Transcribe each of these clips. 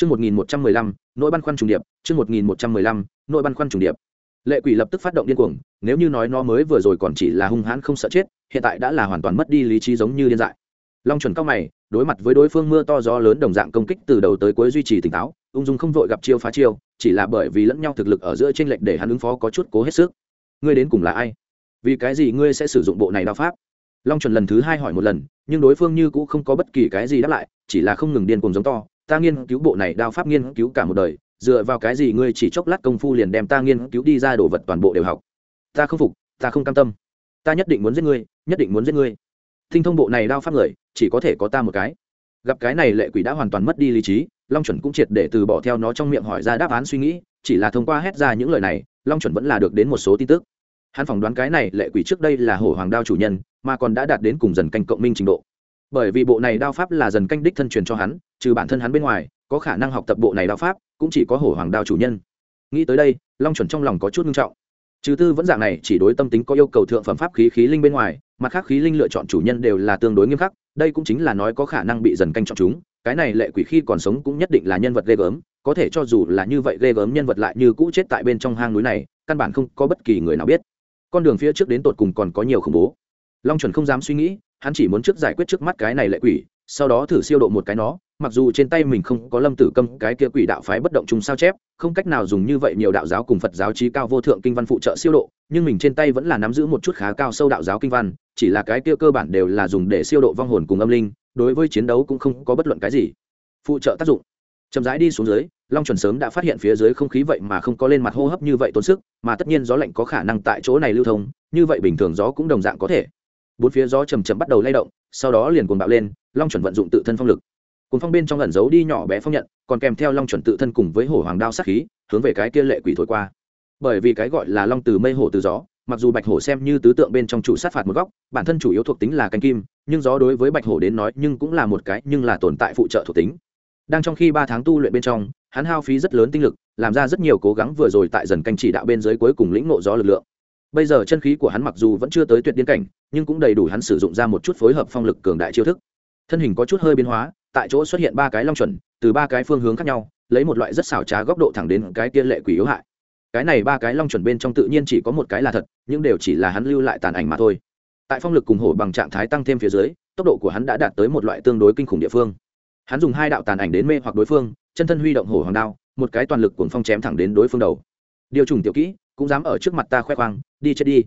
Chương 1115, nỗi băn khoăn trùng điệp, chương 1115, nỗi băn khoăn trùng điệp. Lệ quỷ lập tức phát động điên cuồng, nếu như nói nó mới vừa rồi còn chỉ là hung hãn không sợ chết, hiện tại đã là hoàn toàn mất đi lý trí giống như điên dại. Long chuẩn cao mày, đối mặt với đối phương mưa to gió lớn đồng dạng công kích từ đầu tới cuối duy trì tỉnh táo, ung dung không vội gặp chiêu phá chiêu, chỉ là bởi vì lẫn nhau thực lực ở giữa chênh lệch để hắn ứng phó có chút cố hết sức. Ngươi đến cùng là ai? Vì cái gì ngươi sẽ sử dụng bộ này đao pháp? Long chuẩn lần thứ hai hỏi một lần, nhưng đối phương như cũ không có bất kỳ cái gì đáp lại, chỉ là không ngừng điên cuồng giống to, ta nghiên cứu bộ này đao pháp nghiên cứu cả một đời, dựa vào cái gì ngươi chỉ chốc lát công phu liền đem ta nghiên cứu đi ra đồ vật toàn bộ đều học? Ta không phục, ta không cam tâm. Ta nhất định muốn giết ngươi, nhất định muốn giết ngươi. Thinh thông bộ này đao pháp người, chỉ có thể có ta một cái. Gặp cái này lệ quỷ đã hoàn toàn mất đi lý trí, long chuẩn cũng triệt để từ bỏ theo nó trong miệng hỏi ra đáp án suy nghĩ, chỉ là thông qua hét ra những lời này, long chuẩn vẫn là được đến một số tin tức. Hắn phỏng đoán cái này lệ quỷ trước đây là hổ hoàng đao chủ nhân, mà còn đã đạt đến cùng dần canh cộng minh trình độ bởi vì bộ này đao pháp là dần canh đích thân truyền cho hắn, trừ bản thân hắn bên ngoài, có khả năng học tập bộ này đao pháp, cũng chỉ có hổ hoàng đao chủ nhân. Nghĩ tới đây, long chuẩn trong lòng có chút nghiêm trọng. Trừ tư vẫn dạng này, chỉ đối tâm tính có yêu cầu thượng phẩm pháp khí khí linh bên ngoài, mặt khác khí linh lựa chọn chủ nhân đều là tương đối nghiêm khắc, đây cũng chính là nói có khả năng bị dần canh chọn chúng, cái này lệ quỷ khi còn sống cũng nhất định là nhân vật ghê gớm, có thể cho dù là như vậy ghê gớm nhân vật lại như cũ chết tại bên trong hang núi này, căn bản không có bất kỳ người nào biết. Con đường phía trước đến tột cùng còn có nhiều khủng bố. Long chuẩn không dám suy nghĩ hắn chỉ muốn trước giải quyết trước mắt cái này lệ quỷ, sau đó thử siêu độ một cái nó, mặc dù trên tay mình không có lâm tử câm cái kia quỷ đạo phái bất động chung sao chép, không cách nào dùng như vậy nhiều đạo giáo cùng phật giáo trí cao vô thượng kinh văn phụ trợ siêu độ, nhưng mình trên tay vẫn là nắm giữ một chút khá cao sâu đạo giáo kinh văn, chỉ là cái kia cơ bản đều là dùng để siêu độ vong hồn cùng âm linh, đối với chiến đấu cũng không có bất luận cái gì phụ trợ tác dụng. Chậm rãi đi xuống dưới, long chuẩn sớm đã phát hiện phía dưới không khí vậy mà không có lên mặt hô hấp như vậy tốn sức, mà tất nhiên gió lạnh có khả năng tại chỗ này lưu thông, như vậy bình thường gió cũng đồng dạng có thể bốn phía gió chầm chậm bắt đầu lay động, sau đó liền cuồng bạo lên, long chuẩn vận dụng tự thân phong lực. Cùng phong bên trong ẩn giấu đi nhỏ bé phong nhận, còn kèm theo long chuẩn tự thân cùng với hổ hoàng đao sát khí, hướng về cái kia lệ quỷ thổi qua. Bởi vì cái gọi là long từ mây hổ từ gió, mặc dù bạch hổ xem như tứ tượng bên trong chủ sát phạt một góc, bản thân chủ yếu thuộc tính là canh kim, nhưng gió đối với bạch hổ đến nói nhưng cũng là một cái, nhưng là tồn tại phụ trợ thuộc tính. Đang trong khi ba tháng tu luyện bên trong, hắn hao phí rất lớn tinh lực, làm ra rất nhiều cố gắng vừa rồi tại dần canh chỉ đạo bên dưới cuối cùng lĩnh ngộ gió lực lượng bây giờ chân khí của hắn mặc dù vẫn chưa tới tuyệt điên cảnh, nhưng cũng đầy đủ hắn sử dụng ra một chút phối hợp phong lực cường đại chiêu thức. Thân hình có chút hơi biến hóa, tại chỗ xuất hiện ba cái long chuẩn, từ ba cái phương hướng khác nhau, lấy một loại rất xảo trá góc độ thẳng đến cái kia lệ quỷ yếu hại. Cái này ba cái long chuẩn bên trong tự nhiên chỉ có một cái là thật, nhưng đều chỉ là hắn lưu lại tàn ảnh mà thôi. Tại phong lực cùng hổ bằng trạng thái tăng thêm phía dưới, tốc độ của hắn đã đạt tới một loại tương đối kinh khủng địa phương. Hắn dùng hai đạo tàn ảnh đến mê hoặc đối phương, chân thân huy động hổ hoàng đao, một cái toàn lực cuồng phong chém thẳng đến đối phương đầu điều trùng tiểu kỹ, cũng dám ở trước mặt ta khoe khoang, đi chết đi.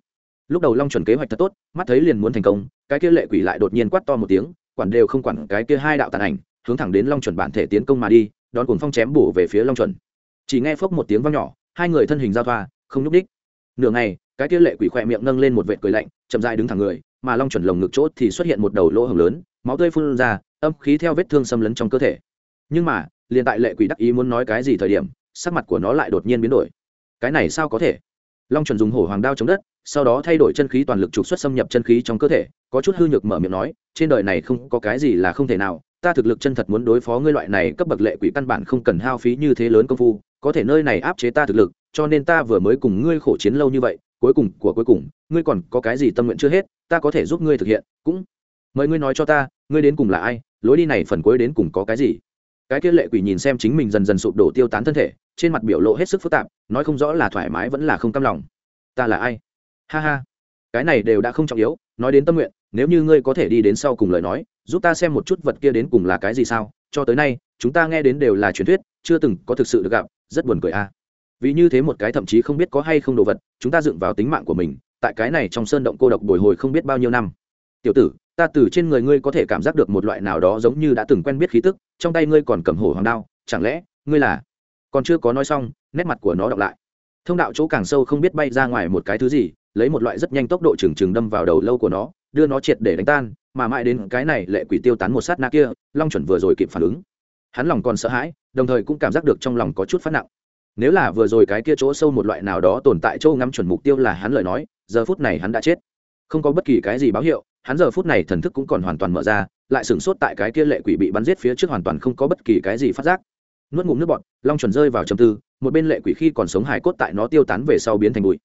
Lúc đầu long chuẩn kế hoạch thật tốt, mắt thấy liền muốn thành công, cái kia lệ quỷ lại đột nhiên quát to một tiếng, quản đều không quản cái kia hai đạo tàn ảnh, hướng thẳng đến long chuẩn bản thể tiến công mà đi, đón cuồng phong chém bổ về phía long chuẩn. Chỉ nghe phốc một tiếng vang nhỏ, hai người thân hình giao thoa, không nhúc đích nửa ngày, cái kia lệ quỷ khỏe miệng nâng lên một vệt cười lạnh, chậm dại đứng thẳng người, mà long chuẩn lồng ngực chốt thì xuất hiện một đầu lỗ hồng lớn, máu tươi phun ra, âm khí theo vết thương xâm lấn trong cơ thể. Nhưng mà, liền tại lệ quỷ đắc ý muốn nói cái gì thời điểm, sắc mặt của nó lại đột nhiên biến đổi cái này sao có thể? Long chuẩn dùng hổ hoàng đao chống đất, sau đó thay đổi chân khí toàn lực trục xuất xâm nhập chân khí trong cơ thể, có chút hư nhược mở miệng nói, trên đời này không có cái gì là không thể nào, ta thực lực chân thật muốn đối phó ngươi loại này cấp bậc lệ quỷ căn bản không cần hao phí như thế lớn công phu, có thể nơi này áp chế ta thực lực, cho nên ta vừa mới cùng ngươi khổ chiến lâu như vậy, cuối cùng của cuối cùng, ngươi còn có cái gì tâm nguyện chưa hết, ta có thể giúp ngươi thực hiện, cũng mời ngươi nói cho ta, ngươi đến cùng là ai, lối đi này phần cuối đến cùng có cái gì? Cái kia lệ quỷ nhìn xem chính mình dần dần sụp đổ tiêu tán thân thể trên mặt biểu lộ hết sức phức tạp, nói không rõ là thoải mái vẫn là không cam lòng. Ta là ai? Ha ha. Cái này đều đã không trọng yếu, nói đến tâm nguyện, nếu như ngươi có thể đi đến sau cùng lời nói, giúp ta xem một chút vật kia đến cùng là cái gì sao? Cho tới nay, chúng ta nghe đến đều là truyền thuyết, chưa từng có thực sự được gặp, rất buồn cười a. Vì như thế một cái thậm chí không biết có hay không đồ vật, chúng ta dựng vào tính mạng của mình, tại cái này trong sơn động cô độc bồi hồi không biết bao nhiêu năm. Tiểu tử, ta từ trên người ngươi có thể cảm giác được một loại nào đó giống như đã từng quen biết khí tức, trong tay ngươi còn cầm hổ hoàng đao, chẳng lẽ ngươi là còn chưa có nói xong, nét mặt của nó đọc lại. Thông đạo chỗ càng sâu không biết bay ra ngoài một cái thứ gì, lấy một loại rất nhanh tốc độ trừng trừng đâm vào đầu lâu của nó, đưa nó triệt để đánh tan, mà mãi đến cái này lệ quỷ tiêu tán một sát na kia, long chuẩn vừa rồi kịp phản ứng. Hắn lòng còn sợ hãi, đồng thời cũng cảm giác được trong lòng có chút phát nặng. Nếu là vừa rồi cái kia chỗ sâu một loại nào đó tồn tại chỗ ngắm chuẩn mục tiêu là hắn lời nói, giờ phút này hắn đã chết. Không có bất kỳ cái gì báo hiệu, hắn giờ phút này thần thức cũng còn hoàn toàn mở ra, lại sửng sốt tại cái kia lệ quỷ bị bắn giết phía trước hoàn toàn không có bất kỳ cái gì phát giác nuốt ngụm nước bọt, long chuẩn rơi vào trầm tư, một bên lệ quỷ khi còn sống hài cốt tại nó tiêu tán về sau biến thành bụi.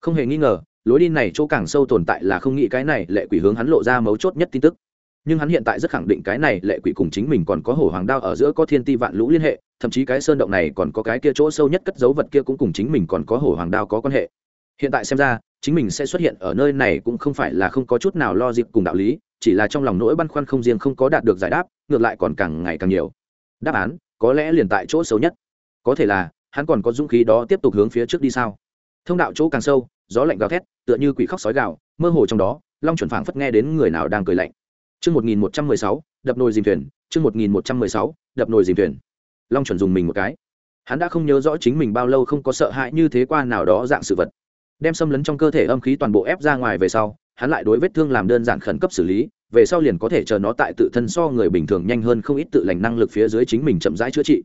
Không hề nghi ngờ, lối đi này chỗ càng sâu tồn tại là không nghĩ cái này lệ quỷ hướng hắn lộ ra mấu chốt nhất tin tức. Nhưng hắn hiện tại rất khẳng định cái này lệ quỷ cùng chính mình còn có hổ hoàng đao ở giữa có thiên ti vạn lũ liên hệ, thậm chí cái sơn động này còn có cái kia chỗ sâu nhất cất dấu vật kia cũng cùng chính mình còn có hổ hoàng đao có quan hệ. Hiện tại xem ra, chính mình sẽ xuất hiện ở nơi này cũng không phải là không có chút nào lo dịp cùng đạo lý, chỉ là trong lòng nỗi băn khoăn không riêng không có đạt được giải đáp, ngược lại còn càng ngày càng nhiều. Đáp án có lẽ liền tại chỗ xấu nhất có thể là hắn còn có dũng khí đó tiếp tục hướng phía trước đi sao thông đạo chỗ càng sâu gió lạnh gào thét tựa như quỷ khóc sói gào mơ hồ trong đó long chuẩn phảng phất nghe đến người nào đang cười lạnh Chương 1116, đập nồi dìm thuyền, chương 1116, đập nồi dìm thuyền. Long chuẩn dùng mình một cái. Hắn đã không nhớ rõ chính mình bao lâu không có sợ hãi như thế qua nào đó dạng sự vật. Đem xâm lấn trong cơ thể âm khí toàn bộ ép ra ngoài về sau, hắn lại đối vết thương làm đơn giản khẩn cấp xử lý, về sau liền có thể chờ nó tại tự thân so người bình thường nhanh hơn không ít tự lành năng lực phía dưới chính mình chậm rãi chữa trị.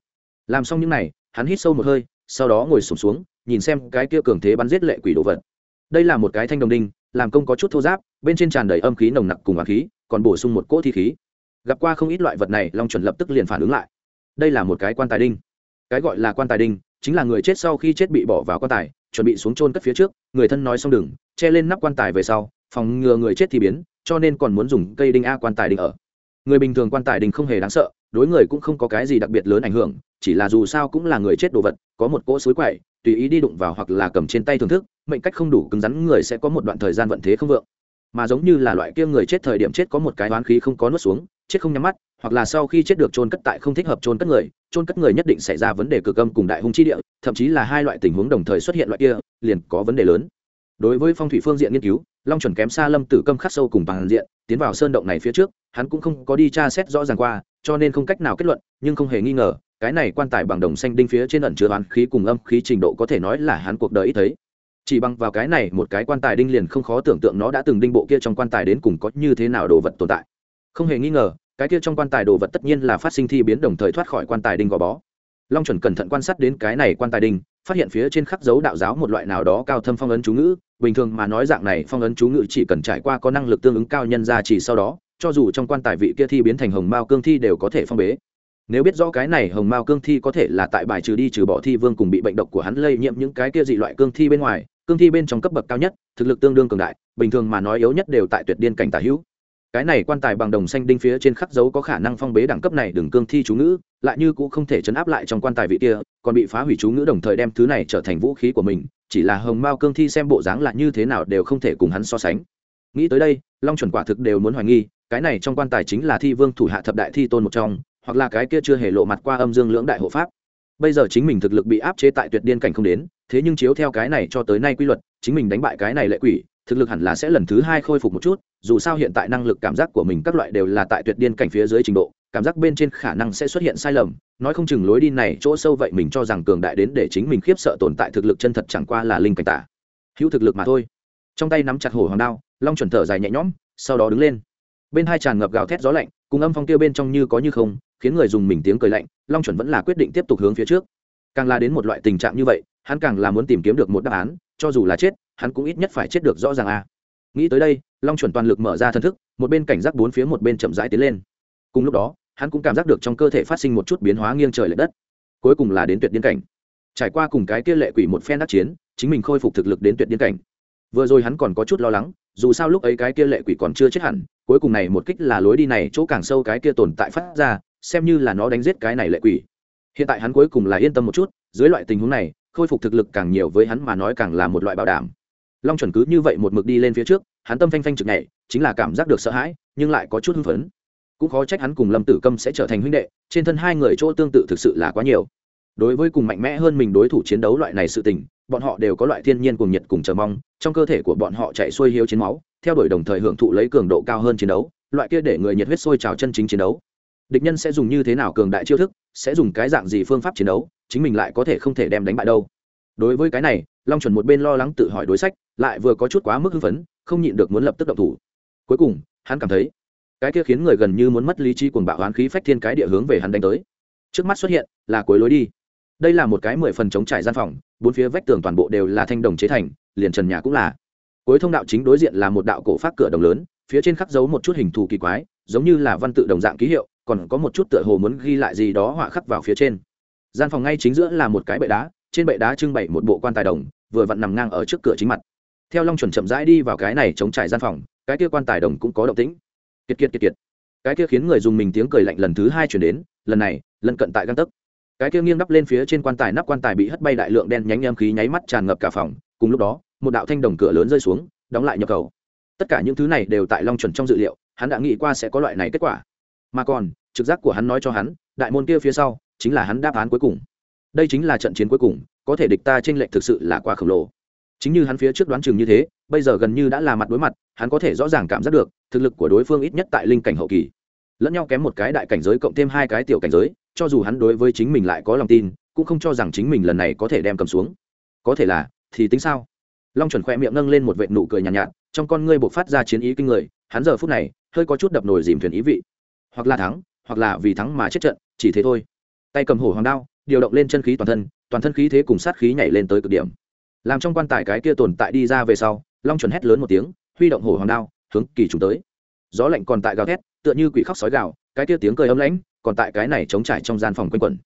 Làm xong những này, hắn hít sâu một hơi, sau đó ngồi xổm xuống, xuống, nhìn xem cái kia cường thế bắn giết lệ quỷ đồ vật. Đây là một cái thanh đồng đinh, làm công có chút thô ráp, bên trên tràn đầy âm khí nồng nặc cùng hỏa khí, còn bổ sung một cỗ thi khí gặp qua không ít loại vật này long chuẩn lập tức liền phản ứng lại đây là một cái quan tài đinh cái gọi là quan tài đinh chính là người chết sau khi chết bị bỏ vào quan tài chuẩn bị xuống trôn cất phía trước người thân nói xong đừng che lên nắp quan tài về sau phòng ngừa người chết thì biến cho nên còn muốn dùng cây đinh a quan tài đinh ở. Người bình thường quan tài đinh không hề đáng sợ, đối người cũng không có cái gì đặc biệt lớn ảnh hưởng, chỉ là dù sao cũng là người chết đồ vật, có một cỗ suối quậy, tùy ý đi đụng vào hoặc là cầm trên tay thưởng thức, mệnh cách không đủ cứng rắn người sẽ có một đoạn thời gian vận thế không vượng. Mà giống như là loại kia người chết thời điểm chết có một cái oán khí không có nuốt xuống, chết không nhắm mắt, hoặc là sau khi chết được trôn cất tại không thích hợp trôn cất người trôn cất người nhất định xảy ra vấn đề cực âm cùng đại hung chi địa, thậm chí là hai loại tình huống đồng thời xuất hiện loại kia, liền có vấn đề lớn. Đối với phong thủy phương diện nghiên cứu long chuẩn kém xa lâm tử câm khắc sâu cùng bằng diện, tiến vào sơn động này phía trước, hắn cũng không có đi tra xét rõ ràng qua, cho nên không cách nào kết luận, nhưng không hề nghi ngờ, cái này quan tài bằng đồng xanh đinh phía trên ẩn chứa oán khí cùng âm khí trình độ có thể nói là hắn cuộc đời ít thấy. Chỉ bằng vào cái này một cái quan tài đinh liền không khó tưởng tượng nó đã từng đinh bộ kia trong quan tài đến cùng có như thế nào đồ vật tồn tại. Không hề nghi ngờ, cái kia trong quan tài đồ vật tất nhiên là phát sinh thi biến đồng thời thoát khỏi quan tài đinh gò bó. Long chuẩn cẩn thận quan sát đến cái này quan tài đinh, phát hiện phía trên khắc dấu đạo giáo một loại nào đó cao thâm phong ấn chú ngữ bình thường mà nói dạng này phong ấn chú ngữ chỉ cần trải qua có năng lực tương ứng cao nhân ra chỉ sau đó, cho dù trong quan tài vị kia thi biến thành hồng mao cương thi đều có thể phong bế. Nếu biết rõ cái này hồng mao cương thi có thể là tại bài trừ đi trừ bỏ thi vương cùng bị bệnh độc của hắn lây nhiễm những cái kia dị loại cương thi bên ngoài, cương thi bên trong cấp bậc cao nhất, thực lực tương đương cường đại, bình thường mà nói yếu nhất đều tại tuyệt điên cảnh tả hữu cái này quan tài bằng đồng xanh đinh phía trên khắc dấu có khả năng phong bế đẳng cấp này, đừng cương thi chú ngữ, lại như cũng không thể chấn áp lại trong quan tài vị kia, còn bị phá hủy chú ngữ đồng thời đem thứ này trở thành vũ khí của mình, chỉ là hồng mao cương thi xem bộ dáng là như thế nào đều không thể cùng hắn so sánh. Nghĩ tới đây, long chuẩn quả thực đều muốn hoài nghi, cái này trong quan tài chính là thi vương thủ hạ thập đại thi tôn một trong, hoặc là cái kia chưa hề lộ mặt qua âm dương lưỡng đại hộ pháp. Bây giờ chính mình thực lực bị áp chế tại tuyệt điên cảnh không đến, thế nhưng chiếu theo cái này cho tới nay quy luật, chính mình đánh bại cái này lệ quỷ thực lực hẳn là sẽ lần thứ hai khôi phục một chút, dù sao hiện tại năng lực cảm giác của mình các loại đều là tại tuyệt điên cảnh phía dưới trình độ, cảm giác bên trên khả năng sẽ xuất hiện sai lầm. Nói không chừng lối đi này chỗ sâu vậy mình cho rằng cường đại đến để chính mình khiếp sợ tồn tại thực lực chân thật chẳng qua là linh cảnh tả. Hữu thực lực mà thôi. Trong tay nắm chặt hổ hoàng đao, long chuẩn thở dài nhẹ nhõm, sau đó đứng lên. Bên hai tràn ngập gào thét gió lạnh, cùng âm phong kia bên trong như có như không, khiến người dùng mình tiếng cười lạnh, long chuẩn vẫn là quyết định tiếp tục hướng phía trước. Càng là đến một loại tình trạng như vậy, hắn càng là muốn tìm kiếm được một đáp án, cho dù là chết hắn cũng ít nhất phải chết được rõ ràng a à. nghĩ tới đây, long chuẩn toàn lực mở ra thân thức, một bên cảnh giác bốn phía một bên chậm rãi tiến lên. Cùng lúc đó, hắn cũng cảm giác được trong cơ thể phát sinh một chút biến hóa nghiêng trời l ệ đất. Cuối cùng là đến tuyệt điên cảnh. Trải qua cùng cái kia lệ quỷ một phen đắc chiến, chính mình khôi phục thực lực đến tuyệt điên cảnh. Vừa rồi hắn còn có chút lo lắng, dù sao lúc ấy cái kia lệ quỷ còn chưa chết hẳn, cuối cùng này một kích là lối đi này chỗ càng sâu cái kia tồn tại phát ra, xem như là nó đánh giết cái này lệ quỷ. Hiện tại hắn cuối cùng là yên tâm một chút, dưới loại tình huống này, khôi phục thực lực càng nhiều với hắn mà nói càng là một loại bảo đảm long chuẩn cứ như vậy một mực đi lên phía trước, hắn tâm phanh phanh trực nhảy, chính là cảm giác được sợ hãi, nhưng lại có chút hưng phấn. Cũng khó trách hắn cùng lâm tử câm sẽ trở thành huynh đệ, trên thân hai người chỗ tương tự thực sự là quá nhiều. Đối với cùng mạnh mẽ hơn mình đối thủ chiến đấu loại này sự tình, bọn họ đều có loại thiên nhiên cùng nhiệt cùng chờ mong, trong cơ thể của bọn họ chạy xuôi hiếu chiến máu, theo đuổi đồng thời hưởng thụ lấy cường độ cao hơn chiến đấu, loại kia để người nhiệt huyết sôi trào chân chính chiến đấu. Địch nhân sẽ dùng như thế nào cường đại chiêu thức, sẽ dùng cái dạng gì phương pháp chiến đấu, chính mình lại có thể không thể đem đánh bại đâu. Đối với cái này, long chuẩn một bên lo lắng tự hỏi đối sách lại vừa có chút quá mức hưng phấn, không nhịn được muốn lập tức động thủ. Cuối cùng, hắn cảm thấy, cái kia khiến người gần như muốn mất lý trí cuồng bạo hoán khí phách thiên cái địa hướng về hắn đánh tới. Trước mắt xuất hiện, là cuối lối đi. Đây là một cái mười phần chống trải gian phòng, bốn phía vách tường toàn bộ đều là thanh đồng chế thành, liền trần nhà cũng là. Cuối thông đạo chính đối diện là một đạo cổ phát cửa đồng lớn, phía trên khắc dấu một chút hình thù kỳ quái, giống như là văn tự đồng dạng ký hiệu, còn có một chút tựa hồ muốn ghi lại gì đó họa khắc vào phía trên. Gian phòng ngay chính giữa là một cái bệ đá, trên bệ đá trưng bày một bộ quan tài đồng, vừa vặn nằm ngang ở trước cửa chính mặt theo long chuẩn chậm rãi đi vào cái này chống trải gian phòng, cái kia quan tài đồng cũng có động tĩnh. Kiệt kiệt kiệt kiệt. Cái kia khiến người dùng mình tiếng cười lạnh lần thứ hai chuyển đến, lần này, lần cận tại găng tấc. Cái kia nghiêng đắp lên phía trên quan tài nắp quan tài bị hất bay đại lượng đen nhánh âm khí nháy mắt tràn ngập cả phòng, cùng lúc đó, một đạo thanh đồng cửa lớn rơi xuống, đóng lại nhập cầu. Tất cả những thứ này đều tại long chuẩn trong dự liệu, hắn đã nghĩ qua sẽ có loại này kết quả. Mà còn, trực giác của hắn nói cho hắn, đại môn kia phía sau, chính là hắn đáp án cuối cùng. Đây chính là trận chiến cuối cùng, có thể địch ta trên lệnh thực sự là quá khổng lồ chính như hắn phía trước đoán chừng như thế bây giờ gần như đã là mặt đối mặt hắn có thể rõ ràng cảm giác được thực lực của đối phương ít nhất tại linh cảnh hậu kỳ. Lẫn nhau kém một cái đại cảnh giới cộng thêm hai cái tiểu cảnh giới cho dù hắn đối với chính mình lại có lòng tin cũng không cho rằng chính mình lần này có thể đem cầm xuống. Có thể là thì tính sao? Long chuẩn khoe miệng nâng lên một vệ nụ cười nhàn nhạt, nhạt trong con ngươi buộc phát ra chiến ý kinh người hắn giờ phút này hơi có chút đập nồi dìm thuyền ý vị. Hoặc là thắng hoặc là vì thắng mà chết trận chỉ thế thôi. Tay cầm hổ hoàng đao điều động lên chân khí toàn thân toàn thân khí thế cùng sát khí nhảy lên tới cực điểm làm trong quan tài cái kia tồn tại đi ra về sau long chuẩn hét lớn một tiếng huy động hổ hoàng đao hướng kỳ trùng tới gió lạnh còn tại gào thét tựa như quỷ khóc sói gào cái kia tiếng cười ấm lãnh còn tại cái này chống trải trong gian phòng quanh quẩn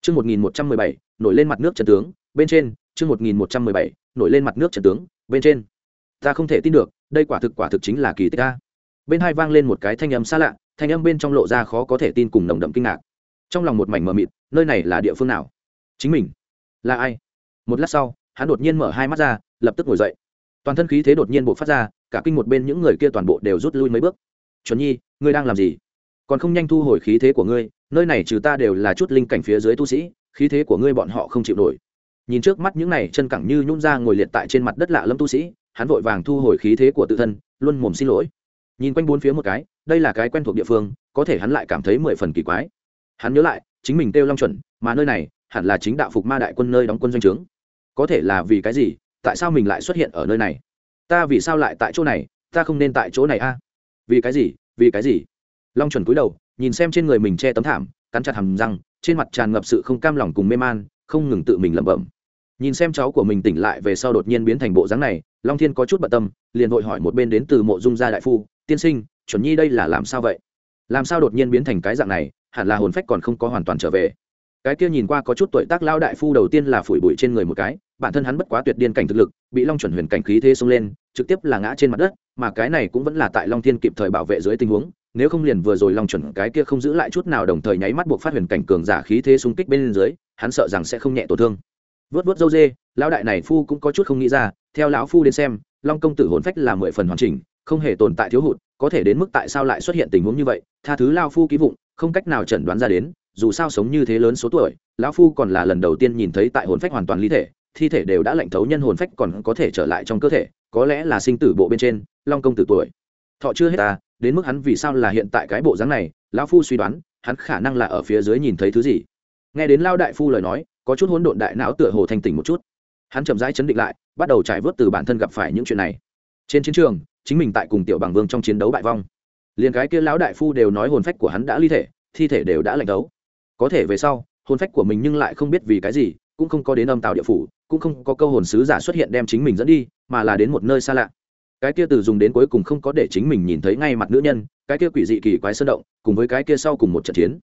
Chương 1117, nổi lên mặt nước trận tướng, bên trên, chương 1117, nổi lên mặt nước trận tướng, bên trên. Ta không thể tin được, đây quả thực quả thực chính là kỳ tích ta Bên hai vang lên một cái thanh âm xa lạ, thanh âm bên trong lộ ra khó có thể tin cùng nồng đậm kinh ngạc. Trong lòng một mảnh mờ mịt, nơi này là địa phương nào? Chính mình? Là ai? Một lát sau, hắn đột nhiên mở hai mắt ra, lập tức ngồi dậy. Toàn thân khí thế đột nhiên bộc phát ra, cả kinh một bên những người kia toàn bộ đều rút lui mấy bước. "Chuẩn Nhi, ngươi đang làm gì?" còn không nhanh thu hồi khí thế của ngươi nơi này trừ ta đều là chút linh cảnh phía dưới tu sĩ khí thế của ngươi bọn họ không chịu nổi nhìn trước mắt những này chân cẳng như nhún ra ngồi liệt tại trên mặt đất lạ lâm tu sĩ hắn vội vàng thu hồi khí thế của tự thân luôn mồm xin lỗi nhìn quanh bốn phía một cái đây là cái quen thuộc địa phương có thể hắn lại cảm thấy mười phần kỳ quái hắn nhớ lại chính mình kêu long chuẩn mà nơi này hẳn là chính đạo phục ma đại quân nơi đóng quân doanh trướng có thể là vì cái gì, tại sao mình lại xuất hiện ở nơi này? Ta vì sao lại tại chỗ này, ta không nên tại chỗ này a? À? Vì cái gì, vì cái gì? Long chuẩn cúi đầu, nhìn xem trên người mình che tấm thảm, cắn chặt hầm răng, trên mặt tràn ngập sự không cam lòng cùng mê man, không ngừng tự mình lẩm bẩm. Nhìn xem cháu của mình tỉnh lại về sau đột nhiên biến thành bộ dáng này, long thiên có chút bận tâm, liền vội hỏi một bên đến từ mộ dung gia đại phu, tiên sinh, chuẩn nhi đây là làm sao vậy? Làm sao đột nhiên biến thành cái dạng này, hẳn là hồn phách còn không có hoàn toàn trở về. Cái kia nhìn qua có chút tuổi tác lao đại phu đầu tiên là phủi bụi trên người một cái bản thân hắn bất quá tuyệt điên cảnh thực lực, bị long chuẩn huyền cảnh khí thế xông lên, trực tiếp là ngã trên mặt đất, mà cái này cũng vẫn là tại long thiên kịp thời bảo vệ dưới tình huống, nếu không liền vừa rồi long chuẩn cái kia không giữ lại chút nào đồng thời nháy mắt buộc phát huyền cảnh cường giả khí thế xung kích bên dưới, hắn sợ rằng sẽ không nhẹ tổn thương. Vớt vớt dâu dê, lão đại này phu cũng có chút không nghĩ ra, theo lão phu đến xem, long công tử hồn phách là mười phần hoàn chỉnh, không hề tồn tại thiếu hụt, có thể đến mức tại sao lại xuất hiện tình huống như vậy, tha thứ lao phu ký vụng, không cách nào chẩn đoán ra đến, dù sao sống như thế lớn số tuổi, lão phu còn là lần đầu tiên nhìn thấy tại hồn phách hoàn toàn lý thể thi thể đều đã lạnh thấu nhân hồn phách còn có thể trở lại trong cơ thể, có lẽ là sinh tử bộ bên trên, long công tử tuổi. Thọ chưa hết ta đến mức hắn vì sao là hiện tại cái bộ dáng này, lão phu suy đoán, hắn khả năng là ở phía dưới nhìn thấy thứ gì. Nghe đến lao đại phu lời nói, có chút hỗn độn đại não tựa hồ thành tỉnh một chút. Hắn chậm rãi chấn định lại, bắt đầu trải vớt từ bản thân gặp phải những chuyện này. Trên chiến trường, chính mình tại cùng tiểu bằng vương trong chiến đấu bại vong. Liền cái kia lão đại phu đều nói hồn phách của hắn đã ly thể, thi thể đều đã lạnh đấu có thể về sau, hồn phách của mình nhưng lại không biết vì cái gì cũng không có đến âm tào địa phủ, cũng không có câu hồn sứ giả xuất hiện đem chính mình dẫn đi, mà là đến một nơi xa lạ. Cái kia từ dùng đến cuối cùng không có để chính mình nhìn thấy ngay mặt nữ nhân, cái kia quỷ dị kỳ quái sơn động, cùng với cái kia sau cùng một trận chiến.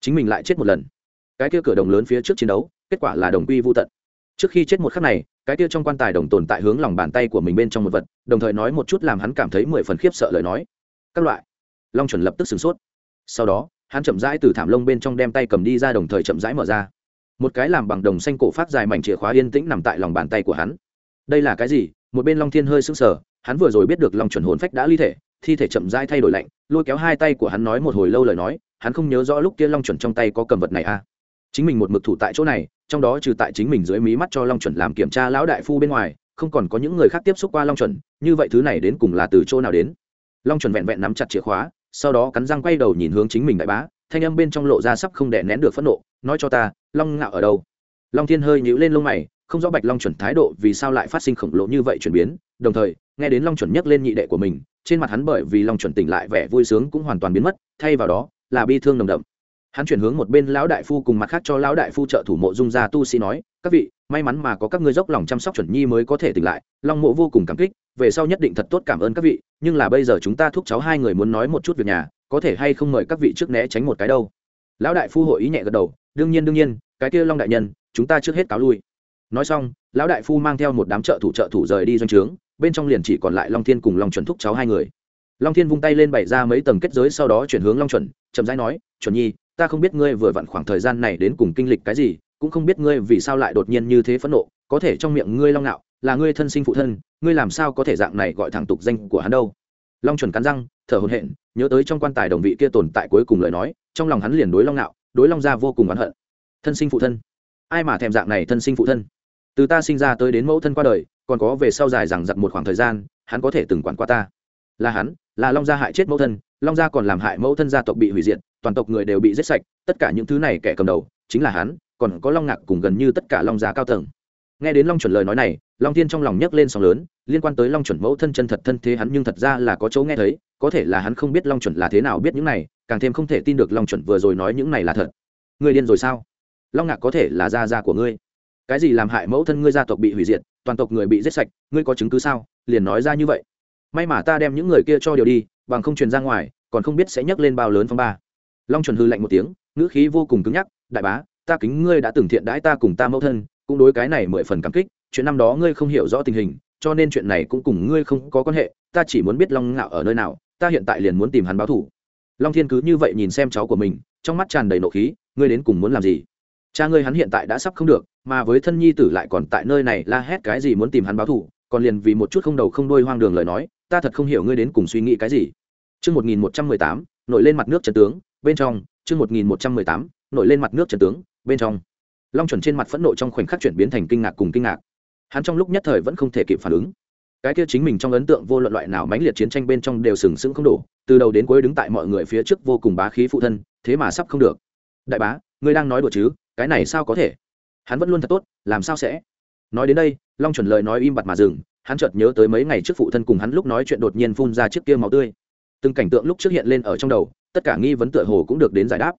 Chính mình lại chết một lần. Cái kia cửa đồng lớn phía trước chiến đấu, kết quả là đồng quy vô tận. Trước khi chết một khắc này, cái kia trong quan tài đồng tồn tại hướng lòng bàn tay của mình bên trong một vật, đồng thời nói một chút làm hắn cảm thấy mười phần khiếp sợ lời nói. Các loại. Long chuẩn lập tức sửng sốt. Sau đó, hắn chậm rãi từ thảm lông bên trong đem tay cầm đi ra đồng thời chậm rãi mở ra một cái làm bằng đồng xanh cổ phát dài mảnh chìa khóa yên tĩnh nằm tại lòng bàn tay của hắn. Đây là cái gì? Một bên long thiên hơi sững sờ, hắn vừa rồi biết được long chuẩn hồn phách đã ly thể, thi thể chậm rãi thay đổi lạnh, lôi kéo hai tay của hắn nói một hồi lâu lời nói, hắn không nhớ rõ lúc kia long chuẩn trong tay có cầm vật này a à. chính mình một mực thủ tại chỗ này, trong đó trừ tại chính mình dưới mí mắt cho long chuẩn làm kiểm tra lão đại phu bên ngoài, không còn có những người khác tiếp xúc qua long chuẩn, như vậy thứ này đến cùng là từ chỗ nào đến? Long chuẩn vẹn vẹn nắm chặt chìa khóa, sau đó cắn răng quay đầu nhìn hướng chính mình đại bá thanh âm bên trong lộ ra sắp không đè nén được phẫn nộ, nói cho ta, long ngạo ở đâu? Long thiên hơi nhíu lên lông mày, không rõ bạch long chuẩn thái độ vì sao lại phát sinh khổng lồ như vậy chuyển biến, đồng thời, nghe đến long chuẩn nhắc lên nhị đệ của mình, trên mặt hắn bởi vì long chuẩn tỉnh lại vẻ vui sướng cũng hoàn toàn biến mất, thay vào đó, là bi thương nồng đậm. Hắn chuyển hướng một bên lão đại phu cùng mặt khác cho lão đại phu trợ thủ mộ dung gia tu sĩ nói, các vị, may mắn mà có các ngươi dốc lòng chăm sóc chuẩn nhi mới có thể tỉnh lại, long mộ vô cùng cảm kích, về sau nhất định thật tốt cảm ơn các vị, nhưng là bây giờ chúng ta thúc cháu hai người muốn nói một chút việc nhà có thể hay không mời các vị trước né tránh một cái đâu. Lão đại phu hội ý nhẹ gật đầu, đương nhiên đương nhiên, cái kia long đại nhân, chúng ta trước hết cáo lui. Nói xong, lão đại phu mang theo một đám trợ thủ trợ thủ rời đi doanh trướng, bên trong liền chỉ còn lại long thiên cùng long chuẩn thúc cháu hai người. Long thiên vung tay lên bày ra mấy tầng kết giới sau đó chuyển hướng long chuẩn, chậm rãi nói, chuẩn nhi, ta không biết ngươi vừa vặn khoảng thời gian này đến cùng kinh lịch cái gì, cũng không biết ngươi vì sao lại đột nhiên như thế phẫn nộ, có thể trong miệng ngươi long nạo là ngươi thân sinh phụ thân, ngươi làm sao có thể dạng này gọi thẳng tục danh của hắn đâu? Long chuẩn cắn răng thở hổn hển, nhớ tới trong quan tài đồng vị kia tồn tại cuối cùng lời nói, trong lòng hắn liền đối long nạo, đối long gia vô cùng oán hận. Thân sinh phụ thân. Ai mà thèm dạng này thân sinh phụ thân? Từ ta sinh ra tới đến mẫu thân qua đời, còn có về sau dài rằng giặc một khoảng thời gian, hắn có thể từng quản qua ta. Là hắn, là long gia hại chết mẫu thân, long gia còn làm hại mẫu thân gia tộc bị hủy diệt, toàn tộc người đều bị giết sạch, tất cả những thứ này kẻ cầm đầu, chính là hắn, còn có long ngạc cùng gần như tất cả long gia cao tầng nghe đến long chuẩn lời nói này, long tiên trong lòng nhấc lên sóng lớn, liên quan tới long chuẩn mẫu thân chân thật thân thế hắn nhưng thật ra là có chỗ nghe thấy, có thể là hắn không biết long chuẩn là thế nào biết những này, càng thêm không thể tin được long chuẩn vừa rồi nói những này là thật. Người điên rồi sao? Long ngạc có thể là gia gia của ngươi. Cái gì làm hại mẫu thân ngươi gia tộc bị hủy diệt, toàn tộc người bị giết sạch, ngươi có chứng cứ sao? Liền nói ra như vậy. May mà ta đem những người kia cho điều đi, bằng không truyền ra ngoài, còn không biết sẽ nhấc lên bao lớn phong ba. Long chuẩn hư lạnh một tiếng, ngữ khí vô cùng cứng nhắc, đại bá, ta kính ngươi đã từng thiện đãi ta cùng ta mẫu thân cũng đối cái này mười phần cảm kích chuyện năm đó ngươi không hiểu rõ tình hình cho nên chuyện này cũng cùng ngươi không có quan hệ ta chỉ muốn biết long ngạo ở nơi nào ta hiện tại liền muốn tìm hắn báo thủ long thiên cứ như vậy nhìn xem cháu của mình trong mắt tràn đầy nộ khí ngươi đến cùng muốn làm gì? Cha ngươi hắn hiện tại đã sắp không được mà với thân nhi tử lại còn tại nơi này la hét cái gì muốn tìm hắn báo thủ còn liền vì một chút không đầu không đôi hoang đường lời nói ta thật không hiểu ngươi đến cùng suy nghĩ cái gì. Chương 1118, nổi lên mặt nước trần tướng, bên trong, chương 1118, nổi lên mặt nước trần tướng, bên trong. Long chuẩn trên mặt phẫn nộ trong khoảnh khắc chuyển biến thành kinh ngạc cùng kinh ngạc. Hắn trong lúc nhất thời vẫn không thể kịp phản ứng. Cái kia chính mình trong ấn tượng vô luận loại nào mãnh liệt chiến tranh bên trong đều sừng sững không đủ, từ đầu đến cuối đứng tại mọi người phía trước vô cùng bá khí phụ thân, thế mà sắp không được. Đại bá, ngươi đang nói đùa chứ? Cái này sao có thể? Hắn vẫn luôn thật tốt, làm sao sẽ? Nói đến đây, Long chuẩn lời nói im bặt mà dừng, hắn chợt nhớ tới mấy ngày trước phụ thân cùng hắn lúc nói chuyện đột nhiên phun ra chiếc kia máu tươi từng cảnh tượng lúc trước hiện lên ở trong đầu tất cả nghi vấn tựa hồ cũng được đến giải đáp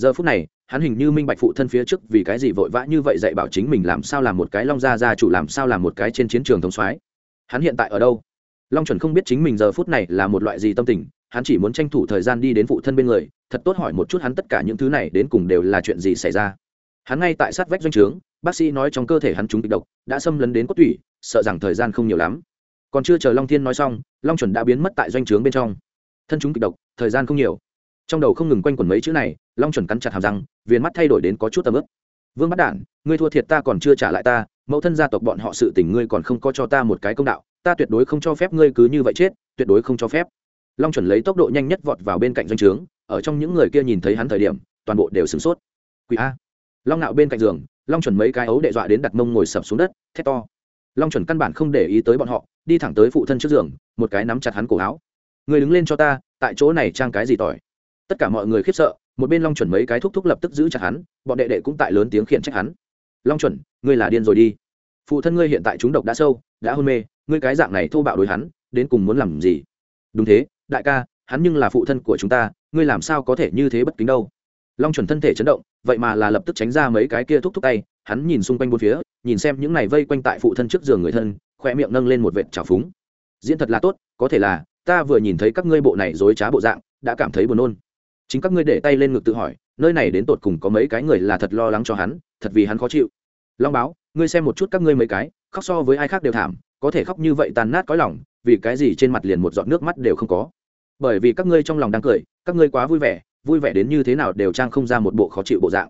giờ phút này, hắn hình như minh bạch phụ thân phía trước vì cái gì vội vã như vậy dạy bảo chính mình làm sao làm một cái long gia gia chủ, làm sao làm một cái trên chiến trường thống soái. Hắn hiện tại ở đâu? Long chuẩn không biết chính mình giờ phút này là một loại gì tâm tình, hắn chỉ muốn tranh thủ thời gian đi đến phụ thân bên người, thật tốt hỏi một chút hắn tất cả những thứ này đến cùng đều là chuyện gì xảy ra. Hắn ngay tại sát vách doanh trướng, bác sĩ nói trong cơ thể hắn trúng kịch độc, đã xâm lấn đến cốt tủy, sợ rằng thời gian không nhiều lắm. Còn chưa chờ long thiên nói xong, long chuẩn đã biến mất tại doanh trướng bên trong. Thân chúng kịch độc, thời gian không nhiều trong đầu không ngừng quanh quẩn mấy chữ này, long chuẩn cắn chặt hàm răng, viền mắt thay đổi đến có chút tầm ướp vương bắt đản, ngươi thua thiệt ta còn chưa trả lại ta, mẫu thân gia tộc bọn họ sự tình ngươi còn không có cho ta một cái công đạo, ta tuyệt đối không cho phép ngươi cứ như vậy chết, tuyệt đối không cho phép. Long chuẩn lấy tốc độ nhanh nhất vọt vào bên cạnh doanh trướng, ở trong những người kia nhìn thấy hắn thời điểm, toàn bộ đều sửng sốt. Quỷ a. Long nạo bên cạnh giường, long chuẩn mấy cái ấu đệ dọa đến đặt mông ngồi sập xuống đất, thét to. Long chuẩn căn bản không để ý tới bọn họ, đi thẳng tới phụ thân trước giường, một cái nắm chặt hắn cổ áo. Người đứng lên cho ta, tại chỗ này trang cái gì tỏi? Tất cả mọi người khiếp sợ, một bên long chuẩn mấy cái thúc thúc lập tức giữ chặt hắn, bọn đệ đệ cũng tại lớn tiếng khiển trách hắn. Long chuẩn, ngươi là điên rồi đi. Phụ thân ngươi hiện tại chúng độc đã sâu, đã hôn mê, ngươi cái dạng này thô bạo đối hắn, đến cùng muốn làm gì? Đúng thế, đại ca, hắn nhưng là phụ thân của chúng ta, ngươi làm sao có thể như thế bất kính đâu? Long chuẩn thân thể chấn động, vậy mà là lập tức tránh ra mấy cái kia thúc thúc tay, hắn nhìn xung quanh bốn phía, nhìn xem những này vây quanh tại phụ thân trước giường người thân khoe miệng nâng lên một vệt trào phúng. Diễn thật là tốt, có thể là, ta vừa nhìn thấy các ngươi bộ này dối trá bộ dạng, đã cảm thấy buồn nôn chính các ngươi để tay lên ngực tự hỏi, nơi này đến tột cùng có mấy cái người là thật lo lắng cho hắn, thật vì hắn khó chịu. Long báo, ngươi xem một chút các ngươi mấy cái, khóc so với ai khác đều thảm, có thể khóc như vậy tàn nát có lòng, vì cái gì trên mặt liền một giọt nước mắt đều không có. Bởi vì các ngươi trong lòng đang cười, các ngươi quá vui vẻ vui vẻ đến như thế nào đều trang không ra một bộ khó chịu bộ dạng.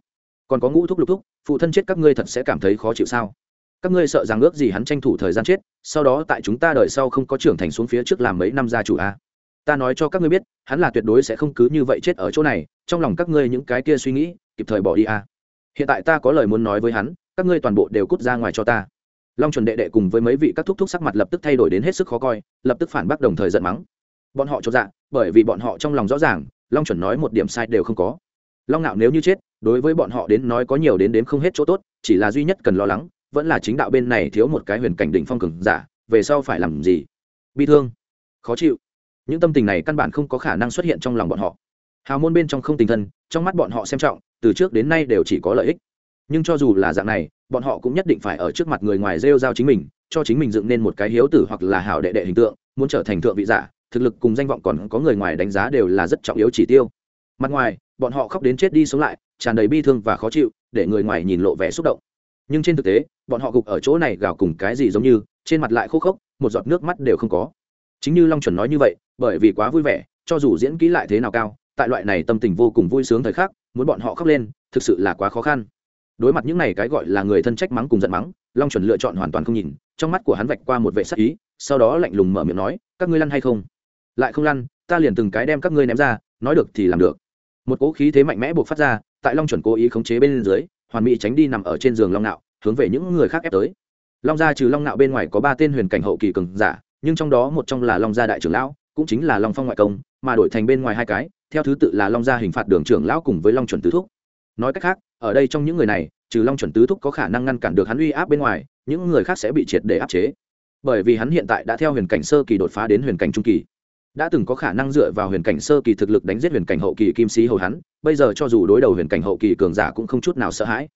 Còn có ngũ thúc lục thúc, phụ thân chết các ngươi thật sẽ cảm thấy khó chịu sao? Các ngươi sợ rằng ước gì hắn tranh thủ thời gian chết, sau đó tại chúng ta đợi sau không có trưởng thành xuống phía trước làm mấy năm gia chủ a à? Ta nói cho các ngươi biết, hắn là tuyệt đối sẽ không cứ như vậy chết ở chỗ này, trong lòng các ngươi những cái kia suy nghĩ, kịp thời bỏ đi a à? hiện tại ta có lời muốn nói với hắn, các ngươi toàn bộ đều cút ra ngoài cho ta. Long chuẩn đệ đệ cùng với mấy vị các thúc thúc sắc mặt lập tức thay đổi đến hết sức khó coi, lập tức phản bác đồng thời giận mắng. Bọn họ cho dạ bởi vì bọn họ trong lòng rõ ràng, long chuẩn nói một điểm sai đều không có. Long nạo nếu như chết, đối với bọn họ đến nói có nhiều đến đến không hết chỗ tốt, chỉ là duy nhất cần lo lắng, vẫn là chính đạo bên này thiếu một cái huyền cảnh đỉnh phong cường giả, về sau phải làm gì? Bi thương, khó chịu những tâm tình này căn bản không có khả năng xuất hiện trong lòng bọn họ. Hào môn bên trong không tình thân, trong mắt bọn họ xem trọng, từ trước đến nay đều chỉ có lợi ích. Nhưng cho dù là dạng này, bọn họ cũng nhất định phải ở trước mặt người ngoài rêu giao chính mình, cho chính mình dựng nên một cái hiếu tử hoặc là hảo đệ đệ hình tượng, muốn trở thành thượng vị giả, thực lực cùng danh vọng còn có người ngoài đánh giá đều là rất trọng yếu chỉ tiêu. Mặt ngoài, bọn họ khóc đến chết đi sống lại, tràn đầy bi thương và khó chịu, để người ngoài nhìn lộ vẻ xúc động. Nhưng trên thực tế, bọn họ gục ở chỗ này gào cùng cái gì giống như, trên mặt lại khô khốc, một giọt nước mắt đều không có. Chính như long chuẩn nói như vậy bởi vì quá vui vẻ, cho dù diễn kỹ lại thế nào cao, tại loại này tâm tình vô cùng vui sướng thời khắc, muốn bọn họ khóc lên, thực sự là quá khó khăn. Đối mặt những này cái gọi là người thân trách mắng cùng giận mắng, long chuẩn lựa chọn hoàn toàn không nhìn, trong mắt của hắn vạch qua một vệ sắc ý, sau đó lạnh lùng mở miệng nói, các ngươi lăn hay không? Lại không lăn, ta liền từng cái đem các ngươi ném ra, nói được thì làm được. Một cỗ khí thế mạnh mẽ buộc phát ra, tại long chuẩn cố ý khống chế bên dưới, hoàn mỹ tránh đi nằm ở trên giường long nạo, hướng về những người khác ép tới. Long gia trừ long nạo bên ngoài có ba tên huyền cảnh hậu kỳ cường giả, nhưng trong đó một trong là long gia đại trưởng lão cũng chính là long phong ngoại công, mà đổi thành bên ngoài hai cái, theo thứ tự là long gia hình phạt đường trưởng lão cùng với long chuẩn tứ thúc. Nói cách khác, ở đây trong những người này, trừ long chuẩn tứ thúc có khả năng ngăn cản được hắn uy áp bên ngoài, những người khác sẽ bị triệt để áp chế. Bởi vì hắn hiện tại đã theo huyền cảnh sơ kỳ đột phá đến huyền cảnh trung kỳ. Đã từng có khả năng dựa vào huyền cảnh sơ kỳ thực lực đánh giết huyền cảnh hậu kỳ kim sĩ hầu hắn, bây giờ cho dù đối đầu huyền cảnh hậu kỳ cường giả cũng không chút nào sợ hãi.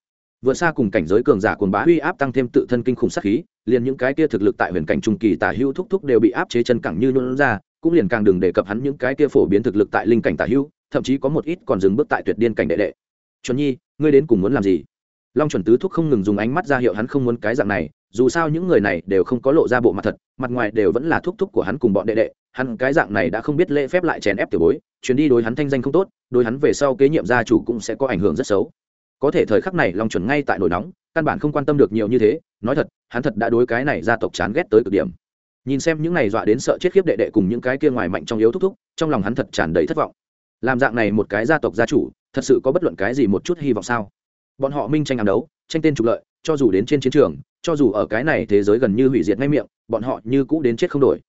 Vượt xa cùng cảnh giới cường giả cuồng bá uy áp tăng thêm tự thân kinh khủng sát khí, liền những cái kia thực lực tại huyền cảnh trung kỳ tả hữu thúc thúc đều bị áp chế chân cẳng như nôn ra cũng liền càng đừng đề cập hắn những cái kia phổ biến thực lực tại linh cảnh tả hữu, thậm chí có một ít còn dừng bước tại tuyệt điên cảnh đệ đệ. Chuẩn nhi, ngươi đến cùng muốn làm gì? Long chuẩn tứ thúc không ngừng dùng ánh mắt ra hiệu hắn không muốn cái dạng này, dù sao những người này đều không có lộ ra bộ mặt thật, mặt ngoài đều vẫn là thúc thúc của hắn cùng bọn đệ đệ, hắn cái dạng này đã không biết lễ phép lại chèn ép tiểu bối, chuyến đi đối hắn thanh danh không tốt, đối hắn về sau kế nhiệm gia chủ cũng sẽ có ảnh hưởng rất xấu. Có thể thời khắc này long chuẩn ngay tại nổi nóng, căn bản không quan tâm được nhiều như thế, nói thật, hắn thật đã đối cái này gia tộc chán ghét tới cực điểm nhìn xem những này dọa đến sợ chết khiếp đệ đệ cùng những cái kia ngoài mạnh trong yếu thúc thúc, trong lòng hắn thật tràn đầy thất vọng. Làm dạng này một cái gia tộc gia chủ, thật sự có bất luận cái gì một chút hy vọng sao? Bọn họ minh tranh ám đấu, tranh tên trục lợi, cho dù đến trên chiến trường, cho dù ở cái này thế giới gần như hủy diệt ngay miệng, bọn họ như cũ đến chết không đổi.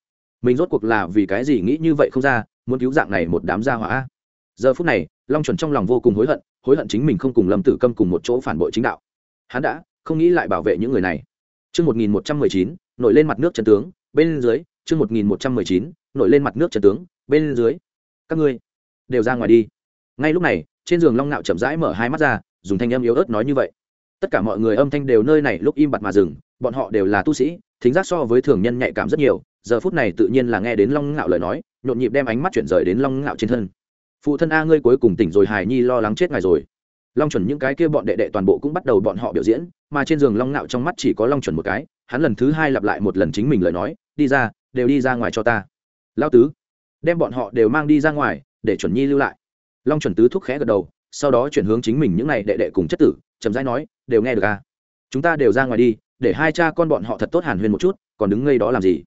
Mình rốt cuộc là vì cái gì nghĩ như vậy không ra, muốn cứu dạng này một đám gia hỏa? Giờ phút này, long chuẩn trong lòng vô cùng hối hận hối hận chính mình không cùng lâm tử câm cùng một chỗ phản bội chính đạo. Hắn đã không nghĩ lại bảo vệ những người này. Trước một nghìn một trăm mười chín, nổi lên mặt nước chân tướng bên dưới, chương một nghìn một trăm mười chín, nổi lên mặt nước trần tướng, bên dưới. Các ngươi đều ra ngoài đi. Ngay lúc này, trên giường long nạo chậm rãi mở hai mắt ra, dùng thanh âm yếu ớt nói như vậy. Tất cả mọi người âm thanh đều nơi này lúc im bặt mà dừng, bọn họ đều là tu sĩ, thính giác so với thường nhân nhạy cảm rất nhiều, giờ phút này tự nhiên là nghe đến long ngạo lời nói, nhộn nhịp đem ánh mắt chuyển rời đến long ngạo trên thân. Phụ thân a ngươi cuối cùng tỉnh rồi hài nhi lo lắng chết ngài rồi. Long chuẩn những cái kia bọn đệ đệ toàn bộ cũng bắt đầu bọn họ biểu diễn, mà trên giường long ngạo trong mắt chỉ có long chuẩn một cái, hắn lần thứ hai lặp lại một lần chính mình lời nói đi ra, đều đi ra ngoài cho ta. Lao tứ, đem bọn họ đều mang đi ra ngoài, để chuẩn nhi lưu lại. Long chuẩn tứ thúc khẽ gật đầu, sau đó chuyển hướng chính mình những n à y đệ đệ cùng chất tử, chậm rãi nói, đều nghe được à? Chúng ta đều ra ngoài đi, để hai cha con bọn họ thật tốt hàn huyên một chút, còn đứng ngây đó làm gì?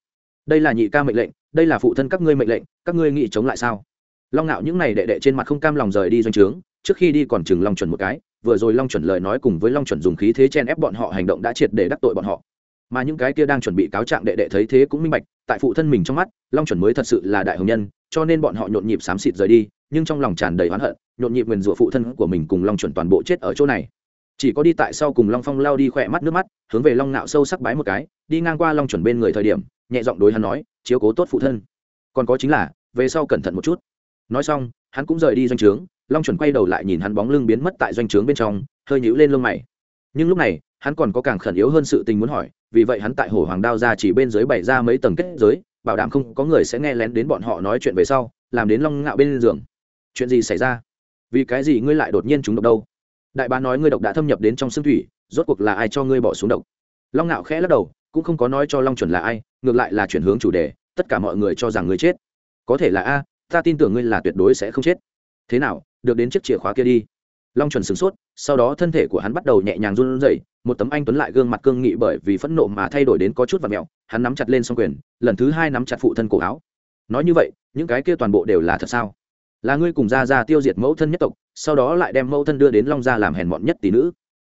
Đây là nhị ca mệnh lệnh, đây là phụ thân các ngươi mệnh lệnh, các ngươi nghĩ chống lại sao? Long ngạo những n à y đệ đệ trên mặt không cam lòng rời đi doanh trướng, trước khi đi còn chừng long chuẩn một cái, vừa rồi long chuẩn lời nói cùng với long chuẩn dùng khí thế chen ép bọn họ hành động đã triệt để đắc tội bọn họ mà những cái kia đang chuẩn bị cáo trạng đệ đệ thấy thế cũng minh bạch, tại phụ thân mình trong mắt, long chuẩn mới thật sự là đại hồng nhân, cho nên bọn họ nhộn nhịp xám xịt rời đi, nhưng trong lòng tràn đầy oán hận, nhộn nhịp nguyền rủa phụ thân của mình cùng long chuẩn toàn bộ chết ở chỗ này. Chỉ có đi tại sau cùng long phong lao đi khỏe mắt nước mắt, hướng về long nạo sâu sắc bái một cái, đi ngang qua long chuẩn bên người thời điểm, nhẹ giọng đối hắn nói, chiếu cố tốt phụ thân. Còn có chính là, về sau cẩn thận một chút. Nói xong, hắn cũng rời đi doanh trướng, long chuẩn quay đầu lại nhìn hắn bóng lưng biến mất tại doanh trướng bên trong, hơi nhíu lên lông mày. Nhưng lúc này, hắn còn có càng khẩn yếu hơn sự tình muốn hỏi vì vậy hắn tại hổ hoàng đao ra chỉ bên dưới bày ra mấy tầng kết giới, bảo đảm không có người sẽ nghe lén đến bọn họ nói chuyện về sau, làm đến long ngạo bên giường. Chuyện gì xảy ra? Vì cái gì ngươi lại đột nhiên trúng độc đâu? Đại bá nói ngươi độc đã thâm nhập đến trong xương thủy, rốt cuộc là ai cho ngươi bỏ xuống độc? Long ngạo khẽ lắc đầu, cũng không có nói cho long chuẩn là ai, ngược lại là chuyển hướng chủ đề, tất cả mọi người cho rằng ngươi chết. Có thể là a, ta tin tưởng ngươi là tuyệt đối sẽ không chết. Thế nào, được đến chiếc chìa khóa kia đi long chuẩn sửng sốt, sau đó thân thể của hắn bắt đầu nhẹ nhàng run rẩy, một tấm anh tuấn lại gương mặt cương nghị bởi vì phẫn nộ mà thay đổi đến có chút và mẹo, hắn nắm chặt lên s quyền, lần thứ hai nắm chặt phụ thân cổ áo. Nói như vậy, những cái kia toàn bộ đều là thật sao? Là ngươi cùng ra ra tiêu diệt mẫu thân nhất tộc, sau đó lại đem mẫu thân đưa đến long gia làm hèn mọn nhất tỷ nữ.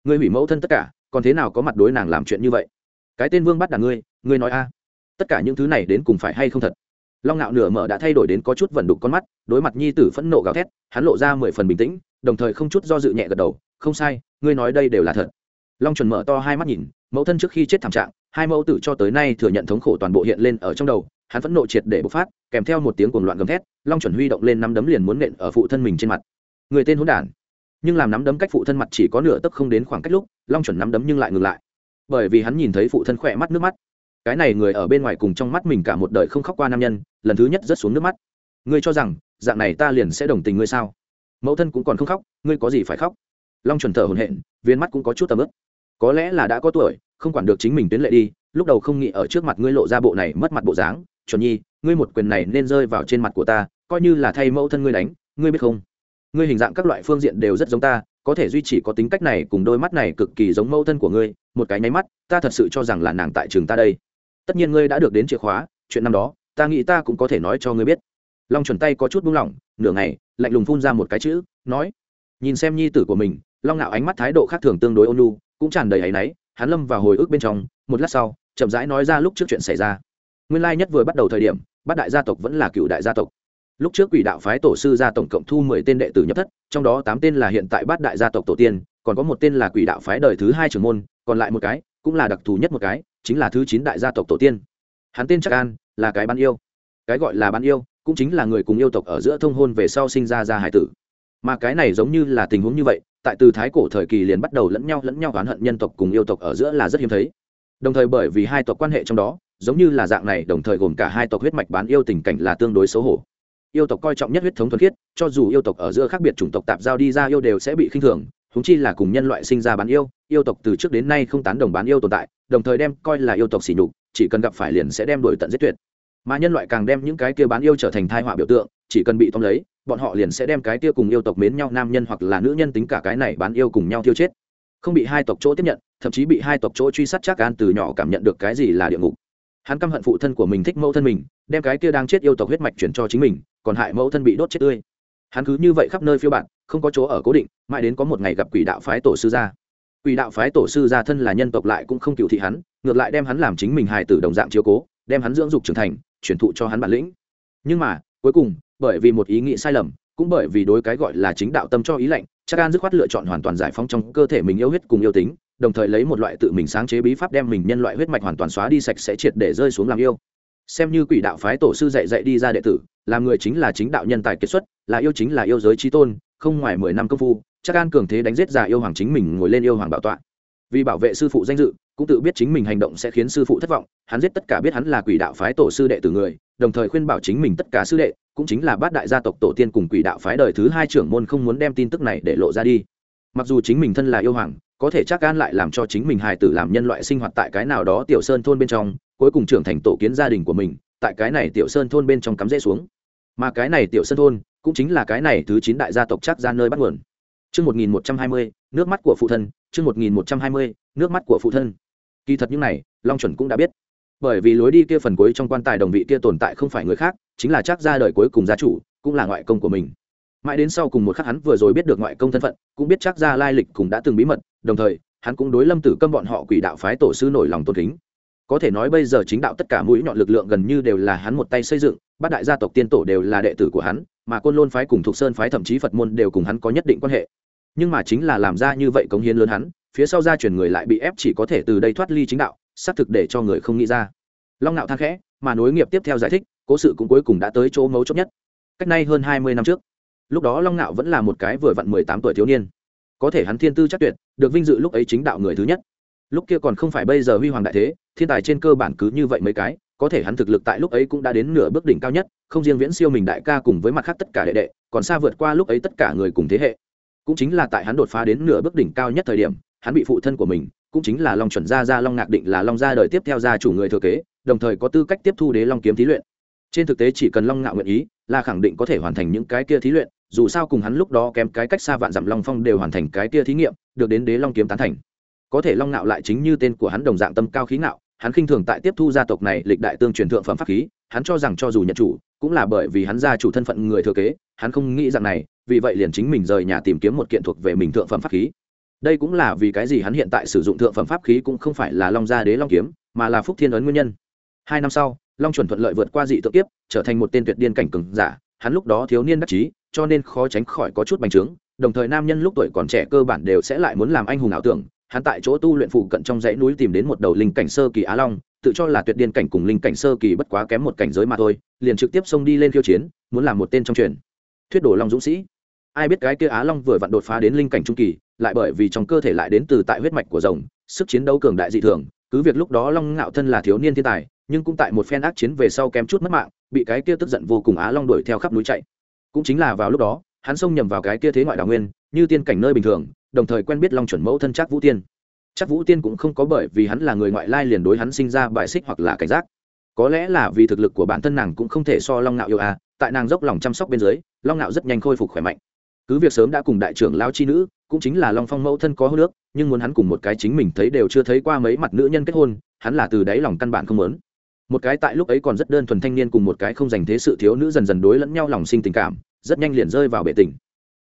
Ngươi hủy mẫu thân tất cả, còn thế nào có mặt đối nàng làm chuyện như vậy? Cái tên vương bắt đàn ngươi ngươi nói a. À. Tất cả những thứ này đến cùng phải hay không thật? Long ngạo nửa mở đã thay đổi đến có chút vẩn đục con mắt, đối mặt nhi tử phẫn nộ gào thét, hắn lộ ra mười phần bình tĩnh đồng thời không chút do dự nhẹ gật đầu, không sai, ngươi nói đây đều là thật. Long chuẩn mở to hai mắt nhìn, mẫu thân trước khi chết thảm trạng, hai mẫu tử cho tới nay thừa nhận thống khổ toàn bộ hiện lên ở trong đầu, hắn phẫn nộ triệt để bộc phát, kèm theo một tiếng cuồng loạn gầm thét, long chuẩn huy động lên nắm đấm liền muốn nện ở phụ thân mình trên mặt. Người tên hỗn đản. Nhưng làm nắm đấm cách phụ thân mặt chỉ có nửa tấc không đến khoảng cách lúc, long chuẩn nắm đấm nhưng lại ngừng lại. Bởi vì hắn nhìn thấy phụ thân khỏe mắt nước mắt. Cái này người ở bên ngoài cùng trong mắt mình cả một đời không khóc qua nam nhân, lần thứ nhất rất xuống nước mắt. Ngươi cho rằng, dạng này ta liền sẽ đồng tình ngươi sao? Mẫu thân cũng còn không khóc, ngươi có gì phải khóc? Long chuẩn thở hồn hện viên mắt cũng có chút tầm ướp có lẽ là đã có tuổi, không quản được chính mình tuyến lệ đi, lúc đầu không nghĩ ở trước mặt ngươi lộ ra bộ này mất mặt bộ dáng. Chuẩn nhi, ngươi một quyền này nên rơi vào trên mặt của ta, coi như là thay mẫu thân ngươi đánh, ngươi biết không? Ngươi hình dạng các loại phương diện đều rất giống ta, có thể duy trì có tính cách này cùng đôi mắt này cực kỳ giống mẫu thân của ngươi. Một cái nháy mắt, ta thật sự cho rằng là nàng tại trường ta đây. Tất nhiên ngươi đã được đến chìa khóa, chuyện năm đó, ta nghĩ ta cũng có thể nói cho ngươi biết long chuẩn tay có chút buông lỏng, nửa ngày, lạnh lùng phun ra một cái chữ, nói, nhìn xem nhi tử của mình, long nạo ánh mắt thái độ khác thường tương đối ôn nhu, cũng tràn đầy áy náy, hắn lâm vào hồi ức bên trong, một lát sau, chậm rãi nói ra lúc trước chuyện xảy ra. Nguyên lai nhất vừa bắt đầu thời điểm, bát đại gia tộc vẫn là cựu đại gia tộc. Lúc trước quỷ đạo phái tổ sư gia tổng cộng thu mười tên đệ tử nhập thất, trong đó tám tên là hiện tại bát đại gia tộc tổ tiên, còn có một tên là quỷ đạo phái đời thứ hai trưởng môn, còn lại một cái, cũng là đặc thù nhất một cái, chính là thứ chín đại gia tộc tổ tiên. Hắn tên chắc an, là cái bán yêu. Cái gọi là bán yêu cũng chính là người cùng yêu tộc ở giữa thông hôn về sau sinh ra ra hải tử. Mà cái này giống như là tình huống như vậy, tại từ thái cổ thời kỳ liền bắt đầu lẫn nhau lẫn nhau oán hận nhân tộc cùng yêu tộc ở giữa là rất hiếm thấy. Đồng thời bởi vì hai tộc quan hệ trong đó, giống như là dạng này, đồng thời gồm cả hai tộc huyết mạch bán yêu tình cảnh là tương đối xấu hổ. Yêu tộc coi trọng nhất huyết thống thuần khiết, cho dù yêu tộc ở giữa khác biệt chủng tộc tạp giao đi ra yêu đều sẽ bị khinh thường húng chi là cùng nhân loại sinh ra bán yêu yêu tộc từ trước đến nay không tán đồng bán yêu tồn tại, đồng thời đem coi là yêu tộc xỉ nhục, chỉ cần gặp phải liền sẽ đem đổi tận giết tuyệt mà nhân loại càng đem những cái kia bán yêu trở thành thai họa biểu tượng, chỉ cần bị tóm lấy, bọn họ liền sẽ đem cái kia cùng yêu tộc mến nhau nam nhân hoặc là nữ nhân tính cả cái này bán yêu cùng nhau tiêu chết. Không bị hai tộc chỗ tiếp nhận, thậm chí bị hai tộc chỗ truy sát chắc an từ nhỏ cảm nhận được cái gì là địa ngục. Hắn căm hận phụ thân của mình thích mẫu thân mình, đem cái kia đang chết yêu tộc huyết mạch chuyển cho chính mình, còn hại mẫu thân bị đốt chết tươi. Hắn cứ như vậy khắp nơi phiêu bạn không có chỗ ở cố định, mãi đến có một ngày gặp quỷ đạo phái tổ sư gia. Quỷ đạo phái tổ sư gia thân là nhân tộc lại cũng không cựu thị hắn, ngược lại đem hắn làm chính mình hài tử đồng dạng chiếu cố, đem hắn dưỡng dục trưởng thành truyền thụ cho hắn bản lĩnh. Nhưng mà, cuối cùng, bởi vì một ý nghĩ sai lầm, cũng bởi vì đối cái gọi là chính đạo tâm cho ý lệnh chắc an dứt khoát lựa chọn hoàn toàn giải phóng trong cơ thể mình yêu huyết cùng yêu tính, đồng thời lấy một loại tự mình sáng chế bí pháp đem mình nhân loại huyết mạch hoàn toàn xóa đi sạch sẽ triệt để rơi xuống làm yêu. Xem như quỷ đạo phái tổ sư dạy dạy đi ra đệ tử, làm người chính là chính đạo nhân tài kiệt xuất, là yêu chính là yêu giới trí tôn, không ngoài mười năm công phu, chắc an cường thế đánh giết già yêu hoàng chính mình ngồi lên yêu hoàng bảo tọa. Vì bảo vệ sư phụ danh dự cũng tự biết chính mình hành động sẽ khiến sư phụ thất vọng hắn giết tất cả biết hắn là quỷ đạo phái tổ sư đệ tử người đồng thời khuyên bảo chính mình tất cả sư đệ cũng chính là bát đại gia tộc tổ tiên cùng quỷ đạo phái đời thứ hai trưởng môn không muốn đem tin tức này để lộ ra đi. Mặc dù chính mình thân là yêu hoàng có thể chắc gan lại làm cho chính mình hài tử làm nhân loại sinh hoạt tại cái nào đó tiểu sơn thôn bên trong cuối cùng trưởng thành tổ kiến gia đình của mình tại cái này tiểu sơn thôn bên trong cắm rễ xuống. Mà cái này tiểu sơn thôn cũng chính là cái này thứ chín đại gia tộc chắc ra nơi bắt nguồn. Chương 1120, nước mắt của phụ thân, chương 1120, nước mắt của phụ thân. Kỳ thật những này, Long chuẩn cũng đã biết. Bởi vì lối đi kia phần cuối trong quan tài đồng vị kia tồn tại không phải người khác, chính là chắc ra đời cuối cùng gia chủ, cũng là ngoại công của mình. Mãi đến sau cùng một khắc hắn vừa rồi biết được ngoại công thân phận, cũng biết chắc ra lai lịch cùng đã từng bí mật, đồng thời, hắn cũng đối Lâm Tử Câm bọn họ quỷ đạo phái tổ sư nổi lòng tôn kính. Có thể nói bây giờ chính đạo tất cả mũi nhọn lực lượng gần như đều là hắn một tay xây dựng, bát đại gia tộc tiên tổ đều là đệ tử của hắn, mà Côn Lôn phái cùng Thục Sơn phái thậm chí Phật môn đều cùng hắn có nhất định quan hệ nhưng mà chính là làm ra như vậy cống hiến lớn hắn phía sau gia truyền người lại bị ép chỉ có thể từ đây thoát ly chính đạo, xác thực để cho người không nghĩ ra. Long ngạo than khẽ, mà nối nghiệp tiếp theo giải thích, cố sự cũng cuối cùng đã tới chỗ mấu chốt nhất. Cách nay hơn hai mươi năm trước, lúc đó long ngạo vẫn là một cái vừa vặn mười tám tuổi thiếu niên. Có thể hắn thiên tư chắc tuyệt, được vinh dự lúc ấy chính đạo người thứ nhất. Lúc kia còn không phải bây giờ huy hoàng đại thế, thiên tài trên cơ bản cứ như vậy mấy cái, có thể hắn thực lực tại lúc ấy cũng đã đến nửa bước đỉnh cao nhất, không riêng viễn siêu mình đại ca cùng với mặt khác tất cả đệ đệ, còn xa vượt qua lúc ấy tất cả người cùng thế hệ. Cũng chính là tại hắn đột phá đến nửa bước đỉnh cao nhất thời điểm hắn bị phụ thân của mình, cũng chính là long chuẩn gia gia long ngạc định là long gia đời tiếp theo gia chủ người thừa kế, đồng thời có tư cách tiếp thu đế long kiếm thí luyện. Trên thực tế chỉ cần long ngạo nguyện ý, là khẳng định có thể hoàn thành những cái kia thí luyện, dù sao cùng hắn lúc đó kém cái cách xa vạn dặm long phong đều hoàn thành cái kia thí nghiệm, được đến đế long kiếm tán thành. Có thể long ngạo lại chính như tên của hắn đồng dạng tâm cao khí ngạo, hắn khinh thường tại tiếp thu gia tộc này lịch đại tương truyền thượng phẩm pháp khí, hắn cho rằng cho dù nhận chủ, cũng là bởi vì hắn gia chủ thân phận người thừa kế, hắn không nghĩ rằng này, vì vậy liền chính mình rời nhà tìm kiếm một kiện thuộc về mình thượng phẩm pháp khí đây cũng là vì cái gì hắn hiện tại sử dụng thượng phẩm pháp khí cũng không phải là long gia đế long kiếm, mà là phúc thiên ấn nguyên nhân. Hai năm sau, long chuẩn thuận lợi vượt qua dị tự tiếp trở thành một tên tuyệt điên cảnh cừng giả. Hắn lúc đó thiếu niên đắc chí, cho nên khó tránh khỏi có chút bành trướng, đồng thời nam nhân lúc tuổi còn trẻ cơ bản đều sẽ lại muốn làm anh hùng ảo tưởng. Hắn tại chỗ tu luyện phụ cận trong dãy núi tìm đến một đầu linh cảnh sơ kỳ á long, tự cho là tuyệt điên cảnh cùng linh cảnh sơ kỳ bất quá kém một cảnh giới mà thôi, liền trực tiếp xông đi lên khiêu chiến, muốn làm một tên trong truyền. Thuyết đổ long dũng sĩ. Ai biết cái kia á long vừa vặn đột phá đến linh cảnh trung kỳ lại bởi vì trong cơ thể lại đến từ tại huyết mạch của rồng, sức chiến đấu cường đại dị thường, cứ việc lúc đó long ngạo thân là thiếu niên thiên tài, nhưng cũng tại một phen ác chiến về sau kém chút mất mạng, bị cái kia tức giận vô cùng á long đuổi theo khắp núi chạy. Cũng chính là vào lúc đó, hắn xông nhầm vào cái kia thế ngoại đào nguyên, như tiên cảnh nơi bình thường, đồng thời quen biết long chuẩn mẫu thân chắc vũ tiên. Chắc vũ tiên cũng không có bởi vì hắn là người ngoại lai liền đối hắn sinh ra bài xích hoặc là cảnh giác. Có lẽ là vì thực lực của bản thân nàng cũng không thể so long ngạo yêu à tại nàng dốc lòng chăm sóc bên dưới, long ngạo rất nhanh khôi phục khỏe mạnh cứ việc sớm đã cùng đại trưởng lao chi nữ, cũng chính là long phong mẫu thân có hô nước nhưng muốn hắn cùng một cái chính mình thấy đều chưa thấy qua mấy mặt nữ nhân kết hôn, hắn là từ đáy lòng căn bản không lớn một cái tại lúc ấy còn rất đơn thuần thanh niên cùng một cái không dành thế sự thiếu nữ dần dần đối lẫn nhau lòng sinh tình cảm, rất nhanh liền rơi vào bệ tình.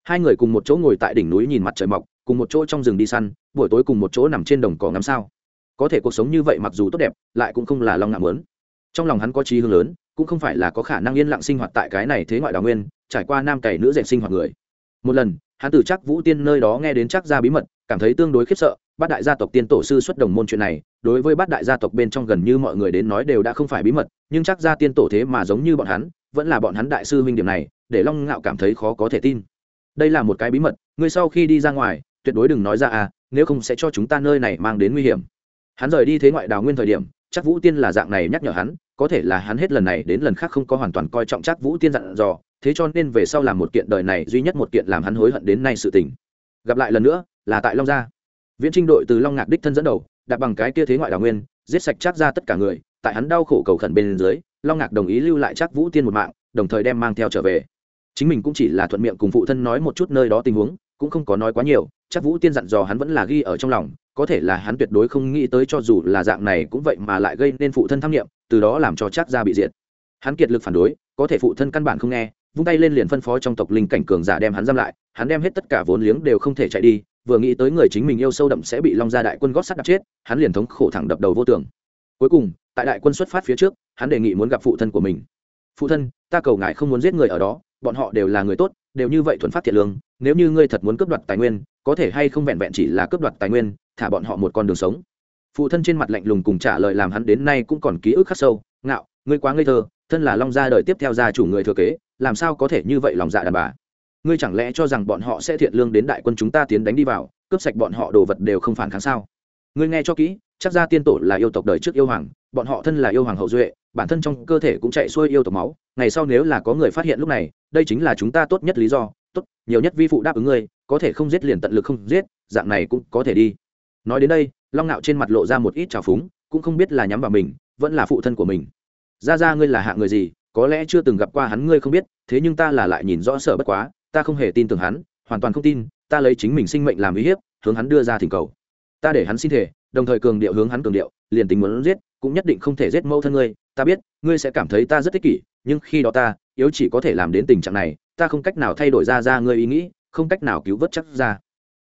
Hai người cùng một chỗ ngồi tại đỉnh núi nhìn mặt trời mọc, cùng một chỗ trong rừng đi săn, buổi tối cùng một chỗ nằm trên đồng cỏ ngắm sao. Có thể cuộc sống như vậy mặc dù tốt đẹp, lại cũng không là long ngạo lớn trong lòng hắn có trí hướng lớn, cũng không phải là có khả năng yên lặng sinh hoạt tại cái này thế ngoại đào nguyên, trải qua nam cày nữ dẹp sinh hoạt người một lần, hắn từ chắc vũ tiên nơi đó nghe đến chắc gia bí mật, cảm thấy tương đối khiếp sợ, bát đại gia tộc tiên tổ sư xuất đồng môn chuyện này, đối với bát đại gia tộc bên trong gần như mọi người đến nói đều đã không phải bí mật, nhưng chắc gia tiên tổ thế mà giống như bọn hắn, vẫn là bọn hắn đại sư huynh điểm này, để long ngạo cảm thấy khó có thể tin. Đây là một cái bí mật, ngươi sau khi đi ra ngoài, tuyệt đối đừng nói ra à nếu không sẽ cho chúng ta nơi này mang đến nguy hiểm. Hắn rời đi thế ngoại đào nguyên thời điểm chắc vũ tiên là dạng này nhắc nhở hắn, có thể là hắn hết lần này đến lần khác không có hoàn toàn coi trọng chắc vũ tiên dặn dò thế cho nên về sau làm một kiện đời này duy nhất một kiện làm hắn hối hận đến nay sự tình. Gặp lại lần nữa, là tại long gia. Viễn trinh đội từ long ngạc đích thân dẫn đầu, đặt bằng cái kia thế ngoại đào nguyên, giết sạch chắc ra tất cả người, tại hắn đau khổ cầu khẩn bên dưới, long ngạc đồng ý lưu lại chắc vũ tiên một mạng, đồng thời đem mang theo trở về. Chính mình cũng chỉ là thuận miệng cùng phụ thân nói một chút nơi đó tình huống, cũng không có nói quá nhiều, chắc vũ tiên dặn dò hắn vẫn là ghi ở trong lòng, có thể là hắn tuyệt đối không nghĩ tới cho dù là dạng này cũng vậy mà lại gây nên phụ thân tham nghiệm từ đó làm cho chắc ra bị diệt. Hắn kiệt lực phản đối, có thể phụ thân căn bản không nghe vung tay lên liền phân phó trong tộc linh cảnh cường giả đem hắn giam lại, hắn đem hết tất cả vốn liếng đều không thể chạy đi, vừa nghĩ tới người chính mình yêu sâu đậm sẽ bị long gia đại quân gót sắt đập chết, hắn liền thống khổ thẳng đập đầu vô tưởng cuối cùng, tại đại quân xuất phát phía trước, hắn đề nghị muốn gặp phụ thân của mình. Phụ thân, ta cầu ngài không muốn giết người ở đó, bọn họ đều là người tốt, đều như vậy thuần phát thiện lương, nếu như ngươi thật muốn cướp đoạt tài nguyên, có thể hay không vẹn vẹn chỉ là cướp đoạt tài nguyên, thả bọn họ một con đường sống. Phụ thân trên mặt lạnh lùng cùng trả lời làm hắn đến nay cũng còn ký ức khắc sâu, ngạo, ngươi quá ngây thơ, thân là long gia đời tiếp theo gia chủ người thừa kế làm sao có thể như vậy lòng dạ đàn bà? Ngươi chẳng lẽ cho rằng bọn họ sẽ thiện lương đến đại quân chúng ta tiến đánh đi vào, cướp sạch bọn họ đồ vật đều không phản kháng sao? Ngươi nghe cho kỹ, chắc ra tiên tổ là yêu tộc đời trước yêu hoàng, bọn họ thân là yêu hoàng hậu duệ, bản thân trong cơ thể cũng chạy xuôi yêu tộc máu, ngày sau nếu là có người phát hiện lúc này, đây chính là chúng ta tốt nhất lý do, tốt, nhiều nhất vi phụ đáp ứng ngươi, có thể không giết liền tận lực không giết, dạng này cũng có thể đi. Nói đến đây, long ngạo trên mặt lộ ra một ít trào phúng, cũng không biết là nhắm vào mình, vẫn là phụ thân của mình. Ra ra ngươi là hạ người gì có lẽ chưa từng gặp qua hắn, ngươi không biết, thế nhưng ta là lại nhìn rõ sợ bất quá, ta không hề tin tưởng hắn, hoàn toàn không tin, ta lấy chính mình sinh mệnh làm uy hiếp, hướng hắn đưa ra thỉnh cầu. Ta để hắn xin thể đồng thời cường điệu hướng hắn cường điệu, liền tính muốn giết, cũng nhất định không thể giết mâu thân ngươi. Ta biết, ngươi sẽ cảm thấy ta rất ích kỷ, nhưng khi đó ta, yếu chỉ có thể làm đến tình trạng này, ta không cách nào thay đổi ra ra ngươi ý nghĩ, không cách nào cứu vớt chắc ra.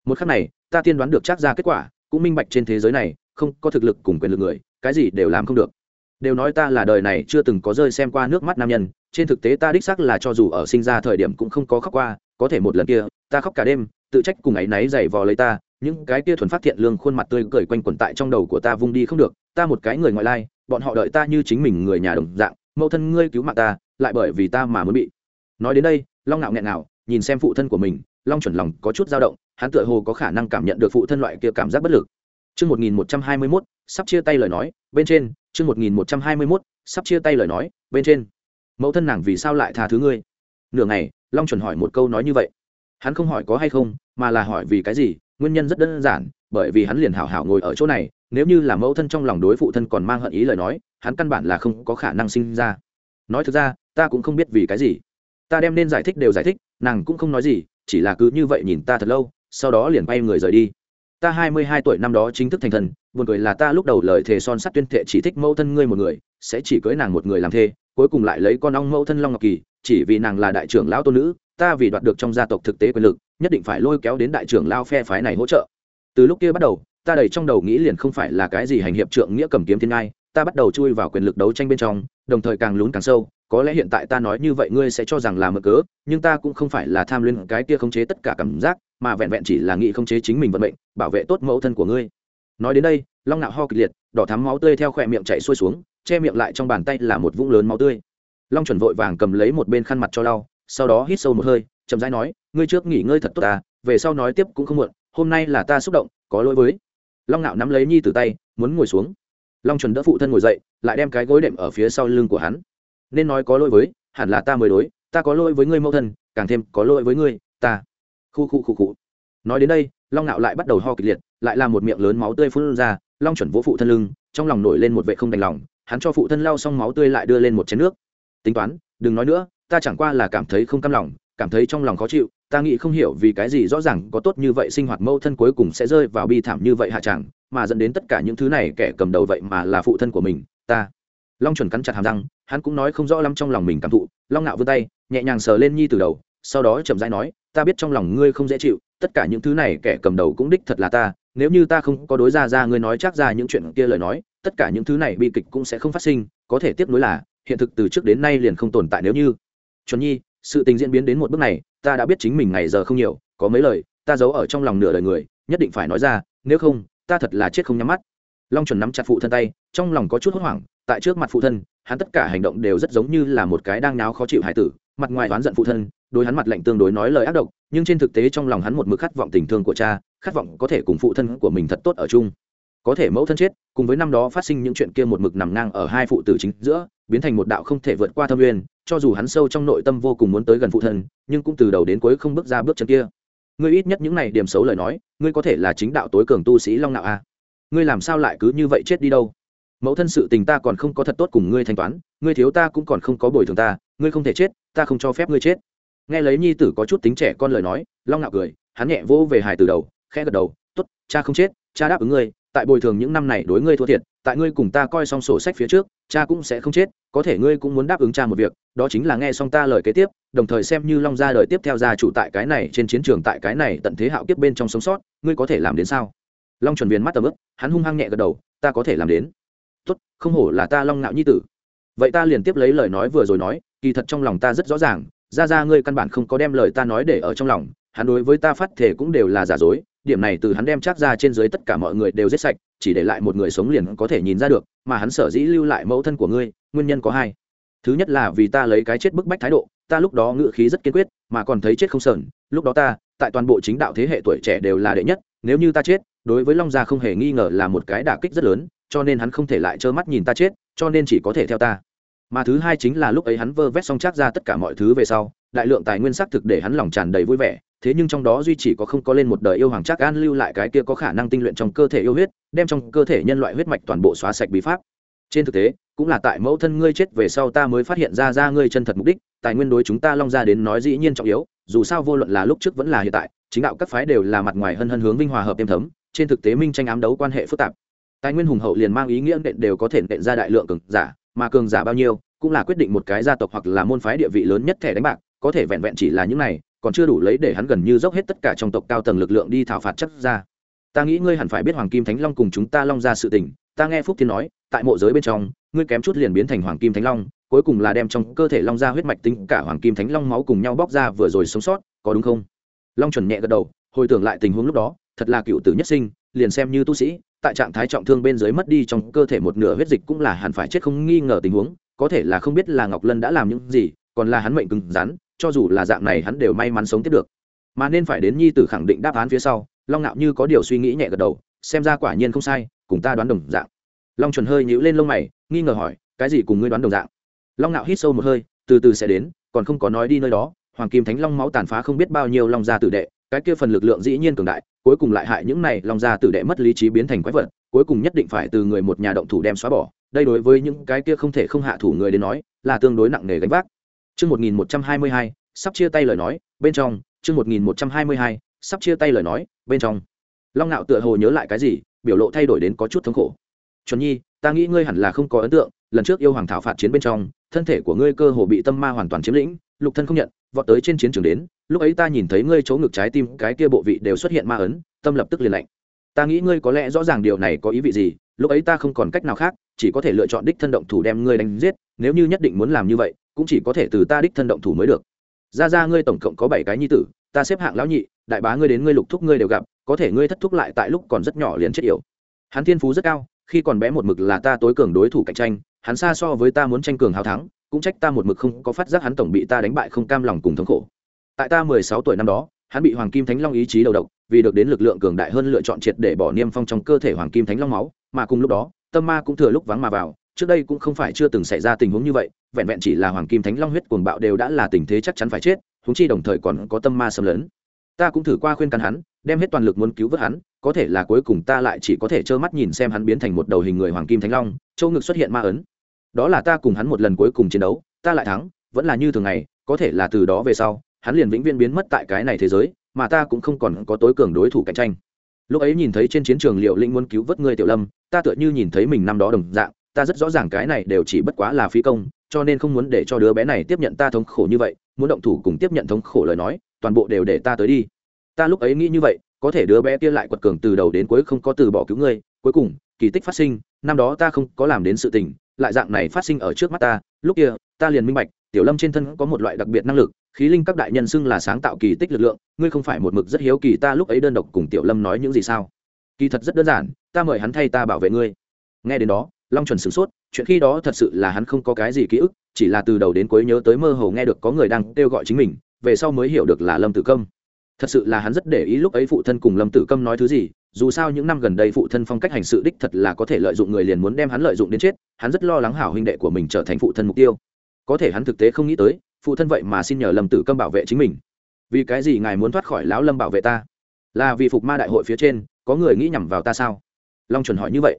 Một khắc này, ta tiên đoán được chắc ra kết quả, cũng minh bạch trên thế giới này, không có thực lực cùng quyền lực người, cái gì đều làm không được đều nói ta là đời này chưa từng có rơi xem qua nước mắt nam nhân trên thực tế ta đích xác là cho dù ở sinh ra thời điểm cũng không có khóc qua có thể một lần kia ta khóc cả đêm tự trách cùng áy náy giày vò lấy ta những cái kia thuần phát thiện lương khuôn mặt tươi cười quanh quẩn tại trong đầu của ta vung đi không được ta một cái người ngoại lai bọn họ đợi ta như chính mình người nhà đồng dạng mẫu thân ngươi cứu mạng ta lại bởi vì ta mà muốn bị. Nói đến đây long ngạo nghẹn nào nhìn xem phụ thân của mình long chuẩn lòng có chút dao động hắn tựa hồ có khả năng cảm nhận được phụ thân loại kia cảm giác bất lực. Trước 1121, sắp chia tay lời nói, bên trên, chương 1121, sắp chia tay lời nói, bên trên. Mẫu thân nàng vì sao lại tha thứ ngươi? Nửa ngày, Long chuẩn hỏi một câu nói như vậy. Hắn không hỏi có hay không, mà là hỏi vì cái gì? Nguyên nhân rất đơn giản, bởi vì hắn liền hảo hảo ngồi ở chỗ này, nếu như là mẫu thân trong lòng đối phụ thân còn mang hận ý lời nói, hắn căn bản là không có khả năng sinh ra. Nói thực ra, ta cũng không biết vì cái gì. Ta đem nên giải thích đều giải thích, nàng cũng không nói gì, chỉ là cứ như vậy nhìn ta thật lâu, sau đó liền bay người rời đi ta hai mươi hai tuổi năm đó chính thức thành thần, buồn cười là ta lúc đầu lời thề son sắt tuyên thệ chỉ thích mẫu thân ngươi một người, sẽ chỉ cưới nàng một người làm thê, cuối cùng lại lấy con ong mẫu thân long ngọc kỳ, chỉ vì nàng là đại trưởng lão tôn nữ, ta vì đoạt được trong gia tộc thực tế quyền lực, nhất định phải lôi kéo đến đại trưởng lao phe phái này hỗ trợ. Từ lúc kia bắt đầu, ta đầy trong đầu nghĩ liền không phải là cái gì hành hiệp trượng nghĩa cầm kiếm thiên ngai, ta bắt đầu chui vào quyền lực đấu tranh bên trong, đồng thời càng lún càng sâu, có lẽ hiện tại ta nói như vậy ngươi sẽ cho rằng là mơ cớ, nhưng ta cũng không phải là tham luyến cái kia khống chế tất cả cảm giác mà vẹn vẹn chỉ là nghị không chế chính mình vận mệnh, bảo vệ tốt mẫu thân của ngươi. Nói đến đây, long nạo ho kịch liệt, đỏ thắm máu tươi theo khỏe miệng chạy xuôi xuống, che miệng lại trong bàn tay là một vũng lớn máu tươi. Long chuẩn vội vàng cầm lấy một bên khăn mặt cho lau, sau đó hít sâu một hơi, chậm rãi nói, ngươi trước nghỉ ngơi thật tốt ta, về sau nói tiếp cũng không muộn, hôm nay là ta xúc động, có lỗi với. Long nạo nắm lấy nhi từ tay, muốn ngồi xuống. Long chuẩn đỡ phụ thân ngồi dậy, lại đem cái gối đệm ở phía sau lưng của hắn. Nên nói có lỗi với, hẳn là ta mới đối, ta có lỗi với ngươi mẫu thân, càng thêm có lỗi với ngươi, ta khu khu khu khu. Nói đến đây, long nạo lại bắt đầu ho kịch liệt, lại là một miệng lớn máu tươi phun ra, long chuẩn vỗ phụ thân lưng, trong lòng nổi lên một vệ không đành lòng, hắn cho phụ thân lau xong máu tươi lại đưa lên một chén nước. Tính toán, đừng nói nữa, ta chẳng qua là cảm thấy không cam lòng, cảm thấy trong lòng khó chịu, ta nghĩ không hiểu vì cái gì rõ ràng có tốt như vậy sinh hoạt mâu thân cuối cùng sẽ rơi vào bi thảm như vậy hạ chẳng mà dẫn đến tất cả những thứ này kẻ cầm đầu vậy mà là phụ thân của mình, ta. Long chuẩn cắn chặt hàm răng, hắn cũng nói không rõ lắm trong lòng mình cảm thụ, long nạo vươn tay, nhẹ nhàng sờ lên nhi từ đầu, sau đó chậm rãi nói ta biết trong lòng ngươi không dễ chịu, tất cả những thứ này kẻ cầm đầu cũng đích thật là ta, nếu như ta không có đối ra ra ngươi nói chắc ra những chuyện kia lời nói, tất cả những thứ này bi kịch cũng sẽ không phát sinh, có thể tiếp nối là, hiện thực từ trước đến nay liền không tồn tại nếu như. Chuẩn nhi, sự tình diễn biến đến một bước này, ta đã biết chính mình ngày giờ không nhiều, có mấy lời, ta giấu ở trong lòng nửa đời người, nhất định phải nói ra, nếu không, ta thật là chết không nhắm mắt. Long chuẩn nắm chặt phụ thân tay, trong lòng có chút hốt hoảng, tại trước mặt phụ thân, hắn tất cả hành động đều rất giống như là một cái đang náo khó chịu hải tử, mặt ngoài oán giận phụ thân đối hắn mặt lạnh tương đối nói lời ác độc, nhưng trên thực tế trong lòng hắn một mực khát vọng tình thương của cha, khát vọng có thể cùng phụ thân của mình thật tốt ở chung. Có thể mẫu thân chết, cùng với năm đó phát sinh những chuyện kia một mực nằm ngang ở hai phụ tử chính giữa, biến thành một đạo không thể vượt qua thâm uyên, cho dù hắn sâu trong nội tâm vô cùng muốn tới gần phụ thân, nhưng cũng từ đầu đến cuối không bước ra bước chân kia. Ngươi ít nhất những này điểm xấu lời nói, ngươi có thể là chính đạo tối cường tu sĩ long nạo a ngươi làm sao lại cứ như vậy chết đi đâu? Mẫu thân sự tình ta còn không có thật tốt cùng ngươi thanh toán, ngươi thiếu ta cũng còn không có bồi thường ta, ngươi không thể chết, ta không cho phép ngươi chết nghe lấy nhi tử có chút tính trẻ con lời nói, long nạo cười, hắn nhẹ vỗ về hải từ đầu, khẽ gật đầu t ố t cha không chết, cha đáp ứng ngươi, tại bồi thường những năm này đối ngươi thua thiệt, tại ngươi cùng ta coi xong sổ sách phía trước, cha cũng sẽ không chết, có thể ngươi cũng muốn đáp ứng cha một việc, đó chính là nghe xong ta lời kế tiếp, đồng thời xem như long ra đời tiếp theo gia chủ tại cái này trên chiến trường tại cái này tận thế hạo kiếp bên trong sống sót, ngươi có thể làm đến sao? Long chuẩn viên mắt tầm ức hắn hung hăng nhẹ gật đầu, ta có thể làm đến. Tốt, không hổ là ta long ngạo nhi tử. Vậy ta liền tiếp lấy lời nói vừa rồi nói, kỳ thật trong lòng ta rất rõ ràng ra ra ngươi căn bản không có đem lời ta nói để ở trong lòng, hắn đối với ta phát thể cũng đều là giả dối, điểm này từ hắn đem chắc ra trên dưới tất cả mọi người đều giết sạch, chỉ để lại một người sống liền có thể nhìn ra được, mà hắn sở dĩ lưu lại mẫu thân của ngươi, nguyên nhân có hai. Thứ nhất là vì ta lấy cái chết bức bách thái độ, ta lúc đó ngự khí rất kiên quyết, mà còn thấy chết không sờn, lúc đó ta, tại toàn bộ chính đạo thế hệ tuổi trẻ đều là đệ nhất, nếu như ta chết, đối với long gia không hề nghi ngờ là một cái đả kích rất lớn, cho nên hắn không thể lại trơ mắt nhìn ta chết, cho nên chỉ có thể theo ta mà thứ hai chính là lúc ấy hắn vơ vét xong chắc ra tất cả mọi thứ về sau, đại lượng tài nguyên xác thực để hắn lòng tràn đầy vui vẻ, thế nhưng trong đó duy chỉ có không có lên một đời yêu hoàng chắc an lưu lại cái kia có khả năng tinh luyện trong cơ thể yêu huyết, đem trong cơ thể nhân loại huyết mạch toàn bộ xóa sạch bí pháp. Trên thực tế, cũng là tại mẫu thân ngươi chết về sau ta mới phát hiện ra ra ngươi chân thật mục đích, tài nguyên đối chúng ta long ra đến nói dĩ nhiên trọng yếu, dù sao vô luận là lúc trước vẫn là hiện tại, chính đạo các phái đều là mặt ngoài hân hân hướng vinh hòa hợp êm thấm, trên thực tế minh tranh ám đấu quan hệ phức tạp. Tài nguyên hùng hậu liền mang ý nghĩa nện đều có thể nện ra đại lượng cường giả, mà cường giả bao nhiêu cũng là quyết định một cái gia tộc hoặc là môn phái địa vị lớn nhất thẻ đánh bạc, có thể vẹn vẹn chỉ là những này, còn chưa đủ lấy để hắn gần như dốc hết tất cả trong tộc cao tầng lực lượng đi thảo phạt chắc ra. Ta nghĩ ngươi hẳn phải biết hoàng kim thánh long cùng chúng ta long ra sự tình, ta nghe phúc thiên nói, tại mộ giới bên trong, ngươi kém chút liền biến thành hoàng kim thánh long, cuối cùng là đem trong cơ thể long ra huyết mạch tính cả hoàng kim thánh long máu cùng nhau bóc ra vừa rồi sống sót, có đúng không? Long chuẩn nhẹ gật đầu, hồi tưởng lại tình huống lúc đó, thật là cựu tử nhất sinh, liền xem như tu sĩ, tại trạng thái trọng thương bên dưới mất đi trong cơ thể một nửa huyết dịch cũng là hẳn phải chết không nghi ngờ tình huống có thể là không biết là ngọc lân đã làm những gì, còn là hắn mệnh cứng rắn, cho dù là dạng này hắn đều may mắn sống tiếp được. Mà nên phải đến nhi tử khẳng định đáp án phía sau, long ngạo như có điều suy nghĩ nhẹ gật đầu, xem ra quả nhiên không sai, cùng ta đoán đồng dạng. Long chuẩn hơi nhíu lên lông mày, nghi ngờ hỏi, cái gì cùng ngươi đoán đồng dạng? Long ngạo hít sâu một hơi, từ từ sẽ đến, còn không có nói đi nơi đó, hoàng kim thánh long máu tàn phá không biết bao nhiêu long gia tử đệ, cái kia phần lực lượng dĩ nhiên cường đại, cuối cùng lại hại những này long gia tử đệ mất lý trí biến thành quái vật, cuối cùng nhất định phải từ người một nhà động thủ đem xóa bỏ đây đối với những cái kia không thể không hạ thủ người đến nói là tương đối nặng nề gánh vác Chương 1122, sắp chia tay lời nói, bên trong, chương 1122, sắp chia tay lời nói, bên trong. Long Nạo tựa hồ nhớ lại cái gì, biểu lộ thay đổi đến có chút thống khổ. "Chuẩn Nhi, ta nghĩ ngươi hẳn là không có ấn tượng, lần trước yêu hoàng thảo phạt chiến bên trong, thân thể của ngươi cơ hồ bị tâm ma hoàn toàn chiếm lĩnh, lục thân không nhận, vọt tới trên chiến trường đến, lúc ấy ta nhìn thấy ngươi chỗ ngực trái tim, cái kia bộ vị đều xuất hiện ma ấn, tâm lập tức liền lạnh. Ta nghĩ ngươi có lẽ rõ ràng điều này có ý vị gì, lúc ấy ta không còn cách nào khác, chỉ có thể lựa chọn đích thân động thủ đem ngươi đánh giết, nếu như nhất định muốn làm như vậy, cũng chỉ có thể từ ta đích thân động thủ mới được. Ra ra ngươi tổng cộng có bảy cái nhi tử ta xếp hạng lão nhị đại bá ngươi đến ngươi lục thúc ngươi đều gặp có thể ngươi thất thúc lại tại lúc còn rất nhỏ liền chết yểu. Hắn thiên phú rất cao khi còn bé một mực là ta tối cường đối thủ cạnh tranh hắn xa so với ta muốn tranh cường hào thắng cũng trách ta một mực không có phát giác hắn tổng bị ta đánh bại không cam lòng cùng thống khổ. Tại ta mười sáu tuổi năm đó hắn bị hoàng kim thánh long ý chí đầu độc, vì được đến lực lượng cường đại hơn lựa chọn triệt để bỏ niêm phong trong cơ thể hoàng kim thánh long máu, mà cùng lúc đó, tâm ma cũng thừa lúc vắng mà vào, trước đây cũng không phải chưa từng xảy ra tình huống như vậy, vẹn vẹn chỉ là hoàng kim thánh long huyết cuồng bạo đều đã là tình thế chắc chắn phải chết húng chi đồng thời còn có tâm ma xâm lấn. Ta cũng thử qua khuyên can hắn, đem hết toàn lực muốn cứu vớt hắn, có thể là cuối cùng ta lại chỉ có thể trơ mắt nhìn xem hắn biến thành một đầu hình người hoàng kim thánh long châu ngực xuất hiện ma ấn. Đó là ta cùng hắn một lần cuối cùng chiến đấu, ta lại thắng, vẫn là như thường ngày, có thể là từ đó về sau hắn liền vĩnh viễn biến mất tại cái này thế giới, mà ta cũng không còn có tối cường đối thủ cạnh tranh. Lúc ấy nhìn thấy trên chiến trường liệu linh muốn cứu vớt ngươi tiểu lâm, ta tựa như nhìn thấy mình năm đó đồng dạng, ta rất rõ ràng cái này đều chỉ bất quá là phi công, cho nên không muốn để cho đứa bé này tiếp nhận ta thống khổ như vậy, muốn động thủ cùng tiếp nhận thống khổ lời nói, toàn bộ đều để ta tới đi. Ta lúc ấy nghĩ như vậy, có thể đứa bé kia lại quật cường từ đầu đến cuối không có từ bỏ cứu ngươi, cuối cùng, kỳ tích phát sinh, năm đó ta không có làm đến sự tình, lại dạng này phát sinh ở trước mắt ta, lúc kia, ta liền minh bạch, tiểu lâm trên thân có một loại đặc biệt năng lực khí linh các đại nhân xưng là sáng tạo kỳ tích lực lượng, ngươi không phải một mực rất hiếu kỳ ta lúc ấy đơn độc cùng tiểu lâm nói những gì sao? Kỳ thật rất đơn giản, ta mời hắn thay ta bảo vệ ngươi. Nghe đến đó, long chuẩn sửng sốt, chuyện khi đó thật sự là hắn không có cái gì ký ức, chỉ là từ đầu đến cuối nhớ tới mơ hồ nghe được có người đang kêu gọi chính mình, về sau mới hiểu được là lâm tử công thật sự là hắn rất để ý lúc ấy phụ thân cùng lâm tử câm nói thứ gì, dù sao những năm gần đây phụ thân phong cách hành sự đích thật là có thể lợi dụng người liền muốn đem hắn lợi dụng đến chết, hắn rất lo lắng hảo huynh đệ của mình trở thành phụ thân mục tiêu. Có thể hắn thực tế không nghĩ tới phụ thân vậy mà xin nhờ lâm tử câm bảo vệ chính mình. Vì cái gì ngài muốn thoát khỏi lão lâm bảo vệ ta? Là vì phục ma đại hội phía trên, có người nghĩ nhằm vào ta sao? Long chuẩn hỏi như vậy.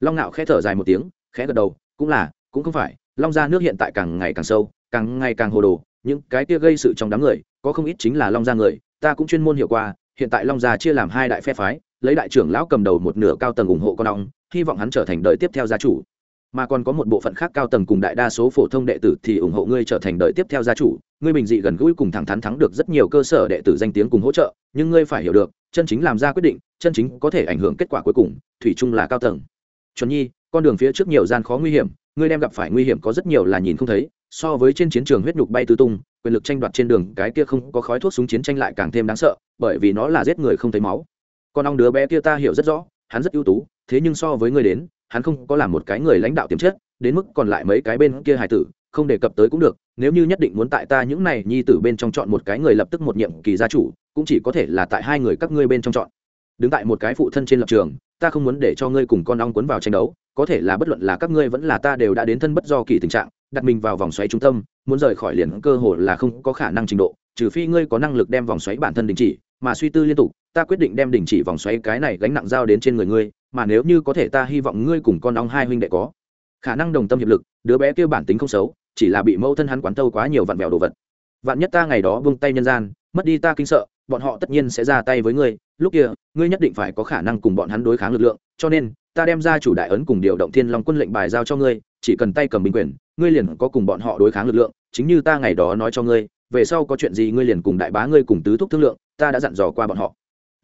Long nạo khẽ thở dài một tiếng, khẽ gật đầu, cũng là, cũng không phải. Long gia nước hiện tại càng ngày càng sâu, càng ngày càng hồ đồ, những cái kia gây sự trong đám người, có không ít chính là long gia người, ta cũng chuyên môn hiệu qua, hiện tại long gia chia làm hai đại phe phái, lấy đại trưởng lão cầm đầu một nửa cao tầng ủng hộ con ong, hy vọng hắn trở thành đời tiếp theo gia chủ mà còn có một bộ phận khác cao tầng cùng đại đa số phổ thông đệ tử thì ủng hộ ngươi trở thành đời tiếp theo gia chủ. Ngươi bình dị gần gũi cùng thẳng thắn thắng được rất nhiều cơ sở đệ tử danh tiếng cùng hỗ trợ, nhưng ngươi phải hiểu được, chân chính làm ra quyết định, chân chính có thể ảnh hưởng kết quả cuối cùng, thủy chung là cao tầng. Chuẩn nhi, con đường phía trước nhiều gian khó nguy hiểm, ngươi đem gặp phải nguy hiểm có rất nhiều là nhìn không thấy, so với trên chiến trường huyết nhục bay tứ tung, quyền lực tranh đoạt trên đường, cái kia không có khói thuốc súng chiến tranh lại càng thêm đáng sợ, bởi vì nó là giết người không thấy máu. Con ong đứa bé kia ta hiểu rất rõ, hắn rất ưu tú, thế nhưng so với ngươi đến hắn không có làm một cái người lãnh đạo tiềm chất, đến mức còn lại mấy cái bên kia hài tử, không đề cập tới cũng được, nếu như nhất định muốn tại ta những này nhi tử bên trong chọn một cái người lập tức một nhiệm kỳ gia chủ, cũng chỉ có thể là tại hai người các ngươi bên trong chọn. Đứng tại một cái phụ thân trên lập trường, ta không muốn để cho ngươi cùng con ong quấn vào tranh đấu, có thể là bất luận là các ngươi vẫn là ta đều đã đến thân bất do kỳ tình trạng, đặt mình vào vòng xoáy trung tâm, muốn rời khỏi liền cơ hội là không có khả năng trình độ, trừ phi ngươi có năng lực đem vòng xoáy bản thân đình chỉ, mà suy tư liên tục ta quyết định đem đình chỉ vòng xoáy cái này gánh nặng giao đến trên người ngươi, mà nếu như có thể ta hy vọng ngươi cùng con ong hai huynh đệ có khả năng đồng tâm hiệp lực, đứa bé kia bản tính không xấu, chỉ là bị mâu thân hắn quán tâu quá nhiều vặn vẹo đồ vật. Vạn nhất ta ngày đó buông tay nhân gian, mất đi ta kinh sợ, bọn họ tất nhiên sẽ ra tay với ngươi, lúc kia, ngươi nhất định phải có khả năng cùng bọn hắn đối kháng lực lượng, cho nên, ta đem ra chủ đại ấn cùng điều động thiên long quân lệnh bài giao cho ngươi, chỉ cần tay cầm binh quyền, ngươi liền có cùng bọn họ đối kháng lực lượng, chính như ta ngày đó nói cho ngươi, về sau có chuyện gì ngươi liền cùng đại bá ngươi cùng tứ thúc thương lượng, ta đã dặn dò qua bọn họ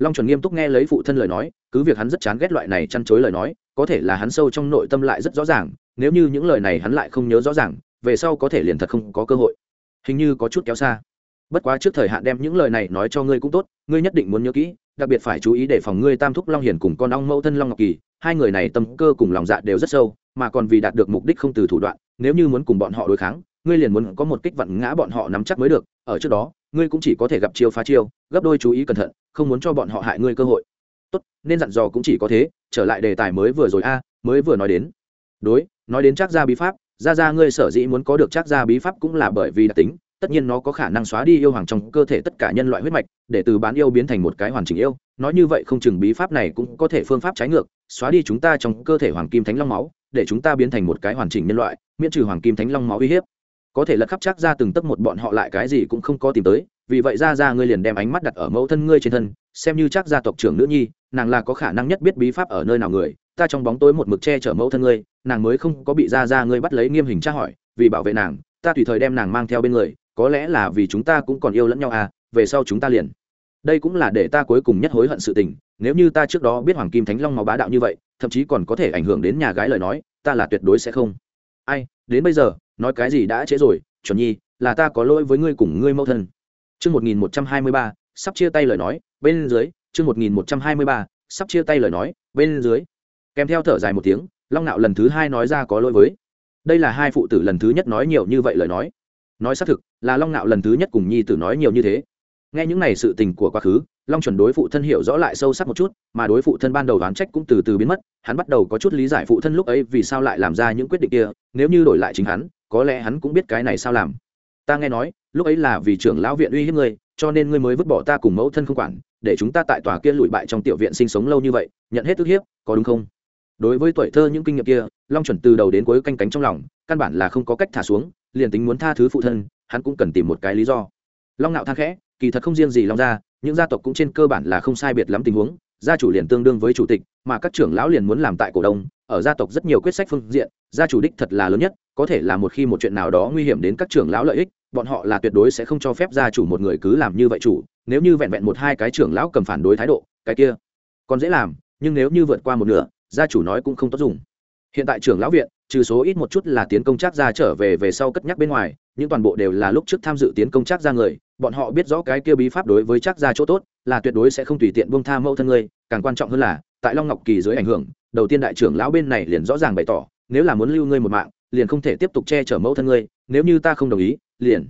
long chuẩn nghiêm túc nghe lấy phụ thân lời nói, cứ việc hắn rất chán ghét loại này chăn chối lời nói, có thể là hắn sâu trong nội tâm lại rất rõ ràng, nếu như những lời này hắn lại không nhớ rõ ràng, về sau có thể liền thật không có cơ hội. Hình như có chút kéo xa. Bất quá trước thời hạn đem những lời này nói cho ngươi cũng tốt, ngươi nhất định muốn nhớ kỹ, đặc biệt phải chú ý để phòng ngươi tam thúc long hiền cùng con ong mẫu thân long ngọc kỳ, hai người này tâm cơ cùng lòng dạ đều rất sâu, mà còn vì đạt được mục đích không từ thủ đoạn, nếu như muốn cùng bọn họ đối kháng, ngươi liền muốn có một kích vặn ngã bọn họ nắm chắc mới được, ở trước đó, ngươi cũng chỉ có thể gặp chiêu phá chiêu, gấp đôi chú ý cẩn thận không muốn cho bọn họ hại ngươi cơ hội. Tốt, nên dặn dò cũng chỉ có thế, trở lại đề tài mới vừa rồi a à, mới vừa nói đến. Đối, nói đến chắc gia bí pháp, ra ra ngươi sở dĩ muốn có được chắc gia bí pháp cũng là bởi vì đặc tính, tất nhiên nó có khả năng xóa đi yêu hoàng trong cơ thể tất cả nhân loại huyết mạch, để từ bán yêu biến thành một cái hoàn chỉnh yêu. Nói như vậy không chừng bí pháp này cũng có thể phương pháp trái ngược, xóa đi chúng ta trong cơ thể hoàng kim thánh long máu, để chúng ta biến thành một cái hoàn chỉnh nhân loại, miễn trừ hoàng kim thánh long máu uy hiếp. Có thể lật khắp chắc ra từng tấc một bọn họ lại cái gì cũng không có tìm tới vì vậy ra ra ngươi liền đem ánh mắt đặt ở mẫu thân ngươi trên thân, xem như chắc gia tộc trưởng nữ nhi, nàng là có khả năng nhất biết bí pháp ở nơi nào người, ta trong bóng tối một mực che chở mẫu thân ngươi, nàng mới không có bị ra ra ngươi bắt lấy nghiêm hình tra hỏi, vì bảo vệ nàng, ta tùy thời đem nàng mang theo bên người, có lẽ là vì chúng ta cũng còn yêu lẫn nhau à về sau chúng ta liền. Đây cũng là để ta cuối cùng nhất hối hận sự tình, nếu như ta trước đó biết hoàng kim thánh long máu bá đạo như vậy, thậm chí còn có thể ảnh hưởng đến nhà gái lời nói, ta là tuyệt đối sẽ không. Ai, đến bây giờ, nói cái gì đã trễ rồi, chuẩn nhi, là ta có lỗi với ngươi cùng ngươi mẫu thân chương một nghìn một trăm hai mươi ba, sắp chia tay lời nói, bên dưới. Chương một nghìn một trăm hai mươi ba, sắp chia tay lời nói, bên dưới. Kèm theo thở dài một tiếng, long nạo lần thứ hai nói ra có lỗi với. Đây là hai phụ tử lần thứ nhất nói nhiều như vậy lời nói. Nói xác thực, là long nạo lần thứ nhất cùng nhi tử nói nhiều như thế. Nghe những này sự tình của quá khứ, long chuẩn đối phụ thân hiểu rõ lại sâu sắc một chút, mà đối phụ thân ban đầu đoán trách cũng từ từ biến mất, hắn bắt đầu có chút lý giải phụ thân lúc ấy vì sao lại làm ra những quyết định kia, nếu như đổi lại chính hắn, có lẽ hắn cũng biết cái này sao làm. Ta nghe nói lúc ấy là vì trưởng lão viện uy hiếp ngươi, cho nên ngươi mới vứt bỏ ta cùng mẫu thân không quản, để chúng ta tại tòa kia lụi bại trong tiểu viện sinh sống lâu như vậy, nhận hết ức hiếp, có đúng không? Đối với tuổi thơ những kinh nghiệm kia, long chuẩn từ đầu đến cuối canh cánh trong lòng, căn bản là không có cách thả xuống, liền tính muốn tha thứ phụ thân, hắn cũng cần tìm một cái lý do. Long nạo than khẽ, kỳ thật không riêng gì long gia, những gia tộc cũng trên cơ bản là không sai biệt lắm tình huống, gia chủ liền tương đương với chủ tịch, mà các trưởng lão liền muốn làm tại cổ đông, ở gia tộc rất nhiều quyết sách phương diện, gia chủ đích thật là lớn nhất có thể là một khi một chuyện nào đó nguy hiểm đến các trưởng lão lợi ích, bọn họ là tuyệt đối sẽ không cho phép gia chủ một người cứ làm như vậy chủ, nếu như vẹn vẹn một hai cái trưởng lão cầm phản đối thái độ, cái kia còn dễ làm, nhưng nếu như vượt qua một nửa, gia chủ nói cũng không tốt dùng. Hiện tại trưởng lão viện, trừ số ít một chút là tiến công trác gia trở về về sau cất nhắc bên ngoài, những toàn bộ đều là lúc trước tham dự tiến công trác gia người, bọn họ biết rõ cái kia bí pháp đối với trác gia chỗ tốt, là tuyệt đối sẽ không tùy tiện buông tha mẫu thân ngươi, càng quan trọng hơn là, tại long ngọc kỳ dưới ảnh hưởng, đầu tiên đại trưởng lão bên này liền rõ ràng bày tỏ, nếu là muốn lưu ngươi một mạng liền không thể tiếp tục che chở mẫu thân ngươi, nếu như ta không đồng ý, liền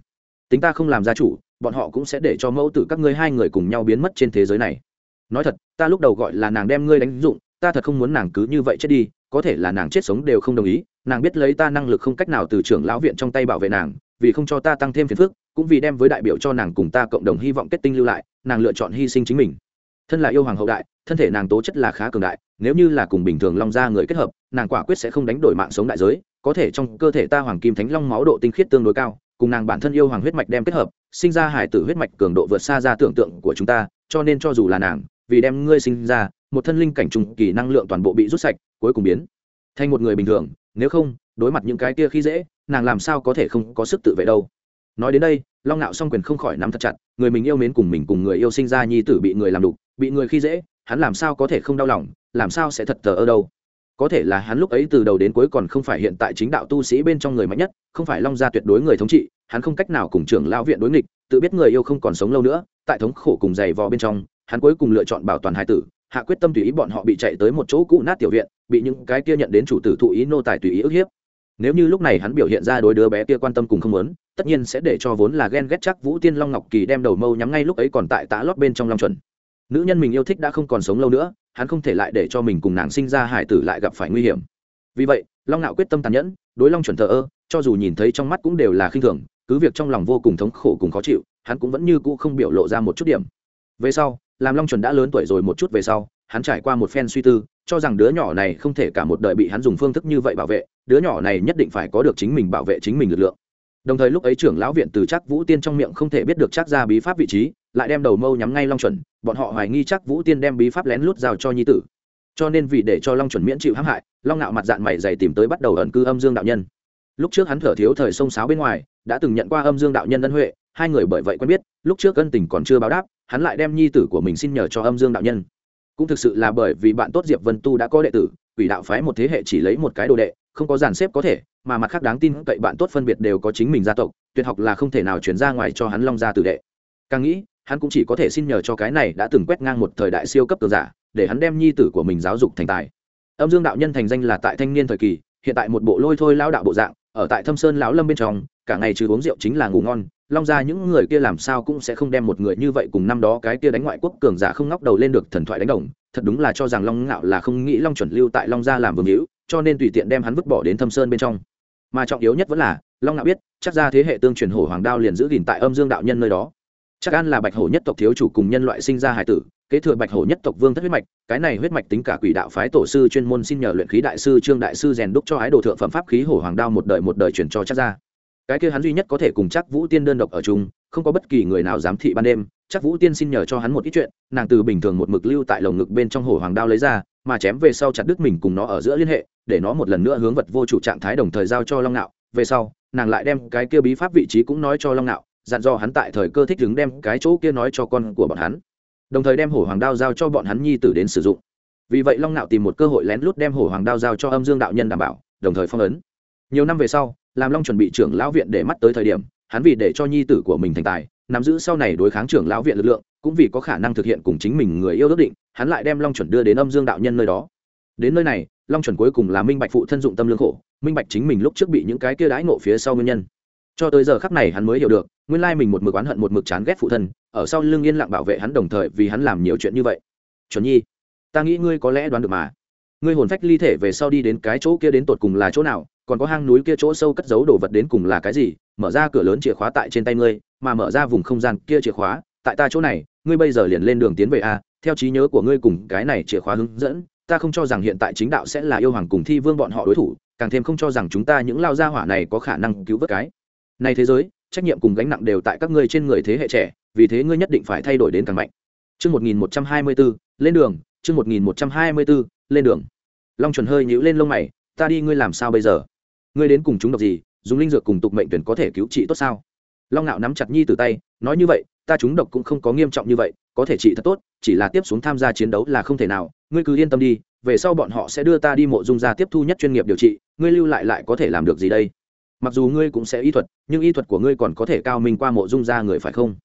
tính ta không làm gia chủ, bọn họ cũng sẽ để cho mẫu tử các ngươi hai người cùng nhau biến mất trên thế giới này. Nói thật, ta lúc đầu gọi là nàng đem ngươi đánh dụng, ta thật không muốn nàng cứ như vậy chết đi, có thể là nàng chết sống đều không đồng ý, nàng biết lấy ta năng lực không cách nào từ trưởng lão viện trong tay bảo vệ nàng, vì không cho ta tăng thêm phiền phức, cũng vì đem với đại biểu cho nàng cùng ta cộng đồng hy vọng kết tinh lưu lại, nàng lựa chọn hy sinh chính mình. Thân là yêu hoàng hậu đại, thân thể nàng tố chất là khá cường đại, nếu như là cùng bình thường long gia người kết hợp, nàng quả quyết sẽ không đánh đổi mạng sống đại giới có thể trong cơ thể ta hoàng kim thánh long máu độ tinh khiết tương đối cao, cùng nàng bản thân yêu hoàng huyết mạch đem kết hợp, sinh ra hải tử huyết mạch cường độ vượt xa ra tưởng tượng của chúng ta, cho nên cho dù là nàng, vì đem ngươi sinh ra, một thân linh cảnh trùng kỳ năng lượng toàn bộ bị rút sạch, cuối cùng biến thành một người bình thường, nếu không, đối mặt những cái kia khi dễ, nàng làm sao có thể không có sức tự vệ đâu. Nói đến đây, long nạo song quyền không khỏi nắm thật chặt, người mình yêu mến cùng mình cùng người yêu sinh ra nhi tử bị người làm đục, bị người khi dễ, hắn làm sao có thể không đau lòng, làm sao sẽ thật thờ ơ đâu có thể là hắn lúc ấy từ đầu đến cuối còn không phải hiện tại chính đạo tu sĩ bên trong người mạnh nhất, không phải long gia tuyệt đối người thống trị, hắn không cách nào cùng trưởng lao viện đối nghịch, tự biết người yêu không còn sống lâu nữa, tại thống khổ cùng dày vò bên trong, hắn cuối cùng lựa chọn bảo toàn hai tử, hạ quyết tâm tùy ý bọn họ bị chạy tới một chỗ cũ nát tiểu viện, bị những cái kia nhận đến chủ tử thụ ý nô tài tùy ý ức hiếp. Nếu như lúc này hắn biểu hiện ra đối đứa bé kia quan tâm cùng không muốn, tất nhiên sẽ để cho vốn là ghen ghét chắc vũ tiên long ngọc kỳ đem đầu mâu nhắm ngay lúc ấy còn tại tã lót bên trong long chuẩn. Nữ nhân mình yêu thích đã không còn sống lâu nữa hắn không thể lại để cho mình cùng nàng sinh ra hải tử lại gặp phải nguy hiểm. Vì vậy, long nạo quyết tâm tàn nhẫn, đối long chuẩn thờ ơ, cho dù nhìn thấy trong mắt cũng đều là khinh thường, cứ việc trong lòng vô cùng thống khổ cùng khó chịu, hắn cũng vẫn như cũ không biểu lộ ra một chút điểm. Về sau, làm long chuẩn đã lớn tuổi rồi một chút về sau, hắn trải qua một phen suy tư, cho rằng đứa nhỏ này không thể cả một đời bị hắn dùng phương thức như vậy bảo vệ, đứa nhỏ này nhất định phải có được chính mình bảo vệ chính mình lực lượng. Đồng thời lúc ấy trưởng lão viện từ chắc vũ tiên trong miệng không thể biết được chắc ra bí pháp vị trí, lại đem đầu mâu nhắm ngay long chuẩn bọn họ hoài nghi chắc vũ tiên đem bí pháp lén lút giao cho nhi tử. Cho nên vì để cho long chuẩn miễn chịu hãm hại, long ngạo mặt dạng mày dày tìm tới bắt đầu ẩn cư âm dương đạo nhân. Lúc trước hắn thở thiếu thời sông sáo bên ngoài, đã từng nhận qua âm dương đạo nhân ân huệ, hai người bởi vậy quen biết, lúc trước ân tình còn chưa báo đáp, hắn lại đem nhi tử của mình xin nhờ cho âm dương đạo nhân. Cũng thực sự là bởi vì bạn tốt diệp vân tu đã có đệ tử, quỷ đạo phái một thế hệ chỉ lấy một cái đồ đệ, không có giàn xếp có thể, mà mặt khác đáng tin cậy bạn tốt phân biệt đều có chính mình gia tộc, tuyệt học là không thể nào chuyển ra ngoài cho hắn long gia tử đệ. Càng nghĩ hắn cũng chỉ có thể xin nhờ cho cái này đã từng quét ngang một thời đại siêu cấp cường giả, để hắn đem nhi tử của mình giáo dục thành tài. Âm dương đạo nhân thành danh là tại thanh niên thời kỳ, hiện tại một bộ lôi thôi lao đạo bộ dạng, ở tại thâm sơn lão lâm bên trong, cả ngày trừ uống rượu chính là ngủ ngon, long ra những người kia làm sao cũng sẽ không đem một người như vậy cùng năm đó cái kia đánh ngoại quốc cường giả không ngóc đầu lên được thần thoại đánh đồng, thật đúng là cho rằng long ngạo là không nghĩ long chuẩn lưu tại long gia làm vương hữu, cho nên tùy tiện đem hắn vứt bỏ đến thâm sơn bên trong. Mà trọng yếu nhất vẫn là, long ngạo biết, chắc ra thế hệ tương truyền hổ hoàng đao liền giữ gìn tại âm dương đạo nhân nơi đó chắc an là bạch hổ nhất tộc thiếu chủ cùng nhân loại sinh ra hải tử, kế thừa bạch hổ nhất tộc vương thất huyết mạch, cái này huyết mạch tính cả quỷ đạo phái tổ sư chuyên môn xin nhờ luyện khí đại sư trương đại sư rèn đúc cho ái đồ thượng phẩm pháp khí hổ hoàng đao một đời một đời chuyển cho chắc ra. Cái kia hắn duy nhất có thể cùng chắc vũ tiên đơn độc ở chung, không có bất kỳ người nào dám thị ban đêm, chắc vũ tiên xin nhờ cho hắn một ít chuyện, nàng từ bình thường một mực lưu tại lồng ngực bên trong hổ hoàng đao lấy ra, mà chém về sau chặt đứt mình cùng nó ở giữa liên hệ, để nó một lần nữa hướng vật vô chủ trạng thái đồng thời giao cho long nạo. Về sau, nàng lại đem cái kia bí pháp vị trí cũng nói cho long nạo dặn dò hắn tại thời cơ thích đứng đem cái chỗ kia nói cho con của bọn hắn, đồng thời đem hổ hoàng đao giao cho bọn hắn nhi tử đến sử dụng. Vì vậy long nạo tìm một cơ hội lén lút đem hổ hoàng đao giao cho âm dương đạo nhân đảm bảo, đồng thời phong ấn. Nhiều năm về sau, làm long chuẩn bị trưởng lão viện để mắt tới thời điểm, hắn vì để cho nhi tử của mình thành tài, nắm giữ sau này đối kháng trưởng lão viện lực lượng, cũng vì có khả năng thực hiện cùng chính mình người yêu ước định, hắn lại đem long chuẩn đưa đến âm dương đạo nhân nơi đó. Đến nơi này, long chuẩn cuối cùng là minh bạch phụ thân dụng tâm lương khổ, minh bạch chính mình lúc trước bị những cái kia đãi ngộ phía sau nguyên nhân cho tới giờ khắc này hắn mới hiểu được, nguyên lai mình một mực oán hận một mực chán ghét phụ thân, ở sau lưng yên lặng bảo vệ hắn đồng thời vì hắn làm nhiều chuyện như vậy. Chuẩn nhi, ta nghĩ ngươi có lẽ đoán được mà. Ngươi hồn phách ly thể về sau đi đến cái chỗ kia đến tột cùng là chỗ nào, còn có hang núi kia chỗ sâu cất giấu đồ vật đến cùng là cái gì, mở ra cửa lớn chìa khóa tại trên tay ngươi, mà mở ra vùng không gian kia chìa khóa, tại ta chỗ này, ngươi bây giờ liền lên đường tiến về a, theo trí nhớ của ngươi cùng cái này chìa khóa hướng dẫn, ta không cho rằng hiện tại chính đạo sẽ là yêu hoàng cùng thi vương bọn họ đối thủ, càng thêm không cho rằng chúng ta những lao gia hỏa này có khả năng cứu vớt cái này thế giới trách nhiệm cùng gánh nặng đều tại các ngươi trên người thế hệ trẻ vì thế ngươi nhất định phải thay đổi đến càng mạnh Chương 1124, lên đường, chương 1124, lên đường. Long chuẩn hơi nhíu lên lông mày, ta đi ngươi làm sao bây giờ? Ngươi đến cùng chúng độc gì, dùng linh dược cùng tục mệnh tuyển có thể cứu trị tốt sao? Long nạo nắm chặt nhi từ tay, nói như vậy, ta chúng độc cũng không có nghiêm trọng như vậy, có thể trị thật tốt, chỉ là tiếp xuống tham gia chiến đấu là không thể nào, ngươi cứ yên tâm đi, về sau bọn họ sẽ đưa ta đi mộ dung gia tiếp thu nhất chuyên nghiệp điều trị, ngươi lưu lại lại có thể làm được gì đây? Mặc dù ngươi cũng sẽ y thuật, nhưng y thuật của ngươi còn có thể cao minh qua mộ dung gia người phải không?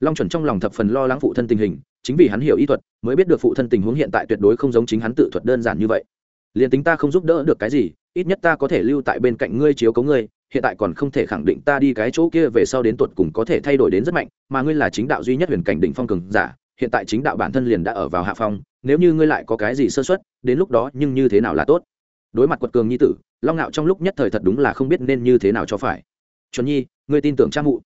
Long chuẩn trong lòng thập phần lo lắng phụ thân tình hình, chính vì hắn hiểu y thuật mới biết được phụ thân tình huống hiện tại tuyệt đối không giống chính hắn tự thuật đơn giản như vậy liền tính ta không giúp đỡ được cái gì ít nhất ta có thể lưu tại bên cạnh ngươi chiếu cấu ngươi hiện tại còn không thể khẳng định ta đi cái chỗ kia về sau đến tuột cùng có thể thay đổi đến rất mạnh mà ngươi là chính đạo duy nhất huyền cảnh đỉnh phong cường giả hiện tại chính đạo bản thân liền đã ở vào hạ phong nếu như ngươi lại có cái gì sơ xuất đến lúc đó nhưng như thế nào là tốt đối mặt quật cường nhi tử, long ngạo trong lúc nhất thời thật đúng là không biết nên như thế nào cho phải. Chuẩn nhi, ngươi tin tưởng cha mụ?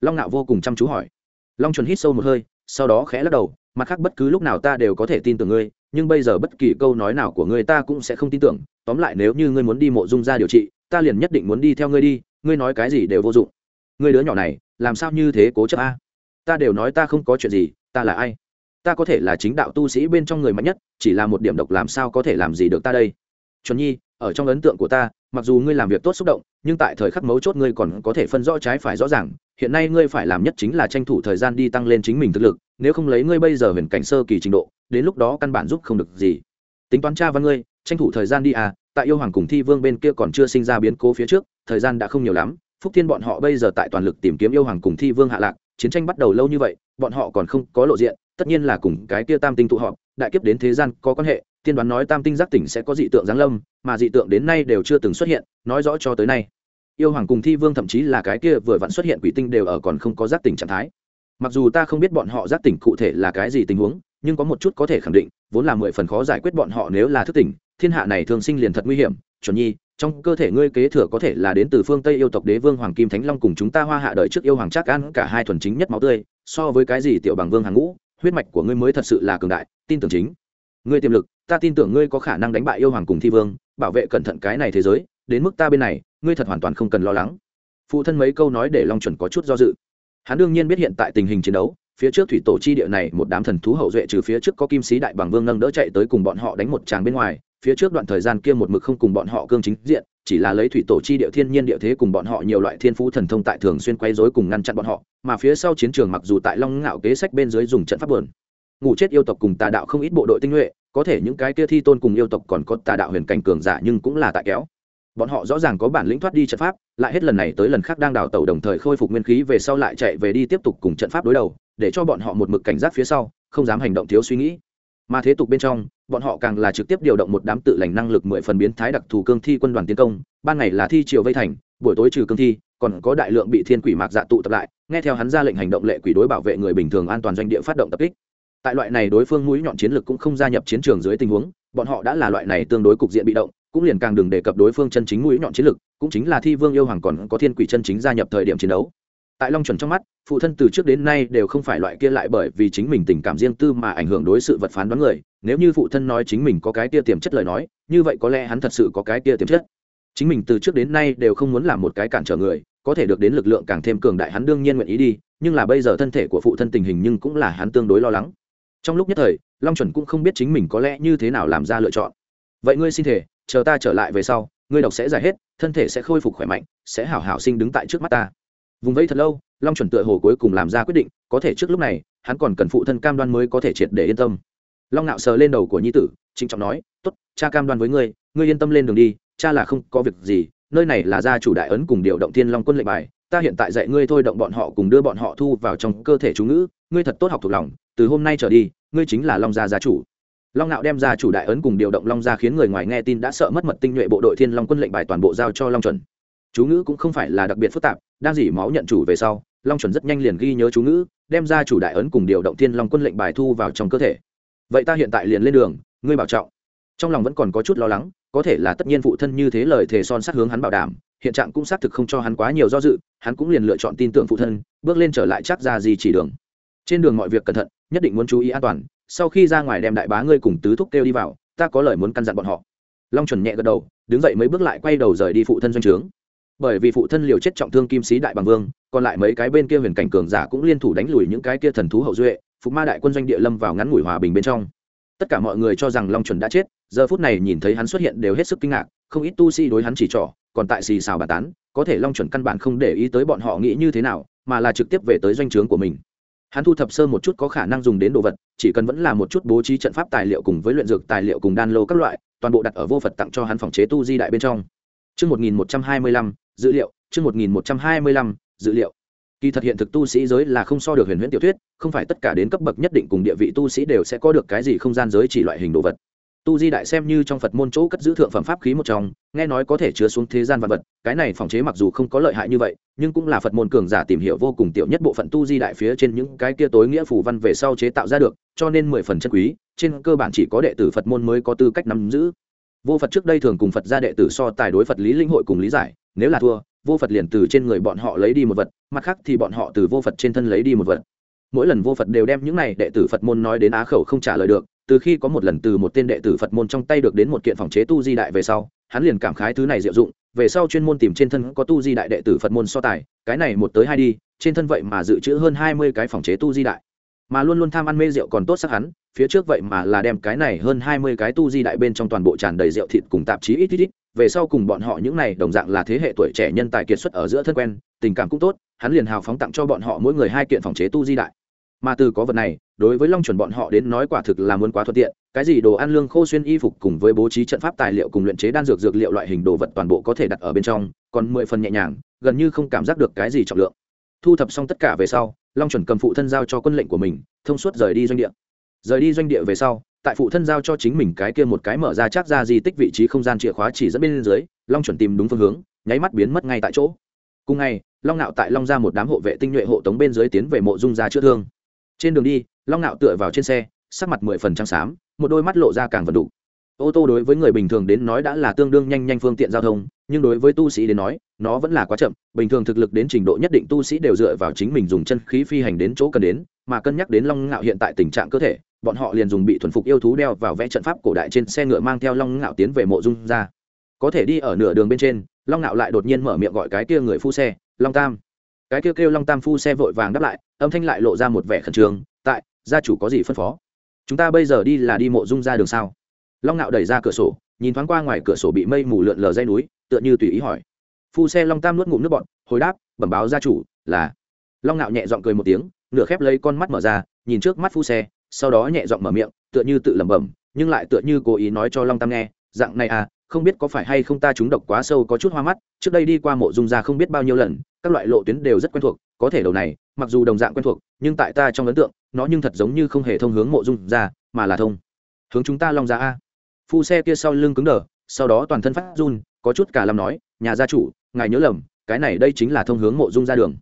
Long ngạo vô cùng chăm chú hỏi. Long chuẩn hít sâu một hơi, sau đó khẽ lắc đầu, mặt khác bất cứ lúc nào ta đều có thể tin tưởng ngươi, nhưng bây giờ bất kỳ câu nói nào của ngươi ta cũng sẽ không tin tưởng. Tóm lại nếu như ngươi muốn đi mộ dung ra điều trị, ta liền nhất định muốn đi theo ngươi đi, ngươi nói cái gì đều vô dụng. Ngươi đứa nhỏ này, làm sao như thế cố chấp a? Ta đều nói ta không có chuyện gì, ta là ai? Ta có thể là chính đạo tu sĩ bên trong người mạnh nhất, chỉ là một điểm độc làm sao có thể làm gì được ta đây? Chuẩn nhi, ở trong ấn tượng của ta, mặc dù ngươi làm việc tốt xúc động, nhưng tại thời khắc mấu chốt ngươi còn có thể phân rõ trái phải rõ ràng. Hiện nay ngươi phải làm nhất chính là tranh thủ thời gian đi tăng lên chính mình thực lực, nếu không lấy ngươi bây giờ huyền cảnh sơ kỳ trình độ, đến lúc đó căn bản giúp không được gì. Tính toán cha văn ngươi, tranh thủ thời gian đi à tại yêu hoàng cùng thi vương bên kia còn chưa sinh ra biến cố phía trước, thời gian đã không nhiều lắm. Phúc thiên bọn họ bây giờ tại toàn lực tìm kiếm yêu hoàng cùng thi vương hạ lạc, chiến tranh bắt đầu lâu như vậy, bọn họ còn không có lộ diện tất nhiên là cùng cái kia tam tinh tụ họp, đại kiếp đến thế gian có quan hệ, tiên đoán nói tam tinh giác tỉnh sẽ có dị tượng giáng lâm, mà dị tượng đến nay đều chưa từng xuất hiện, nói rõ cho tới nay. Yêu hoàng cùng thi vương thậm chí là cái kia vừa vặn xuất hiện quỷ tinh đều ở còn không có giác tỉnh trạng thái. Mặc dù ta không biết bọn họ giác tỉnh cụ thể là cái gì tình huống, nhưng có một chút có thể khẳng định, vốn là mười phần khó giải quyết bọn họ nếu là thức tỉnh, thiên hạ này thường sinh liền thật nguy hiểm. Chuẩn nhi, trong cơ thể ngươi kế thừa có thể là đến từ phương tây yêu tộc đế vương hoàng kim thánh long cùng chúng ta hoa hạ đợi trước yêu hoàng trác ăn cả hai thuần chính nhất máu tươi, so với cái gì tiểu bằng vương hàng ngũ huyết mạch của ngươi mới thật sự là cường đại, tin tưởng chính. Ngươi tiềm lực, ta tin tưởng ngươi có khả năng đánh bại yêu hoàng cùng thi vương, bảo vệ cẩn thận cái này thế giới, đến mức ta bên này, ngươi thật hoàn toàn không cần lo lắng. Phụ thân mấy câu nói để long chuẩn có chút do dự. Hắn đương nhiên biết hiện tại tình hình chiến đấu, phía trước thủy tổ chi địa này một đám thần thú hậu duệ trừ phía trước có kim sĩ đại bằng vương nâng đỡ chạy tới cùng bọn họ đánh một tràng bên ngoài phía trước đoạn thời gian kia một mực không cùng bọn họ cương chính diện, chỉ là lấy thủy tổ chi địa thiên nhiên địa thế cùng bọn họ nhiều loại thiên phú thần thông tại thường xuyên quay rối cùng ngăn chặn bọn họ, mà phía sau chiến trường mặc dù tại long ngạo kế sách bên dưới dùng trận pháp bờn ngủ chết yêu tộc cùng tà đạo không ít bộ đội tinh nhuệ, có thể những cái kia thi tôn cùng yêu tộc còn có tà đạo huyền cảnh cường giả nhưng cũng là tại kéo. Bọn họ rõ ràng có bản lĩnh thoát đi trận pháp, lại hết lần này tới lần khác đang đào tẩu đồng thời khôi phục nguyên khí về sau lại chạy về đi tiếp tục cùng trận pháp đối đầu, để cho bọn họ một mực cảnh giác phía sau, không dám hành động thiếu suy nghĩ. Mà thế tục bên trong bọn họ càng là trực tiếp điều động một đám tự lành năng lực mười phần biến thái đặc thù cương thi quân đoàn tiến công, ban ngày là thi triều vây thành, buổi tối trừ cương thi, còn có đại lượng bị thiên quỷ mạc dạ tụ tập lại, nghe theo hắn ra lệnh hành động lệ quỷ đối bảo vệ người bình thường an toàn doanh địa phát động tập kích. Tại loại này đối phương mũi nhọn chiến lược cũng không gia nhập chiến trường dưới tình huống, bọn họ đã là loại này tương đối cục diện bị động, cũng liền càng đừng đề cập đối phương chân chính mũi nhọn chiến lược, cũng chính là thi vương yêu hoàng còn có thiên quỷ chân chính gia nhập thời điểm chiến đấu tại long chuẩn trong mắt, phụ thân từ trước đến nay đều không phải loại kia lại bởi vì chính mình tình cảm riêng tư mà ảnh hưởng đối sự vật phán đoán người. Nếu như phụ thân nói chính mình có cái kia tiềm chất lời nói, như vậy có lẽ hắn thật sự có cái kia tiềm chất. Chính mình từ trước đến nay đều không muốn làm một cái cản trở người, có thể được đến lực lượng càng thêm cường đại hắn đương nhiên nguyện ý đi, nhưng là bây giờ thân thể của phụ thân tình hình nhưng cũng là hắn tương đối lo lắng. Trong lúc nhất thời, long chuẩn cũng không biết chính mình có lẽ như thế nào làm ra lựa chọn. Vậy ngươi xin thể, chờ ta trở lại về sau, ngươi độc sẽ giải hết, thân thể sẽ khôi phục khỏe mạnh, sẽ hảo hảo sinh đứng tại trước mắt ta vùng vẫy thật lâu, long chuẩn tựa hồ cuối cùng làm ra quyết định, có thể trước lúc này, hắn còn cần phụ thân cam đoan mới có thể triệt để yên tâm. Long nạo sờ lên đầu của nhi tử, trịnh trọng nói t ố t cha cam đoan với ngươi ngươi yên tâm lên đường đi, cha là không có việc gì, nơi này là gia chủ đại ấn cùng điều động thiên long quân lệnh bài, ta hiện tại dạy ngươi thôi động bọn họ cùng đưa bọn họ thu vào trong cơ thể chú ngữ, ngươi thật tốt học thuộc lòng, từ hôm nay trở đi, ngươi chính là long gia gia chủ. Long nạo đem ra chủ đại ấn cùng điều động long gia khiến người ngoài nghe tin đã sợ mất mật tinh nhuệ bộ đội thiên long quân lệnh bài toàn bộ giao cho long chuẩn chú ngữ cũng không phải là đặc biệt phức tạp, đang dỉ máu nhận chủ về sau, long chuẩn rất nhanh liền ghi nhớ chú ngữ, đem ra chủ đại ấn cùng điều động thiên long quân lệnh bài thu vào trong cơ thể. Vậy ta hiện tại liền lên đường, ngươi bảo trọng. Trong lòng vẫn còn có chút lo lắng, có thể là tất nhiên phụ thân như thế lời thề son sát hướng hắn bảo đảm, hiện trạng cũng xác thực không cho hắn quá nhiều do dự, hắn cũng liền lựa chọn tin tưởng phụ thân, bước lên trở lại chắc ra gì chỉ đường. Trên đường mọi việc cẩn thận, nhất định muốn chú ý an toàn, sau khi ra ngoài đem đại bá ngươi cùng tứ thúc kêu đi vào, ta có lời muốn căn dặn bọn họ. Long chuẩn nhẹ gật đầu, đứng dậy mấy bước lại quay đầu rời đi phụ thân doanh trướng bởi vì phụ thân liều chết trọng thương kim sĩ đại bằng vương còn lại mấy cái bên kia huyền cảnh cường giả cũng liên thủ đánh lùi những cái kia thần thú hậu duệ phục ma đại quân doanh địa lâm vào ngắn ngủi hòa bình bên trong. Tất cả mọi người cho rằng long chuẩn đã chết giờ phút này nhìn thấy hắn xuất hiện đều hết sức kinh ngạc không ít tu sĩ đối hắn chỉ trỏ còn tại xì xào bà tán có thể long chuẩn căn bản không để ý tới bọn họ nghĩ như thế nào mà là trực tiếp về tới doanh trướng của mình. Hắn thu thập sơ một chút có khả năng dùng đến đồ vật chỉ cần vẫn là một chút bố trí trận pháp tài liệu cùng với luyện dược tài liệu cùng đan lô các loại toàn bộ đặt ở vô phật tặng cho hắn phòng chế tu di đại bên trong. Trước 1125, dữ liệu, trước 1125, dữ liệu. Kỳ thật hiện thực tu sĩ giới là không so được huyền huyễn tiểu thuyết, không phải tất cả đến cấp bậc nhất định cùng địa vị tu sĩ đều sẽ có được cái gì không gian giới chỉ loại hình đồ vật tu di đại xem như trong phật môn chỗ cất giữ thượng phẩm pháp khí một trong nghe nói có thể chứa xuống thế gian vật vật cái này phòng chế mặc dù không có lợi hại như vậy nhưng cũng là phật môn cường giả tìm hiểu vô cùng tiểu nhất bộ phận tu di đại phía trên những cái kia tối nghĩa phù văn về sau chế tạo ra được cho nên mười phần chân quý trên cơ bản chỉ có đệ tử phật môn mới có tư cách nắm giữ vô phật trước đây thường cùng phật gia đệ tử so tài đối phật lý linh hội cùng lý giải, nếu là thua, vô phật liền từ trên người bọn họ lấy đi một vật, mặt khác thì bọn họ từ vô phật trên thân lấy đi một vật. Mỗi lần vô phật đều đem những này đệ tử phật môn nói đến á khẩu không trả lời được, từ khi có một lần từ một tên đệ tử phật môn trong tay được đến một kiện phòng chế tu di đại về sau, hắn liền cảm khái thứ này diệu dụng, về sau chuyên môn tìm trên thân có tu di đại đệ tử phật môn so tài, cái này một tới hai đi, trên thân vậy mà dự trữ hơn hai mươi cái phòng chế tu di đại mà luôn luôn tham ăn mê rượu còn tốt sắc hắn, phía trước vậy mà là đem cái này hơn hai mươi cái tu di đại bên trong toàn bộ tràn đầy rượu thịt cùng tạp chí ít ít ít, về sau cùng bọn họ những này đồng dạng là thế hệ tuổi trẻ nhân tài kiệt xuất ở giữa thân quen, tình cảm cũng tốt, hắn liền hào phóng tặng cho bọn họ mỗi người hai kiện phòng chế tu di đại. Mà từ có vật này, đối với long chuẩn bọn họ đến nói quả thực là muốn quá thuận tiện, cái gì đồ ăn lương khô xuyên y phục cùng với bố trí trận pháp tài liệu cùng luyện chế đan dược dược liệu loại hình đồ vật toàn bộ có thể đặt ở bên trong, còn mười phần nhẹ nhàng, gần như không cảm giác được cái gì trọng lượng. Thu thập xong tất cả về sau long chuẩn cầm phụ thân giao cho quân lệnh của mình, thông suốt rời đi doanh địa. Rời đi doanh địa về sau, tại phụ thân giao cho chính mình cái kia một cái mở ra chắc ra di tích vị trí không gian chìa khóa chỉ dẫn bên dưới, long chuẩn tìm đúng phương hướng, nháy mắt biến mất ngay tại chỗ. Cùng ngày, long nạo tại long ra một đám hộ vệ tinh nhuệ hộ tống bên dưới tiến về mộ dung ra chữa thương. Trên đường đi, long nạo tựa vào trên xe, sắc mặt mười phần trắng xám, một đôi mắt lộ ra càng vần đủ ô tô đối với người bình thường đến nói đã là tương đương nhanh nhanh phương tiện giao thông nhưng đối với tu sĩ đến nói, nó vẫn là quá chậm, bình thường thực lực đến trình độ nhất định tu sĩ đều dựa vào chính mình dùng chân khí phi hành đến chỗ cần đến, mà cân nhắc đến long ngạo hiện tại tình trạng cơ thể, bọn họ liền dùng bị thuần phục yêu thú đeo vào vẽ trận pháp cổ đại trên xe ngựa mang theo long ngạo tiến về mộ dung ra. Có thể đi ở nửa đường bên trên, long ngạo lại đột nhiên mở miệng gọi cái kia người phu xe, long tam. Cái kia kêu long tam phu xe vội vàng đáp lại, âm thanh lại lộ ra một vẻ khẩn trương, tại, gia chủ có gì phân phó? Chúng ta bây giờ đi là đi mộ dung ra đường sao? Long ngạo đẩy ra cửa sổ nhìn thoáng qua ngoài cửa sổ bị mây mù lượn lờ dây núi, tựa như tùy ý hỏi. Phu xe long tam nuốt ngụm nước bọn hồi đáp, bẩm báo gia chủ là. Long Ngạo nhẹ giọng cười một tiếng, nửa khép lấy con mắt mở ra, nhìn trước mắt phu xe, sau đó nhẹ giọng mở miệng, tựa như tự lẩm bẩm, nhưng lại tựa như cố ý nói cho long tam nghe, dạng này à không biết có phải hay không ta trúng độc quá sâu có chút hoa mắt, trước đây đi qua mộ dung ra không biết bao nhiêu lần, các loại lộ tuyến đều rất quen thuộc, có thể đầu này, mặc dù đồng dạng quen thuộc, nhưng tại ta trong ấn tượng, nó nhưng thật giống như không hề thông hướng mộ dung ra, mà là thông hướng chúng ta long ra a phu xe kia sau lưng cứng đờ, sau đó toàn thân phát run, có chút cả làm nói, nhà gia chủ, ngài nhớ lầm, cái này đây chính là thông hướng mộ dung ra đường.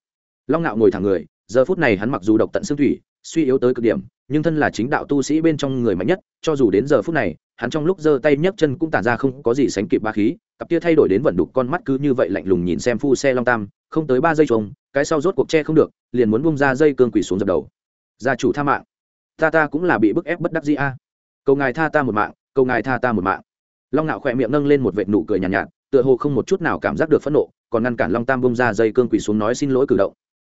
Long ngạo ngồi thẳng người, giờ phút này hắn mặc dù độc tận xương thủy, suy yếu tới cực điểm, nhưng thân là chính đạo tu sĩ bên trong người mạnh nhất, cho dù đến giờ phút này, hắn trong lúc giơ tay nhấc chân cũng tản ra không có gì sánh kịp ba khí, cặp kia thay đổi đến vận đục con mắt cứ như vậy lạnh lùng nhìn xem phu xe long tam, không tới ba giây trống cái sau rốt cuộc che không được, liền muốn bung ra dây cương quỷ xuống dập đầu. Gia chủ tha mạng, ta ta cũng là bị bức ép bất đắc dĩ a. Cầu ngài tha ta một mạng cầu ngài tha ta một mạng. Long ngạo khỏe miệng nâng lên một vệt nụ cười nhàn nhạt, nhạt tựa hồ không một chút nào cảm giác được phẫn nộ còn ngăn cản long tam bung ra dây cương quỳ xuống nói xin lỗi cử động.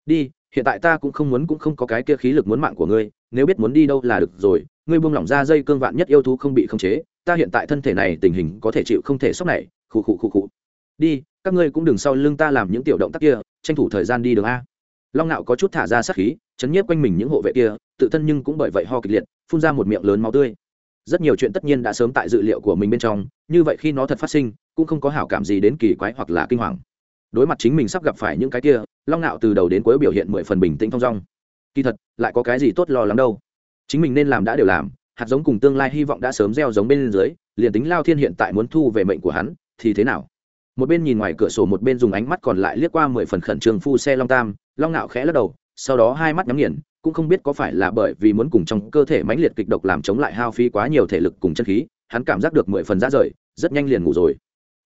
Đi hiện tại ta cũng không muốn cũng không có cái kia khí lực muốn mạng của ngươi nếu biết muốn đi đâu là được rồi ngươi buông lỏng ra dây cương vạn nhất yêu thú không bị khống chế ta hiện tại thân thể này tình hình có thể chịu không thể sốc này khụ khụ khụ khụ. Đi các ngươi cũng đừng sau lưng ta làm những tiểu động tác kia tranh thủ thời gian đi đường a. Long nạo có chút thả ra sát khí chấn nhiếp quanh mình những hộ vệ kia tự thân nhưng cũng bởi vậy ho kịch liệt phun ra một miệng lớn máu tươi rất nhiều chuyện tất nhiên đã sớm tại dự liệu của mình bên trong, như vậy khi nó thật phát sinh, cũng không có hảo cảm gì đến kỳ quái hoặc là kinh hoàng. Đối mặt chính mình sắp gặp phải những cái kia, long nạo từ đầu đến cuối biểu hiện mười phần bình tĩnh thong dong. Kỳ thật, lại có cái gì tốt lo lắng đâu. Chính mình nên làm đã đều làm, hạt giống cùng tương lai hy vọng đã sớm gieo giống bên dưới, liền tính lao thiên hiện tại muốn thu về mệnh của hắn, thì thế nào? Một bên nhìn ngoài cửa sổ một bên dùng ánh mắt còn lại liếc qua mười phần khẩn trương phu xe long tam, long nạo khẽ lắc đầu, sau đó hai mắt nhắm nghiền cũng không biết có phải là bởi vì muốn cùng trong cơ thể mãnh liệt kịch độc làm chống lại hao phí quá nhiều thể lực cùng chân khí, hắn cảm giác được mười phần ra rời, rất nhanh liền ngủ rồi.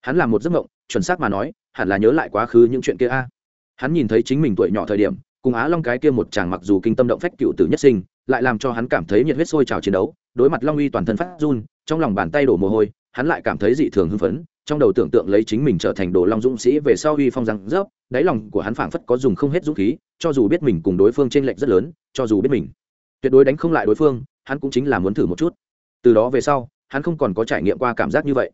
Hắn làm một giấc mộng, chuẩn xác mà nói, hẳn là nhớ lại quá khứ những chuyện kia a. Hắn nhìn thấy chính mình tuổi nhỏ thời điểm, cùng á long cái kia một chàng mặc dù kinh tâm động phách cựu tử nhất sinh, lại làm cho hắn cảm thấy nhiệt huyết sôi trào chiến đấu, đối mặt long uy toàn thân phát run, trong lòng bàn tay đổ mồ hôi, hắn lại cảm thấy dị thường hưng phấn trong đầu tưởng tượng lấy chính mình trở thành đồ long dũng sĩ về sau huy phong răng rớp, đáy lòng của hắn phảng phất có dùng không hết dũng khí, cho dù biết mình cùng đối phương t r ê n lệch rất lớn, cho dù biết mình tuyệt đối đánh không lại đối phương, hắn cũng chính là muốn thử một chút. Từ đó về sau, hắn không còn có trải nghiệm qua cảm giác như vậy.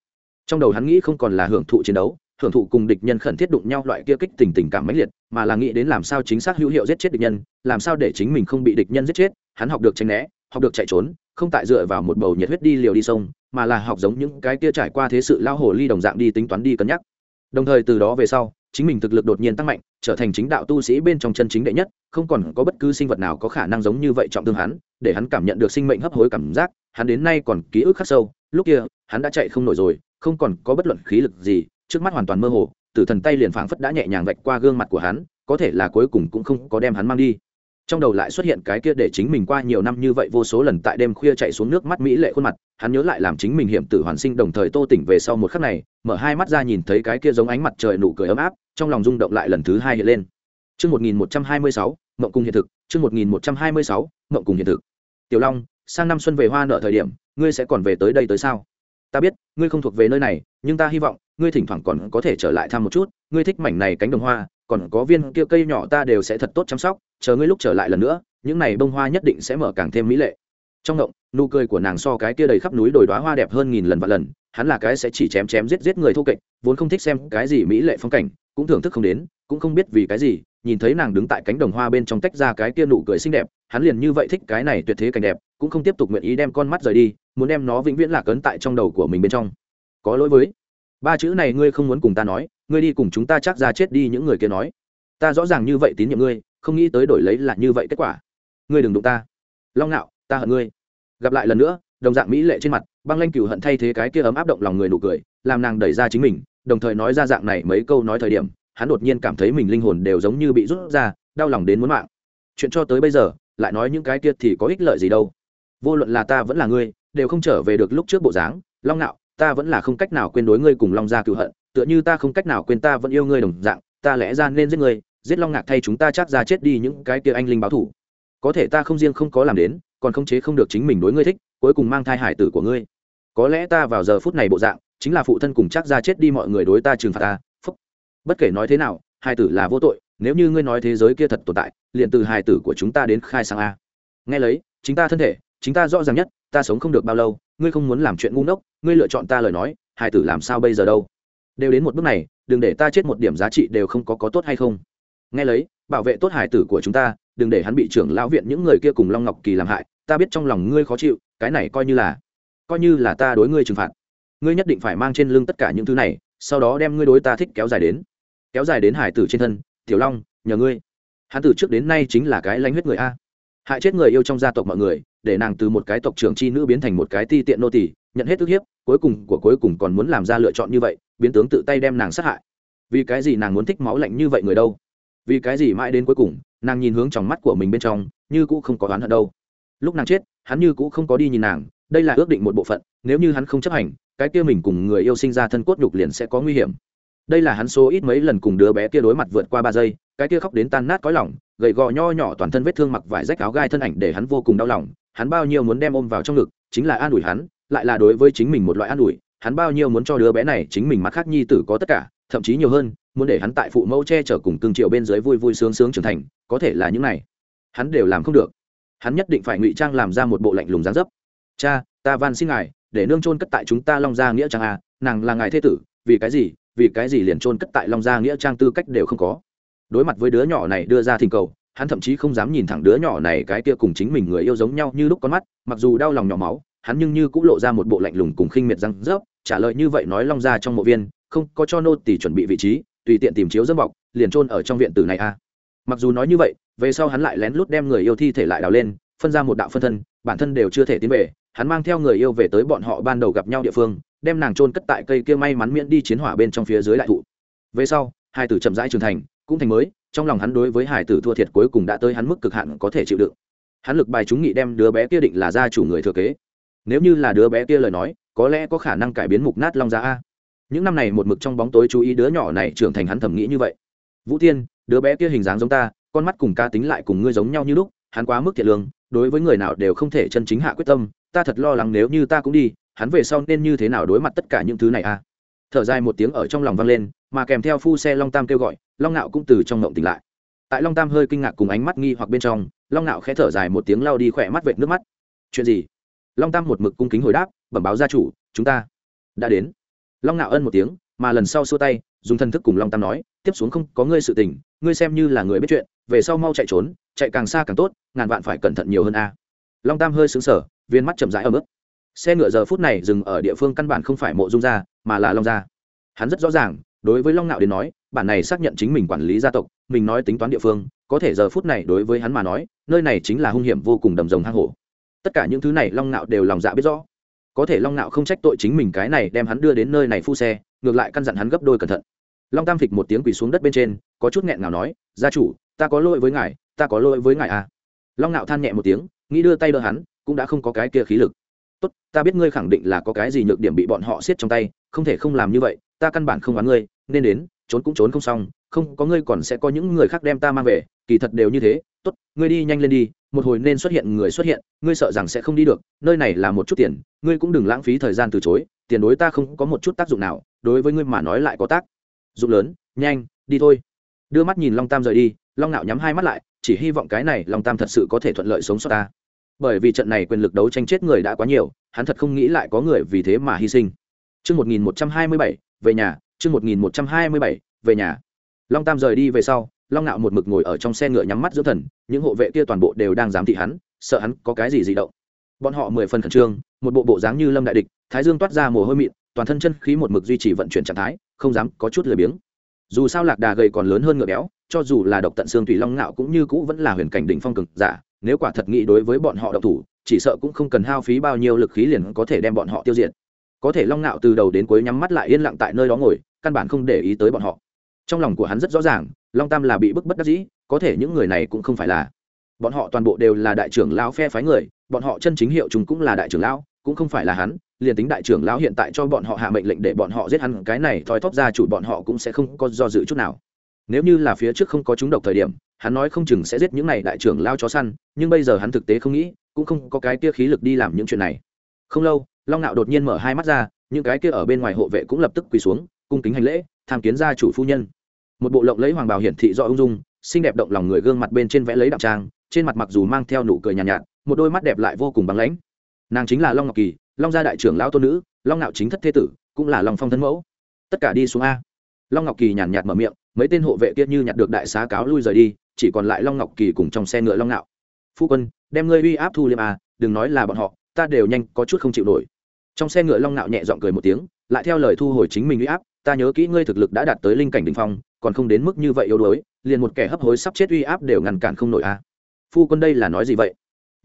Trong đầu hắn nghĩ không còn là hưởng thụ chiến đấu, hưởng thụ cùng địch nhân khẩn thiết đụng nhau loại kia kích tình tình cảm mãnh liệt, mà là nghĩ đến làm sao chính xác hữu hiệu giết chết địch nhân, làm sao để chính mình không bị địch nhân giết chết, hắn học được tranh né, học được chạy trốn không tại dựa vào một bầu nhiệt huyết đi liều đi sông, mà là học giống những cái kia trải qua thế sự lao hồ ly đồng dạng đi tính toán đi cân nhắc. Đồng thời từ đó về sau, chính mình thực lực đột nhiên tăng mạnh, trở thành chính đạo tu sĩ bên trong chân chính đệ nhất, không còn có bất cứ sinh vật nào có khả năng giống như vậy trọng thương hắn, để hắn cảm nhận được sinh mệnh hấp hối cảm giác, hắn đến nay còn ký ức khắc sâu, lúc kia, hắn đã chạy không nổi rồi, không còn có bất luận khí lực gì, trước mắt hoàn toàn mơ hồ, tử thần tay liền phảng phất đã nhẹ nhàng vạch qua gương mặt của hắn, có thể là cuối cùng cũng không có đem hắn mang đi trong đầu lại xuất hiện cái kia để chính mình qua nhiều năm như vậy vô số lần tại đêm khuya chạy xuống nước mắt mỹ lệ khuôn mặt hắn nhớ lại làm chính mình hiểm tử hoàn sinh đồng thời tô tỉnh về sau một khắc này mở hai mắt ra nhìn thấy cái kia giống ánh mặt trời nụ cười ấm áp trong lòng rung động lại lần thứ hai hiện lên Trước 1126, Mộng cùng hiện thực, trước 1126, Mộng cùng hiện thực. Tiểu Long, sang năm xuân về hoa nở thời điểm, ngươi sẽ còn về tới đây tới sao? Ta biết, ngươi không thuộc về nơi này, nhưng ta hy vọng, ngươi thỉnh thoảng còn có thể trở lại thăm một chút, ngươi thích mảnh này cánh đồng hoa, còn có viên kia cây nhỏ ta đều sẽ thật tốt chăm sóc, chờ ngươi lúc trở lại lần nữa, những này bông hoa nhất định sẽ mở càng thêm mỹ lệ. Trong ngộng nụ cười của nàng so cái kia đầy khắp núi đồi đoá hoa đẹp hơn nghìn lần và lần hắn là cái sẽ chỉ chém chém giết giết người thô kệch vốn không thích xem cái gì mỹ lệ phong cảnh cũng thưởng thức không đến cũng không biết vì cái gì nhìn thấy nàng đứng tại cánh đồng hoa bên trong tách ra cái kia nụ cười xinh đẹp hắn liền như vậy thích cái này tuyệt thế cảnh đẹp cũng không tiếp tục nguyện ý đem con mắt rời đi muốn đem nó vĩnh viễn lạc ấn tại trong đầu của mình bên trong. Có lỗi với ba chữ này ngươi không muốn cùng ta nói ngươi đi cùng chúng ta chắc ra chết đi những người kia nói. Ta rõ ràng như vậy tín nhiệm ngươi, không nghĩ tới đổi lấy là như vậy kết quả. Ngươi đừng đụng ta. Long ngạo ta hận ngươi. Gặp lại lần nữa, đồng dạng mỹ lệ trên mặt, băng lanh cừu hận thay thế cái kia ấm áp động lòng người nụ cười, làm nàng đẩy ra chính mình, đồng thời nói ra dạng này mấy câu nói thời điểm, hắn đột nhiên cảm thấy mình linh hồn đều giống như bị rút ra, đau lòng đến muốn mạng. Chuyện cho tới bây giờ, lại nói những cái kia thì có ích lợi gì đâu. Vô luận là ta vẫn là ngươi, đều không trở về được lúc trước bộ dáng. Long nạo, ta vẫn là không cách nào quên đối ngươi cùng long gia cựu hận tựa như ta không cách nào quên ta vẫn yêu ngươi đồng dạng, ta lẽ ra nên giết ngươi, giết long ngạc thay chúng ta chắc ra chết đi những cái kia anh linh báo thủ. Có thể ta không riêng không có làm đến, còn không chế không được chính mình đối ngươi thích, cuối cùng mang thai hải tử của ngươi. Có lẽ ta vào giờ phút này bộ dạng, chính là phụ thân cùng chắc ra chết đi mọi người đối ta trừng phạt ta, phúc. Bất kể nói thế nào, hải tử là vô tội, nếu như ngươi nói thế giới kia thật tồn tại, liền từ hải tử của chúng ta đến khai sang a. Nghe lấy, chính ta thân thể, chính ta rõ ràng nhất, ta sống không được bao lâu, ngươi không muốn làm chuyện ngu ngốc, ngươi lựa chọn ta lời nói, hải tử làm sao bây giờ đâu? Đều đến một bước này, đừng để ta chết một điểm giá trị đều không có có tốt hay không. Nghe lấy, bảo vệ tốt hải tử của chúng ta, đừng để hắn bị trưởng lão viện những người kia cùng long ngọc kỳ làm hại, ta biết trong lòng ngươi khó chịu, cái này coi như là, coi như là ta đối ngươi trừng phạt. Ngươi nhất định phải mang trên lưng tất cả những thứ này, sau đó đem ngươi đối ta thích kéo dài đến, kéo dài đến hải tử trên thân, tiểu long, nhờ ngươi. Hắn từ trước đến nay chính là cái lanh huyết người a. Hại chết người yêu trong gia tộc mọi người để nàng từ một cái tộc trưởng chi nữ biến thành một cái ti tiện nô tỳ, nhận hết ức hiếp, cuối cùng của cuối cùng còn muốn làm ra lựa chọn như vậy, biến tướng tự tay đem nàng sát hại. Vì cái gì nàng muốn thích máu lạnh như vậy người đâu? Vì cái gì mãi đến cuối cùng, nàng nhìn hướng trong mắt của mình bên trong, như cũ không có oán hận đâu. Lúc nàng chết, hắn như cũ không có đi nhìn nàng, đây là ước định một bộ phận, nếu như hắn không chấp hành, cái kia mình cùng người yêu sinh ra thân cốt nhục liền sẽ có nguy hiểm. Đây là hắn số ít mấy lần cùng đứa bé kia đối mặt vượt qua ba giây, cái kia khóc đến tan nát cõi lòng, gầy gò nho nhỏ toàn thân vết thương mặc vải rách áo gai thân ảnh để hắn vô cùng đau lòng hắn bao nhiêu muốn đem ôm vào trong ngực, chính là an ủi hắn, lại là đối với chính mình một loại an ủi, hắn bao nhiêu muốn cho đứa bé này chính mình mặt khác nhi tử có tất cả, thậm chí nhiều hơn, muốn để hắn tại phụ mẫu che chở cùng cương triệu bên dưới vui vui sướng sướng trưởng thành, có thể là những này. Hắn đều làm không được. Hắn nhất định phải ngụy trang làm ra một bộ lạnh lùng dáng dấp. Cha, ta van xin ngài, để nương trôn cất tại chúng ta long gia nghĩa trang à nàng là ngài thế tử, vì cái gì, vì cái gì liền trôn cất tại long gia nghĩa trang tư cách đều không có. Đối mặt với đứa nhỏ này đưa ra thỉnh cầu hắn thậm chí không dám nhìn thẳng đứa nhỏ này cái kia cùng chính mình người yêu giống nhau như lúc con mắt, mặc dù đau lòng nhỏ máu, hắn nhưng như cũng lộ ra một bộ lạnh lùng cùng khinh miệt răng rớp, trả lời như vậy nói long ra trong mộ viên, không có cho nô tỷ chuẩn bị vị trí, tùy tiện tìm chiếu dâm bọc, liền trôn ở trong viện tử này a à. mặc dù nói như vậy, về sau hắn lại lén lút đem người yêu thi thể lại đào lên, phân ra một đạo phân thân, bản thân đều chưa thể tiến về, hắn mang theo người yêu về tới bọn họ ban đầu gặp nhau địa phương, đem nàng trôn cất tại cây kia may mắn miễn đi chiến hỏa bên trong phía dưới đại thụ về sau, hai tử chậm rãi trưởng thành, cũng thành mới trong lòng hắn đối với hải tử thua thiệt cuối cùng đã tới hắn mức cực hạn có thể chịu đựng. Hắn lực bài chúng nghị đem đứa bé kia định là gia chủ người thừa kế. Nếu như là đứa bé kia lời nói, có lẽ có khả năng cải biến mục nát long gia a. Những năm này một mực trong bóng tối chú ý đứa nhỏ này trưởng thành hắn thầm nghĩ như vậy. Vũ tiên đứa bé kia hình dáng giống ta, con mắt cùng ca tính lại cùng ngươi giống nhau như lúc, hắn quá mức thiệt lương, đối với người nào đều không thể chân chính hạ quyết tâm, ta thật lo lắng nếu như ta cũng đi, hắn về sau nên như thế nào đối mặt tất cả những thứ này a? Thở dài một tiếng ở trong lòng vang lên, mà kèm theo phu xe long tam kêu gọi, long nạo cũng từ trong ngộng tỉnh lại. Tại long tam hơi kinh ngạc cùng ánh mắt nghi hoặc bên trong, long nạo khẽ thở dài một tiếng lao đi khỏe mắt vệt nước mắt. Chuyện gì? Long tam một mực cung kính hồi đáp, bẩm báo gia chủ, chúng ta đã đến. Long nạo ân một tiếng, mà lần sau xua tay, dùng thân thức cùng long tam nói, tiếp xuống không có ngươi sự tình, ngươi xem như là người biết chuyện, về sau mau chạy trốn, chạy càng xa càng tốt, ngàn vạn phải cẩn thận nhiều hơn a. Long tam hơi xứng sở viên mắt chậm rãi ở mức xe ngựa giờ phút này dừng ở địa phương căn bản không phải mộ dung ra mà là long gia. Hắn rất rõ ràng, đối với long nạo đến nói, bản này xác nhận chính mình quản lý gia tộc, mình nói tính toán địa phương, có thể giờ phút này đối với hắn mà nói, nơi này chính là hung hiểm vô cùng đầm rồng hang hổ. Tất cả những thứ này long nạo đều lòng dạ biết rõ. Có thể long nạo không trách tội chính mình cái này đem hắn đưa đến nơi này phu xe, ngược lại căn dặn hắn gấp đôi cẩn thận. Long tam phịch một tiếng quỳ xuống đất bên trên, có chút nghẹn ngào nói, gia chủ, ta có lỗi với ngài, ta có lỗi với ngài à. Long nạo than nhẹ một tiếng, nghĩ đưa tay đỡ hắn, cũng đã không có cái kia khí lực tốt, ta biết ngươi khẳng định là có cái gì nhược điểm bị bọn họ siết trong tay, không thể không làm như vậy, ta căn bản không oán ngươi, nên đến, trốn cũng trốn không xong, không có ngươi còn sẽ có những người khác đem ta mang về, kỳ thật đều như thế, tốt, ngươi đi nhanh lên đi, một hồi nên xuất hiện người xuất hiện, ngươi sợ rằng sẽ không đi được, nơi này là một chút tiền, ngươi cũng đừng lãng phí thời gian từ chối, tiền đối ta không có một chút tác dụng nào, đối với ngươi mà nói lại có tác dụng lớn, nhanh, đi thôi. Đưa mắt nhìn long tam rời đi, long nạo nhắm hai mắt lại, chỉ hy vọng cái này long tam thật sự có thể thuận lợi sống sót ta bởi vì trận này quyền lực đấu tranh chết người đã quá nhiều hắn thật không nghĩ lại có người vì thế mà hy sinh Chương 1127, về nhà, chương 1127, về nhà. Long Tam rời đi về sau, Long Nạo một mực ngồi ở trong xe ngựa nhắm mắt dưỡng thần, những hộ vệ kia toàn bộ đều đang giám thị hắn, sợ hắn có cái gì dị động. Bọn họ mười phần khẩn trương, một bộ bộ dáng như lâm đại địch, thái dương toát ra mồ hôi mịn, toàn thân chân khí một mực duy trì vận chuyển trạng thái, không dám có chút lười biếng. Dù sao Lạc Đà gầy còn lớn hơn ngựa béo, cho dù là độc tận xương thủy Long Nạo cũng như cũ vẫn là huyền cảnh đỉnh phong cực giả, nếu quả thật nghĩ đối với bọn họ độc thủ, chỉ sợ cũng không cần hao phí bao nhiêu lực khí liền có thể đem bọn họ tiêu diệt. Có thể long nạo từ đầu đến cuối nhắm mắt lại yên lặng tại nơi đó ngồi căn bản không để ý tới bọn họ. Trong lòng của hắn rất rõ ràng long tam là bị bức bất đắc dĩ có thể những người này cũng không phải là. Bọn họ toàn bộ đều là đại trưởng lão phe phái người bọn họ chân chính hiệu chúng cũng là đại trưởng lão cũng không phải là hắn liền tính đại trưởng lão hiện tại cho bọn họ hạ mệnh lệnh để bọn họ giết hắn cái này thoi thóp ra chủ bọn họ cũng sẽ không có do dự chút nào nếu như là phía trước không có chúng độc thời điểm hắn nói không chừng sẽ giết những này đại trưởng lao chó săn nhưng bây giờ hắn thực tế không nghĩ cũng không có cái kia khí lực đi làm những chuyện này. Không lâu long nạo đột nhiên mở hai mắt ra những cái kia ở bên ngoài hộ vệ cũng lập tức quỳ xuống cung kính hành lễ tham kiến gia chủ phu nhân. Một bộ lộng lấy hoàng bào hiển thị do ung dung xinh đẹp động lòng người gương mặt bên trên vẽ lấy đạm trang trên mặt mặc dù mang theo nụ cười nhàn nhạt, nhạt một đôi mắt đẹp lại vô cùng băng lãnh. Nàng chính là long ngọc kỳ long gia đại trưởng lão tôn nữ long nạo chính thất thế tử cũng là long phong thân mẫu. Tất cả đi xuống a. Long ngọc kỳ nhàn nhạt mở miệng mấy tên hộ vệ kia như nhặt được đại xá cáo lui rời đi, chỉ còn lại long ngọc kỳ cùng trong xe ngựa long nạo phu quân, đem ngươi uy áp thu liêm à? đừng nói là bọn họ, ta đều nhanh có chút không chịu nổi trong xe ngựa long nạo nhẹ giọng cười một tiếng, lại theo lời thu hồi chính mình uy áp, ta nhớ kỹ ngươi thực lực đã đạt tới linh cảnh đ ỉ n h phong, còn không đến mức như vậy yếu đuối, liền một kẻ hấp hối sắp chết uy áp đều ngăn cản không nổi à? phu quân đây là nói gì vậy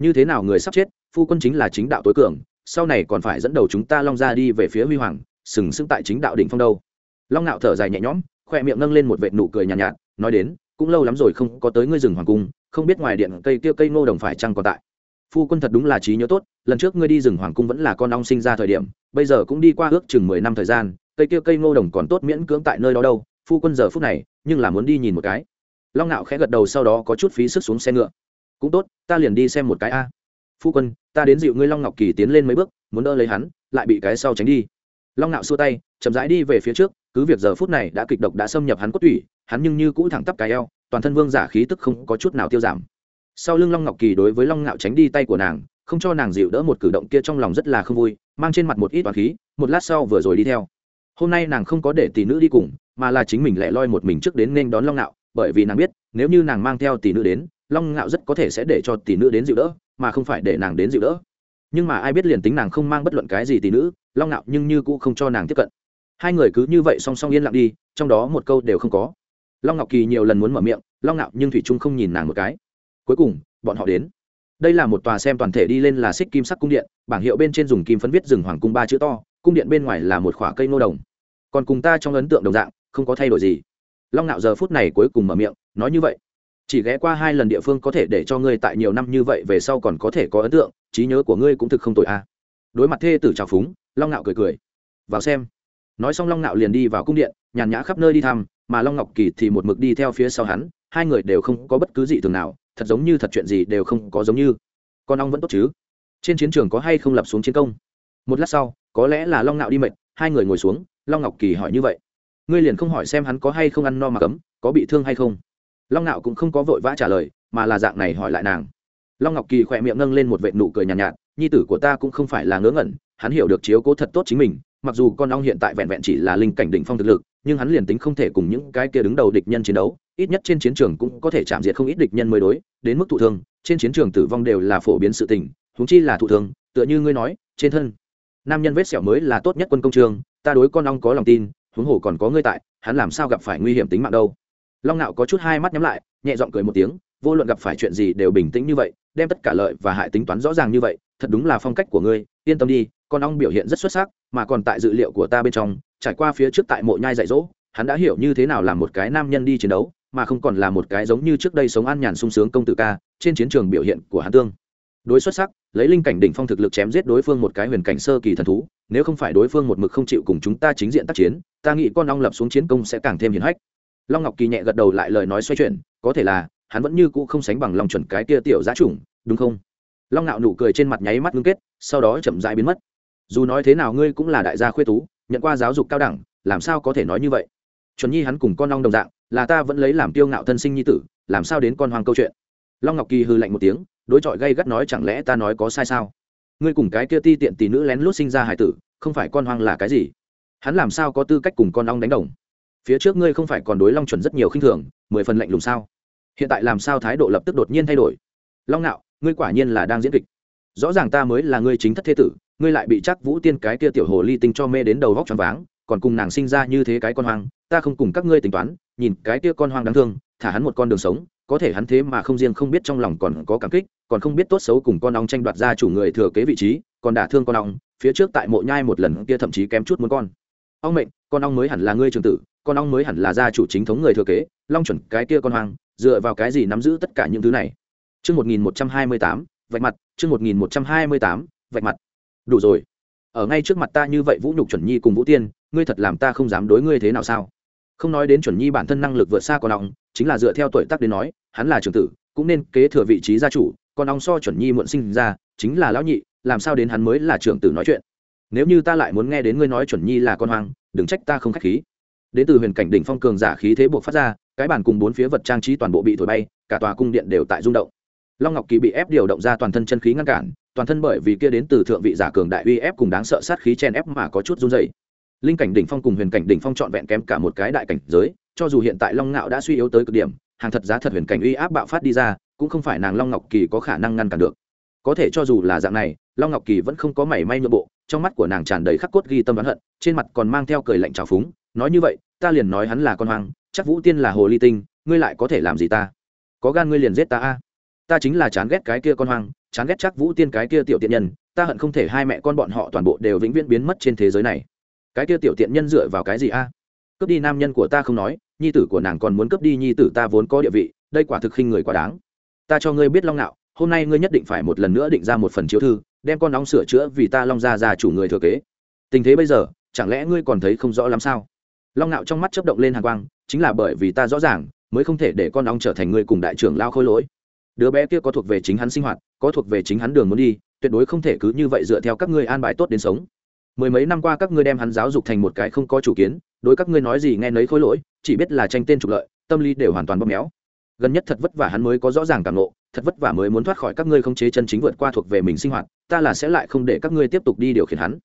như thế nào người sắp chết, phu quân chính là chính đạo tối cường, sau này còn phải dẫn đầu chúng ta long ra đi về phía huy hoàng, sừng sững tại chính đạo đỉnh phong đâu long nạo thở dài nhẹ nhõm khoe miệng nâng lên một vệt nụ cười nhàn nhạt, nhạt nói đến cũng lâu lắm rồi không có tới ngươi rừng hoàng cung không biết ngoài điện cây kia cây ngô đồng phải chăng còn tại. Phu quân thật đúng là trí nhớ tốt lần trước ngươi đi rừng hoàng cung vẫn là con ong sinh ra thời điểm bây giờ cũng đi qua ước chừng mười năm thời gian cây kia cây ngô đồng còn tốt miễn cưỡng tại nơi đó đâu phu quân giờ phút này nhưng là muốn đi nhìn một cái. Long ngạo khẽ gật đầu sau đó có chút phí sức xuống xe ngựa. Cũng tốt ta liền đi xem một cái a. Phu quân ta đến dịu ngươi long ngọc kỳ tiến lên mấy bước muốn đỡ lấy hắn lại bị cái sau tránh đi. Long ngạo xua tay chậm rãi đi về phía trước cứ việc giờ phút này đã kịch độc đã xâm nhập hắn cốt tủy, hắn nhưng như cũ thẳng tắp cái eo, toàn thân vương giả khí tức không có chút nào tiêu giảm. Sau lưng long ngọc kỳ đối với long ngạo tránh đi tay của nàng, không cho nàng dịu đỡ một cử động kia trong lòng rất là không vui, mang trên mặt một ít toàn khí, một lát sau vừa rồi đi theo. Hôm nay nàng không có để tỷ nữ đi cùng, mà là chính mình lại loi một mình trước đến nên đón long ngạo, bởi vì nàng biết, nếu như nàng mang theo tỷ nữ đến, long ngạo rất có thể sẽ để cho tỷ nữ đến dịu đỡ, mà không phải để nàng đến dịu đỡ. Nhưng mà ai biết liền tính nàng không mang bất luận cái gì tỷ nữ, long ngạo nhưng như cũng không cho nàng tiếp cận hai người cứ như vậy song song yên lặng đi, trong đó một câu đều không có. Long ngọc kỳ nhiều lần muốn mở miệng, long ngạo nhưng thủy trung không nhìn nàng một cái. Cuối cùng, bọn họ đến. Đây là một tòa xem toàn thể đi lên là xích kim sắc cung điện, bảng hiệu bên trên dùng kim phấn viết rừng hoàng cung ba chữ to, cung điện bên ngoài là một khoả cây nô đồng. Còn cùng ta trong ấn tượng đồng dạng, không có thay đổi gì. Long nạo giờ phút này cuối cùng mở miệng, nói như vậy. Chỉ ghé qua hai lần địa phương có thể để cho ngươi tại nhiều năm như vậy về sau còn có thể có ấn tượng, trí nhớ của ngươi cũng thực không tội a à. đối mặt thê tử trào phúng, long nạo cười cười. Vào xem nói xong long nạo liền đi vào cung điện nhàn nhã khắp nơi đi thăm mà long ngọc kỳ thì một mực đi theo phía sau hắn hai người đều không có bất cứ gì thường nào thật giống như thật chuyện gì đều không có giống như. Con ong vẫn tốt chứ? Trên chiến trường có hay không lập xuống chiến công? Một lát sau có lẽ là long ngạo đi mệt hai người ngồi xuống long ngọc kỳ hỏi như vậy. Ngươi liền không hỏi xem hắn có hay không ăn no mà cấm có bị thương hay không? Long ngạo cũng không có vội vã trả lời mà là dạng này hỏi lại nàng. Long ngọc kỳ khỏe miệng nâng lên một vệ nụ cười nhàn nhạt, nhạt nhi tử của ta cũng không phải là ngớ ngẩn hắn hiểu được chiếu cố thật tốt chính mình mặc dù con ong hiện tại vẹn vẹn chỉ là linh cảnh đỉnh phong thực lực, nhưng hắn liền tính không thể cùng những cái kia đứng đầu địch nhân chiến đấu, ít nhất trên chiến trường cũng có thể chạm diệt không ít địch nhân mới đối, đến mức thụ thương, trên chiến trường tử vong đều là phổ biến sự tình, huống chi là thụ thương, tựa như ngươi nói, trên thân. Nam nhân vết sẹo mới là tốt nhất quân công trường, ta đối con ong có lòng tin, huống hồ còn có ngươi tại, hắn làm sao gặp phải nguy hiểm tính mạng đâu. Long nạo có chút hai mắt nhắm lại, nhẹ giọng cười một tiếng, vô luận gặp phải chuyện gì đều bình tĩnh như vậy, đem tất cả lợi và hại tính toán rõ ràng như vậy, thật đúng là phong cách của ngươi, yên tâm đi con ong biểu hiện rất xuất sắc, mà còn tại dự liệu của ta bên trong, trải qua phía trước tại mộ nhai dạy dỗ, hắn đã hiểu như thế nào là một cái nam nhân đi chiến đấu, mà không còn là một cái giống như trước đây sống an nhàn sung sướng công tử ca, trên chiến trường biểu hiện của hắn tương đối xuất sắc, lấy linh cảnh đỉnh phong thực lực chém giết đối phương một cái huyền cảnh sơ kỳ thần thú, nếu không phải đối phương một mực không chịu cùng chúng ta chính diện tác chiến, ta nghĩ con ong lập xuống chiến công sẽ càng thêm hiển hách. Long ngọc kỳ nhẹ gật đầu lại lời nói xoay chuyển, có thể là, hắn vẫn như cũ không sánh bằng lòng chuẩn cái kia tiểu giá chủng đúng không? Long ngạo nụ cười trên mặt nháy mắt ngưng kết, sau đó chậm rãi biến mất dù nói thế nào ngươi cũng là đại gia khuê tú, nhận qua giáo dục cao đẳng, làm sao có thể nói như vậy? Chuẩn nhi hắn cùng con long đồng dạng, là ta vẫn lấy làm tiêu ngạo thân sinh nhi tử, làm sao đến con Hoàng câu chuyện? Long ngọc kỳ hư lạnh một tiếng, đối chọi gây gắt nói chẳng lẽ ta nói có sai sao? Ngươi cùng cái kia ti tiện tỷ nữ lén lút sinh ra hải tử, không phải con hoang là cái gì? Hắn làm sao có tư cách cùng con ong đánh đồng? Phía trước ngươi không phải còn đối long chuẩn rất nhiều khinh thường, mười phần lạnh lùng sao? Hiện tại làm sao thái độ lập tức đột nhiên thay đổi? Long nạo ngươi quả nhiên là đang diễn kịch. Rõ ràng ta mới là ngươi chính thất thế tử ngươi lại bị chắc vũ tiên cái kia tiểu hồ ly tinh cho mê đến đầu vóc t r váng còn cùng nàng sinh ra như thế cái con hoang ta không cùng các ngươi tính toán nhìn cái kia con hoang đáng thương thả hắn một con đường sống có thể hắn thế mà không riêng không biết trong lòng còn có cảm kích còn không biết tốt xấu cùng con ong tranh đoạt ra chủ người thừa kế vị trí còn đả thương con ong phía trước tại mộ nhai một lần kia thậm chí kém chút muốn con ong mệnh con ong mới hẳn là ngươi trường tử con ong mới hẳn là gia chủ chính thống người thừa kế long chuẩn cái kia con hoang dựa vào cái gì nắm giữ tất cả những thứ này Chương 1128, vạch mặt, chương 1128, vạch mặt. Đủ rồi. Ở ngay trước mặt ta như vậy Vũ Nhục chuẩn nhi cùng Vũ Tiên, ngươi thật làm ta không dám đối ngươi thế nào sao? Không nói đến chuẩn nhi bản thân năng lực vượt xa con ong, chính là dựa theo tuổi tác đến nói, hắn là trưởng tử, cũng nên kế thừa vị trí gia chủ, con ong so chuẩn nhi muộn sinh ra, chính là lão nhị, làm sao đến hắn mới là trưởng tử nói chuyện. Nếu như ta lại muốn nghe đến ngươi nói chuẩn nhi là con hoang, đừng trách ta không khách khí. Đến từ huyền cảnh đỉnh phong cường giả khí thế buộc phát ra, cái bản cùng bốn phía vật trang trí toàn bộ bị thổi bay, cả tòa cung điện đều tại rung động long ngọc kỳ bị ép điều động ra toàn thân chân khí ngăn cản, toàn thân bởi vì kia đến từ thượng vị giả cường đại uy ép cùng đáng sợ sát khí chen ép mà có chút run dày linh cảnh đỉnh phong cùng huyền cảnh đỉnh phong trọn vẹn kém cả một cái đại cảnh giới, cho dù hiện tại long ngạo đã suy yếu tới cực điểm, hàng thật giá thật huyền cảnh uy áp bạo phát đi ra, cũng không phải nàng long ngọc kỳ có khả năng ngăn cản được. Có thể cho dù là dạng này, long ngọc kỳ vẫn không có mảy may nhượng bộ, trong mắt của nàng tràn đầy khắc cốt ghi tâm đoán hận, trên mặt còn mang theo cười lạnh trào phúng, nói như vậy, ta liền nói hắn là con hoang, chắc vũ tiên là hồ ly tinh, ngươi lại có thể làm gì ta? Có gan ngươi liền giết ta a ta chính là chán ghét cái kia con hoang, chán ghét chắc vũ tiên cái kia tiểu tiện nhân, ta hận không thể hai mẹ con bọn họ toàn bộ đều vĩnh viễn biến mất trên thế giới này. Cái kia tiểu tiện nhân dựa vào cái gì a? Cướp đi nam nhân của ta không nói, nhi tử của nàng còn muốn cướp đi nhi tử ta vốn có địa vị, đây quả thực khinh người quá đáng. Ta cho ngươi biết long nạo, hôm nay ngươi nhất định phải một lần nữa định ra một phần chiếu thư, đem con nóng sửa chữa vì ta long ra ra chủ người thừa kế. Tình thế bây giờ, chẳng lẽ ngươi còn thấy không rõ lắm sao? Long nạo trong mắt chấp động lên hàng quang, chính là bởi vì ta rõ ràng, mới không thể để con nóng trở thành người cùng đại trưởng lao khôi lỗi đứa bé kia có thuộc về chính hắn sinh hoạt, có thuộc về chính hắn đường muốn đi, tuyệt đối không thể cứ như vậy dựa theo các ngươi an bài tốt đến sống. Mười mấy năm qua các ngươi đem hắn giáo dục thành một cái không có chủ kiến, đối các ngươi nói gì nghe nấy khối lỗi, chỉ biết là tranh tên trục lợi, tâm lý đều hoàn toàn bóp méo. Gần nhất thật vất vả hắn mới có rõ ràng cảm lộ thật vất vả mới muốn thoát khỏi các ngươi không chế chân chính vượt qua thuộc về mình sinh hoạt, ta là sẽ lại không để các ngươi tiếp tục đi điều khiển hắn.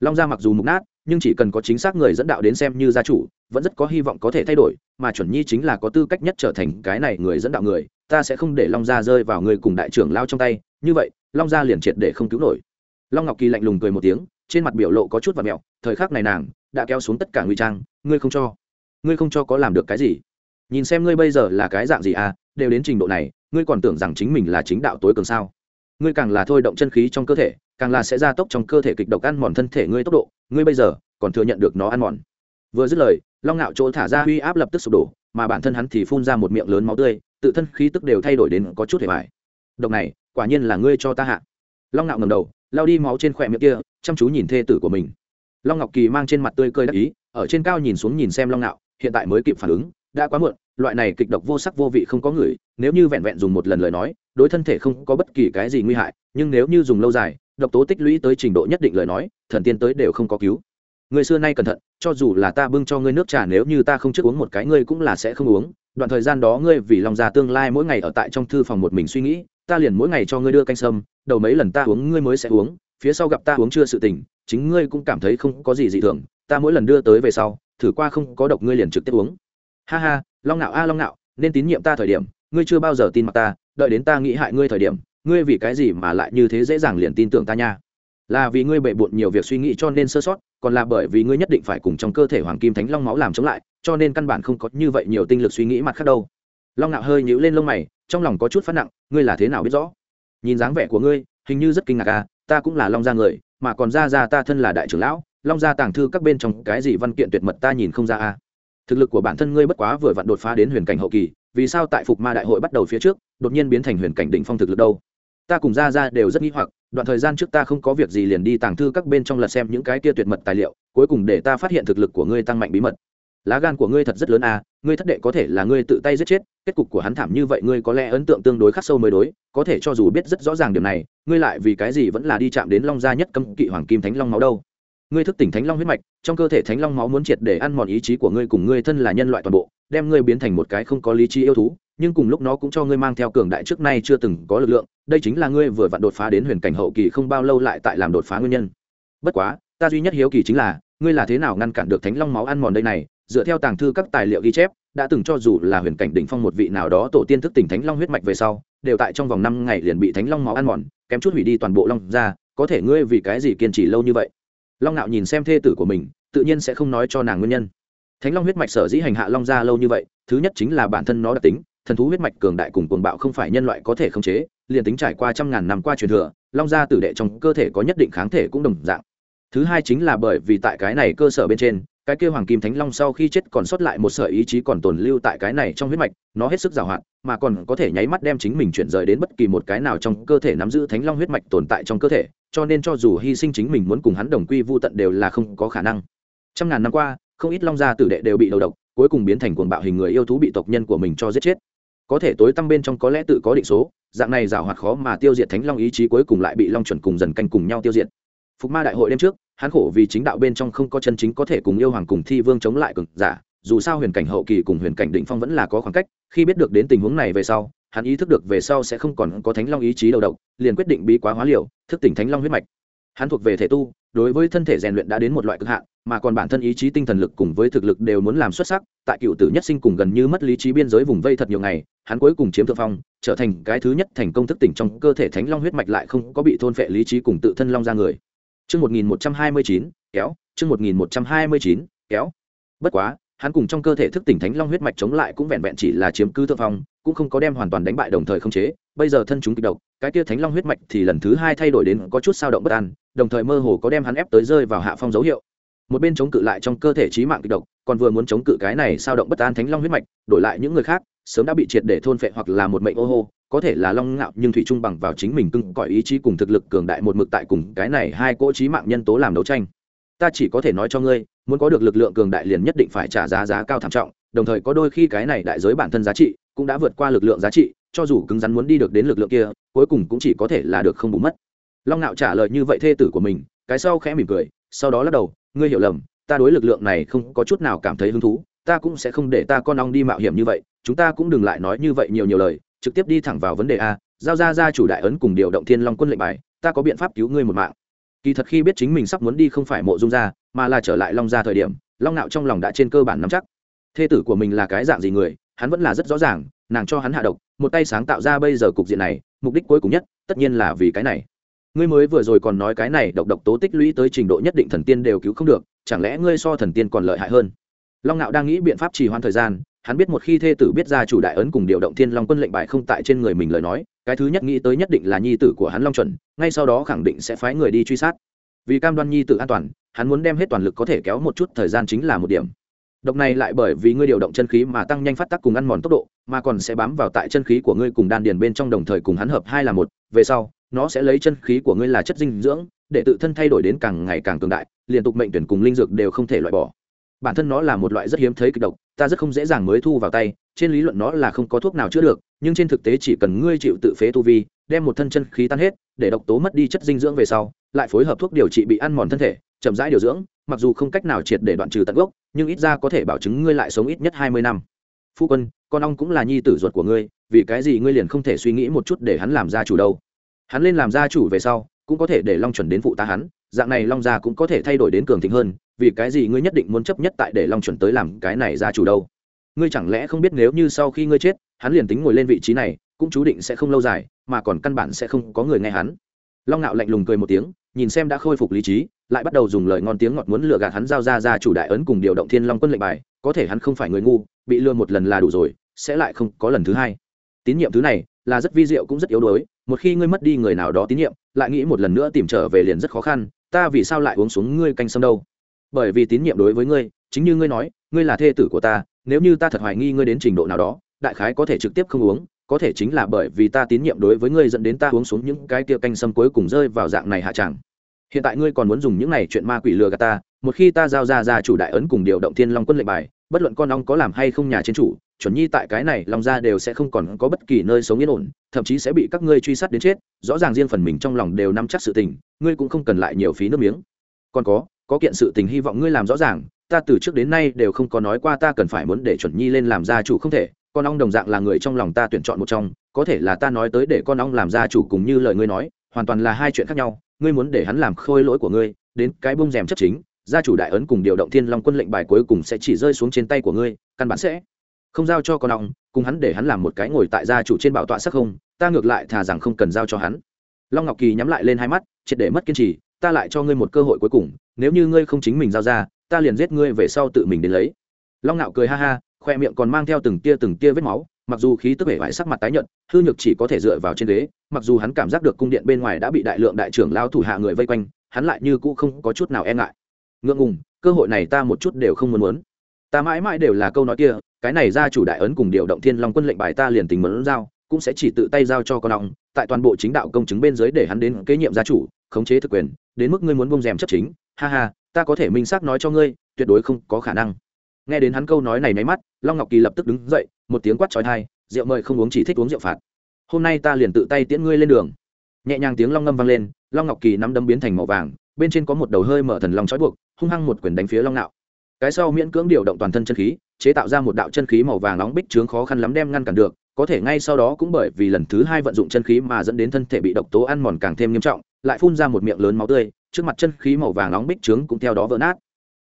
Long gia mặc dù mục nát, nhưng chỉ cần có chính xác người dẫn đạo đến xem như gia chủ, vẫn rất có hy vọng có thể thay đổi, mà chuẩn nhi chính là có tư cách nhất trở thành cái này người dẫn đạo người ta sẽ không để long gia rơi vào người cùng đại trưởng lao trong tay, như vậy, long gia liền triệt để không cứu nổi. Long ngọc kỳ lạnh lùng cười một tiếng, trên mặt biểu lộ có chút và mẹo, thời khắc này nàng đã kéo xuống tất cả nguy trang, ngươi không cho, ngươi không cho có làm được cái gì. Nhìn xem ngươi bây giờ là cái dạng gì à đều đến trình độ này, ngươi còn tưởng rằng chính mình là chính đạo tối cường sao? Ngươi càng là thôi động chân khí trong cơ thể, càng là sẽ gia tốc trong cơ thể kịch độc ăn mòn thân thể ngươi tốc độ, ngươi bây giờ còn thừa nhận được nó ăn mòn. Vừa dứt lời, long ngạo chỗ thả ra uy áp lập tức sụp đổ, mà bản thân hắn thì phun ra một miệng lớn máu tươi tự thân khí tức đều thay đổi đến có chút hề vải độc này, quả nhiên là ngươi cho ta hạ. Long ngạo ngầm đầu lao đi máu trên khỏe miệng kia, chăm chú nhìn thê tử của mình. Long ngọc kỳ mang trên mặt tươi cười đắc ý, ở trên cao nhìn xuống nhìn xem long ngạo, hiện tại mới kịp phản ứng, đã quá muộn, loại này kịch độc vô sắc vô vị không có người, nếu như vẹn vẹn dùng một lần lời nói, đối thân thể không có bất kỳ cái gì nguy hại, nhưng nếu như dùng lâu dài, độc tố tích lũy tới trình độ nhất định lời nói, thần tiên tới đều không có cứu. Người xưa nay cẩn thận, cho dù là ta bưng cho ngươi nước trà, nếu như ta không trước uống một cái, ngươi cũng là sẽ không uống đoạn thời gian đó ngươi vì lòng già tương lai mỗi ngày ở tại trong thư phòng một mình suy nghĩ, ta liền mỗi ngày cho ngươi đưa canh sâm, đầu mấy lần ta uống ngươi mới sẽ uống, phía sau gặp ta uống chưa sự tình, chính ngươi cũng cảm thấy không có gì dị thường, ta mỗi lần đưa tới về sau, thử qua không có độc ngươi liền trực tiếp uống. Ha ha, long nạo a, long nạo, nên tín nhiệm ta thời điểm, ngươi chưa bao giờ tin mặt ta, đợi đến ta nghĩ hại ngươi thời điểm, ngươi vì cái gì mà lại như thế dễ dàng liền tin tưởng ta nha? Là vì ngươi bệ bộn nhiều việc suy nghĩ cho nên sơ sót còn là bởi vì ngươi nhất định phải cùng trong cơ thể hoàng kim thánh long máu làm chống lại, cho nên căn bản không có như vậy nhiều tinh lực suy nghĩ mặt khác đâu. Long nạo hơi nhíu lên lông mày, trong lòng có chút phát nặng, ngươi là thế nào biết rõ? Nhìn dáng vẻ của ngươi, hình như rất kinh ngạc à ta cũng là long gia người, mà còn ra ra ta thân là đại trưởng lão, long gia tàng thư các bên trong cái gì văn kiện tuyệt mật ta nhìn không ra à. Thực lực của bản thân ngươi bất quá vừa vặn đột phá đến huyền cảnh hậu kỳ, vì sao tại phục ma đại hội bắt đầu phía trước, đột nhiên biến thành huyền cảnh đỉnh phong thực lực đâu? Ta cùng ra ra đều rất nghĩ hoặc đoạn thời gian trước ta không có việc gì liền đi tàng thư các bên trong lật xem những cái kia tuyệt mật tài liệu, cuối cùng để ta phát hiện thực lực của ngươi tăng mạnh bí mật. Lá gan của ngươi thật rất lớn à ngươi thất đệ có thể là ngươi tự tay giết chết, kết cục của hắn thảm như vậy ngươi có lẽ ấn tượng tương đối khắc sâu mới đối, có thể cho dù biết rất rõ ràng điều này, ngươi lại vì cái gì vẫn là đi chạm đến long gia nhất cấm kỵ hoàng kim thánh long máu đâu. Ngươi thức tỉnh thánh long huyết mạch, trong cơ thể thánh long máu muốn triệt để ăn mòn ý chí của ngươi cùng ngươi thân là nhân loại toàn bộ, đem ngươi biến thành một cái không có lý trí yêu thú nhưng cùng lúc nó cũng cho ngươi mang theo cường đại trước nay chưa từng có lực lượng, đây chính là ngươi vừa vặn đột phá đến huyền cảnh hậu kỳ không bao lâu lại tại làm đột phá nguyên nhân. Bất quá, ta duy nhất hiếu kỳ chính là, ngươi là thế nào ngăn cản được thánh long máu ăn mòn đây này? Dựa theo tàng thư các tài liệu ghi chép, đã từng cho dù là huyền cảnh đỉnh phong một vị nào đó tổ tiên thức tỉnh thánh long huyết mạch về sau, đều tại trong vòng năm ngày liền bị thánh long máu ăn mòn, kém chút hủy đi toàn bộ long ra có thể ngươi vì cái gì kiên trì lâu như vậy? Long nạo nhìn xem thê tử của mình, tự nhiên sẽ không nói cho nàng nguyên nhân. Thánh long huyết mạch sở dĩ hành hạ long ra lâu như vậy, thứ nhất chính là bản thân nó đặc tính thần thú huyết mạch cường đại cùng cuồng bạo không phải nhân loại có thể khống chế, liền tính trải qua trăm ngàn năm qua truyền thừa, long gia tử đệ trong cơ thể có nhất định kháng thể cũng đồng dạng. Thứ hai chính là bởi vì tại cái này cơ sở bên trên, cái kia hoàng kim thánh long sau khi chết còn sót lại một sợi ý chí còn tồn lưu tại cái này trong huyết mạch, nó hết sức giàu hạn, mà còn có thể nháy mắt đem chính mình chuyển rời đến bất kỳ một cái nào trong cơ thể nắm giữ thánh long huyết mạch tồn tại trong cơ thể, cho nên cho dù hy sinh chính mình muốn cùng hắn đồng quy vu tận đều là không có khả năng. Trăm ngàn năm qua, không ít long gia tử đệ đều bị đầu độc, cuối cùng biến thành cuồng bạo hình người yêu thú bị tộc nhân của mình cho giết chết có thể tối tăm bên trong có lẽ tự có định số, dạng này giảo hoạt khó mà tiêu diệt thánh long ý chí cuối cùng lại bị long chuẩn cùng dần canh cùng nhau tiêu diệt. Phục ma đại hội đêm trước, hắn khổ vì chính đạo bên trong không có chân chính có thể cùng yêu hoàng cùng thi vương chống lại cực giả, dù sao huyền cảnh hậu kỳ cùng huyền cảnh định phong vẫn là có khoảng cách, khi biết được đến tình huống này về sau, hắn ý thức được về sau sẽ không còn có thánh long ý chí đầu độc, liền quyết định bí quá hóa liều, thức tỉnh thánh long huyết mạch hắn thuộc về thể tu đối với thân thể rèn luyện đã đến một loại cực hạn mà còn bản thân ý chí tinh thần lực cùng với thực lực đều muốn làm xuất sắc tại cựu tử nhất sinh cùng gần như mất lý trí biên giới vùng vây thật nhiều ngày hắn cuối cùng chiếm thượng phong trở thành cái thứ nhất thành công thức tỉnh trong cơ thể thánh long huyết mạch lại không có bị thôn phệ lý trí cùng tự thân long ra người Chương 1129, kéo, chương 1129, kéo. Bất quá, hắn cùng trong cơ thể thức tỉnh thánh long huyết mạch chống lại cũng vẹn vẹn chỉ là chiếm cứ thượng phong, cũng không có đem hoàn toàn đánh bại đồng thời không chế. Bây giờ thân chúng kịch độc, cái kia thánh long huyết mạch thì lần thứ hai thay đổi đến có chút sao động bất an, đồng thời mơ hồ có đem hắn ép tới rơi vào hạ phong dấu hiệu. Một bên chống cự lại trong cơ thể trí mạng kịch độc, còn vừa muốn chống cự cái này sao động bất an thánh long huyết mạch, đổi lại những người khác, sớm đã bị triệt để thôn phệ hoặc là một mệnh ô hô, có thể là long ngạo nhưng thủy trung bằng vào chính mình cưng cõi ý chí cùng thực lực cường đại một mực tại cùng cái này hai cỗ trí mạng nhân tố làm đấu tranh ta chỉ có thể nói cho ngươi muốn có được lực lượng cường đại liền nhất định phải trả giá giá cao thảm trọng đồng thời có đôi khi cái này đại giới bản thân giá trị cũng đã vượt qua lực lượng giá trị cho dù cứng rắn muốn đi được đến lực lượng kia, cuối cùng cũng chỉ có thể là được không bù mất. Long ngạo trả lời như vậy thê tử của mình, cái sau khẽ mỉm cười, sau đó lắc đầu, ngươi hiểu lầm, ta đối lực lượng này không có chút nào cảm thấy hứng thú, ta cũng sẽ không để ta con ong đi mạo hiểm như vậy, chúng ta cũng đừng lại nói như vậy nhiều nhiều lời, trực tiếp đi thẳng vào vấn đề a, giao ra gia chủ đại ấn cùng điều động thiên long quân lệnh bài, ta có biện pháp cứu ngươi một mạng. Kỳ thật khi biết chính mình sắp muốn đi không phải mộ dung gia mà là trở lại long gia thời điểm, long nạo trong lòng đã trên cơ bản nắm chắc. Thê tử của mình là cái dạng gì người, hắn vẫn là rất rõ ràng nàng cho hắn hạ độc, một tay sáng tạo ra bây giờ cục diện này, mục đích cuối cùng nhất, tất nhiên là vì cái này. Ngươi mới vừa rồi còn nói cái này độc độc tố tích lũy tới trình độ nhất định thần tiên đều cứu không được, chẳng lẽ ngươi so thần tiên còn lợi hại hơn? Long nạo đang nghĩ biện pháp trì hoãn thời gian, hắn biết một khi thê tử biết ra chủ đại ấn cùng điều động thiên long quân lệnh bài không tại trên người mình lời nói, cái thứ nhất nghĩ tới nhất định là nhi tử của hắn long chuẩn, ngay sau đó khẳng định sẽ phái người đi truy sát. Vì cam đoan nhi tử an toàn, hắn muốn đem hết toàn lực có thể kéo một chút thời gian chính là một điểm độc này lại bởi vì ngươi điều động chân khí mà tăng nhanh phát tác cùng ăn mòn tốc độ, mà còn sẽ bám vào tại chân khí của ngươi cùng đan điền bên trong đồng thời cùng hắn hợp hai là một. Về sau, nó sẽ lấy chân khí của ngươi là chất dinh dưỡng, để tự thân thay đổi đến càng ngày càng cường đại, liên tục mệnh tuyển cùng linh dược đều không thể loại bỏ. Bản thân nó là một loại rất hiếm thấy kịch độc, ta rất không dễ dàng mới thu vào tay, trên lý luận nó là không có thuốc nào chữa được, nhưng trên thực tế chỉ cần ngươi chịu tự phế tu vi, đem một thân chân khí tan hết, để độc tố mất đi chất dinh dưỡng về sau, lại phối hợp thuốc điều trị bị ăn mòn thân thể, chậm rãi điều dưỡng mặc dù không cách nào triệt để đoạn trừ tận gốc, nhưng ít ra có thể bảo chứng ngươi lại sống ít nhất hai mươi năm. Phu quân, con ong cũng là nhi tử ruột của ngươi, vì cái gì ngươi liền không thể suy nghĩ một chút để hắn làm gia chủ đâu? Hắn lên làm gia chủ về sau, cũng có thể để long chuẩn đến phụ tá hắn, dạng này long gia cũng có thể thay đổi đến cường thịnh hơn, vì cái gì ngươi nhất định muốn chấp nhất tại để long chuẩn tới làm cái này gia chủ đâu? Ngươi chẳng lẽ không biết nếu như sau khi ngươi chết, hắn liền tính ngồi lên vị trí này, cũng chú định sẽ không lâu dài, mà còn căn bản sẽ không có người nghe hắn? Long ngạo lạnh lùng cười một tiếng nhìn xem đã khôi phục lý trí, lại bắt đầu dùng lời ngon tiếng ngọt muốn lừa gạt hắn giao ra ra chủ đại ấn cùng điều động thiên long quân lệnh bài, có thể hắn không phải người ngu, bị lừa một lần là đủ rồi, sẽ lại không có lần thứ hai. Tín nhiệm thứ này là rất vi diệu cũng rất yếu đuối, một khi ngươi mất đi người nào đó tín nhiệm, lại nghĩ một lần nữa tìm trở về liền rất khó khăn, ta vì sao lại uống xuống ngươi canh sâm đâu? Bởi vì tín nhiệm đối với ngươi, chính như ngươi nói, ngươi là thê tử của ta, nếu như ta thật hoài nghi ngươi đến trình độ nào đó, đại khái có thể trực tiếp không uống có thể chính là bởi vì ta tín nhiệm đối với ngươi dẫn đến ta uống xuống những cái tia canh sâm cuối cùng rơi vào dạng này hạ tràng hiện tại ngươi còn muốn dùng những này chuyện ma quỷ lừa gạt ta, một khi ta giao ra ra chủ đại ấn cùng điều động thiên long quân lệnh bài, bất luận con ong có làm hay không nhà trên chủ, chuẩn nhi tại cái này long ra đều sẽ không còn có bất kỳ nơi sống yên ổn, thậm chí sẽ bị các ngươi truy sát đến chết, rõ ràng riêng phần mình trong lòng đều nắm chắc sự tình, ngươi cũng không cần lại nhiều phí nước miếng. Còn có có kiện sự tình hy vọng ngươi làm rõ ràng, ta từ trước đến nay đều không có nói qua ta cần phải muốn để chuẩn nhi lên làm gia chủ không thể con ong đồng dạng là người trong lòng ta tuyển chọn một trong, có thể là ta nói tới để con ong làm gia chủ cùng như lời ngươi nói, hoàn toàn là hai chuyện khác nhau, ngươi muốn để hắn làm khôi lỗi của ngươi, đến cái bông rèm chấp chính, gia chủ đại ấn cùng điều động thiên long quân lệnh bài cuối cùng sẽ chỉ rơi xuống trên tay của ngươi, căn bản sẽ không giao cho con ong, cùng hắn để hắn làm một cái ngồi tại gia chủ trên bảo tọa sắc không, ta ngược lại thà rằng không cần giao cho hắn. Long ngọc kỳ nhắm lại lên hai mắt, triệt để mất kiên trì, ta lại cho ngươi một cơ hội cuối cùng, nếu như ngươi không chính mình giao ra, ta liền giết ngươi về sau tự mình đến lấy. Long ngạo cười ha ha khoe miệng còn mang theo từng tia từng tia vết máu, mặc dù khí tức vẻ vải sắc mặt tái nhợt, hư nhược chỉ có thể dựa vào trên ghế, mặc dù hắn cảm giác được cung điện bên ngoài đã bị đại lượng đại trưởng lao thủ hạ người vây quanh, hắn lại như cũ không có chút nào e ngại. Ngượng ngùng, cơ hội này ta một chút đều không muốn muốn. Ta mãi mãi đều là câu nói kia, cái này ra chủ đại ấn cùng điều động thiên long quân lệnh bài ta liền tình muốn giao, cũng sẽ chỉ tự tay giao cho con lòng tại toàn bộ chính đạo công chứng bên dưới để hắn đến kế nhiệm gia chủ, khống chế thực quyền, đến mức ngươi muốn bông rèm chấp chính. Ha ha, ta có thể minh xác nói cho ngươi, tuyệt đối không có khả năng. Nghe đến hắn câu nói này nháy mắt long ngọc kỳ lập tức đứng dậy, một tiếng quát trói thai rượu mời không uống chỉ thích uống rượu phạt. Hôm nay ta liền tự tay tiễn ngươi lên đường. Nhẹ nhàng tiếng long ngâm vang lên, long ngọc kỳ nắm đấm biến thành màu vàng, bên trên có một đầu hơi mở thần long trói buộc, hung hăng một quyền đánh phía long nạo. Cái sau miễn cưỡng điều động toàn thân chân khí, chế tạo ra một đạo chân khí màu vàng nóng bích trướng khó khăn lắm đem ngăn cản được, có thể ngay sau đó cũng bởi vì lần thứ hai vận dụng chân khí mà dẫn đến thân thể bị độc tố ăn mòn càng thêm nghiêm trọng, lại phun ra một miệng lớn máu tươi, trước mặt chân khí màu vàng nóng bích trướng cũng theo đó vỡ nát.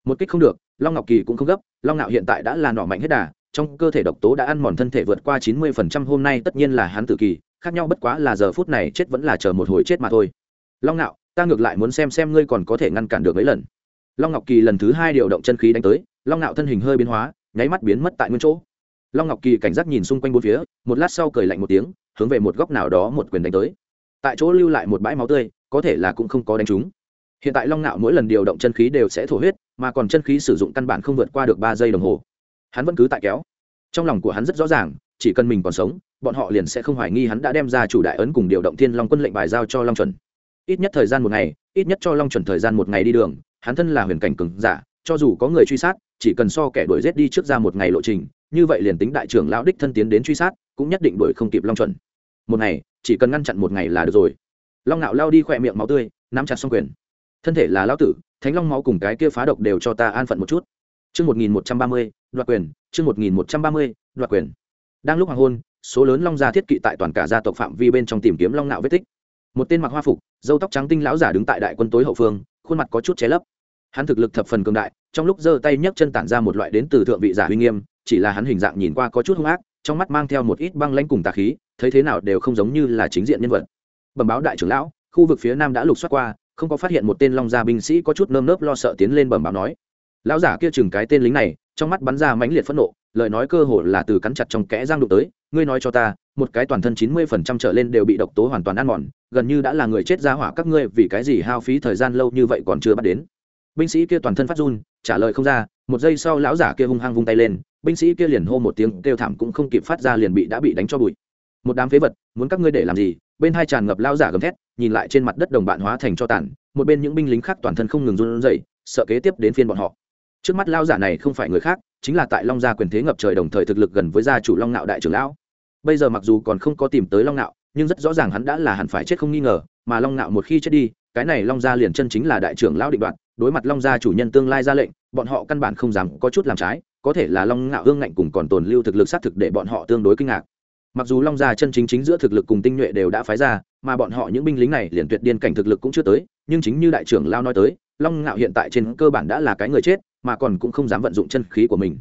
Một kích không được long ngọc kỳ cũng không gấp, long nạo hiện tại đã là nỏ mạnh hết đà, trong cơ thể độc tố đã ăn mòn thân thể vượt qua chín mươi phần trăm, hôm nay tất nhiên là hắn tự kỳ, khác nhau bất quá là giờ phút này chết vẫn là chờ một hồi chết mà thôi. Long nạo, ta ngược lại muốn xem xem ngươi còn có thể ngăn cản được mấy lần. Long ngọc kỳ lần thứ hai điều động chân khí đánh tới, long nạo thân hình hơi biến hóa, nháy mắt biến mất tại nguyên chỗ. Long ngọc kỳ cảnh giác nhìn xung quanh bốn phía, một lát sau cười lạnh một tiếng, hướng về một góc nào đó một quyền đánh tới. Tại chỗ lưu lại một bãi máu tươi, có thể là cũng không có đánh trúng. Hiện tại long nạo mỗi lần điều động chân khí đều sẽ thổ huyết mà còn chân khí sử dụng căn bản không vượt qua được ba giây đồng hồ. Hắn vẫn cứ tại kéo. Trong lòng của hắn rất rõ ràng, chỉ cần mình còn sống, bọn họ liền sẽ không hoài nghi hắn đã đem ra chủ đại ấn cùng điều động thiên long quân lệnh bài giao cho long chuẩn. Ít nhất thời gian một ngày, ít nhất cho long chuẩn thời gian một ngày đi đường, hắn thân là huyền cảnh cừng giả, cho dù có người truy sát, chỉ cần so kẻ đuổi g đi trước ra một ngày lộ trình, như vậy liền tính đại trưởng lão đích thân tiến đến truy sát, cũng nhất định đuổi không kịp long chuẩn. Một ngày, chỉ cần ngăn chặn một ngày là được rồi. Long ngạo lao đi khỏe miệng máu tươi, nắm chặt xong quyền thân thể là lão tử thánh long máu cùng cái kia phá độc đều cho ta an phận một chút Chương 1130, đoạt quyền, chương 1130, đoạt quyền. Đang lúc hoàng hôn, số lớn long gia thiết kỵ tại toàn cả gia tộc phạm vi bên trong tìm kiếm long nạo vết tích. Một tên mặc hoa phục, râu tóc trắng tinh lão giả đứng tại đại quân tối hậu phương, khuôn mặt có chút ché lấp. Hắn thực lực thập phần cường đại, trong lúc giơ tay nhấc chân tản ra một loại đến từ thượng vị giả uy nghiêm, chỉ là hắn hình dạng nhìn qua có chút hung ác, trong mắt mang theo một ít băng lãnh cùng tà khí, thấy thế nào đều không giống như là chính diện nhân vật. Bẩm báo đại trưởng lão, khu vực phía nam đã lục soát qua, không có phát hiện một tên long gia binh sĩ có chút nơm nớp lo sợ tiến lên bẩm báo nói. Lão giả kia chừng cái tên lính này, trong mắt bắn ra mãnh liệt phẫn nộ, lời nói cơ hồ là từ cắn chặt trong kẽ giang đụng tới, ngươi nói cho ta, một cái toàn thân chín mươi phần trăm trở lên đều bị độc tố hoàn toàn ăn mòn, gần như đã là người chết ra hỏa các ngươi vì cái gì hao phí thời gian lâu như vậy còn chưa bắt đến? Binh sĩ kia toàn thân phát run, trả lời không ra, một giây sau lão giả kia hung hăng vung tay lên, binh sĩ kia liền hô một tiếng kêu thảm cũng không kịp phát ra liền bị đã bị đánh cho bụi. Một đám phế vật, muốn các ngươi để làm gì bên hai tràn ngập lao giả gầm thét, nhìn lại trên mặt đất đồng bạn hóa thành cho tàn, một bên những binh lính khác toàn thân không ngừng run rẩy, sợ kế tiếp đến phiên bọn họ. Trước mắt lao giả này không phải người khác, chính là tại long gia quyền thế ngập trời đồng thời thực lực gần với gia chủ long nạo đại trưởng lão. Bây giờ mặc dù còn không có tìm tới long nạo, nhưng rất rõ ràng hắn đã là hẳn phải chết không nghi ngờ, mà long Nạo một khi chết đi, cái này long gia liền chân chính là đại trưởng lão định đoạt, đối mặt long gia chủ nhân tương lai ra lệnh, bọn họ căn bản không dám có chút làm trái, có thể là long Nạo hương ngạnh cùng còn tồn lưu thực lực xác thực để bọn họ tương đối kinh ngạc mặc dù long gia chân chính chính giữa thực lực cùng tinh nhuệ đều đã phái ra, mà bọn họ những binh lính này liền tuyệt điên cảnh thực lực cũng chưa tới, nhưng chính như đại trưởng lao nói tới, long ngạo hiện tại trên cơ bản đã là cái người chết, mà còn cũng không dám vận dụng chân khí của mình.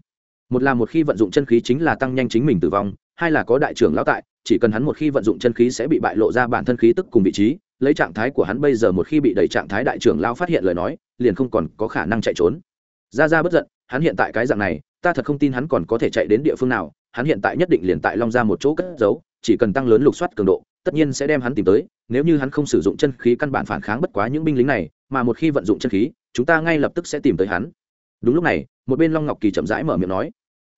Một là một khi vận dụng chân khí chính là tăng nhanh chính mình tử vong, hai là có đại trưởng lão tại, chỉ cần hắn một khi vận dụng chân khí sẽ bị bại lộ ra bản thân khí tức cùng vị trí, lấy trạng thái của hắn bây giờ một khi bị đẩy trạng thái đại trưởng lão phát hiện lời nói, liền không còn có khả năng chạy trốn. Ra ra bất giận, hắn hiện tại cái dạng này, ta thật không tin hắn còn có thể chạy đến địa phương nào hắn hiện tại nhất định liền tại long ra một chỗ cất giấu, chỉ cần tăng lớn lục soát cường độ, tất nhiên sẽ đem hắn tìm tới, nếu như hắn không sử dụng chân khí căn bản phản kháng bất quá những binh lính này, mà một khi vận dụng chân khí, chúng ta ngay lập tức sẽ tìm tới hắn. Đúng lúc này, một bên long ngọc kỳ chậm rãi mở miệng nói,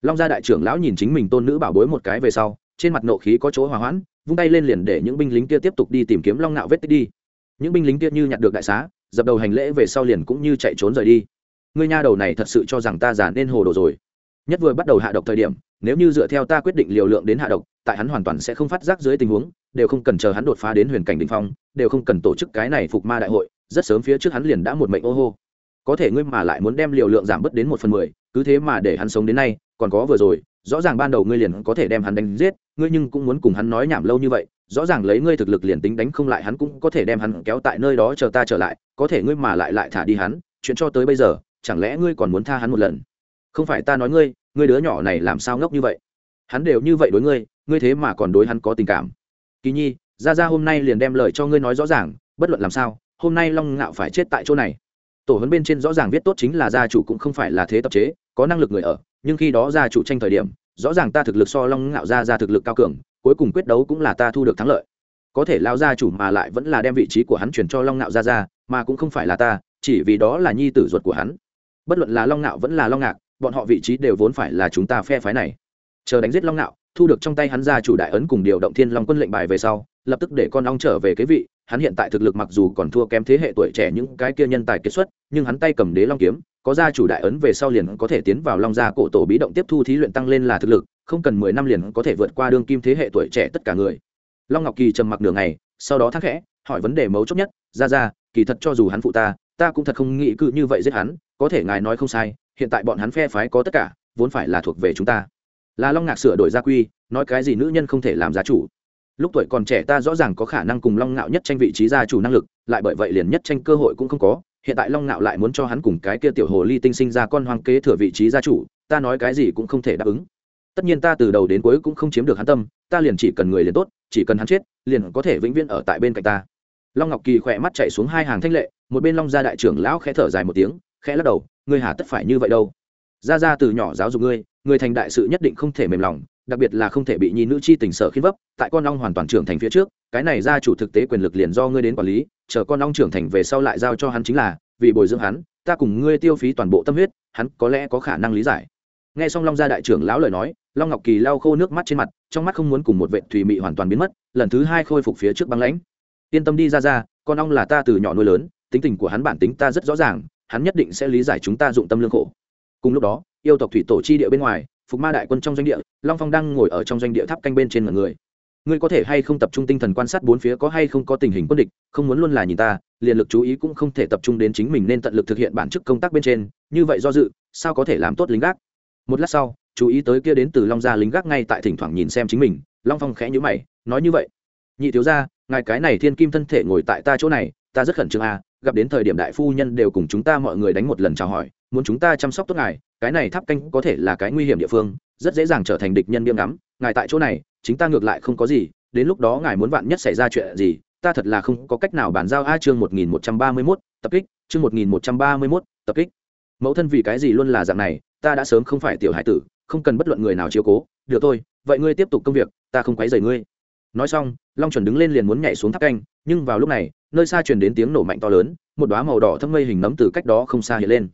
long gia đại trưởng lão nhìn chính mình tôn nữ bảo bối một cái về sau, trên mặt nộ khí có chỗ hòa hoãn, vung tay lên liền để những binh lính kia tiếp tục đi tìm kiếm long ngạo vết tích đi. Những binh lính kia như nhặt được đại xá, dập đầu hành lễ về sau liền cũng như chạy trốn rời đi. Ngươi nha đầu này thật sự cho rằng ta giả nên hồ đồ rồi nhất vừa bắt đầu hạ độc thời điểm, nếu như dựa theo ta quyết định liều lượng đến hạ độc, tại hắn hoàn toàn sẽ không phát giác dưới tình huống, đều không cần chờ hắn đột phá đến huyền cảnh đ ỉ n h phong, đều không cần tổ chức cái này phục ma đại hội, rất sớm phía trước hắn liền đã một mệnh ô hô. Có thể ngươi mà lại muốn đem liều lượng giảm bớt đến một phần mười, cứ thế mà để hắn sống đến nay, còn có vừa rồi, rõ ràng ban đầu ngươi liền có thể đem hắn đánh giết, ngươi nhưng cũng muốn cùng hắn nói nhảm lâu như vậy, rõ ràng lấy ngươi thực lực liền tính đánh không lại hắn cũng có thể đem hắn kéo tại nơi đó chờ ta trở lại, có thể ngươi mà lại lại thả đi hắn, chuyện cho tới bây giờ, chẳng lẽ ngươi còn muốn tha hắn một lần? Không phải ta nói ngươi ngươi đứa nhỏ này làm sao ngốc như vậy? Hắn đều như vậy đối ngươi ngươi thế mà còn đối hắn có tình cảm. Kỳ nhi ra ra hôm nay liền đem lời cho ngươi nói rõ ràng, bất luận làm sao, hôm nay long ngạo phải chết tại chỗ này. Tổ huấn bên trên rõ ràng viết tốt chính là gia chủ cũng không phải là thế tập chế, có năng lực người ở, nhưng khi đó gia chủ tranh thời điểm, rõ ràng ta thực lực so long ngạo ra ra thực lực cao cường, cuối cùng quyết đấu cũng là ta thu được thắng lợi. Có thể lao gia chủ mà lại vẫn là đem vị trí của hắn chuyển cho long ngạo ra ra mà cũng không phải là ta, chỉ vì đó là nhi tử ruột của hắn. Bất luận là long ngạo vẫn là long ngạc bọn họ vị trí đều vốn phải là chúng ta phe phái này. Chờ đánh giết long nạo, thu được trong tay hắn ra chủ đại ấn cùng điều động thiên long quân lệnh bài về sau, lập tức để con ong trở về kế vị, hắn hiện tại thực lực mặc dù còn thua kém thế hệ tuổi trẻ những cái kia nhân tài kết xuất, nhưng hắn tay cầm đế long kiếm, có gia chủ đại ấn về sau liền có thể tiến vào long gia cổ tổ bí động tiếp thu thí luyện tăng lên là thực lực, không cần mười năm liền có thể vượt qua đương kim thế hệ tuổi trẻ tất cả người. Long ngọc kỳ trầm mặc nửa ngày, sau đó thắc khẽ, hỏi vấn đề mấu chốt nhất, ra ra, kỳ thật cho dù hắn phụ ta ta cũng thật không nghĩ cự như vậy giết hắn, có thể ngài nói không sai hiện tại bọn hắn phe phái có tất cả, vốn phải là thuộc về chúng ta. Là long ngạc sửa đổi gia quy, nói cái gì nữ nhân không thể làm gia chủ. Lúc tuổi còn trẻ ta rõ ràng có khả năng cùng long ngạo nhất tranh vị trí gia chủ năng lực, lại bởi vậy liền nhất tranh cơ hội cũng không có. Hiện tại long ngạo lại muốn cho hắn cùng cái kia tiểu hồ ly tinh sinh ra con hoang kế thừa vị trí gia chủ, ta nói cái gì cũng không thể đáp ứng. Tất nhiên ta từ đầu đến cuối cũng không chiếm được hắn tâm, ta liền chỉ cần người liền tốt, chỉ cần hắn chết, liền có thể vĩnh viễn ở tại bên cạnh ta. Long ngọc kỳ khỏe mắt chạy xuống hai hàng thanh lệ, một bên long gia đại trưởng lão khẽ thở dài một tiếng, khẽ lắc đầu ngươi hà tất phải như vậy đâu. Ra ra từ nhỏ giáo dục ngươi, người thành đại sự nhất định không thể mềm lòng, đặc biệt là không thể bị nhi nữ chi tình sở khiến vấp, tại con ong hoàn toàn trưởng thành phía trước, cái này gia chủ thực tế quyền lực liền do ngươi đến quản lý, chờ con ong trưởng thành về sau lại giao cho hắn chính là, vì bồi dưỡng hắn, ta cùng ngươi tiêu phí toàn bộ tâm huyết, hắn có lẽ có khả năng lý giải. Nghe xong long gia đại trưởng lão lời nói, long ngọc kỳ lau khô nước mắt trên mặt, trong mắt không muốn cùng một vệ thùy mị hoàn toàn biến mất, lần thứ hai khôi phục phía trước băng lãnh. Yên tâm đi ra ra con ong là ta từ nhỏ nuôi lớn, tính tình của hắn bản tính ta rất rõ ràng hắn nhất định sẽ lý giải chúng ta dụng tâm lương khổ. Cùng lúc đó, yêu tộc thủy tổ chi địa bên ngoài, phục ma đại quân trong doanh địa, long phong đang ngồi ở trong doanh địa tháp canh bên trên mọi người. Ngươi có thể hay không tập trung tinh thần quan sát bốn phía có hay không có tình hình quân địch, không muốn luôn là nhìn ta, liền lực chú ý cũng không thể tập trung đến chính mình nên tận lực thực hiện bản chức công tác bên trên, như vậy do dự, sao có thể làm tốt lính gác? Một lát sau, chú ý tới kia đến từ long gia lính gác ngay tại thỉnh thoảng nhìn xem chính mình, long phong khẽ nhữ mày, nói như vậy. Nhị thiếu ra ngài cái này thiên kim thân thể ngồi tại ta chỗ này, ta rất khẩn trương à gặp đến thời điểm đại phu nhân đều cùng chúng ta mọi người đánh một lần chào hỏi, muốn chúng ta chăm sóc tốt ngài, cái này tháp canh có thể là cái nguy hiểm địa phương, rất dễ dàng trở thành địch nhân nghiêm ngắm, ngài tại chỗ này, chính ta ngược lại không có gì, đến lúc đó ngài muốn vạn nhất xảy ra chuyện gì, ta thật là không có cách nào bàn giao a chương một nghìn một trăm ba mươi mốt, tập kích, chương một nghìn một trăm ba mươi mốt, tập kích. Mẫu thân vì cái gì luôn là dạng này, ta đã sớm không phải tiểu hải tử, không cần bất luận người nào chiếu cố, được thôi, vậy ngươi tiếp tục công việc, ta không quấy rầy ngươi nói xong, long chuẩn đứng lên liền muốn nhảy xuống tháp canh, nhưng vào lúc này, nơi xa truyền đến tiếng nổ mạnh to lớn, một đoá màu đỏ thâm mây hình nấm từ cách đó không xa hiện lên.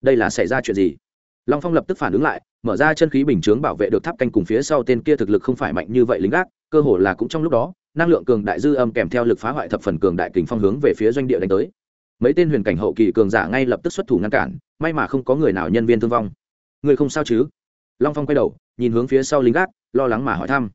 Đây là xảy ra chuyện gì? Long phong lập tức phản ứng lại, mở ra chân khí bình chướng bảo vệ được tháp canh cùng phía sau tên kia thực lực không phải mạnh như vậy lính gác, cơ hồ là cũng trong lúc đó, năng lượng cường đại dư âm kèm theo lực phá hoại thập phần cường đại kình phong hướng về phía doanh địa đánh tới. Mấy tên huyền cảnh hậu kỳ cường giả ngay lập tức xuất thủ ngăn cản, may mà không có người nào nhân viên thương vong. Người không sao chứ? Long phong quay đầu, nhìn hướng phía sau lính gác, lo lắng mà hỏi thăm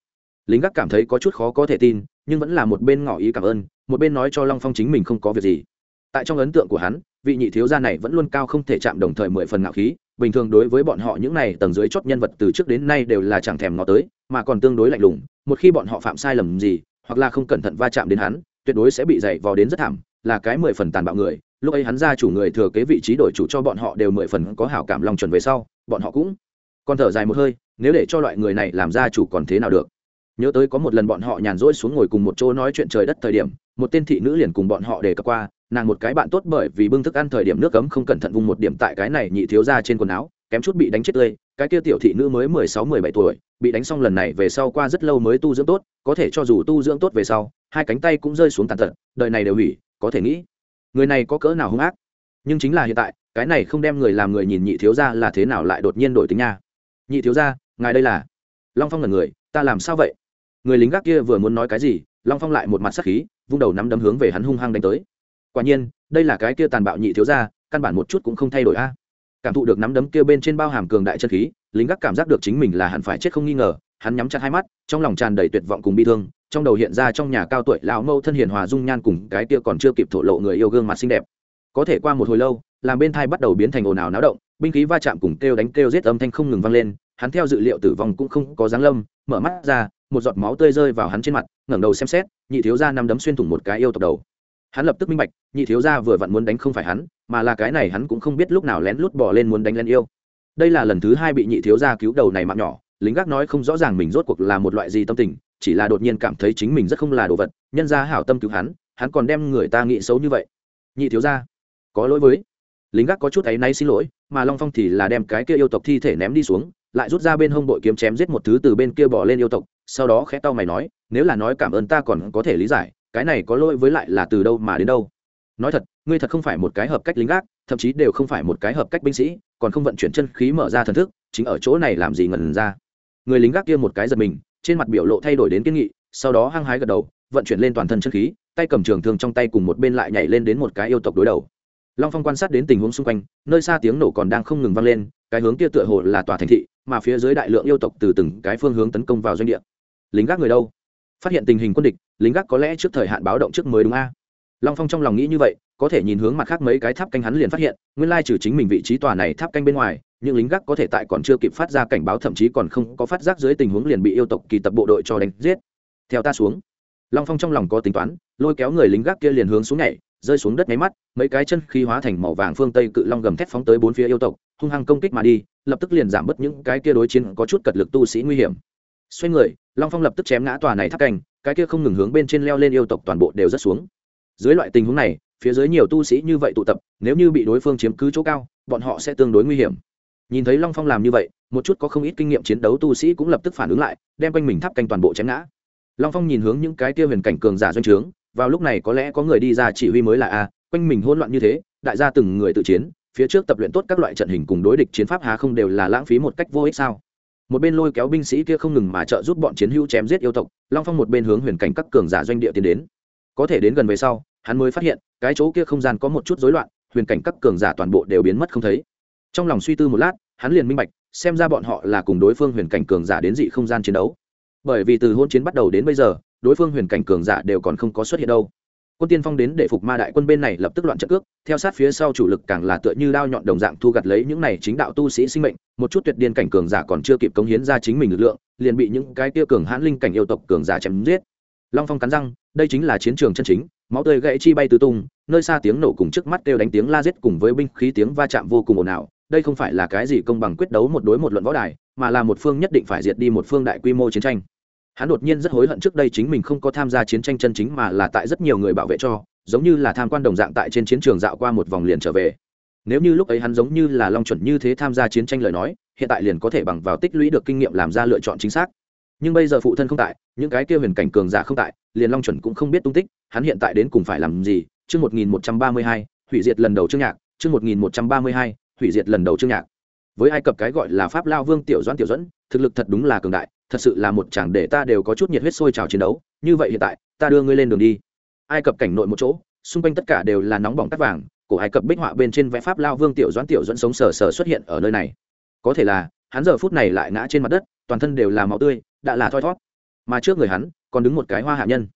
lính gác cảm thấy có chút khó có thể tin, nhưng vẫn là một bên ngỏ ý cảm ơn, một bên nói cho long phong chính mình không có việc gì. Tại trong ấn tượng của hắn, vị nhị thiếu gia này vẫn luôn cao không thể chạm đồng thời mười phần ngạo khí, bình thường đối với bọn họ những này tầng dưới chót nhân vật từ trước đến nay đều là chẳng thèm ngó tới, mà còn tương đối lạnh lùng, một khi bọn họ phạm sai lầm gì, hoặc là không cẩn thận va chạm đến hắn, tuyệt đối sẽ bị dày vò đến rất thảm, là cái mười phần tàn bạo người. Lúc ấy hắn ra chủ người thừa kế vị trí đổi chủ cho bọn họ đều mười phần có hảo cảm lòng chuẩn về sau, bọn họ cũng còn thở dài một hơi, nếu để cho loại người này làm ra chủ còn thế nào được? Nhớ tới có một lần bọn họ nhàn rỗi xuống ngồi cùng một chỗ nói chuyện trời đất thời điểm, một tên thị nữ liền cùng bọn họ đề cập qua, nàng một cái bạn tốt bởi vì bưng thức ăn thời điểm nước cấm không cẩn thận vung một điểm tại cái này nhị thiếu ra trên quần áo, kém chút bị đánh chết tươi. Cái kia tiểu thị nữ mới mười sáu, mười bảy tuổi, bị đánh xong lần này về sau qua rất lâu mới tu dưỡng tốt, có thể cho dù tu dưỡng tốt về sau, hai cánh tay cũng rơi xuống tàn tật, đời này đều hủy, có thể nghĩ, người này có cỡ nào hung ác. Nhưng chính là hiện tại, cái này không đem người làm người nhìn nhị thiếu ra là thế nào lại đột nhiên đổi tính nha. Nhị thiếu ra ngài đây là? Long phong là người, ta làm sao vậy? Người lính gác kia vừa muốn nói cái gì, long phong lại một mặt sắc khí, vung đầu nắm đấm hướng về hắn hung hăng đánh tới. Quả nhiên, đây là cái kia tàn bạo nhị thiếu ra căn bản một chút cũng không thay đổi a. Cảm thụ được nắm đấm kia bên trên bao hàm cường đại chân khí, lính gác cảm giác được chính mình là hẳn phải chết không nghi ngờ, hắn nhắm chặt hai mắt, trong lòng tràn đầy tuyệt vọng cùng bi thương, trong đầu hiện ra trong nhà cao tuổi lão mâu thân hiền hòa dung nhan cùng cái kia còn chưa kịp thổ lộ người yêu gương mặt xinh đẹp. Có thể qua một hồi lâu, làm bên thai bắt đầu biến thành ồn ào náo động, binh khí va chạm cùng kêu đánh kêu giết âm thanh không ngừng vang lên, hắn theo dự liệu tử vong cũng không có dáng lâm, mở mắt ra một giọt máu tươi rơi vào hắn trên mặt, ngẩng đầu xem xét, nhị thiếu gia nằm đấm xuyên thủng một cái yêu tộc đầu. Hắn lập tức minh bạch, nhị thiếu gia vừa vặn muốn đánh không phải hắn, mà là cái này hắn cũng không biết lúc nào lén lút bỏ lên muốn đánh lên yêu. Đây là lần thứ hai bị nhị thiếu gia cứu đầu này mạng nhỏ, lính gác nói không rõ ràng mình rốt cuộc là một loại gì tâm tình, chỉ là đột nhiên cảm thấy chính mình rất không là đồ vật, nhân ra hảo tâm cứu hắn hắn còn đem người ta nghĩ xấu như vậy. Nhị thiếu gia, có lỗi với. Lính gác có chút ấy nay xin lỗi, mà long phong thì là đem cái kia yêu tộc thi thể ném đi xuống, lại rút ra bên hông bội kiếm chém giết một thứ từ bên kia bỏ lên yêu tộc sau đó khẽ tao mày nói, nếu là nói cảm ơn ta còn có thể lý giải, cái này có lỗi với lại là từ đâu mà đến đâu? Nói thật, ngươi thật không phải một cái hợp cách lính gác, thậm chí đều không phải một cái hợp cách binh sĩ, còn không vận chuyển chân khí mở ra thần thức, chính ở chỗ này làm gì ngần ra? Người lính gác kia một cái giật mình, trên mặt biểu lộ thay đổi đến kiên nghị, sau đó hăng hái gật đầu, vận chuyển lên toàn thân chân khí, tay cầm trường thương trong tay cùng một bên lại nhảy lên đến một cái yêu tộc đối đầu. Long phong quan sát đến tình huống xung quanh, nơi xa tiếng nổ còn đang không ngừng vang lên, cái hướng kia tựa hồ là tòa thành thị, mà phía dưới đại lượng yêu tộc từ từng cái phương hướng tấn công vào doanh địa lính gác người đâu? Phát hiện tình hình quân địch, lính gác có lẽ trước thời hạn báo động trước mới đúng a. Long phong trong lòng nghĩ như vậy, có thể nhìn hướng mặt khác mấy cái tháp canh hắn liền phát hiện, nguyên lai trừ chính mình vị trí tòa này tháp canh bên ngoài, những lính gác có thể tại còn chưa kịp phát ra cảnh báo thậm chí còn không có phát giác dưới tình huống liền bị yêu tộc kỳ tập bộ đội cho đánh giết. Theo ta xuống. Long phong trong lòng có tính toán, lôi kéo người lính gác kia liền hướng xuống nhảy, rơi xuống đất máy mắt, mấy cái chân khí hóa thành màu vàng phương tây cự long gầm thét phóng tới bốn phía yêu tộc, hung hăng công kích mà đi, lập tức liền giảm bớt những cái kia đối chiến có chút cật lực tu sĩ nguy hiểm xoay người, long phong lập tức chém ngã tòa này tháp canh cái kia không ngừng hướng bên trên leo lên yêu tộc toàn bộ đều rất xuống. Dưới loại tình huống này, phía dưới nhiều tu sĩ như vậy tụ tập, nếu như bị đối phương chiếm cứ chỗ cao, bọn họ sẽ tương đối nguy hiểm. Nhìn thấy long phong làm như vậy, một chút có không ít kinh nghiệm chiến đấu tu sĩ cũng lập tức phản ứng lại, đem quanh mình tháp canh toàn bộ chém ngã. Long phong nhìn hướng những cái kia huyền cảnh cường giả doanh trướng, vào lúc này có lẽ có người đi ra chỉ huy mới là a, quanh mình hỗn loạn như thế, đại gia từng người tự chiến, phía trước tập luyện tốt các loại trận hình cùng đối địch chiến pháp há không đều là lãng phí một cách vô ích sao? Một bên lôi kéo binh sĩ kia không ngừng mà trợ giúp bọn chiến hữu chém giết yêu tộc, long phong một bên hướng huyền cảnh các cường giả doanh địa tiến đến. Có thể đến gần về sau, hắn mới phát hiện, cái chỗ kia không gian có một chút rối loạn, huyền cảnh các cường giả toàn bộ đều biến mất không thấy. Trong lòng suy tư một lát, hắn liền minh bạch, xem ra bọn họ là cùng đối phương huyền cảnh cường giả đến dị không gian chiến đấu. Bởi vì từ hôn chiến bắt đầu đến bây giờ, đối phương huyền cảnh cường giả đều còn không có xuất hiện đâu quân tiên phong đến để phục ma đại quân bên này lập tức loạn trận cước, theo sát phía sau chủ lực càng là tựa như đao nhọn đồng dạng thu gặt lấy những này chính đạo tu sĩ sinh mệnh, một chút tuyệt điên cảnh cường giả còn chưa kịp cống hiến ra chính mình lực lượng, liền bị những cái tia cường hãn linh cảnh yêu tộc cường giả chém giết. Long phong cắn răng, đây chính là chiến trường chân chính, máu tươi gãy chi bay tứ tung, nơi xa tiếng nổ cùng trước mắt kêu đánh tiếng la giết cùng với binh khí tiếng va chạm vô cùng ồn ào, đây không phải là cái gì công bằng quyết đấu một đối một luận võ đài, mà là một phương nhất định phải diệt đi một phương đại quy mô chiến tranh hắn đột nhiên rất hối hận trước đây chính mình không có tham gia chiến tranh chân chính mà là tại rất nhiều người bảo vệ cho, giống như là tham quan đồng dạng tại trên chiến trường dạo qua một vòng liền trở về. Nếu như lúc ấy hắn giống như là long chuẩn như thế tham gia chiến tranh lời nói, hiện tại liền có thể bằng vào tích lũy được kinh nghiệm làm ra lựa chọn chính xác. Nhưng bây giờ phụ thân không tại, những cái kia huyền cảnh cường giả không tại, liền long chuẩn cũng không biết tung tích, hắn hiện tại đến cùng phải làm gì? Chương một nghìn một trăm ba mươi hai, hủy diệt lần đầu chương nhạc, chương một nghìn một trăm ba mươi hai, hủy diệt lần đầu chương nhạc với ai cập cái gọi là pháp lao vương tiểu doãn tiểu dẫn thực lực thật đúng là cường đại, thật sự là một chàng để ta đều có chút nhiệt huyết sôi trào chiến đấu. Như vậy hiện tại, ta đưa ngươi lên đường đi. Ai cập cảnh nội một chỗ, xung quanh tất cả đều là nóng bỏng tắt vàng, cổ ai cập bích họa bên trên vẽ pháp lao vương tiểu doãn tiểu dẫn sống sờ sờ xuất hiện ở nơi này. Có thể là, hắn giờ phút này lại ngã trên mặt đất, toàn thân đều là máu tươi, đã là thoi thót mà trước người hắn, còn đứng một cái hoa hạ nhân.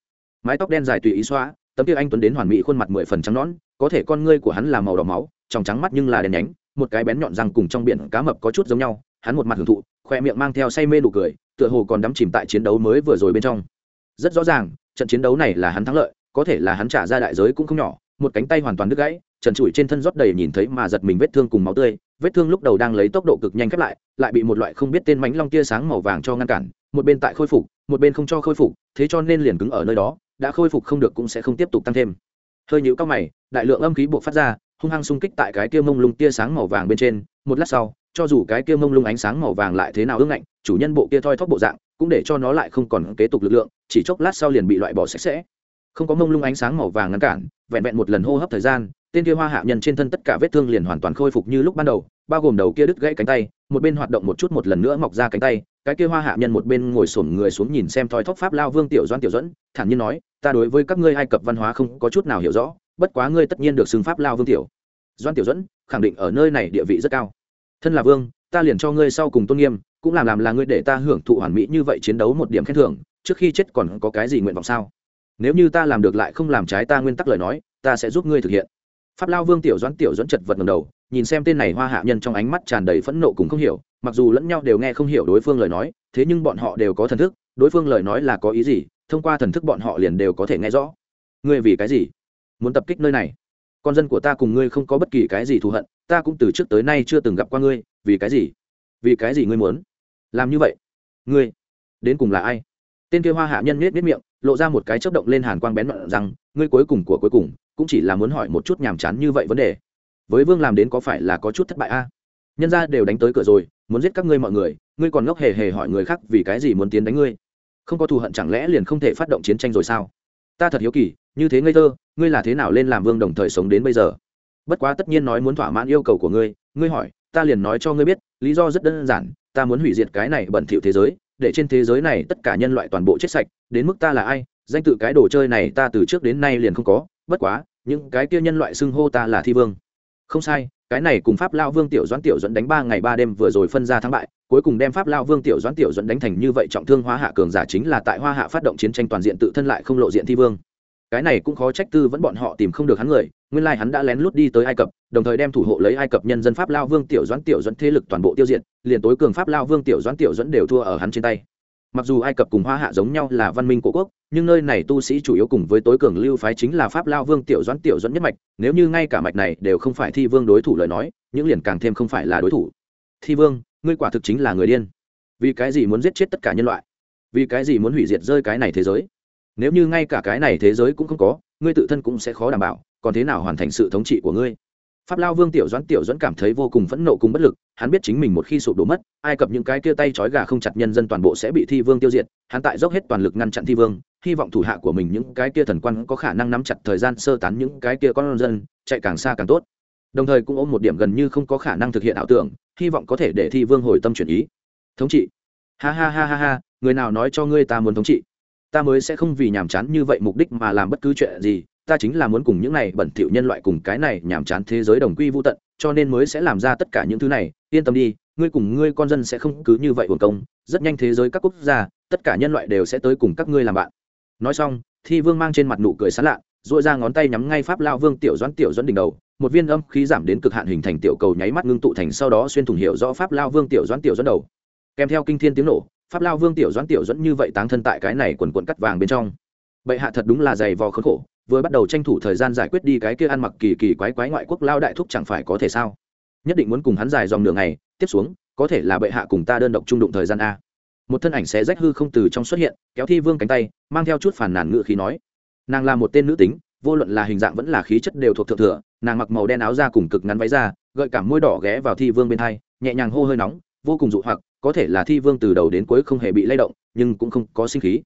Mái tóc đen dài tùy ý xóa, tấm kia anh tuấn đến hoàn mỹ khuôn mặt mười phần trắng nõn, có thể con ngươi của hắn là màu đỏ máu, trong trắng mắt nhưng là đèn nhánh một cái bén nhọn răng cùng trong biển cá mập có chút giống nhau, hắn một mặt hưởng thụ, khoe miệng mang theo say mê nụ cười, tựa hồ còn đắm chìm tại chiến đấu mới vừa rồi bên trong. Rất rõ ràng, trận chiến đấu này là hắn thắng lợi, có thể là hắn trả ra đại giới cũng không nhỏ, một cánh tay hoàn toàn đứt gãy, trần trụi trên thân rót đầy nhìn thấy mà giật mình vết thương cùng máu tươi, vết thương lúc đầu đang lấy tốc độ cực nhanh khép lại lại bị một loại không biết tên mánh long tia sáng màu vàng cho ngăn cản, một bên tại khôi phục, một bên không cho khôi phục, thế cho nên liền cứng ở nơi đó, đã khôi phục không được cũng sẽ không tiếp tục tăng thêm hơi nhũ cao mày, đại lượng âm khí buộc phát ra, hung hăng xung kích tại cái kia mông lung tia sáng màu vàng bên trên. Một lát sau, cho dù cái kia mông lung ánh sáng màu vàng lại thế nào ưng ngạnh, chủ nhân bộ kia thoi thóp bộ dạng, cũng để cho nó lại không còn kế tục lực lượng, chỉ chốc lát sau liền bị loại bỏ sạch sẽ. Không có mông lung ánh sáng màu vàng ngăn cản, vẹn vẹn một lần hô hấp thời gian, tên kia hoa hạ nhân trên thân tất cả vết thương liền hoàn toàn khôi phục như lúc ban đầu bao gồm đầu kia đứt gãy cánh tay, một bên hoạt động một chút một lần nữa mọc ra cánh tay, cái kia hoa hạ nhân một bên ngồi sổm người xuống nhìn xem thoi thóc pháp lao vương tiểu doan tiểu dẫn thản nhiên nói, ta đối với các ngươi ai cập văn hóa không có chút nào hiểu rõ, bất quá ngươi tất nhiên được xưng pháp lao vương tiểu. Doan tiểu dẫn khẳng định ở nơi này địa vị rất cao. Thân là vương, ta liền cho ngươi sau cùng tôn nghiêm, cũng làm làm là ngươi để ta hưởng thụ hoàn mỹ như vậy chiến đấu một điểm khen thưởng, trước khi chết còn có cái gì nguyện vọng sao? Nếu như ta làm được lại không làm trái ta nguyên tắc lời nói, ta sẽ giúp ngươi thực hiện. Pháp lao vương tiểu doãn tiểu dẫn chật vật ngầm đầu nhìn xem tên này hoa hạ nhân trong ánh mắt tràn đầy phẫn nộ cùng không hiểu, mặc dù lẫn nhau đều nghe không hiểu đối phương lời nói, thế nhưng bọn họ đều có thần thức, đối phương lời nói là có ý gì, thông qua thần thức bọn họ liền đều có thể nghe rõ. Ngươi vì cái gì muốn tập kích nơi này? Con dân của ta cùng ngươi không có bất kỳ cái gì thù hận, ta cũng từ trước tới nay chưa từng gặp qua ngươi, vì cái gì? Vì cái gì ngươi muốn làm như vậy? Ngươi đến cùng là ai? Tên kia hoa hạ nhân nết nết miệng, lộ ra một cái chớp động lên hàn quang bén loạn rằng, ngươi cuối cùng của cuối cùng, cũng chỉ là muốn hỏi một chút nhàm chán như vậy vấn đề với vương làm đến có phải là có chút thất bại a? Nhân ra đều đánh tới cửa rồi, muốn giết các ngươi mọi người, ngươi còn ngốc hề hề hỏi người khác vì cái gì muốn tiến đánh ngươi? Không có thù hận chẳng lẽ liền không thể phát động chiến tranh rồi sao? Ta thật hiếu kỳ, như thế ngây thơ, ngươi là thế nào lên làm vương đồng thời sống đến bây giờ? Bất quá tất nhiên nói muốn thỏa mãn yêu cầu của ngươi ngươi hỏi, ta liền nói cho ngươi biết, lý do rất đơn giản, ta muốn hủy diệt cái này bẩn thỉu thế giới, để trên thế giới này tất cả nhân loại toàn bộ chết sạch, đến mức ta là ai, danh tự cái đồ chơi này ta từ trước đến nay liền không có, bất quá, những cái kia nhân loại xưng hô ta là thi vương không sai, cái này cùng pháp lao vương tiểu doãn tiểu dẫn đánh ba ngày ba đêm vừa rồi phân ra thắng bại, cuối cùng đem pháp lao vương tiểu doãn tiểu dẫn đánh thành như vậy trọng thương hoa hạ cường giả chính là tại hoa hạ phát động chiến tranh toàn diện tự thân lại không lộ diện thi vương. Cái này cũng khó trách tư vẫn bọn họ tìm không được hắn người, nguyên lai hắn đã lén lút đi tới ai cập, đồng thời đem thủ hộ lấy ai cập nhân dân pháp lao vương tiểu doãn tiểu dẫn thế lực toàn bộ tiêu diệt, liền tối cường pháp lao vương tiểu doãn tiểu dẫn đều thua ở hắn trên tay mặc dù ai cập cùng hoa hạ giống nhau là văn minh của quốc, nhưng nơi này tu sĩ chủ yếu cùng với tối cường lưu phái chính là pháp lao vương tiểu doãn tiểu doãn nhất mạch, nếu như ngay cả mạch này đều không phải thi vương đối thủ lời nói, những liền càng thêm không phải là đối thủ. Thi vương, ngươi quả thực chính là người điên. Vì cái gì muốn giết chết tất cả nhân loại? Vì cái gì muốn hủy diệt rơi cái này thế giới? Nếu như ngay cả cái này thế giới cũng không có, ngươi tự thân cũng sẽ khó đảm bảo, còn thế nào hoàn thành sự thống trị của ngươi? Pháp lao vương tiểu doãn tiểu doãn cảm thấy vô cùng phẫn nộ cùng bất lực, hắn biết chính mình một khi sụp đổ mất, ai cập những cái kia tay trói gà không chặt nhân dân toàn bộ sẽ bị thi vương tiêu diệt, hắn tại dốc hết toàn lực ngăn chặn thi vương, hy vọng thủ hạ của mình những cái kia thần quan có khả năng nắm chặt thời gian sơ tán những cái kia con dân, chạy càng xa càng tốt. Đồng thời cũng ôm một điểm gần như không có khả năng thực hiện ảo tưởng, hy vọng có thể để thi vương hồi tâm chuyển ý. Thống trị. Ha ha ha ha ha, người nào nói cho ngươi ta muốn thống trị? Ta mới sẽ không vì nhàm chán như vậy mục đích mà làm bất cứ chuyện gì ta chính là muốn cùng những này bẩn thỉu nhân loại cùng cái này nhàm chán thế giới đồng quy vô tận, cho nên mới sẽ làm ra tất cả những thứ này. Yên tâm đi, ngươi cùng ngươi con dân sẽ không cứ như vậy uổng công. Rất nhanh thế giới các quốc gia, tất cả nhân loại đều sẽ tới cùng các ngươi làm bạn. Nói xong, thi vương mang trên mặt nụ cười sán lạ, duỗi ra ngón tay nhắm ngay pháp lao vương tiểu doãn tiểu doãn đỉnh đầu. Một viên âm khí giảm đến cực hạn hình thành tiểu cầu nháy mắt ngưng tụ thành sau đó xuyên thủng hiểu rõ pháp lao vương tiểu doãn tiểu doãn đầu. Kèm theo kinh thiên tiếng nổ, pháp lao vương tiểu doãn tiểu doãn như vậy táng thân tại cái này quần quần cắt vàng bên trong. Bệ hạ thật đúng là dày vò khốn khổ vừa bắt đầu tranh thủ thời gian giải quyết đi cái kia ăn mặc kỳ kỳ quái quái ngoại quốc lao đại thúc chẳng phải có thể sao? Nhất định muốn cùng hắn dài dòng đường này tiếp xuống, có thể là bệ hạ cùng ta đơn độc trung đụng thời gian a. Một thân ảnh xé rách hư không từ trong xuất hiện, kéo thi vương cánh tay, mang theo chút phản nàn ngự khí nói. Nàng là một tên nữ tính, vô luận là hình dạng vẫn là khí chất đều thuộc thượng thừa, nàng mặc màu đen áo da cùng cực ngắn váy da, gợi cảm môi đỏ ghé vào thi vương bên hai, nhẹ nhàng hô hơi nóng, vô cùng dụ hoặc, có thể là thi vương từ đầu đến cuối không hề bị lay động, nhưng cũng không có sinh khí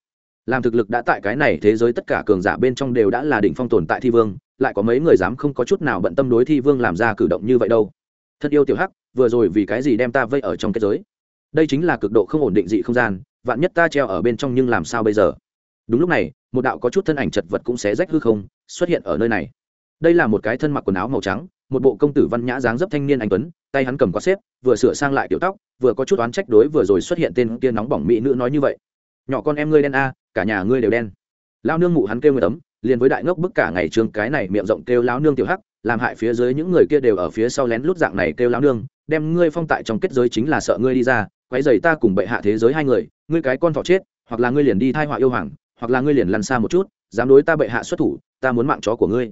làm thực lực đã tại cái này thế giới tất cả cường giả bên trong đều đã là đỉnh phong tồn tại thi vương, lại có mấy người dám không có chút nào bận tâm đối thi vương làm ra cử động như vậy đâu. Thật yêu tiểu hắc, vừa rồi vì cái gì đem ta vây ở trong kết giới? Đây chính là cực độ không ổn định dị không gian, vạn nhất ta treo ở bên trong nhưng làm sao bây giờ? Đúng lúc này, một đạo có chút thân ảnh chật vật cũng sẽ rách hư không, xuất hiện ở nơi này. Đây là một cái thân mặc quần áo màu trắng, một bộ công tử văn nhã dáng dấp thanh niên anh tuấn, tay hắn cầm quạt xếp, vừa sửa sang lại kiểu tóc, vừa có chút oán trách đối vừa rồi xuất hiện tên kia nóng bỏng mỹ nữ nói như vậy nhỏ con em ngươi đen a, cả nhà ngươi đều đen. Lao nương mụ hắn kêu người tấm liền với đại ngốc bức cả ngày trường cái này miệng rộng kêu lão nương tiểu hắc, làm hại phía dưới những người kia đều ở phía sau lén lút dạng này kêu lão nương, đem ngươi phong tại trong kết giới chính là sợ ngươi đi ra, quấy dày ta cùng bệ hạ thế giới hai người, ngươi cái con thọ chết, hoặc là ngươi liền đi thai họa yêu hoàng, hoặc là ngươi liền lăn xa một chút, dám đối ta bệ hạ xuất thủ, ta muốn mạng chó của ngươi.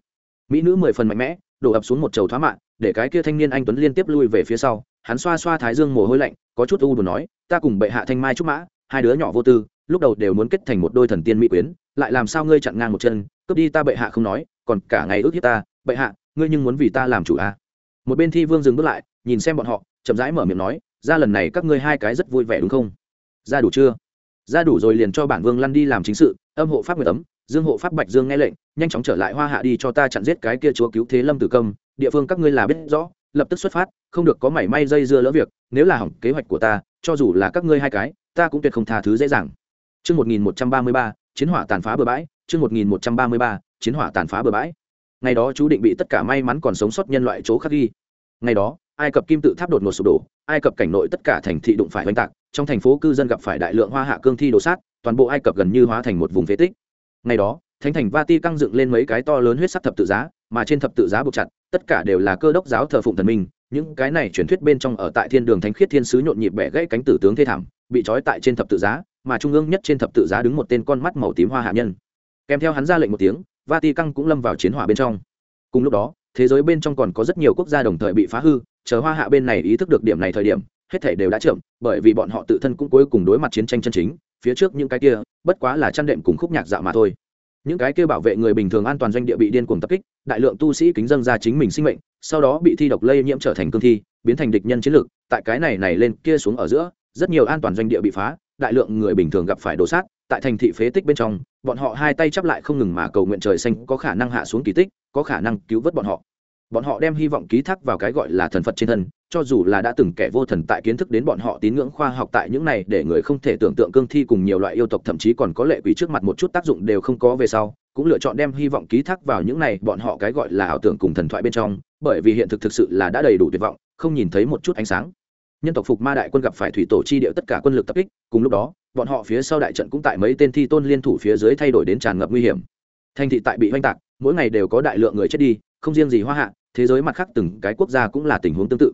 Mỹ nữ mười phần mạnh mẽ, đổ ập xuống một chầu thoá mạng để cái kia thanh niên anh tuấn liên tiếp lui về phía sau, hắn xoa xoa thái dương mồ hôi lạnh, có chút u buồn nói, ta cùng bệ hạ thanh mai trúc mã, hai đứa nhỏ vô tư lúc đầu đều muốn kết thành một đôi thần tiên mỹ quyến, lại làm sao ngươi chặn ngang một chân, cướp đi ta bệ hạ không nói, còn cả ngày ước hiếp ta, bệ hạ, ngươi nhưng muốn vì ta làm chủ à. một bên thi vương dừng bước lại, nhìn xem bọn họ, chậm rãi mở miệng nói, ra lần này các ngươi hai cái rất vui vẻ đúng không? Ra đủ chưa? Ra đủ rồi liền cho bản vương lăn đi làm chính sự, âm hộ pháp nguyệt tấm dương hộ pháp bạch dương nghe lệnh, nhanh chóng trở lại hoa hạ đi cho ta chặn giết cái kia chúa cứu thế lâm tử công địa phương các ngươi là biết rõ, lập tức xuất phát, không được có mảy may dây dưa lỡ việc, nếu là hỏng kế hoạch của ta, cho dù là các ngươi hai cái, ta cũng tuyệt không tha thứ dễ dàng. Chương 1133, chiến hỏa tàn phá bờ bãi, chương 1133, chiến hỏa tàn phá bờ bãi. Ngày đó chú định bị tất cả may mắn còn sống sót nhân loại chỗ khắc ghi. Ngày đó, Ai Cập kim tự tháp đột ngột sụp đổ, Ai Cập cảnh nội tất cả thành thị đụng phải hoành tạc, trong thành phố cư dân gặp phải đại lượng hoa hạ cương thi đổ sát, toàn bộ Ai Cập gần như hóa thành một vùng phế tích. Ngày đó, thánh thành Vati căng dựng lên mấy cái to lớn huyết sắc thập tự giá, mà trên thập tự giá buộc chặt, tất cả đều là cơ đốc giáo thờ phụng thần minh, những cái này truyền thuyết bên trong ở tại thiên đường thánh khiết thiên sứ nhộn nhịp bẻ gãy cánh tử tướng thê thảm, bị trói tại trên thập tự giá, mà trung ương nhất trên thập tự giá đứng một tên con mắt màu tím hoa hạ nhân. Kèm theo hắn ra lệnh một tiếng vati căng cũng lâm vào chiến hỏa bên trong. Cùng lúc đó, thế giới bên trong còn có rất nhiều quốc gia đồng thời bị phá hư, chờ hoa hạ bên này ý thức được điểm này thời điểm, hết thể đều đã chậm, bởi vì bọn họ tự thân cũng cuối cùng đối mặt chiến tranh chân chính, phía trước những cái kia, bất quá là chăn đệm cùng khúc nhạc dạo mà thôi. Những cái kia bảo vệ người bình thường an toàn doanh địa bị điên cuồng tập kích, đại lượng tu sĩ kính dân ra chính mình sinh mệnh, sau đó bị thi độc lây nhiễm trở thành cương thi, biến thành địch nhân chiến lược, tại cái này này lên, kia xuống ở giữa, rất nhiều an toàn doanh địa bị phá đại lượng người bình thường gặp phải đổ sát, tại thành thị phế tích bên trong, bọn họ hai tay chắp lại không ngừng mà cầu nguyện trời xanh có khả năng hạ xuống kỳ tích, có khả năng cứu vớt bọn họ. Bọn họ đem hy vọng ký thác vào cái gọi là thần phật trên thân, cho dù là đã từng kẻ vô thần tại kiến thức đến bọn họ tín ngưỡng khoa học tại những này để người không thể tưởng tượng cương thi cùng nhiều loại yêu tộc thậm chí còn có lệ quỷ trước mặt một chút tác dụng đều không có về sau, cũng lựa chọn đem hy vọng ký thác vào những này bọn họ cái gọi là ảo tưởng cùng thần thoại bên trong, bởi vì hiện thực thực sự là đã đầy đủ tuyệt vọng, không nhìn thấy một chút ánh sáng nhân tộc phục ma đại quân gặp phải thủy tổ chi điệu tất cả quân lực tập kích, cùng lúc đó, bọn họ phía sau đại trận cũng tại mấy tên thi tôn liên thủ phía dưới thay đổi đến tràn ngập nguy hiểm. Thành thị tại bị oanh tạc, mỗi ngày đều có đại lượng người chết đi, không riêng gì hoa hạ, thế giới mặt khác từng cái quốc gia cũng là tình huống tương tự.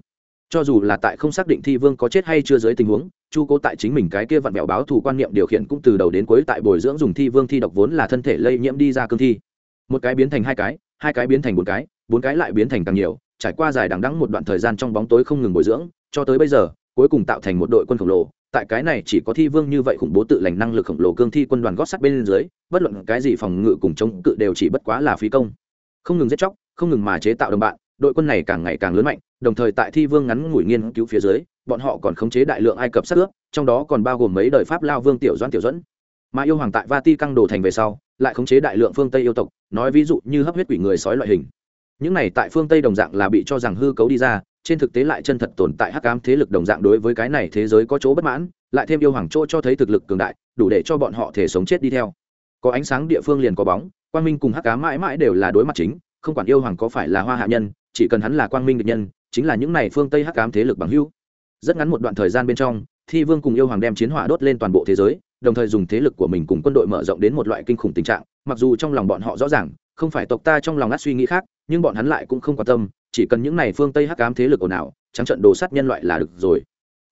Cho dù là tại không xác định thi vương có chết hay chưa dưới tình huống, chu cố tại chính mình cái kia vặn vẹo báo thù quan niệm điều khiển cũng từ đầu đến cuối tại bồi dưỡng dùng thi vương thi độc vốn là thân thể lây nhiễm đi ra cương thi. Một cái biến thành hai cái hai cái biến thành bốn cái bốn cái lại biến thành càng nhiều, trải qua dài đằng đẵng một đoạn thời gian trong bóng tối không ngừng bồi dưỡng cho tới bây giờ, cuối cùng tạo thành một đội quân khổng lồ. Tại cái này chỉ có thi vương như vậy khủng bố tự lành năng lực khổng lồ cương thi quân đoàn gót sắt bên dưới, bất luận cái gì phòng ngự cùng chống cự đều chỉ bất quá là phí công. Không ngừng giết chóc, không ngừng mà chế tạo đồng bạn, đội quân này càng ngày càng lớn mạnh, đồng thời tại thi vương ngắn ngủi nghiên cứu phía dưới, bọn họ còn khống chế đại lượng ai cập sắt ướp trong đó còn bao gồm mấy đời pháp lao vương tiểu doãn tiểu dẫn mà yêu hoàng tại vati căng đồ thành về sau, lại khống chế đại lượng phương tây yêu tộc, nói ví dụ như hấp huyết quỷ người sói loại hình. Những này tại phương tây đồng dạng là bị cho rằng hư cấu đi ra trên thực tế lại chân thật tồn tại hắc ám thế lực đồng dạng đối với cái này thế giới có chỗ bất mãn, lại thêm yêu hoàng chỗ cho thấy thực lực cường đại, đủ để cho bọn họ thể sống chết đi theo. Có ánh sáng địa phương liền có bóng, quang minh cùng hắc ám mãi mãi đều là đối mặt chính, không quản yêu hoàng có phải là hoa hạ nhân, chỉ cần hắn là quang minh địch nhân, chính là những này phương tây hắc ám thế lực bằng hữu. Rất ngắn một đoạn thời gian bên trong, thi vương cùng yêu hoàng đem chiến hỏa đốt lên toàn bộ thế giới, đồng thời dùng thế lực của mình cùng quân đội mở rộng đến một loại kinh khủng tình trạng, mặc dù trong lòng bọn họ rõ ràng không phải tộc ta trong lòng ngắt suy nghĩ khác, nhưng bọn hắn lại cũng không quan tâm, chỉ cần những này phương tây hắc ám thế lực ồn ào, trắng trận đồ sắt nhân loại là được rồi.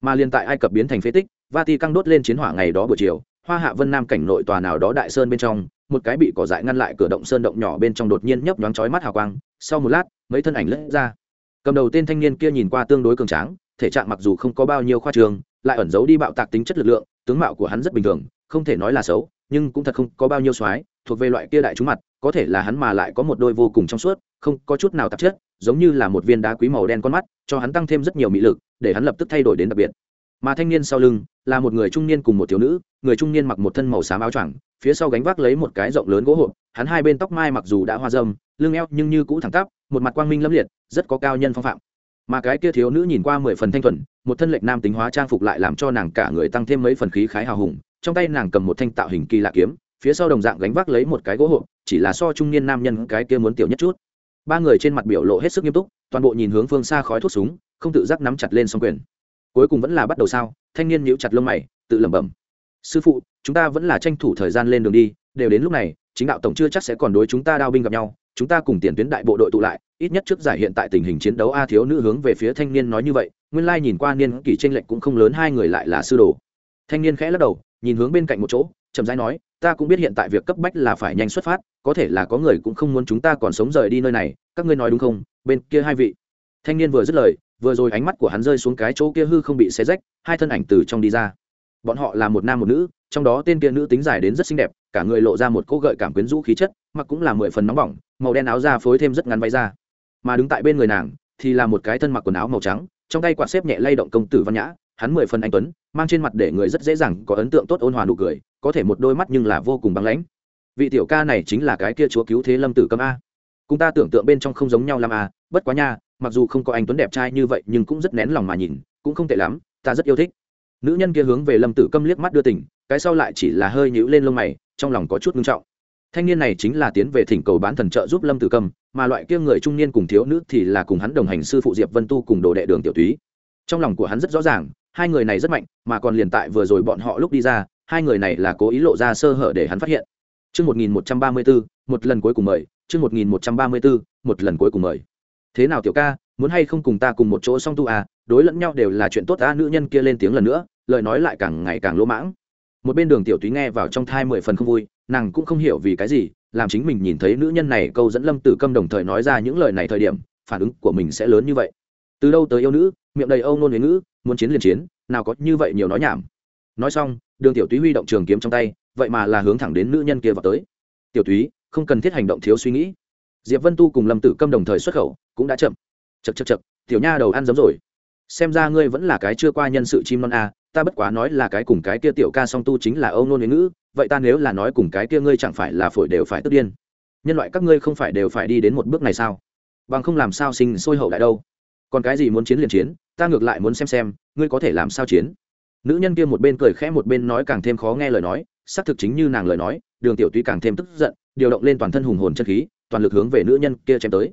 Mà liên tại ai cập biến thành phế tích vati căng đốt lên chiến hỏa ngày đó buổi chiều, hoa hạ vân nam cảnh nội tòa nào đó đại sơn bên trong, một cái bị cỏ dại ngăn lại cửa động sơn động nhỏ bên trong đột nhiên nhấp nhoáng chói mắt hào quang, sau một lát, mấy thân ảnh lướt ra. Cầm đầu tên thanh niên kia nhìn qua tương đối cường tráng, thể trạng mặc dù không có bao nhiêu khoa trường, lại ẩn giấu đi bạo tạc tính chất lực lượng, tướng mạo của hắn rất bình thường, không thể nói là xấu nhưng cũng thật không có bao nhiêu soái, thuộc về loại kia đại chúng mặt, có thể là hắn mà lại có một đôi vô cùng trong suốt, không có chút nào tạp chất, giống như là một viên đá quý màu đen con mắt, cho hắn tăng thêm rất nhiều mỹ lực, để hắn lập tức thay đổi đến đặc biệt. Mà thanh niên sau lưng, là một người trung niên cùng một thiếu nữ, người trung niên mặc một thân màu xám áo choàng, phía sau gánh vác lấy một cái rộng lớn gỗ hộp, hắn hai bên tóc mai mặc dù đã hoa dâm lưng eo nhưng như cũ thẳng tắp, một mặt quang minh lâm liệt, rất có cao nhân phong phạm. Mà cái kia thiếu nữ nhìn qua mười phần thanh thuần, một thân lệch nam tính hóa trang phục lại làm cho nàng cả người tăng thêm mấy phần khí khái hào hùng trong tay nàng cầm một thanh tạo hình kỳ lạ kiếm, phía sau đồng dạng gánh vác lấy một cái gỗ hộp, chỉ là so trung niên nam nhân cái kia muốn tiểu nhất chút. Ba người trên mặt biểu lộ hết sức nghiêm túc, toàn bộ nhìn hướng phương xa khói thuốc súng, không tự giác nắm chặt lên xong quyền. Cuối cùng vẫn là bắt đầu sao, thanh niên nhíu chặt lông mày, tự lẩm bẩm. Sư phụ, chúng ta vẫn là tranh thủ thời gian lên đường đi, đều đến lúc này, chính đạo tổng chưa chắc sẽ còn đối chúng ta đao binh gặp nhau, chúng ta cùng tiền tuyến đại bộ đội tụ lại, ít nhất trước giải hiện tại tình hình chiến đấu a thiếu nữ hướng về phía thanh niên nói như vậy, nguyên lai nhìn qua niên kỷ tranh lệch cũng không lớn, hai người lại là sư đồ. Thanh niên khẽ lắc đầu nhìn hướng bên cạnh một chỗ, chậm rãi nói, ta cũng biết hiện tại việc cấp bách là phải nhanh xuất phát, có thể là có người cũng không muốn chúng ta còn sống rời đi nơi này, các ngươi nói đúng không? Bên kia hai vị. Thanh niên vừa dứt lời, vừa rồi ánh mắt của hắn rơi xuống cái chỗ kia hư không bị xé rách, hai thân ảnh từ trong đi ra. Bọn họ là một nam một nữ, trong đó tên kia nữ tính dài đến rất xinh đẹp, cả người lộ ra một cô gợi cảm quyến rũ khí chất, mặc cũng là mười phần nóng bỏng, màu đen áo da phối thêm rất ngắn váy ra mà đứng tại bên người nàng thì là một cái thân mặc quần áo màu trắng, trong tay quạt xếp nhẹ lay động công tử văn nhã, hắn mười phần anh tuấn mang trên mặt để người rất dễ dàng có ấn tượng tốt ôn hòa nụ cười có thể một đôi mắt nhưng là vô cùng băng lãnh. Vị tiểu ca này chính là cái kia chúa cứu thế lâm tử câm a. Cùng ta tưởng tượng bên trong không giống nhau làm a bất quá nha mặc dù không có anh tuấn đẹp trai như vậy nhưng cũng rất nén lòng mà nhìn cũng không tệ lắm ta rất yêu thích. Nữ nhân kia hướng về lâm tử câm liếc mắt đưa tỉnh cái sau lại chỉ là hơi nhũ lên lông mày trong lòng có chút ngưng trọng. Thanh niên này chính là tiến về thỉnh cầu bán thần trợ giúp lâm tử Cầm, mà loại kia người trung niên cùng thiếu nữ thì là cùng hắn đồng hành sư phụ diệp vân tu cùng đồ đệ đường tiểu túy. Trong lòng của hắn rất rõ ràng hai người này rất mạnh mà còn liền tại vừa rồi bọn họ lúc đi ra hai người này là cố ý lộ ra sơ hở để hắn phát hiện Trước 1134, một lần cuối cùng mời, trước 1134, một lần cuối cùng mời. Thế nào tiểu ca, muốn hay không cùng ta cùng một chỗ song tu à, đối lẫn nhau đều là chuyện tốt ta nữ nhân kia lên tiếng lần nữa, lời nói lại càng ngày càng lỗ mãng. Một bên đường tiểu túy nghe vào trong thai mười phần không vui, nàng cũng không hiểu vì cái gì, làm chính mình nhìn thấy nữ nhân này câu dẫn Lâm Tử Câm đồng thời nói ra những lời này thời điểm, phản ứng của mình sẽ lớn như vậy. Từ đâu tới yêu nữ, miệng đầy âu nôn huế ngữ, muốn chiến liền chiến, nào có như vậy nhiều nói nhảm. Nói xong, Đường Tiểu Túy huy động trường kiếm trong tay, vậy mà là hướng thẳng đến nữ nhân kia vào tới. Tiểu Túy, không cần thiết hành động thiếu suy nghĩ. Diệp Vân Tu cùng Lâm Tử Câm đồng thời xuất khẩu, cũng đã chậm. chật chật chật tiểu nha đầu ăn giấm rồi. Xem ra ngươi vẫn là cái chưa qua nhân sự chim non a, à, ta bất quá nói là cái cùng cái kia tiểu ca song tu chính là âu nôn huế ngữ, vậy ta nếu là nói cùng cái kia ngươi chẳng phải là phổi đều phải tức điên nhân loại các ngươi không phải đều phải đi đến một bước này sao bằng không làm sao sinh sôi hậu đại đâu còn cái gì muốn chiến liền chiến ta ngược lại muốn xem xem, ngươi có thể làm sao chiến? Nữ nhân kia một bên cười khẽ một bên nói càng thêm khó nghe lời nói, xác thực chính như nàng lời nói, đường tiểu túy càng thêm tức giận, điều động lên toàn thân hùng hồn chân khí, toàn lực hướng về nữ nhân kia chém tới.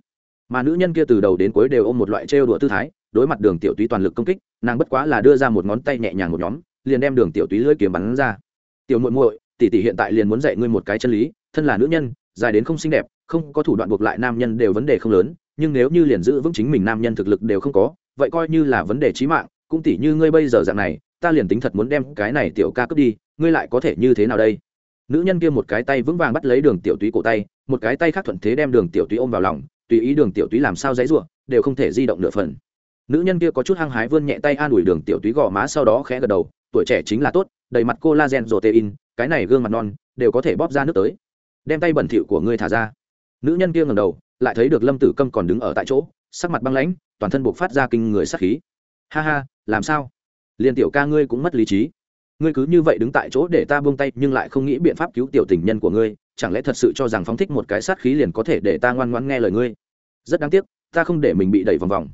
Mà nữ nhân kia từ đầu đến cuối đều ôm một loại trêu đùa tư thái, đối mặt đường tiểu túy toàn lực công kích, nàng bất quá là đưa ra một ngón tay nhẹ nhàng một nhóm, liền đem đường tiểu túy lưỡi kiếm bắn ra. Tiểu muội muội, tỷ tỷ hiện tại liền muốn dạy ngươi một cái chân lý, thân là nữ nhân, dài đến không xinh đẹp, không có thủ đoạn buộc lại nam nhân đều vấn đề không lớn, nhưng nếu như liền giữ vững chính mình nam nhân thực lực đều không có vậy coi như là vấn đề chí mạng, cũng tỷ như ngươi bây giờ dạng này, ta liền tính thật muốn đem cái này tiểu ca cướp đi, ngươi lại có thể như thế nào đây? Nữ nhân kia một cái tay vững vàng bắt lấy đường tiểu túy cổ tay, một cái tay khác thuận thế đem đường tiểu túy ôm vào lòng, tùy ý đường tiểu túy làm sao dãy ruộng, đều không thể di động nửa phần. Nữ nhân kia có chút hăng hái vươn nhẹ tay an ủi đường tiểu túy gò má sau đó khẽ gật đầu, tuổi trẻ chính là tốt, đầy mặt collagen protein, cái này gương mặt non, đều có thể bóp ra nước tới. Đem tay bẩn thỉu của ngươi thả ra. Nữ nhân kia ngẩng đầu, lại thấy được lâm tử câm còn đứng ở tại chỗ sắc mặt băng lãnh, toàn thân buộc phát ra kinh người sắc khí. Ha ha, làm sao? Liền tiểu ca ngươi cũng mất lý trí. Ngươi cứ như vậy đứng tại chỗ để ta buông tay, nhưng lại không nghĩ biện pháp cứu tiểu tình nhân của ngươi, chẳng lẽ thật sự cho rằng phóng thích một cái sát khí liền có thể để ta ngoan ngoãn nghe lời ngươi? Rất đáng tiếc, ta không để mình bị đẩy vòng vòng.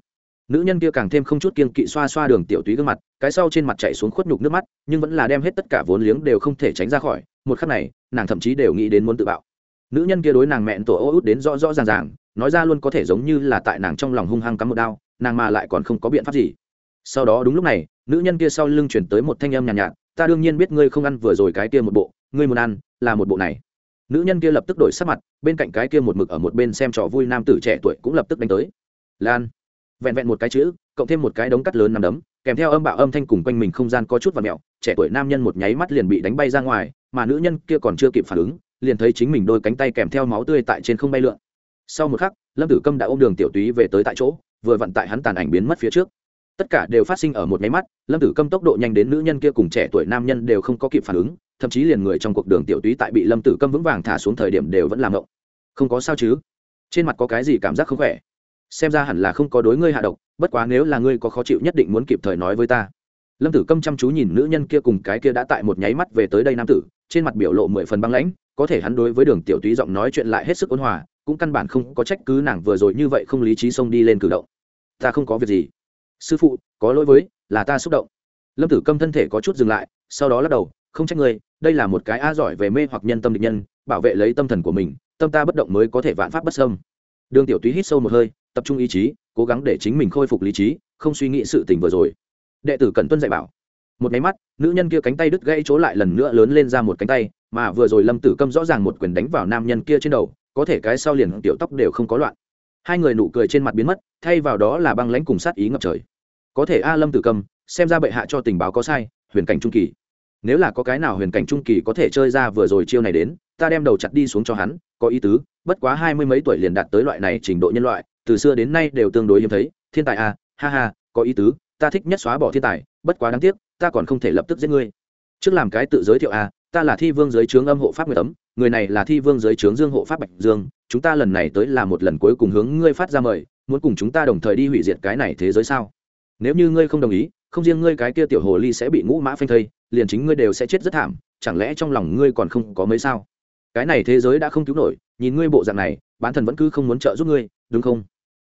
Nữ nhân kia càng thêm không chút kiên kỵ xoa xoa đường tiểu túy gương mặt, cái sau trên mặt chạy xuống khuất nhục nước mắt, nhưng vẫn là đem hết tất cả vốn liếng đều không thể tránh ra khỏi. Một khắc này, nàng thậm chí đều nghĩ đến muốn tự bạo nữ nhân kia đối nàng mẹn tổ ô út đến rõ rõ ràng ràng nói ra luôn có thể giống như là tại nàng trong lòng hung hăng cắm một đao nàng mà lại còn không có biện pháp gì. Sau đó đúng lúc này nữ nhân kia sau lưng chuyển tới một thanh âm nhàn nhạt, nhạt ta đương nhiên biết ngươi không ăn vừa rồi cái kia một bộ ngươi muốn ăn là một bộ này. Nữ nhân kia lập tức đổi sắc mặt bên cạnh cái kia một mực ở một bên xem trò vui nam tử trẻ tuổi cũng lập tức đánh tới. Lan. Vẹn vẹn một cái chữ cộng thêm một cái đống cắt lớn nằm đấm kèm theo âm bạo âm thanh cùng quanh mình không gian có chút và mẹo trẻ tuổi nam nhân một nháy mắt liền bị đánh bay ra ngoài mà nữ nhân kia còn chưa kịp phản ứng liền thấy chính mình đôi cánh tay kèm theo máu tươi tại trên không bay lượn. Sau một khắc, lâm tử câm đã ôm đường tiểu túy về tới tại chỗ, vừa vặn tại hắn tàn ảnh biến mất phía trước. Tất cả đều phát sinh ở một máy mắt, lâm tử câm tốc độ nhanh đến nữ nhân kia cùng trẻ tuổi nam nhân đều không có kịp phản ứng, thậm chí liền người trong cuộc đường tiểu túy tại bị lâm tử câm vững vàng thả xuống thời điểm đều vẫn làm ngộng. Không có sao chứ? Trên mặt có cái gì cảm giác không khỏe? Xem ra hẳn là không có đối ngươi hạ độc, bất quá nếu là ngươi có khó chịu nhất định muốn kịp thời nói với ta lâm tử câm chăm chú nhìn nữ nhân kia cùng cái kia đã tại một nháy mắt về tới đây nam tử trên mặt biểu lộ mười phần băng lãnh có thể hắn đối với đường tiểu túy giọng nói chuyện lại hết sức ôn hòa cũng căn bản không có trách cứ nàng vừa rồi như vậy không lý trí xông đi lên cử động. Ta không có việc gì. Sư phụ có lỗi với là ta xúc động. Lâm tử câm thân thể có chút dừng lại sau đó lắc đầu không trách người, đây là một cái a giỏi về mê hoặc nhân tâm định nhân bảo vệ lấy tâm thần của mình tâm ta bất động mới có thể vạn pháp bất sâm đường tiểu túy hít sâu một hơi tập trung ý chí cố gắng để chính mình khôi phục lý trí không suy nghĩ sự tình vừa rồi đệ tử cần tuân dạy bảo. Một máy mắt, nữ nhân kia cánh tay đứt gãy chỗ lại lần nữa lớn lên ra một cánh tay, mà vừa rồi lâm tử câm rõ ràng một quyền đánh vào nam nhân kia trên đầu, có thể cái sau liền tiểu tóc đều không có loạn. Hai người nụ cười trên mặt biến mất, thay vào đó là băng lãnh cùng sát ý ngập trời. Có thể a, lâm tử câm, xem ra bệ hạ cho tình báo có sai, huyền cảnh trung kỳ. Nếu là có cái nào huyền cảnh trung kỳ có thể chơi ra vừa rồi chiêu này đến, ta đem đầu chặt đi xuống cho hắn, có ý tứ, bất quá hai mươi mấy tuổi liền đạt tới loại này trình độ nhân loại, từ xưa đến nay đều tương đối hiếm thấy, thiên tài a, ha ha, có ý tứ ta thích nhất xóa bỏ thiên tài, bất quá đáng tiếc, ta còn không thể lập tức giết ngươi. Trước làm cái tự giới thiệu a ta là thi vương giới trướng âm hộ pháp nguyệt tấm người này là thi vương giới trướng dương hộ pháp bạch dương, chúng ta lần này tới là một lần cuối cùng hướng ngươi phát ra mời, muốn cùng chúng ta đồng thời đi hủy diệt cái này thế giới sao? Nếu như ngươi không đồng ý, không riêng ngươi cái kia tiểu hồ ly sẽ bị ngũ mã phanh thây, liền chính ngươi đều sẽ chết rất thảm, chẳng lẽ trong lòng ngươi còn không có mấy sao? Cái này thế giới đã không cứu nổi, nhìn ngươi bộ dạng này, bản thân vẫn cứ không muốn trợ giúp ngươi, đúng không?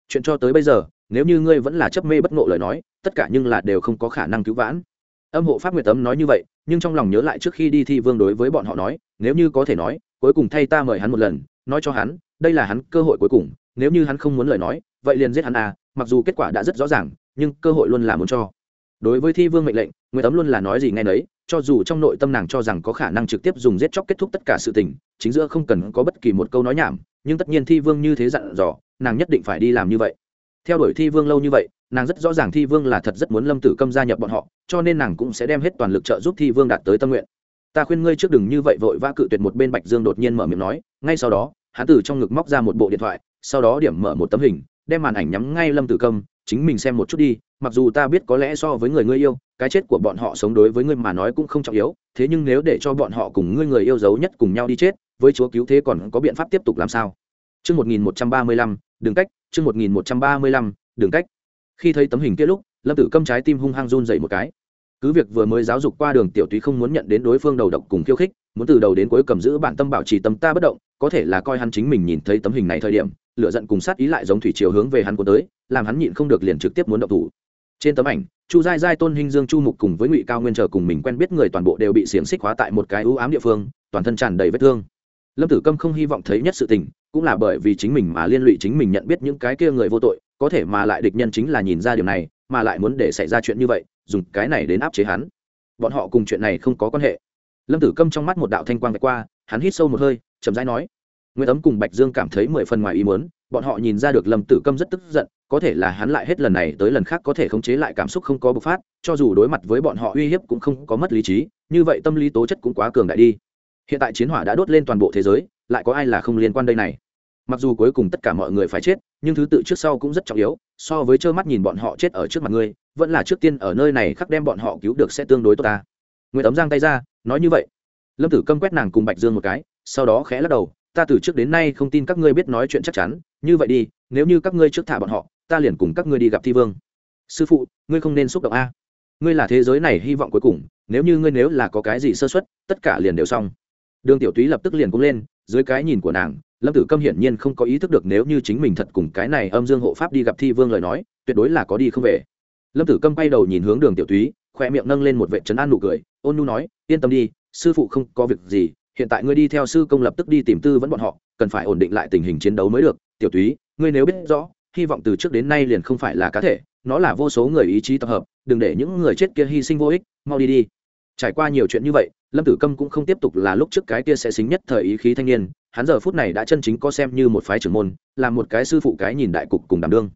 Chuyện cho tới bây giờ nếu như ngươi vẫn là chấp mê bất ngộ lời nói, tất cả nhưng là đều không có khả năng cứu vãn. Âm hộ pháp nguyệt tấm nói như vậy, nhưng trong lòng nhớ lại trước khi đi thi vương đối với bọn họ nói, nếu như có thể nói, cuối cùng thay ta mời hắn một lần, nói cho hắn, đây là hắn cơ hội cuối cùng, nếu như hắn không muốn lời nói, vậy liền giết hắn à mặc dù kết quả đã rất rõ ràng, nhưng cơ hội luôn là muốn cho. Đối với thi vương mệnh lệnh, nguyệt tấm luôn là nói gì ngay nấy, cho dù trong nội tâm nàng cho rằng có khả năng trực tiếp dùng giết chóc kết thúc tất cả sự tình, chính giữa không cần có bất kỳ một câu nói nhảm, nhưng tất nhiên thi vương như thế dặn dò, nàng nhất định phải đi làm như vậy theo đuổi thi vương lâu như vậy nàng rất rõ ràng thi vương là thật rất muốn lâm tử câm gia nhập bọn họ cho nên nàng cũng sẽ đem hết toàn lực trợ giúp thi vương đạt tới tâm nguyện. Ta khuyên ngươi trước đừng như vậy vội vã cự tuyệt một bên bạch dương đột nhiên mở miệng nói ngay sau đó hắn từ trong ngực móc ra một bộ điện thoại sau đó điểm mở một tấm hình đem màn ảnh nhắm ngay lâm tử câm chính mình xem một chút đi mặc dù ta biết có lẽ so với người ngươi yêu cái chết của bọn họ sống đối với ngươi mà nói cũng không trọng yếu thế nhưng nếu để cho bọn họ cùng ngươi người yêu dấu nhất cùng nhau đi chết với chúa cứu thế còn có biện pháp tiếp tục làm sao? Trước 1135, đường cách, trước 1135, đường cách. Khi thấy tấm hình kia lúc, Lâm Tử Câm trái tim hung hăng run dậy một cái. Cứ việc vừa mới giáo dục qua đường tiểu túy không muốn nhận đến đối phương đầu độc cùng khiêu khích, muốn từ đầu đến cuối cầm giữ bản tâm bảo trì tâm ta bất động, có thể là coi hắn chính mình nhìn thấy tấm hình này thời điểm, lửa giận cùng sát ý lại giống thủy chiều hướng về hắn cuốn tới, làm hắn nhịn không được liền trực tiếp muốn động thủ. Trên tấm ảnh, Chu Giai Giai Tôn hình Dương Chu Mục cùng với Ngụy Cao Nguyên chờ cùng mình quen biết người toàn bộ đều bị xiềng xích hóa tại một cái u ám địa phương, toàn thân tràn đầy vết thương. Lâm Tử Câm không hy vọng thấy nhất sự tình, cũng là bởi vì chính mình mà liên lụy chính mình nhận biết những cái kia người vô tội, có thể mà lại địch nhân chính là nhìn ra điều này, mà lại muốn để xảy ra chuyện như vậy, dùng cái này đến áp chế hắn. Bọn họ cùng chuyện này không có quan hệ. Lâm Tử Câm trong mắt một đạo thanh quang vạch qua, hắn hít sâu một hơi, chậm rãi nói: Nguyễn Tấm cùng Bạch Dương cảm thấy mười phần ngoài ý muốn, bọn họ nhìn ra được Lâm Tử Câm rất tức giận, có thể là hắn lại hết lần này tới lần khác có thể khống chế lại cảm xúc không có bộc phát, cho dù đối mặt với bọn họ uy hiếp cũng không có mất lý trí, như vậy tâm lý tố chất cũng quá cường đại đi. Hiện tại chiến hỏa đã đốt lên toàn bộ thế giới, lại có ai là không liên quan đây này? Mặc dù cuối cùng tất cả mọi người phải chết, nhưng thứ tự trước sau cũng rất trọng yếu, so với trơ mắt nhìn bọn họ chết ở trước mặt ngươi, vẫn là trước tiên ở nơi này khắc đem bọn họ cứu được sẽ tương đối tốt ta. Nguyệt Tấm giang tay ra, nói như vậy. Lâm Tử Câm quét nàng cùng Bạch Dương một cái, sau đó khẽ lắc đầu, ta từ trước đến nay không tin các ngươi biết nói chuyện chắc chắn như vậy đi nếu như các ngươi trước thả bọn họ ta liền cùng các ngươi đi gặp thi vương sư phụ ngươi không nên xúc động a ngươi là thế giới này hy vọng cuối cùng nếu như ngươi nếu là có cái gì sơ xuất tất cả liền đều xong đường tiểu túy lập tức liền cũng lên, dưới cái nhìn của nàng, lâm tử câm hiển nhiên không có ý thức được nếu như chính mình thật cùng cái này âm dương hộ pháp đi gặp thi vương lời nói, tuyệt đối là có đi không về. Lâm tử câm bay đầu nhìn hướng đường tiểu túy khoe miệng nâng lên một vệ trấn an nụ cười, ôn nu nói, yên tâm đi, sư phụ không có việc gì, hiện tại ngươi đi theo sư công lập tức đi tìm tư vẫn bọn họ, cần phải ổn định lại tình hình chiến đấu mới được. Tiểu túy, ngươi nếu biết rõ, hy vọng từ trước đến nay liền không phải là cá thể, nó là vô số người ý chí tập hợp, đừng để những người chết kia hy sinh vô ích, mau đi đi trải qua nhiều chuyện như vậy, lâm tử câm cũng không tiếp tục là lúc trước cái kia sẽ xính nhất thời ý khí thanh niên, hắn giờ phút này đã chân chính có xem như một phái trưởng môn, là một cái sư phụ cái nhìn đại cục cùng đảm đương.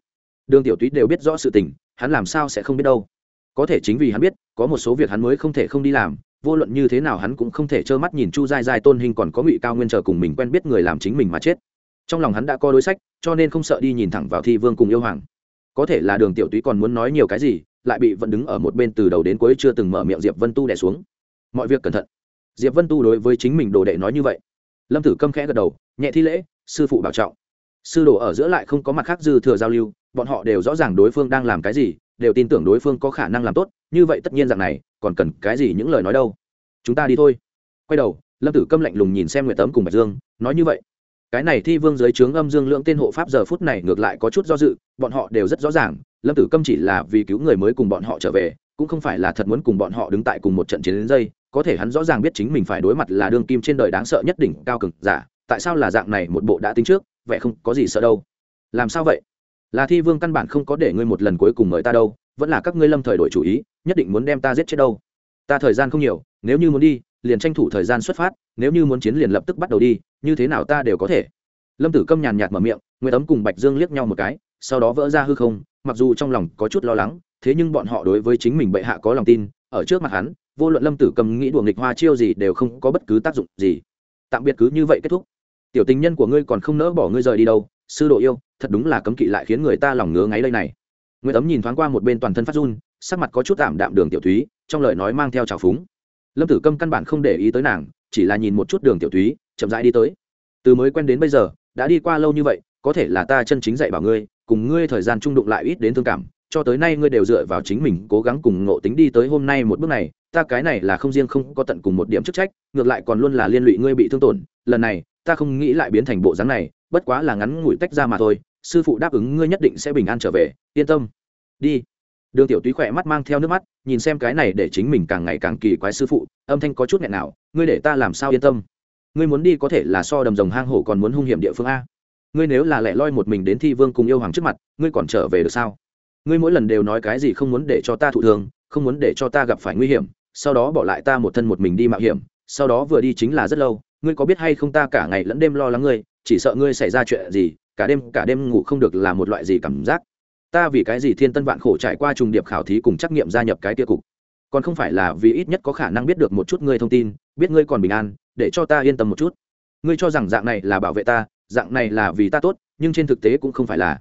Đường tiểu túy đều biết rõ sự tình, hắn làm sao sẽ không biết đâu. Có thể chính vì hắn biết, có một số việc hắn mới không thể không đi làm, vô luận như thế nào hắn cũng không thể trơ mắt nhìn chu dai dai tôn hình còn có ngụy cao nguyên chờ cùng mình quen biết người làm chính mình mà chết. Trong lòng hắn đã có đối sách, cho nên không sợ đi nhìn thẳng vào thi vương cùng yêu hoàng. Có thể là đường tiểu túy còn muốn nói nhiều cái gì lại bị vẫn đứng ở một bên từ đầu đến cuối chưa từng mở miệng diệp vân tu đẻ xuống. Mọi việc cẩn thận. Diệp vân tu đối với chính mình đồ đệ nói như vậy. Lâm tử câm khẽ gật đầu, nhẹ thi lễ, sư phụ bảo trọng. Sư đồ ở giữa lại không có mặt khác dư thừa giao lưu, bọn họ đều rõ ràng đối phương đang làm cái gì, đều tin tưởng đối phương có khả năng làm tốt, như vậy tất nhiên rằng này, còn cần cái gì những lời nói đâu. Chúng ta đi thôi. Quay đầu, lâm tử câm lạnh lùng nhìn xem nguyệt tấm cùng bạch dương, nói như vậy. Cái này thi vương giới trướng âm dương lượng tên hộ pháp giờ phút này ngược lại có chút do dự, bọn họ đều rất rõ ràng lâm tử câm chỉ là vì cứu người mới cùng bọn họ trở về, cũng không phải là thật muốn cùng bọn họ đứng tại cùng một trận chiến đến dây, có thể hắn rõ ràng biết chính mình phải đối mặt là đương kim trên đời đáng sợ nhất đỉnh cao cực giả, tại sao là dạng này một bộ đã tính trước, vẻ không có gì sợ đâu. Làm sao vậy? Là thi vương căn bản không có để ngươi một lần cuối cùng mời ta đâu, vẫn là các ngươi lâm thời đổi chủ ý, nhất định muốn đem ta giết chết đâu. Ta thời gian không nhiều, nếu như muốn đi, liền tranh thủ thời gian xuất phát, nếu như muốn chiến liền lập tức bắt đầu đi, như thế nào ta đều có thể. Lâm tử câm nhàn nhạt mở miệng nguyễn tấm cùng bạch dương liếc nhau một cái, sau đó vỡ ra hư không mặc dù trong lòng có chút lo lắng, thế nhưng bọn họ đối với chính mình bệ hạ có lòng tin, ở trước mặt hắn, vô luận lâm tử cầm nghĩ đùa nghịch hoa chiêu gì đều không có bất cứ tác dụng gì. Tạm biệt cứ như vậy kết thúc. Tiểu tình nhân của ngươi còn không nỡ bỏ ngươi rời đi đâu, sư độ yêu, thật đúng là cấm kỵ lại khiến người ta lòng ngứa ngáy đây này. Nguyễn tấm nhìn thoáng qua một bên toàn thân phát run, sắc mặt có chút tạm đạm đường tiểu thúy, trong lời nói mang theo trào phúng. Lâm tử câm căn bản không để ý tới nàng, chỉ là nhìn một chút đường tiểu thúy, chậm rãi đi tới. Từ mới quen đến bây giờ, đã đi qua lâu như vậy, có thể là ta chân chính dạy bảo ngươi cùng ngươi thời gian trung đụng lại ít đến thương cảm, cho tới nay ngươi đều dựa vào chính mình cố gắng cùng ngộ tính đi tới hôm nay một bước này, ta cái này là không riêng không có tận cùng một điểm chức trách, ngược lại còn luôn là liên lụy ngươi bị thương tổn, lần này, ta không nghĩ lại biến thành bộ dáng này, bất quá là ngắn ngủi tách ra mà thôi, sư phụ đáp ứng ngươi nhất định sẽ bình an trở về, yên tâm. Đi. Đường tiểu túy khỏe mắt mang theo nước mắt, nhìn xem cái này để chính mình càng ngày càng kỳ quái sư phụ, âm thanh có chút nghẹn nào, ngươi để ta làm sao yên tâm? Ngươi muốn đi có thể là so đầm rồng hang hổ còn muốn hung hiểm địa phương a ngươi nếu là lẻ loi một mình đến thi vương cùng yêu hoàng trước mặt, ngươi còn trở về được sao? Ngươi mỗi lần đều nói cái gì không muốn để cho ta thụ thương, không muốn để cho ta gặp phải nguy hiểm, sau đó bỏ lại ta một thân một mình đi mạo hiểm, sau đó vừa đi chính là rất lâu. Ngươi có biết hay không ta cả ngày lẫn đêm lo lắng ngươi, chỉ sợ ngươi xảy ra chuyện gì, cả đêm cả đêm ngủ không được là một loại gì cảm giác? Ta vì cái gì thiên tân vạn khổ trải qua trùng điệp khảo thí cùng trắc nghiệm gia nhập cái tia cục? Còn không phải là vì ít nhất có khả năng biết được một chút ngươi thông tin, biết ngươi còn bình an, để cho ta yên tâm một chút. Ngươi cho rằng dạng này là bảo vệ ta dạng này là vì ta tốt, nhưng trên thực tế cũng không phải là.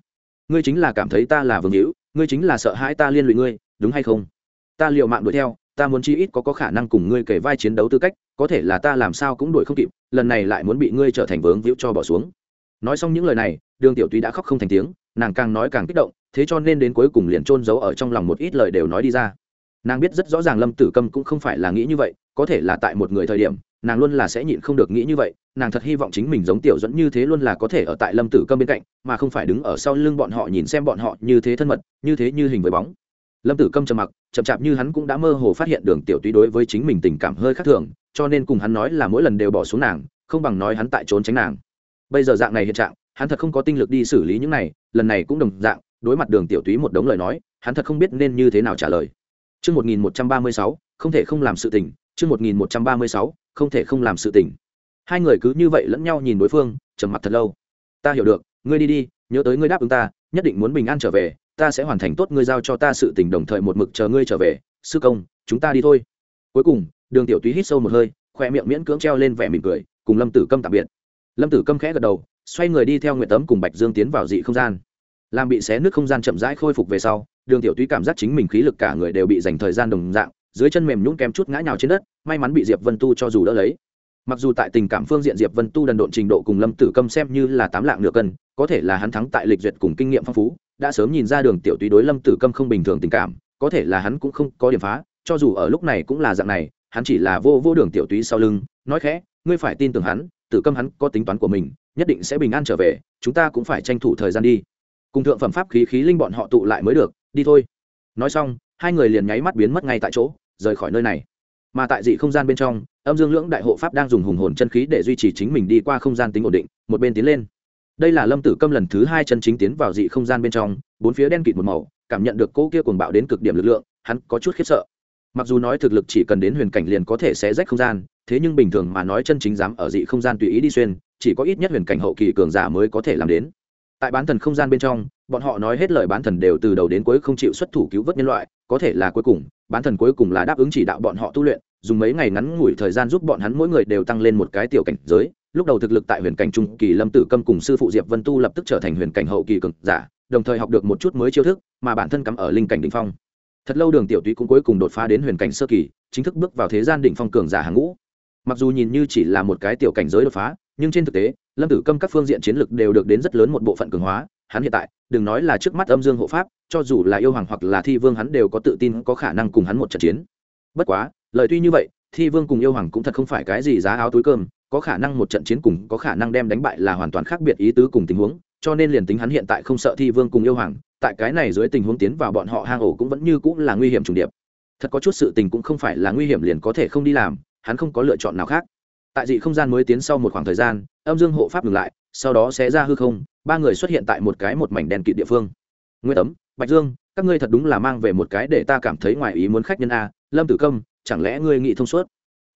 Ngươi chính là cảm thấy ta là vương hữu, ngươi chính là sợ hãi ta liên lụy ngươi, đúng hay không? Ta l i ề u mạng đuổi theo, ta muốn chi ít có có khả năng cùng ngươi kể vai chiến đấu tư cách, có thể là ta làm sao cũng đuổi không kịp, lần này lại muốn bị ngươi trở thành vướng víu cho bỏ xuống. Nói xong những lời này, đường tiểu túy đã khóc không thành tiếng, nàng càng nói càng kích động, thế cho nên đến cuối cùng liền trôn giấu ở trong lòng một ít lời đều nói đi ra. Nàng biết rất rõ ràng lâm tử câm cũng không phải là nghĩ như vậy, có thể là tại một người thời điểm nàng luôn là sẽ nhịn không được nghĩ như vậy nàng thật hy vọng chính mình giống tiểu dẫn như thế luôn là có thể ở tại lâm tử câm bên cạnh mà không phải đứng ở sau lưng bọn họ nhìn xem bọn họ như thế thân mật như thế như hình với bóng. Lâm tử câm trầm mặc chậm chạp như hắn cũng đã mơ hồ phát hiện đường tiểu túy đối với chính mình tình cảm hơi khác thường cho nên cùng hắn nói là mỗi lần đều bỏ xuống nàng không bằng nói hắn tại trốn tránh nàng. Bây giờ dạng này hiện trạng hắn thật không có tinh lực đi xử lý những này lần này cũng đồng dạng đối mặt đường tiểu túy một đống lời nói hắn thật không biết nên như thế nào trả lời. Trước 1136, không thể không làm sự tình, chương 1136, không thể không làm sự tình. Hai người cứ như vậy lẫn nhau nhìn đối phương, trầm mặt thật lâu. Ta hiểu được, ngươi đi đi, nhớ tới ngươi đáp ứng ta, nhất định muốn bình an trở về, ta sẽ hoàn thành tốt ngươi giao cho ta sự tình đồng thời một mực chờ ngươi trở về, sư công, chúng ta đi thôi. Cuối cùng, Đường Tiểu Túy hít sâu một hơi, khóe miệng miễn cưỡng treo lên vẻ mỉm cười, cùng Lâm Tử Câm tạm biệt. Lâm Tử Câm khẽ gật đầu, xoay người đi theo Nguyệt Tấm cùng Bạch Dương tiến vào dị không gian làm bị xé nước không gian chậm rãi khôi phục về sau đường tiểu túy cảm giác chính mình khí lực cả người đều bị dành thời gian đồng dạng dưới chân mềm nhũng kém chút ngã nhào trên đất, may mắn bị diệp vân tu cho dù đỡ lấy. Mặc dù tại tình cảm phương diện diệp vân tu đần độn trình độ cùng lâm tử câm xem như là tám lạng nửa cân, có thể là hắn thắng tại lịch duyệt cùng kinh nghiệm phong phú, đã sớm nhìn ra đường tiểu túy đối lâm tử câm không bình thường tình cảm, có thể là hắn cũng không có điểm phá, cho dù ở lúc này cũng là dạng này, hắn chỉ là vô vô đường tiểu túy sau lưng, nói khẽ, ngươi phải tin tưởng hắn, tử câm hắn có tính toán của mình, nhất định sẽ bình an trở về, chúng ta cũng phải tranh thủ thời gian đi. Cùng thượng phẩm pháp khí khí linh bọn họ tụ lại mới được, đi thôi. Nói xong, hai người liền nháy mắt biến mất ngay tại chỗ rời khỏi nơi này. Mà tại dị không gian bên trong, âm dương lưỡng đại hộ pháp đang dùng hùng hồn chân khí để duy trì chính mình đi qua không gian tính ổn định, một bên tiến lên. Đây là lâm tử câm lần thứ hai chân chính tiến vào dị không gian bên trong, bốn phía đen kịt một màu, cảm nhận được cỗ kia cuồng bạo đến cực điểm lực lượng, hắn có chút khiếp sợ. Mặc dù nói thực lực chỉ cần đến huyền cảnh liền có thể sẽ rách không gian, thế nhưng bình thường mà nói chân chính dám ở dị không gian tùy ý đi xuyên, chỉ có ít nhất huyền cảnh hậu kỳ cường giả mới có thể làm đến. Tại bán thần không gian bên trong, bọn họ nói hết lời bán thần đều từ đầu đến cuối không chịu xuất thủ cứu vớt nhân loại, có thể là cuối cùng bán thần cuối cùng là đáp ứng chỉ đạo bọn họ tu luyện, dùng mấy ngày ngắn ngủi thời gian giúp bọn hắn mỗi người đều tăng lên một cái tiểu cảnh giới. Lúc đầu thực lực tại huyền cảnh trung kỳ lâm tử câm cùng sư phụ diệp vân tu lập tức trở thành huyền cảnh hậu kỳ cường giả, đồng thời học được một chút mới chiêu thức, mà bản thân cắm ở linh cảnh đ ỉ n h phong. Thật lâu đường tiểu túy cũng cuối cùng đột phá đến huyền cảnh sơ kỳ, chính thức bước vào thế gian đỉnh phong cường giả hàng ngũ. Mặc dù nhìn như chỉ là một cái tiểu cảnh giới đột phá, nhưng trên thực tế, lâm tử câm các phương diện chiến lược đều được đến rất lớn một bộ phận cường hóa hắn hiện tại, đừng nói là trước mắt âm dương hộ pháp, cho dù là yêu hoàng hoặc là thi vương hắn đều có tự tin có khả năng cùng hắn một trận chiến. Bất quá, lời tuy như vậy, thi vương cùng yêu hoàng cũng thật không phải cái gì giá áo túi cơm, có khả năng một trận chiến cùng có khả năng đem đánh bại là hoàn toàn khác biệt ý tứ cùng tình huống, cho nên liền tính hắn hiện tại không sợ thi vương cùng yêu hoàng, tại cái này dưới tình huống tiến vào bọn họ hang ổ cũng vẫn như cũng là nguy hiểm trùng điệp. Thật có chút sự tình cũng không phải là nguy hiểm liền có thể không đi làm, hắn không có lựa chọn nào khác. Tại dị không gian mới tiến sau một khoảng thời gian, âm dương hộ pháp ngừng lại, sau đó sẽ ra hư không ba người xuất hiện tại một cái một mảnh đèn kịt địa phương. Nguyên tấm, bạch dương, các ngươi thật đúng là mang về một cái để ta cảm thấy ngoài ý muốn khách nhân a, lâm tử công, chẳng lẽ ngươi nghĩ thông suốt?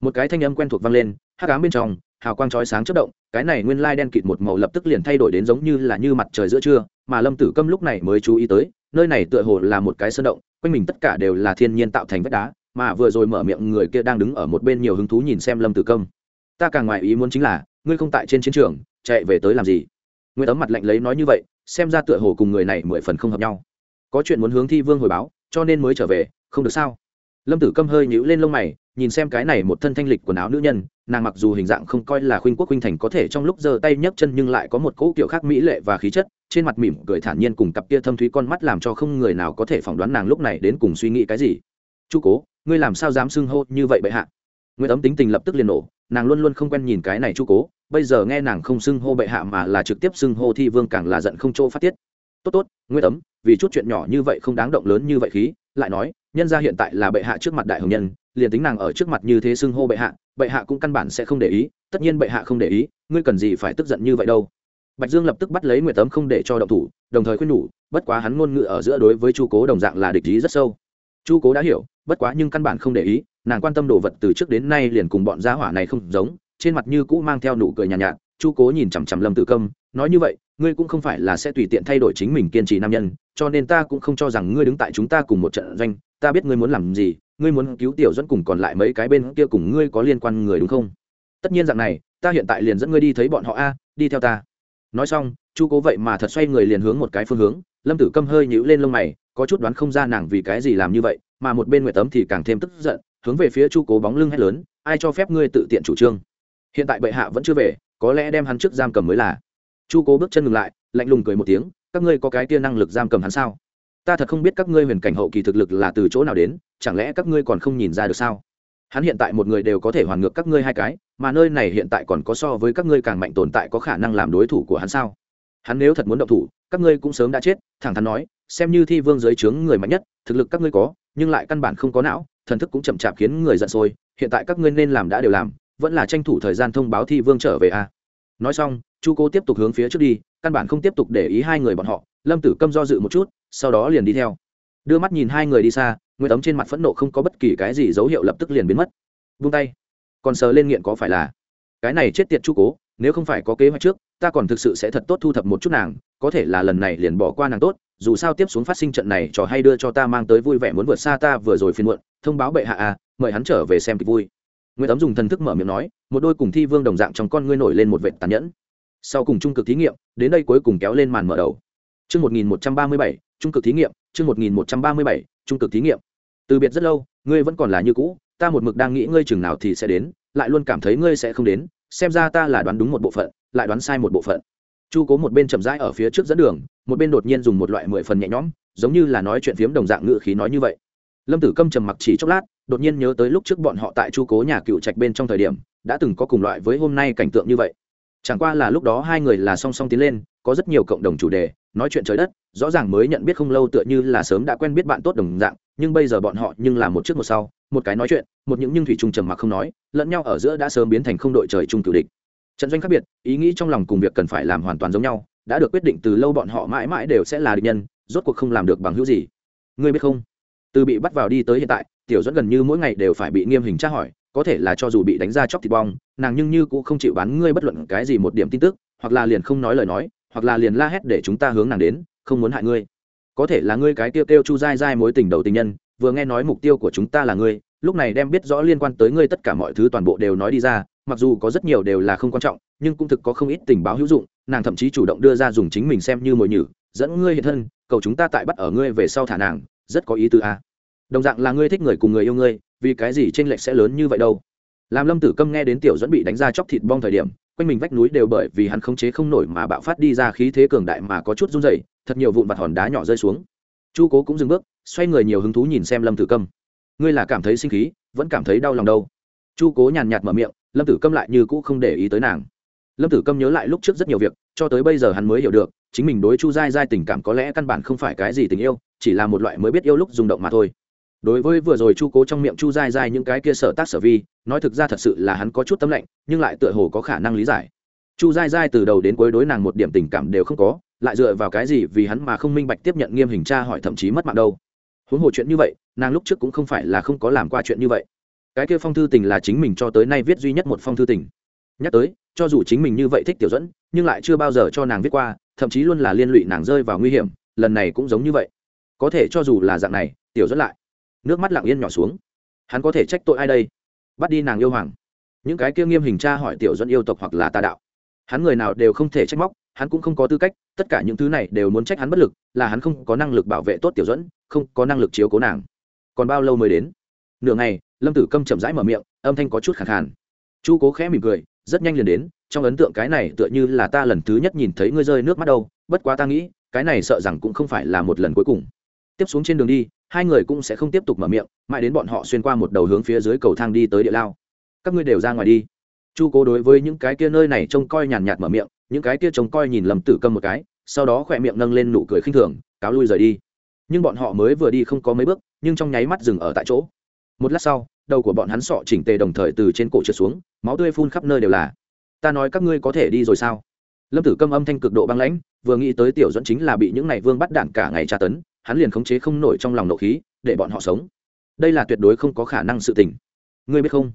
Một cái thanh âm quen thuộc vang lên, hắc ám bên trong, hào quang chói sáng chất động, cái này nguyên lai đen kịt một màu lập tức liền thay đổi đến giống như là như mặt trời giữa trưa, mà lâm tử câm lúc này mới chú ý tới, nơi này tựa hồ là một cái sơn động, quanh mình tất cả đều là thiên nhiên tạo thành vách đá, mà vừa rồi mở miệng người kia đang đứng ở một bên nhiều hứng thú nhìn xem lâm tử công. Ta càng ngoài ý muốn chính là, ngươi không tại trên chiến trường, chạy về tới làm gì? Nguyễn tấm mặt lạnh lấy nói như vậy, xem ra tựa hồ cùng người này mười phần không hợp nhau. Có chuyện muốn hướng thi vương hồi báo, cho nên mới trở về, không được sao? Lâm tử câm hơi nhíu lên lông mày, nhìn xem cái này một thân thanh lịch quần áo nữ nhân, nàng mặc dù hình dạng không coi là khuynh quốc khuynh thành có thể trong lúc giơ tay nhấc chân nhưng lại có một cỗ kiểu khác mỹ lệ và khí chất, trên mặt mỉm cười thản nhiên cùng cặp kia thâm thúy con mắt làm cho không người nào có thể phỏng đoán nàng lúc này đến cùng suy nghĩ cái gì. Chu cố, ngươi làm sao dám xưng hô như vậy bệ hạ? Nguyễn ấm tính tình lập tức liền nổ, nàng luôn luôn không quen nhìn cái này chu cố, bây giờ nghe nàng không xưng hô bệ hạ mà là trực tiếp xưng hô thi vương càng là giận không chỗ phát tiết. Tốt tốt nguyễn ấm, vì chút chuyện nhỏ như vậy không đáng động lớn như vậy khí, lại nói, nhân ra hiện tại là bệ hạ trước mặt đại hồng nhân, liền tính nàng ở trước mặt như thế xưng hô bệ hạ bệ hạ cũng căn bản sẽ không để ý, tất nhiên bệ hạ không để ý, ngươi cần gì phải tức giận như vậy đâu. Bạch dương lập tức bắt lấy nguyệt tấm không để cho động thủ, đồng thời khuyên nhủ, bất quá hắn ngôn ngữ ở giữa đối với chu cố đồng dạng là địch ý rất sâu. Chu cố đã hiểu, bất quá nhưng căn bản không để ý nàng quan tâm đồ vật từ trước đến nay liền cùng bọn gia hỏa này không giống trên mặt như cũ mang theo nụ cười nhàn nhạt, nhạt chu cố nhìn chằm chằm lâm tử công nói như vậy ngươi cũng không phải là sẽ tùy tiện thay đổi chính mình kiên trì nam nhân cho nên ta cũng không cho rằng ngươi đứng tại chúng ta cùng một trận doanh ta biết ngươi muốn làm gì ngươi muốn cứu tiểu dẫn cùng còn lại mấy cái bên kia cùng ngươi có liên quan người đúng không? Tất nhiên dạng này ta hiện tại liền dẫn ngươi đi thấy bọn họ a đi theo ta. Nói xong chu cố vậy mà thật xoay người liền hướng một cái phương hướng lâm tử câm hơi nhữ lên lông mày có chút đoán không ra nàng vì cái gì làm như vậy mà một bên nguyệt tấm thì càng thêm tức giận hướng về phía chu cố bóng lưng hét lớn, ai cho phép ngươi tự tiện chủ trương? Hiện tại bệ hạ vẫn chưa về, có lẽ đem hắn trước giam cầm mới là. Chu cố bước chân ngừng lại, lạnh lùng cười một tiếng, các ngươi có cái tia năng lực giam cầm hắn sao? Ta thật không biết các ngươi huyền cảnh hậu kỳ thực lực là từ chỗ nào đến, chẳng lẽ các ngươi còn không nhìn ra được sao? Hắn hiện tại một người đều có thể hoàn ngược các ngươi hai cái, mà nơi này hiện tại còn có so với các ngươi càng mạnh tồn tại có khả năng làm đối thủ của hắn sao? Hắn nếu thật muốn động thủ, các ngươi cũng sớm đã chết, thẳng thắn nói, xem như thi vương giới trướng người mạnh nhất, thực lực các ngươi có, nhưng lại căn bản không có não thần thức cũng chậm chạp khiến người giận sôi, hiện tại các ngươi nên làm đã đều làm, vẫn là tranh thủ thời gian thông báo thi vương trở về a. Nói xong, chu cố tiếp tục hướng phía trước đi, căn bản không tiếp tục để ý hai người bọn họ, lâm tử câm do dự một chút, sau đó liền đi theo. Đưa mắt nhìn hai người đi xa nguyên tấm trên mặt phẫn nộ không có bất kỳ cái gì dấu hiệu lập tức liền biến mất. Vung tay. Còn sờ lên nghiện có phải là? Cái này chết tiệt chu cố, nếu không phải có kế hoạch trước, ta còn thực sự sẽ thật tốt thu thập một chút nàng, có thể là lần này liền bỏ qua nàng tốt, dù sao tiếp xuống phát sinh trận này trò hay đưa cho ta mang tới vui vẻ muốn vượt xa ta vừa rồi phiên muộn thông báo bệ hạ à mời hắn trở về xem kịch vui nguyễn tấm dùng thần thức mở miệng nói một đôi cùng thi vương đồng dạng trong con ngươi nổi lên một vệt tàn nhẫn sau cùng trung cực thí nghiệm đến đây cuối cùng kéo lên màn mở đầu Chương 1137, trung cực thí nghiệm, chương 1137, trung cực thí nghiệm. Từ biệt rất lâu, ngươi vẫn còn là như cũ, ta một mực đang nghĩ ngươi chừng nào thì sẽ đến, lại luôn cảm thấy ngươi sẽ không đến, xem ra ta là đoán đúng một bộ phận, lại đoán sai một bộ phận. Chu Cố một bên chậm rãi ở phía trước dẫn đường, một bên đột nhiên dùng một loại mười phần nhẹ nhõm, giống như là nói chuyện phiếm đồng dạng ngữ khí nói như vậy. Lâm Tử Câm trầm mặc chỉ chốc lát, đột nhiên nhớ tới lúc trước bọn họ tại Chu Cố nhà cựu trạch bên trong thời điểm, đã từng có cùng loại với hôm nay cảnh tượng như vậy. Chẳng qua là lúc đó hai người là song song tiến lên, có rất nhiều cộng đồng chủ đề, nói chuyện trời đất rõ ràng mới nhận biết không lâu tựa như là sớm đã quen biết bạn tốt đồng dạng nhưng bây giờ bọn họ nhưng là một trước một sau một cái nói chuyện một những nhưng thủy trung trầm mặc không nói lẫn nhau ở giữa đã sớm biến thành không đội trời chung cựu địch. Trận doanh khác biệt ý nghĩ trong lòng cùng việc cần phải làm hoàn toàn giống nhau đã được quyết định từ lâu bọn họ mãi mãi đều sẽ là địch nhân rốt cuộc không làm được bằng hữu gì. Ngươi biết không? Từ bị bắt vào đi tới hiện tại, tiểu dẫn gần như mỗi ngày đều phải bị nghiêm hình tra hỏi, có thể là cho dù bị đánh ra chóc thịt bong, nàng nhưng như cũng không chịu bán ngươi bất luận cái gì một điểm tin tức, hoặc là liền không nói lời nói, hoặc là liền la hét để chúng ta hướng nàng đến, không muốn hại ngươi. Có thể là ngươi cái tiêu kêu chu dai dai mối tình đầu tình nhân, vừa nghe nói mục tiêu của chúng ta là ngươi, lúc này đem biết rõ liên quan tới ngươi tất cả mọi thứ toàn bộ đều nói đi ra, mặc dù có rất nhiều đều là không quan trọng, nhưng cũng thực có không ít tình báo hữu dụng, nàng thậm chí chủ động đưa ra dùng chính mình xem như mồi nhử, dẫn ngươi hiện thân, cầu chúng ta tại bắt ở ngươi về sau thả nàng rất có ý tứ a. Đồng dạng là ngươi thích người cùng người yêu ngươi, vì cái gì tranh lệch sẽ lớn như vậy đâu? Làm lâm tử câm nghe đến tiểu dẫn bị đánh ra chóc thịt bong thời điểm, quanh mình vách núi đều bởi vì hắn khống chế không nổi mà bạo phát đi ra khí thế cường đại mà có chút run rẩy, thật nhiều vụn vặt hòn đá nhỏ rơi xuống. Chu cố cũng dừng bước, xoay người nhiều hứng thú nhìn xem lâm tử câm. Ngươi là cảm thấy sinh khí, vẫn cảm thấy đau lòng đâu? Chu cố nhàn nhạt mở miệng, lâm tử câm lại như cũ không để ý tới nàng. Lâm tử câm nhớ lại lúc trước rất nhiều việc, cho tới bây giờ hắn mới hiểu được chính mình đối chu dai dai tình cảm có lẽ căn bản không phải cái gì tình yêu, chỉ là một loại mới biết yêu lúc rung động mà thôi. Đối với vừa rồi chu cố trong miệng chu dai dai những cái kia sở tác sở vi, nói thực ra thật sự là hắn có chút tâm lệnh nhưng lại tựa hồ có khả năng lý giải. Chu dai dai từ đầu đến cuối đối nàng một điểm tình cảm đều không có, lại dựa vào cái gì vì hắn mà không minh bạch tiếp nhận nghiêm hình tra hỏi thậm chí mất mạng đâu. Huống hồ chuyện như vậy, nàng lúc trước cũng không phải là không có làm qua chuyện như vậy. Cái kia phong thư tình là chính mình cho tới nay viết duy nhất một phong thư tình. Nhắc tới, cho dù chính mình như vậy thích tiểu dẫn nhưng lại chưa bao giờ cho nàng viết qua, thậm chí luôn là liên lụy nàng rơi vào nguy hiểm, lần này cũng giống như vậy. Có thể cho dù là dạng này, tiểu dẫn lại. Nước mắt lặng yên nhỏ xuống. Hắn có thể trách tội ai đây? Bắt đi nàng yêu hoàng. Những cái kia nghiêm hình tra hỏi tiểu dẫn yêu tộc hoặc là tà đạo. Hắn người nào đều không thể trách móc, hắn cũng không có tư cách, tất cả những thứ này đều muốn trách hắn bất lực, là hắn không có năng lực bảo vệ tốt tiểu dẫn, không có năng lực chiếu cố nàng. Còn bao lâu mới đến? Nửa ngày, lâm tử câm chậm rãi mở miệng, âm thanh có chút khẳng khàn. Chu cố khẽ mỉm cười, rất nhanh liền đến trong ấn tượng cái này tựa như là ta lần thứ nhất nhìn thấy ngươi rơi nước mắt đâu, bất quá ta nghĩ, cái này sợ rằng cũng không phải là một lần cuối cùng. Tiếp xuống trên đường đi, hai người cũng sẽ không tiếp tục mở miệng, mãi đến bọn họ xuyên qua một đầu hướng phía dưới cầu thang đi tới địa lao. Các ngươi đều ra ngoài đi. Chu cố đối với những cái kia nơi này trông coi nhàn nhạt mở miệng, những cái kia trông coi nhìn lầm tử câm một cái, sau đó khỏe miệng nâng lên nụ cười khinh thường, cáo lui rời đi. Nhưng bọn họ mới vừa đi không có mấy bước, nhưng trong nháy mắt dừng ở tại chỗ. Một lát sau, đầu của bọn hắn sọ chỉnh tề đồng thời từ trên cổ trượt xuống, máu tươi phun khắp nơi đều là ta nói các ngươi có thể đi rồi sao? Lâm tử câm âm thanh cực độ băng lãnh, vừa nghĩ tới tiểu dẫn chính là bị những này vương bắt đạn cả ngày tra tấn, hắn liền khống chế không nổi trong lòng nộ khí, để bọn họ sống. Đây là tuyệt đối không có khả năng sự tình. Ngươi biết không?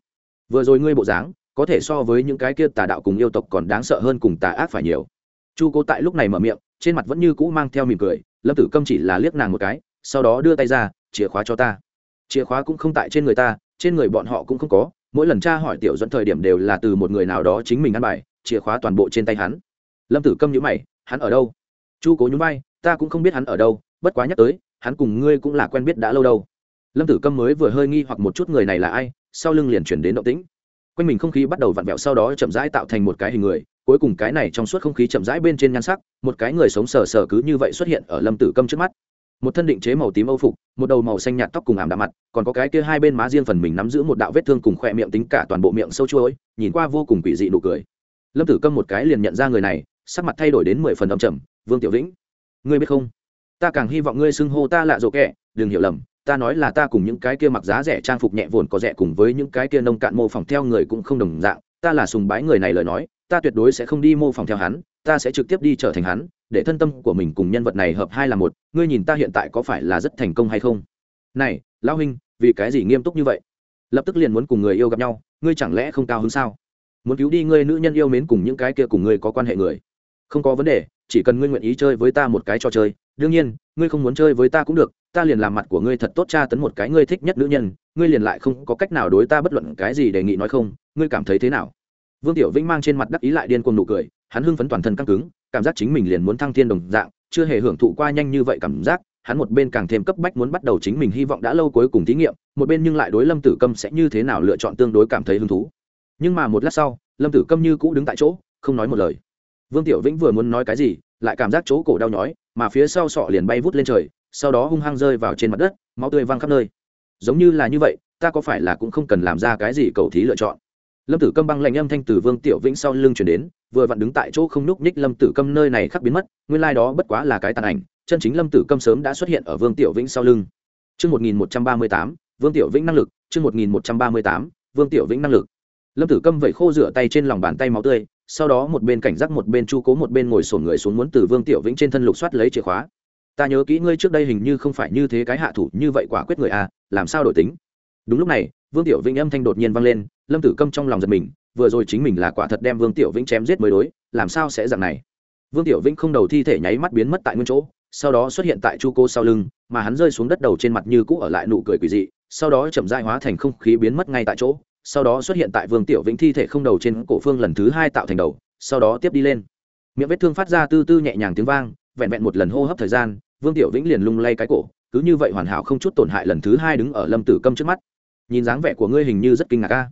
Vừa rồi ngươi bộ dáng, có thể so với những cái kia tà đạo cùng yêu tộc còn đáng sợ hơn cùng tà ác phải nhiều. Chu cố tại lúc này mở miệng, trên mặt vẫn như cũ mang theo mỉm cười, lâm tử câm chỉ là liếc nàng một cái, sau đó đưa tay ra, chìa khóa cho ta. Chìa khóa cũng không tại trên người ta, trên người bọn họ cũng không có mỗi lần tra hỏi tiểu dẫn thời điểm đều là từ một người nào đó chính mình ăn bài, chìa khóa toàn bộ trên tay hắn. Lâm tử câm nhữ mày, hắn ở đâu? Chu cố nhún vai, ta cũng không biết hắn ở đâu, bất quá nhắc tới, hắn cùng ngươi cũng là quen biết đã lâu đâu. Lâm tử câm mới vừa hơi nghi hoặc một chút người này là ai, sau lưng liền chuyển đến động tĩnh. Quanh mình không khí bắt đầu vặn vẹo sau đó chậm rãi tạo thành một cái hình người, cuối cùng cái này trong suốt không khí chậm rãi bên trên nhan sắc, một cái người sống sờ sờ cứ như vậy xuất hiện ở lâm tử câm trước mắt một thân định chế màu tím âu phục, một đầu màu xanh nhạt tóc cùng ảm đạm mặt, còn có cái kia hai bên má riêng phần mình nắm giữ một đạo vết thương cùng khoe miệng tính cả toàn bộ miệng sâu chuối nhìn qua vô cùng quỷ dị nụ cười. Lâm tử câm một cái liền nhận ra người này, sắc mặt thay đổi đến mười phần âm trầm, vương tiểu vĩnh, ngươi biết không? Ta càng hy vọng ngươi xưng hô ta lạ dỗ kẹ đừng hiểu lầm, ta nói là ta cùng những cái kia mặc giá rẻ trang phục nhẹ vồn có rẻ cùng với những cái kia nông cạn mô phỏng theo người cũng không đồng dạng, ta là sùng bái người này lời nói, ta tuyệt đối sẽ không đi mô phỏng theo hắn, ta sẽ trực tiếp đi trở thành hắn để thân tâm của mình cùng nhân vật này hợp hai là một, ngươi nhìn ta hiện tại có phải là rất thành công hay không? Này, lão huynh, vì cái gì nghiêm túc như vậy? Lập tức liền muốn cùng người yêu gặp nhau, ngươi chẳng lẽ không cao hứng sao? Muốn cứu đi ngươi nữ nhân yêu mến cùng những cái kia cùng ngươi có quan hệ người. Không có vấn đề, chỉ cần ngươi nguyện ý chơi với ta một cái trò chơi, đương nhiên, ngươi không muốn chơi với ta cũng được, ta liền làm mặt của ngươi thật tốt tra tấn một cái ngươi thích nhất nữ nhân, ngươi liền lại không có cách nào đối ta bất luận cái gì đề nghị nói không, ngươi cảm thấy thế nào? Vương tiểu vĩnh mang trên mặt đắc ý lại điên cuồng nụ cười, hắn hưng phấn toàn thân căng cứng cảm giác chính mình liền muốn thăng thiên đồng dạng, chưa hề hưởng thụ qua nhanh như vậy cảm giác, hắn một bên càng thêm cấp bách muốn bắt đầu chính mình hy vọng đã lâu cuối cùng thí nghiệm, một bên nhưng lại đối lâm tử câm sẽ như thế nào lựa chọn tương đối cảm thấy hứng thú. Nhưng mà một lát sau, lâm tử câm như cũ đứng tại chỗ, không nói một lời. Vương tiểu vĩnh vừa muốn nói cái gì, lại cảm giác chỗ cổ đau nhói, mà phía sau sọ liền bay vút lên trời, sau đó hung hăng rơi vào trên mặt đất, máu tươi văng khắp nơi. Giống như là như vậy, ta có phải là cũng không cần làm ra cái gì cầu thí lựa chọn? Lâm tử câm băng lạnh âm thanh từ vương tiểu vĩnh sau lưng chuyển đến vừa vặn đứng tại chỗ không núc nhích lâm tử câm nơi này khắc biến mất nguyên lai、like、đó bất quá là cái tàn ảnh chân chính lâm tử câm sớm đã xuất hiện ở vương tiểu vĩnh sau lưng. Trước 1138, vương tiểu vĩnh năng lực, trước 1138, vương tiểu vĩnh năng lực. lâm tử câm vẩy khô rửa tay trên lòng bàn tay máu tươi sau đó một bên cảnh giác một bên chu cố một bên ngồi sổn người xuống muốn từ vương tiểu vĩnh trên thân lục soát lấy chìa khóa. Ta nhớ kỹ ngươi trước đây hình như không phải như thế cái hạ thủ như vậy quả quyết người a à, làm sao đổi tính? Đúng lúc này vương tiểu vĩnh âm thanh đột nhiên vang lên lâm tử câm trong lòng giật mình, vừa rồi chính mình là quả thật đem vương tiểu vĩnh chém giết mới đối, làm sao sẽ dạng này? Vương tiểu vĩnh không đầu thi thể nháy mắt biến mất tại nguyên chỗ, sau đó xuất hiện tại chu cô sau lưng, mà hắn rơi xuống đất đầu trên mặt như cũ ở lại nụ cười quỷ dị, sau đó chậm dại hóa thành không khí biến mất ngay tại chỗ, sau đó xuất hiện tại vương tiểu vĩnh thi thể không đầu trên cổ phương lần thứ hai tạo thành đầu, sau đó tiếp đi lên. Miệng vết thương phát ra tư tư nhẹ nhàng tiếng vang, vẹn vẹn một lần hô hấp thời gian, vương tiểu vĩnh liền lung lay cái cổ, cứ như vậy hoàn hảo không chút tổn hại lần thứ hai đứng ở lâm tử câm trước mắt. Nhìn dáng vẻ của ngươi hình như rất kinh ngạc ca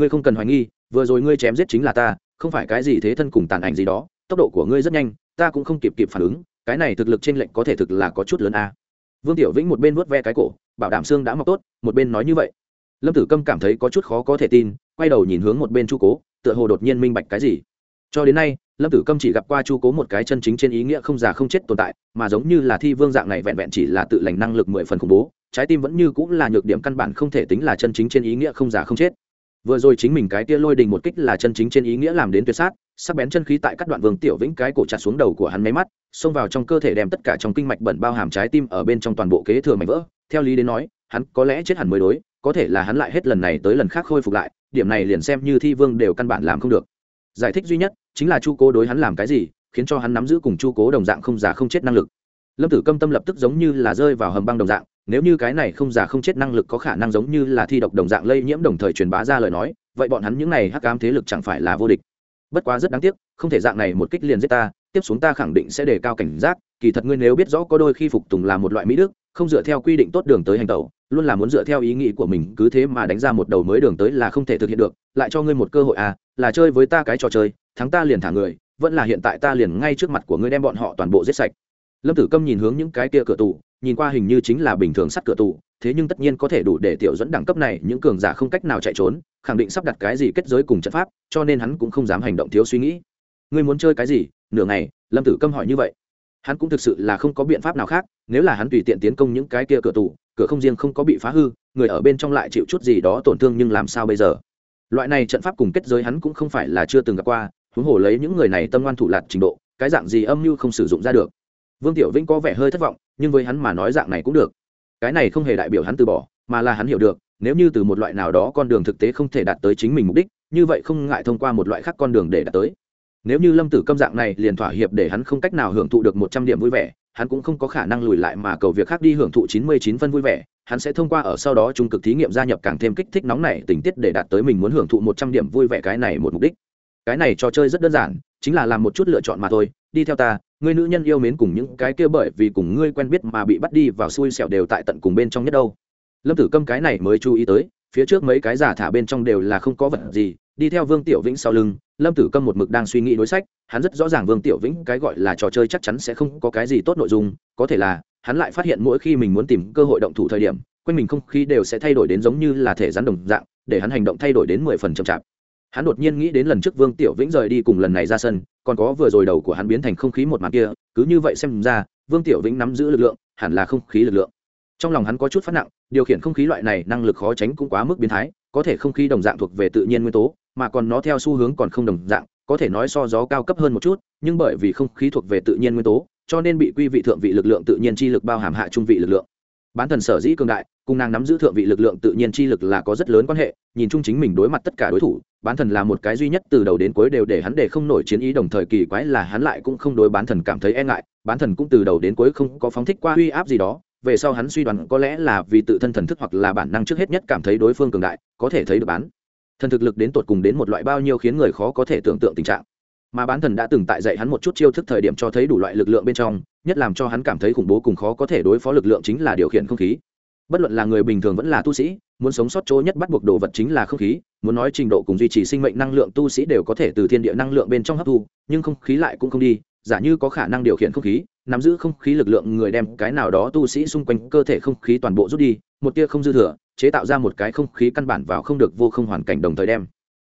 ngươi không cần hoài nghi, vừa rồi ngươi chém giết chính là ta, không phải cái gì thế thân cùng tàn ảnh gì đó, tốc độ của ngươi rất nhanh, ta cũng không kịp kịp phản ứng, cái này thực lực trên lệnh có thể thực là có chút lớn a. Vương tiểu vĩnh một bên vuốt ve cái cổ, bảo đảm xương đã mọc tốt, một bên nói như vậy. Lâm tử câm cảm thấy có chút khó có thể tin, quay đầu nhìn hướng một bên chu cố, tựa hồ đột nhiên minh bạch cái gì. Cho đến nay, lâm tử câm chỉ gặp qua chu cố một cái chân chính trên ý nghĩa không già không chết tồn tại, mà giống như là thi vương dạng này vẹn vẹn chỉ là tự lành năng lực mười phần khủng bố, trái tim vẫn như cũng là nhược điểm căn bản không thể tính là chân chính trên ý nghĩa không già không chết vừa rồi chính mình cái tia lôi đình một kích là chân chính trên ý nghĩa làm đến tuyệt sát, sắc bén chân khí tại các đoạn vương tiểu vĩnh cái cổ chặt xuống đầu của hắn máy mắt, xông vào trong cơ thể đem tất cả trong kinh mạch bẩn bao hàm trái tim ở bên trong toàn bộ kế thừa mạch vỡ. Theo lý đến nói, hắn có lẽ chết hẳn mới đối, có thể là hắn lại hết lần này tới lần khác khôi phục lại, điểm này liền xem như thi vương đều căn bản làm không được. Giải thích duy nhất, chính là chu cố đối hắn làm cái gì, khiến cho hắn nắm giữ cùng chu cố đồng dạng không già không chết năng lực. Lâm tử câm tâm lập tức giống như là rơi vào hầm băng đồng dạng nếu như cái này không già không chết năng lực có khả năng giống như là thi độc đồng dạng lây nhiễm đồng thời truyền bá ra lời nói, vậy bọn hắn những này hắc ám thế lực chẳng phải là vô địch. Bất quá rất đáng tiếc, không thể dạng này một kích liền giết ta, tiếp xuống ta khẳng định sẽ đề cao cảnh giác, kỳ thật ngươi nếu biết rõ có đôi khi phục tùng là một loại mỹ đức, không dựa theo quy định tốt đường tới hành tẩu, luôn là muốn dựa theo ý nghĩ của mình, cứ thế mà đánh ra một đầu mới đường tới là không thể thực hiện được, lại cho ngươi một cơ hội à là chơi với ta cái trò chơi, thắng ta liền thả người, vẫn là hiện tại ta liền ngay trước mặt của ngươi đem bọn họ toàn bộ giết sạch. Lâm tử câm nhìn hướng những cái kia cửa tù nhìn qua hình như chính là bình thường sắt cửa tù thế nhưng tất nhiên có thể đủ để tiểu dẫn đẳng cấp này những cường giả không cách nào chạy trốn, khẳng định sắp đặt cái gì kết giới cùng trận pháp, cho nên hắn cũng không dám hành động thiếu suy nghĩ. Ngươi muốn chơi cái gì? Nửa ngày, lâm tử câm hỏi như vậy. Hắn cũng thực sự là không có biện pháp nào khác, nếu là hắn tùy tiện tiến công những cái kia cửa tù cửa không riêng không có bị phá hư, người ở bên trong lại chịu chút gì đó tổn thương nhưng làm sao bây giờ? Loại này trận pháp cùng kết giới hắn cũng không phải là chưa từng gặp qua, huống hồ lấy những người này tâm ngoan thủ lạt trình độ, cái dạng gì âm mưu không sử dụng ra được. Vương tiểu vĩnh có vẻ hơi thất vọng nhưng với hắn mà nói dạng này cũng được. Cái này không hề đại biểu hắn từ bỏ, mà là hắn hiểu được, nếu như từ một loại nào đó con đường thực tế không thể đạt tới chính mình mục đích, như vậy không ngại thông qua một loại khác con đường để đạt tới. Nếu như lâm tử câm dạng này liền thỏa hiệp để hắn không cách nào hưởng thụ được một trăm điểm vui vẻ, hắn cũng không có khả năng lùi lại mà cầu việc khác đi hưởng thụ chín mươi chín phân vui vẻ, hắn sẽ thông qua ở sau đó trung cực thí nghiệm gia nhập càng thêm kích thích nóng này tình tiết để đạt tới mình muốn hưởng thụ một trăm điểm vui vẻ cái này một mục đích. Cái này trò chơi rất đơn giản, chính là làm một chút lựa chọn mà thôi, đi theo ta ngươi nữ nhân yêu mến cùng những cái kia bởi vì cùng ngươi quen biết mà bị bắt đi vào xui xẻo đều tại tận cùng bên trong nhất đâu. Lâm tử câm cái này mới chú ý tới, phía trước mấy cái giả thả bên trong đều là không có vật gì, đi theo vương tiểu vĩnh sau lưng, lâm tử câm một mực đang suy nghĩ đối sách, hắn rất rõ ràng vương tiểu vĩnh cái gọi là trò chơi chắc chắn sẽ không có cái gì tốt nội dung, có thể là hắn lại phát hiện mỗi khi mình muốn tìm cơ hội động thủ thời điểm, quanh mình không khí đều sẽ thay đổi đến giống như là thể rắn đồng dạng, để hắn hành động thay đổi đến mười phần chậm chạp hắn đột nhiên nghĩ đến lần trước vương tiểu vĩnh rời đi cùng lần này ra sân, còn có vừa rồi đầu của hắn biến thành không khí một màn kia, cứ như vậy xem ra, vương tiểu vĩnh nắm giữ lực lượng, hẳn là không khí lực lượng. Trong lòng hắn có chút phát nặng, điều khiển không khí loại này năng lực khó tránh cũng quá mức biến thái, có thể không khí đồng dạng thuộc về tự nhiên nguyên tố, mà còn nó theo xu hướng còn không đồng dạng, có thể nói so gió cao cấp hơn một chút, nhưng bởi vì không khí thuộc về tự nhiên nguyên tố, cho nên bị quy vị thượng vị lực lượng tự nhiên chi lực bao hàm hạ trung vị lực lượng. Bán thần sở dĩ cường đại cùng nàng nắm giữ thượng vị lực lượng tự nhiên chi lực là có rất lớn quan hệ, nhìn chung chính mình đối mặt tất cả đối thủ, bán thần là một cái duy nhất từ đầu đến cuối đều để hắn để không nổi chiến ý đồng thời kỳ quái là hắn lại cũng không đối bán thần cảm thấy e ngại, bán thần cũng từ đầu đến cuối không có phóng thích qua uy áp gì đó, về sau hắn suy đoán có lẽ là vì tự thân thần thức hoặc là bản năng trước hết nhất cảm thấy đối phương cường đại, có thể thấy được bán thần thực lực đến tột cùng đến một loại bao nhiêu khiến người khó có thể tưởng tượng tình trạng. Mà bán thần đã từng tại dạy hắn một chút chiêu thức thời điểm cho thấy đủ loại lực lượng bên trong, nhất làm cho hắn cảm thấy khủng bố cùng khó có thể đối phó lực lượng chính là điều khiển không khí bất luận là người bình thường vẫn là tu sĩ, muốn sống sót chỗ nhất bắt buộc đồ vật chính là không khí, muốn nói trình độ cùng duy trì sinh mệnh năng lượng tu sĩ đều có thể từ thiên địa năng lượng bên trong hấp thu, nhưng không khí lại cũng không đi, giả như có khả năng điều khiển không khí, nắm giữ không khí lực lượng người đem cái nào đó tu sĩ xung quanh cơ thể không khí toàn bộ rút đi, một tia không dư thừa, chế tạo ra một cái không khí căn bản vào không được vô không hoàn cảnh đồng thời đem.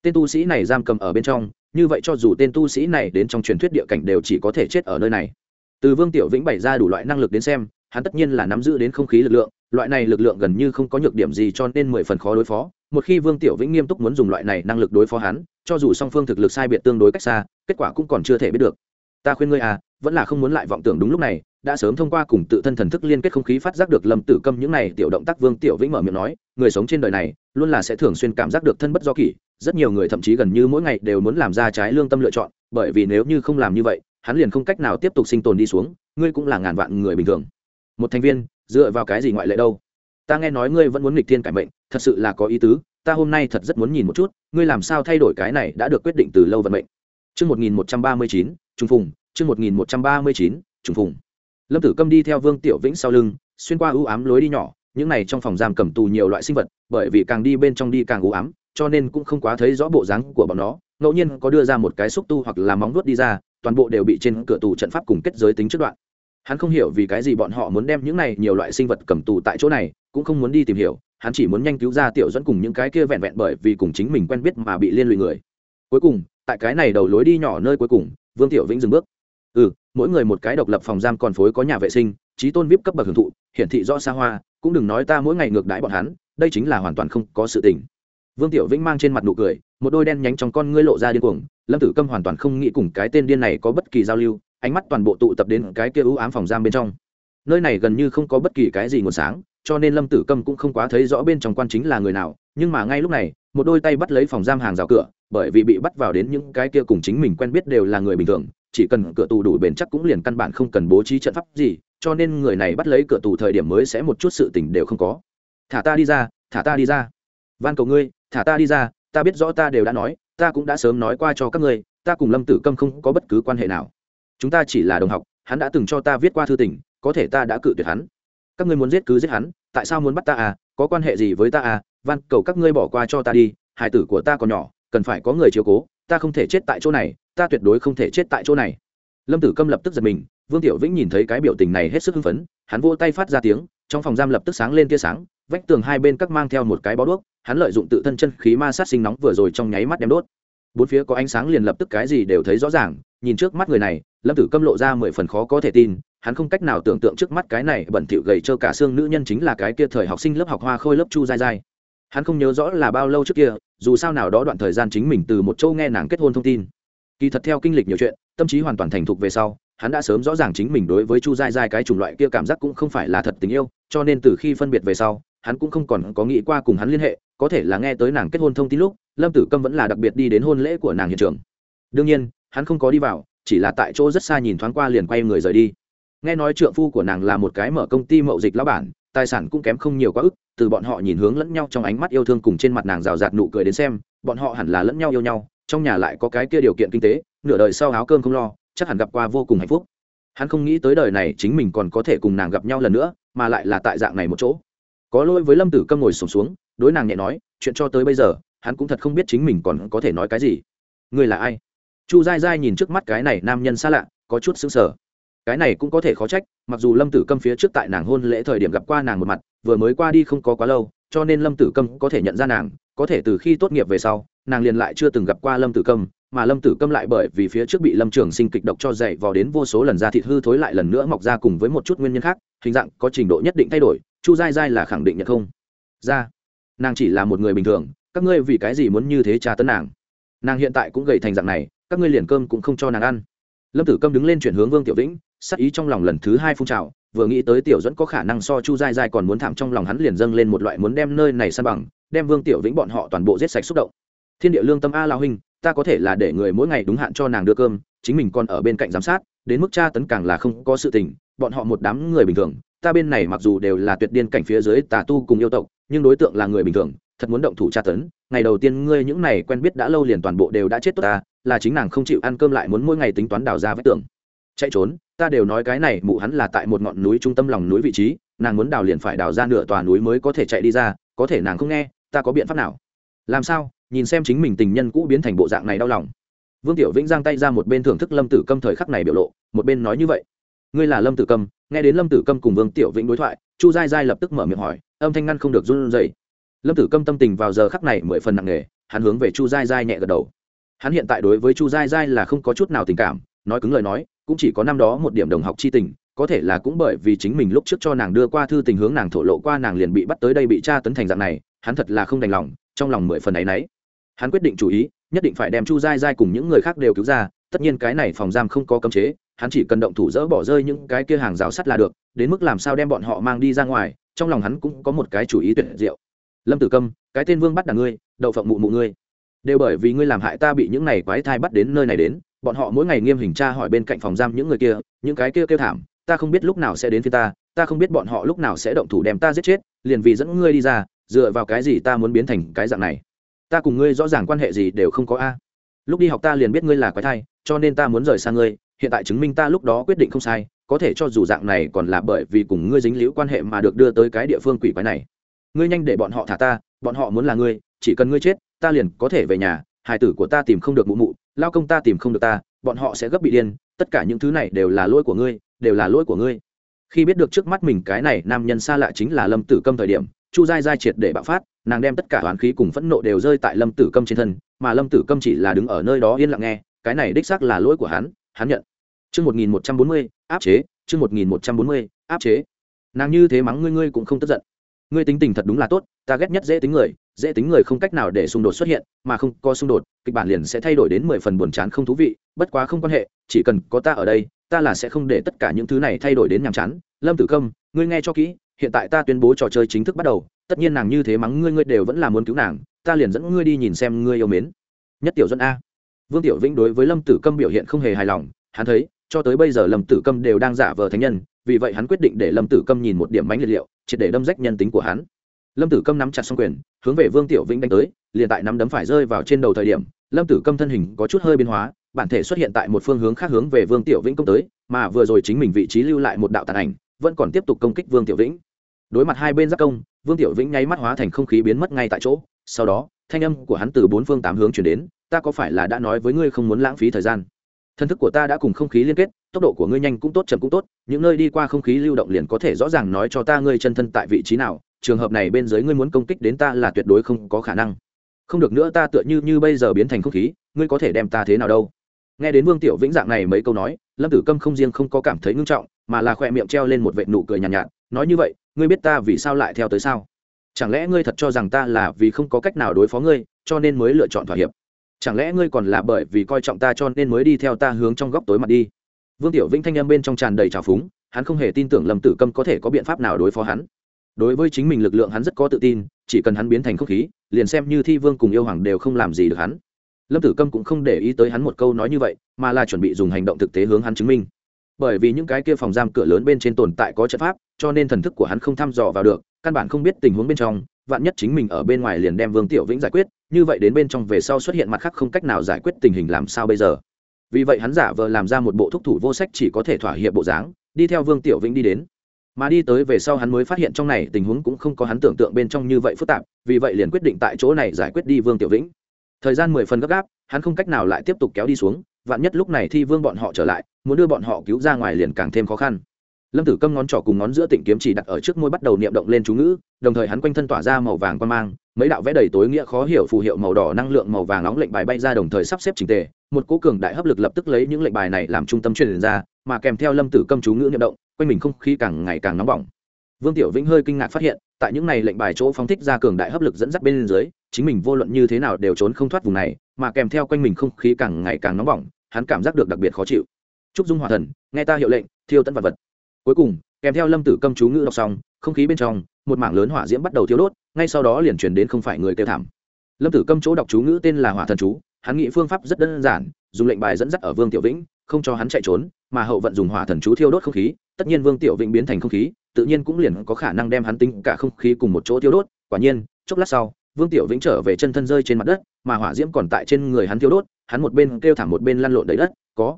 Tên tu sĩ này giam cầm ở bên trong, như vậy cho dù tên tu sĩ này đến trong truyền thuyết địa cảnh đều chỉ có thể chết ở nơi này. Từ vương tiểu vĩnh bày ra đủ loại năng lực đến xem, hắn tất nhiên là nắm giữ đến không khí lực lượng loại này lực lượng gần như không có nhược điểm gì cho nên mười phần khó đối phó. Một khi vương tiểu vĩnh nghiêm túc muốn dùng loại này năng lực đối phó hắn, cho dù song phương thực lực sai biệt tương đối cách xa, kết quả cũng còn chưa thể biết được. Ta khuyên ngươi à vẫn là không muốn lại vọng tưởng đúng lúc này, đã sớm thông qua cùng tự thân thần thức liên kết không khí phát giác được lâm tử câm những này tiểu động tác, vương tiểu vĩnh mở miệng nói, người sống trên đời này, luôn là sẽ thường xuyên cảm giác được thân bất do kỷ, rất nhiều người thậm chí gần như mỗi ngày đều muốn làm ra trái lương tâm lựa chọn, bởi vì nếu như không làm như vậy, hắn liền không cách nào tiếp tục sinh tồn đi xuống, ngươi cũng là ngàn vạn người bình thường. Một thành viên dựa vào cái gì ngoại lệ đâu ta nghe nói ngươi vẫn muốn nghịch thiên cải mệnh thật sự là có ý tứ ta hôm nay thật rất muốn nhìn một chút ngươi làm sao thay đổi cái này đã được quyết định từ lâu vận mệnh Trước 1139, Trung Phùng, chương 1139, Trung phùng. Lâm Tử Câm đi theo Vương Tiểu Vĩnh sau lưng, xuyên qua ưu ám lối đi nhỏ, những này trong phòng giam cầm tù nhiều loại sinh vật, bởi vì càng đi bên trong đi càng ưu ám, cho nên cũng không quá thấy rõ bộ dáng của bọn nó. Ngẫu nhiên có đưa ra một cái xúc tu hoặc là móng vuốt đi ra, toàn bộ đều bị trên cửa tù trận pháp cùng kết giới tính trước đoạn. Hắn không hiểu vì cái gì bọn họ muốn đem những này nhiều loại sinh vật cầm tù tại chỗ này, cũng không muốn đi tìm hiểu, hắn chỉ muốn nhanh cứu ra Tiểu dẫn cùng những cái kia vẹn vẹn bởi vì cùng chính mình quen biết mà bị liên lụy người. Cuối cùng, tại cái này đầu lối đi nhỏ nơi cuối cùng, Vương Tiểu Vĩnh dừng bước ừ mỗi người một cái độc lập phòng giam còn phối có nhà vệ sinh trí tôn vip cấp bậc hưởng thụ hiển thị rõ xa hoa cũng đừng nói ta mỗi ngày ngược đãi bọn hắn đây chính là hoàn toàn không có sự tình vương tiểu vĩnh mang trên mặt nụ cười một đôi đen nhánh trong con ngươi lộ ra điên cuồng lâm tử câm hoàn toàn không nghĩ cùng cái tên điên này có bất kỳ giao lưu ánh mắt toàn bộ tụ tập đến cái kia ưu ám phòng giam bên trong. Nơi này gần như không có bất kỳ cái gì nguồn sáng, cho nên lâm tử câm cũng không quá thấy rõ bên trong quan chính là người nào, nhưng mà ngay lúc này, một đôi tay bắt lấy phòng giam hàng rào cửa, bởi vì bị bắt vào đến những cái kia cùng chính mình quen biết đều là người bình thường, chỉ cần cửa tù đủ bền chắc cũng liền căn bản không cần bố trí trận pháp gì, cho nên người này bắt lấy cửa tù thời điểm mới sẽ một chút sự tình đều không có. Thả ta đi ra, thả ta đi ra. Van cầu ngươi, thả ta đi ra, ta biết rõ ta đều đã nói, ta cũng đã sớm nói qua cho các ngươi, ta cùng lâm tử câm không có bất cứ quan hệ nào chúng ta chỉ là đồng học, hắn đã từng cho ta viết qua thư tình, có thể ta đã cự tuyệt hắn. Các ngươi muốn giết cứ giết hắn, tại sao muốn bắt ta à? Có quan hệ gì với ta à? Van, cầu các ngươi bỏ qua cho ta đi, hải tử của ta còn nhỏ, cần phải có người chiếu cố, ta không thể chết tại chỗ này, ta tuyệt đối không thể chết tại chỗ này. Lâm tử câm lập tức giật mình, vương tiểu vĩnh nhìn thấy cái biểu tình này hết sức hưng phấn, hắn vô tay phát ra tiếng, trong phòng giam lập tức sáng lên tia sáng, vách tường hai bên các mang theo một cái bó đuốc, hắn lợi dụng tự thân chân khí ma sát sinh nóng vừa rồi trong nháy mắt đem đốt. Bốn phía có ánh sáng liền lập tức cái gì đều thấy rõ ràng, nhìn trước mắt người này lâm tử câm lộ ra mười phần khó có thể tin, hắn không cách nào tưởng tượng trước mắt cái này bẩn thỉu gầy trơ cả xương nữ nhân chính là cái kia thời học sinh lớp học hoa khôi lớp chu dai dai. Hắn không nhớ rõ là bao lâu trước kia, dù sao nào đó đoạn thời gian chính mình từ một châu nghe nàng kết hôn thông tin. Kỳ thật theo kinh lịch nhiều chuyện, tâm trí hoàn toàn thành thục về sau, hắn đã sớm rõ ràng chính mình đối với chu dai dai cái chủng loại kia cảm giác cũng không phải là thật tình yêu, cho nên từ khi phân biệt về sau, hắn cũng không còn có nghĩ qua cùng hắn liên hệ, có thể là nghe tới nàng kết hôn thông tin lúc, lâm tử câm vẫn là đặc biệt đi đến hôn lễ của nàng hiện trường. Đương nhiên, hắn không có đi vào chỉ là tại chỗ rất xa nhìn thoáng qua liền quay người rời đi. Nghe nói trượng phu của nàng là một cái mở công ty mậu dịch lão bản tài sản cũng kém không nhiều quá ức từ bọn họ nhìn hướng lẫn nhau trong ánh mắt yêu thương cùng trên mặt nàng rào rạt nụ cười đến xem bọn họ hẳn là lẫn nhau yêu nhau trong nhà lại có cái kia điều kiện kinh tế nửa đời sau áo cơm không lo chắc hẳn gặp qua vô cùng hạnh phúc. Hắn không nghĩ tới đời này chính mình còn có thể cùng nàng gặp nhau lần nữa mà lại là tại dạng này một chỗ. Có lỗi với lâm tử câm ngồi sùng xuống, xuống đối nàng nhẹ nói chuyện cho tới bây giờ hắn cũng thật không biết chính mình còn có thể nói cái gì. Ngươi là ai? Chu dai dai nhìn trước mắt cái này nam nhân xa lạ, có chút xứng sở cái này cũng có thể khó trách, mặc dù lâm tử câm phía trước tại nàng hôn lễ thời điểm gặp qua nàng một mặt, vừa mới qua đi không có quá lâu, cho nên lâm tử câm có thể nhận ra nàng, có thể từ khi tốt nghiệp về sau, nàng liền lại chưa từng gặp qua lâm tử câm, mà lâm tử câm lại bởi vì phía trước bị lâm trường sinh kịch độc cho dậy vào đến vô số lần da thịt hư thối lại lần nữa mọc ra cùng với một chút nguyên nhân khác, hình dạng có trình độ nhất định thay đổi, chu dai dai là khẳng định nhận không ra. Nàng chỉ là một người bình thường, các ngươi vì cái gì muốn như thế tra tấn nàng? Nàng hiện tại cũng gầy thành dạng này, các ngươi liền cơm cũng không cho nàng ăn. Lâm tử câm đứng lên chuyển hướng vương tiểu vĩnh, sắc ý trong lòng lần thứ hai phun trào, vừa nghĩ tới tiểu dẫn có khả năng so chu dai dai còn muốn thảm trong lòng hắn liền dâng lên một loại muốn đem nơi này san bằng, đem vương tiểu vĩnh bọn họ toàn bộ giết sạch xúc động. Thiên địa lương tâm a lao huynh, ta có thể là để người mỗi ngày đúng hạn cho nàng đưa cơm, chính mình còn ở bên cạnh giám sát, đến mức tra tấn càng là không có sự tình, bọn họ một đám người bình thường, ta bên này mặc dù đều là tuyệt điên cảnh phía dưới tà tu cùng yêu tộc, nhưng đối tượng là người bình thường thật muốn động thủ tra tấn, ngày đầu tiên ngươi những này quen biết đã lâu liền toàn bộ đều đã chết tốt ta, là chính nàng không chịu ăn cơm lại muốn mỗi ngày tính toán đào ra vách tường. Chạy trốn, ta đều nói cái này mụ hắn là tại một ngọn núi trung tâm lòng núi vị trí, nàng muốn đào liền phải đào ra nửa tòa núi mới có thể chạy đi ra, có thể nàng không nghe, ta có biện pháp nào? Làm sao? Nhìn xem chính mình tình nhân cũ biến thành bộ dạng này đau lòng. Vương tiểu vĩnh giang tay ra một bên thưởng thức lâm tử câm thời khắc này biểu lộ, một bên nói như vậy. Ngươi là lâm tử câm, nghe đến lâm tử câm cùng vương tiểu vĩnh đối thoại, chu giai giai lập tức mở miệng hỏi, âm thanh ngăn không được run rẩy lâm tử câm tâm tình vào giờ khắc này mười phần nặng nề, hắn hướng về chu giai giai nhẹ gật đầu. Hắn hiện tại đối với chu giai giai là không có chút nào tình cảm, nói cứng lời nói, cũng chỉ có năm đó một điểm đồng học chi tình, có thể là cũng bởi vì chính mình lúc trước cho nàng đưa qua thư tình hướng nàng thổ lộ qua nàng liền bị bắt tới đây bị tra tấn thành dạng này, hắn thật là không đành lòng, trong lòng mười phần ấ y n ấ y hắn quyết định chủ ý, nhất định phải đem chu giai giai cùng những người khác đều cứu ra, tất nhiên cái này phòng giam không có cấm chế, hắn chỉ cần động thủ dỡ bỏ rơi những cái kia hàng rào sắt là được, đến mức làm sao đem bọn họ mang đi ra ngoài, trong lòng hắn cũng có một cái chủ ý tuyệt diệu lâm tử câm, cái tên vương bắt đằng ngươi, đậu phộng mụ mụ ngươi. Đều bởi vì ngươi làm hại ta bị những này quái thai bắt đến nơi này đến, bọn họ mỗi ngày nghiêm hình tra hỏi bên cạnh phòng giam những người kia, những cái kia kêu thảm, ta không biết lúc nào sẽ đến phía ta ta không biết bọn họ lúc nào sẽ động thủ đem ta giết chết, liền vì dẫn ngươi đi ra, dựa vào cái gì ta muốn biến thành cái dạng này? Ta cùng ngươi rõ ràng quan hệ gì đều không có a. Lúc đi học ta liền biết ngươi là quái thai, cho nên ta muốn rời xa ngươi, hiện tại chứng minh ta lúc đó quyết định không sai, có thể cho dù dạng này còn là bởi vì cùng ngươi dính liễu quan hệ mà được đưa tới cái địa phương quỷ quái này ngươi nhanh để bọn họ thả ta, bọn họ muốn là ngươi, chỉ cần ngươi chết, ta liền có thể về nhà hải tử của ta tìm không được mụ mụ, lao công ta tìm không được ta, bọn họ sẽ gấp bị điên, tất cả những thứ này đều là lỗi của ngươi, đều là lỗi của ngươi. Khi biết được trước mắt mình cái này nam nhân xa lạ chính là lâm tử câm thời điểm, chu dai dai triệt để bạo phát, nàng đem tất cả oán khí cùng phẫn nộ đều rơi tại lâm tử câm trên thân, mà lâm tử câm chỉ là đứng ở nơi đó yên lặng nghe, cái này đích xác là lỗi của hắn hắn nhận. Chương một nghìn một trăm bốn mươi, áp chế, chương một nghìn một trăm bốn mươi, áp chế. Nàng như thế mắng ngươi ngươi cũng không tức giận ngươi tính tình thật đúng là tốt, ta ghét nhất dễ tính người, dễ tính người không cách nào để xung đột xuất hiện, mà không có xung đột, kịch bản liền sẽ thay đổi đến mười phần buồn chán không thú vị, bất quá không quan hệ, chỉ cần có ta ở đây, ta là sẽ không để tất cả những thứ này thay đổi đến nhàm chán. Lâm tử công ngươi nghe cho kỹ, hiện tại ta tuyên bố trò chơi chính thức bắt đầu, tất nhiên nàng như thế mắng ngươi ngươi đều vẫn là muốn cứu nàng, ta liền dẫn ngươi đi nhìn xem ngươi yêu mến. Nhất tiểu dân a. Vương tiểu vĩnh đối với lâm tử câm biểu hiện không hề hài lòng, hắn thấy, cho tới bây giờ lâm tử câm đều đang giả vờ thánh nhân, vì vậy hắn quyết định để lâm tử câm nhìn một điểm bánh liệt liệu triệt để đâm rách nhân tính của hắn. Lâm tử câm nắm chặt xong quyền, hướng về vương tiểu vĩnh đánh tới, liền tại nắm đấm phải rơi vào trên đầu thời điểm, lâm tử câm thân hình có chút hơi biến hóa, bản thể xuất hiện tại một phương hướng khác hướng về vương tiểu vĩnh công tới, mà vừa rồi chính mình vị trí lưu lại một đạo tàn ảnh, vẫn còn tiếp tục công kích vương tiểu vĩnh. Đối mặt hai bên giác công, vương tiểu vĩnh nháy mắt hóa thành không khí biến mất ngay tại chỗ, sau đó, thanh âm của hắn từ bốn phương tám hướng chuyển đến, ta có phải là đã nói với ngươi không muốn lãng phí thời gian? Thân thức của ta đã cùng không khí liên kết tốc độ của ngươi nhanh cũng tốt chậm cũng tốt những nơi đi qua không khí lưu động liền có thể rõ ràng nói cho ta ngươi chân thân tại vị trí nào trường hợp này bên dưới ngươi muốn công kích đến ta là tuyệt đối không có khả năng. Không được nữa ta tựa như như bây giờ biến thành không khí ngươi có thể đem ta thế nào đâu? Nghe đến vương tiểu vĩnh dạng này mấy câu nói lâm tử câm không riêng không có cảm thấy ngưng trọng mà là khỏe miệng treo lên một vệ nụ cười nhàn nhạt, nhạt nói như vậy ngươi biết ta vì sao lại theo tới sao? Chẳng lẽ ngươi thật cho rằng ta là vì không có cách nào đối phó ngươi cho nên mới lựa chọn thỏa hiệp? Chẳng lẽ ngươi còn là bởi vì coi trọng ta cho nên mới đi theo ta hướng trong góc tối mặt đi? Vương tiểu vĩnh thanh âm bên trong tràn đầy trào phúng, hắn không hề tin tưởng lâm tử câm có thể có biện pháp nào đối phó hắn. Đối với chính mình lực lượng hắn rất có tự tin, chỉ cần hắn biến thành không khí, liền xem như thi vương cùng yêu hoàng đều không làm gì được hắn. Lâm tử câm cũng không để ý tới hắn một câu nói như vậy, mà là chuẩn bị dùng hành động thực tế hướng hắn chứng minh. Bởi vì những cái kia phòng giam cửa lớn bên trên tồn tại có trận pháp, cho nên thần thức của hắn không thăm dò vào được, căn bản không biết tình huống bên trong, vạn nhất chính mình ở bên ngoài liền đem vương tiểu vĩnh giải quyết, như vậy đến bên trong về sau xuất hiện mặt khác không cách nào giải quyết tình hình làm sao bây giờ? Vì vậy hắn giả vờ làm ra một bộ thúc thủ vô sách chỉ có thể thỏa hiệp bộ dáng, đi theo vương tiểu vĩnh đi đến. Mà đi tới về sau hắn mới phát hiện trong này tình huống cũng không có hắn tưởng tượng bên trong như vậy phức tạp, vì vậy liền quyết định tại chỗ này giải quyết đi vương tiểu vĩnh. Thời gian mười phần gấp gáp, hắn không cách nào lại tiếp tục kéo đi xuống, vạn nhất lúc này thi vương bọn họ trở lại, muốn đưa bọn họ cứu ra ngoài liền càng thêm khó khăn. Lâm tử câm ngón trỏ cùng ngón giữa tịnh kiếm chỉ đặt ở trước môi bắt đầu niệm động lên chú ngữ, đồng thời hắn quanh thân tỏa ra màu vàng quan mang mấy đạo vẽ đầy tối nghĩa khó hiểu phù hiệu màu đỏ năng lượng màu vàng nóng lệnh bài bay ra đồng thời sắp xếp trình tề, một cố cường đại hấp lực lập tức lấy những lệnh bài này làm trung tâm truyền ra, mà kèm theo lâm tử câm chú ngữ nhậm động, quanh mình không khí càng ngày càng nóng bỏng. Vương tiểu vĩnh hơi kinh ngạc phát hiện, tại những này lệnh bài chỗ phóng thích ra cường đại hấp lực dẫn dắt bên dưới, chính mình vô luận như thế nào đều trốn không thoát vùng này, mà kèm theo quanh mình không khí càng ngày càng nóng bỏng, hắn cảm giác được đặc biệt khó chịu. Trúc dung hỏa thần, nghe ta hiệu lệnh, thiêu tận vật vật. Cuối cùng kèm theo lâm tử câm chú ngữ đọc xong, không khí bên trong, một mảng lớn hỏa diễm bắt đầu thiêu đốt, ngay sau đó liền truyền đến không phải người kêu thảm. Lâm tử câm chỗ đọc chú ngữ tên là hỏa thần chú, hắn nghĩ phương pháp rất đơn giản, dùng lệnh bài dẫn dắt ở vương tiểu vĩnh, không cho hắn chạy trốn, mà hậu vận dùng hỏa thần chú thiêu đốt không khí, tất nhiên vương tiểu vĩnh biến thành không khí, tự nhiên cũng liền có khả năng đem hắn tính cả không khí cùng một chỗ thiêu đốt, quả nhiên, chốc lát sau, vương tiểu vĩnh trở về chân thân rơi trên mặt đất, mà hỏa diễm còn tại trên người hắn thiêu đốt, hắn một bên kêu thảm một bên lăn lộn đầy đất, có.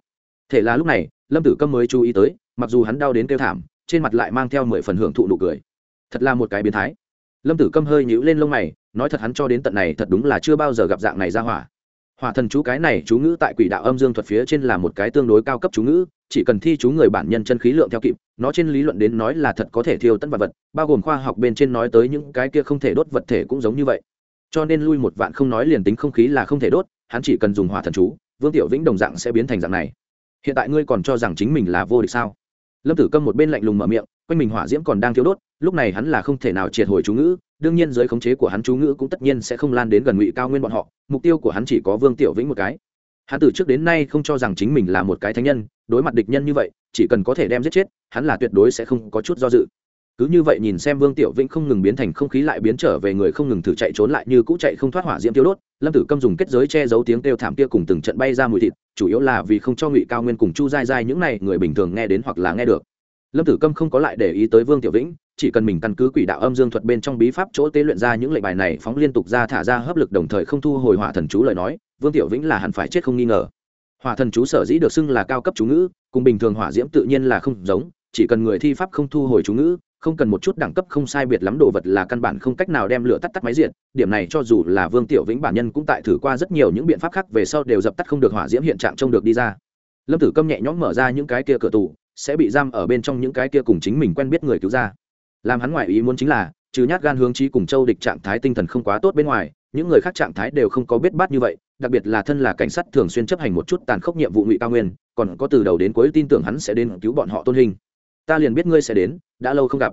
Thể là lúc này, lâm tử câm mới chú ý tới, mặc dù hắn đau đến kêu thảm trên mặt lại mang theo mười phần hưởng thụ nụ cười. Thật là một cái biến thái. Lâm tử câm hơi nhíu lên lông mày, nói thật hắn cho đến tận này thật đúng là chưa bao giờ gặp dạng này ra hỏa. Hỏa thần chú cái này chú ngữ tại quỷ đạo âm dương thuật phía trên là một cái tương đối cao cấp chú ngữ, chỉ cần thi chú người bản nhân chân khí lượng theo kịp, nó trên lý luận đến nói là thật có thể thiêu tân vật vật, bao gồm khoa học bên trên nói tới những cái kia không thể đốt vật thể cũng giống như vậy. Cho nên lui một vạn không nói liền tính không khí là không thể đốt, hắn chỉ cần dùng hỏa thần chú, vương tiểu vĩnh đồng dạng sẽ biến thành dạng này. Hiện tại ngươi còn cho rằng chính mình là vô địch sao? Lâm tử câm một bên lạnh lùng mở miệng, quanh mình hỏa diễm còn đang thiêu đốt, lúc này hắn là không thể nào triệt hồi chú ngữ, đương nhiên dưới khống chế của hắn chú ngữ cũng tất nhiên sẽ không lan đến gần ngụy cao nguyên bọn họ, mục tiêu của hắn chỉ có vương tiểu vĩnh một cái. Hắn từ trước đến nay không cho rằng chính mình là một cái thánh nhân, đối mặt địch nhân như vậy, chỉ cần có thể đem giết chết, hắn là tuyệt đối sẽ không có chút do dự cứ như vậy nhìn xem vương tiểu vĩnh không ngừng biến thành không khí lại biến trở về người không ngừng thử chạy trốn lại như cũ chạy không thoát hỏa diễm tiêu đốt, lâm tử câm dùng kết giới che giấu tiếng kêu thảm kia cùng từng trận bay ra mùi thịt, chủ yếu là vì không cho ngụy cao nguyên cùng chu dai dai những này người bình thường nghe đến hoặc là nghe được. Lâm tử câm không có lại để ý tới vương tiểu vĩnh, chỉ cần mình căn cứ quỷ đạo âm dương thuật bên trong bí pháp chỗ tế luyện ra những lệnh bài này phóng liên tục ra thả ra hấp lực đồng thời không thu hồi hỏa thần chú lời nói, vương tiểu vĩnh là hẳn phải chết không nghi ngờ. Hỏa thần chú sở dĩ được xưng là cao cấp chú ngữ, cùng bình thường hỏa diễm tự nhiên là không giống, chỉ cần người thi pháp không thu hồi chú ngữ không cần một chút đẳng cấp không sai biệt lắm đồ vật là căn bản không cách nào đem lửa tắt tắt máy diện điểm này cho dù là vương tiểu vĩnh bản nhân cũng tại thử qua rất nhiều những biện pháp khác về sau đều dập tắt không được hỏa diễm hiện trạng trông được đi ra. Lâm tử câm nhẹ nhõm mở ra những cái kia cửa tủ, sẽ bị giam ở bên trong những cái kia cùng chính mình quen biết người cứu ra. Làm hắn ngoại ý muốn chính là, trừ nhát gan hướng trí cùng châu địch trạng thái tinh thần không quá tốt bên ngoài, những người khác trạng thái đều không có biết bát như vậy, đặc biệt là thân là cảnh sát thường xuyên chấp hành một chút tàn khốc nhiệm vụ ngụy cao nguyên, còn có từ đầu đến cuối tin tưởng hắn sẽ đến cứu bọn họ tôn hình ta liền biết ngươi sẽ đến đã lâu không gặp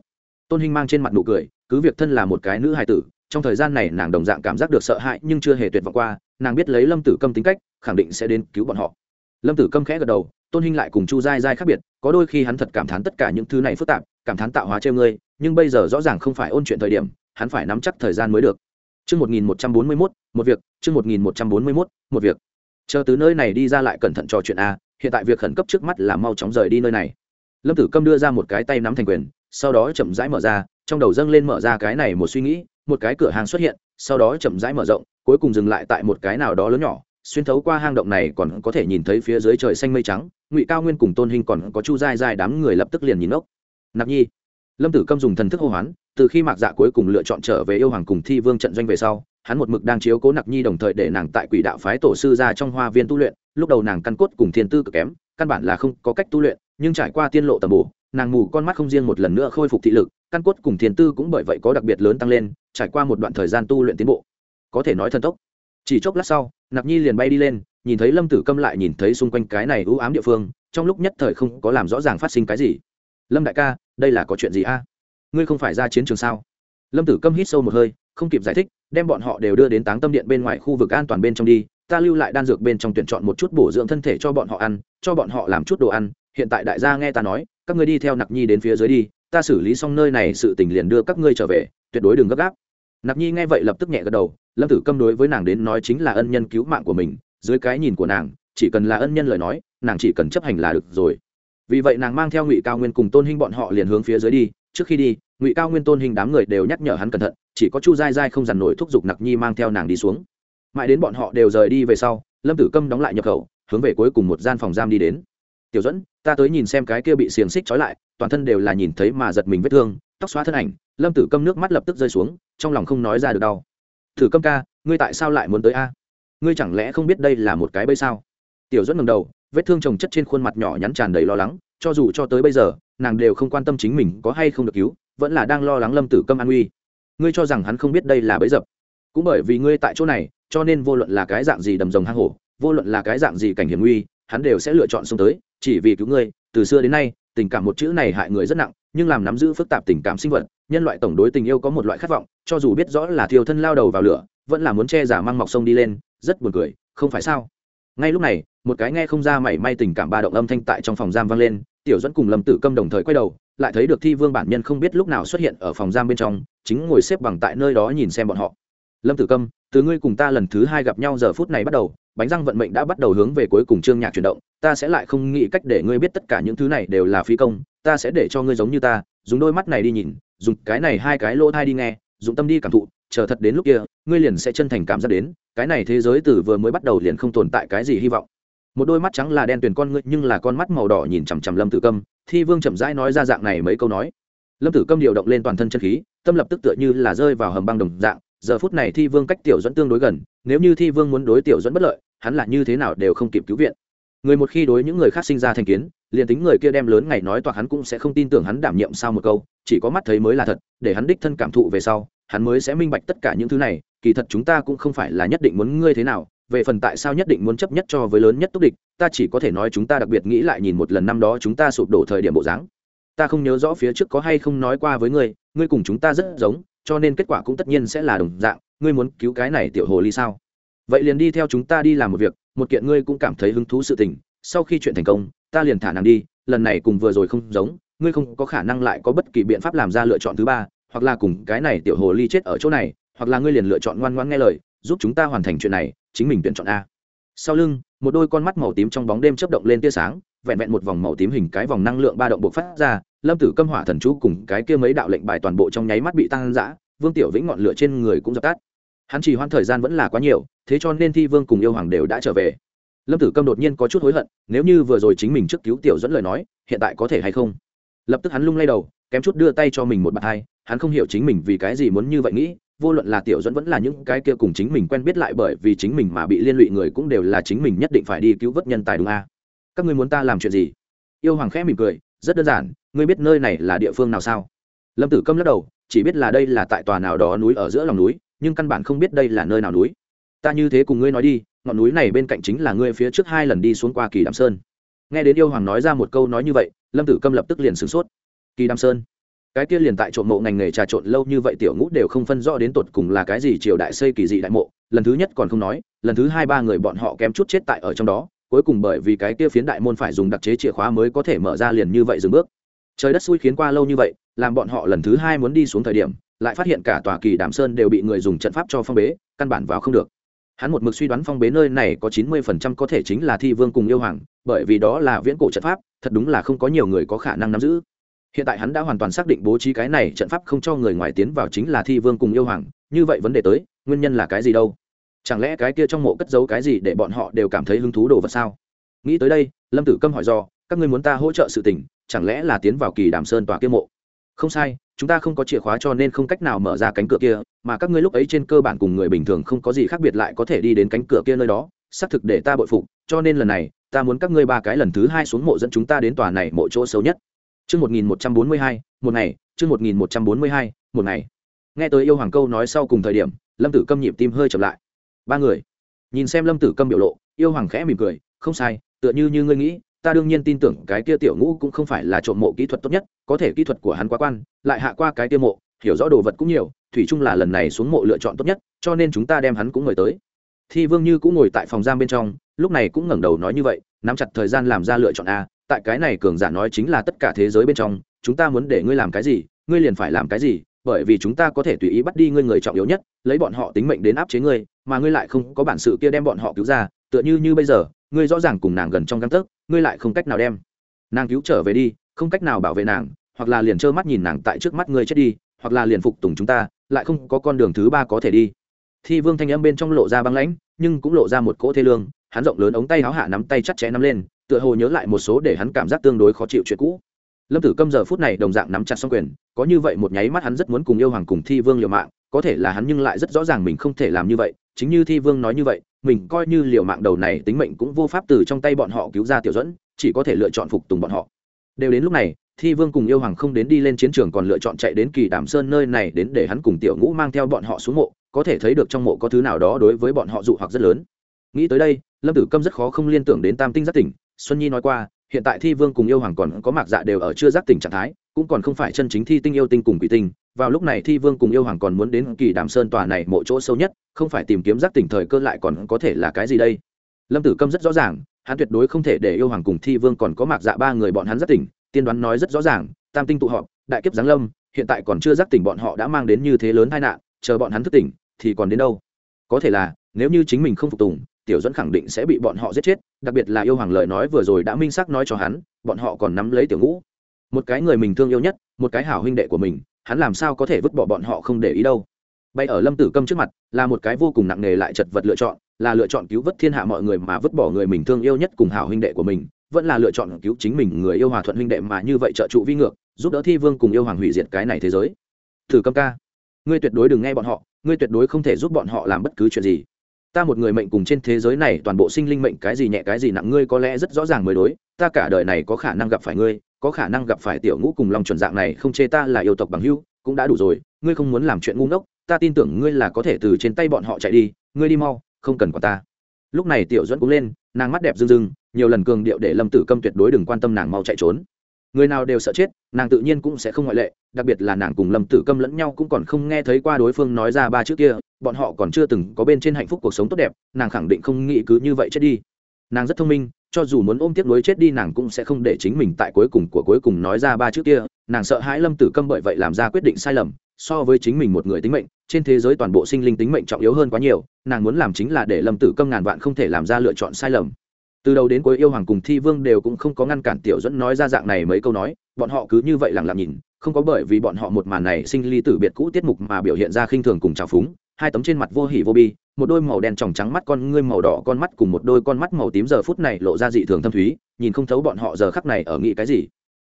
tôn Hinh mang trên mặt nụ cười cứ việc thân là một cái nữ hài tử trong thời gian này nàng đồng dạng cảm giác được sợ hãi nhưng chưa hề tuyệt vọng qua nàng biết lấy lâm tử câm tính cách khẳng định sẽ đến cứu bọn họ lâm tử câm khẽ gật đầu tôn Hinh lại cùng chu dai dai khác biệt có đôi khi hắn thật cảm thán tất cả những thứ này phức tạp cảm thán tạo hóa treo ngươi nhưng bây giờ rõ ràng không phải ôn chuyện thời điểm hắn phải nắm chắc thời gian mới được Trước 1141, một việc, trước 1141, một việc. Chờ từ nơi này đi ra lại cẩn thận trò chuyện a, hiện tại việc khẩn cấp trước mắt là mau chóng rời đi nơi này. Lâm Tử Câm đưa ra một cái tay nắm thành quyền, sau đó chậm rãi mở ra, trong đầu dâng lên mở ra cái này một suy nghĩ, một cái cửa hàng xuất hiện, sau đó chậm rãi mở rộng, cuối cùng dừng lại tại một cái nào đó lớn nhỏ, xuyên thấu qua hang động này còn có thể nhìn thấy phía dưới trời xanh mây trắng, Ngụy Cao Nguyên cùng Tôn hình còn có Chu dai dai đám người lập tức liền nhìn ốc. Nạp Nhi, Lâm Tử Câm dùng thần thức hô hoán, từ khi Mạc Dạ cuối cùng lựa chọn trở về yêu hoàng cùng Thi Vương trận doanh về sau, hắn một mực đang chiếu cố nặc nhi đồng thời để nàng tại quỷ đạo phái tổ sư ra trong hoa viên tu luyện. Lúc đầu nàng căn cốt cùng thiên tư cực kém căn bản là không có cách tu luyện nhưng trải qua tiên lộ tầm bù, nàng mù con mắt không riêng một lần nữa khôi phục thị lực căn cốt cùng thiên tư cũng bởi vậy có đặc biệt lớn tăng lên trải qua một đoạn thời gian tu luyện tiến bộ. Có thể nói thần tốc. Chỉ chốc lát sau nặc nhi liền bay đi lên nhìn thấy lâm tử câm lại nhìn thấy xung quanh cái này ưu ám địa phương trong lúc nhất thời không có làm rõ ràng phát sinh cái gì. Lâm đại ca đây là có chuyện gì a? Ngươi không phải ra chiến trường sao? Lâm tử câm hít sâu một hơi không kịp giải thích đem bọn họ đều đưa đến táng tâm điện bên ngoài khu vực an toàn bên trong đi, ta lưu lại đan dược bên trong tuyển chọn một chút bổ dưỡng thân thể cho bọn họ ăn, cho bọn họ làm chút đồ ăn. Hiện tại đại gia nghe ta nói, các ngươi đi theo nặc nhi đến phía dưới đi, ta xử lý xong nơi này sự tình liền đưa các ngươi trở về, tuyệt đối đừng gấp gáp. Nặc nhi nghe vậy lập tức nhẹ gật đầu, lâm tử câm đối với nàng đến nói chính là ân nhân cứu mạng của mình, dưới cái nhìn của nàng, chỉ cần là ân nhân lời nói, nàng chỉ cần chấp hành là được rồi. Vì vậy nàng mang theo ngụy cao nguyên cùng tôn hinh bọn họ liền hướng phía dưới đi, trước khi đi, ngụy cao nguyên tôn hình đám người đều nhắc nhở hắn cẩn thận chỉ có chu dai dai không dằn nổi thúc giục nặc nhi mang theo nàng đi xuống. Mãi đến bọn họ đều rời đi về sau, lâm tử câm đóng lại nhập khẩu, hướng về cuối cùng một gian phòng giam đi đến. Tiểu dẫn ta tới nhìn xem cái kia bị xiềng xích trói lại, toàn thân đều là nhìn thấy mà giật mình vết thương, tóc xóa thân ảnh. Lâm tử câm nước mắt lập tức rơi xuống, trong lòng không nói ra được đau. Thử câm ca, ngươi tại sao lại muốn tới a? Ngươi chẳng lẽ không biết đây là một cái bây sao? Tiểu dẫn ngầm đầu, vết thương trồng chất trên khuôn mặt nhỏ nhắn tràn đầy lo lắng, cho dù cho tới bây giờ, nàng đều không quan tâm chính mình có hay không được cứu, vẫn là đang lo lắng lâm tử câm an uy ngươi cho rằng hắn không biết đây là bẫy dập. Cũng bởi vì ngươi tại chỗ này, cho nên vô luận là cái dạng gì đầm rồng hang hổ, vô luận là cái dạng gì cảnh hiểm nguy, hắn đều sẽ lựa chọn xông tới, chỉ vì cứu ngươi. Từ xưa đến nay, tình cảm một chữ này hại người rất nặng, nhưng làm nắm giữ phức tạp tình cảm sinh vật, nhân loại tổng đối tình yêu có một loại khát vọng, cho dù biết rõ là thiêu thân lao đầu vào lửa, vẫn là muốn che giả mang mọc sông đi lên, rất buồn cười, không phải sao? Ngay lúc này, một cái nghe không ra mảy may tình cảm ba động âm thanh tại trong phòng giam vang lên, tiểu dẫn cùng lâm tử câm đồng thời quay đầu, lại thấy được thi vương bản nhân không biết lúc nào xuất hiện ở phòng giam bên trong chính ngồi xếp bằng tại nơi đó nhìn xem bọn họ. Lâm tử câm, từ ngươi cùng ta lần thứ hai gặp nhau giờ phút này bắt đầu, bánh răng vận mệnh đã bắt đầu hướng về cuối cùng trương nhạc chuyển động, ta sẽ lại không nghĩ cách để ngươi biết tất cả những thứ này đều là phi công, ta sẽ để cho ngươi giống như ta, dùng đôi mắt này đi nhìn, dùng cái này hai cái lỗ thai đi nghe, dùng tâm đi cảm thụ, chờ thật đến lúc kia, ngươi liền sẽ chân thành cảm giác đến, cái này thế giới từ vừa mới bắt đầu liền không tồn tại cái gì hy vọng. Một đôi mắt trắng là đen tuyền con ngươi, nhưng là con mắt màu đỏ nhìn chằm chằm lâm tử câm, thi vương chậm rãi nói ra dạng này mấy câu nói lâm tử câm điều động lên toàn thân chân khí, tâm lập tức tựa như là rơi vào hầm băng đồng dạng, giờ phút này thi vương cách tiểu dẫn tương đối gần, nếu như thi vương muốn đối tiểu dẫn bất lợi, hắn là như thế nào đều không kịp cứu viện. Người một khi đối những người khác sinh ra thành kiến, liền tính người kia đem lớn ngày nói toạc hắn cũng sẽ không tin tưởng hắn đảm nhiệm sao một câu, chỉ có mắt thấy mới là thật, để hắn đích thân cảm thụ về sau, hắn mới sẽ minh bạch tất cả những thứ này, kỳ thật chúng ta cũng không phải là nhất định muốn ngươi thế nào, về phần tại sao nhất định muốn chấp nhất cho với lớn nhất túc địch, ta chỉ có thể nói chúng ta đặc biệt nghĩ lại nhìn một lần năm đó chúng ta sụp đổ thời điểm bộ dáng ta không nhớ rõ phía trước có hay không nói qua với ngươi ngươi cùng chúng ta rất giống, cho nên kết quả cũng tất nhiên sẽ là đồng dạng, ngươi muốn cứu cái này tiểu hồ ly sao? Vậy liền đi theo chúng ta đi làm một việc, một kiện ngươi cũng cảm thấy hứng thú sự tình, sau khi chuyện thành công, ta liền thả nàng đi, lần này cùng vừa rồi không giống, ngươi không có khả năng lại có bất kỳ biện pháp làm ra lựa chọn thứ ba, hoặc là cùng cái này tiểu hồ ly chết ở chỗ này, hoặc là ngươi liền lựa chọn ngoan ngoan nghe lời, giúp chúng ta hoàn thành chuyện này, chính mình tuyển chọn a sau lưng, một đôi con mắt màu tím trong bóng đêm chớp động lên tia sáng, vẹn vẹn một vòng màu tím hình cái vòng năng lượng ba động bộc phát ra, lâm tử câm hỏa thần chú cùng cái kia mấy đạo lệnh bài toàn bộ trong nháy mắt bị tăng giã vương tiểu vĩnh ngọn lửa trên người cũng dập tắt. Hắn chỉ hoãn thời gian vẫn là quá nhiều, thế cho nên thi vương cùng yêu hoàng đều đã trở về. Lâm tử câm đột nhiên có chút hối hận, nếu như vừa rồi chính mình trước cứu tiểu dẫn lời nói, hiện tại có thể hay không? Lập tức hắn lung lay đầu, kém chút đưa tay cho mình một bàn tay, hắn không hiểu chính mình vì cái gì muốn như vậy nghĩ vô luận là tiểu dẫn vẫn là những cái kia cùng chính mình quen biết lại bởi vì chính mình mà bị liên lụy người cũng đều là chính mình nhất định phải đi cứu vớt nhân tài đúng a? Các ngươi muốn ta làm chuyện gì? Yêu hoàng khẽ mỉm cười, rất đơn giản, ngươi biết nơi này là địa phương nào sao? Lâm tử câm lắc đầu, chỉ biết là đây là tại tòa nào đó núi ở giữa lòng núi, nhưng căn bản không biết đây là nơi nào núi. Ta như thế cùng ngươi nói đi, ngọn núi này bên cạnh chính là ngươi phía trước hai lần đi xuống qua kỳ đàm sơn. Nghe đến yêu hoàng nói ra một câu nói như vậy, lâm tử câm lập tức liền sửng sốt. Kỳ đàm sơn cái kia liền tại trộm mộ ngành nghề trà trộn lâu như vậy tiểu ngũ đều không phân rõ đến tột cùng là cái gì triều đại xây kỳ dị đại mộ. Lần thứ nhất còn không nói, lần thứ hai ba người bọn họ kém chút chết tại ở trong đó, cuối cùng bởi vì cái kia phiến đại môn phải dùng đặc chế chìa khóa mới có thể mở ra liền như vậy dừng bước. Trời đất xui khiến qua lâu như vậy, làm bọn họ lần thứ hai muốn đi xuống thời điểm, lại phát hiện cả tòa kỳ đàm sơn đều bị người dùng trận pháp cho phong bế, căn bản vào không được. Hắn một mực suy đoán phong bế nơi này có chín mươi phần trăm có thể chính là thi vương cùng yêu hoàng, bởi vì đó là viễn cổ trận pháp, thật đúng là không có nhiều người có khả năng nắm giữ hiện tại hắn đã hoàn toàn xác định bố trí cái này trận pháp không cho người ngoài tiến vào chính là thi vương cùng yêu hoàng, như vậy vấn đề tới, nguyên nhân là cái gì đâu? Chẳng lẽ cái kia trong mộ cất giấu cái gì để bọn họ đều cảm thấy hứng thú đồ vật sao? Nghĩ tới đây, lâm tử câm hỏi do các ngươi muốn ta hỗ trợ sự tình, chẳng lẽ là tiến vào kỳ đàm sơn tòa kia mộ? Không sai, chúng ta không có chìa khóa cho nên không cách nào mở ra cánh cửa kia, mà các ngươi lúc ấy trên cơ bản cùng người bình thường không có gì khác biệt lại có thể đi đến cánh cửa kia nơi đó, xác thực để ta bội phục, cho nên lần này, ta muốn các ngươi ba cái lần thứ hai xuống mộ dẫn chúng ta đến tòa này mộ chỗ xấu nhất. Chương 1142, một ngày, chương 1142, một ngày. Nghe tới yêu hoàng câu nói sau cùng thời điểm, Lâm Tử Câm nhịp tim hơi chậm lại. Ba người. Nhìn xem Lâm Tử Câm biểu lộ, yêu hoàng khẽ mỉm cười, không sai, tựa như như ngươi nghĩ, ta đương nhiên tin tưởng cái kia tiểu ngũ cũng không phải là trộm mộ kỹ thuật tốt nhất, có thể kỹ thuật của hắn quá quan, lại hạ qua cái kia mộ, hiểu rõ đồ vật cũng nhiều, thủy chung là lần này xuống mộ lựa chọn tốt nhất, cho nên chúng ta đem hắn cũng mời tới. Thi Vương Như cũng ngồi tại phòng giam bên trong, lúc này cũng ngẩng đầu nói như vậy, nắm chặt thời gian làm ra lựa chọn a, tại cái này cường giả nói chính là tất cả thế giới bên trong, chúng ta muốn để ngươi làm cái gì, ngươi liền phải làm cái gì, bởi vì chúng ta có thể tùy ý bắt đi ngươi người trọng yếu nhất, lấy bọn họ tính mệnh đến áp chế ngươi, mà ngươi lại không có bản sự kia đem bọn họ cứu ra, tựa như như bây giờ, ngươi rõ ràng cùng nàng gần trong găng tấc, ngươi lại không cách nào đem nàng cứu trở về đi, không cách nào bảo vệ nàng, hoặc là liền trơ mắt nhìn nàng tại trước mắt ngươi chết đi, hoặc là liền phục tùng chúng ta, lại không có con đường thứ ba có thể đi. Thi vương thanh âm bên trong lộ ra băng lãnh, nhưng cũng lộ ra một cỗ thê lương, hắn rộng lớn ống tay áo hạ nắm tay chặt chẽ nắm lên tựa hồ nhớ lại một số để hắn cảm giác tương đối khó chịu chuyện cũ. Lâm tử câm giờ phút này đồng dạng nắm chặt xong quyền, có như vậy một nháy mắt hắn rất muốn cùng yêu hoàng cùng thi vương liều mạng, có thể là hắn nhưng lại rất rõ ràng mình không thể làm như vậy, chính như thi vương nói như vậy, mình coi như liều mạng đầu này tính mệnh cũng vô pháp từ trong tay bọn họ cứu ra tiểu dẫn chỉ có thể lựa chọn phục tùng bọn họ. Đều đến lúc này, thi vương cùng yêu hoàng không đến đi lên chiến trường còn lựa chọn chạy đến kỳ đàm sơn nơi này đến để hắn cùng tiểu ngũ mang theo bọn họ xuống mộ, có thể thấy được trong mộ có thứ nào đó đối với bọn họ dụ hoặc rất lớn. Nghĩ tới đây, lâm tử câm rất khó không liên tưởng đến tam tinh giác tỉnh xuân nhi nói qua, hiện tại thi vương cùng yêu hoàng còn có mạc dạ đều ở chưa giác tỉnh trạng thái, cũng còn không phải chân chính thi tinh yêu tinh cùng quỷ tinh. Vào lúc này thi vương cùng yêu hoàng còn muốn đến kỳ đàm sơn tòa này mỗi chỗ sâu nhất, không phải tìm kiếm giác tỉnh thời cơ lại còn có thể là cái gì đây? Lâm tử câm rất rõ ràng, hắn tuyệt đối không thể để yêu hoàng cùng thi vương còn có mạc dạ ba người bọn hắn giác tỉnh tiên đoán nói rất rõ ràng, tam tinh tụ họp, đại kiếp giáng lâm, hiện tại còn chưa giác tỉnh bọn họ đã mang đến như thế lớn tai nạn, chờ bọn hắn thức tỉnh thì còn đến đâu? Có thể là, nếu như chính mình không phục tùng tiểu dẫn khẳng định sẽ bị bọn họ giết chết, đặc biệt là yêu hoàng lời nói vừa rồi đã minh xác nói cho hắn, bọn họ còn nắm lấy tiểu ngũ. Một cái người mình thương yêu nhất, một cái hảo huynh đệ của mình, hắn làm sao có thể vứt bỏ bọn họ không để ý đâu. Bay ở lâm tử câm trước mặt, là một cái vô cùng nặng nề lại chật vật lựa chọn, là lựa chọn cứu vớt thiên hạ mọi người mà vứt bỏ người mình thương yêu nhất cùng hảo huynh đệ của mình, vẫn là lựa chọn cứu chính mình người yêu hòa thuận huynh đệ mà như vậy trợ trụ vi ngược, giúp đỡ thi vương cùng yêu hoàng hủy diệt cái này thế giới. Thử câm ca, ngươi tuyệt đối đừng nghe bọn họ, ngươi tuyệt đối không thể giúp bọn họ làm bất cứ chuyện gì ta một người mệnh cùng trên thế giới này toàn bộ sinh linh mệnh cái gì nhẹ cái gì nặng ngươi có lẽ rất rõ ràng mới đối, ta cả đời này có khả năng gặp phải ngươi, có khả năng gặp phải tiểu ngũ cùng lòng chuẩn dạng này, không chê ta là yêu tộc bằng hưu cũng đã đủ rồi, ngươi không muốn làm chuyện ngu ngốc, ta tin tưởng ngươi là có thể từ trên tay bọn họ chạy đi, ngươi đi mau, không cần có ta. Lúc này tiểu dẫn cũng lên, nàng mắt đẹp rưng rưng, nhiều lần cường điệu để lâm tử câm tuyệt đối đừng quan tâm nàng mau chạy trốn. Người nào đều sợ chết, nàng tự nhiên cũng sẽ không ngoại lệ, đặc biệt là nàng cùng lâm tử câm lẫn nhau cũng còn không nghe thấy qua đối phương nói ra ba chữ kia bọn họ còn chưa từng có bên trên hạnh phúc cuộc sống tốt đẹp, nàng khẳng định không nghĩ cứ như vậy chết đi. Nàng rất thông minh, cho dù muốn ôm tiếp nối chết đi nàng cũng sẽ không để chính mình tại cuối cùng của cuối cùng nói ra ba chữ kia, nàng sợ hãi lâm tử câm bởi vậy làm ra quyết định sai lầm, so với chính mình một người tính mệnh, trên thế giới toàn bộ sinh linh tính mệnh trọng yếu hơn quá nhiều, nàng muốn làm chính là để lâm tử câm ngàn vạn không thể làm ra lựa chọn sai lầm. Từ đầu đến cuối yêu hoàng cùng thi vương đều cũng không có ngăn cản tiểu dẫn nói ra dạng này mấy câu nói, bọn họ cứ như vậy lặng lặng nhìn, không có bởi vì bọn họ một màn này sinh ly tử biệt cũ tiết mục mà biểu hiện ra khinh thường cùng trào phúng hai tấm trên mặt vô hỉ vô bi, một đôi màu đen tròng trắng mắt con ngươi màu đỏ con mắt cùng một đôi con mắt màu tím giờ phút này lộ ra dị thường thâm thúy, nhìn không thấu bọn họ giờ khắc này ở nghĩ cái gì.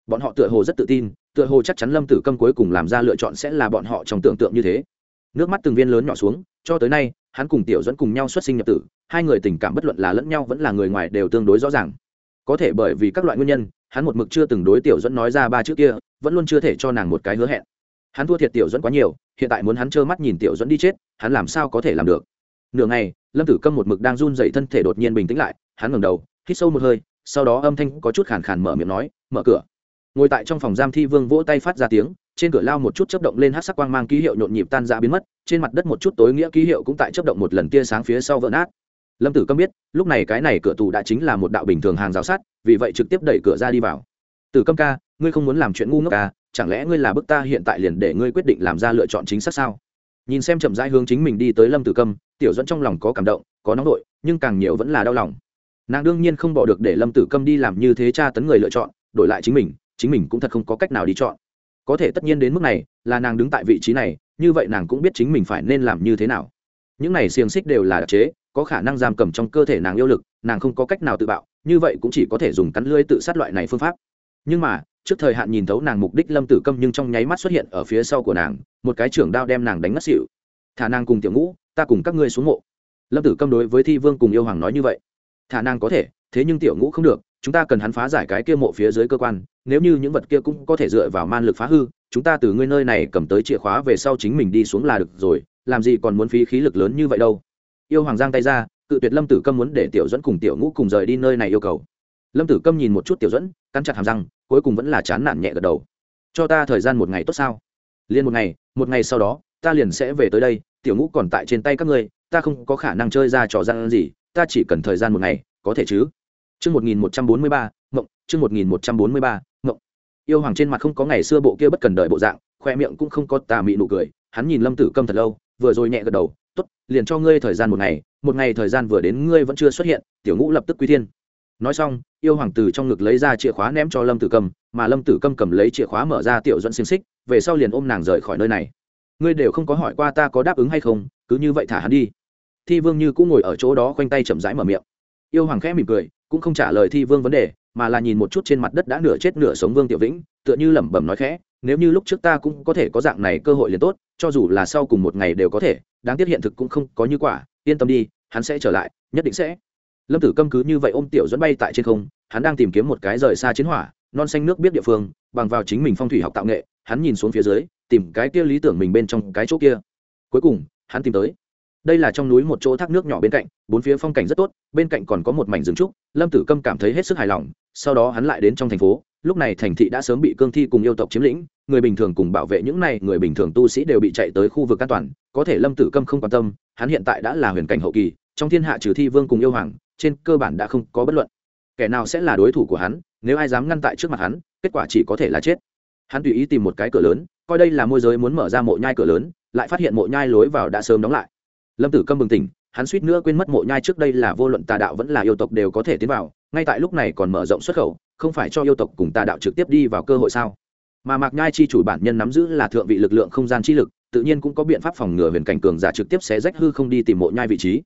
Bọn họ tựa hồ rất tự tin, tựa hồ chắc chắn lâm tử câm cuối cùng làm ra lựa chọn sẽ là bọn họ trong tưởng tượng như thế. Nước mắt từng viên lớn nhỏ xuống, cho tới nay, hắn cùng tiểu dẫn cùng nhau xuất sinh nhập tử, hai người tình cảm bất luận là lẫn nhau vẫn là người ngoài đều tương đối rõ ràng. Có thể bởi vì các loại nguyên nhân, hắn một mực chưa từng đối tiểu dẫn nói ra ba chữ kia, vẫn luôn chưa thể cho nàng một cái hứa hẹn hắn thua thiệt tiểu dẫn quá nhiều, hiện tại muốn hắn trơ mắt nhìn tiểu dẫn đi chết, hắn làm sao có thể làm được? Nửa ngày, lâm tử câm một mực đang run dậy thân thể đột nhiên bình tĩnh lại, hắn ngẩng đầu, hít sâu một hơi, sau đó âm thanh có chút khàn khàn mở miệng nói, mở cửa. Ngồi tại trong phòng giam thi vương vỗ tay phát ra tiếng, trên cửa lao một chút chấp động lên hát sắc quang mang ký hiệu nhộn nhịp tan ra biến mất, trên mặt đất một chút tối nghĩa ký hiệu cũng tại chấp động một lần tia sáng phía sau vỡ nát. Lâm tử câm biết, lúc này cái này cửa tù đã chính là một đạo bình thường hàng rào sát vì vậy trực tiếp đẩy cửa ra đi vào. Tử câm ca, ngươi không muốn làm chuyện ngu ngốc ca chẳng lẽ ngươi là bức ta hiện tại liền để ngươi quyết định làm ra lựa chọn chính xác sao? Nhìn xem chậm rãi hướng chính mình đi tới lâm tử câm, tiểu dẫn trong lòng có cảm động, có nóng đội nhưng càng nhiều vẫn là đau lòng. Nàng đương nhiên không bỏ được để lâm tử câm đi làm như thế tra tấn người lựa chọn, đổi lại chính mình chính mình cũng thật không có cách nào đi chọn. Có thể tất nhiên đến mức này, là nàng đứng tại vị trí này, như vậy nàng cũng biết chính mình phải nên làm như thế nào. Những này xiềng xích đều là đặc chế, có khả năng giam cầm trong cơ thể nàng yêu lực, nàng không có cách nào tự bạo, như vậy cũng chỉ có thể dùng cắn lưới tự sát loại này phương pháp. Nhưng mà trước thời hạn nhìn thấu nàng mục đích lâm tử câm nhưng trong nháy mắt xuất hiện ở phía sau của nàng, một cái trưởng đao đem nàng đánh ngất xỉu. Thả nàng cùng tiểu ngũ, ta cùng các ngươi xuống mộ. Lâm tử câm đối với thi vương cùng yêu hoàng nói như vậy. Thả nàng có thể, thế nhưng tiểu ngũ không được, chúng ta cần hắn phá giải cái kia mộ phía dưới cơ quan, nếu như những vật kia cũng có thể dựa vào man lực phá hư, chúng ta từ ngươi nơi này cầm tới chìa khóa về sau chính mình đi xuống là được rồi, làm gì còn muốn phí khí lực lớn như vậy đâu. Yêu hoàng giang tay ra, cự tuyệt lâm tử câm muốn để tiểu dẫn cùng tiểu ngũ cùng rời đi nơi này yêu cầu lâm tử câm nhìn một chút tiểu dẫn cắn chặt hàm răng, cuối cùng vẫn là chán nản nhẹ gật đầu. Cho ta thời gian một ngày tốt sao? Liền một ngày một ngày sau đó, ta liền sẽ về tới đây, tiểu ngũ còn tại trên tay các ngươi, ta không có khả năng chơi ra trò gian gì, ta chỉ cần thời gian một ngày, có thể chứ? Chương một nghìn một trăm bốn mươi ba mộng chương một nghìn một trăm bốn mươi ba mộng yêu hoàng trên mặt không có ngày xưa bộ kia bất cần đợi bộ dạng, khoe miệng cũng không có tà mị nụ cười, hắn nhìn lâm tử câm thật lâu, vừa rồi nhẹ gật đầu t ố t liền cho ngươi thời gian một ngày một ngày thời gian vừa đến ngươi vẫn chưa xuất hiện, tiểu ngũ lập tức quy thiên nói xong, yêu hoàng tử trong ngực lấy ra chìa khóa ném cho lâm tử cầm, mà lâm tử cầm cầm lấy chìa khóa mở ra tiểu dẫn xiềng xích, về sau liền ôm nàng rời khỏi nơi này. Ngươi đều không có hỏi qua ta có đáp ứng hay không, cứ như vậy thả hắn đi. Thi vương như cũng ngồi ở chỗ đó khoanh tay chậm rãi mở miệng. Yêu hoàng khẽ mỉm cười, cũng không trả lời thi vương vấn đề, mà là nhìn một chút trên mặt đất đã nửa chết nửa sống vương tiểu vĩnh, tựa như lẩm bẩm nói khẽ, nếu như lúc trước ta cũng có thể có dạng này cơ hội liền tốt, cho dù là sau cùng một ngày đều có thể, đáng tiếc hiện thực cũng không có như quả, yên tâm đi, hắn sẽ trở lại, nhất định sẽ lâm tử câm cứ như vậy ôm tiểu dẫn bay tại trên không, hắn đang tìm kiếm một cái rời xa chiến hỏa, non xanh nước biết địa phương, bằng vào chính mình phong thủy học tạo nghệ, hắn nhìn xuống phía dưới, tìm cái kia lý tưởng mình bên trong cái chỗ kia. Cuối cùng, hắn tìm tới. Đây là trong núi một chỗ thác nước nhỏ bên cạnh, bốn phía phong cảnh rất tốt, bên cạnh còn có một mảnh rừng trúc, lâm tử câm cảm thấy hết sức hài lòng, sau đó hắn lại đến trong thành phố, lúc này thành thị đã sớm bị cương thi cùng yêu tộc chiếm lĩnh, người bình thường cùng bảo vệ những này người bình thường tu sĩ đều bị chạy tới khu vực an toàn, có thể lâm tử câm không quan tâm, hắn hiện tại đã là huyền cảnh hậu kỳ, trong thiên hạ trừ thi vương cùng yêu hoàng trên cơ bản đã không có bất luận. Kẻ nào sẽ là đối thủ của hắn, nếu ai dám ngăn tại trước mặt hắn, kết quả chỉ có thể là chết. Hắn tùy ý tìm một cái cửa lớn, coi đây là môi giới muốn mở ra mộ nhai cửa lớn, lại phát hiện mộ nhai lối vào đã sớm đóng lại. Lâm tử câm bừng tỉnh, hắn suýt nữa quên mất mộ nhai trước đây là vô luận tà đạo vẫn là yêu tộc đều có thể tiến vào, ngay tại lúc này còn mở rộng xuất khẩu, không phải cho yêu tộc cùng tà đạo trực tiếp đi vào cơ hội sao? Mà mạc nhai chi chủ bản nhân nắm giữ là thượng vị lực lượng không gian chi lực, tự nhiên cũng có biện pháp phòng ngừa huyền cảnh cường giả trực tiếp xé rách hư không đi tìm mộ nhai vị trí.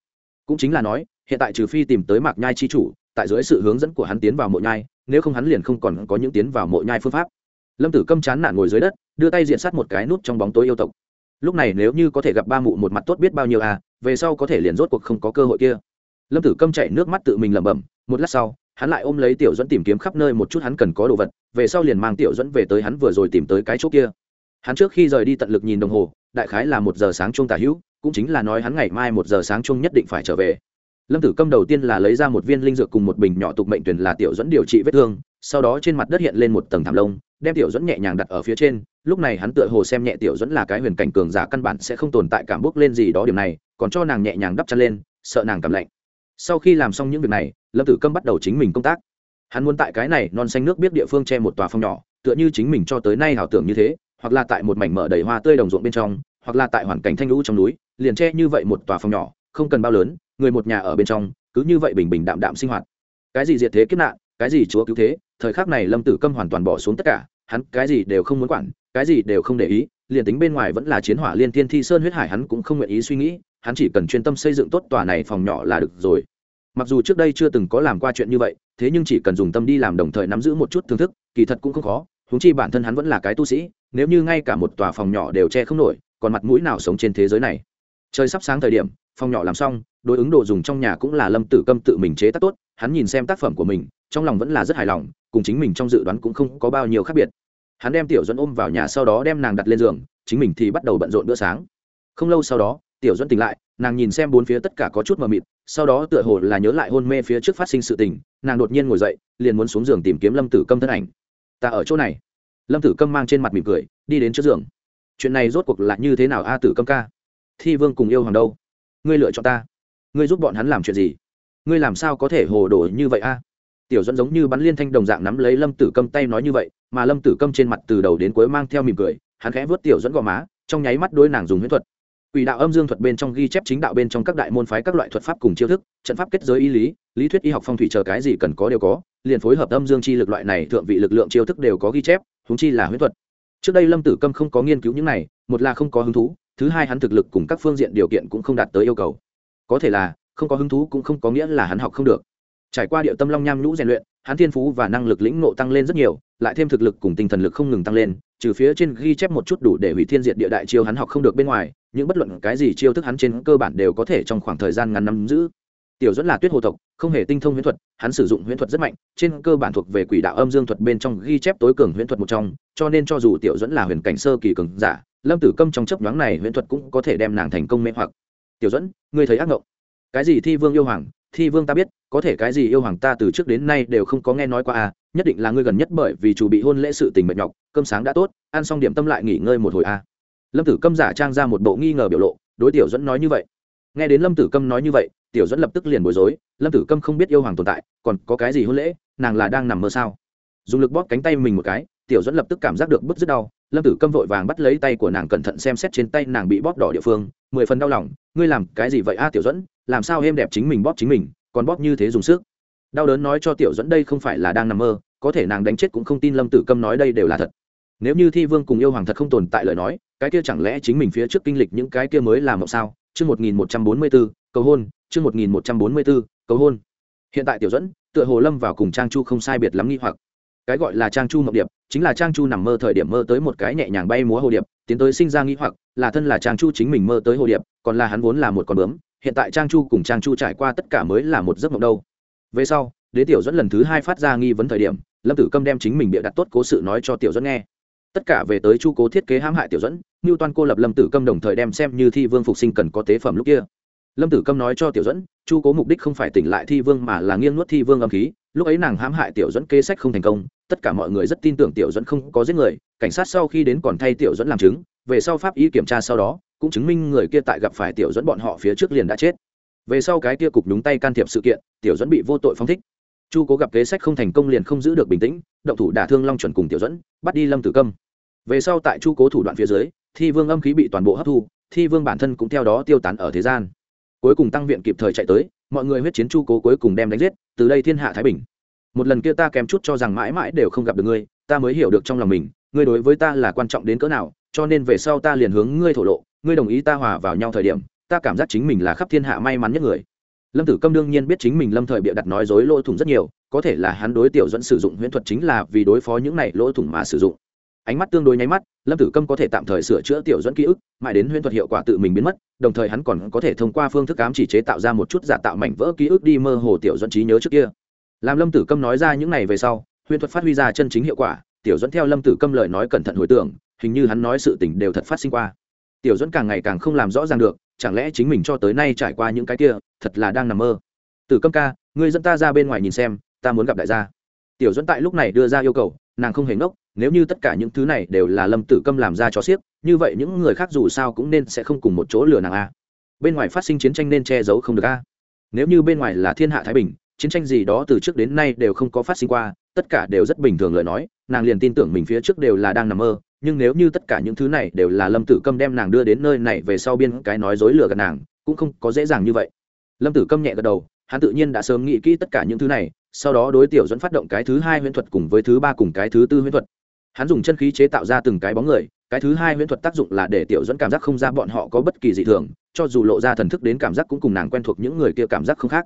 Cũng chính là nói hiện tại trừ phi tìm tới mạc nhai chi chủ, tại dưới sự hướng dẫn của hắn tiến vào mộ nhai, nếu không hắn liền không còn có những tiến vào mộ nhai phương pháp. Lâm tử câm chán nản ngồi dưới đất, đưa tay diện sát một cái nút trong bóng tối yêu tộc. Lúc này nếu như có thể gặp ba mụ một mặt tốt biết bao nhiêu à về sau có thể liền rốt cuộc không có cơ hội kia. Lâm tử câm chạy nước mắt tự mình lẩm bẩm, một lát sau, hắn lại ôm lấy tiểu dẫn tìm kiếm khắp nơi một chút hắn cần có đồ vật, về sau liền mang tiểu dẫn về tới hắn vừa rồi tìm tới cái chỗ kia. Hắn trước khi rời đi tận lực nhìn đồng hồ, đại khái là một giờ sáng chung tả hữu, cũng chính là nói hắn ngày mai một giờ sáng chung nhất định phải trở về lâm tử câm đầu tiên là lấy ra một viên linh dược cùng một bình nhỏ tục mệnh tuyển là tiểu dẫn điều trị vết thương, sau đó trên mặt đất hiện lên một tầng thảm lông, đem tiểu dẫn nhẹ nhàng đặt ở phía trên, lúc này hắn tựa hồ xem nhẹ tiểu dẫn là cái huyền cảnh cường giả căn bản sẽ không tồn tại cảm bốc lên gì đó điểm này, còn cho nàng nhẹ nhàng đắp chăn lên, sợ nàng cảm lạnh. Sau khi làm xong những việc này, lâm tử câm bắt đầu chính mình công tác. Hắn muốn tại cái này non xanh nước biết địa phương che một tòa phong nhỏ, tựa như chính mình cho tới nay ảo tưởng như thế, hoặc là tại một mảnh mở đầy hoa tươi đồng ruộng bên trong, hoặc là tại hoàn cảnh thanh lũ trong núi, liền che như vậy một tòa phong nhỏ, không cần bao lớn người một nhà ở bên trong, cứ như vậy bình bình đạm đạm sinh hoạt. Cái gì diệt thế kiếp nạn, cái gì chúa cứu thế, thời khắc này lâm tử câm hoàn toàn bỏ xuống tất cả, hắn cái gì đều không muốn quản, cái gì đều không để ý, liền tính bên ngoài vẫn là chiến hỏa liên thiên thi sơn huyết hải hắn cũng không nguyện ý suy nghĩ, hắn chỉ cần chuyên tâm xây dựng tốt tòa này phòng nhỏ là được rồi. Mặc dù trước đây chưa từng có làm qua chuyện như vậy, thế nhưng chỉ cần dùng tâm đi làm đồng thời nắm giữ một chút thưởng thức, kỳ thật cũng không khó húng chi bản thân hắn vẫn là cái tu sĩ, nếu như ngay cả một tòa phòng nhỏ đều che không nổi, còn mặt mũi nào sống trên thế giới này? Trời sắp sáng thời điểm, phòng nhỏ làm xong đối ứng đồ dùng trong nhà cũng là lâm tử câm tự mình chế tác tốt, hắn nhìn xem tác phẩm của mình, trong lòng vẫn là rất hài lòng, cùng chính mình trong dự đoán cũng không có bao nhiêu khác biệt. Hắn đem tiểu dẫn ôm vào nhà sau đó đem nàng đặt lên giường, chính mình thì bắt đầu bận rộn bữa sáng. Không lâu sau đó, tiểu dẫn tỉnh lại, nàng nhìn xem bốn phía tất cả có chút mờ mịt, sau đó tựa hồ là nhớ lại hôn mê phía trước phát sinh sự tình, nàng đột nhiên ngồi dậy, liền muốn xuống giường tìm kiếm lâm tử câm thân ảnh. Ta ở chỗ này. Lâm tử câm mang trên mặt mỉm cười, đi đến trước giường. Chuyện này rốt cuộc là như thế nào a tử câm ca? Thi vương cùng yêu hoàng đâu? Ngươi lựa chọn ta ngươi giúp bọn hắn làm chuyện gì? Ngươi làm sao có thể hồ đồ như vậy a? Tiểu dẫn giống như bắn liên thanh đồng dạng nắm lấy lâm tử câm tay nói như vậy, mà lâm tử câm trên mặt từ đầu đến cuối mang theo mỉm cười, hắn khẽ vớt tiểu dẫn gò má, trong nháy mắt đôi nàng dùng huyễn thuật. Quỷ đạo âm dương thuật bên trong ghi chép chính đạo bên trong các đại môn phái các loại thuật pháp cùng chiêu thức, trận pháp kết giới y lý lý thuyết y học phong thủy chờ cái gì cần có đều có, liền phối hợp âm dương chi lực loại này thượng vị lực lượng chiêu thức đều có ghi chép húng chi là huyễn thuật. Trước đây lâm tử câm không có nghiên cứu những này, một là không có hứng thú, thứ hai hắn thực lực cùng các phương diện điều kiện cũng không đạt tới yêu cầu có thể là, không có hứng thú cũng không có nghĩa là hắn học không được. Trải qua địa tâm long nham nhũ rèn luyện, hắn thiên phú và năng lực lĩnh nộ tăng lên rất nhiều, lại thêm thực lực cùng tinh thần lực không ngừng tăng lên, trừ phía trên ghi chép một chút đủ để hủy thiên diệt địa đại chiêu hắn học không được bên ngoài, những bất luận cái gì chiêu thức hắn trên cơ bản đều có thể trong khoảng thời gian ngắn nắm giữ. Tiểu dẫn là tuyết hồ tộc, không hề tinh thông huyễn thuật, hắn sử dụng huyễn thuật rất mạnh, trên cơ bản thuộc về quỷ đạo âm dương thuật bên trong ghi chép tối cường huyễn thuật một trong, cho nên cho dù tiểu dẫn là huyền cảnh sơ kỳ cường giả, lâm tử câm trong chấp nhoáng này huyễn thuật cũng có thể đem nàng thành công mê hoặc tiểu dẫn ngươi thấy ác ngộng. Cái gì thi vương yêu hoàng, thi vương ta biết, có thể cái gì yêu hoàng ta từ trước đến nay đều không có nghe nói qua à nhất định là ngươi gần nhất bởi vì chủ bị hôn lễ sự tình mệt nhọc, cơm sáng đã tốt, ăn xong điểm tâm lại nghỉ ngơi một hồi à. Lâm tử câm giả trang ra một bộ nghi ngờ biểu lộ, đối tiểu dẫn nói như vậy. Nghe đến lâm tử câm nói như vậy, tiểu dẫn lập tức liền bối rối, lâm tử câm không biết yêu hoàng tồn tại, còn có cái gì hôn lễ, nàng là đang nằm mơ sao? Dùng lực bóp cánh tay mình một cái, tiểu dẫn lập tức cảm giác được bứt rứt đau lâm tử câm vội vàng bắt lấy tay của nàng cẩn thận xem xét trên tay nàng bị bóp đỏ địa phương, mười phần đau lòng, ngươi làm cái gì vậy a, tiểu dẫn làm sao êm đẹp chính mình bóp chính mình, còn bóp như thế dùng sức? Đau đớn nói cho tiểu dẫn đây không phải là đang nằm mơ, có thể nàng đánh chết cũng không tin lâm tử câm nói đây đều là thật. Nếu như thi vương cùng yêu hoàng thật không tồn tại lời nói, cái kia chẳng lẽ chính mình phía trước kinh lịch những cái kia mới làm mộng sao? Chương một nghìn một trăm bốn mươi bốn cầu hôn, chương một nghìn một trăm bốn mươi bốn cầu hôn. Hiện tại tiểu dẫn tựa hồ lâm vào cùng trang chu không sai biệt lắm nghi hoặc cái gọi là trang chu mộng điệp, chính là trang chu nằm mơ thời điểm mơ tới một cái nhẹ nhàng bay múa hồ điệp, tiến tới sinh ra nghi hoặc, là thân là trang chu chính mình mơ tới hồ điệp, còn là hắn vốn là một con bướm, hiện tại trang chu cùng trang chu trải qua tất cả mới là một giấc mộng đâu. Về sau, đế tiểu dẫn lần thứ hai phát ra nghi vấn thời điểm, lâm tử câm đem chính mình bịa đặt tốt cố sự nói cho tiểu dẫn nghe. Tất cả về tới chu cố thiết kế hãm hại tiểu dẫn như toàn cô lập lâm tử câm đồng thời đem xem như thi vương phục sinh cần có tế phẩm lúc kia. Lâm tử câm nói cho tiểu dẫn, chu cố mục đích không phải tỉnh lại thi vương mà là nghiêng nuốt thi vương âm khí, lúc ấy nàng hãm hại tiểu dẫn kế sách không thành công tất cả mọi người rất tin tưởng tiểu dẫn không có giết người, cảnh sát sau khi đến còn thay tiểu dẫn làm chứng, về sau pháp y kiểm tra sau đó, cũng chứng minh người kia tại gặp phải tiểu dẫn bọn họ phía trước liền đã chết. Về sau cái kia cục nhúng tay can thiệp sự kiện, tiểu dẫn bị vô tội phong thích. Chu cố gặp kế sách không thành công liền không giữ được bình tĩnh, động thủ đả thương long chuẩn cùng tiểu dẫn bắt đi lâm tử câm. Về sau tại chu cố thủ đoạn phía dưới, thi vương âm khí bị toàn bộ hấp thu, thi vương bản thân cũng theo đó tiêu tán ở thế gian. Cuối cùng tăng viện kịp thời chạy tới, mọi người huyết chiến chu cố cuối cùng đem đánh giết, từ đây thiên hạ thái bình một lần kia ta kém chút cho rằng mãi mãi đều không gặp được ngươi, ta mới hiểu được trong lòng mình, ngươi đối với ta là quan trọng đến cỡ nào, cho nên về sau ta liền hướng ngươi thổ lộ, ngươi đồng ý ta hòa vào nhau thời điểm, ta cảm giác chính mình là khắp thiên hạ may mắn nhất người. Lâm tử câm đương nhiên biết chính mình lâm thời bịa đặt nói dối lỗ thủng rất nhiều, có thể là hắn đối tiểu dẫn sử dụng huyễn thuật chính là vì đối phó những này lỗ thủng mà sử dụng. Ánh mắt tương đối nháy mắt, lâm tử câm có thể tạm thời sửa chữa tiểu dẫn ký ức, mãi đến huyễn thuật hiệu quả tự mình biến mất, đồng thời hắn còn có thể thông qua phương thức cám chỉ chế tạo ra một chút giả tạo mảnh vỡ ký ức đi mơ hồ tiểu dẫn trí nhớ trước kia làm lâm tử câm nói ra những này về sau, Huyền thuật phát huy ra chân chính hiệu quả, tiểu dẫn theo lâm tử câm lời nói cẩn thận hồi tưởng, hình như hắn nói sự tình đều thật phát sinh qua. Tiểu dẫn càng ngày càng không làm rõ ràng được, chẳng lẽ chính mình cho tới nay trải qua những cái kia, thật là đang nằm mơ. Tử câm ca người dẫn ta ra bên ngoài nhìn xem, ta muốn gặp đại gia. Tiểu dẫn tại lúc này đưa ra yêu cầu, nàng không hề ngốc, nếu như tất cả những thứ này đều là lâm tử câm làm ra cho xiếc như vậy những người khác dù sao cũng nên sẽ không cùng một chỗ lừa nàng a. Bên ngoài phát sinh chiến tranh nên che giấu không được a. Nếu như bên ngoài là thiên hạ thái bình chiến tranh gì đó từ trước đến nay đều không có phát sinh qua, tất cả đều rất bình thường lời nói, nàng liền tin tưởng mình phía trước đều là đang nằm mơ, nhưng nếu như tất cả những thứ này đều là lâm tử câm đem nàng đưa đến nơi này về sau biên cái nói dối lừa gạt nàng, cũng không có dễ dàng như vậy. Lâm tử câm nhẹ gật đầu, hắn tự nhiên đã sớm nghĩ kỹ tất cả những thứ này, sau đó đối tiểu dẫn phát động cái thứ hai huyễn thuật cùng với thứ ba cùng cái thứ tư huyễn thuật. Hắn dùng chân khí chế tạo ra từng cái bóng người, cái thứ hai huyễn thuật tác dụng là để tiểu dẫn cảm giác không ra bọn họ có bất kỳ dị thường, cho dù lộ ra thần thức đến cảm giác cũng cùng nàng quen thuộc những người kia cảm giác không khác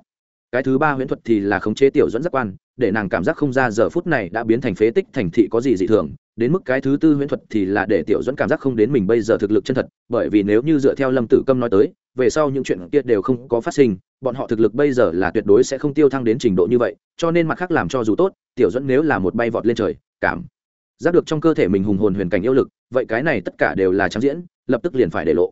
cái thứ ba huyễn thuật thì là khống chế tiểu dẫn giác quan, để nàng cảm giác không ra giờ phút này đã biến thành phế tích thành thị có gì dị thường. Đến mức cái thứ tư huyễn thuật thì là để tiểu dẫn cảm giác không đến mình bây giờ thực lực chân thật, bởi vì nếu như dựa theo lâm tử câm nói tới, về sau những chuyện kia đều không có phát sinh, bọn họ thực lực bây giờ là tuyệt đối sẽ không tiêu thăng đến trình độ như vậy, cho nên mặt khác làm cho dù tốt, tiểu dẫn nếu là một bay vọt lên trời, cảm giác được trong cơ thể mình hùng hồn huyền cảnh yêu lực, vậy cái này tất cả đều là trang diễn, lập tức liền phải để lộ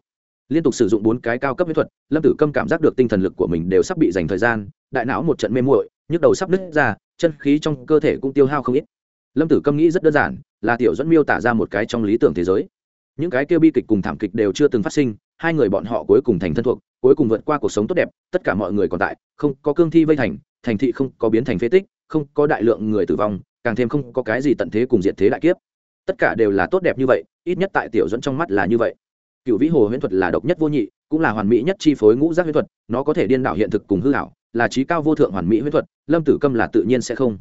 liên tục sử dụng bốn cái cao cấp mỹ thuật, lâm tử câm cảm giác được tinh thần lực của mình đều sắp bị dành thời gian, đại não một trận mê muội, nhức đầu sắp nứt ra, chân khí trong cơ thể cũng tiêu hao không ít. Lâm tử câm nghĩ rất đơn giản, là tiểu dẫn miêu tả ra một cái trong lý tưởng thế giới. Những cái kêu bi kịch cùng thảm kịch đều chưa từng phát sinh, hai người bọn họ cuối cùng thành thân thuộc, cuối cùng vượt qua cuộc sống tốt đẹp, tất cả mọi người còn tại, không có cương thi vây thành thành thị không có biến thành phế tích, không có đại lượng người tử vong, càng thêm không có cái gì tận thế cùng diện thế đại kiếp. Tất cả đều là tốt đẹp như vậy, ít nhất tại tiểu dẫn trong mắt là như vậy cựu vĩ hồ huyễn thuật là độc nhất vô nhị, cũng là hoàn mỹ nhất chi phối ngũ giác huyễn thuật, nó có thể điên đảo hiện thực cùng hư hảo là trí cao vô thượng hoàn mỹ huyễn thuật, lâm tử câm là tự nhiên sẽ không.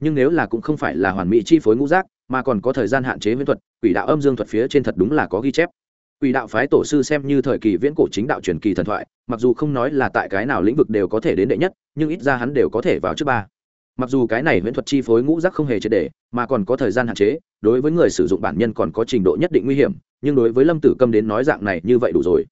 Nhưng nếu là cũng không phải là hoàn mỹ chi phối ngũ giác, mà còn có thời gian hạn chế huyễn thuật, quỷ đạo âm dương thuật phía trên thật đúng là có ghi chép. Quỷ đạo phái tổ sư xem như thời kỳ viễn cổ chính đạo truyền kỳ thần thoại, mặc dù không nói là tại cái nào lĩnh vực đều có thể đến đệ nhất, nhưng ít ra hắn đều có thể vào trước ba. Mặc dù cái này huyễn thuật chi phối ngũ giác không hề triệt để, mà còn có thời gian hạn chế, đối với người sử dụng bản nhân còn có trình độ nhất định nguy hiểm nhưng đối với lâm tử câm đến nói dạng này như vậy đủ rồi.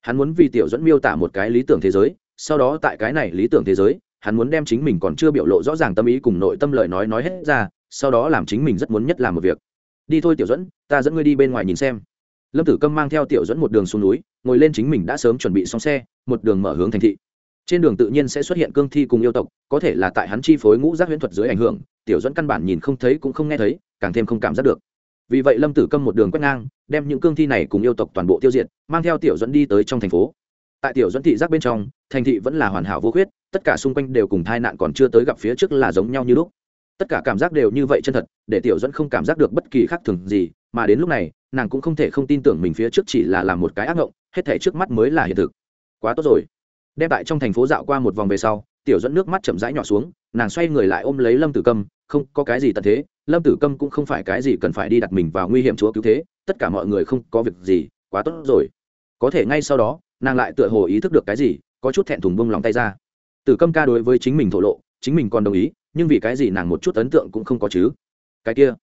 Hắn muốn vì tiểu dẫn miêu tả một cái lý tưởng thế giới, sau đó tại cái này lý tưởng thế giới, hắn muốn đem chính mình còn chưa biểu lộ rõ ràng tâm ý cùng nội tâm lời nói nói hết ra, sau đó làm chính mình rất muốn nhất làm một việc. Đi thôi tiểu dẫn, ta dẫn ngươi đi bên ngoài nhìn xem. Lâm tử câm mang theo tiểu dẫn một đường xuống núi, ngồi lên chính mình đã sớm chuẩn bị xong xe, một đường mở hướng thành thị. Trên đường tự nhiên sẽ xuất hiện cương thi cùng yêu tộc, có thể là tại hắn chi phối ngũ giác huyễn thuật dưới ảnh hưởng, tiểu dẫn căn bản nhìn không thấy cũng không nghe thấy, càng thêm không cảm giác được vì vậy lâm tử câm một đường quét ngang, đem những cương thi này cùng yêu tộc toàn bộ tiêu diệt, mang theo tiểu dẫn đi tới trong thành phố. Tại tiểu dẫn thị giác bên trong, thành thị vẫn là hoàn hảo vô khuyết, tất cả xung quanh đều cùng tai nạn còn chưa tới gặp phía trước là giống nhau như lúc. Tất cả cảm giác đều như vậy chân thật, để tiểu dẫn không cảm giác được bất kỳ khác thường gì, mà đến lúc này, nàng cũng không thể không tin tưởng mình phía trước chỉ là làm một cái ác ngộng, hết thể trước mắt mới là hiện thực. Quá tốt rồi. Đem tại trong thành phố dạo qua một vòng về sau, tiểu dẫn nước mắt chậm rãi nhỏ xuống, nàng xoay người lại ôm lấy lâm tử câm, không có cái gì tận thế lâm tử câm cũng không phải cái gì cần phải đi đặt mình vào nguy hiểm chúa cứu thế, tất cả mọi người không có việc gì, quá tốt rồi. Có thể ngay sau đó, nàng lại tựa hồ ý thức được cái gì, có chút thẹn thùng bông lòng tay ra. Tử câm ca đối với chính mình thổ lộ, chính mình còn đồng ý, nhưng vì cái gì nàng một chút ấn tượng cũng không có chứ? Cái kia,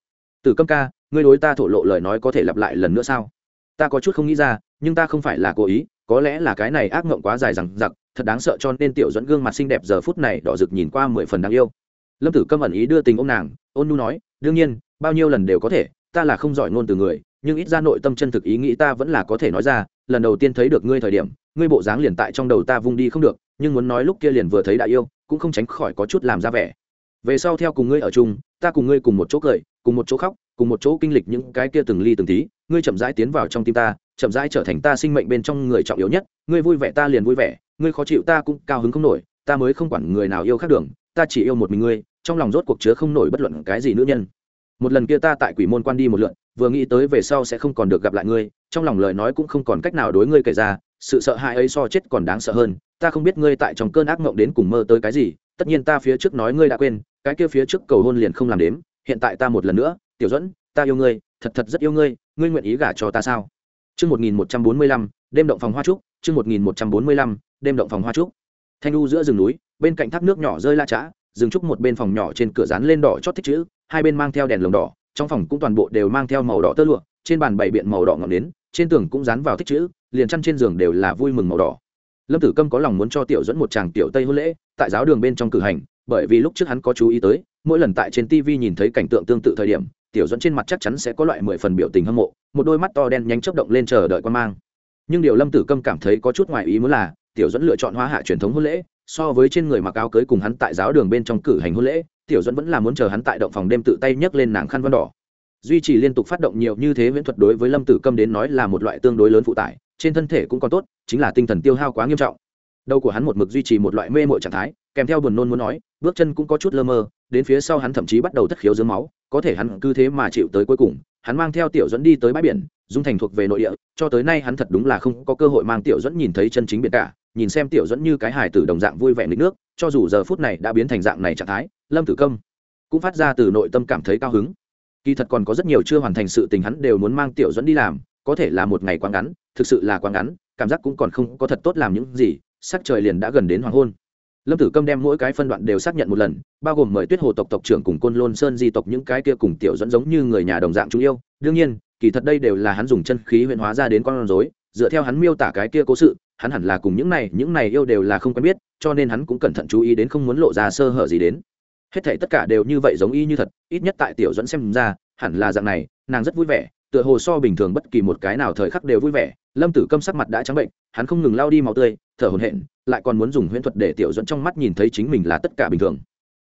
tử câm ca, ngươi đối ta thổ lộ lời nói có thể lặp lại lần nữa sao? Ta có chút không nghĩ ra, nhưng ta không phải là cố ý, có lẽ là cái này ác mộng quá dài rằng giặc thật đáng sợ cho nên tiểu dẫn gương mặt xinh đẹp giờ phút này đỏ rực nhìn qua mười phần đáng yêu. Lâm tử câm ẩn ý đưa tình ông nàng, ôn nu nói đương nhiên, bao nhiêu lần đều có thể, ta là không giỏi ngôn từ người, nhưng ít ra nội tâm chân thực ý nghĩ ta vẫn là có thể nói ra, lần đầu tiên thấy được ngươi thời điểm, ngươi bộ dáng liền tại trong đầu ta vung đi không được, nhưng muốn nói lúc kia liền vừa thấy đã yêu, cũng không tránh khỏi có chút làm ra vẻ. Về sau theo cùng ngươi ở chung, ta cùng ngươi cùng một chỗ cười, cùng một chỗ khóc, cùng một chỗ kinh lịch những cái kia từng ly từng tí, ngươi chậm rãi tiến vào trong tim ta, chậm rãi trở thành ta sinh mệnh bên trong người trọng yếu nhất, ngươi vui vẻ ta liền vui vẻ, ngươi khó chịu ta cũng cao hứng không nổi, ta mới không quản người nào yêu khác đường ta chỉ yêu một mình ngươi trong lòng rốt cuộc chứa không nổi bất luận cái gì nữ nhân một lần kia ta tại quỷ môn quan đi một lượn vừa nghĩ tới về sau sẽ không còn được gặp lại ngươi trong lòng lời nói cũng không còn cách nào đối ngươi kể ra sự sợ hãi ấy so chết còn đáng sợ hơn ta không biết ngươi tại trong cơn ác mộng đến cùng mơ tới cái gì tất nhiên ta phía trước nói ngươi đã quên cái kia phía trước cầu hôn liền không làm đếm hiện tại ta một lần nữa tiểu dẫn ta yêu ngươi thật thật rất yêu ngươi ngươi nguyện ý gả cho ta sao Chương 1145, đêm động phòng hoa trúc, chương 1145, đêm động phòng hoa trúc. Thanh u giữa rừng núi, bên cạnh thác nước nhỏ rơi la chã, rừng trúc một bên phòng nhỏ trên cửa dán lên đỏ chót thích chữ, hai bên mang theo đèn lồng đỏ, trong phòng cũng toàn bộ đều mang theo màu đỏ tơ lụa, trên bàn bày biện màu đỏ ngọn nến, trên tường cũng dán vào thích chữ, liền chăn trên giường đều là vui mừng màu đỏ. Lâm Tử Câm có lòng muốn cho tiểu dẫn một chàng tiểu tây hôn lễ, tại giáo đường bên trong cử hành, bởi vì lúc trước hắn có chú ý tới, mỗi lần tại trên TV nhìn thấy cảnh tượng tương tự thời điểm, tiểu dẫn trên mặt chắc chắn sẽ có loại mười phần biểu tình hâm mộ một đôi mắt to đen nhanh chớp động lên chờ đợi quan mang nhưng điều lâm tử câm cảm thấy có chút ngoài ý muốn là tiểu dẫn lựa chọn hóa hạ truyền thống hôn lễ, so với trên người mặc áo cưới cùng hắn tại giáo đường bên trong cử hành hôn lễ, tiểu dẫn vẫn là muốn chờ hắn tại động phòng đêm tự tay nhấc lên nàng khăn văn đỏ. Duy trì liên tục phát động nhiều như thế viễn thuật đối với lâm tử câm đến nói là một loại tương đối lớn phụ tải, trên thân thể cũng còn tốt, chính là tinh thần tiêu hao quá nghiêm trọng. Đầu của hắn một mực duy trì một loại mê mội trạng thái, kèm theo buồn nôn muốn nói, bước chân cũng có chút lơ mơ, đến phía sau hắn thậm chí bắt đầu thất khiếu dưới máu, có thể hắn cứ thế mà chịu tới cuối cùng, hắn mang theo tiểu dẫn đi tới bãi biển, dung thành thuộc về nội địa, cho tới nay hắn thật đúng là không có cơ hội mang tiểu dẫn nhìn thấy chân chính biển cả nhìn xem tiểu dẫn như cái hài tử đồng dạng vui vẻ nghịch nước, cho dù giờ phút này đã biến thành dạng này trạng thái, lâm tử công cũng phát ra từ nội tâm cảm thấy cao hứng. Kỳ thật còn có rất nhiều chưa hoàn thành sự tình hắn đều muốn mang tiểu dẫn đi làm, có thể là một ngày quá ngắn, thực sự là quá ngắn, cảm giác cũng còn không có thật tốt làm những gì, sắc trời liền đã gần đến hoàng hôn. Lâm tử câm đem mỗi cái phân đoạn đều xác nhận một lần, bao gồm mời tuyết hồ tộc tộc trưởng cùng côn lôn sơn di tộc những cái kia cùng tiểu dẫn giống như người nhà đồng dạng chúng yêu. Đương nhiên, kỳ thật đây đều là hắn dùng chân khí huyện hóa ra đến con rối dựa theo hắn miêu tả cái kia cố sự, hắn hẳn là cùng những này những này yêu đều là không quen biết, cho nên hắn cũng cẩn thận chú ý đến không muốn lộ ra sơ hở gì đến. Hết thảy tất cả đều như vậy giống y như thật, ít nhất tại tiểu dẫn xem ra, hẳn là dạng này, nàng rất vui vẻ, tựa hồ so bình thường bất kỳ một cái nào thời khắc đều vui vẻ. Lâm tử câm sắc mặt đã trắng bệnh, hắn không ngừng lao đi màu tươi, thở hồn hện lại còn muốn dùng huyễn thuật để tiểu dẫn trong mắt nhìn thấy chính mình là tất cả bình thường.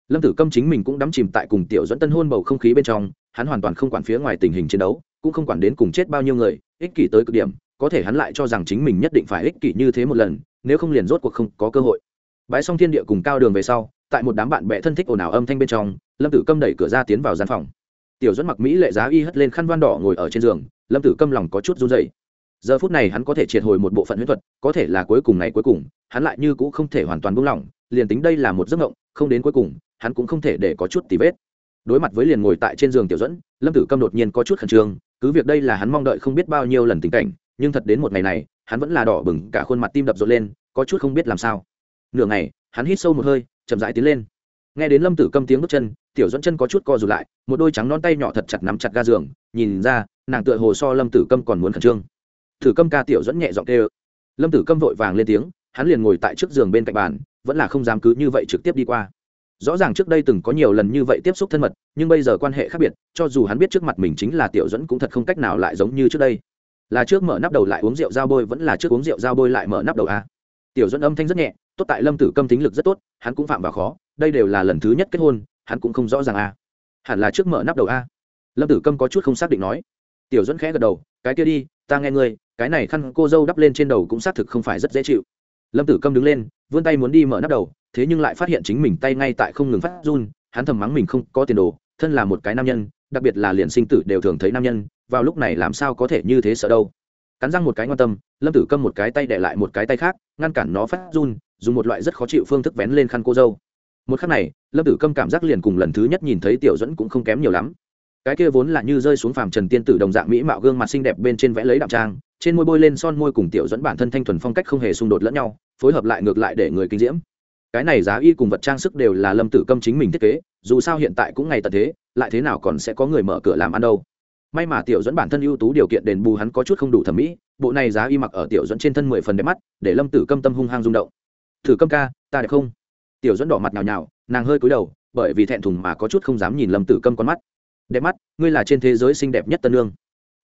Lâm tử câm chính mình cũng đắm chìm tại cùng tiểu dẫn tân hôn bầu không khí bên trong, hắn hoàn toàn không quản phía ngoài tình hình chiến đấu, cũng không quản đến cùng chết bao nhiêu người, ích kỷ tới cực điểm có thể hắn lại cho rằng chính mình nhất định phải ích kỷ như thế một lần, nếu không liền rốt cuộc không có cơ hội. Bãi xong thiên địa cùng cao đường về sau, tại một đám bạn bè thân thích ồn ào âm thanh bên trong, lâm tử câm đẩy cửa ra tiến vào gian phòng. Tiểu dẫn mặc mỹ lệ giá y hất lên khăn van đỏ ngồi ở trên giường, lâm tử câm lòng có chút run dày giờ phút này hắn có thể triệt hồi một bộ phận huyết thuật, có thể là cuối cùng này cuối cùng, hắn lại như cũng không thể hoàn toàn buông lỏng, liền tính đây là một giấc mộng, không đến cuối cùng, hắn cũng không thể để có chút tì vết. Đối mặt với liền ngồi tại trên giường tiểu dẫn lâm tử câm đột nhiên có chút khẩn trương, cứ việc đây là hắn mong đợi không biết bao nhiêu lần tình cảnh nhưng thật đến một ngày này, hắn vẫn là đỏ bừng, cả khuôn mặt tim đập rộn lên, có chút không biết làm sao. Nửa ngày, hắn hít sâu một hơi, chậm rãi tiến lên. Nghe đến lâm tử câm tiếng bước chân, tiểu dẫn chân có chút co rụt lại, một đôi trắng non tay nhỏ thật chặt nắm chặt ga giường, nhìn ra, nàng tựa hồ so lâm tử câm còn muốn khẩn trương. Thử câm ca tiểu dẫn nhẹ giọng kêu. Lâm tử câm vội vàng lên tiếng, hắn liền ngồi tại trước giường bên cạnh bàn, vẫn là không dám cứ như vậy trực tiếp đi qua. Rõ ràng trước đây từng có nhiều lần như vậy tiếp xúc thân mật, nhưng bây giờ quan hệ khác biệt, cho dù hắn biết trước mặt mình chính là tiểu dẫn cũng thật không cách nào lại giống như trước đây là trước mở nắp đầu lại uống rượu dao bôi, vẫn là trước uống rượu dao bôi lại mở nắp đầu a tiểu dẫn âm thanh rất nhẹ, tốt tại lâm tử câm tính lực rất tốt, hắn cũng phạm vào khó, đây đều là lần thứ nhất kết hôn, hắn cũng không rõ ràng a hẳn là trước mở nắp đầu a lâm tử câm có chút không xác định nói. Tiểu dẫn khẽ gật đầu, cái kia đi, ta nghe ngươi, cái này khăn cô dâu đắp lên trên đầu cũng xác thực không phải rất dễ chịu. Lâm tử câm đứng lên, vươn tay muốn đi mở nắp đầu, thế nhưng lại phát hiện chính mình tay ngay tại không ngừng phát run, hắn thầm mắng mình không có tiền đồ, thân là một cái nam nhân, đặc biệt là liền sinh tử đều thường thấy nam nhân vào lúc này làm sao có thể như thế sợ đâu. Cắn răng một cái ngoan tâm, lâm tử câm một cái tay để lại một cái tay khác, ngăn cản nó phát run, dùng một loại rất khó chịu phương thức vén lên khăn cô dâu. Một khắc này, lâm tử câm cảm giác liền cùng lần thứ nhất nhìn thấy tiểu dẫn cũng không kém nhiều lắm. Cái kia vốn là như rơi xuống phàm trần tiên tử đồng dạng mỹ mạo gương mặt xinh đẹp bên trên vẽ lấy đạm trang, trên môi bôi lên son môi cùng tiểu dẫn bản thân thanh thuần phong cách không hề xung đột lẫn nhau, phối hợp lại ngược lại để người kinh diễm. Cái này giá y cùng vật trang sức đều là lâm tử câm chính mình thiết kế, dù sao hiện tại cũng ngày tận thế, lại thế nào còn sẽ có người mở cửa làm ăn đâu may mà tiểu dẫn bản thân ưu tú điều kiện đền bù hắn có chút không đủ thẩm mỹ, bộ này giá y mặc ở tiểu dẫn trên thân mười phần đẹp mắt, để lâm tử câm tâm hung hăng rung động. Thử câm ca, ta đẹp không? Tiểu dẫn đỏ mặt nhào nhào, nàng hơi cúi đầu, bởi vì thẹn thùng mà có chút không dám nhìn lâm tử câm con mắt. Đẹp mắt, ngươi là trên thế giới xinh đẹp nhất tân lương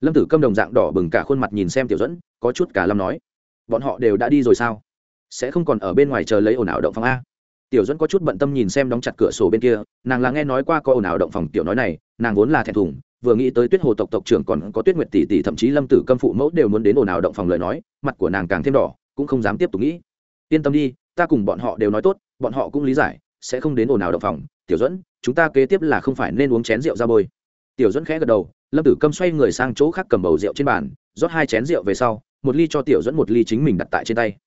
lâm tử câm đồng dạng đỏ bừng cả khuôn mặt nhìn xem tiểu dẫn, có chút cả lâm nói, bọn họ đều đã đi rồi sao? Sẽ không còn ở bên ngoài chờ lấy ồn ào động phòng a? Tiểu dẫn có chút bận tâm nhìn xem đóng chặt cửa sổ bên kia, nàng là nghe nói qua có ồn ào động phòng tiểu nói này, nàng vốn là thẹn thùng vừa nghĩ tới tuyết hồ tộc tộc trưởng còn có tuyết nguyệt tỷ tỷ, thậm chí lâm tử câm phụ mẫu đều muốn đến ồn ào động phòng lời nói, mặt của nàng càng thêm đỏ, cũng không dám tiếp tục nghĩ. Yên tâm đi, ta cùng bọn họ đều nói tốt, bọn họ cũng lý giải, sẽ không đến ồn ào động phòng. Tiểu dẫn chúng ta kế tiếp là không phải nên uống chén rượu ra bôi. Tiểu dẫn khẽ gật đầu, lâm tử câm xoay người sang chỗ khác cầm bầu rượu trên bàn, rót hai chén rượu về sau, một ly cho tiểu dẫn một ly chính mình đặt tại trên tay.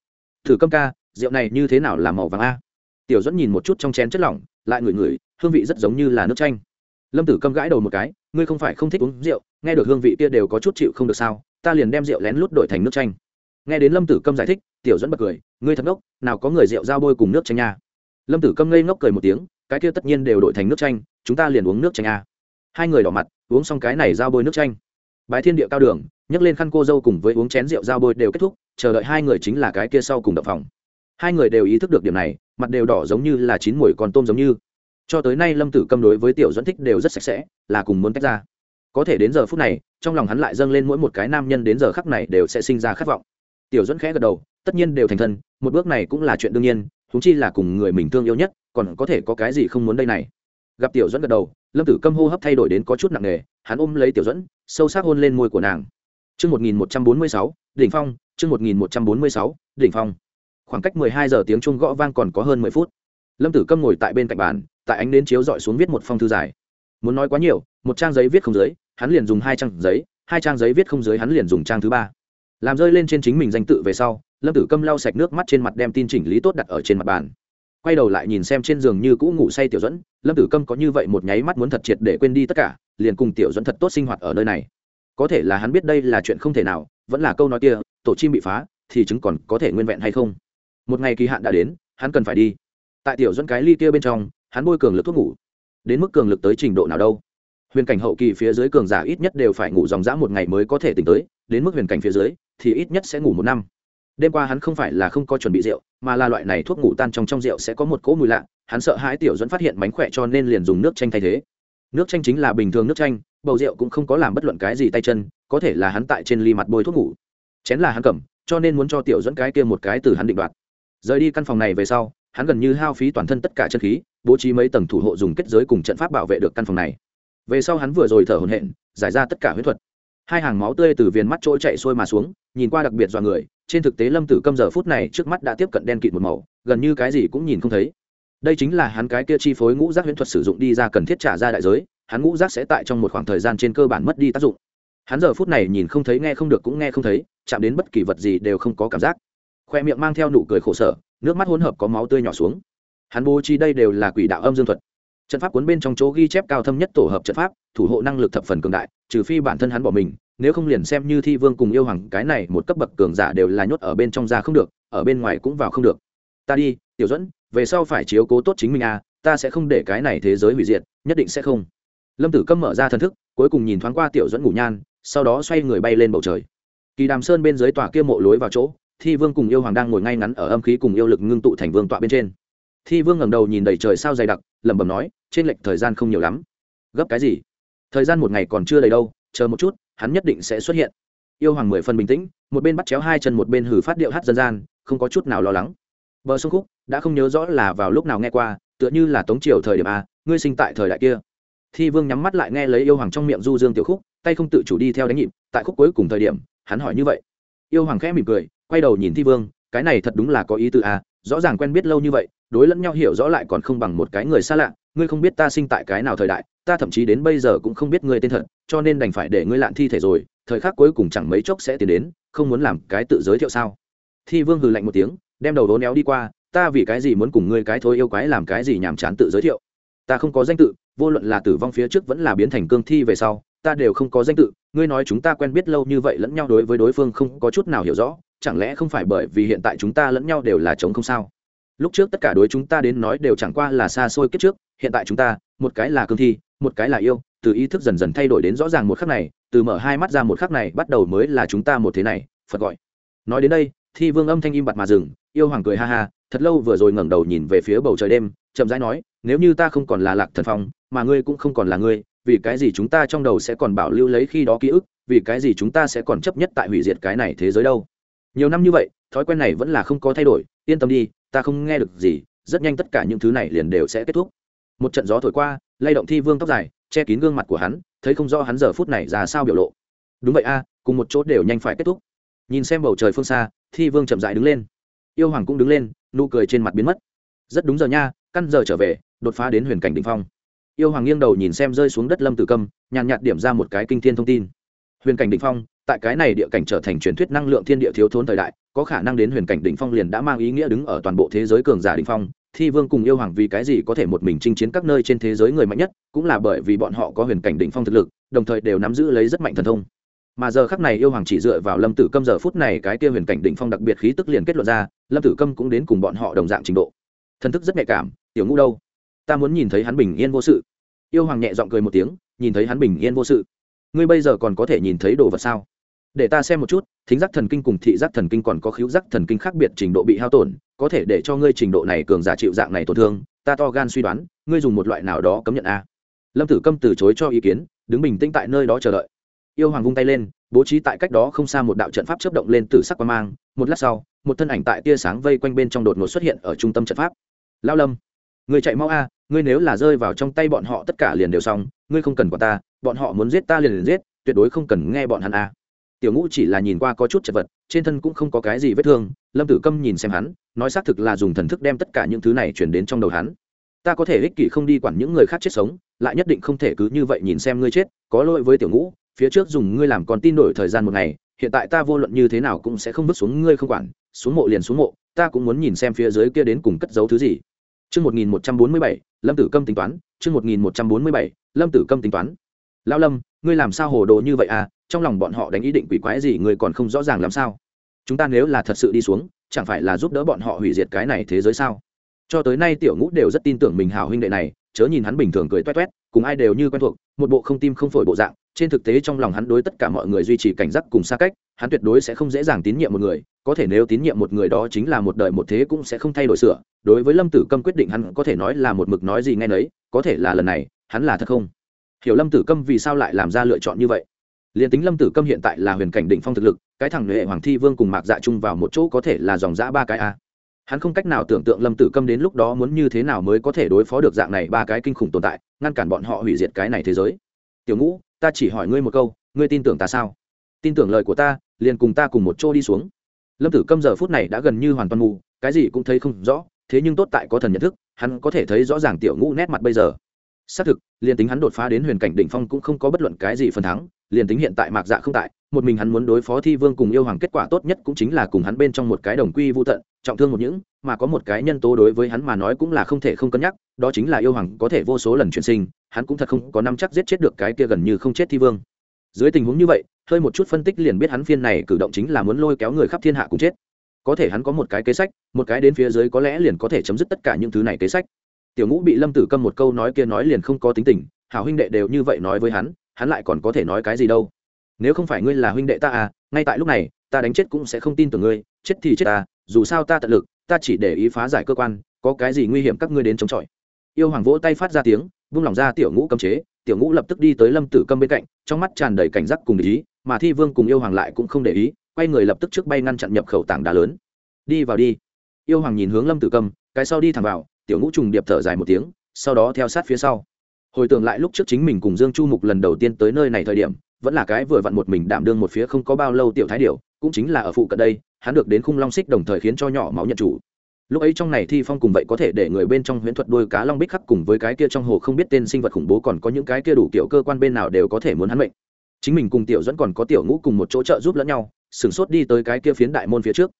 Thử câm ca, rượu này như thế nào là màu vàng a? Tiểu dẫn nhìn một chút trong chén chất lỏng, lại ngửi ngửi, hương vị rất giống như là nước chanh lâm tử câm gãi đầu một cái, ngươi không phải không thích uống rượu, nghe được hương vị kia đều có chút chịu không được sao? Ta liền đem rượu lén lút đổi thành nước chanh. Nghe đến lâm tử câm giải thích, tiểu dẫn bật cười, ngươi thật ngốc, nào có người rượu giao bôi cùng nước chanh nha. Lâm tử câm ngây ngốc cười một tiếng, cái kia tất nhiên đều đổi thành nước chanh, chúng ta liền uống nước chanh a hai người đỏ mặt, uống xong cái này giao bôi nước chanh. Bài thiên địa cao đường, nhấc lên khăn cô dâu cùng với uống chén rượu giao bôi đều kết thúc, chờ đợi hai người chính là cái kia sau cùng đập phòng. Hai người đều ý thức được điểm này, mặt đều đỏ giống như là chín mùi còn tôm giống như cho tới nay lâm tử câm đối với tiểu dẫn thích đều rất sạch sẽ là cùng muốn tách ra có thể đến giờ phút này trong lòng hắn lại dâng lên mỗi một cái nam nhân đến giờ khắc này đều sẽ sinh ra khát vọng tiểu dẫn khẽ gật đầu tất nhiên đều thành thân một bước này cũng là chuyện đương nhiên thúng chi là cùng người mình thương yêu nhất còn có thể có cái gì không muốn đây này gặp tiểu dẫn gật đầu lâm tử câm hô hấp thay đổi đến có chút nặng nề hắn ôm lấy tiểu dẫn sâu sắc hôn lên môi của nàng Chương 1146, đỉnh phong, chương 1146, đỉnh phong. Khoảng cách 12 giờ tiếng chuông gõ vang còn có hơn 10 phút. Lâm Tử Câm ngồi tại bên cạnh bàn, tại ánh đến chiếu dọi xuống viết một phong thư dài. Muốn nói quá nhiều, một trang giấy viết không dưới, hắn liền dùng hai trang giấy, hai trang giấy viết không dưới hắn liền dùng trang thứ ba. Làm rơi lên trên chính mình danh tự về sau, Lâm Tử Câm lau sạch nước mắt trên mặt đem tin chỉnh lý tốt đặt ở trên mặt bàn. Quay đầu lại nhìn xem trên giường như cũ ngủ say Tiểu dẫn Lâm Tử Câm có như vậy một nháy mắt muốn thật triệt để quên đi tất cả, liền cùng Tiểu dẫn thật tốt sinh hoạt ở nơi này có thể là hắn biết đây là chuyện không thể nào vẫn là câu nói kia tổ chim bị phá thì chứng còn có thể nguyên vẹn hay không một ngày kỳ hạn đã đến hắn cần phải đi tại tiểu dẫn cái ly kia bên trong hắn bôi cường lực thuốc ngủ. Đến mức cường lực tới trình độ nào đâu? Huyền cảnh hậu kỳ phía dưới cường giả ít nhất đều phải ngủ dòng dã một ngày mới có thể tỉnh tới, đến mức huyền cảnh phía dưới thì ít nhất sẽ ngủ một năm. Đêm qua hắn không phải là không có chuẩn bị rượu, mà là loại này thuốc ngủ tan trong trong rượu sẽ có một cỗ mùi lạ, hắn sợ hãi tiểu dẫn phát hiện mánh khỏe cho nên liền dùng nước chanh thay thế. Nước chanh chính là bình thường nước chanh, bầu rượu cũng không có làm bất luận cái gì tay chân, có thể là hắn tại trên ly mặt bôi thuốc ngủ. Chén là hắn cầm, cho nên muốn cho tiểu dẫn cái kia một cái từ hắn định đoạt. Rời đi căn phòng này về sau hắn gần như hao phí toàn thân tất cả chân khí, bố trí mấy tầng thủ hộ dùng kết giới cùng trận pháp bảo vệ được căn phòng này. Về sau hắn vừa rồi thở hổn hển, giải ra tất cả huyết thuật. Hai hàng máu tươi từ viền mắt trôi chạy xuôi mà xuống, nhìn qua đặc biệt dọa người, trên thực tế lâm tử câm giờ phút này trước mắt đã tiếp cận đen kịt một màu, gần như cái gì cũng nhìn không thấy. Đây chính là hắn cái kia chi phối ngũ giác huyễn thuật sử dụng đi ra cần thiết trả ra đại giới, hắn ngũ giác sẽ tại trong một khoảng thời gian trên cơ bản mất đi tác dụng. Hắn giờ phút này nhìn không thấy, nghe không được cũng nghe không thấy, chạm đến bất kỳ vật gì đều không có cảm giác khoe miệng mang theo nụ cười khổ sở, nước mắt hỗn hợp có máu tươi nhỏ xuống. Hắn bố trí đây đều là quỷ đạo âm dương thuật. Trận pháp cuốn bên trong chỗ ghi chép cao thâm nhất tổ hợp trận pháp, thủ hộ năng lực thập phần cường đại, trừ phi bản thân hắn bỏ mình, nếu không liền xem như thi vương cùng yêu hoàng, cái này một cấp bậc cường giả đều là nhốt ở bên trong ra không được, ở bên ngoài cũng vào không được. Ta đi, tiểu dẫn về sau phải chiếu cố tốt chính mình à ta sẽ không để cái này thế giới hủy diệt, nhất định sẽ không. Lâm tử câm mở ra thần thức, cuối cùng nhìn thoáng qua tiểu dẫn ngủ nhan, sau đó xoay người bay lên bầu trời. Kỳ đàm sơn bên dưới tòa kia mộ lối vào chỗ thi vương cùng yêu hoàng đang ngồi ngay ngắn ở âm khí cùng yêu lực ngưng tụ thành vương tọa bên trên. Thi vương ngẩng đầu nhìn đầy trời sao dày đặc, lẩm bẩm nói, trên lệch thời gian không nhiều lắm. Gấp cái gì? Thời gian một ngày còn chưa đầy đâu, chờ một chút, hắn nhất định sẽ xuất hiện. Yêu hoàng mười phần bình tĩnh, một bên bắt chéo hai chân, một bên hử phát điệu hát dân gian, không có chút nào lo lắng. Bờ sông khúc, đã không nhớ rõ là vào lúc nào nghe qua, tựa như là tống triều thời điểm a, ngươi sinh tại thời đại kia. Thi vương nhắm mắt lại nghe lấy yêu hoàng trong miệng du dương tiểu khúc, tay không tự chủ đi theo đánh nhịp, tại khúc cuối cùng thời điểm, hắn hỏi như vậy. Yêu hoàng khẽ mỉm cười quay đầu nhìn thi vương, cái này thật đúng là có ý tư a à, rõ ràng quen biết lâu như vậy, đối lẫn nhau hiểu rõ lại còn không bằng một cái người xa lạ, ngươi không biết ta sinh tại cái nào thời đại, ta thậm chí đến bây giờ cũng không biết ngươi tên thật, cho nên đành phải để ngươi lạn thi thể rồi, thời khắc cuối cùng chẳng mấy chốc sẽ tiến đến, không muốn làm cái tự giới thiệu sao? Thi vương hừ lạnh một tiếng, đem đầu đố néo đi qua, ta vì cái gì muốn cùng ngươi cái thối yêu quái làm cái gì nhàm chán tự giới thiệu? Ta không có danh tự, vô luận là tử vong phía trước vẫn là biến thành cương thi về sau, ta đều không có danh tự, ngươi nói chúng ta quen biết lâu như vậy lẫn nhau đối với đối phương không có chút nào hiểu rõ chẳng lẽ không phải bởi vì hiện tại chúng ta lẫn nhau đều là chống không sao? Lúc trước tất cả đối chúng ta đến nói đều chẳng qua là xa xôi kết trước, hiện tại chúng ta, một cái là cương thi, một cái là yêu, từ ý thức dần dần thay đổi đến rõ ràng một khắc này, từ mở hai mắt ra một khắc này bắt đầu mới là chúng ta một thế này, phật gọi. Nói đến đây, thi vương âm thanh im bặt mà dừng, yêu hoàng cười ha ha, thật lâu vừa rồi ngẩng đầu nhìn về phía bầu trời đêm, chậm rãi nói, nếu như ta không còn là lạc thần phong, mà ngươi cũng không còn là ngươi, vì cái gì chúng ta trong đầu sẽ còn bảo lưu lấy khi đó ký ức, vì cái gì chúng ta sẽ còn chấp nhất tại hủy diệt cái này thế giới đâu? Nhiều năm như vậy, thói quen này vẫn là không có thay đổi, yên tâm đi, ta không nghe được gì, rất nhanh tất cả những thứ này liền đều sẽ kết thúc. Một trận gió thổi qua, lay động thi vương tóc dài, che kín gương mặt của hắn, thấy không rõ hắn giờ phút này ra sao biểu lộ. Đúng vậy a, cùng một chỗ đều nhanh phải kết thúc. Nhìn xem bầu trời phương xa, thi vương chậm dại đứng lên. Yêu hoàng cũng đứng lên, nụ cười trên mặt biến mất. Rất đúng giờ nha, căn giờ trở về, đột phá đến huyền cảnh đ ỉ n h phong. Yêu hoàng nghiêng đầu nhìn xem rơi xuống đất lâm tử câm, nhàn nhạt điểm ra một cái kinh thiên thông tin. Huyền cảnh đ ỉ n h phong tại cái này địa cảnh trở thành truyền thuyết năng lượng thiên địa thiếu thốn thời đại, có khả năng đến huyền cảnh đ ỉ n h phong liền đã mang ý nghĩa đứng ở toàn bộ thế giới cường giả đ ỉ n h phong, thi vương cùng yêu hoàng vì cái gì có thể một mình chinh chiến các nơi trên thế giới người mạnh nhất, cũng là bởi vì bọn họ có huyền cảnh đ ỉ n h phong thực lực, đồng thời đều nắm giữ lấy rất mạnh thần thông. Mà giờ khắc này yêu hoàng chỉ dựa vào lâm tử câm giờ phút này cái kia huyền cảnh đ ỉ n h phong đặc biệt khí tức liền kết luận ra, lâm tử câm cũng đến cùng bọn họ đồng dạng trình độ. Thần thức rất nhạy cảm, tiểu ngũ đâu? Ta muốn nhìn thấy hắn bình yên vô sự. Yêu hoàng nhẹ giọng cười một tiếng, nhìn thấy hắn bình yên vô sự. Ngươi bây giờ còn có thể nhìn thấy đồ vật sao? Để ta xem một chút, thính giác thần kinh cùng thị giác thần kinh còn có khíu giác thần kinh khác biệt trình độ bị hao tổn, có thể để cho ngươi trình độ này cường giả chịu dạng này tổn thương, ta to gan suy đoán, ngươi dùng một loại nào đó cấm nhận a. Lâm tử câm từ chối cho ý kiến, đứng bình tĩnh tại nơi đó chờ đợi. Yêu hoàng vung tay lên, bố trí tại cách đó không xa một đạo trận pháp chấp động lên từ sắc quan mang, một lát sau, một thân ảnh tại tia sáng vây quanh bên trong đột ngột xuất hiện ở trung tâm trận pháp. Lao lâm người chạy mau a, ngươi nếu là rơi vào trong tay bọn họ tất cả liền đều xong, ngươi không cần bọn ta, bọn họ muốn giết ta liền liền giết, tuyệt đối không cần nghe bọn hắn a tiểu ngũ chỉ là nhìn qua có chút chật vật trên thân cũng không có cái gì vết thương lâm tử câm nhìn xem hắn nói xác thực là dùng thần thức đem tất cả những thứ này chuyển đến trong đầu hắn. Ta có thể ích kỷ không đi quản những người khác chết sống lại nhất định không thể cứ như vậy nhìn xem ngươi chết có lỗi với tiểu ngũ phía trước dùng ngươi làm con tin đổi thời gian một ngày hiện tại ta vô luận như thế nào cũng sẽ không bước xuống ngươi không quản xuống mộ liền xuống mộ ta cũng muốn nhìn xem phía dưới kia đến cùng cất giấu thứ gì. Trước 1147, Lâm Tử Câm tính toán, trước 1147, Lâm Tử Câm tính toán. Lão Lâm, ngươi làm sao hồ đồ như vậy à, trong lòng bọn họ đánh ý định quỷ quái gì người còn không rõ ràng làm sao? Chúng ta nếu là thật sự đi xuống, chẳng phải là giúp đỡ bọn họ hủy diệt cái này thế giới sao? Cho tới nay tiểu ngũ đều rất tin tưởng mình hào huynh đệ này, chớ nhìn hắn bình thường cười toét toét, cùng ai đều như quen thuộc, một bộ không tim không phổi bộ dạng. Trên thực tế trong lòng hắn đối tất cả mọi người duy trì cảnh giác cùng xa cách, hắn tuyệt đối sẽ không dễ dàng tín nhiệm một người, có thể nếu tín nhiệm một người đó chính là một đời một thế cũng sẽ không thay đổi sửa. Đối với lâm tử câm quyết định hắn có thể nói là một mực nói gì nghe nấy, có thể là lần này, hắn là thật không? Hiểu lâm tử câm vì sao lại làm ra lựa chọn như vậy? Liền tính lâm tử câm hiện tại là huyền cảnh đỉnh phong thực lực, cái thằng nhuệ hoàng thi vương cùng mạc dạ chung vào một chỗ có thể là dòng giã ba cái a. Hắn không cách nào tưởng tượng lâm tử câm đến lúc đó muốn như thế nào mới có thể đối phó được dạng này ba cái kinh khủng tồn tại, ngăn cản bọn họ hủy diệt cái này thế giới. Tiểu ngũ, ta chỉ hỏi ngươi một câu, ngươi tin tưởng ta sao? Tin tưởng lời của ta, liền cùng ta cùng một chỗ đi xuống. Lâm tử câm giờ phút này đã gần như hoàn toàn mù, cái gì cũng thấy không rõ, thế nhưng tốt tại có thần nhận thức, hắn có thể thấy rõ ràng tiểu ngũ nét mặt bây giờ. Xác thực, liền tính hắn đột phá đến huyền cảnh đỉnh phong cũng không có bất luận cái gì phần thắng liền tính hiện tại mạc dạ không tại, một mình hắn muốn đối phó thi vương cùng yêu hoàng kết quả tốt nhất cũng chính là cùng hắn bên trong một cái đồng quy vô tận, trọng thương một những, mà có một cái nhân tố đối với hắn mà nói cũng là không thể không cân nhắc, đó chính là yêu hoàng có thể vô số lần chuyển sinh, hắn cũng thật không có năm chắc giết chết được cái kia gần như không chết thi vương. Dưới tình huống như vậy, hơi một chút phân tích liền biết hắn phiên này cử động chính là muốn lôi kéo người khắp thiên hạ cùng chết. Có thể hắn có một cái kế sách, một cái đến phía dưới có lẽ liền có thể chấm dứt tất cả những thứ này kế sách. Tiểu ngũ bị lâm tử câm một câu nói kia nói liền không có tính tình, hảo huynh đệ đều như vậy nói với hắn hắn lại còn có thể nói cái gì đâu. Nếu không phải ngươi là huynh đệ ta à ngay tại lúc này, ta đánh chết cũng sẽ không tin tưởng ngươi, chết thì chết ta, dù sao ta tận lực, ta chỉ để ý phá giải cơ quan, có cái gì nguy hiểm các ngươi đến chống chọi. Yêu hoàng vỗ tay phát ra tiếng, vung lòng ra tiểu ngũ cấm chế, tiểu ngũ lập tức đi tới lâm tử câm bên cạnh, trong mắt tràn đầy cảnh giác cùng để ý, mà thi vương cùng yêu hoàng lại cũng không để ý, quay người lập tức trước bay ngăn chặn nhập khẩu tảng đá lớn. Đi vào đi. Yêu hoàng nhìn hướng lâm tử câm, cái sau đi thẳng vào, tiểu ngũ trùng điệp thở dài một tiếng, sau đó theo sát phía sau hồi tưởng lại lúc trước chính mình cùng dương chu mục lần đầu tiên tới nơi này thời điểm, vẫn là cái vừa vặn một mình đảm đương một phía không có bao lâu tiểu thái điệu cũng chính là ở phụ cận đây, hắn được đến khung long xích đồng thời khiến cho nhỏ máu nhận chủ. Lúc ấy trong này thi phong cùng vậy có thể để người bên trong huyễn thuật đôi cá long bích khắc cùng với cái kia trong hồ không biết tên sinh vật khủng bố còn có những cái kia đủ kiểu cơ quan bên nào đều có thể muốn hắn mệnh. Chính mình cùng tiểu dẫn còn có tiểu ngũ cùng một chỗ trợ giúp lẫn nhau, sửng sốt đi tới cái kia phiến đại môn phía trước.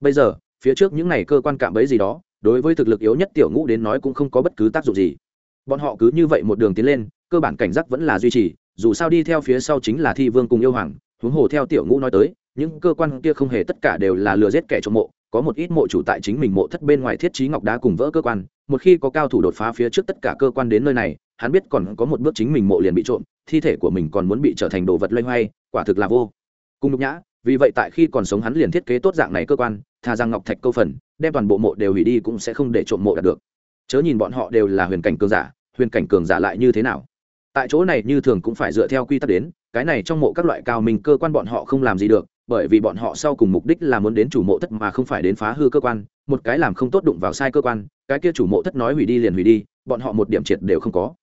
Bây giờ, phía trước những này cơ quan cạm bấy gì đó, đối với thực lực yếu nhất tiểu ngũ đến nói cũng không có bất cứ tác dụng gì bọn họ cứ như vậy một đường tiến lên, cơ bản cảnh giác vẫn là duy trì, dù sao đi theo phía sau chính là thi vương cùng yêu hoàng, huống hồ theo tiểu ngũ nói tới, những cơ quan kia không hề tất cả đều là lừa giết kẻ trộm mộ, có một ít mộ chủ tại chính mình mộ thất bên ngoài thiết trí ngọc đá cùng vỡ cơ quan, một khi có cao thủ đột phá phía trước tất cả cơ quan đến nơi này, hắn biết còn có một bước chính mình mộ liền bị trộm, thi thể của mình còn muốn bị trở thành đồ vật loay hoay, quả thực là vô cùng nhục nhã, vì vậy tại khi còn sống hắn liền thiết kế tốt dạng này cơ quan thà rằng ngọc thạch câu phần, đem toàn bộ mộ đều hủy đi cũng sẽ không để trộm mộ đạt được. Chớ nhìn bọn họ đều là huyền cảnh cường giả huyền cảnh cường giả lại như thế nào? Tại chỗ này như thường cũng phải dựa theo quy tắc đến, cái này trong mộ các loại cao minh cơ quan bọn họ không làm gì được, bởi vì bọn họ sau cùng mục đích là muốn đến chủ mộ thất mà không phải đến phá hư cơ quan, một cái làm không tốt đụng vào sai cơ quan, cái kia chủ mộ thất nói hủy đi liền hủy đi, bọn họ một điểm triệt đều không có.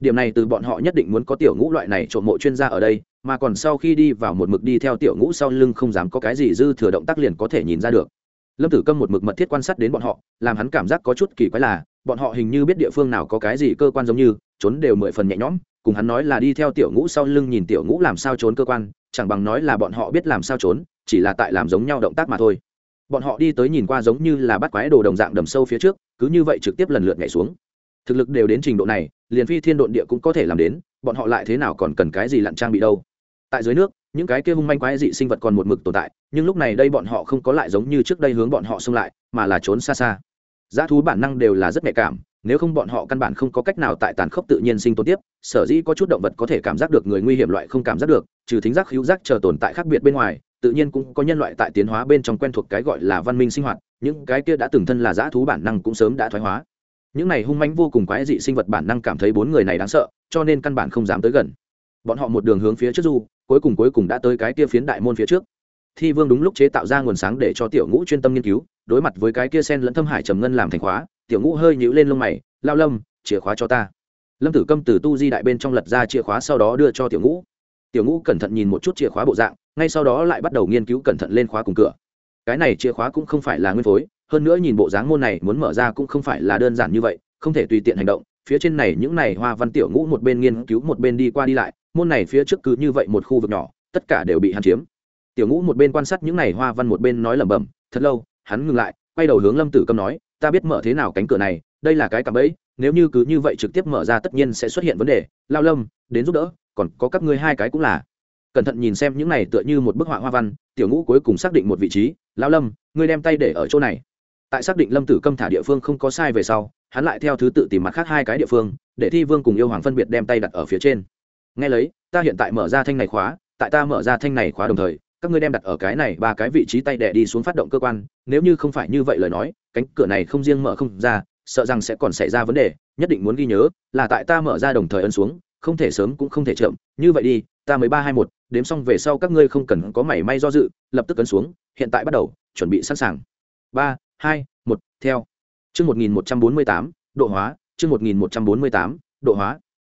Điểm này từ bọn họ nhất định muốn có tiểu ngũ loại này trộm mộ chuyên gia ở đây, mà còn sau khi đi vào một mực đi theo tiểu ngũ sau lưng không dám có cái gì dư thừa động tác liền có thể nhìn ra được. Lâm tử câm một mực mật thiết quan sát đến bọn họ, làm hắn cảm giác có chút kỳ quái là bọn họ hình như biết địa phương nào có cái gì cơ quan giống như, trốn đều mười phần nhẹ nhõm, cùng hắn nói là đi theo tiểu ngũ sau lưng nhìn tiểu ngũ làm sao trốn cơ quan, chẳng bằng nói là bọn họ biết làm sao trốn, chỉ là tại làm giống nhau động tác mà thôi. Bọn họ đi tới nhìn qua giống như là bắt quái đồ đồng dạng đầm sâu phía trước, cứ như vậy trực tiếp lần lượt nhảy xuống. Thực lực đều đến trình độ này, liền phi thiên độn địa cũng có thể làm đến, bọn họ lại thế nào còn cần cái gì lặn trang bị đâu. Tại dưới nước, những cái kia hung manh quái dị sinh vật còn một mực tồn tại, nhưng lúc này đây bọn họ không có lại giống như trước đây hướng bọn họ xông lại, mà là trốn xa xa giá thú bản năng đều là rất nhạy cảm, nếu không bọn họ căn bản không có cách nào tại tàn khốc tự nhiên sinh tồn tiếp, sở dĩ có chút động vật có thể cảm giác được người nguy hiểm loại không cảm giác được, trừ thính giác hữu giác chờ tồn tại khác biệt bên ngoài, tự nhiên cũng có nhân loại tại tiến hóa bên trong quen thuộc cái gọi là văn minh sinh hoạt, những cái kia đã từng thân là dã thú bản năng cũng sớm đã thoái hóa. Những này hung manh vô cùng quái dị sinh vật bản năng cảm thấy bốn người này đáng sợ, cho nên căn bản không dám tới gần. Bọn họ một đường hướng phía trước du, cuối cùng cuối cùng đã tới cái kia phiến đại môn phía trước thi vương đúng lúc chế tạo ra nguồn sáng để cho tiểu ngũ chuyên tâm nghiên cứu, đối mặt với cái kia sen lẫn thâm hải trầm ngân làm thành khóa, tiểu ngũ hơi nhíu lên lông mày, lao lâm, chìa khóa cho ta. Lâm tử câm từ tu di đại bên trong lật ra chìa khóa sau đó đưa cho tiểu ngũ. Tiểu ngũ cẩn thận nhìn một chút chìa khóa bộ dạng, ngay sau đó lại bắt đầu nghiên cứu cẩn thận lên khóa cùng cửa. Cái này chìa khóa cũng không phải là nguyên phối, hơn nữa nhìn bộ dáng môn này muốn mở ra cũng không phải là đơn giản như vậy, không thể tùy tiện hành động. Phía trên này những này hoa văn tiểu ngũ một bên nghiên cứu một bên đi qua đi lại, môn này phía trước cứ như vậy một khu vực nhỏ, tất cả đều bị hắn chiếm tiểu ngũ một bên quan sát những này hoa văn một bên nói lẩm bẩm, thật lâu, hắn ngừng lại, quay đầu hướng lâm tử câm nói, ta biết mở thế nào cánh cửa này, đây là cái cạm bẫy, nếu như cứ như vậy trực tiếp mở ra tất nhiên sẽ xuất hiện vấn đề. Lao lâm, đến giúp đỡ, còn có các ngươi hai cái cũng là. Cẩn thận nhìn xem những này tựa như một bức họa hoa văn, tiểu ngũ cuối cùng xác định một vị trí, lao lâm, ngươi đem tay để ở chỗ này. Tại xác định lâm tử câm thả địa phương không có sai về sau, hắn lại theo thứ tự tìm mặt khác hai cái địa phương, để thi vương cùng yêu hoàng phân biệt đem tay đặt ở phía trên. Nghe lấy, ta hiện tại mở ra thanh này khóa, tại ta mở ra thanh này khóa đồng thời các ngươi đem đặt ở cái này ba cái vị trí tay đẻ đi xuống phát động cơ quan, nếu như không phải như vậy lời nói, cánh cửa này không riêng mở không ra, sợ rằng sẽ còn xảy ra vấn đề, nhất định muốn ghi nhớ, là tại ta mở ra đồng thời ấn xuống, không thể sớm cũng không thể chậm, như vậy đi, ta mới ba hai một, đếm xong về sau các ngươi không cần có mảy may do dự, lập tức ấn xuống, hiện tại bắt đầu, chuẩn bị sẵn sàng. Ba, hai, một, theo. Chương một nghìn một trăm bốn mươi tám, độ hóa, chương một nghìn một trăm bốn mươi tám, độ hóa.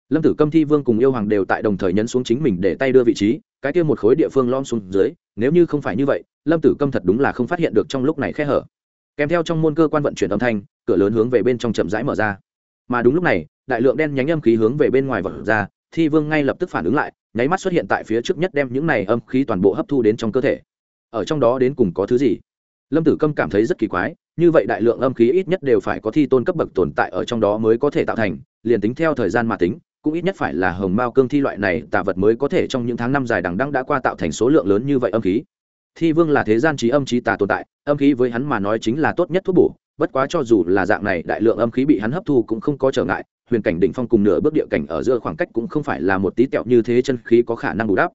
Lâm tử câm, thi vương cùng yêu hoàng đều tại đồng thời nhấn xuống chính mình để tay đưa vị trí cái kia một khối địa phương lom xuống dưới, nếu như không phải như vậy, lâm tử câm thật đúng là không phát hiện được trong lúc này khe hở. Kèm theo trong môn cơ quan vận chuyển âm thanh, cửa lớn hướng về bên trong chậm rãi mở ra. Mà đúng lúc này, đại lượng đen nhánh âm khí hướng về bên ngoài vật ra, thi vương ngay lập tức phản ứng lại, nháy mắt xuất hiện tại phía trước nhất đem những này âm khí toàn bộ hấp thu đến trong cơ thể. Ở trong đó đến cùng có thứ gì? Lâm tử câm cảm thấy rất kỳ quái, như vậy đại lượng âm khí ít nhất đều phải có thi tôn cấp bậc tồn tại ở trong đó mới có thể tạo thành, liền tính theo thời gian mà tính cũng ít nhất phải là hồng mao cương thi loại này tạ vật mới có thể trong những tháng năm dài đằng đăng đã qua tạo thành số lượng lớn như vậy âm khí. Thi vương là thế gian trí âm trí tà tồn tại, âm khí với hắn mà nói chính là tốt nhất thuốc bổ, bất quá cho dù là dạng này, đại lượng âm khí bị hắn hấp thu cũng không có trở ngại, huyền cảnh đỉnh phong cùng nửa bước địa cảnh ở giữa khoảng cách cũng không phải là một tí tẹo như thế chân khí có khả năng bù đắp.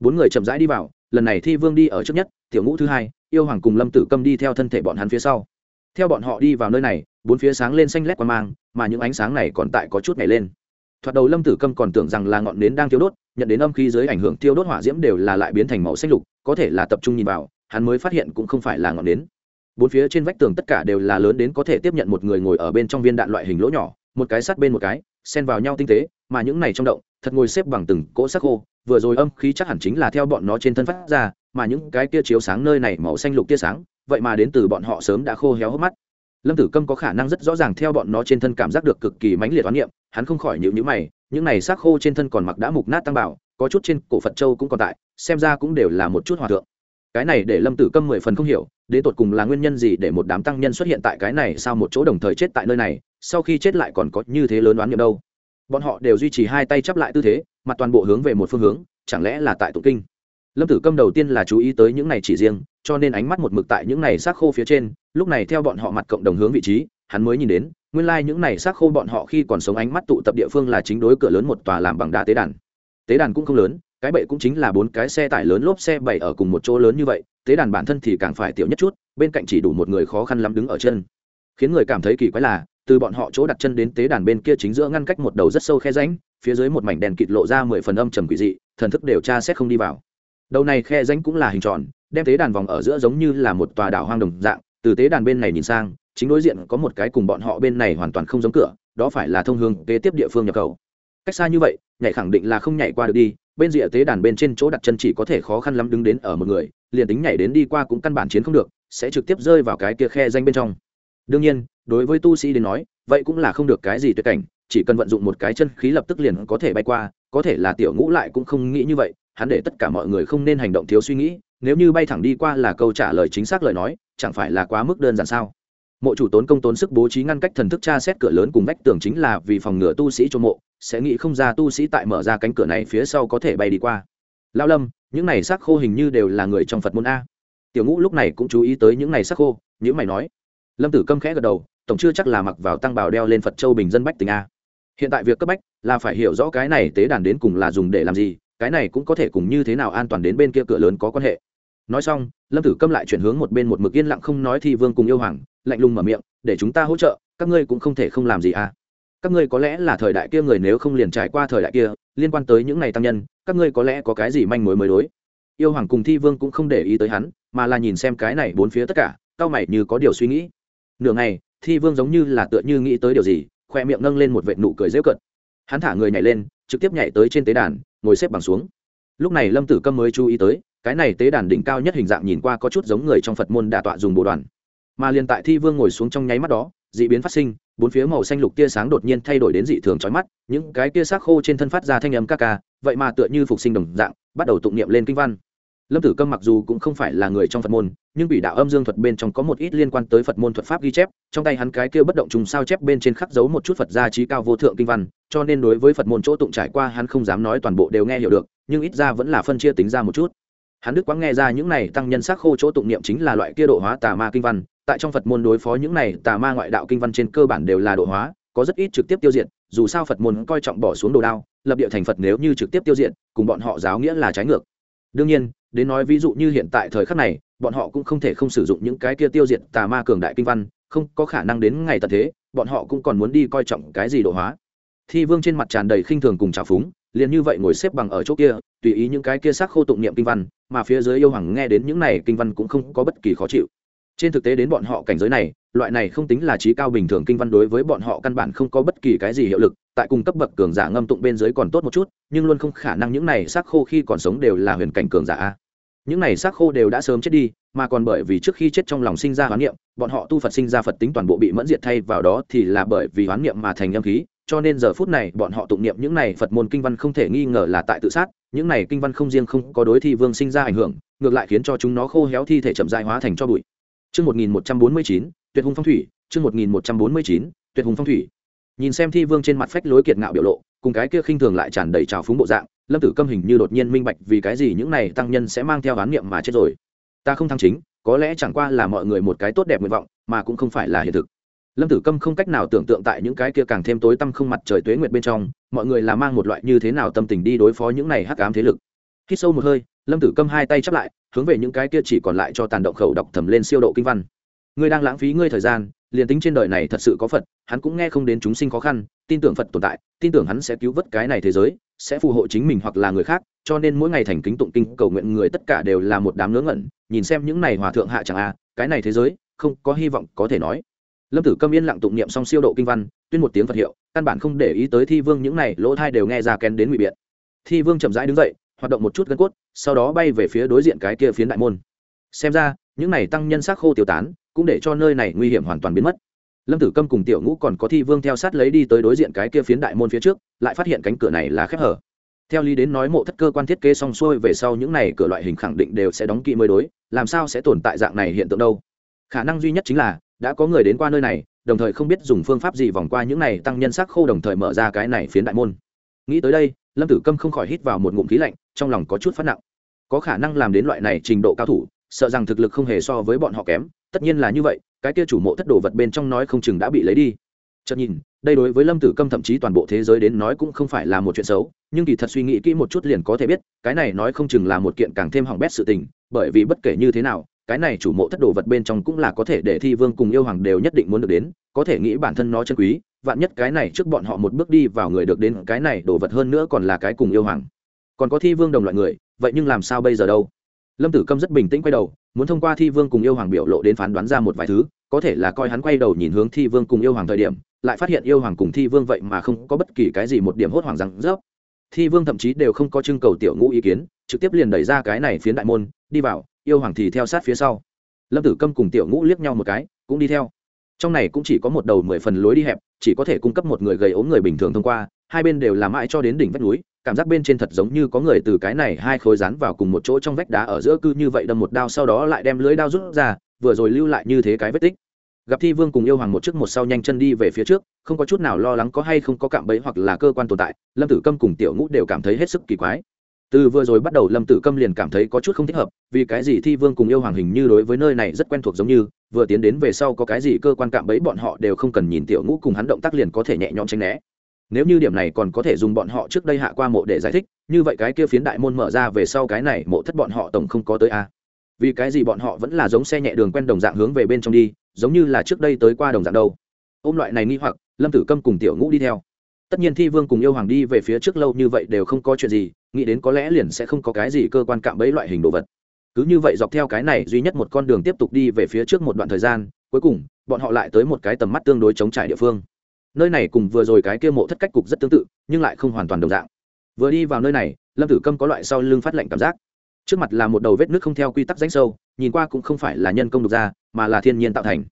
Bốn người chậm rãi đi vào, lần này thi vương đi ở trước nhất, tiểu ngũ thứ hai, yêu hoàng cùng lâm tử câm đi theo thân thể bọn hắn phía sau. Theo bọn họ đi vào nơi này, bốn phía sáng lên xanh lét qua mang, mà những ánh sáng này còn tại có chút nhảy lên thoạt đầu lâm tử câm còn tưởng rằng là ngọn nến đang thiêu đốt, nhận đến âm khí dưới ảnh hưởng thiêu đốt hỏa diễm đều là lại biến thành màu xanh lục, có thể là tập trung nhìn vào, hắn mới phát hiện cũng không phải là ngọn nến. Bốn phía trên vách tường tất cả đều là lớn đến có thể tiếp nhận một người ngồi ở bên trong viên đạn loại hình lỗ nhỏ, một cái sắt bên một cái, xen vào nhau tinh tế, mà những này trong động, thật ngồi xếp bằng từng cỗ sắc khô, vừa rồi âm khí chắc hẳn chính là theo bọn nó trên thân phát ra, mà những cái kia chiếu sáng nơi này màu xanh lục tia sáng, vậy mà đến từ bọn họ sớm đã khô héo hốc mắt lâm tử câm có khả năng rất rõ ràng theo bọn nó trên thân cảm giác được cực kỳ mãnh liệt oán niệm, hắn không khỏi nhịu nhữ mày, những này xác khô trên thân còn mặc đã mục nát tăng bảo, có chút trên cổ phật châu cũng còn tại, xem ra cũng đều là một chút hòa thượng. Cái này để lâm tử câm mười phần không hiểu, đến tột cùng là nguyên nhân gì để một đám tăng nhân xuất hiện tại cái này sau một chỗ đồng thời chết tại nơi này, sau khi chết lại còn có như thế lớn đoán niệm đâu? Bọn họ đều duy trì hai tay chắp lại tư thế, mặt toàn bộ hướng về một phương hướng, chẳng lẽ là tại tụng kinh? Lâm tử câm đầu tiên là chú ý tới những này chỉ riêng, cho nên ánh mắt một mực tại những này xác khô phía trên, lúc này theo bọn họ mặt cộng đồng hướng vị trí, hắn mới nhìn đến, nguyên lai、like、những này xác khô bọn họ khi còn sống ánh mắt tụ tập địa phương là chính đối cửa lớn một tòa làm bằng đá tế đàn. Tế đàn cũng không lớn, cái bệ cũng chính là bốn cái xe tải lớn lốp xe bảy ở cùng một chỗ lớn như vậy, tế đàn bản thân thì càng phải tiểu nhất chút, bên cạnh chỉ đủ một người khó khăn lắm đứng ở chân. Khiến người cảm thấy kỳ quái là, từ bọn họ chỗ đặt chân đến tế đàn bên kia chính giữa ngăn cách một đầu rất sâu khe ránh phía dưới một mảnh đèn kịt lộ ra mười phần âm trầm quỷ dị, thần thức đều tra xét không đi vào đầu này khe ránh cũng là hình tròn, đem tế đàn vòng ở giữa giống như là một tòa đảo hoang đồng dạng, từ tế đàn bên này nhìn sang, chính đối diện có một cái cùng bọn họ bên này hoàn toàn không giống cửa, đó phải là thông hương kế tiếp địa phương nhập khẩu cách xa như vậy, nhảy khẳng định là không nhảy qua được đi, bên rìa tế đàn bên trên chỗ đặt chân chỉ có thể khó khăn lắm đứng đến ở một người, liền tính nhảy đến đi qua cũng căn bản chiến không được, sẽ trực tiếp rơi vào cái kia khe danh bên trong. Đương nhiên, đối với tu sĩ đến nói, vậy cũng là không được cái gì tuyệt cảnh, chỉ cần vận dụng một cái chân khí lập tức liền có thể bay qua, có thể là tiểu ngũ lại cũng không nghĩ như vậy hắn để tất cả mọi người không nên hành động thiếu suy nghĩ, nếu như bay thẳng đi qua là câu trả lời chính xác lời nói, chẳng phải là quá mức đơn giản sao? Mộ chủ tốn công tốn sức bố trí ngăn cách thần thức tra xét cửa lớn cùng vách tường chính là vì phòng ngừa tu sĩ cho mộ, sẽ nghĩ không ra tu sĩ tại mở ra cánh cửa này phía sau có thể bay đi qua. Lao lâm, những này xác khô hình như đều là người trong phật môn a. Tiểu ngũ lúc này cũng chú ý tới những này xác khô những mày nói. Lâm tử câm khẽ gật đầu, tổng chưa chắc là mặc vào tăng bảo đeo lên phật châu bình dân bách tình a. Hiện tại việc cấp bách là phải hiểu rõ cái này tế đàn đến cùng là dùng để làm gì cái này cũng có thể cùng như thế nào an toàn đến bên kia cửa lớn có quan hệ. Nói xong, lâm tử câm lại chuyển hướng một bên một mực yên lặng không nói thì vương cùng yêu hoàng, lạnh lùng mở miệng, để chúng ta hỗ trợ, các ngươi cũng không thể không làm gì à? Các ngươi có lẽ là thời đại kia người nếu không liền trải qua thời đại kia, liên quan tới những này tăng nhân, các ngươi có lẽ có cái gì manh mối mới đối? Yêu hoàng cùng thi vương cũng không để ý tới hắn, mà là nhìn xem cái này bốn phía tất cả tao mày như có điều suy nghĩ. Nửa ngày, thi vương giống như là tựa như nghĩ tới điều gì, khoe miệng nâng lên một vệt nụ cười rêu cận hắn thả người nhảy lên, trực tiếp nhảy tới trên tế đàn, ngồi xếp bằng xuống. Lúc này lâm tử câm mới chú ý tới, cái này tế đàn đỉnh cao nhất hình dạng nhìn qua có chút giống người trong phật môn đà tọa dùng bồ đoàn. Mà liền tại thi vương ngồi xuống trong nháy mắt đó, d ị biến phát sinh, bốn phía màu xanh lục tia sáng đột nhiên thay đổi đến dị thường trói mắt, những cái tia xác khô trên thân phát ra thanh âm ca ca, vậy mà tựa như phục sinh đồng dạng, bắt đầu tụng niệm lên kinh văn lâm tử câm mặc dù cũng không phải là người trong phật môn, nhưng bị đạo âm dương thuật bên trong có một ít liên quan tới phật môn thuật pháp ghi chép, trong tay hắn cái kia bất động trùng sao chép bên trên khắc dấu một chút phật gia trí cao vô thượng kinh văn, cho nên đối với phật môn chỗ tụng trải qua hắn không dám nói toàn bộ đều nghe hiểu được, nhưng ít ra vẫn là phân chia tính ra một chút. Hắn đức quáng nghe ra những này tăng nhân sắc khô chỗ tụng niệm chính là loại kia độ hóa tà ma kinh văn, tại trong phật môn đối phó những này tà ma ngoại đạo kinh văn trên cơ bản đều là độ hóa, có rất ít trực tiếp tiêu diệt, dù sao phật môn coi trọng bỏ xuống đồ đao, lập địa thành phật nếu như trực tiếp tiêu diệt, cùng bọn họ giáo nghĩa là trái ngược. Đương nhiên đến nói ví dụ như hiện tại thời khắc này, bọn họ cũng không thể không sử dụng những cái kia tiêu diệt tà ma cường đại kinh văn, không có khả năng đến ngày tận thế, bọn họ cũng còn muốn đi coi trọng cái gì độ hóa. Thi vương trên mặt tràn đầy khinh thường cùng trào phúng, liền như vậy ngồi xếp bằng ở chỗ kia, tùy ý những cái kia xác khô tụng niệm kinh văn, mà phía dưới yêu hoàng nghe đến những này kinh văn cũng không có bất kỳ khó chịu. Trên thực tế đến bọn họ cảnh giới này, loại này không tính là trí cao bình thường kinh văn đối với bọn họ căn bản không có bất kỳ cái gì hiệu lực, tại cùng cấp bậc cường giả ngâm tụng bên dưới còn tốt một chút, nhưng luôn không khả năng những này xác khô khi còn sống đều là huyền cảnh cường giả những này xác khô đều đã sớm chết đi mà còn bởi vì trước khi chết trong lòng sinh ra hoán niệm bọn họ tu phật sinh ra phật tính toàn bộ bị mẫn diệt thay vào đó thì là bởi vì hoán niệm mà thành âm khí cho nên giờ phút này bọn họ tụng niệm những này phật môn kinh văn không thể nghi ngờ là tại tự sát những này kinh văn không riêng không có đối thi vương sinh ra ảnh hưởng ngược lại khiến cho chúng nó khô héo thi thể chậm dại hóa thành cho bụi Trước 1149, Tuyệt hùng phong thủy, trước 1149, Tuyệt hùng phong thủy. Nhìn xem Thi Vương trên mặt phách lối kiệt ngạo biểu lộ, cùng cái kia khinh thường lại tràn đầy trào phúng bộ dạng, Lâm Tử Câm hình như đột nhiên minh bạch vì cái gì những này tăng nhân sẽ mang theo án niệm mà chết rồi. Ta không thăng chính, có lẽ chẳng qua là mọi người một cái tốt đẹp nguyện vọng, mà cũng không phải là hiện thực. Lâm Tử Câm không cách nào tưởng tượng tại những cái kia càng thêm tối tăm không mặt trời tuế nguyệt bên trong, mọi người là mang một loại như thế nào tâm tình đi đối phó những này hắc ám thế lực. khi sâu một hơi, Lâm Tử Câm hai tay chắp lại, hướng về những cái kia chỉ còn lại cho tàn động khẩu đọc thầm lên siêu độ kinh văn ngươi đang lãng phí ngươi thời gian liền tính trên đời này thật sự có phật hắn cũng nghe không đến chúng sinh khó khăn tin tưởng phật tồn tại tin tưởng hắn sẽ cứu vớt cái này thế giới sẽ phù hộ chính mình hoặc là người khác cho nên mỗi ngày thành kính tụng kinh cầu nguyện người tất cả đều là một đám ngớ ngẩn nhìn xem những này hòa thượng hạ chẳng a à, cái này thế giới không có hy vọng có thể nói. Lâm tử câm yên lặng tụng niệm xong siêu độ kinh văn tuyên một tiếng phật hiệu căn bản không để ý tới thi vương những này lỗ thai đều nghe ra kén đến ngụy biện. Thi vương chậm rãi đứng dậy hoạt động một chút gân cốt sau đó bay về phía đối diện cái kia phiến đại môn. Xem ra những này tăng nhân sắc khô tiêu tán cũng để cho nơi này nguy hiểm hoàn toàn biến mất lâm tử câm cùng tiểu ngũ còn có thi vương theo sát lấy đi tới đối diện cái kia phiến đại môn phía trước, lại phát hiện cánh cửa này là khép hở. Theo lý đến nói mộ thất cơ quan thiết kế xong xuôi về sau những này cửa loại hình khẳng định đều sẽ đóng kỹ mới đối, làm sao sẽ tồn tại dạng này hiện tượng đâu? Khả năng duy nhất chính là, đã có người đến qua nơi này, đồng thời không biết dùng phương pháp gì vòng qua những này tăng nhân sắc khô đồng thời mở ra cái này phiến đại môn. Nghĩ tới đây, lâm tử câm không khỏi hít vào một ngụm khí lạnh, trong lòng có chút phát nặng. Có khả năng làm đến loại này trình độ cao thủ, sợ rằng thực lực không hề so với bọn họ kém, tất nhiên là như vậy cái kia chủ mộ thất đồ vật bên trong nói không chừng đã bị lấy đi. Chợt nhìn, đây đối với lâm tử câm thậm chí toàn bộ thế giới đến nói cũng không phải là một chuyện xấu, nhưng kỳ thật suy nghĩ kỹ một chút liền có thể biết, cái này nói không chừng là một kiện càng thêm hỏng bét sự tình, bởi vì bất kể như thế nào, cái này chủ mộ thất đồ vật bên trong cũng là có thể để thi vương cùng yêu hoàng đều nhất định muốn được đến, có thể nghĩ bản thân nó chân quý, vạn nhất cái này trước bọn họ một bước đi vào người được đến cái này đồ vật hơn nữa còn là cái cùng yêu hoàng. Còn có thi vương đồng loại người, vậy nhưng làm sao bây giờ đâu? Lâm tử câm rất bình tĩnh quay đầu muốn thông qua thi vương cùng yêu hoàng biểu lộ đến phán đoán ra một vài thứ, có thể là coi hắn quay đầu nhìn hướng thi vương cùng yêu hoàng thời điểm, lại phát hiện yêu hoàng cùng thi vương vậy mà không có bất kỳ cái gì một điểm hốt hoảng rằng rớp. Thi vương thậm chí đều không có trưng cầu tiểu ngũ ý kiến, trực tiếp liền đẩy ra cái này phiến đại môn, đi vào, yêu hoàng thì theo sát phía sau. Lâm tử câm cùng tiểu ngũ liếc nhau một cái, cũng đi theo. Trong này cũng chỉ có một đầu mười phần lối đi hẹp, chỉ có thể cung cấp một người gầy ốm người bình thường thông qua, hai bên đều làm mãi cho đến đỉnh vách núi cảm giác bên trên thật giống như có người từ cái này hai khối rán vào cùng một chỗ trong vách đá ở giữa cư như vậy đâm một đao sau đó lại đem lưới đao rút ra, vừa rồi lưu lại như thế cái vết tích. Gặp thi vương cùng yêu hoàng một trước một sau nhanh chân đi về phía trước, không có chút nào lo lắng có hay không có cạm bẫy hoặc là cơ quan tồn tại, lâm tử câm cùng tiểu ngũ đều cảm thấy hết sức kỳ quái. Từ vừa rồi bắt đầu lâm tử câm liền cảm thấy có chút không thích hợp, vì cái gì thi vương cùng yêu hoàng hình như đối với nơi này rất quen thuộc giống như, vừa tiến đến về sau có cái gì cơ quan cạm bẫy bọn họ đều không cần nhìn tiểu ngũ cùng hắn động tác liền có thể nhẹ nhõm tránh né nếu như điểm này còn có thể dùng bọn họ trước đây hạ qua mộ để giải thích, như vậy cái kia phiến đại môn mở ra về sau cái này mộ thất bọn họ tổng không có tới a vì cái gì bọn họ vẫn là giống xe nhẹ đường quen đồng dạng hướng về bên trong đi, giống như là trước đây tới qua đồng dạng đâu? Ôm loại này nghi hoặc, lâm tử câm cùng tiểu ngũ đi theo. Tất nhiên thi vương cùng yêu hoàng đi về phía trước lâu như vậy đều không có chuyện gì, nghĩ đến có lẽ liền sẽ không có cái gì cơ quan cạm bẫy loại hình đồ vật. Cứ như vậy dọc theo cái này duy nhất một con đường tiếp tục đi về phía trước một đoạn thời gian, cuối cùng, bọn họ lại tới một cái tầm mắt tương đối chống trải địa phương nơi này cùng vừa rồi cái kia mộ thất cách cục rất tương tự, nhưng lại không hoàn toàn đồng dạng. Vừa đi vào nơi này, lâm tử câm có loại sau lưng phát lạnh cảm giác. Trước mặt là một đầu vết nước không theo quy tắc danh sâu, nhìn qua cũng không phải là nhân công đục ra, mà là thiên nhiên tạo thành.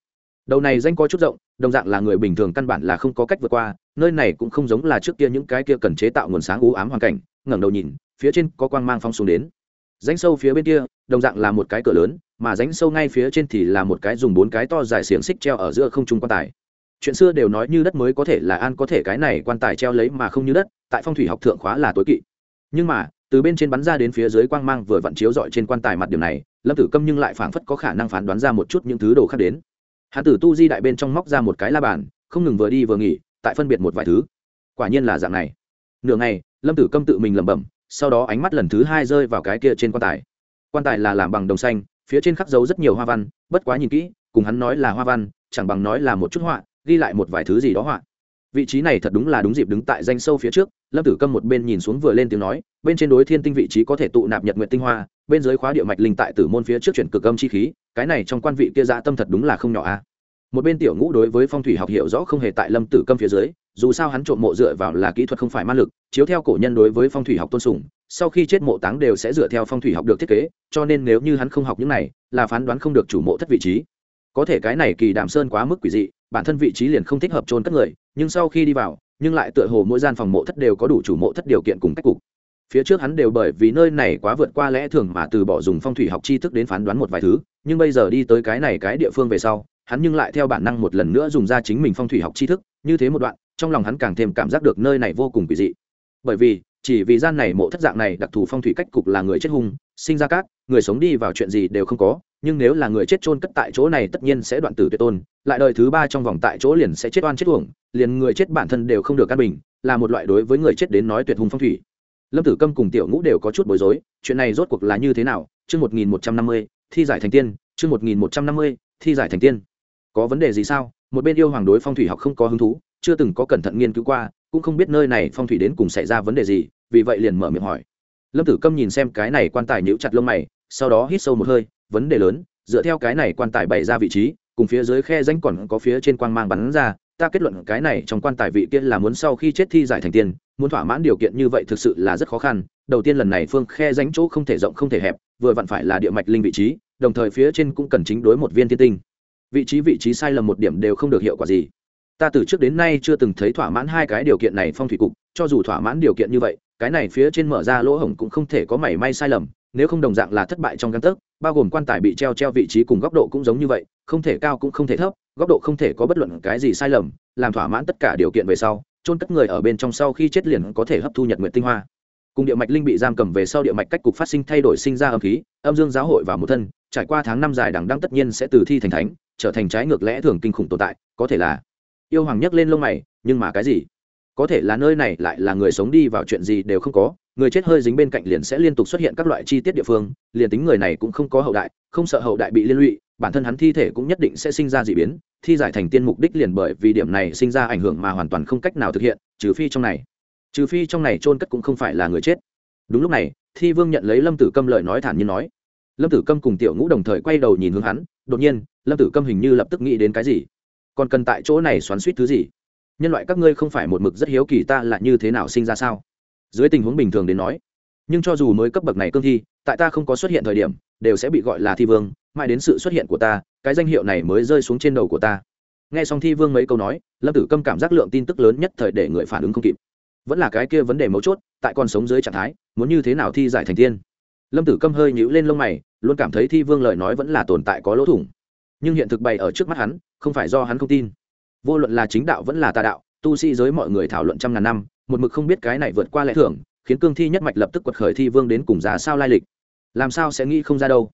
Đầu này danh có chút rộng, đồng dạng là người bình thường căn bản là không có cách vượt qua, nơi này cũng không giống là trước kia những cái kia cần chế tạo nguồn sáng u ám hoàn cảnh, ngẩng đầu nhìn, phía trên có quang mang phong xuống đến. Rãnh sâu phía bên kia, đồng dạng là một cái cửa lớn, mà rãnh sâu ngay phía trên thì là một cái dùng bốn cái to dài xiềng xích treo ở giữa không trung quan tài chuyện xưa đều nói như đất mới có thể là an, có thể cái này quan tài treo lấy mà không như đất, tại phong thủy học thượng khóa là tối kỵ. Nhưng mà, từ bên trên bắn ra đến phía dưới quang mang vừa vặn chiếu dọi trên quan tài mặt điểm này, lâm tử câm nhưng lại phảng phất có khả năng phán đoán ra một chút những thứ đồ khác đến. Hãn tử tu di đại bên trong móc ra một cái la bàn, không ngừng vừa đi vừa nghỉ, tại phân biệt một vài thứ. Quả nhiên là dạng này. Nửa ngày, lâm tử câm tự mình lẩm bẩm, sau đó ánh mắt lần thứ hai rơi vào cái kia trên quan tài. Quan tài là làm bằng đồng xanh, phía trên khắc dấu rất nhiều hoa văn, bất quá nhìn kỹ, cùng hắn nói là hoa văn, chẳng bằng nói là một chút họa ghi lại một vài thứ gì đó họa. Vị trí này thật đúng là đúng dịp đứng tại danh sâu phía trước, lâm tử câm một bên nhìn xuống vừa lên tiếng nói, bên trên đối thiên tinh vị trí có thể tụ nạp nhật nguyện tinh hoa, bên dưới khóa địa mạch linh tại tử môn phía trước chuyển cực âm chi khí, cái này trong quan vị kia dã tâm thật đúng là không nhỏ a. Một bên tiểu ngũ đối với phong thủy học hiểu rõ không hề tại lâm tử câm phía dưới, dù sao hắn trộm mộ dựa vào là kỹ thuật không phải ma lực, chiếu theo cổ nhân đối với phong thủy học tôn sùng, sau khi chết mộ táng đều sẽ dựa theo phong thủy học được thiết kế, cho nên nếu như hắn không học những này, là phán đoán không được chủ mộ thất vị trí có thể cái này kỳ đàm sơn quá mức quỷ dị, bản thân vị trí liền không thích hợp trôn cất người, nhưng sau khi đi vào, nhưng lại tựa hồ mỗi gian phòng mộ thất đều có đủ chủ mộ thất điều kiện cùng cách cục phía trước hắn đều bởi vì nơi này quá vượt qua lẽ thường mà từ bỏ dùng phong thủy học tri thức đến phán đoán một vài thứ, nhưng bây giờ đi tới cái này cái địa phương về sau, hắn nhưng lại theo bản năng một lần nữa dùng ra chính mình phong thủy học tri thức, như thế một đoạn, trong lòng hắn càng thêm cảm giác được nơi này vô cùng quỷ dị bởi vì, chỉ vì gian này mộ thất dạng này đặc thù phong thủy cách cục là người chết hung, sinh ra cát người sống đi vào chuyện gì đều không có, nhưng nếu là người chết chôn cất tại chỗ này tất nhiên sẽ đoạn tử tuyệt tôn, lại đời thứ ba trong vòng tại chỗ liền sẽ chết oan chết uổng, liền người chết bản thân đều không được căn bình, là một loại đối với người chết đến nói tuyệt hùng phong thủy. Lâm tử câm cùng tiểu ngũ đều có chút bối rối, chuyện này rốt cuộc là như thế nào? Chương một nghìn một trăm năm mươi, thi giải thành tiên. Chương một nghìn một trăm năm mươi, thi giải thành tiên. Có vấn đề gì sao? Một bên yêu hoàng đối phong thủy học không có hứng thú, chưa từng có cẩn thận nghiên cứu qua, cũng không biết nơi này phong thủy đến cùng xảy ra vấn đề gì, vì vậy liền mở miệng hỏi. Lâm tử câm nhìn xem cái này quan tài nhữ chặt lông mày sau đó hít sâu một hơi, vấn đề lớn, dựa theo cái này quan tài bày ra vị trí, cùng phía dưới khe danh còn có phía trên quang mang bắn ra, ta kết luận cái này trong quan tài vị kia là muốn sau khi chết thi giải thành tiên muốn thỏa mãn điều kiện như vậy thực sự là rất khó khăn. Đầu tiên lần này phương khe danh chỗ không thể rộng, không thể hẹp, vừa vặn phải là địa mạch linh vị trí, đồng thời phía trên cũng cần chính đối một viên tiên tinh. Vị trí vị trí sai lầm một điểm đều không được hiệu quả gì. Ta từ trước đến nay chưa từng thấy thỏa mãn hai cái điều kiện này phong thủy cục, cho dù thỏa mãn điều kiện như vậy, cái này phía trên mở ra lỗ hổng cũng không thể có mảy may sai lầm nếu không đồng dạng là thất bại trong găng tấc, bao gồm quan tài bị treo treo vị trí cùng góc độ cũng giống như vậy, không thể cao cũng không thể thấp, góc độ không thể có bất luận cái gì sai lầm, làm thỏa mãn tất cả điều kiện về sau trôn cất người ở bên trong sau khi chết liền có thể hấp thu nhật nguyện tinh hoa. Cùng địa mạch linh bị giam cầm về sau địa mạch cách cục phát sinh thay đổi sinh ra âm khí, âm dương giáo hội vào một thân, trải qua tháng năm dài đằng đăng tất nhiên sẽ từ thi thành thánh, trở thành trái ngược lẽ thường kinh khủng tồn tại, có thể là yêu hoàng nhấc lên lông mày, nhưng mà cái gì? Có thể là nơi này lại là người sống đi vào chuyện gì đều không có người chết hơi dính bên cạnh liền sẽ liên tục xuất hiện các loại chi tiết địa phương, liền tính người này cũng không có hậu đại, không sợ hậu đại bị liên lụy, bản thân hắn thi thể cũng nhất định sẽ sinh ra d ị biến, thi giải thành tiên mục đích liền bởi vì điểm này sinh ra ảnh hưởng mà hoàn toàn không cách nào thực hiện, trừ phi trong này. Trừ phi trong này trôn cất cũng không phải là người chết. Đúng lúc này, thi vương nhận lấy lâm tử câm lời nói thản nhiên nói. Lâm tử câm cùng tiểu ngũ đồng thời quay đầu nhìn hướng hắn, đột nhiên, lâm tử câm hình như lập tức nghĩ đến cái gì? Còn cần tại chỗ này xoắn suýt thứ gì? Nhân loại các ngươi không phải một mực rất hiếu kỳ ta là như thế nào sinh ra sao? Dưới tình huống bình thường đến nói, nhưng cho dù mới cấp bậc này cương thi, tại ta không có xuất hiện thời điểm, đều sẽ bị gọi là thi vương, mãi đến sự xuất hiện của ta, cái danh hiệu này mới rơi xuống trên đầu của ta. Nghe xong thi vương mấy câu nói, lâm tử câm cảm giác lượng tin tức lớn nhất thời để người phản ứng không kịp. Vẫn là cái kia vấn đề mấu chốt, tại còn sống dưới trạng thái, muốn như thế nào thi giải thành tiên? Lâm tử câm hơi nhíu lên lông mày, luôn cảm thấy thi vương lời nói vẫn là tồn tại có lỗ thủng. Nhưng hiện thực bày ở trước mắt hắn, không phải do hắn không tin. Vô luận là chính đạo vẫn là tà đạo tu sĩ giới mọi người thảo luận trăm ngàn năm, một mực không biết cái này vượt qua lẽ thưởng khiến cương thi nhất mạch lập tức quật khởi thi vương đến cùng giá sao lai lịch. Làm sao sẽ nghĩ không ra đâu?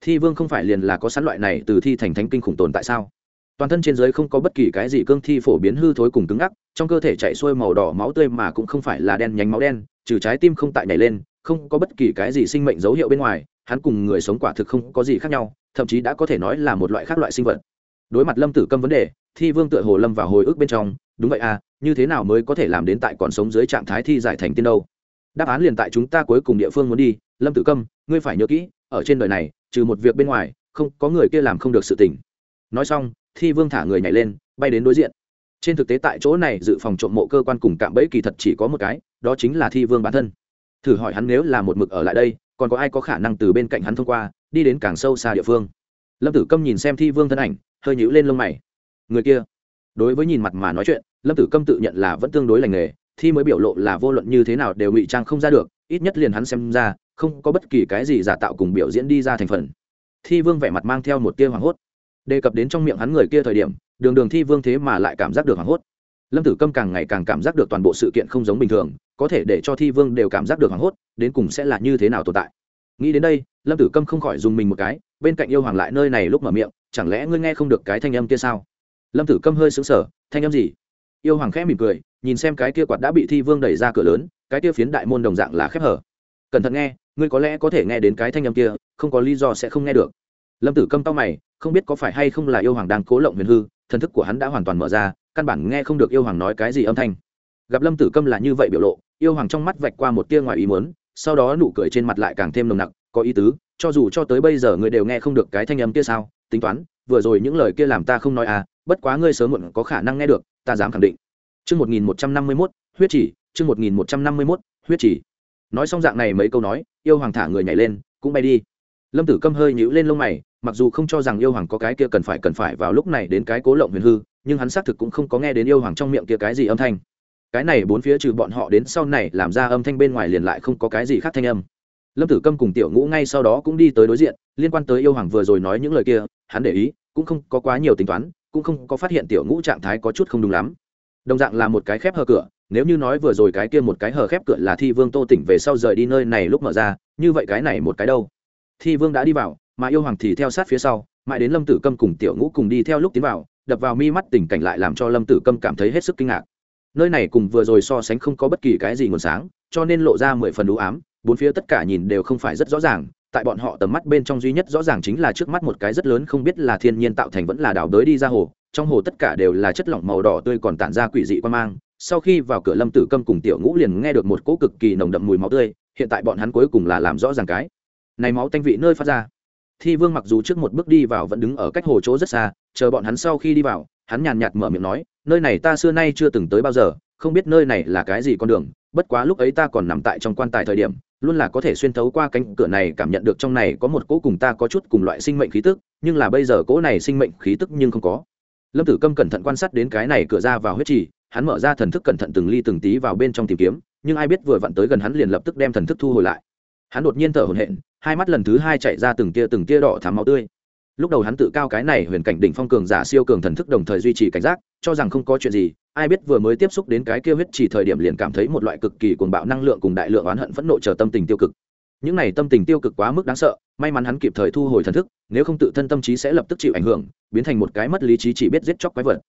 Thi vương không phải liền là có sẵn loại này từ thi thành thánh kinh khủng tồn tại sao? Toàn thân trên giới không có bất kỳ cái gì cương thi phổ biến hư thối cùng cứng ngắc, trong cơ thể chạy xuôi màu đỏ máu tươi mà cũng không phải là đen nhánh máu đen, trừ trái tim không tại nhảy lên, không có bất kỳ cái gì sinh mệnh dấu hiệu bên ngoài, hắn cùng người sống quả thực không có gì khác nhau, thậm chí đã có thể nói là một loại khác loại sinh vật. Đối mặt lâm tử câm vấn đề, thi vương tựa hồ lâm vào hồi ức bên trong đúng vậy à như thế nào mới có thể làm đến tại còn sống dưới trạng thái thi giải thành tiên đâu? Đáp án liền tại chúng ta cuối cùng địa phương muốn đi, lâm tử câm, ngươi phải nhớ kỹ, ở trên đời này, trừ một việc bên ngoài, không có người kia làm không được sự tình. Nói xong, thi vương thả người nhảy lên, bay đến đối diện. Trên thực tế tại chỗ này dự phòng trộm mộ cơ quan cùng cạm bẫy kỳ thật chỉ có một cái, đó chính là thi vương bản thân. Thử hỏi hắn nếu là một mực ở lại đây, còn có ai có khả năng từ bên cạnh hắn thông qua, đi đến càng sâu xa địa phương? Lâm tử câm nhìn xem thi vương thân ảnh, hơi nhíu lên lông mày. Người kia, đối với nhìn mặt mà nói chuyện lâm tử câm tự nhận là vẫn tương đối lành nghề, thi mới biểu lộ là vô luận như thế nào đều ngụy trang không ra được, ít nhất liền hắn xem ra, không có bất kỳ cái gì giả tạo cùng biểu diễn đi ra thành phần. Thi vương vẻ mặt mang theo một tia hoảng hốt. Đề cập đến trong miệng hắn người kia thời điểm, đường đường thi vương thế mà lại cảm giác được hoảng hốt. Lâm tử câm càng ngày càng cảm giác được toàn bộ sự kiện không giống bình thường, có thể để cho thi vương đều cảm giác được hoảng hốt, đến cùng sẽ là như thế nào tồn tại. Nghĩ đến đây, lâm tử câm không khỏi dùng mình một cái, bên cạnh yêu hoàng lại nơi này lúc mở miệng, chẳng lẽ ngươi nghe không được cái thanh âm kia sao? Lâm tử câm hơi xứng sở thanh âm gì? Yêu hoàng khẽ mỉm cười, nhìn xem cái kia quạt đã bị thi vương đẩy ra cửa lớn, cái kia phiến đại môn đồng dạng là khép hở. Cẩn thận nghe, ngươi có lẽ có thể nghe đến cái thanh âm kia, không có lý do sẽ không nghe được. Lâm tử câm tao mày, không biết có phải hay không là yêu hoàng đang cố lộng huyền hư, thần thức của hắn đã hoàn toàn mở ra, căn bản nghe không được yêu hoàng nói cái gì âm thanh. Gặp lâm tử câm là như vậy biểu lộ, yêu hoàng trong mắt vạch qua một tia ngoài ý muốn, sau đó nụ cười trên mặt lại càng thêm nồng nặc, có ý tứ, cho dù cho tới bây giờ ngươi đều nghe không được cái thanh âm kia sao? Tính toán, vừa rồi những lời kia làm ta không nói à bất quá ngươi sớm muộn có khả năng nghe được, ta dám khẳng định. Chương một nghìn một trăm năm mươi mốt, huyết chỉ, chương một nghìn một trăm năm mươi mốt, huyết chỉ. Nói xong dạng này mấy câu nói, yêu hoàng thả người nhảy lên, cũng bay đi. Lâm tử câm hơi nhíu lên lông mày, mặc dù không cho rằng yêu hoàng có cái kia cần phải cần phải vào lúc này đến cái cố lộng huyền hư, nhưng hắn xác thực cũng không có nghe đến yêu hoàng trong miệng kia cái gì âm thanh. Cái này bốn phía trừ bọn họ đến sau này làm ra âm thanh bên ngoài liền lại không có cái gì khác thanh âm. Lâm tử câm cùng tiểu ngũ ngay sau đó cũng đi tới đối diện, liên quan tới yêu hoàng vừa rồi nói những lời kia, hắn để ý, cũng không có quá nhiều tính toán cũng không có phát hiện tiểu ngũ trạng thái có chút không đúng lắm. Đồng dạng là một cái khép hờ cửa, nếu như nói vừa rồi cái kia một cái hờ khép cửa là thi vương tô tỉnh về sau rời đi nơi này lúc mở ra, như vậy cái này một cái đâu? Thi vương đã đi vào, mà yêu hoàng thì theo sát phía sau, mãi đến lâm tử câm cùng tiểu ngũ cùng đi theo lúc tiến vào, đập vào mi mắt tình cảnh lại làm cho lâm tử câm cảm thấy hết sức kinh ngạc. Nơi này cùng vừa rồi so sánh không có bất kỳ cái gì nguồn sáng, cho nên lộ ra mười phần đủ ám, bốn phía tất cả nhìn đều không phải rất rõ ràng tại bọn họ tầm mắt bên trong duy nhất rõ ràng chính là trước mắt một cái rất lớn không biết là thiên nhiên tạo thành vẫn là đảo đới đi ra hồ, trong hồ tất cả đều là chất lỏng màu đỏ tươi còn tản ra quỷ dị quan mang. Sau khi vào cửa lâm tử câm cùng tiểu ngũ liền nghe được một cỗ cực kỳ nồng đậm mùi máu tươi, hiện tại bọn hắn cuối cùng là làm rõ ràng cái này máu tanh vị nơi phát ra. Thi vương mặc dù trước một bước đi vào vẫn đứng ở cách hồ chỗ rất xa, chờ bọn hắn sau khi đi vào, hắn nhàn nhạt mở miệng nói, nơi này ta xưa nay chưa từng tới bao giờ không biết nơi này là cái gì con đường, bất quá lúc ấy ta còn nằm tại trong quan tài thời điểm, luôn là có thể xuyên thấu qua cánh cửa này cảm nhận được trong này có một cỗ cùng ta có chút cùng loại sinh mệnh khí tức, nhưng là bây giờ cỗ này sinh mệnh khí tức nhưng không có. Lâm tử câm cẩn thận quan sát đến cái này cửa ra vào huyết trì, hắn mở ra thần thức cẩn thận từng ly từng tí vào bên trong tìm kiếm, nhưng ai biết vừa vặn tới gần hắn liền lập tức đem thần thức thu hồi lại. Hắn đột nhiên thở hổn hển, hai mắt lần thứ hai chạy ra từng tia từng tia đỏ thám máu tươi lúc đầu hắn tự cao cái này huyền cảnh đỉnh phong cường giả siêu cường thần thức đồng thời duy trì cảnh giác, cho rằng không có chuyện gì, ai biết vừa mới tiếp xúc đến cái kia huyết chỉ thời điểm liền cảm thấy một loại cực kỳ cuồng bạo năng lượng cùng đại lượng oán hận phẫn nộ chờ tâm tình tiêu cực. Những này tâm tình tiêu cực quá mức đáng sợ, may mắn hắn kịp thời thu hồi thần thức, nếu không tự thân tâm trí sẽ lập tức chịu ảnh hưởng, biến thành một cái mất lý trí chỉ biết giết chóc quái vật.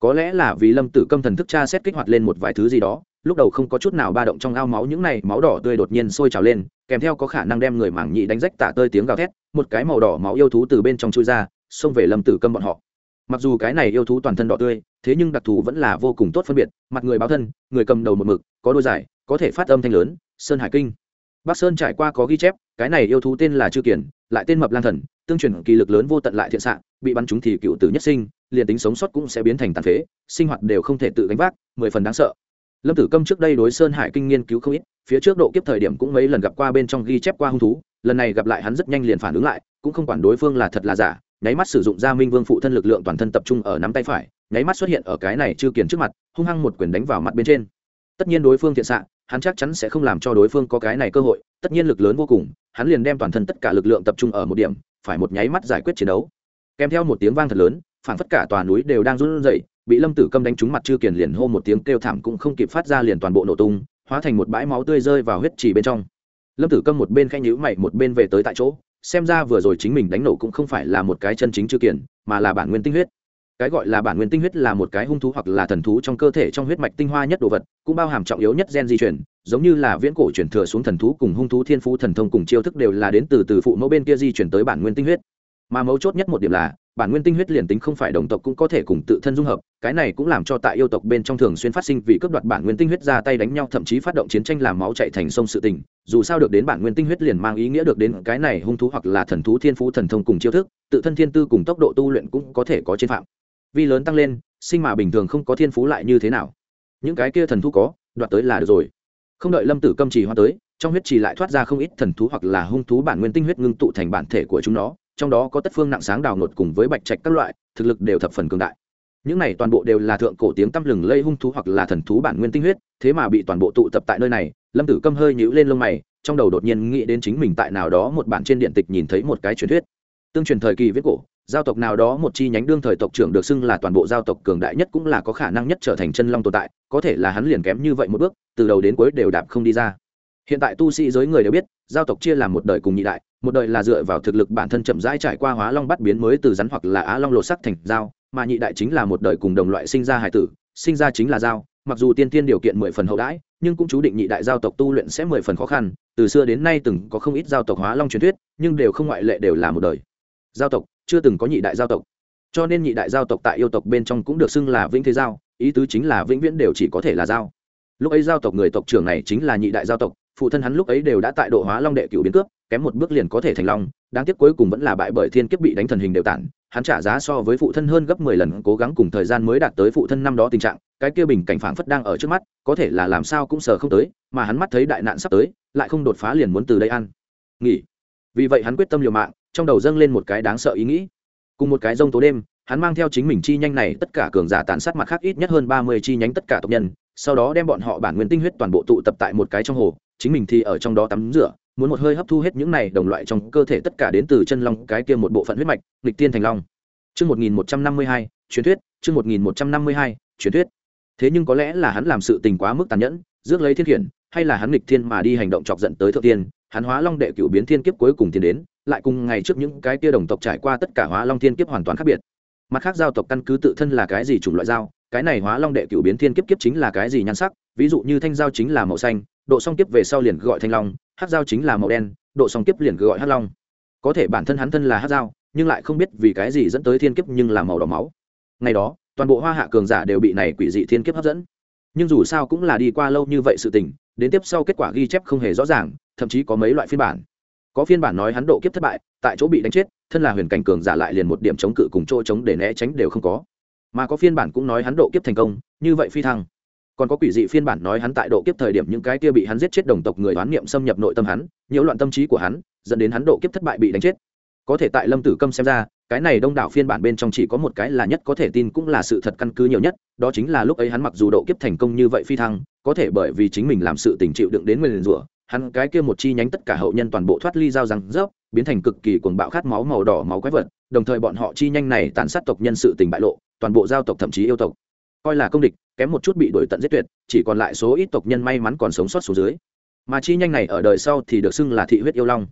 Có lẽ là vì lâm tử câm thần thức tra xét kích hoạt lên một vài thứ gì đó lúc đầu không có chút nào ba động trong ao máu, những này máu đỏ tươi đột nhiên sôi trào lên, kèm theo có khả năng đem người mảng nhị đánh rách tả tơi tiếng gào thét, một cái màu đỏ máu yêu thú từ bên trong chui ra, xông về lâm tử câm bọn họ. Mặc dù cái này yêu thú toàn thân đỏ tươi, thế nhưng đặc thù vẫn là vô cùng tốt phân biệt, mặt người báo thân, người cầm đầu một mực, có đôi dài có thể phát âm thanh lớn, sơn hải kinh. Bắc sơn trải qua có ghi chép, cái này yêu thú tên là chư kiển, lại tên mập lan thần, tương truyền kỳ lực lớn vô tận lại thiện xạ, bị bắn chúng thì cựu tử nhất sinh, liền tính sống sót cũng sẽ biến thành tàn phế, sinh hoạt đều không thể tự gánh vác, mười phần đáng sợ lâm tử câm trước đây đối sơn hải kinh nghiên cứu không ít, phía trước độ kiếp thời điểm cũng mấy lần gặp qua bên trong ghi chép qua hung thú, lần này gặp lại hắn rất nhanh liền phản ứng lại, cũng không quản đối phương là thật là giả, nháy mắt sử dụng ra minh vương phụ thân lực lượng toàn thân tập trung ở nắm tay phải, nháy mắt xuất hiện ở cái này chưa kiền trước mặt, hung hăng một quyền đánh vào mặt bên trên. Tất nhiên đối phương thiện xạ, hắn chắc chắn sẽ không làm cho đối phương có cái này cơ hội, tất nhiên lực lớn vô cùng, hắn liền đem toàn thân tất cả lực lượng tập trung ở một điểm, phải một nháy mắt giải quyết chiến đấu. Kèm theo một tiếng vang thật lớn phản phất cả tòa núi đều đang run rẩy bị lâm tử câm đánh trúng mặt chư kiền liền hô một tiếng kêu thảm cũng không kịp phát ra liền toàn bộ nổ tung, hóa thành một bãi máu tươi rơi vào huyết trì bên trong. Lâm tử câm một bên khẽ nhíu mày, một bên về tới tại chỗ, xem ra vừa rồi chính mình đánh nổ cũng không phải là một cái chân chính chư kiền, mà là bản nguyên tinh huyết. Cái gọi là bản nguyên tinh huyết là một cái hung thú hoặc là thần thú trong cơ thể trong huyết mạch tinh hoa nhất đồ vật, cũng bao hàm trọng yếu nhất gen di chuyển giống như là viễn cổ chuyển thừa xuống thần thú cùng hung thú thiên phú thần thông cùng chiêu thức đều là đến từ từ phụ mẫu bên kia di chuyển tới bản nguyên tinh huyết. Mà mấu chốt nhất một điểm là bản nguyên tinh huyết liền tính không phải đồng tộc cũng có thể cùng tự thân dung hợp, cái này cũng làm cho tại yêu tộc bên trong thường xuyên phát sinh vì cướp đoạt bản nguyên tinh huyết ra tay đánh nhau, thậm chí phát động chiến tranh làm máu chạy thành sông sự tình. Dù sao được đến bản nguyên tinh huyết liền mang ý nghĩa được đến cái này hung thú hoặc là thần thú, thiên phú, thần thông cùng chiêu thức, tự thân thiên tư cùng tốc độ tu luyện cũng có thể có trên phạm. Vi lớn tăng lên, sinh mà bình thường không có thiên phú lại như thế nào? Những cái kia thần thú có, đoạt tới là được rồi. Không đợi lâm tử câm trì hoa tới, trong huyết trì lại thoát ra không ít thần thú hoặc là hung thú bản nguyên tinh huyết ngưng tụ thành bản thể của chúng nó trong đó có tất phương nặng sáng đào nột cùng với bạch trạch các loại, thực lực đều thập phần cường đại. Những này toàn bộ đều là thượng cổ tiếng tăm lừng lây hung thú hoặc là thần thú bản nguyên tinh huyết, thế mà bị toàn bộ tụ tập tại nơi này, lâm tử câm hơi nhíu lên lông mày, trong đầu đột nhiên nghĩ đến chính mình tại nào đó một bản trên điện tịch nhìn thấy một cái truyền thuyết. Tương truyền thời kỳ viết cổ, giao tộc nào đó một chi nhánh đương thời tộc trưởng được xưng là toàn bộ giao tộc cường đại nhất cũng là có khả năng nhất trở thành chân long tồn tại, có thể là hắn liền kém như vậy một bước, từ đầu đến cuối đều đạp không đi ra hiện tại tu sĩ giới người đều biết, giao tộc chia làm một đời cùng nhị đại, một đời là dựa vào thực lực bản thân chậm rãi trải qua hóa long bắt biến mới từ rắn hoặc là á long lột sắc thành dao, mà nhị đại chính là một đời cùng đồng loại sinh ra hải tử, sinh ra chính là dao. Mặc dù tiên tiên điều kiện mười phần hậu đãi, nhưng cũng chú định nhị đại giao tộc tu luyện sẽ mười phần khó khăn. Từ xưa đến nay từng có không ít giao tộc hóa long truyền thuyết, nhưng đều không ngoại lệ đều là một đời. Giao tộc, chưa từng có nhị đại giao tộc. Cho nên nhị đại giao tộc tại yêu tộc bên trong cũng được xưng là vĩnh thế giao, ý tứ chính là vĩnh viễn đều chỉ có thể là giao. Lúc ấy giao tộc người tộc trưởng này chính là nhị đại giao tộc phụ thân hắn lúc ấy đều đã tại độ hóa long đệ cựu biến cướp, kém một bước liền có thể thành long, đáng tiếc cuối cùng vẫn là bại bởi thiên kiếp bị đánh thần hình đều tản, hắn trả giá so với phụ thân hơn gấp mười lần, cố gắng cùng thời gian mới đạt tới phụ thân năm đó tình trạng, cái kia bình cảnh phảng phất đang ở trước mắt, có thể là làm sao cũng sờ không tới, mà hắn mắt thấy đại nạn sắp tới, lại không đột phá liền muốn từ đây ăn. Nghỉ. Vì vậy hắn quyết tâm liều mạng, trong đầu dâng lên một cái đáng sợ ý nghĩ. Cùng một cái rông tố đêm, hắn mang theo chính mình chi nhanh này, tất cả cường giả tàn sát mặt khác ít nhất hơn ba mươi chi nhánh tất cả tộc nhân, sau đó đem bọn họ bản nguyên tinh huyết toàn bộ tụ tập tại một cái trong hồ chính mình thì ở trong đó tắm rửa muốn một hơi hấp thu hết những này đồng loại trong cơ thể tất cả đến từ chân long cái kia một bộ phận huyết mạch lịch tiên thành long Chương 1152, truyền thuyết, chương 1152, truyền thuyết. Thế nhưng có lẽ là hắn làm sự tình quá mức tàn nhẫn, rước lấy thiên khiển, hay là hắn lịch thiên mà đi hành động chọc giận tới thượng tiên, hắn hóa long đệ cửu biến thiên kiếp cuối cùng tiến đến, lại cùng ngày trước những cái kia đồng tộc trải qua tất cả hóa long thiên kiếp hoàn toàn khác biệt. Mặt khác giao tộc căn cứ tự thân là cái gì chủng loại giao, cái này hóa long đệ cửu biến thiên kiếp kiếp chính là cái gì nhan sắc, ví dụ như thanh giao chính là màu xanh, độ song kiếp về sau liền gọi thanh long, hắc giao chính là màu đen, độ song kiếp liền gọi hắc long. Có thể bản thân hắn thân là hắc giao, nhưng lại không biết vì cái gì dẫn tới thiên kiếp nhưng là màu đỏ máu. Ngày đó toàn bộ hoa hạ cường giả đều bị này quỷ dị thiên kiếp hấp dẫn. Nhưng dù sao cũng là đi qua lâu như vậy sự tình đến tiếp sau kết quả ghi chép không hề rõ ràng thậm chí có mấy loại phiên bản. Có phiên bản nói hắn độ kiếp thất bại tại chỗ bị đánh chết thân là huyền cảnh cường giả lại liền một điểm chống cự cùng chỗ chống để né tránh đều không có. Mà có phiên bản cũng nói hắn độ kiếp thành công như vậy phi thăng còn có quỷ dị phiên bản nói hắn tại độ kiếp thời điểm những cái kia bị hắn giết chết đồng tộc người đoán niệm xâm nhập nội tâm hắn, nhiễu loạn tâm trí của hắn, dẫn đến hắn độ kiếp thất bại bị đánh chết. Có thể tại lâm tử câm xem ra, cái này đông đảo phiên bản bên trong chỉ có một cái là nhất có thể tin cũng là sự thật căn cứ nhiều nhất, đó chính là lúc ấy hắn mặc dù độ kiếp thành công như vậy phi thăng, có thể bởi vì chính mình làm sự tình chịu đựng đến nguyền rủa, hắn cái kia một chi nhánh tất cả hậu nhân toàn bộ thoát ly dao răng rớp, biến thành cực kỳ cuồng bạo khát máu màu đỏ máu quái vật, đồng thời bọn họ chi nhanh này tàn sát tộc nhân sự tình bại lộ, toàn bộ giao tộc thậm chí yêu tộc. Coi là công địch kém một chút bị đổi tận giết tuyệt, chỉ còn lại số ít tộc nhân may mắn còn sống sót xuống dưới. Mà chi nhanh này ở đời sau thì được xưng là thị huyết yêu long.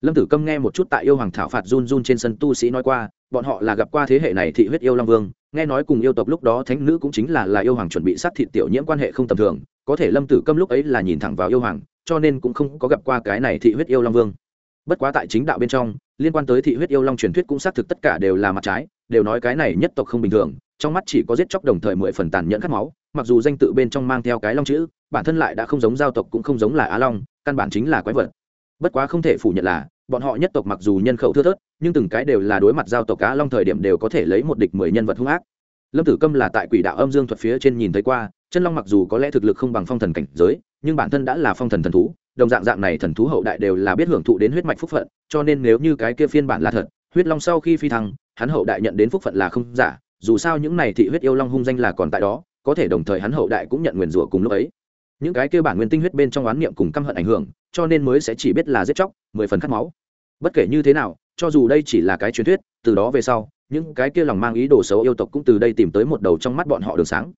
Lâm tử câm nghe một chút tại yêu hoàng thảo phạt run run trên sân tu sĩ nói qua, bọn họ là gặp qua thế hệ này thị huyết yêu long vương, nghe nói cùng yêu tộc lúc đó thánh nữ cũng chính là là yêu hoàng chuẩn bị sát thịt tiểu nhiễm quan hệ không tầm thường, có thể lâm tử câm lúc ấy là nhìn thẳng vào yêu hoàng, cho nên cũng không có gặp qua cái này thị huyết yêu long vương. Bất quá tại chính đạo bên trong, liên quan tới thị huyết yêu long truyền thuyết cũng xác thực tất cả đều là mặt trái, đều nói cái này nhất tộc không bình thường trong mắt chỉ có giết chóc đồng thời mười phần tàn nhẫn khát máu, mặc dù danh tự bên trong mang theo cái long chữ, bản thân lại đã không giống giao tộc cũng không giống là á long, căn bản chính là quái vật. Bất quá không thể phủ nhận là, bọn họ nhất tộc mặc dù nhân khẩu thưa thớt, nhưng từng cái đều là đối mặt giao tộc cá long thời điểm đều có thể lấy một địch mười nhân vật hung ác. Lâm tử câm là tại quỷ đạo âm dương thuật phía trên nhìn thấy qua, chân long mặc dù có lẽ thực lực không bằng phong thần cảnh giới, nhưng bản thân đã là phong thần thần thú, đồng dạng dạng này thần thú hậu đại đều là biết hưởng thụ đến huyết mạch phúc phận, cho nên nếu như cái kia phiên bản là thật, huyết long sau khi phi thăng, hắn hậu đại nhận đến phúc phận là không giả dù sao những này thị huyết yêu long hung danh là còn tại đó, có thể đồng thời hắn hậu đại cũng nhận nguyền rủa cùng lúc ấy. Những cái kia bản nguyên tinh huyết bên trong oán niệm cùng căm hận ảnh hưởng, cho nên mới sẽ chỉ biết là giết chóc, mười phần cắt máu. Bất kể như thế nào, cho dù đây chỉ là cái truyền thuyết, từ đó về sau, những cái kia lòng mang ý đồ xấu yêu tộc cũng từ đây tìm tới một đầu trong mắt bọn họ đường sáng.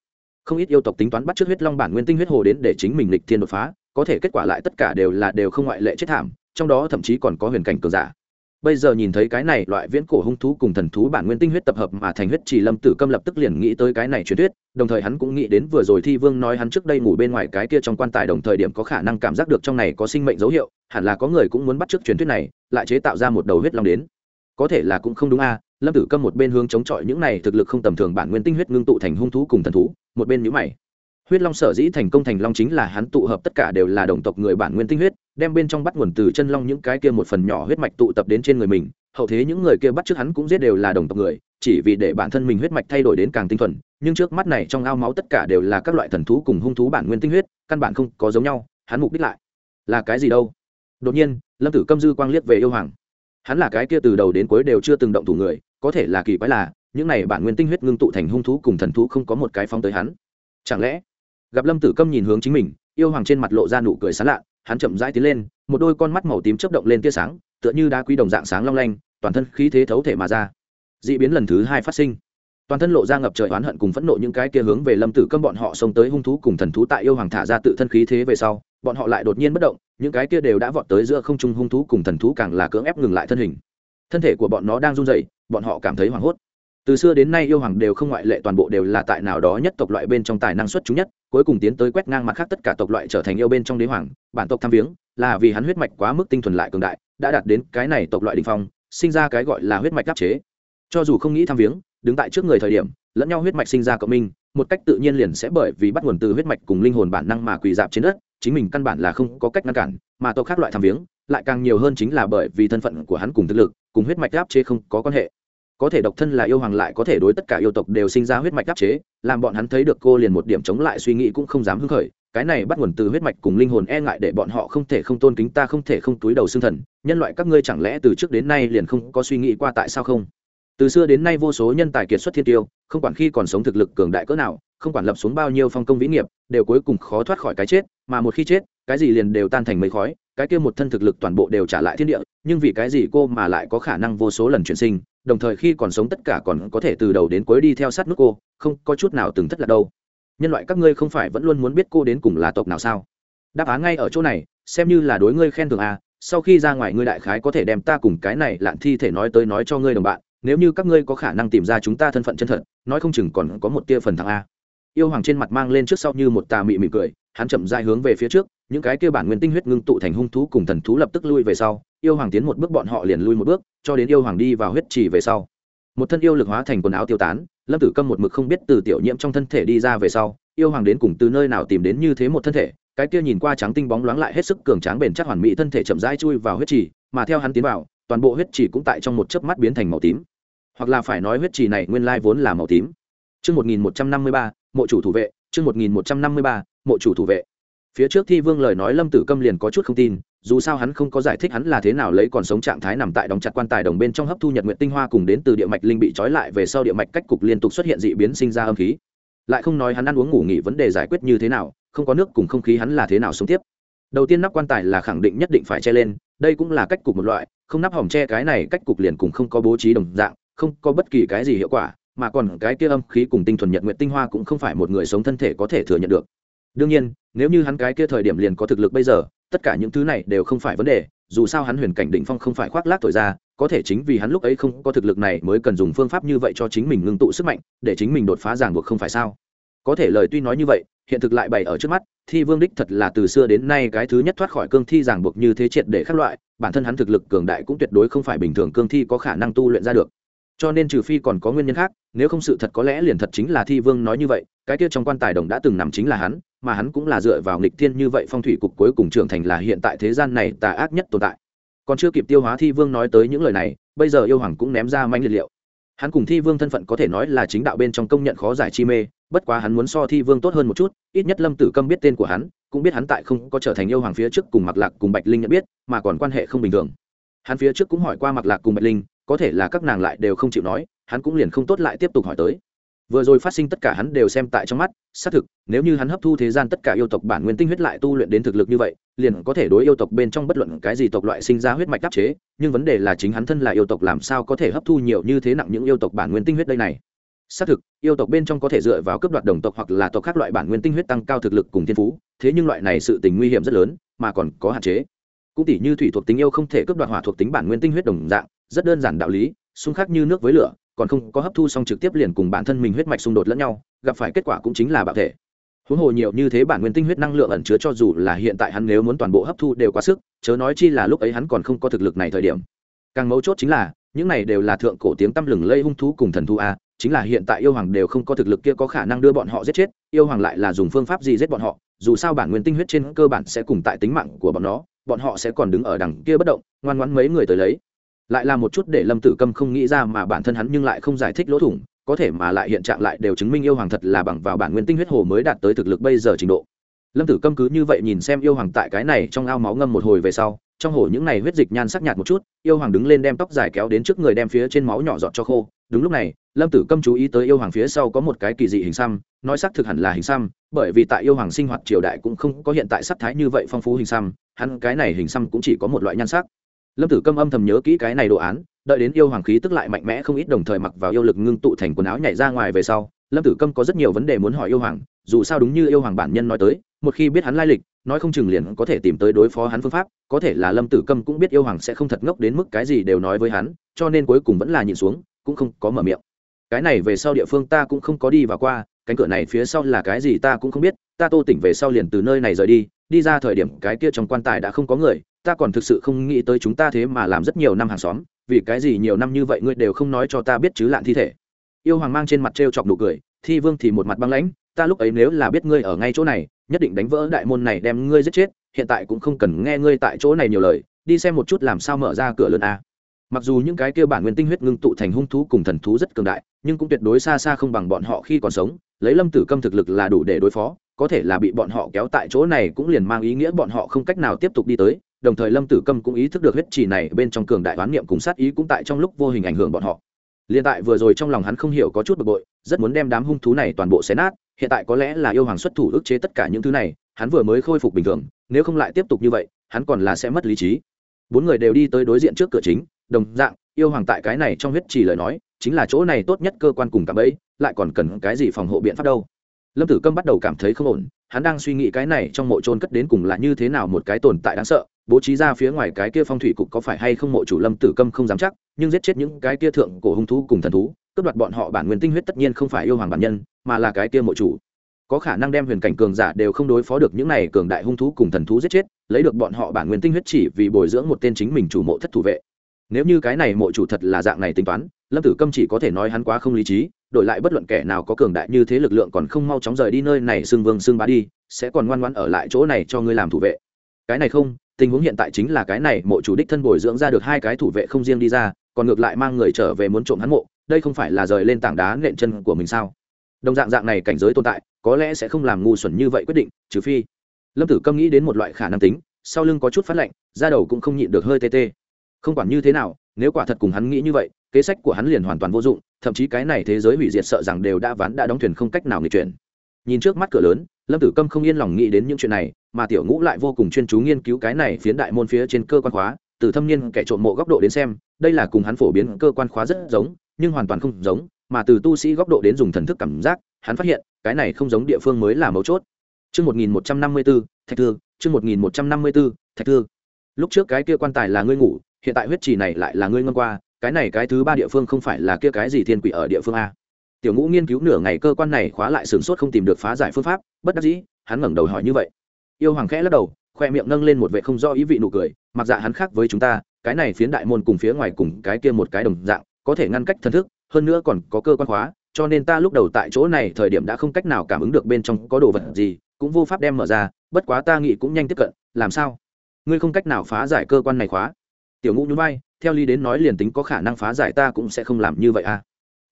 Không ít yêu tộc tính toán bắt trước huyết long bản nguyên tinh huyết hồ đến để chính mình lịch thiên đột phá, có thể kết quả lại tất cả đều là đều không ngoại lệ chết thảm, trong đó thậm chí còn có huyền cảnh cường giả bây giờ nhìn thấy cái này loại viễn cổ hung thú cùng thần thú bản nguyên tinh huyết tập hợp mà thành huyết chỉ lâm tử câm lập tức liền nghĩ tới cái này truyền thuyết, đồng thời hắn cũng nghĩ đến vừa rồi thi vương nói hắn trước đây ngủ bên ngoài cái kia trong quan tài đồng thời điểm có khả năng cảm giác được trong này có sinh mệnh dấu hiệu, hẳn là có người cũng muốn bắt chước truyền thuyết này, lại chế tạo ra một đầu huyết long đến. Có thể là cũng không đúng a, lâm tử câm một bên hướng chống chọi những này thực lực không tầm thường bản nguyên tinh huyết ngưng tụ thành hung thú cùng thần thú, một bên nhữ mày. Huyết long sở dĩ thành công thành long chính là hắn tụ hợp tất cả đều là đồng tộc người bản nguyên tinh huyết đem bên trong bắt nguồn từ chân long những cái kia một phần nhỏ huyết mạch tụ tập đến trên người mình, hậu thế những người kia bắt trước hắn cũng giết đều là đồng tộc người, chỉ vì để bản thân mình huyết mạch thay đổi đến càng tinh thuần, nhưng trước mắt này trong ao máu tất cả đều là các loại thần thú cùng hung thú bản nguyên tinh huyết, căn bản không có giống nhau, hắn mục đích lại là cái gì đâu? Đột nhiên, lâm tử câm dư quang liếc về yêu hoàng. Hắn là cái kia từ đầu đến cuối đều chưa từng động thủ người, có thể là kỳ quái là, những này bản nguyên tinh huyết ngưng tụ thành hung thú cùng thần thú không có một cái phong tới hắn. Chẳng lẽ, gặp lâm tử câm nhìn hướng chính mình, yêu hoàng trên mặt lộ ra nụ cười sán lạ hắn chậm rãi tiến lên, một đôi con mắt màu tím chớp động lên tia sáng, tựa như đá quý đồng dạng sáng long lanh, toàn thân khí thế thấu thể mà ra. D ị biến lần thứ hai phát sinh. Toàn thân lộ ra ngập trời oán hận cùng phẫn nộ những cái kia hướng về lâm tử câm bọn họ xông tới hung thú cùng thần thú tại yêu hoàng thả ra tự thân khí thế về sau, bọn họ lại đột nhiên bất động, những cái kia đều đã vọt tới giữa không trung hung thú cùng thần thú càng là cưỡng ép ngừng lại thân hình. Thân thể của bọn nó đang run rẩy, bọn họ cảm thấy hoảng hốt từ xưa đến nay yêu hoàng đều không ngoại lệ, toàn bộ đều là tại nào đó nhất tộc loại bên trong tài năng xuất chúng nhất, cuối cùng tiến tới quét ngang mặt khác tất cả tộc loại trở thành yêu bên trong đế hoàng, bản tộc tham viếng, là vì hắn huyết mạch quá mức tinh thuần lại cường đại, đã đạt đến cái này tộc loại đình phong, sinh ra cái gọi là huyết mạch đáp chế. Cho dù không nghĩ tham viếng, đứng tại trước người thời điểm, lẫn nhau huyết mạch sinh ra cộng minh, một cách tự nhiên liền sẽ bởi vì bắt nguồn từ huyết mạch cùng linh hồn bản năng mà quỳ dạp trên đất, chính mình căn bản là không có cách ngăn cản, mà tộc khác loại tham viếng, lại càng nhiều hơn chính là bởi vì thân phận của hắn cùng thực lực, cùng huyết mạch đáp chế không có quan hệ có thể độc thân là yêu hoàng lại có thể đối tất cả yêu tộc đều sinh ra huyết mạch đắc chế, làm bọn hắn thấy được cô liền một điểm chống lại suy nghĩ cũng không dám hưng khởi. Cái này bắt nguồn từ huyết mạch cùng linh hồn e ngại để bọn họ không thể không tôn kính ta không thể không túi đầu xương thần. Nhân loại các ngươi chẳng lẽ từ trước đến nay liền không có suy nghĩ qua tại sao không? Từ xưa đến nay vô số nhân tài kiệt xuất thiên tiêu, không quản khi còn sống thực lực cường đại cỡ nào, không quản lập xuống bao nhiêu phong công vĩ nghiệp, đều cuối cùng khó thoát khỏi cái chết, mà một khi chết, cái gì liền đều tan thành mây khói, cái kia một thân thực lực toàn bộ đều trả lại thiên địa, nhưng vì cái gì cô mà lại có khả năng vô số lần chuyển sinh? Đồng thời khi còn sống tất cả còn có thể từ đầu đến cuối đi theo sát nước cô, không có chút nào từng thất lạc đâu. Nhân loại các ngươi không phải vẫn luôn muốn biết cô đến cùng là tộc nào sao? Đáp án ngay ở chỗ này, xem như là đối ngươi khen thưởng à sau khi ra ngoài ngươi đại khái có thể đem ta cùng cái này lạn thi thể nói tới nói cho ngươi đồng bạn, nếu như các ngươi có khả năng tìm ra chúng ta thân phận chân thật, nói không chừng còn có một tia phần thằng a. Yêu hoàng trên mặt mang lên trước sau như một tà mị mị cười, hắn chậm dai hướng về phía trước những cái kia bản nguyên tinh huyết ngưng tụ thành hung thú cùng thần thú lập tức lui về sau, yêu hoàng tiến một bước bọn họ liền lui một bước, cho đến yêu hoàng đi vào huyết trì về sau. Một thân yêu lực hóa thành quần áo tiêu tán, lâm tử câm một mực không biết từ tiểu nhiễm trong thân thể đi ra về sau, yêu hoàng đến cùng từ nơi nào tìm đến như thế một thân thể, cái kia nhìn qua trắng tinh bóng loáng lại hết sức cường tráng bền chắc hoàn mỹ thân thể chậm rãi chui vào huyết trì, mà theo hắn tiến vào, toàn bộ huyết trì cũng tại trong một chớp mắt biến thành màu tím. Hoặc là phải nói huyết trì này nguyên lai vốn là màu tím. Chương một nghìn một trăm năm mươi ba, mộ chủ thủ vệ, chương một nghìn một trăm năm mươi ba, mộ chủ thủ vệ phía trước thi vương lời nói lâm tử câm liền có chút không tin, dù sao hắn không có giải thích hắn là thế nào lấy còn sống trạng thái nằm tại đóng chặt quan tài đồng bên trong hấp thu nhật nguyện tinh hoa cùng đến từ địa mạch linh bị trói lại về sau địa mạch cách cục liên tục xuất hiện dị biến sinh ra âm khí. Lại không nói hắn ăn uống ngủ nghỉ vấn đề giải quyết như thế nào, không có nước cùng không khí hắn là thế nào sống tiếp. Đầu tiên nắp quan tài là khẳng định nhất định phải che lên, đây cũng là cách cục một loại, không nắp hỏng che cái này cách cục liền cùng không có bố trí đồng dạng, không có bất kỳ cái gì hiệu quả, mà còn cái kia âm khí cùng tinh thuần nhật nguyện tinh hoa cũng không phải một người sống thân thể có thể thừa nhận được đương nhiên, nếu như hắn cái kia thời điểm liền có thực lực bây giờ, tất cả những thứ này đều không phải vấn đề, dù sao hắn huyền cảnh Đỉnh phong không phải khoác lác thổi ra có thể chính vì hắn lúc ấy không có thực lực này mới cần dùng phương pháp như vậy cho chính mình ngưng tụ sức mạnh, để chính mình đột phá ràng buộc không phải sao? Có thể lời tuy nói như vậy, hiện thực lại bày ở trước mắt, thi vương đích thật là từ xưa đến nay cái thứ nhất thoát khỏi cương thi ràng buộc như thế triệt để khác loại, bản thân hắn thực lực cường đại cũng tuyệt đối không phải bình thường cương thi có khả năng tu luyện ra được. Cho nên trừ phi còn có nguyên nhân khác, nếu không sự thật có lẽ liền thật chính là thi vương nói như vậy, cái kia trong quan tài đồng đã từng nằm chính là hắn mà hắn cũng là dựa vào nghịch thiên như vậy phong thủy cục cuối cùng trưởng thành là hiện tại thế gian này tà ác nhất tồn tại. Còn chưa kịp tiêu hóa thi vương nói tới những lời này, bây giờ yêu hoàng cũng ném ra manh liệt liệu. Hắn cùng thi vương thân phận có thể nói là chính đạo bên trong công nhận khó giải chi mê, bất quá hắn muốn so thi vương tốt hơn một chút, ít nhất lâm tử câm biết tên của hắn, cũng biết hắn tại không có trở thành yêu hoàng phía trước cùng mặc lạc cùng bạch linh nhận biết, mà còn quan hệ không bình thường. Hắn phía trước cũng hỏi qua mặc lạc cùng bạch linh, có thể là các nàng lại đều không chịu nói, hắn cũng liền không tốt lại tiếp tục hỏi tới vừa rồi phát sinh tất cả hắn đều xem tại trong mắt, xác thực, nếu như hắn hấp thu thế gian tất cả yêu tộc bản nguyên tinh huyết lại tu luyện đến thực lực như vậy, liền có thể đối yêu tộc bên trong bất luận cái gì tộc loại sinh ra huyết mạch đắc chế, nhưng vấn đề là chính hắn thân là yêu tộc làm sao có thể hấp thu nhiều như thế nặng những yêu tộc bản nguyên tinh huyết đây này. Xác thực, yêu tộc bên trong có thể dựa vào cấp đoạt đồng tộc hoặc là tộc khác loại bản nguyên tinh huyết tăng cao thực lực cùng thiên phú, thế nhưng loại này sự tình nguy hiểm rất lớn, mà còn có hạn chế. Cũng tỷ như thủy thuộc tính yêu không thể cấp đoạt hỏa thuộc tính bản nguyên tinh huyết đồng dạng, rất đơn giản đạo lý, xung khắc như nước với lửa còn không có hấp thu xong trực tiếp liền cùng bản thân mình huyết mạch xung đột lẫn nhau, gặp phải kết quả cũng chính là bạo thể. Huống hồ nhiều như thế bản nguyên tinh huyết năng lượng ẩn chứa cho dù là hiện tại hắn nếu muốn toàn bộ hấp thu đều quá sức, chớ nói chi là lúc ấy hắn còn không có thực lực này thời điểm. Càng mấu chốt chính là, những này đều là thượng cổ tiếng tăm lừng lây hung thú cùng thần thú a, chính là hiện tại yêu hoàng đều không có thực lực kia có khả năng đưa bọn họ giết chết, yêu hoàng lại là dùng phương pháp gì giết bọn họ, dù sao bản nguyên tinh huyết trên cơ bản sẽ cùng tại tính mạng của bọn nó, bọn họ sẽ còn đứng ở đằng kia bất động, ngoan ngoãn mấy người tới lấy lại là một chút để lâm tử câm không nghĩ ra mà bản thân hắn nhưng lại không giải thích lỗ thủng, có thể mà lại hiện trạng lại đều chứng minh yêu hoàng thật là bằng vào bản nguyên tinh huyết hồ mới đạt tới thực lực bây giờ trình độ. Lâm tử câm cứ như vậy nhìn xem yêu hoàng tại cái này trong ao máu ngâm một hồi về sau, trong hồ những này huyết dịch nhan sắc nhạt một chút, yêu hoàng đứng lên đem tóc dài kéo đến trước người đem phía trên máu nhỏ giọt cho khô. Đúng lúc này, lâm tử câm chú ý tới yêu hoàng phía sau có một cái kỳ dị hình xăm, nói xác thực hẳn là hình xăm, bởi vì tại yêu hoàng sinh hoạt triều đại cũng không có hiện tại sắc thái như vậy phong phú hình xăm, hắn cái này hình xăm cũng chỉ có một loại nhan sắc lâm tử câm âm thầm nhớ kỹ cái này đồ án, đợi đến yêu hoàng khí tức lại mạnh mẽ không ít đồng thời mặc vào yêu lực ngưng tụ thành quần áo nhảy ra ngoài về sau, lâm tử câm có rất nhiều vấn đề muốn hỏi yêu hoàng, dù sao đúng như yêu hoàng bản nhân nói tới, một khi biết hắn lai lịch, nói không chừng liền có thể tìm tới đối phó hắn phương pháp, có thể là lâm tử câm cũng biết yêu hoàng sẽ không thật ngốc đến mức cái gì đều nói với hắn, cho nên cuối cùng vẫn là nhìn xuống, cũng không có mở miệng. Cái này về sau địa phương ta cũng không có đi và qua, cánh cửa này phía sau là cái gì ta cũng không biết, ta tô tỉnh về sau liền từ nơi này rời đi đi ra thời điểm cái kia trong quan tài đã không có người ta còn thực sự không nghĩ tới chúng ta thế mà làm rất nhiều năm hàng xóm, vì cái gì nhiều năm như vậy ngươi đều không nói cho ta biết chứ lạn thi thể. Yêu hoàng mang trên mặt t r e o chọc nụ cười, thi vương thì một mặt băng lãnh, ta lúc ấy nếu là biết ngươi ở ngay chỗ này, nhất định đánh vỡ đại môn này đem ngươi giết chết, hiện tại cũng không cần nghe ngươi tại chỗ này nhiều lời, đi xem một chút làm sao mở ra cửa lớn a. Mặc dù những cái kia bản nguyên tinh huyết ngưng tụ thành hung thú cùng thần thú rất cường đại, nhưng cũng tuyệt đối xa xa không bằng bọn họ khi còn sống, lấy lâm tử câm thực lực là đủ để đối phó, có thể là bị bọn họ kéo tại chỗ này cũng liền mang ý nghĩa bọn họ không cách nào tiếp tục đi tới đồng thời lâm tử câm cũng ý thức được huyết trì này bên trong cường đại oán niệm cùng sát ý cũng tại trong lúc vô hình ảnh hưởng bọn họ. Liền tại vừa rồi trong lòng hắn không hiểu có chút bực bội, rất muốn đem đám hung thú này toàn bộ xé nát, hiện tại có lẽ là yêu hoàng xuất thủ ức chế tất cả những thứ này, hắn vừa mới khôi phục bình thường, nếu không lại tiếp tục như vậy, hắn còn là sẽ mất lý trí. Bốn người đều đi tới đối diện trước cửa chính, đồng dạng, yêu hoàng tại cái này trong huyết trì lời nói, chính là chỗ này tốt nhất cơ quan cùng cảm ấy lại còn cần cái gì phòng hộ biện pháp đâu. Lâm tử câm bắt đầu cảm thấy không ổn hắn đang suy nghĩ cái này trong mộ trôn cất đến cùng là như thế nào một cái tồn tại đáng sợ, bố trí ra phía ngoài cái kia phong thủy cục có phải hay không mộ chủ lâm tử câm không dám chắc, nhưng giết chết những cái kia thượng cổ hung thú cùng thần thú, cướp đoạt bọn họ bản nguyên tinh huyết tất nhiên không phải yêu hoàng bản nhân, mà là cái kia mộ chủ. Có khả năng đem huyền cảnh cường giả đều không đối phó được những này cường đại hung thú cùng thần thú giết chết, lấy được bọn họ bản nguyên tinh huyết chỉ vì bồi dưỡng một tên chính mình chủ mộ thất thủ vệ. Nếu như cái này mộ chủ thật là dạng này tính toán lâm tử câm chỉ có thể nói hắn quá không lý trí, đổi lại bất luận kẻ nào có cường đại như thế lực lượng còn không mau chóng rời đi nơi này xưng vương xưng bá đi, sẽ còn ngoan ngoãn ở lại chỗ này cho ngươi làm thủ vệ. Cái này không, tình huống hiện tại chính là cái này, mộ chủ đích thân bồi dưỡng ra được hai cái thủ vệ không riêng đi ra, còn ngược lại mang người trở về muốn trộm hắn mộ, đây không phải là rời lên tảng đá nện chân của mình sao? Đồng dạng dạng này cảnh giới tồn tại, có lẽ sẽ không làm ngu xuẩn như vậy quyết định, trừ phi. Lâm tử câm nghĩ đến một loại khả năng tính, sau lưng có chút phát lạnh, da đầu cũng không nhịn được hơi tê tê. Không quản như thế nào, nếu quả thật cùng hắn nghĩ như vậy kế sách của hắn liền hoàn toàn vô dụng thậm chí cái này thế giới hủy diệt sợ rằng đều đã ván đã đóng thuyền không cách nào nghịch chuyển nhìn trước mắt cửa lớn lâm tử câm không yên lòng nghĩ đến những chuyện này mà tiểu ngũ lại vô cùng chuyên chú nghiên cứu cái này phiến đại môn phía trên cơ quan khóa từ thâm niên kẻ trộm mộ góc độ đến xem đây là cùng hắn phổ biến cơ quan khóa rất giống nhưng hoàn toàn không giống mà từ tu sĩ góc độ đến dùng thần thức cảm giác hắn phát hiện cái này không giống địa phương mới là mấu chốt Chương 1154, Thạch Thư, chương 1154, Thạch Thư. Lúc trước cái kia quan tài là ngươi ngủ, hiện tại huyết trì này lại là ngươi ngâm qua, cái này cái thứ ba địa phương không phải là kia cái gì thiên quỷ ở địa phương a. Tiểu Ngũ nghiên cứu nửa ngày cơ quan này khóa lại sửng sốt không tìm được phá giải phương pháp, bất đắc dĩ, hắn ngẩng đầu hỏi như vậy. Yêu Hoàng khẽ lắc đầu, khoe miệng nâng lên một vệ không do ý vị nụ cười, mặc dạ hắn khác với chúng ta, cái này phiến đại môn cùng phía ngoài cùng cái kia một cái đồng dạng, có thể ngăn cách thần thức, hơn nữa còn có cơ quan khóa, cho nên ta lúc đầu tại chỗ này thời điểm đã không cách nào cảm ứng được bên trong có đồ vật gì cũng vô pháp đem mở ra bất quá ta nghĩ cũng nhanh tiếp cận làm sao ngươi không cách nào phá giải cơ quan này khóa tiểu ngũ nhún vai theo lý đến nói liền tính có khả năng phá giải ta cũng sẽ không làm như vậy à.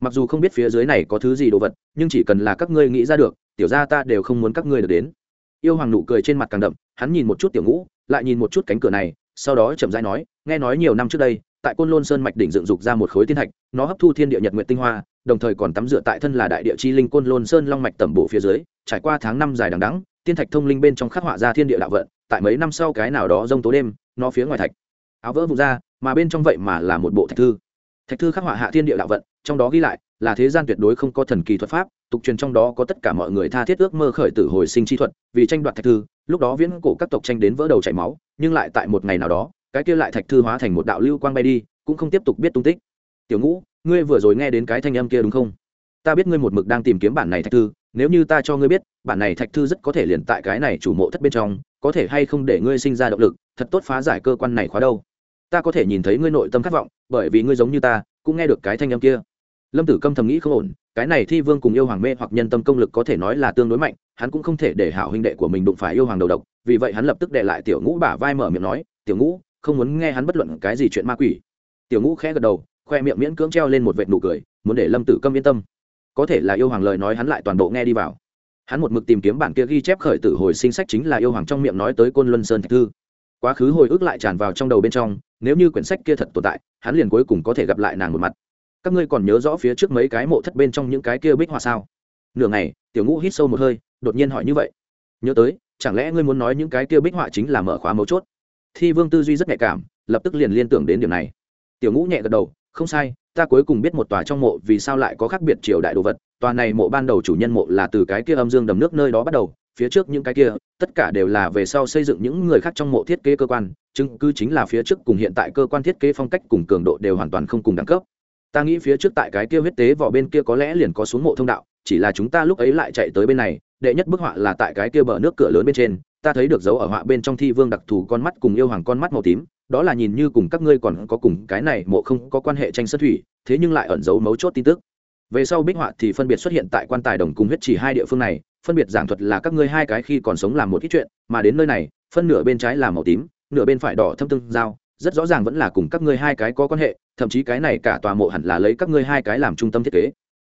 Mặc dù không biết phía dưới này có thứ gì đồ vật, nhưng chỉ cần là các ngươi nghĩ ra được, tiểu ra ta đều không muốn các ngươi được đến. Yêu hoàng nụ cười trên mặt càng đậm, hắn nhìn một chút tiểu ngũ, lại nhìn một chút cánh cửa này, sau đó chậm rãi nói, nghe nói nhiều năm trước đây, tại côn lôn sơn mạch đỉnh dựng dục ra một khối thiên thạch, nó hấp thu thiên địa nhật nguyện tinh hoa, đồng thời còn tắm rửa tại thân là đại địa chi linh côn lôn sơn long mạch tẩm bổ phía dưới, trải qua tháng năm dài đằng đắng thiên thạch thông linh bên trong khắc họa ra thiên địa đạo vận, tại mấy năm sau cái nào đó rông tố đêm, nó phía ngoài thạch áo vỡ vụn ra mà bên trong vậy mà là một bộ thạch thư. Thạch thư khắc họa hạ thiên địa đạo vận, trong đó ghi lại là thế gian tuyệt đối không có thần kỳ thuật pháp, tục truyền trong đó có tất cả mọi người tha thiết ước mơ khởi tử hồi sinh chi thuật, vì tranh đoạt thạch thư, lúc đó viễn cổ các tộc tranh đến vỡ đầu chảy máu, nhưng lại tại một ngày nào đó, cái kia lại thạch thư hóa thành một đạo lưu quang bay đi, cũng không tiếp tục biết tung tích. Tiểu ngũ, ngươi vừa rồi nghe đến cái thanh âm kia đúng không? Ta biết ngươi một mực đang tìm kiếm bản này thạch thư, nếu như ta cho ngươi biết, bản này thạch thư rất có thể liền tại cái này chủ mộ thất bên trong, có thể hay không để ngươi sinh ra động lực, thật tốt phá giải cơ quan này khóa đâu ta có thể nhìn thấy ngươi nội tâm khát vọng, bởi vì ngươi giống như ta, cũng nghe được cái thanh âm kia. Lâm tử câm thầm nghĩ không ổn, cái này thi vương cùng yêu hoàng mê hoặc nhân tâm công lực có thể nói là tương đối mạnh, hắn cũng không thể để hảo huynh đệ của mình đụng phải yêu hoàng đầu độc, vì vậy hắn lập tức đệ lại tiểu ngũ bả vai mở miệng nói, tiểu ngũ, không muốn nghe hắn bất luận cái gì chuyện ma quỷ. Tiểu ngũ khẽ gật đầu, khoe miệng miễn cưỡng treo lên một vệt nụ cười, muốn để lâm tử câm yên tâm. Có thể là yêu hoàng lời nói hắn lại toàn bộ nghe đi vào. Hắn một mực tìm kiếm bản kia ghi chép khởi tử hồi sinh sách chính là yêu hoàng trong miệng nói tới côn luân sơn thạch thư. Quá khứ hồi ức lại tràn vào trong đầu bên trong nếu như quyển sách kia thật tồn tại, hắn liền cuối cùng có thể gặp lại nàng một mặt. Các ngươi còn nhớ rõ phía trước mấy cái mộ thất bên trong những cái kia bích họa sao? Nửa ngày, tiểu ngũ hít sâu một hơi, đột nhiên hỏi như vậy. Nhớ tới, chẳng lẽ ngươi muốn nói những cái kia bích họa chính là mở khóa mấu chốt? Thi vương tư duy rất nhạy cảm, lập tức liền liên tưởng đến điểm này. Tiểu ngũ nhẹ gật đầu, không sai, ta cuối cùng biết một tòa trong mộ vì sao lại có khác biệt triều đại đồ vật. Tòa này mộ ban đầu chủ nhân mộ là từ cái kia âm dương đầm nước nơi đó bắt đầu, phía trước những cái kia, tất cả đều là về sau xây dựng những người khác trong mộ thiết kế cơ quan chứng cứ chính là phía trước cùng hiện tại cơ quan thiết kế phong cách cùng cường độ đều hoàn toàn không cùng đẳng cấp. Ta nghĩ phía trước tại cái kia huyết tế vỏ bên kia có lẽ liền có xuống mộ thông đạo, chỉ là chúng ta lúc ấy lại chạy tới bên này, đệ nhất bức họa là tại cái kia bờ nước cửa lớn bên trên, ta thấy được dấu ở họa bên trong thi vương đặc thù con mắt cùng yêu hoàng con mắt màu tím, đó là nhìn như cùng các ngươi còn có cùng cái này mộ không có quan hệ tranh sơn thủy, thế nhưng lại ẩn giấu mấu chốt tin tức. Về sau bích họa thì phân biệt xuất hiện tại quan tài đồng cùng huyết chỉ hai địa phương này, phân biệt giảng thuật là các ngươi hai cái khi còn sống làm một ít chuyện, mà đến nơi này, phân nửa bên trái là màu tím nửa bên phải đỏ thâm tương giao, rất rõ ràng vẫn là cùng các ngươi hai cái có quan hệ, thậm chí cái này cả tòa mộ hẳn là lấy các ngươi hai cái làm trung tâm thiết kế.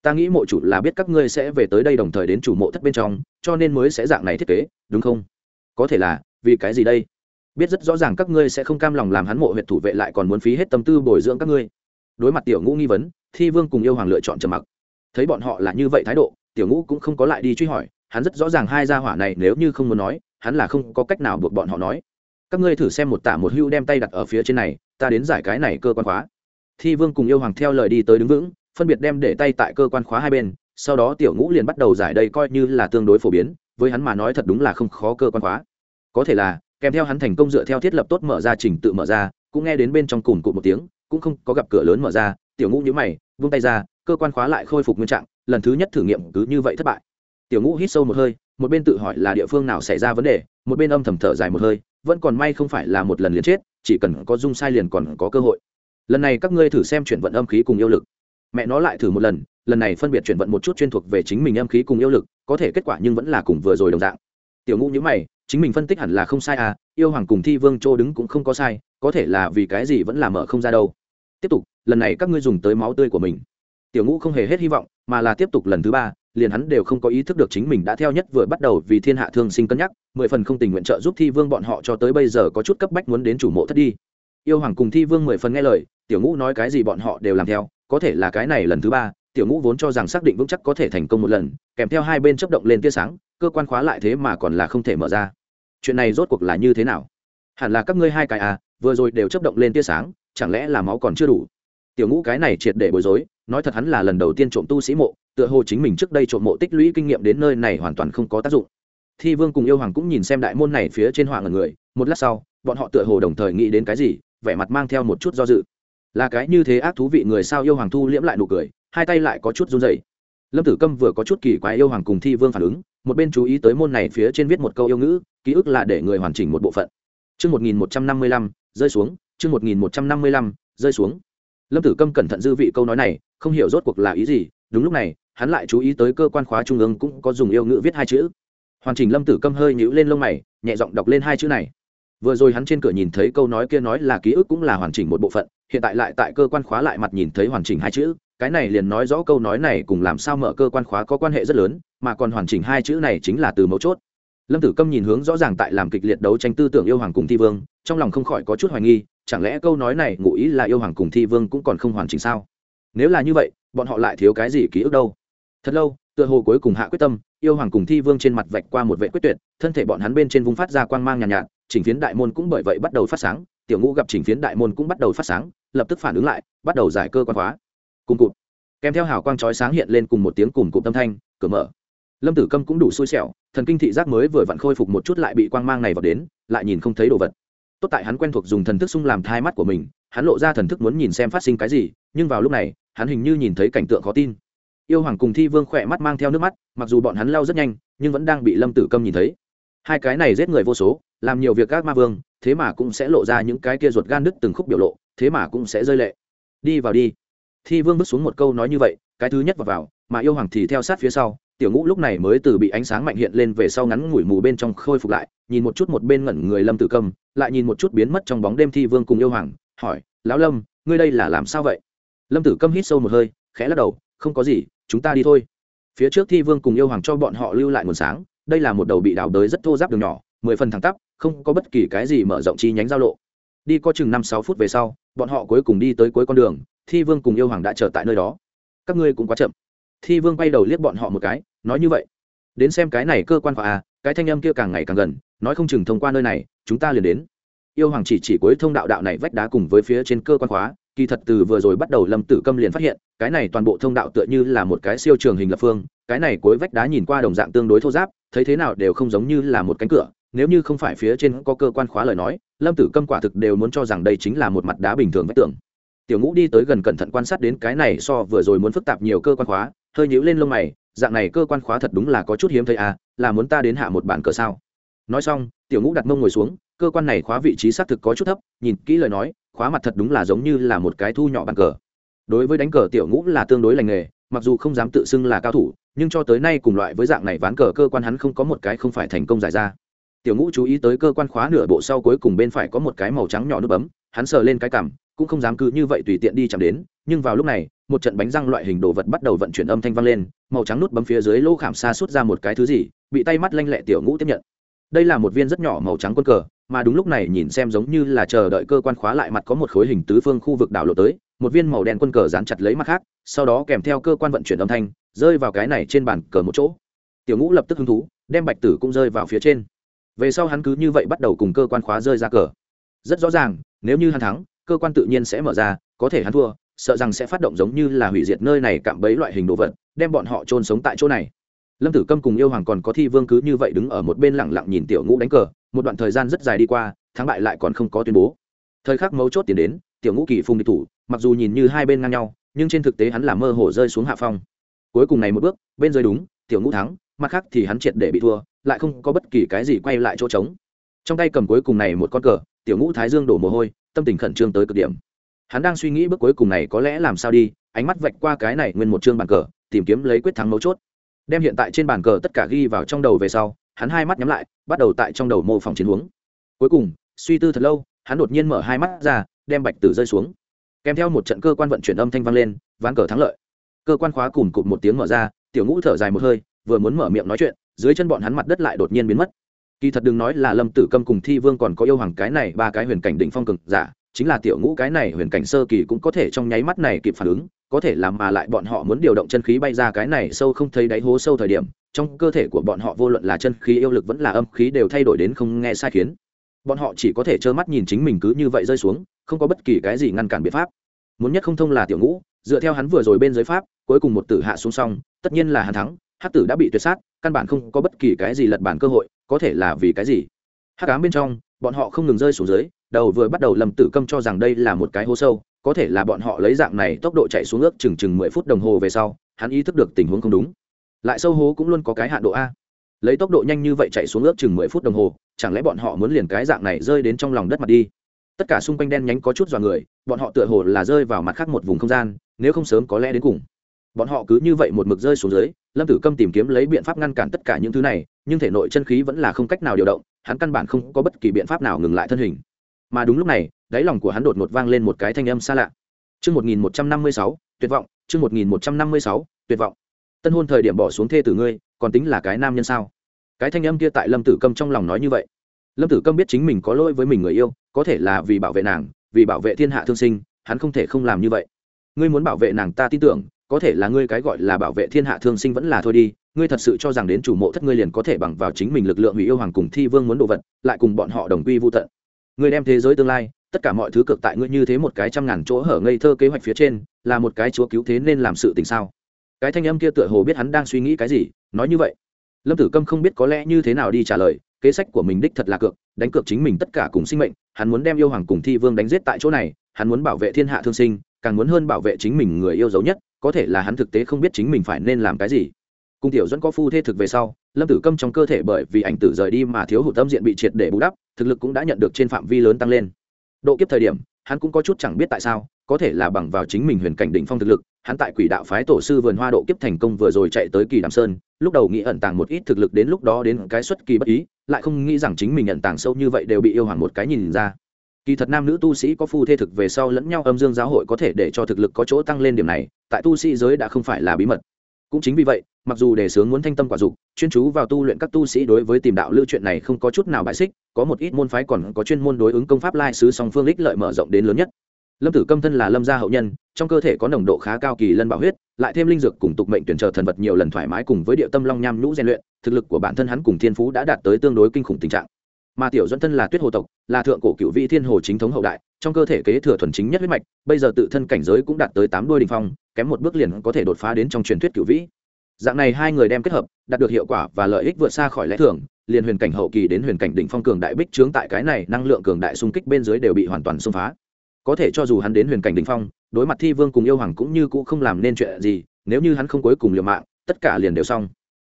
Ta nghĩ mộ chủ là biết các ngươi sẽ về tới đây đồng thời đến chủ mộ thất bên trong, cho nên mới sẽ dạng này thiết kế, đúng không? Có thể là, vì cái gì đây? Biết rất rõ ràng các ngươi sẽ không cam lòng làm hắn mộ huyện thủ vệ lại còn muốn phí hết tâm tư bồi dưỡng các ngươi. Đối mặt tiểu ngũ nghi vấn, thi vương cùng yêu hoàng lựa chọn trầm mặc. Thấy bọn họ là như vậy thái độ, tiểu ngũ cũng không có lại đi truy hỏi, hắn rất rõ ràng hai gia hỏa này nếu như không muốn nói, hắn là không có cách nào buộc bọn họ nói các ngươi thử xem một tả một hưu đem tay đặt ở phía trên này, ta đến giải cái này cơ quan khóa. Thi vương cùng yêu hoàng theo lời đi tới đứng vững, phân biệt đem để tay tại cơ quan khóa hai bên, sau đó tiểu ngũ liền bắt đầu giải đây coi như là tương đối phổ biến, với hắn mà nói thật đúng là không khó cơ quan khóa. Có thể là, kèm theo hắn thành công dựa theo thiết lập tốt mở ra trình tự mở ra, cũng nghe đến bên trong cùng cụt một tiếng, cũng không có gặp cửa lớn mở ra, tiểu ngũ nhíu mày, vung tay ra, cơ quan khóa lại khôi phục nguyên trạng, lần thứ nhất thử nghiệm cứ như vậy thất bại. Tiểu ngũ hít sâu một hơi, một bên tự hỏi là địa phương nào xảy ra vấn đề, một bên âm thầm thở dài một hơi vẫn còn may không phải là một lần liền chết, chỉ cần có dung sai liền còn có cơ hội. Lần này các ngươi thử xem chuyển vận âm khí cùng yêu lực. Mẹ nó lại thử một lần lần này phân biệt chuyển vận một chút chuyên thuộc về chính mình âm khí cùng yêu lực, có thể kết quả nhưng vẫn là cùng vừa rồi đồng dạng. Tiểu ngũ nhữ mày, chính mình phân tích hẳn là không sai à yêu hoàng cùng thi vương châu đứng cũng không có sai, có thể là vì cái gì vẫn là mở không ra đâu. Tiếp tục, lần này các ngươi dùng tới máu tươi của mình. Tiểu ngũ không hề hết hy vọng, mà là tiếp tục lần thứ ba liền hắn đều không có ý thức được chính mình đã theo nhất vừa bắt đầu vì thiên hạ thương sinh cân nhắc, mười phần không tình nguyện trợ giúp thi vương bọn họ cho tới bây giờ có chút cấp bách muốn đến chủ mộ thất đi. Yêu hoàng cùng thi vương mười phần nghe lời, tiểu ngũ nói cái gì bọn họ đều làm theo, có thể là cái này lần thứ ba, tiểu ngũ vốn cho rằng xác định vững chắc có thể thành công một lần, kèm theo hai bên chấp động lên tia sáng, cơ quan khóa lại thế mà còn là không thể mở ra. Chuyện này rốt cuộc là như thế nào? Hẳn là các ngươi hai cái à vừa rồi đều chấp động lên tia sáng, chẳng lẽ là máu còn chưa đủ? Tiểu ngũ cái này triệt để bối rối, nói thật hắn là lần đầu tiên trộm tu sĩ mộ tựa hồ chính mình trước đây trộm mộ tích lũy kinh nghiệm đến nơi này hoàn toàn không có tác dụng. Thi vương cùng yêu hoàng cũng nhìn xem đại môn này phía trên họa ngần người một lát sau bọn họ tựa hồ đồng thời nghĩ đến cái gì vẻ mặt mang theo một chút do dự. Là cái như thế ác thú vị người sao yêu hoàng thu liễm lại nụ cười hai tay lại có chút run dày lâm tử câm vừa có chút kỳ quái yêu hoàng cùng thi vương phản ứng một bên chú ý tới môn này phía trên viết một câu yêu ngữ ký ức là để người hoàn chỉnh một bộ phận. Chương 1155, rơi xuống, chương 1155, rơi xuống. Lâm Tử Câm cẩn thận dư vị câu nói này, không hiểu rốt cuộc là ý gì, đúng lúc này, hắn lại chú ý tới cơ quan khóa trung ương cũng có dùng yêu ngữ viết hai chữ. Hoàn chỉnh Lâm Tử Câm hơi nhíu lên lông mày, nhẹ giọng đọc lên hai chữ này. Vừa rồi hắn trên cửa nhìn thấy câu nói kia nói là ký ức cũng là hoàn chỉnh một bộ phận, hiện tại lại tại cơ quan khóa lại mặt nhìn thấy hoàn chỉnh hai chữ, cái này liền nói rõ câu nói này cùng làm sao mở cơ quan khóa có quan hệ rất lớn, mà còn hoàn chỉnh hai chữ này chính là từ mấu chốt lâm tử câm nhìn hướng rõ ràng tại làm kịch liệt đấu tranh tư tưởng yêu hoàng cùng thi vương trong lòng không khỏi có chút hoài nghi chẳng lẽ câu nói này ngụ ý là yêu hoàng cùng thi vương cũng còn không hoàn chỉnh sao nếu là như vậy bọn họ lại thiếu cái gì ký ức đâu thật lâu tựa hồ cuối cùng hạ quyết tâm yêu hoàng cùng thi vương trên mặt vạch qua một vệ quyết tuyệt thân thể bọn hắn bên trên vùng phát ra quang mang nhàn nhạt, nhạt chỉnh phiến đại môn cũng bởi vậy bắt đầu phát sáng tiểu ngũ gặp chỉnh phiến đại môn cũng bắt đầu phát sáng lập tức phản ứng lại bắt đầu giải cơ quan hóa, cùng cụt. Kèm theo hào quang chói sáng hiện lên cùng một tiếng cùng cụm tâm thanh cửa mở. Lâm tử câm cũng đủ xui xẻo thần kinh thị giác mới vừa vặn khôi phục một chút lại bị quang mang này vào đến lại nhìn không thấy đồ vật. Tốt tại hắn quen thuộc dùng thần thức xung làm thai mắt của mình hắn lộ ra thần thức muốn nhìn xem phát sinh cái gì nhưng vào lúc này hắn hình như nhìn thấy cảnh tượng khó tin yêu hoàng cùng thi vương khỏe mắt mang theo nước mắt, mặc dù bọn hắn lao rất nhanh, nhưng vẫn đang bị lâm tử câm nhìn thấy. Hai cái này giết người vô số, làm nhiều việc các ma vương, thế mà cũng sẽ lộ ra những cái kia ruột gan đứt từng khúc biểu lộ, thế mà cũng sẽ rơi lệ. Đi vào đi. Thi vương bước xuống một câu nói như vậy, cái thứ nhất vào vào, mà yêu hoàng thì theo sát phía sau, tiểu ngũ lúc này mới từ bị ánh sáng mạnh hiện lên về sau ngắn ngủi mù bên trong khôi phục lại, nhìn một chút một bên ngẩn người lâm tử câm, lại nhìn một chút biến mất trong bóng đêm thi vương cùng yêu hoàng, hỏi, lão lâm, ngươi đây là làm sao vậy? Lâm tử câm hít sâu một hơi, khẽ lắc đầu không có gì, chúng ta đi thôi. Phía trước thi vương cùng yêu hoàng cho bọn họ lưu lại nguồn sáng, đây là một đầu bị đào đới rất thô giáp đường nhỏ, mười phần thẳng tắp, không có bất kỳ cái gì mở rộng chi nhánh giao lộ. Đi có chừng năm sáu phút về sau, bọn họ cuối cùng đi tới cuối con đường, thi vương cùng yêu hoàng đã chờ tại nơi đó. Các ngươi cũng quá chậm. Thi vương bay đầu liếc bọn họ một cái, nói như vậy. Đến xem cái này cơ quan khóa à cái thanh âm kia càng ngày càng gần, nói không chừng thông qua nơi này, chúng ta liền đến. Yêu hoàng chỉ chỉ cuối thông đạo đạo này vách đá cùng với phía trên cơ quan khóa kỳ thật từ vừa rồi bắt đầu lâm tử câm liền phát hiện, cái này toàn bộ thông đạo tựa như là một cái siêu trường hình lập phương, cái này cuối vách đá nhìn qua đồng dạng tương đối thô giáp, thấy thế nào đều không giống như là một cánh cửa, nếu như không phải phía trên có cơ quan khóa lời nói, lâm tử câm quả thực đều muốn cho rằng đây chính là một mặt đá bình thường vách tường. Tiểu ngũ đi tới gần cẩn thận quan sát đến cái này so vừa rồi muốn phức tạp nhiều cơ quan khóa, hơi nhíu lên lông mày, dạng này cơ quan khóa thật đúng là có chút hiếm thấy à là muốn ta đến hạ một bản cờ sao? Nói xong, tiểu ngũ đặt mông ngồi xuống, cơ quan này khóa vị trí xác thực có chút thấp, nhìn kỹ lời nói khóa mặt thật đúng là giống như là một cái thu nhỏ bàn cờ. Đối với đánh cờ tiểu ngũ là tương đối lành nghề, mặc dù không dám tự xưng là cao thủ, nhưng cho tới nay cùng loại với dạng này ván cờ cơ quan hắn không có một cái không phải thành công giải ra. Tiểu ngũ chú ý tới cơ quan khóa nửa bộ sau cuối cùng bên phải có một cái màu trắng nhỏ nút bấm, hắn sờ lên cái cằm, cũng không dám cứ như vậy tùy tiện đi chạm đến, nhưng vào lúc này, một trận bánh răng loại hình đồ vật bắt đầu vận chuyển âm thanh vang lên, màu trắng nút bấm phía dưới lỗ khảm xa suốt ra một cái thứ gì, bị tay mắt lanh lẹ tiểu ngũ tiếp nhận. Đây là một viên rất nhỏ màu trắng quân cờ mà đúng lúc này nhìn xem giống như là chờ đợi cơ quan khóa lại mặt có một khối hình tứ phương khu vực đảo lộ tới, một viên màu đen quân cờ dán chặt lấy mặt khác, sau đó kèm theo cơ quan vận chuyển âm thanh, rơi vào cái này trên bàn cờ một chỗ. Tiểu ngũ lập tức hứng thú, đem bạch tử cũng rơi vào phía trên. Về sau hắn cứ như vậy bắt đầu cùng cơ quan khóa rơi ra cờ. Rất rõ ràng, nếu như hắn thắng, cơ quan tự nhiên sẽ mở ra, có thể hắn thua, sợ rằng sẽ phát động giống như là hủy diệt nơi này cạm bẫy loại hình đồ vật, đem bọn họ trôn sống tại chỗ này. Lâm tử câm cùng yêu hoàng còn có thi vương cứ như vậy đứng ở một bên lẳng lặng nhìn tiểu ngũ đánh cờ một đoạn thời gian rất dài đi qua, thắng bại lại còn không có tuyên bố. Thời khắc mấu chốt tiến đến, tiểu ngũ kỳ phùng địch thủ, mặc dù nhìn như hai bên ngang nhau, nhưng trên thực tế hắn là mơ hồ rơi xuống hạ phong. Cuối cùng này một bước, bên dưới đúng, tiểu ngũ thắng, mặt khác thì hắn triệt để bị thua, lại không có bất kỳ cái gì quay lại chỗ trống. Trong tay cầm cuối cùng này một con cờ, tiểu ngũ thái dương đổ mồ hôi, tâm tình khẩn trương tới cực điểm. Hắn đang suy nghĩ bước cuối cùng này có lẽ làm sao đi, ánh mắt vạch qua cái này nguyên một chương bàn cờ, tìm kiếm lấy quyết thắng mấu chốt. Đem hiện tại trên bàn cờ tất cả ghi vào trong đầu về sau hắn hai mắt nhắm lại, bắt đầu tại trong đầu mô phỏng chiến huống. Cuối cùng, suy tư thật lâu, hắn đột nhiên mở hai mắt ra, đem bạch tử rơi xuống. Kèm theo một trận cơ quan vận chuyển âm thanh vang lên, ván cờ thắng lợi. Cơ quan khóa cùng cụt một tiếng mở ra, tiểu ngũ thở dài một hơi, vừa muốn mở miệng nói chuyện, dưới chân bọn hắn mặt đất lại đột nhiên biến mất. Kỳ thật đừng nói là lâm tử câm cùng thi vương còn có yêu hoàng cái này, ba cái huyền cảnh đỉnh phong cực giả, chính là tiểu ngũ cái này huyền cảnh sơ kỳ cũng có thể trong nháy mắt này kịp phản ứng, có thể làm mà lại bọn họ muốn điều động chân khí bay ra cái này sâu không thấy đáy hố sâu thời điểm trong cơ thể của bọn họ vô luận là chân khí, yêu lực vẫn là âm khí đều thay đổi đến không nghe sai khiến. Bọn họ chỉ có thể trơ mắt nhìn chính mình cứ như vậy rơi xuống, không có bất kỳ cái gì ngăn cản biện pháp. Muốn nhất không thông là tiểu ngũ, dựa theo hắn vừa rồi bên dưới pháp, cuối cùng một tử hạ xuống xong, tất nhiên là hắn thắng, hắc tử đã bị tuyệt sát, căn bản không có bất kỳ cái gì lật bản cơ hội, có thể là vì cái gì? Hắc cám bên trong, bọn họ không ngừng rơi xuống dưới, đầu vừa bắt đầu lầm tử câm cho rằng đây là một cái hố sâu, có thể là bọn họ lấy dạng này tốc độ chạy xuống ước chừng chừng mười phút đồng hồ về sau, hắn ý thức được tình huống không đúng lại sâu hố cũng luôn có cái hạn độ a. Lấy tốc độ nhanh như vậy chạy xuống ước chừng mười phút đồng hồ, chẳng lẽ bọn họ muốn liền cái dạng này rơi đến trong lòng đất mặt đi? Tất cả xung quanh đen nhánh có chút dọa người, bọn họ tựa hồ là rơi vào mặt khác một vùng không gian, nếu không sớm có lẽ đến cùng. Bọn họ cứ như vậy một mực rơi xuống dưới, lâm tử câm tìm kiếm lấy biện pháp ngăn cản tất cả những thứ này, nhưng thể nội chân khí vẫn là không cách nào điều động, hắn căn bản không có bất kỳ biện pháp nào ngừng lại thân hình. Mà đúng lúc này, đáy lòng của hắn đột ngột vang lên một cái thanh âm xa lạ. Chương một nghìn một trăm năm mươi sáu, tuyệt vọng, chương một nghìn một trăm năm mươi sáu, tuyệt vọng tân hôn thời điểm bỏ xuống thê tử ngươi, còn tính là cái nam nhân sao? Cái thanh âm kia tại lâm tử câm trong lòng nói như vậy. Lâm tử câm biết chính mình có lỗi với mình người yêu, có thể là vì bảo vệ nàng, vì bảo vệ thiên hạ thương sinh, hắn không thể không làm như vậy. Ngươi muốn bảo vệ nàng ta tin tưởng, có thể là ngươi cái gọi là bảo vệ thiên hạ thương sinh vẫn là thôi đi, ngươi thật sự cho rằng đến chủ mộ thất ngươi liền có thể bằng vào chính mình lực lượng hủy yêu hoàng cùng thi vương muốn đồ vật, lại cùng bọn họ đồng quy vô tận. Ngươi đem thế giới tương lai, tất cả mọi thứ cực tại ngươi như thế một cái trăm ngàn chỗ hở ngây thơ kế hoạch phía trên, là một cái chúa cứu thế nên làm sự tình sao? Cái thanh âm kia tựa hồ biết hắn đang suy nghĩ cái gì, nói như vậy. Lâm tử câm không biết có lẽ như thế nào đi trả lời, kế sách của mình đích thật là cược, đánh cược chính mình tất cả cùng sinh mệnh, hắn muốn đem yêu hoàng cùng thi vương đánh giết tại chỗ này, hắn muốn bảo vệ thiên hạ thương sinh, càng muốn hơn bảo vệ chính mình người yêu dấu nhất, có thể là hắn thực tế không biết chính mình phải nên làm cái gì. Cung tiểu dẫn có phu thê thực về sau, lâm tử câm trong cơ thể bởi vì ảnh tử rời đi mà thiếu hụt tâm diện bị triệt để bù đắp, thực lực cũng đã nhận được trên phạm vi lớn tăng lên. Độ kiếp thời điểm, hắn cũng có chút chẳng biết tại sao, có thể là bằng vào chính mình huyền cảnh đỉnh phong thực lực hắn tại quỷ đạo phái tổ sư vườn hoa độ kiếp thành công vừa rồi chạy tới kỳ đàm sơn, lúc đầu nghĩ ẩn tàng một ít thực lực đến lúc đó đến cái xuất kỳ bất ý, lại không nghĩ rằng chính mình ẩn tàng sâu như vậy đều bị yêu hoàng một cái nhìn ra. Kỳ thật nam nữ tu sĩ có phu thê thực về sau lẫn nhau âm dương giáo hội có thể để cho thực lực có chỗ tăng lên điểm này, tại tu sĩ giới đã không phải là bí mật. Cũng chính vì vậy, mặc dù đề sướng muốn thanh tâm quả dục, chuyên chú vào tu luyện các tu sĩ đối với tìm đạo lưu chuyện này không có chút nào bại xích, có một ít môn phái còn có chuyên môn đối ứng công pháp lai sứ song phương ích lợi mở rộng đến lớn nhất lâm tử câm thân là lâm gia hậu nhân, trong cơ thể có nồng độ khá cao kỳ lân bảo huyết, lại thêm linh dược cùng tục mệnh tuyển chờ thần vật nhiều lần thoải mái cùng với địa tâm long nham nhũ rèn luyện, thực lực của bản thân hắn cùng thiên phú đã đạt tới tương đối kinh khủng tình trạng. Mà tiểu dẫn thân là tuyết hồ tộc, là thượng cổ cựu vị thiên hồ chính thống hậu đại, trong cơ thể kế thừa thuần chính nhất huyết mạch, bây giờ tự thân cảnh giới cũng đạt tới tám đôi đình phong, kém một bước liền có thể đột phá đến trong truyền thuyết cựu vĩ. Dạng này hai người đem kết hợp, đạt được hiệu quả và lợi ích vượt xa khỏi lẽ thường, liền huyền cảnh hậu kỳ đến huyền cảnh đỉnh phong cường đại bích trướng tại cái này, năng lượng cường đại xung kích bên dưới đều bị hoàn toàn xung phá có thể cho dù hắn đến huyền cảnh đỉnh phong, đối mặt thi vương cùng yêu hoàng cũng như cũ không làm nên chuyện gì, nếu như hắn không cuối cùng liều mạng, tất cả liền đều xong.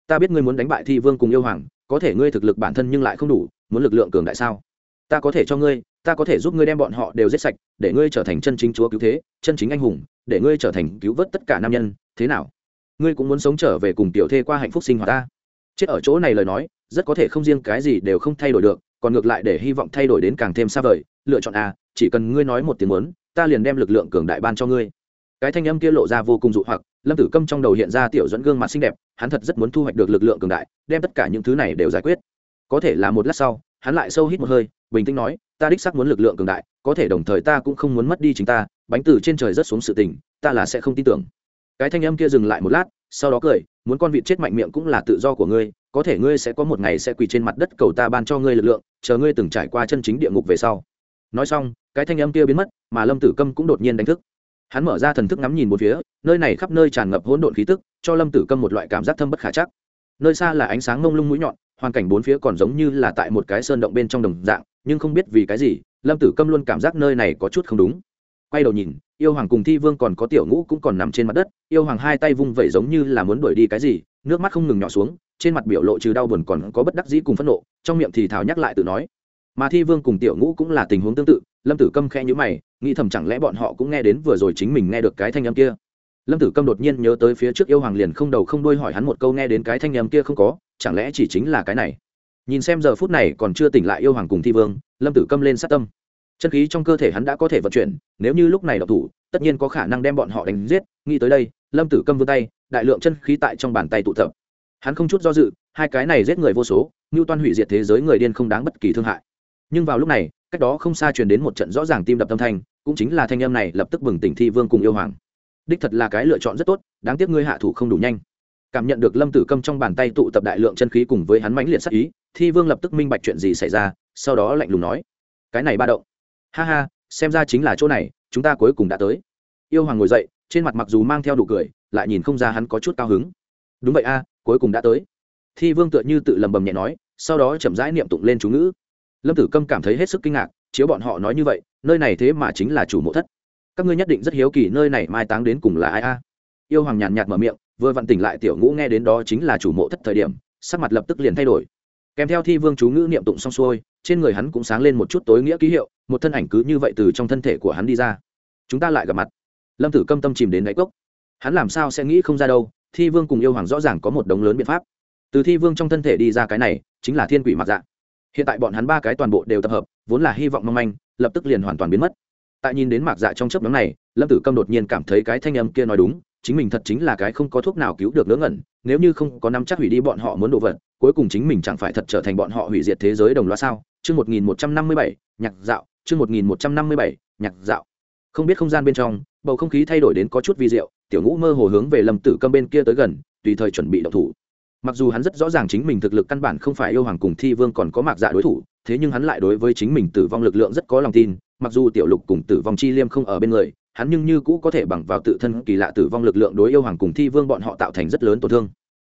Ta biết ngươi muốn đánh bại thi vương cùng yêu hoàng, có thể ngươi thực lực bản thân nhưng lại không đủ, muốn lực lượng cường đại sao? Ta có thể cho ngươi, ta có thể giúp ngươi đem bọn họ đều giết sạch, để ngươi trở thành chân chính chúa cứu thế, chân chính anh hùng, để ngươi trở thành cứu vớt tất cả nam nhân, thế nào? Ngươi cũng muốn sống trở về cùng tiểu thê qua hạnh phúc sinh hoạt ta? Chết ở chỗ này lời nói, rất có thể không riêng cái gì đều không thay đổi được, còn ngược lại để hy vọng thay đổi đến càng thêm xa vời, lựa chọn a chỉ cần ngươi nói một tiếng muốn, ta liền đem lực lượng cường đại ban cho ngươi. Cái thanh âm kia lộ ra vô cùng dụ hoặc, lâm tử câm trong đầu hiện ra tiểu dẫn gương mặt xinh đẹp, hắn thật rất muốn thu hoạch được lực lượng cường đại, đem tất cả những thứ này đều giải quyết. Có thể là một lát sau, hắn lại sâu hít một hơi, bình tĩnh nói, ta đích xác muốn lực lượng cường đại, có thể đồng thời ta cũng không muốn mất đi chính ta, bánh từ trên trời rất xuống sự tình, ta là sẽ không tin tưởng. Cái thanh âm kia dừng lại một lát, sau đó cười, muốn con vịt chết mạnh miệng cũng là tự do của ngươi, có thể ngươi sẽ có một ngày sẽ quỳ trên mặt đất cầu ta ban cho ngươi lực lượng, chờ ngươi từng trải qua chân chính địa ngục về sau nói xong, cái thanh âm kia biến mất, mà lâm tử câm cũng đột nhiên đánh thức. Hắn mở ra thần thức ngắm nhìn một phía, nơi này khắp nơi tràn ngập hỗn độn khí tức, cho lâm tử câm một loại cảm giác thâm bất khả chắc. Nơi xa là ánh sáng mông lung mũi nhọn, hoàn cảnh bốn phía còn giống như là tại một cái sơn động bên trong đồng dạng, nhưng không biết vì cái gì, lâm tử câm luôn cảm giác nơi này có chút không đúng. Quay đầu nhìn, yêu hoàng cùng thi vương còn có tiểu ngũ cũng còn nằm trên mặt đất, yêu hoàng hai tay vung vẩy giống như là muốn đuổi đi cái gì, nước mắt không ngừng nhỏ xuống, trên mặt biểu lộ trừ đau buồn còn có bất đắc dĩ cùng phẫn nộ, trong miệng thì thào nhắc lại tự nói mà thi vương cùng tiểu ngũ cũng là tình huống tương tự, lâm tử câm khe nhữ mày, nghĩ thầm chẳng lẽ bọn họ cũng nghe đến vừa rồi chính mình nghe được cái thanh âm kia. Lâm tử câm đột nhiên nhớ tới phía trước yêu hoàng liền không đầu không đuôi hỏi hắn một câu nghe đến cái thanh âm kia không có, chẳng lẽ chỉ chính là cái này? Nhìn xem giờ phút này còn chưa tỉnh lại yêu hoàng cùng thi vương, lâm tử câm lên sát tâm. Chân khí trong cơ thể hắn đã có thể vận chuyển, nếu như lúc này đọc thủ, tất nhiên có khả năng đem bọn họ đánh giết. Nghĩ tới đây, lâm tử câm vươn tay, đại lượng chân khí tại trong bàn tay tụ tập. Hắn không chút do dự, hai cái này giết người vô số như toan hủy diệt thế giới người điên không đáng bất kỳ thương hại nhưng vào lúc này, cách đó không xa truyền đến một trận rõ ràng tim đập tâm thanh, cũng chính là thanh âm này lập tức bừng tỉnh thi vương cùng yêu hoàng. Đích thật là cái lựa chọn rất tốt, đáng tiếc ngươi hạ thủ không đủ nhanh. Cảm nhận được lâm tử câm trong bàn tay tụ tập đại lượng chân khí cùng với hắn mãnh liệt sắc ý, thi vương lập tức minh bạch chuyện gì xảy ra, sau đó lạnh lùng nói, cái này ba động. Ha ha, xem ra chính là chỗ này, chúng ta cuối cùng đã tới. Yêu hoàng ngồi dậy, trên mặt mặc dù mang theo đủ cười, lại nhìn không ra hắn có chút cao hứng. Đúng vậy a, cuối cùng đã tới. Thi vương tựa như tự lầm bầm nhẹ nói, sau đó chậm rãi niệm tụng lên chú ngữ lâm tử câm cảm thấy hết sức kinh ngạc, chiếu bọn họ nói như vậy, nơi này thế mà chính là chủ mộ thất. Các ngươi nhất định rất hiếu kỳ nơi này mai táng đến cùng là ai a. Yêu hoàng nhàn nhạt mở miệng, vừa vặn tỉnh lại tiểu ngũ nghe đến đó chính là chủ mộ thất thời điểm, sắc mặt lập tức liền thay đổi. Kèm theo thi vương chú ngữ niệm tụng xong xuôi, trên người hắn cũng sáng lên một chút tối nghĩa ký hiệu, một thân ảnh cứ như vậy từ trong thân thể của hắn đi ra. Chúng ta lại gặp mặt. Lâm tử câm tâm chìm đến đáy cốc. Hắn làm sao sẽ nghĩ không ra đâu, thi vương cùng yêu hoàng rõ ràng có một đống lớn biện pháp. Từ thi vương trong thân thể đi ra cái này, chính là thiên quỷ mặc dạ hiện tại bọn hắn ba cái toàn bộ đều tập hợp, vốn là hy vọng mong manh, lập tức liền hoàn toàn biến mất. Tại nhìn đến mạc dạ trong chấp nhóm này, lâm tử câm đột nhiên cảm thấy cái thanh âm kia nói đúng, chính mình thật chính là cái không có thuốc nào cứu được ngớ ngẩn, nếu như không có năm chắc hủy đi bọn họ muốn đồ vật, cuối cùng chính mình chẳng phải thật trở thành bọn họ hủy diệt thế giới đồng loa sao? Chương một nghìn một trăm năm mươi bảy, nhạc dạo, chương một nghìn một trăm năm mươi bảy, nhạc dạo. Không biết không gian bên trong, bầu không khí thay đổi đến có chút vi diệu, tiểu ngũ mơ hồ hướng về lâm tử câm bên kia tới gần, tùy thời chuẩn bị đậu thủ mặc dù hắn rất rõ ràng chính mình thực lực căn bản không phải yêu hoàng cùng thi vương còn có mạc dạ đối thủ, thế nhưng hắn lại đối với chính mình tử vong lực lượng rất có lòng tin, mặc dù tiểu lục cùng tử vong chi liêm không ở bên người, hắn nhưng như cũ có thể bằng vào tự thân kỳ lạ tử vong lực lượng đối yêu hoàng cùng thi vương bọn họ tạo thành rất lớn tổn thương.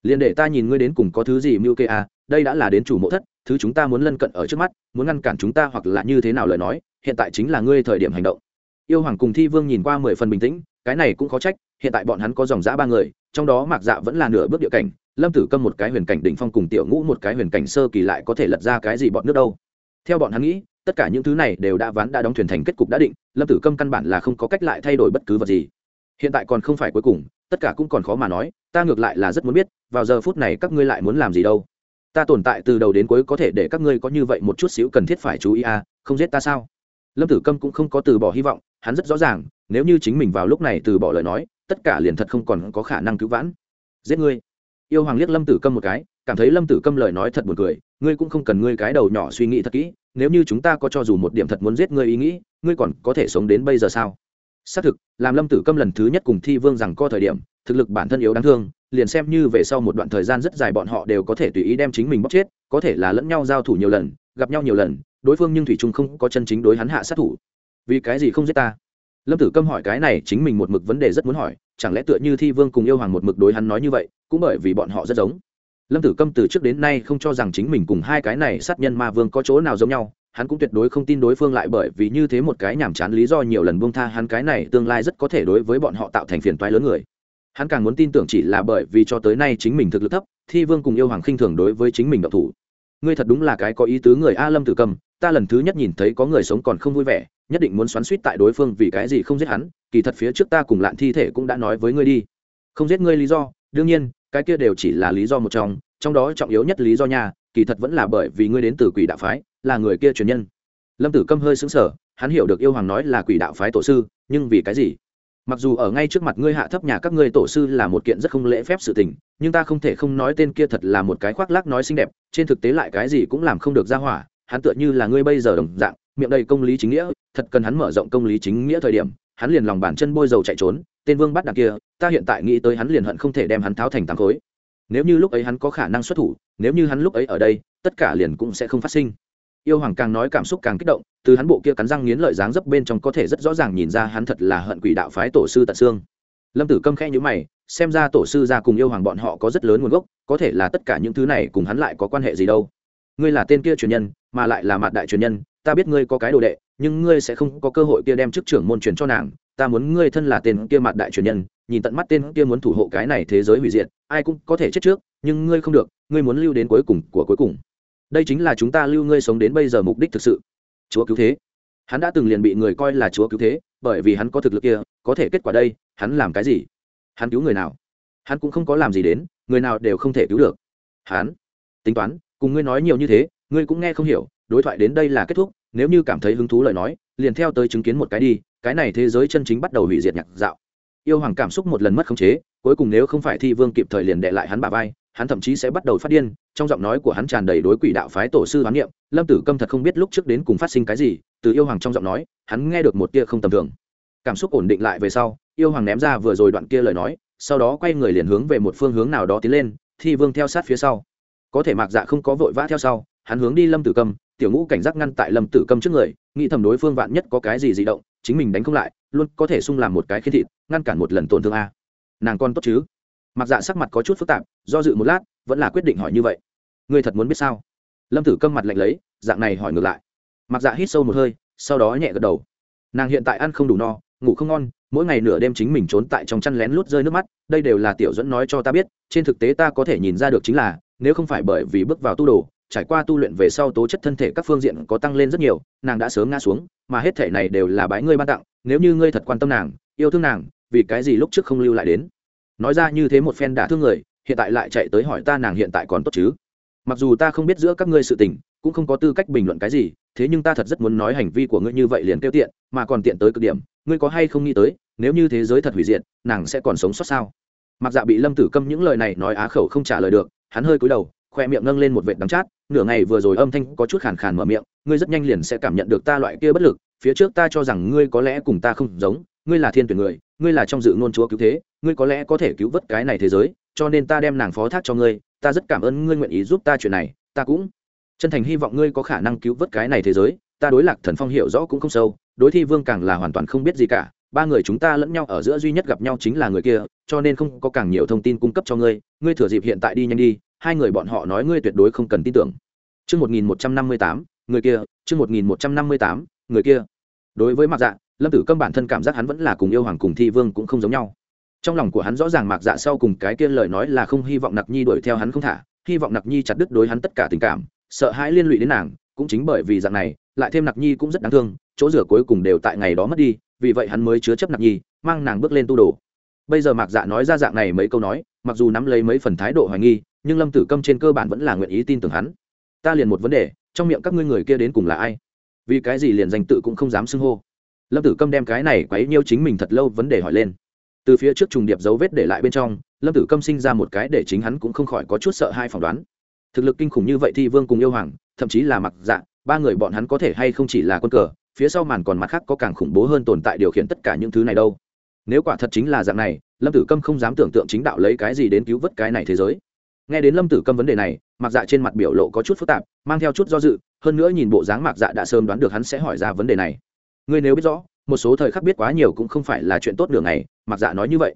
Liền để ta nhìn ngươi đến cùng có thứ gì mưu kê à đây đã là đến chủ mộ thất, thứ chúng ta muốn lân cận ở trước mắt, muốn ngăn cản chúng ta hoặc là như thế nào lời nói, hiện tại chính là ngươi thời điểm hành động. Yêu hoàng cùng thi vương nhìn qua mười phần bình tĩnh, cái này cũng khó trách, hiện tại bọn hắn có dòng giã ba người, trong đó mạc dạ vẫn là nửa bước địa cảnh lâm tử câm một cái huyền cảnh đỉnh phong cùng tiểu ngũ một cái huyền cảnh sơ kỳ lại có thể lật ra cái gì bọn nước đâu? Theo bọn hắn nghĩ, tất cả những thứ này đều đã ván đã đóng thuyền thành kết cục đã định, lâm tử câm căn bản là không có cách lại thay đổi bất cứ vật gì. Hiện tại còn không phải cuối cùng, tất cả cũng còn khó mà nói, ta ngược lại là rất muốn biết, vào giờ phút này các ngươi lại muốn làm gì đâu? Ta tồn tại từ đầu đến cuối có thể để các ngươi có như vậy một chút xíu cần thiết phải chú ý à không giết ta sao? Lâm tử câm cũng không có từ bỏ hy vọng, hắn rất rõ ràng, nếu như chính mình vào lúc này từ bỏ lời nói, tất cả liền thật không còn có khả năng cứu vãn. Giết ngươi yêu hoàng liếc lâm tử câm một cái, cảm thấy lâm tử câm lời nói thật buồn cười, ngươi cũng không cần ngươi cái đầu nhỏ suy nghĩ thật kỹ, nếu như chúng ta có cho dù một điểm thật muốn giết ngươi ý nghĩ, ngươi còn có thể sống đến bây giờ sao? Xác thực, làm lâm tử câm lần thứ nhất cùng thi vương rằng co thời điểm, thực lực bản thân yếu đáng thương, liền xem như về sau một đoạn thời gian rất dài bọn họ đều có thể tùy ý đem chính mình bóc chết, có thể là lẫn nhau giao thủ nhiều lần, gặp nhau nhiều lần, đối phương nhưng thủy trung không có chân chính đối hắn hạ sát thủ. Vì cái gì không giết ta? Lâm tử câm hỏi cái này chính mình một mực vấn đề rất muốn hỏi, chẳng lẽ tựa như thi vương cùng yêu hoàng một mực đối hắn nói như vậy, cũng bởi vì bọn họ rất giống. Lâm tử câm từ trước đến nay không cho rằng chính mình cùng hai cái này sát nhân ma vương có chỗ nào giống nhau, hắn cũng tuyệt đối không tin đối phương lại bởi vì như thế một cái nhàm chán lý do nhiều lần buông tha hắn cái này tương lai rất có thể đối với bọn họ tạo thành phiền toái lớn người. Hắn càng muốn tin tưởng chỉ là bởi vì cho tới nay chính mình thực lực thấp, thi vương cùng yêu hoàng khinh thường đối với chính mình độc thủ. Ngươi thật đúng là cái có ý tứ người a lâm tử cầm ta lần thứ nhất nhìn thấy có người sống còn không vui vẻ nhất định muốn xoắn suýt tại đối phương vì cái gì không giết hắn, kỳ thật phía trước ta cùng lạn thi thể cũng đã nói với ngươi đi. Không giết ngươi lý do, đương nhiên, cái kia đều chỉ là lý do một trong trong đó trọng yếu nhất lý do nha, kỳ thật vẫn là bởi vì ngươi đến từ quỷ đạo phái, là người kia truyền nhân. Lâm tử câm hơi xứng sở hắn hiểu được yêu hoàng nói là quỷ đạo phái tổ sư, nhưng vì cái gì? Mặc dù ở ngay trước mặt ngươi hạ thấp nhà các ngươi tổ sư là một kiện rất không lễ phép sự tình, nhưng ta không thể không nói tên kia thật là một cái khoác lác nói xinh đẹp, trên thực tế lại cái gì cũng làm không được ra hỏa, hắn tựa như là ngươi bây giờ đồng dạng, miệng đầy công lý chính nghĩa thật cần hắn mở rộng công lý chính nghĩa thời điểm, hắn liền lòng bàn chân bôi dầu chạy trốn, tên vương bắt đằng kia, ta hiện tại nghĩ tới hắn liền hận không thể đem hắn tháo thành tám khối. Nếu như lúc ấy hắn có khả năng xuất thủ, nếu như hắn lúc ấy ở đây, tất cả liền cũng sẽ không phát sinh. Yêu hoàng càng nói cảm xúc càng kích động, từ hắn bộ kia cắn răng nghiến lợi dáng dấp bên trong có thể rất rõ ràng nhìn ra hắn thật là hận quỷ đạo phái tổ sư tận xương. Lâm tử câm khẽ nhữ mày, xem ra tổ sư ra cùng yêu hoàng bọn họ có rất lớn nguồn gốc, có thể là tất cả những thứ này cùng hắn lại có quan hệ gì đâu. Ngươi là tên kia truyền nhân, mà lại là mặt đại truyền nhân, ta biết ngươi có cái đồ đệ nhưng ngươi sẽ không có cơ hội kia đem chức trưởng môn truyền cho nàng, ta muốn ngươi thân là tên kia mặt đại truyền nhân, nhìn tận mắt tên kia muốn thủ hộ cái này thế giới hủy diệt, ai cũng có thể chết trước, nhưng ngươi không được, ngươi muốn lưu đến cuối cùng của cuối cùng. Đây chính là chúng ta lưu ngươi sống đến bây giờ mục đích thực sự. Chúa cứu thế. Hắn đã từng liền bị người coi là chúa cứu thế, bởi vì hắn có thực lực kia, có thể kết quả đây, hắn làm cái gì? Hắn cứu người nào? Hắn cũng không có làm gì đến, người nào đều không thể cứu được. Hắn. Tính toán, cùng ngươi nói nhiều như thế, ngươi cũng nghe không hiểu, đối thoại đến đây là kết thúc nếu như cảm thấy hứng thú lời nói, liền theo tới chứng kiến một cái đi, cái này thế giới chân chính bắt đầu hủy diệt nhạc dạo. Yêu hoàng cảm xúc một lần mất khống chế, cuối cùng nếu không phải thi vương kịp thời liền đệ lại hắn bà vai, hắn thậm chí sẽ bắt đầu phát điên, trong giọng nói của hắn tràn đầy đối quỷ đạo phái tổ sư hoán niệm, lâm tử câm thật không biết lúc trước đến cùng phát sinh cái gì, từ yêu hoàng trong giọng nói, hắn nghe được một tia không tầm thường. Cảm xúc ổn định lại về sau, yêu hoàng ném ra vừa rồi đoạn kia lời nói, sau đó quay người liền hướng về một phương hướng nào đó tiến lên, thi vương theo sát phía sau. Có thể mạc dạ không có vội vã theo sau, hắn hướng đi lâm tử câm tiểu ngũ cảnh giác ngăn tại lâm tử câm trước người, nghĩ thầm đối phương vạn nhất có cái gì di động, chính mình đánh không lại, luôn có thể sung làm một cái khiến thịt, ngăn cản một lần tổn thương a. Nàng con tốt chứ? Mặc dạ sắc mặt có chút phức tạp, do dự một lát, vẫn là quyết định hỏi như vậy. Ngươi thật muốn biết sao? Lâm tử câm mặt lạnh lấy, dạng này hỏi ngược lại. Mặc dạ hít sâu một hơi, sau đó nhẹ gật đầu. Nàng hiện tại ăn không đủ no, ngủ không ngon, mỗi ngày nửa đêm chính mình trốn tại trong chăn lén lút rơi nước mắt, đây đều là tiểu dẫn nói cho ta biết, trên thực tế ta có thể nhìn ra được chính là, nếu không phải bởi vì bước vào tu đồ trải qua tu luyện về sau tố chất thân thể các phương diện có tăng lên rất nhiều, nàng đã sớm ngã xuống, mà hết thể này đều là bái ngươi ban tặng, nếu như ngươi thật quan tâm nàng, yêu thương nàng, vì cái gì lúc trước không lưu lại đến? Nói ra như thế một phen đã thương người, hiện tại lại chạy tới hỏi ta nàng hiện tại còn tốt chứ? Mặc dù ta không biết giữa các ngươi sự tình, cũng không có tư cách bình luận cái gì, thế nhưng ta thật rất muốn nói hành vi của ngươi như vậy liền tiêu tiện, mà còn tiện tới cực điểm, ngươi có hay không nghĩ tới, nếu như thế giới thật hủy diệt, nàng sẽ còn sống sót sao? Mặc dạ bị lâm tử câm những lời này nói á khẩu không trả lời được, hắn hơi cúi đầu, khoe miệng nâng lên một vệt đắng chát nửa ngày vừa rồi âm thanh có chút khàn khàn mở miệng, ngươi rất nhanh liền sẽ cảm nhận được ta loại kia bất lực, phía trước ta cho rằng ngươi có lẽ cùng ta không giống, ngươi là thiên tuyển người, ngươi là trong dự ngôn chúa cứu thế, ngươi có lẽ có thể cứu vớt cái này thế giới, cho nên ta đem nàng phó thác cho ngươi, ta rất cảm ơn ngươi nguyện ý giúp ta chuyện này, ta cũng chân thành hy vọng ngươi có khả năng cứu vớt cái này thế giới, ta đối lạc thần phong hiểu rõ cũng không sâu, đối thi vương càng là hoàn toàn không biết gì cả, ba người chúng ta lẫn nhau ở giữa duy nhất gặp nhau chính là người kia, cho nên không có càng nhiều thông tin cung cấp cho ngươi ngươi thừa dịp hiện tại đi nhanh đi hai người bọn họ nói ngươi tuyệt đối không cần tin tưởng Chương 1158, người kia, chương 1158, người kia. Đối với Mạc Dạ, Lâm Tử Câm bản thân cảm giác hắn vẫn là cùng yêu hoàng cùng thi vương cũng không giống nhau. Trong lòng của hắn rõ ràng Mạc Dạ sau cùng cái kia lời nói là không hy vọng Nặc Nhi đuổi theo hắn không thả, hy vọng Nặc Nhi chặt đứt đối hắn tất cả tình cảm, sợ hãi liên lụy đến nàng, cũng chính bởi vì dạng này, lại thêm Nặc Nhi cũng rất đáng thương, chỗ rửa cuối cùng đều tại ngày đó mất đi, vì vậy hắn mới chứa chấp Nặc Nhi, mang nàng bước lên tu đồ. Bây giờ Mạc Dạ nói ra dạng này mấy câu nói, mặc dù nắm lấy mấy phần thái độ hoài nghi, nhưng Lâm Tử Câm trên cơ bản vẫn là nguyện ý tin tưởng hắn. Ta liền một vấn đề, trong miệng các ngươi người kia đến cùng là ai? Vì cái gì liền danh tự cũng không dám xưng hô? Lâm tử câm đem cái này quấy nhiêu chính mình thật lâu vấn đề hỏi lên. Từ phía trước trùng điệp dấu vết để lại bên trong, lâm tử câm sinh ra một cái để chính hắn cũng không khỏi có chút sợ hai phỏng đoán. Thực lực kinh khủng như vậy thì vương cùng yêu hoàng, thậm chí là mặc dạ ba người bọn hắn có thể hay không chỉ là quân cờ, phía sau màn còn mặt khác có càng khủng bố hơn tồn tại điều khiển tất cả những thứ này đâu. Nếu quả thật chính là dạng này, lâm tử câm không dám tưởng tượng chính đạo lấy cái gì đến cứu vớt cái này thế giới nghe đến lâm tử câm vấn đề này, mạc dạ trên mặt biểu lộ có chút phức tạp, mang theo chút do dự, hơn nữa nhìn bộ dáng mạc dạ đã sớm đoán được hắn sẽ hỏi ra vấn đề này. Ngươi nếu biết rõ, một số thời khắc biết quá nhiều cũng không phải là chuyện tốt đường này mạc dạ nói như vậy.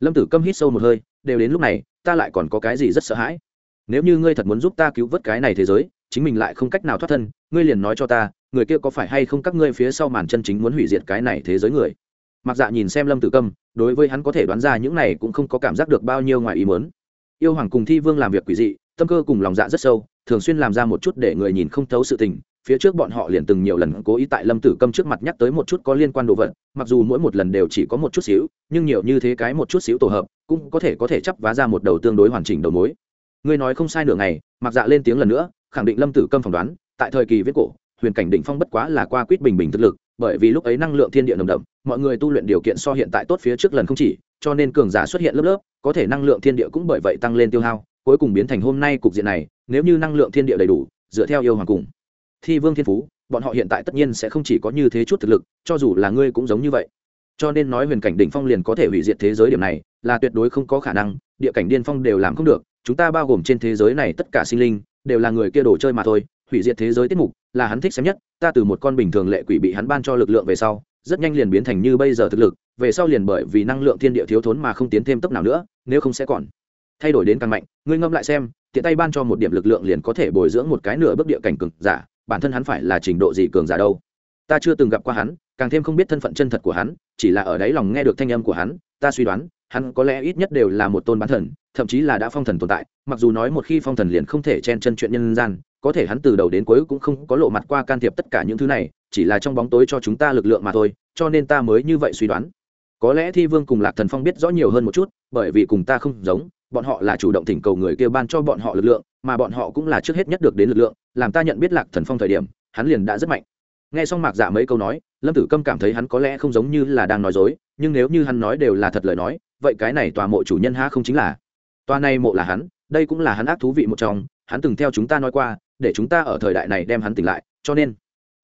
Lâm tử câm hít sâu một hơi, đều đến lúc này, ta lại còn có cái gì rất sợ hãi? Nếu như ngươi thật muốn giúp ta cứu vớt cái này thế giới, chính mình lại không cách nào thoát thân, ngươi liền nói cho ta, người kia có phải hay không các ngươi phía sau màn chân chính muốn hủy diệt cái này thế giới người? Mặc dạ nhìn xem lâm tử câm, đối với hắn có thể đoán ra những này cũng không có cảm giác được bao nhiêu ngoài ý muốn yêu hoàng cùng thi vương làm việc quỷ dị, tâm cơ cùng lòng dạ rất sâu, thường xuyên làm ra một chút để người nhìn không thấu sự tình. Phía trước bọn họ liền từng nhiều lần cố ý tại lâm tử câm trước mặt nhắc tới một chút có liên quan đồ vật, mặc dù mỗi một lần đều chỉ có một chút xíu, nhưng nhiều như thế cái một chút xíu tổ hợp, cũng có thể có thể chấp vá ra một đầu tương đối hoàn chỉnh đầu mối. Ngươi nói không sai nửa ngày mặc dạ lên tiếng lần nữa, khẳng định lâm tử câm phỏng đoán, tại thời kỳ viết cổ, huyền cảnh định phong bất quá là qua quýt bình bình thực lực bởi vì lúc ấy năng lượng thiên địa nồng đậm, mọi người tu luyện điều kiện so hiện tại tốt phía trước lần không chỉ, cho nên cường giả xuất hiện lớp lớp, có thể năng lượng thiên địa cũng bởi vậy tăng lên tiêu hao, cuối cùng biến thành hôm nay cục diện này, nếu như năng lượng thiên địa đầy đủ, dựa theo yêu hoàng cùng. Thi vương thiên phú, bọn họ hiện tại tất nhiên sẽ không chỉ có như thế chút thực lực, cho dù là ngươi cũng giống như vậy. Cho nên nói huyền cảnh đỉnh phong liền có thể hủy diệt thế giới điểm này, là tuyệt đối không có khả năng, địa cảnh điên phong đều làm không được, chúng ta bao gồm trên thế giới này tất cả sinh linh, đều là người kia đồ chơi mà thôi, hủy diệt thế giới tiết mục, là hắn thích xem nhất ta từ một con bình thường lệ quỷ bị hắn ban cho lực lượng về sau, rất nhanh liền biến thành như bây giờ thực lực, về sau liền bởi vì năng lượng thiên địa thiếu thốn mà không tiến thêm tốc nào nữa, nếu không sẽ còn. Thay đổi đến càng mạnh, ngươi ngâm lại xem, tiện tay ban cho một điểm lực lượng liền có thể bồi dưỡng một cái nửa bước địa cảnh cường giả, bản thân hắn phải là trình độ gì cường giả đâu? Ta chưa từng gặp qua hắn, càng thêm không biết thân phận chân thật của hắn, chỉ là ở đáy lòng nghe được thanh âm của hắn, ta suy đoán, hắn có lẽ ít nhất đều là một tôn bán thần, thậm chí là đã phong thần tồn tại, mặc dù nói một khi phong thần liền không thể chen chân chuyện nhân gian có thể hắn từ đầu đến cuối cũng không có lộ mặt qua can thiệp tất cả những thứ này, chỉ là trong bóng tối cho chúng ta lực lượng mà thôi, cho nên ta mới như vậy suy đoán. Có lẽ thi vương cùng lạc thần phong biết rõ nhiều hơn một chút, bởi vì cùng ta không giống, bọn họ là chủ động thỉnh cầu người kia ban cho bọn họ lực lượng, mà bọn họ cũng là trước hết nhất được đến lực lượng, làm ta nhận biết lạc thần phong thời điểm, hắn liền đã rất mạnh. Nghe xong mạc dạ mấy câu nói, lâm tử câm cảm thấy hắn có lẽ không giống như là đang nói dối, nhưng nếu như hắn nói đều là thật lời nói, vậy cái này tòa mộ chủ nhân ha không chính là? Tòa này mộ là hắn, đây cũng là hắn ác thú vị một trong, hắn từng theo chúng ta nói qua để chúng ta ở thời đại này đem hắn tỉnh lại, cho nên,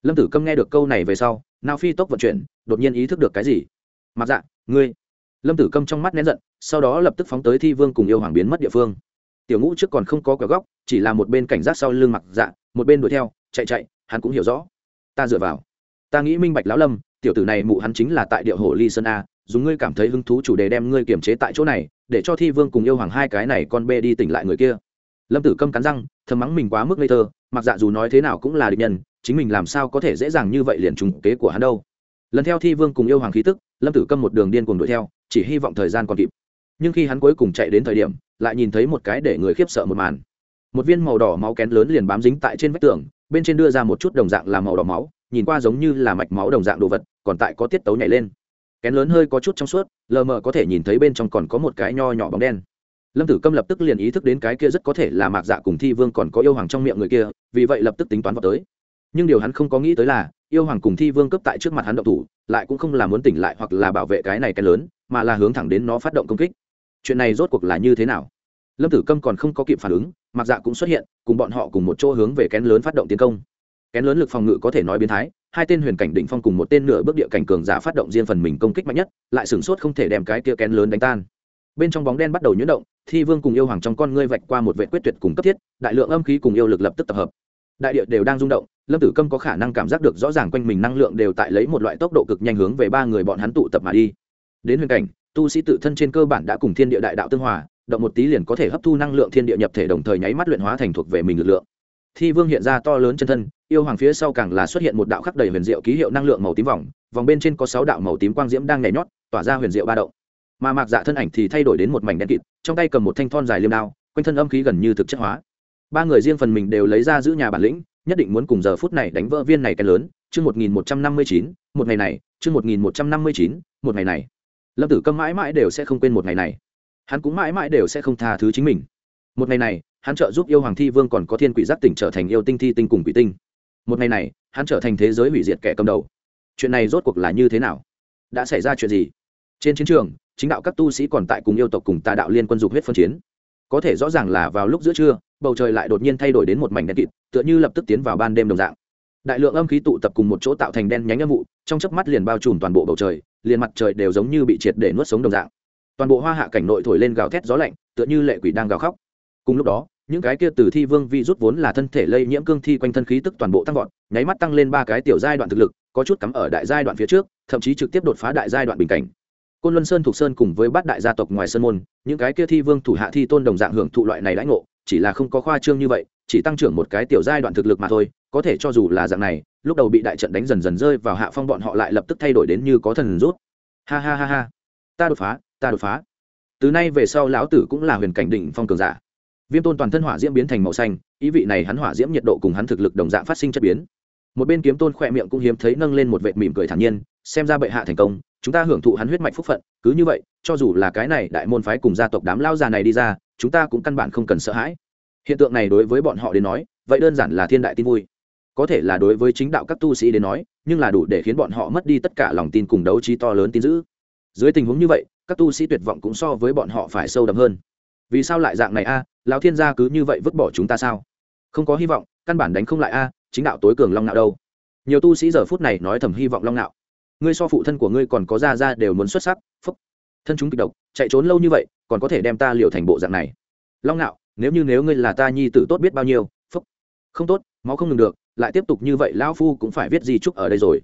lâm tử câm nghe được câu này về sau nào phi tốc vận chuyển, đột nhiên ý thức được cái gì? Mặc dạ ngươi. Lâm tử câm trong mắt nén giận, sau đó lập tức phóng tới thi vương cùng yêu hoàng biến mất địa phương. Tiểu ngũ trước còn không có cửa góc, chỉ là một bên cảnh giác sau lưng mặc dạ một bên đuổi theo, chạy chạy, hắn cũng hiểu rõ. Ta dựa vào. Ta nghĩ minh bạch lão lâm, tiểu tử này mụ hắn chính là tại địa hồ ly sơn a, dùng ngươi cảm thấy hứng thú chủ đề đem ngươi kiềm chế tại chỗ này, để cho thi vương cùng yêu hoàng hai cái này con bê đi tỉnh lại người kia lâm tử câm cắn răng, thầm mắng mình quá mức ngây thơ, mặc dạ dù nói thế nào cũng là địch nhân, chính mình làm sao có thể dễ dàng như vậy liền trùng kế của hắn đâu. Lần theo thi vương cùng yêu hoàng khí tức, lâm tử câm một đường điên cuồng đuổi theo, chỉ hy vọng thời gian còn kịp. Nhưng khi hắn cuối cùng chạy đến thời điểm, lại nhìn thấy một cái để người khiếp sợ một màn. Một viên màu đỏ máu kén lớn liền bám dính tại trên vách tường, bên trên đưa ra một chút đồng dạng là màu đỏ máu, nhìn qua giống như là mạch máu đồng dạng đồ vật, còn tại có tiết tấu nhảy lên. Kén lớn hơi có chút trong suốt, lờ mờ có thể nhìn thấy bên trong còn có một cái nho nhỏ bóng đen lâm tử câm lập tức liền ý thức đến cái kia rất có thể là mạc dạ cùng thi vương còn có yêu hoàng trong miệng người kia, vì vậy lập tức tính toán vào tới. Nhưng điều hắn không có nghĩ tới là, yêu hoàng cùng thi vương cấp tại trước mặt hắn động thủ, lại cũng không là muốn tỉnh lại hoặc là bảo vệ cái này cái lớn, mà là hướng thẳng đến nó phát động công kích. Chuyện này rốt cuộc là như thế nào? Lâm tử câm còn không có kịp phản ứng mặc dạ cũng xuất hiện, cùng bọn họ cùng một chỗ hướng về kén lớn phát động tiến công. Kén lớn lực phòng ngự có thể nói biến thái, hai tên huyền cảnh định phong cùng một tên nửa bước địa cảnh cường giả phát động riêng phần mình công kích mạnh nhất, lại sửng sốt không thể đem cái kia kén lớn đánh tan bên trong bóng đen bắt đầu nhuyễn động, thi vương cùng yêu hoàng trong con ngươi vạch qua một vệ quyết tuyệt cùng cấp thiết, đại lượng âm khí cùng yêu lực lập tức tập hợp. Đại địa đều đang rung động, lâm tử câm có khả năng cảm giác được rõ ràng quanh mình năng lượng đều tại lấy một loại tốc độ cực nhanh hướng về ba người bọn hắn tụ tập mà đi. Đến huyền cảnh, tu sĩ tự thân trên cơ bản đã cùng thiên địa đại đạo tương hòa, động một tí liền có thể hấp thu năng lượng thiên địa nhập thể đồng thời nháy mắt luyện hóa thành thuộc về mình lực lượng. Thi vương hiện ra to lớn chân thân, yêu hoàng phía sau càng là xuất hiện một đạo khắc đầy huyền diệu ký hiệu năng lượng màu tím vòng vòng bên trên có sáu đạo màu tím quang diễm đang nhảy nhót, tỏa ra huyền diệu ba động mà mạc dạ thân ảnh thì thay đổi đến một mảnh đen kịt, trong tay cầm một thanh thon dài liêm đao, quanh thân âm khí gần như thực chất hóa. Ba người riêng phần mình đều lấy ra giữ nhà bản lĩnh, nhất định muốn cùng giờ phút này đánh vỡ viên này cái lớn, chương một nghìn một trăm năm mươi chín, một ngày này, chương một nghìn một trăm năm mươi chín, một ngày này. Lâm tử câm mãi mãi đều sẽ không quên một ngày này. Hắn cũng mãi mãi đều sẽ không tha thứ chính mình. Một ngày này, hắn trợ giúp yêu hoàng thi vương còn có thiên quỷ giác tỉnh trở thành yêu tinh thi tinh cùng quỷ tinh. Một ngày này, hắn trở thành thế giới hủy diệt kẻ cầm đầu. Chuyện này rốt cuộc là như thế nào? Đã xảy ra chuyện gì? Trên chiến trường chính đạo các tu sĩ còn tại cùng yêu tộc cùng tà đạo liên quân dục huyết phân chiến. Có thể rõ ràng là vào lúc giữa trưa, bầu trời lại đột nhiên thay đổi đến một mảnh đen kịt, tựa như lập tức tiến vào ban đêm đồng dạng. Đại lượng âm khí tụ tập cùng một chỗ tạo thành đen nhánh âm vụ, trong chớp mắt liền bao trùm toàn bộ bầu trời, liền mặt trời đều giống như bị triệt để nuốt sống đồng dạng. Toàn bộ hoa hạ cảnh nội thổi lên gào thét gió lạnh, tựa như lệ quỷ đang gào khóc. Cùng lúc đó, những cái kia từ thi vương vi rút vốn là thân thể lây nhiễm cương thi quanh thân khí tức toàn bộ tăng vọt, nháy mắt tăng lên ba cái tiểu giai đoạn thực lực, có chút cắm ở đại giai đoạn phía trước, thậm chí trực tiếp đột phá đại giai đoạn bình cảnh côn luân sơn thuộc sơn cùng với bát đại gia tộc ngoài sơn môn, những cái kia thi vương thủ hạ thi tôn đồng dạng hưởng thụ loại này lãnh ngộ, chỉ là không có khoa trương như vậy, chỉ tăng trưởng một cái tiểu giai đoạn thực lực mà thôi, có thể cho dù là dạng này, lúc đầu bị đại trận đánh dần dần rơi vào hạ phong bọn họ lại lập tức thay đổi đến như có thần rút. Ha ha ha ha. Ta đột phá, ta đột phá. Từ nay về sau lão tử cũng là huyền cảnh đỉnh phong cường giả. Viêm tôn toàn thân hỏa diễm biến thành màu xanh, ý vị này hắn hỏa diễm nhiệt độ cùng hắn thực lực đồng dạng phát sinh chất biến. Một bên kiếm tôn khỏe miệng cũng hiếm thấy nâng lên một vệt mỉm cười thản nhiên, xem ra bệ hạ thành công chúng ta hưởng thụ hắn huyết mạch phúc phận, cứ như vậy, cho dù là cái này đại môn phái cùng gia tộc đám lao già này đi ra, chúng ta cũng căn bản không cần sợ hãi. Hiện tượng này đối với bọn họ đến nói, vậy đơn giản là thiên đại tin vui. Có thể là đối với chính đạo các tu sĩ đến nói, nhưng là đủ để khiến bọn họ mất đi tất cả lòng tin cùng đấu trí to lớn tin giữ dưới tình huống như vậy, các tu sĩ tuyệt vọng cũng so với bọn họ phải sâu đậm hơn. Vì sao lại dạng này a? Lão thiên gia cứ như vậy vứt bỏ chúng ta sao? Không có hy vọng, căn bản đánh không lại a, chính đạo tối cường long nạo đâu. Nhiều tu sĩ giờ phút này nói thầm hy vọng long nạo ngươi so phụ thân của ngươi còn có ra ra đều muốn xuất sắc, phúc. Thân chúng kịch độc, chạy trốn lâu như vậy, còn có thể đem ta liều thành bộ dạng này. Long ngạo nếu như nếu ngươi là ta nhi tử tốt biết bao nhiêu, phúc. Không tốt, máu không ngừng được, lại tiếp tục như vậy lão phu cũng phải viết gì chúc ở đây rồi.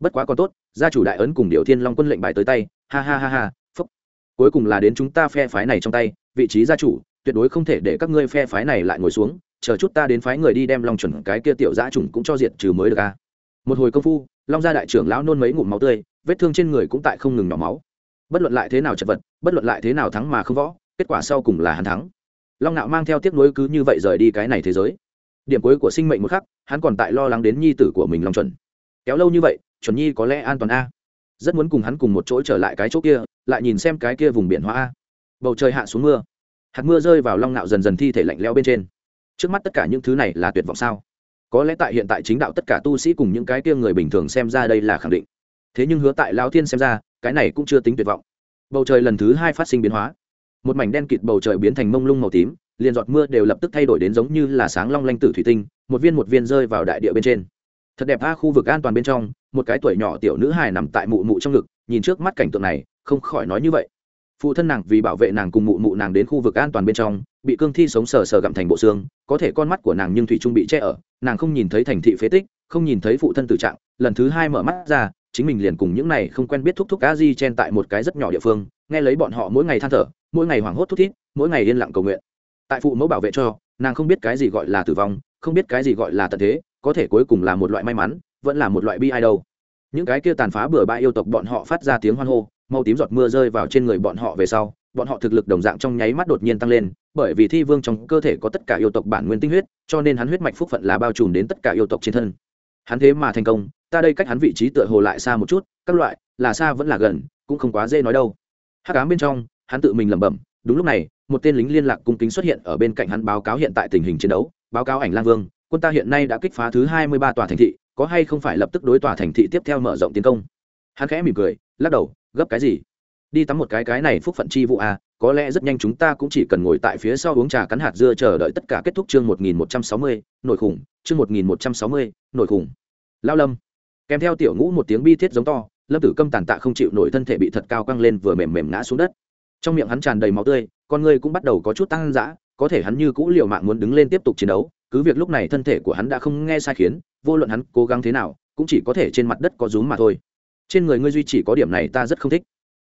Bất quá còn tốt, gia chủ đại ấn cùng điều thiên long quân lệnh bài tới tay, ha ha ha ha, phúc. Cuối cùng là đến chúng ta phe phái này trong tay, vị trí gia chủ, tuyệt đối không thể để các ngươi phe phái này lại ngồi xuống, chờ chút ta đến phái người đi đem long chuẩn cái kia tiểu giã chủng cũng cho diệt trừ mới được a một hồi công phu long gia đại trưởng lão nôn mấy ngụm máu tươi, vết thương trên người cũng tại không ngừng nhỏ máu. Bất luận lại thế nào chật vật, bất luận lại thế nào thắng mà không võ, kết quả sau cùng là hắn thắng. Long nạo mang theo tiếc nuối cứ như vậy rời đi cái này thế giới. Điểm cuối của sinh mệnh một khắc, hắn còn tại lo lắng đến nhi tử của mình long chuẩn. Kéo lâu như vậy, chuẩn nhi có lẽ an toàn a. Rất muốn cùng hắn cùng một chỗ trở lại cái chỗ kia, lại nhìn xem cái kia vùng biển hoa a. Bầu trời hạ xuống mưa. Hạt mưa rơi vào long nạo dần dần thi thể lạnh leo bên trên. Trước mắt tất cả những thứ này là tuyệt vọng sao? Có lẽ tại hiện tại chính đạo tất cả tu sĩ cùng những cái kia người bình thường xem ra đây là khẳng định. Thế nhưng hứa tại lao thiên xem ra, cái này cũng chưa tính tuyệt vọng. Bầu trời lần thứ hai phát sinh biến hóa. Một mảnh đen kịt bầu trời biến thành mông lung màu tím, liền giọt mưa đều lập tức thay đổi đến giống như là sáng long lanh tử thủy tinh, một viên một viên rơi vào đại địa bên trên. Thật đẹp a, khu vực an toàn bên trong, một cái tuổi nhỏ tiểu nữ hài nằm tại mụ mụ trong ngực, nhìn trước mắt cảnh tượng này, không khỏi nói như vậy. Phụ thân nàng vì bảo vệ nàng cùng mụ mụ nàng đến khu vực an toàn bên trong bị cương thi sống sờ sờ gặm thành bộ xương, có thể con mắt của nàng nhưng thủy trung bị che ở, nàng không nhìn thấy thành thị phế tích, không nhìn thấy phụ thân tử trạng, lần thứ hai mở mắt ra, chính mình liền cùng những này không quen biết thúc thúc cá di chen tại một cái rất nhỏ địa phương, nghe lấy bọn họ mỗi ngày than thở, mỗi ngày hoảng hốt thúc thít, mỗi ngày yên lặng cầu nguyện. Tại phụ mẫu bảo vệ cho, nàng không biết cái gì gọi là tử vong, không biết cái gì gọi là tận thế, có thể cuối cùng là một loại may mắn, vẫn là một loại bi ai đâu. Những cái kia tàn phá bừa bãi yêu tộc bọn họ phát ra tiếng hoan hô màu tím giọt mưa rơi vào trên người bọn họ về sau, bọn họ thực lực đồng dạng trong nháy mắt đột nhiên tăng lên, bởi vì thi vương trong cơ thể có tất cả yêu tộc bản nguyên tinh huyết, cho nên hắn huyết mạch phúc phận là bao trùm đến tất cả yêu tộc trên thân. Hắn thế mà thành công, ta đây cách hắn vị trí tựa hồ lại xa một chút, các loại, là xa vẫn là gần, cũng không quá dễ nói đâu. Hắc ám bên trong, hắn tự mình lẩm bẩm, đúng lúc này, một tên lính liên lạc cung kính xuất hiện ở bên cạnh hắn báo cáo hiện tại tình hình chiến đấu, báo cáo ảnh lang vương, quân ta hiện nay đã kích phá thứ hai mươi ba tòa thành thị, có hay không phải lập tức đối tòa thành thị tiếp theo mở rộng tiến công? Hắn khẽ mỉm cười, lắc đầu gấp cái gì? Đi tắm một cái cái này phúc phận chi vụ à có lẽ rất nhanh chúng ta cũng chỉ cần ngồi tại phía sau uống trà cắn hạt dưa chờ đợi tất cả kết thúc chương một nghìn một trăm sáu mươi, nổi khủng, chương một nghìn một trăm sáu mươi, nổi khủng. Lao lâm. Kèm theo tiểu ngũ một tiếng bi thiết giống to, lâm tử câm tàn tạ không chịu nổi thân thể bị thật cao căng lên vừa mềm mềm ngã xuống đất. Trong miệng hắn tràn đầy máu tươi, con người cũng bắt đầu có chút tăng dã, có thể hắn như cũ liều mạng muốn đứng lên tiếp tục chiến đấu, cứ việc lúc này thân thể của hắn đã không nghe sai khiến, vô luận hắn cố gắng thế nào, cũng chỉ có thể trên mặt đất có rúm mà thôi trên người ngươi duy chỉ có điểm này ta rất không thích.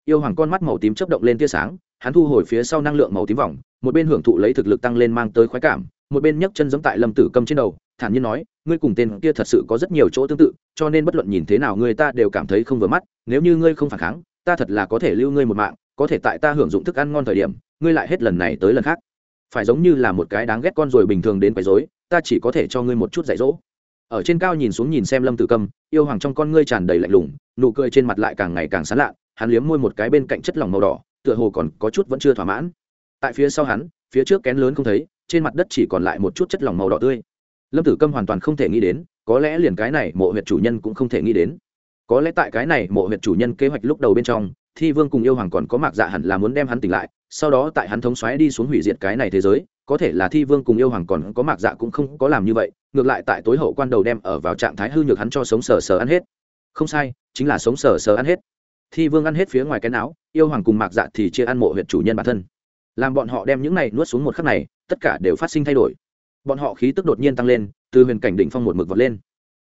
Yêu hoàng con mắt màu tím chấp động lên tia sáng, hắn thu hồi phía sau năng lượng màu tím vòng, một bên hưởng thụ lấy thực lực tăng lên mang tới khoái cảm, một bên nhấc chân giống tại lâm tử cầm trên đầu, thản nhiên nói, ngươi cùng tên kia thật sự có rất nhiều chỗ tương tự, cho nên bất luận nhìn thế nào người ta đều cảm thấy không vừa mắt, nếu như ngươi không phản kháng, ta thật là có thể lưu ngươi một mạng, có thể tại ta hưởng dụng thức ăn ngon thời điểm, ngươi lại hết lần này tới lần khác. Phải giống như là một cái đáng ghét con rồi bình thường đến quấy rối, ta chỉ có thể cho ngươi một chút dạy dỗ ở trên cao nhìn xuống nhìn xem lâm tử câm, yêu hoàng trong con ngươi tràn đầy lạnh lùng, nụ cười trên mặt lại càng ngày càng sán lạ hắn liếm môi một cái bên cạnh chất lỏng màu đỏ, tựa hồ còn có chút vẫn chưa thỏa mãn. Tại phía sau hắn, phía trước kén lớn không thấy, trên mặt đất chỉ còn lại một chút chất lỏng màu đỏ tươi. Lâm tử câm hoàn toàn không thể nghĩ đến, có lẽ liền cái này mộ huyệt chủ nhân cũng không thể nghĩ đến. Có lẽ tại cái này mộ huyệt chủ nhân kế hoạch lúc đầu bên trong, thi vương cùng yêu hoàng còn có mạc dạ hẳn là muốn đem hắn tỉnh lại, sau đó tại hắn thống xoáy đi xuống hủy diệt cái này thế giới có thể là thi vương cùng yêu hoàng còn có mạc dạ cũng không có làm như vậy, ngược lại tại tối hậu quan đầu đem ở vào trạng thái hư nhược hắn cho sống sờ sờ ăn hết. Không sai, chính là sống sờ sờ ăn hết. Thi vương ăn hết phía ngoài cái não, yêu hoàng cùng mạc dạ thì chia ăn mộ huyện chủ nhân bản thân. Làm bọn họ đem những này nuốt xuống một khắc này, tất cả đều phát sinh thay đổi. Bọn họ khí tức đột nhiên tăng lên, từ huyền cảnh đỉnh phong một mực vọt lên.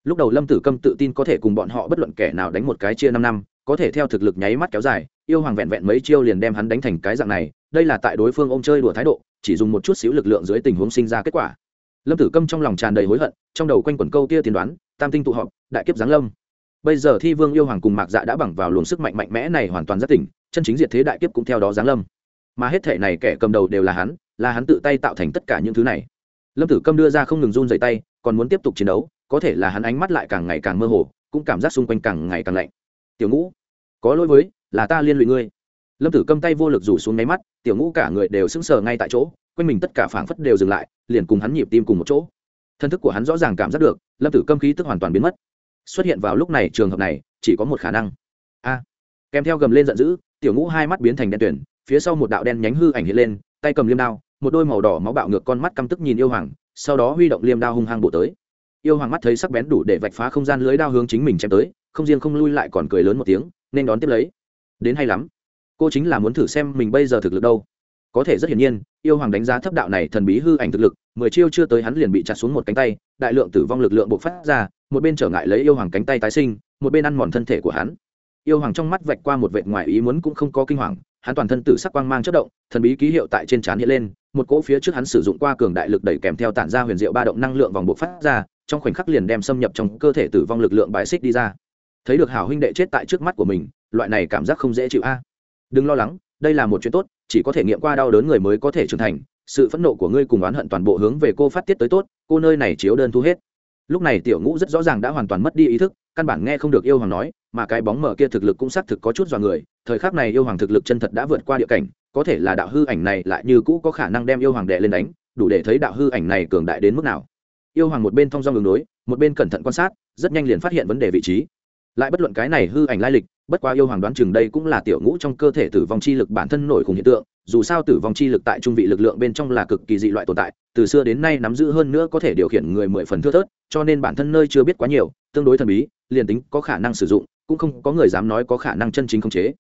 Lúc đầu lâm tử câm tự tin có thể cùng bọn họ bất luận kẻ nào đánh một cái chia năm năm, có thể theo thực lực nháy mắt kéo dài, yêu hoàng vẹn vẹn mấy chiêu liền đem hắn đánh thành cái dạng này đây là tại đối phương ôm chơi đùa thái độ, chỉ dùng một chút xíu lực lượng dưới tình huống sinh ra kết quả. Lâm tử câm trong lòng tràn đầy hối hận, trong đầu quanh quẩn câu kia tiên đoán, tam tinh tụ họp, đại kiếp giáng lâm. Bây giờ thi vương yêu hoàng cùng mạc dạ đã bằng vào luồng sức mạnh mạnh mẽ này hoàn toàn rất tỉnh, chân chính diệt thế đại kiếp cũng theo đó giáng lâm. Mà hết thể này kẻ cầm đầu đều là hắn là hắn tự tay tạo thành tất cả những thứ này. Lâm tử câm đưa ra không ngừng run dày tay, còn muốn tiếp tục chiến đấu, có thể là hắn ánh mắt lại càng ngày càng mơ hồ, cũng cảm giác xung quanh càng ngày càng lạnh. Tiểu ngũ, có lỗi với, là ta liên lụy ngươi lâm tử câm tay vô lực rủ xuống máy mắt, tiểu ngũ cả người đều sững sờ ngay tại chỗ, quanh mình tất cả phảng phất đều dừng lại, liền cùng hắn nhịp tim cùng một chỗ. Thân thức của hắn rõ ràng cảm giác được, lâm tử câm khí tức hoàn toàn biến mất. Xuất hiện vào lúc này, trường hợp này, chỉ có một khả năng. A! Kèm theo gầm lên giận dữ, tiểu ngũ hai mắt biến thành đen tuyển phía sau một đạo đen nhánh hư ảnh hiện lên, tay cầm liêm đao, một đôi màu đỏ máu bạo ngược con mắt căm tức nhìn yêu hoàng, sau đó huy động liêm đao hung hăng bổ tới. Yêu hoàng mắt thấy sắc bén đủ để vạch phá không gian lưới đao hướng chính mình chém tới, không riêng không lui lại còn cười lớn một tiếng, nên đón tiếp lấy. Đến hay lắm cô chính là muốn thử xem mình bây giờ thực lực đâu. Có thể rất hiển nhiên, yêu hoàng đánh giá thấp đạo này thần bí hư ảnh thực lực, mười chiêu chưa tới hắn liền bị chặt xuống một cánh tay, đại lượng tử vong lực lượng bộc phát ra, một bên trở ngại lấy yêu hoàng cánh tay tái sinh, một bên ăn mòn thân thể của hắn. Yêu hoàng trong mắt vạch qua một vệt ngoài ý muốn cũng không có kinh hoàng, hắn toàn thân tử sắc quang mang chất động, thần bí ký hiệu tại trên trán hiện lên, một cỗ phía trước hắn sử dụng qua cường đại lực đẩy kèm theo tản ra huyền diệu ba động năng lượng vòng bộc phát ra, trong khoảnh khắc liền đem xâm nhập trong cơ thể tử vong lực lượng bài xích đi ra. Thấy được hảo huynh đệ chết tại trước mắt của mình, loại này cảm giác không dễ chịu a đừng lo lắng, đây là một chuyện tốt, chỉ có thể nghiệm qua đau đớn người mới có thể trưởng thành. Sự phẫn nộ của ngươi cùng oán hận toàn bộ hướng về cô phát tiết tới tốt, cô nơi này chiếu đơn thu hết. Lúc này tiểu ngũ rất rõ ràng đã hoàn toàn mất đi ý thức, căn bản nghe không được yêu hoàng nói, mà cái bóng mở kia thực lực cũng xác thực có chút dọa người. Thời khắc này yêu hoàng thực lực chân thật đã vượt qua địa cảnh, có thể là đạo hư ảnh này lại như cũ có khả năng đem yêu hoàng đệ lên đánh, đủ để thấy đạo hư ảnh này cường đại đến mức nào. Yêu hoàng một bên thong dong đường đối, một bên cẩn thận quan sát, rất nhanh liền phát hiện vấn đề vị trí lại bất luận cái này hư ảnh lai lịch, bất quá yêu hoàng đoán chừng đây cũng là tiểu ngũ trong cơ thể tử vong chi lực bản thân nổi khủng hiện tượng, dù sao tử vong chi lực tại trung vị lực lượng bên trong là cực kỳ dị loại tồn tại, từ xưa đến nay nắm giữ hơn nữa có thể điều khiển người mười phần thưa thớt, cho nên bản thân nơi chưa biết quá nhiều, tương đối thần bí, liền tính có khả năng sử dụng, cũng không có người dám nói có khả năng chân chính khống chế.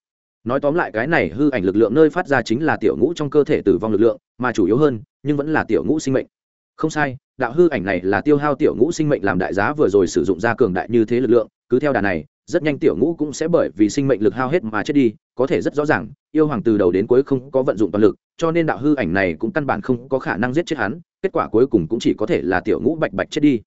Nói tóm lại cái này hư ảnh lực lượng nơi phát ra chính là tiểu ngũ trong cơ thể tử vong lực lượng, mà chủ yếu hơn, nhưng vẫn là tiểu ngũ sinh mệnh. Không sai, đạo hư ảnh này là tiêu hao tiểu ngũ sinh mệnh làm đại giá vừa rồi sử dụng ra cường đại như thế lực lượng cứ theo đà này, rất nhanh tiểu ngũ cũng sẽ bởi vì sinh mệnh lực hao hết mà chết đi, có thể rất rõ ràng, yêu hoàng từ đầu đến cuối không có vận dụng toàn lực, cho nên đạo hư ảnh này cũng căn bản không có khả năng giết chết hắn, kết quả cuối cùng cũng chỉ có thể là tiểu ngũ bạch bạch chết đi.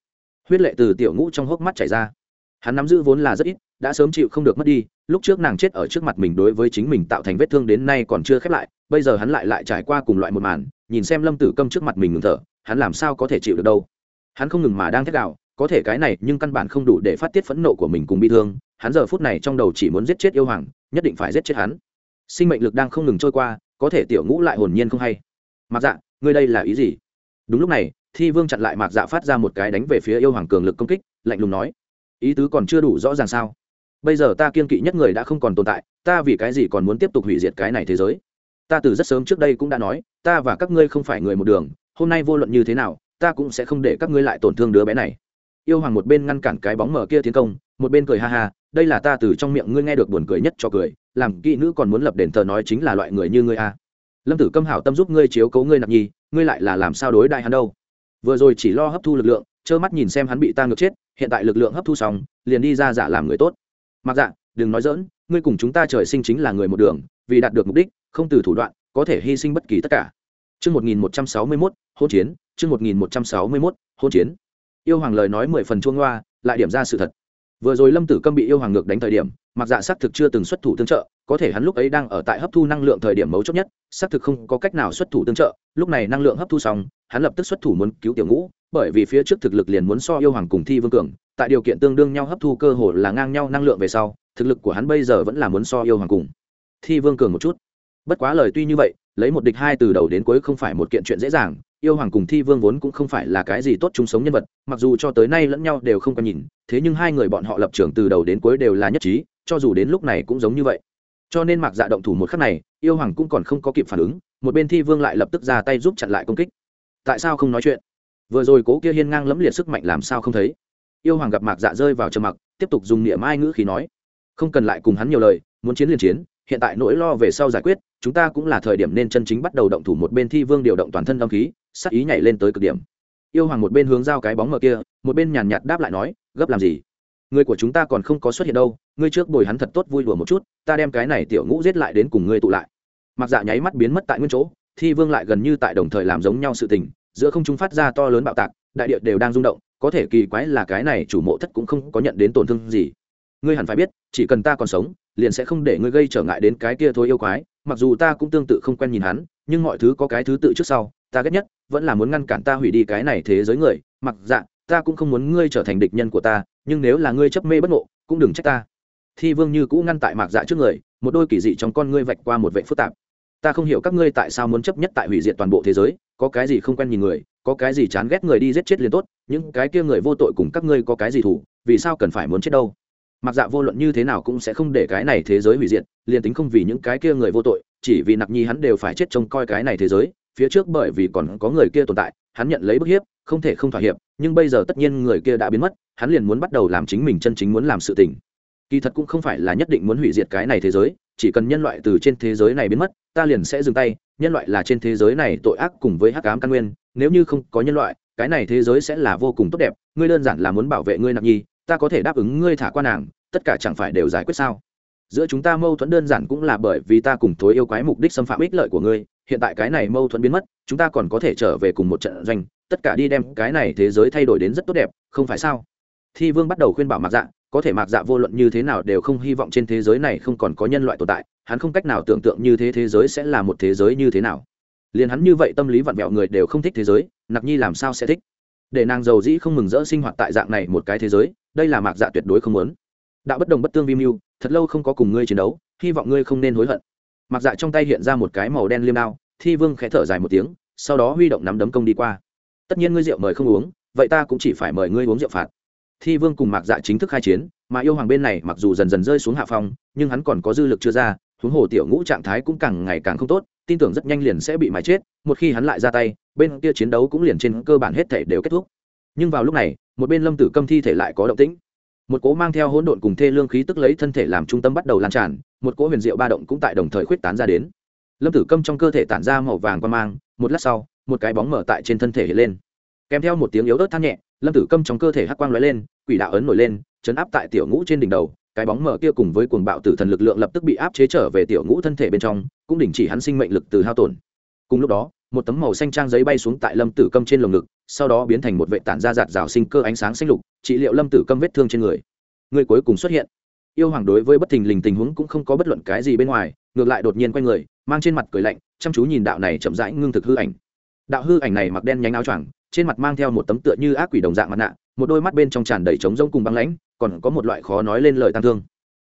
Huyết lệ từ tiểu ngũ trong hốc mắt chảy ra. Hắn nắm giữ vốn là rất ít, đã sớm chịu không được mất đi, lúc trước nàng chết ở trước mặt mình đối với chính mình tạo thành vết thương đến nay còn chưa khép lại, bây giờ hắn lại lại trải qua cùng loại một màn, nhìn xem lâm tử câm trước mặt mình ngừng thở, hắn làm sao có thể chịu được đâu? Hắn không ngừng mà đang thét đạo có thể cái này nhưng căn bản không đủ để phát tiết phẫn nộ của mình cùng bi thương, hắn giờ phút này trong đầu chỉ muốn giết chết yêu hoàng, nhất định phải giết chết hắn. Sinh mệnh lực đang không ngừng trôi qua, có thể tiểu ngũ lại hồn nhiên không hay. Mặc dạ ngươi đây là ý gì? Đúng lúc này, thi vương chặn lại mạc dạ phát ra một cái đánh về phía yêu hoàng cường lực công kích, lạnh lùng nói, ý tứ còn chưa đủ rõ ràng sao? Bây giờ ta kiên kỵ nhất người đã không còn tồn tại, ta vì cái gì còn muốn tiếp tục hủy diệt cái này thế giới? Ta từ rất sớm trước đây cũng đã nói, ta và các ngươi không phải người một đường, hôm nay vô luận như thế nào, ta cũng sẽ không để các ngươi lại tổn thương đứa bé này yêu hoàng một bên ngăn cản cái bóng mở kia tiến công một bên cười ha ha đây là ta từ trong miệng ngươi nghe được buồn cười nhất cho cười làm kỹ nữ còn muốn lập đền thờ nói chính là loại người như ngươi a lâm tử câm hảo tâm giúp ngươi chiếu cấu ngươi nạp nhi ngươi lại là làm sao đối đại hắn đâu. Vừa rồi chỉ lo hấp thu lực lượng trơ mắt nhìn xem hắn bị ta ngược chết hiện tại lực lượng hấp thu xong liền đi ra giả làm người tốt. Mặc dạ đừng nói dỡn ngươi cùng chúng ta trời sinh chính là người một đường vì đạt được mục đích không từ thủ đoạn có thể hy sinh bất kỳ tất cả. Chương 1161, hôn chiến, chương 1161, hôn chiến. Yêu hoàng lời nói mười phần chuông loa, lại điểm ra sự thật. Vừa rồi Lâm Tử Câm bị yêu hoàng ngược đánh thời điểm, Mặc Dạ xác thực chưa từng xuất thủ tương trợ, có thể hắn lúc ấy đang ở tại hấp thu năng lượng thời điểm mấu chốt nhất, xác thực không có cách nào xuất thủ tương trợ, lúc này năng lượng hấp thu xong, hắn lập tức xuất thủ muốn cứu tiểu ngũ, bởi vì phía trước thực lực liền muốn so yêu hoàng cùng thi vương cường, tại điều kiện tương đương nhau hấp thu cơ hồ là ngang nhau năng lượng về sau, thực lực của hắn bây giờ vẫn là muốn so yêu hoàng cùng thi vương cường một chút. Bất quá lời tuy như vậy, lấy một địch hai từ đầu đến cuối không phải một kiện chuyện dễ dàng yêu hoàng cùng thi vương vốn cũng không phải là cái gì tốt chung sống nhân vật, mặc dù cho tới nay lẫn nhau đều không có nhìn, thế nhưng hai người bọn họ lập trường từ đầu đến cuối đều là nhất trí, cho dù đến lúc này cũng giống như vậy. Cho nên mặc dạ động thủ một khắc này, yêu hoàng cũng còn không có kịp phản ứng, một bên thi vương lại lập tức ra tay giúp chặn lại công kích. Tại sao không nói chuyện? Vừa rồi cố kia hiên ngang lẫm liệt sức mạnh làm sao không thấy? Yêu hoàng gặp mạc dạ rơi vào trầm mặc, tiếp tục dùng niệm ai ngữ khí nói, không cần lại cùng hắn nhiều lời, muốn chiến liền chiến, hiện tại nỗi lo về sau giải quyết, chúng ta cũng là thời điểm nên chân chính bắt đầu động thủ một bên thi vương điều động toàn thân âm khí sắc ý nhảy lên tới cực điểm. Yêu hoàng một bên hướng giao cái bóng mờ kia, một bên nhàn nhạt đáp lại nói, gấp làm gì? Người của chúng ta còn không có xuất hiện đâu, ngươi trước bồi hắn thật tốt vui đùa một chút, ta đem cái này tiểu ngũ giết lại đến cùng ngươi tụ lại. Mặc dạ nháy mắt biến mất tại nguyên chỗ, thi vương lại gần như tại đồng thời làm giống nhau sự tình, giữa không chúng phát ra to lớn bạo tạc, đại địa đều đang rung động, có thể kỳ quái là cái này chủ mộ thất cũng không có nhận đến tổn thương gì. Ngươi hẳn phải biết, chỉ cần ta còn sống, liền sẽ không để ngươi gây trở ngại đến cái kia thôi yêu quái, mặc dù ta cũng tương tự không quen nhìn hắn, nhưng mọi thứ có cái thứ tự trước sau, ta ghét nhất vẫn là muốn ngăn cản ta hủy đi cái này thế giới người. Mặc dạ ta cũng không muốn ngươi trở thành địch nhân của ta, nhưng nếu là ngươi chấp mê bất ngộ, cũng đừng trách ta. Thi vương như cũ ngăn tại mạc dạ trước người, một đôi kỳ dị trong con ngươi vạch qua một vệ phức tạp. Ta không hiểu các ngươi tại sao muốn chấp nhất tại hủy diệt toàn bộ thế giới, có cái gì không quen nhìn người, có cái gì chán ghét người đi giết chết liền tốt, những cái kia người vô tội cùng các ngươi có cái gì thủ, vì sao cần phải muốn chết đâu? Mặc dạ vô luận như thế nào cũng sẽ không để cái này thế giới hủy diệt, liền tính không vì những cái kia người vô tội, chỉ vì nặc nhi hắn đều phải chết trông coi cái này thế giới phía trước bởi vì còn có người kia tồn tại, hắn nhận lấy bức hiếp, không thể không thỏa hiệp, nhưng bây giờ tất nhiên người kia đã biến mất, hắn liền muốn bắt đầu làm chính mình chân chính muốn làm sự tình. Kỳ thật cũng không phải là nhất định muốn hủy diệt cái này thế giới, chỉ cần nhân loại từ trên thế giới này biến mất, ta liền sẽ dừng tay, nhân loại là trên thế giới này tội ác cùng với hắc ám căn nguyên, nếu như không có nhân loại, cái này thế giới sẽ là vô cùng tốt đẹp, ngươi đơn giản là muốn bảo vệ ngươi nặc nhi, ta có thể đáp ứng ngươi thả qua nàng, tất cả chẳng phải đều giải quyết sao? Giữa chúng ta mâu thuẫn đơn giản cũng là bởi vì ta cùng thối yêu quái mục đích xâm phạm ích lợi của ngươi hiện tại cái này mâu thuẫn biến mất, chúng ta còn có thể trở về cùng một trận doanh, tất cả đi đem cái này thế giới thay đổi đến rất tốt đẹp, không phải sao? Thi vương bắt đầu khuyên bảo mạc dạ có thể mạc dạ vô luận như thế nào đều không hy vọng trên thế giới này không còn có nhân loại tồn tại, hắn không cách nào tưởng tượng như thế thế giới sẽ là một thế giới như thế nào. Liền hắn như vậy tâm lý vặn vẹo người đều không thích thế giới, nặc nhi làm sao sẽ thích? Để nàng giàu dĩ không mừng rỡ sinh hoạt tại dạng này một cái thế giới, đây là mạc dạ tuyệt đối không muốn. Đạo bất đồng bất tương vi mưu, thật lâu không có cùng ngươi chiến đấu, hy vọng ngươi không nên hối hận mặc dạ trong tay hiện ra một cái màu đen liêm đao, thi vương khẽ thở dài một tiếng, sau đó huy động nắm đấm công đi qua. Tất nhiên ngươi rượu mời không uống, vậy ta cũng chỉ phải mời ngươi uống rượu phạt. Thi vương cùng mạc dạ chính thức khai chiến, mà yêu hoàng bên này mặc dù dần dần rơi xuống hạ phong, nhưng hắn còn có dư lực chưa ra, huống hồ tiểu ngũ trạng thái cũng càng ngày càng không tốt, tin tưởng rất nhanh liền sẽ bị mái chết, một khi hắn lại ra tay, bên kia chiến đấu cũng liền trên cơ bản hết thể đều kết thúc. Nhưng vào lúc này, một bên lâm tử câm thi thể lại có động tĩnh một cố mang theo hỗn độn cùng thê lương khí tức lấy thân thể làm trung tâm bắt đầu lan tràn, một cố huyền diệu ba động cũng tại đồng thời khuyết tán ra đến. Lâm tử câm trong cơ thể tản ra màu vàng qua mang, một lát sau, một cái bóng mở tại trên thân thể hiện lên. Kèm theo một tiếng yếu ớt than nhẹ, lâm tử câm trong cơ thể hắc quang lóe lên, quỷ đạo ấn nổi lên, chấn áp tại tiểu ngũ trên đỉnh đầu, cái bóng mở kia cùng với cuồng bạo tử thần lực lượng lập tức bị áp chế trở về tiểu ngũ thân thể bên trong, cũng đình chỉ hắn sinh mệnh lực từ hao tổn. Cùng lúc đó, một tấm màu xanh trang giấy bay xuống tại lâm tử câm trên lồng ngực, sau đó biến thành một vệ tản ra giạt rào sinh cơ ánh sáng xanh lục trị liệu lâm tử câm vết thương trên người. Người cuối cùng xuất hiện. Yêu hoàng đối với bất thình lình tình huống cũng không có bất luận cái gì bên ngoài, ngược lại đột nhiên quay người, mang trên mặt cười lạnh, chăm chú nhìn đạo này chậm rãi ngưng thực hư ảnh. Đạo hư ảnh này mặc đen nhánh áo choàng, trên mặt mang theo một tấm tựa như ác quỷ đồng dạng mặt nạ, một đôi mắt bên trong tràn đầy trống rỗng cùng băng lãnh, còn có một loại khó nói lên lời tang thương.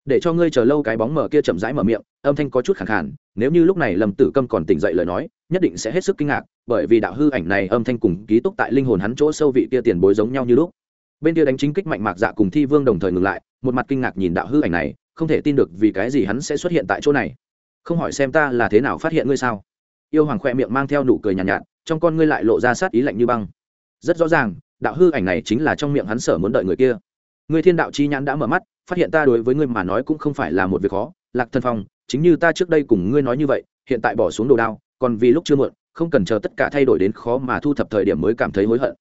Để cho ngươi chờ lâu cái bóng mở kia chậm rãi mở miệng, âm thanh có chút khẳng khản nếu như lúc này lâm tử câm còn tỉnh dậy lời nói, nhất định sẽ hết sức kinh ngạc, bởi vì đạo hư ảnh này âm thanh cùng ký túc tại linh hồn hắn chỗ sâu vị kia tiền bối giống nhau như lúc bên kia đánh chính kích mạnh mạc dạ cùng thi vương đồng thời ngừng lại một mặt kinh ngạc nhìn đạo hư ảnh này không thể tin được vì cái gì hắn sẽ xuất hiện tại chỗ này. Không hỏi xem ta là thế nào phát hiện ngươi sao. Yêu hoàng khoe miệng mang theo nụ cười nhàn nhạt, nhạt trong con ngươi lại lộ ra sát ý lạnh như băng. Rất rõ ràng đạo hư ảnh này chính là trong miệng hắn sở muốn đợi người kia. Người thiên đạo chi nhãn đã mở mắt phát hiện ta đối với ngươi mà nói cũng không phải là một việc khó. Lạc thân phong chính như ta trước đây cùng ngươi nói như vậy hiện tại bỏ xuống đồ đao còn vì lúc chưa muộn không cần chờ tất cả thay đổi đến khó mà thu thập thời điểm mới cảm thấy hối hận.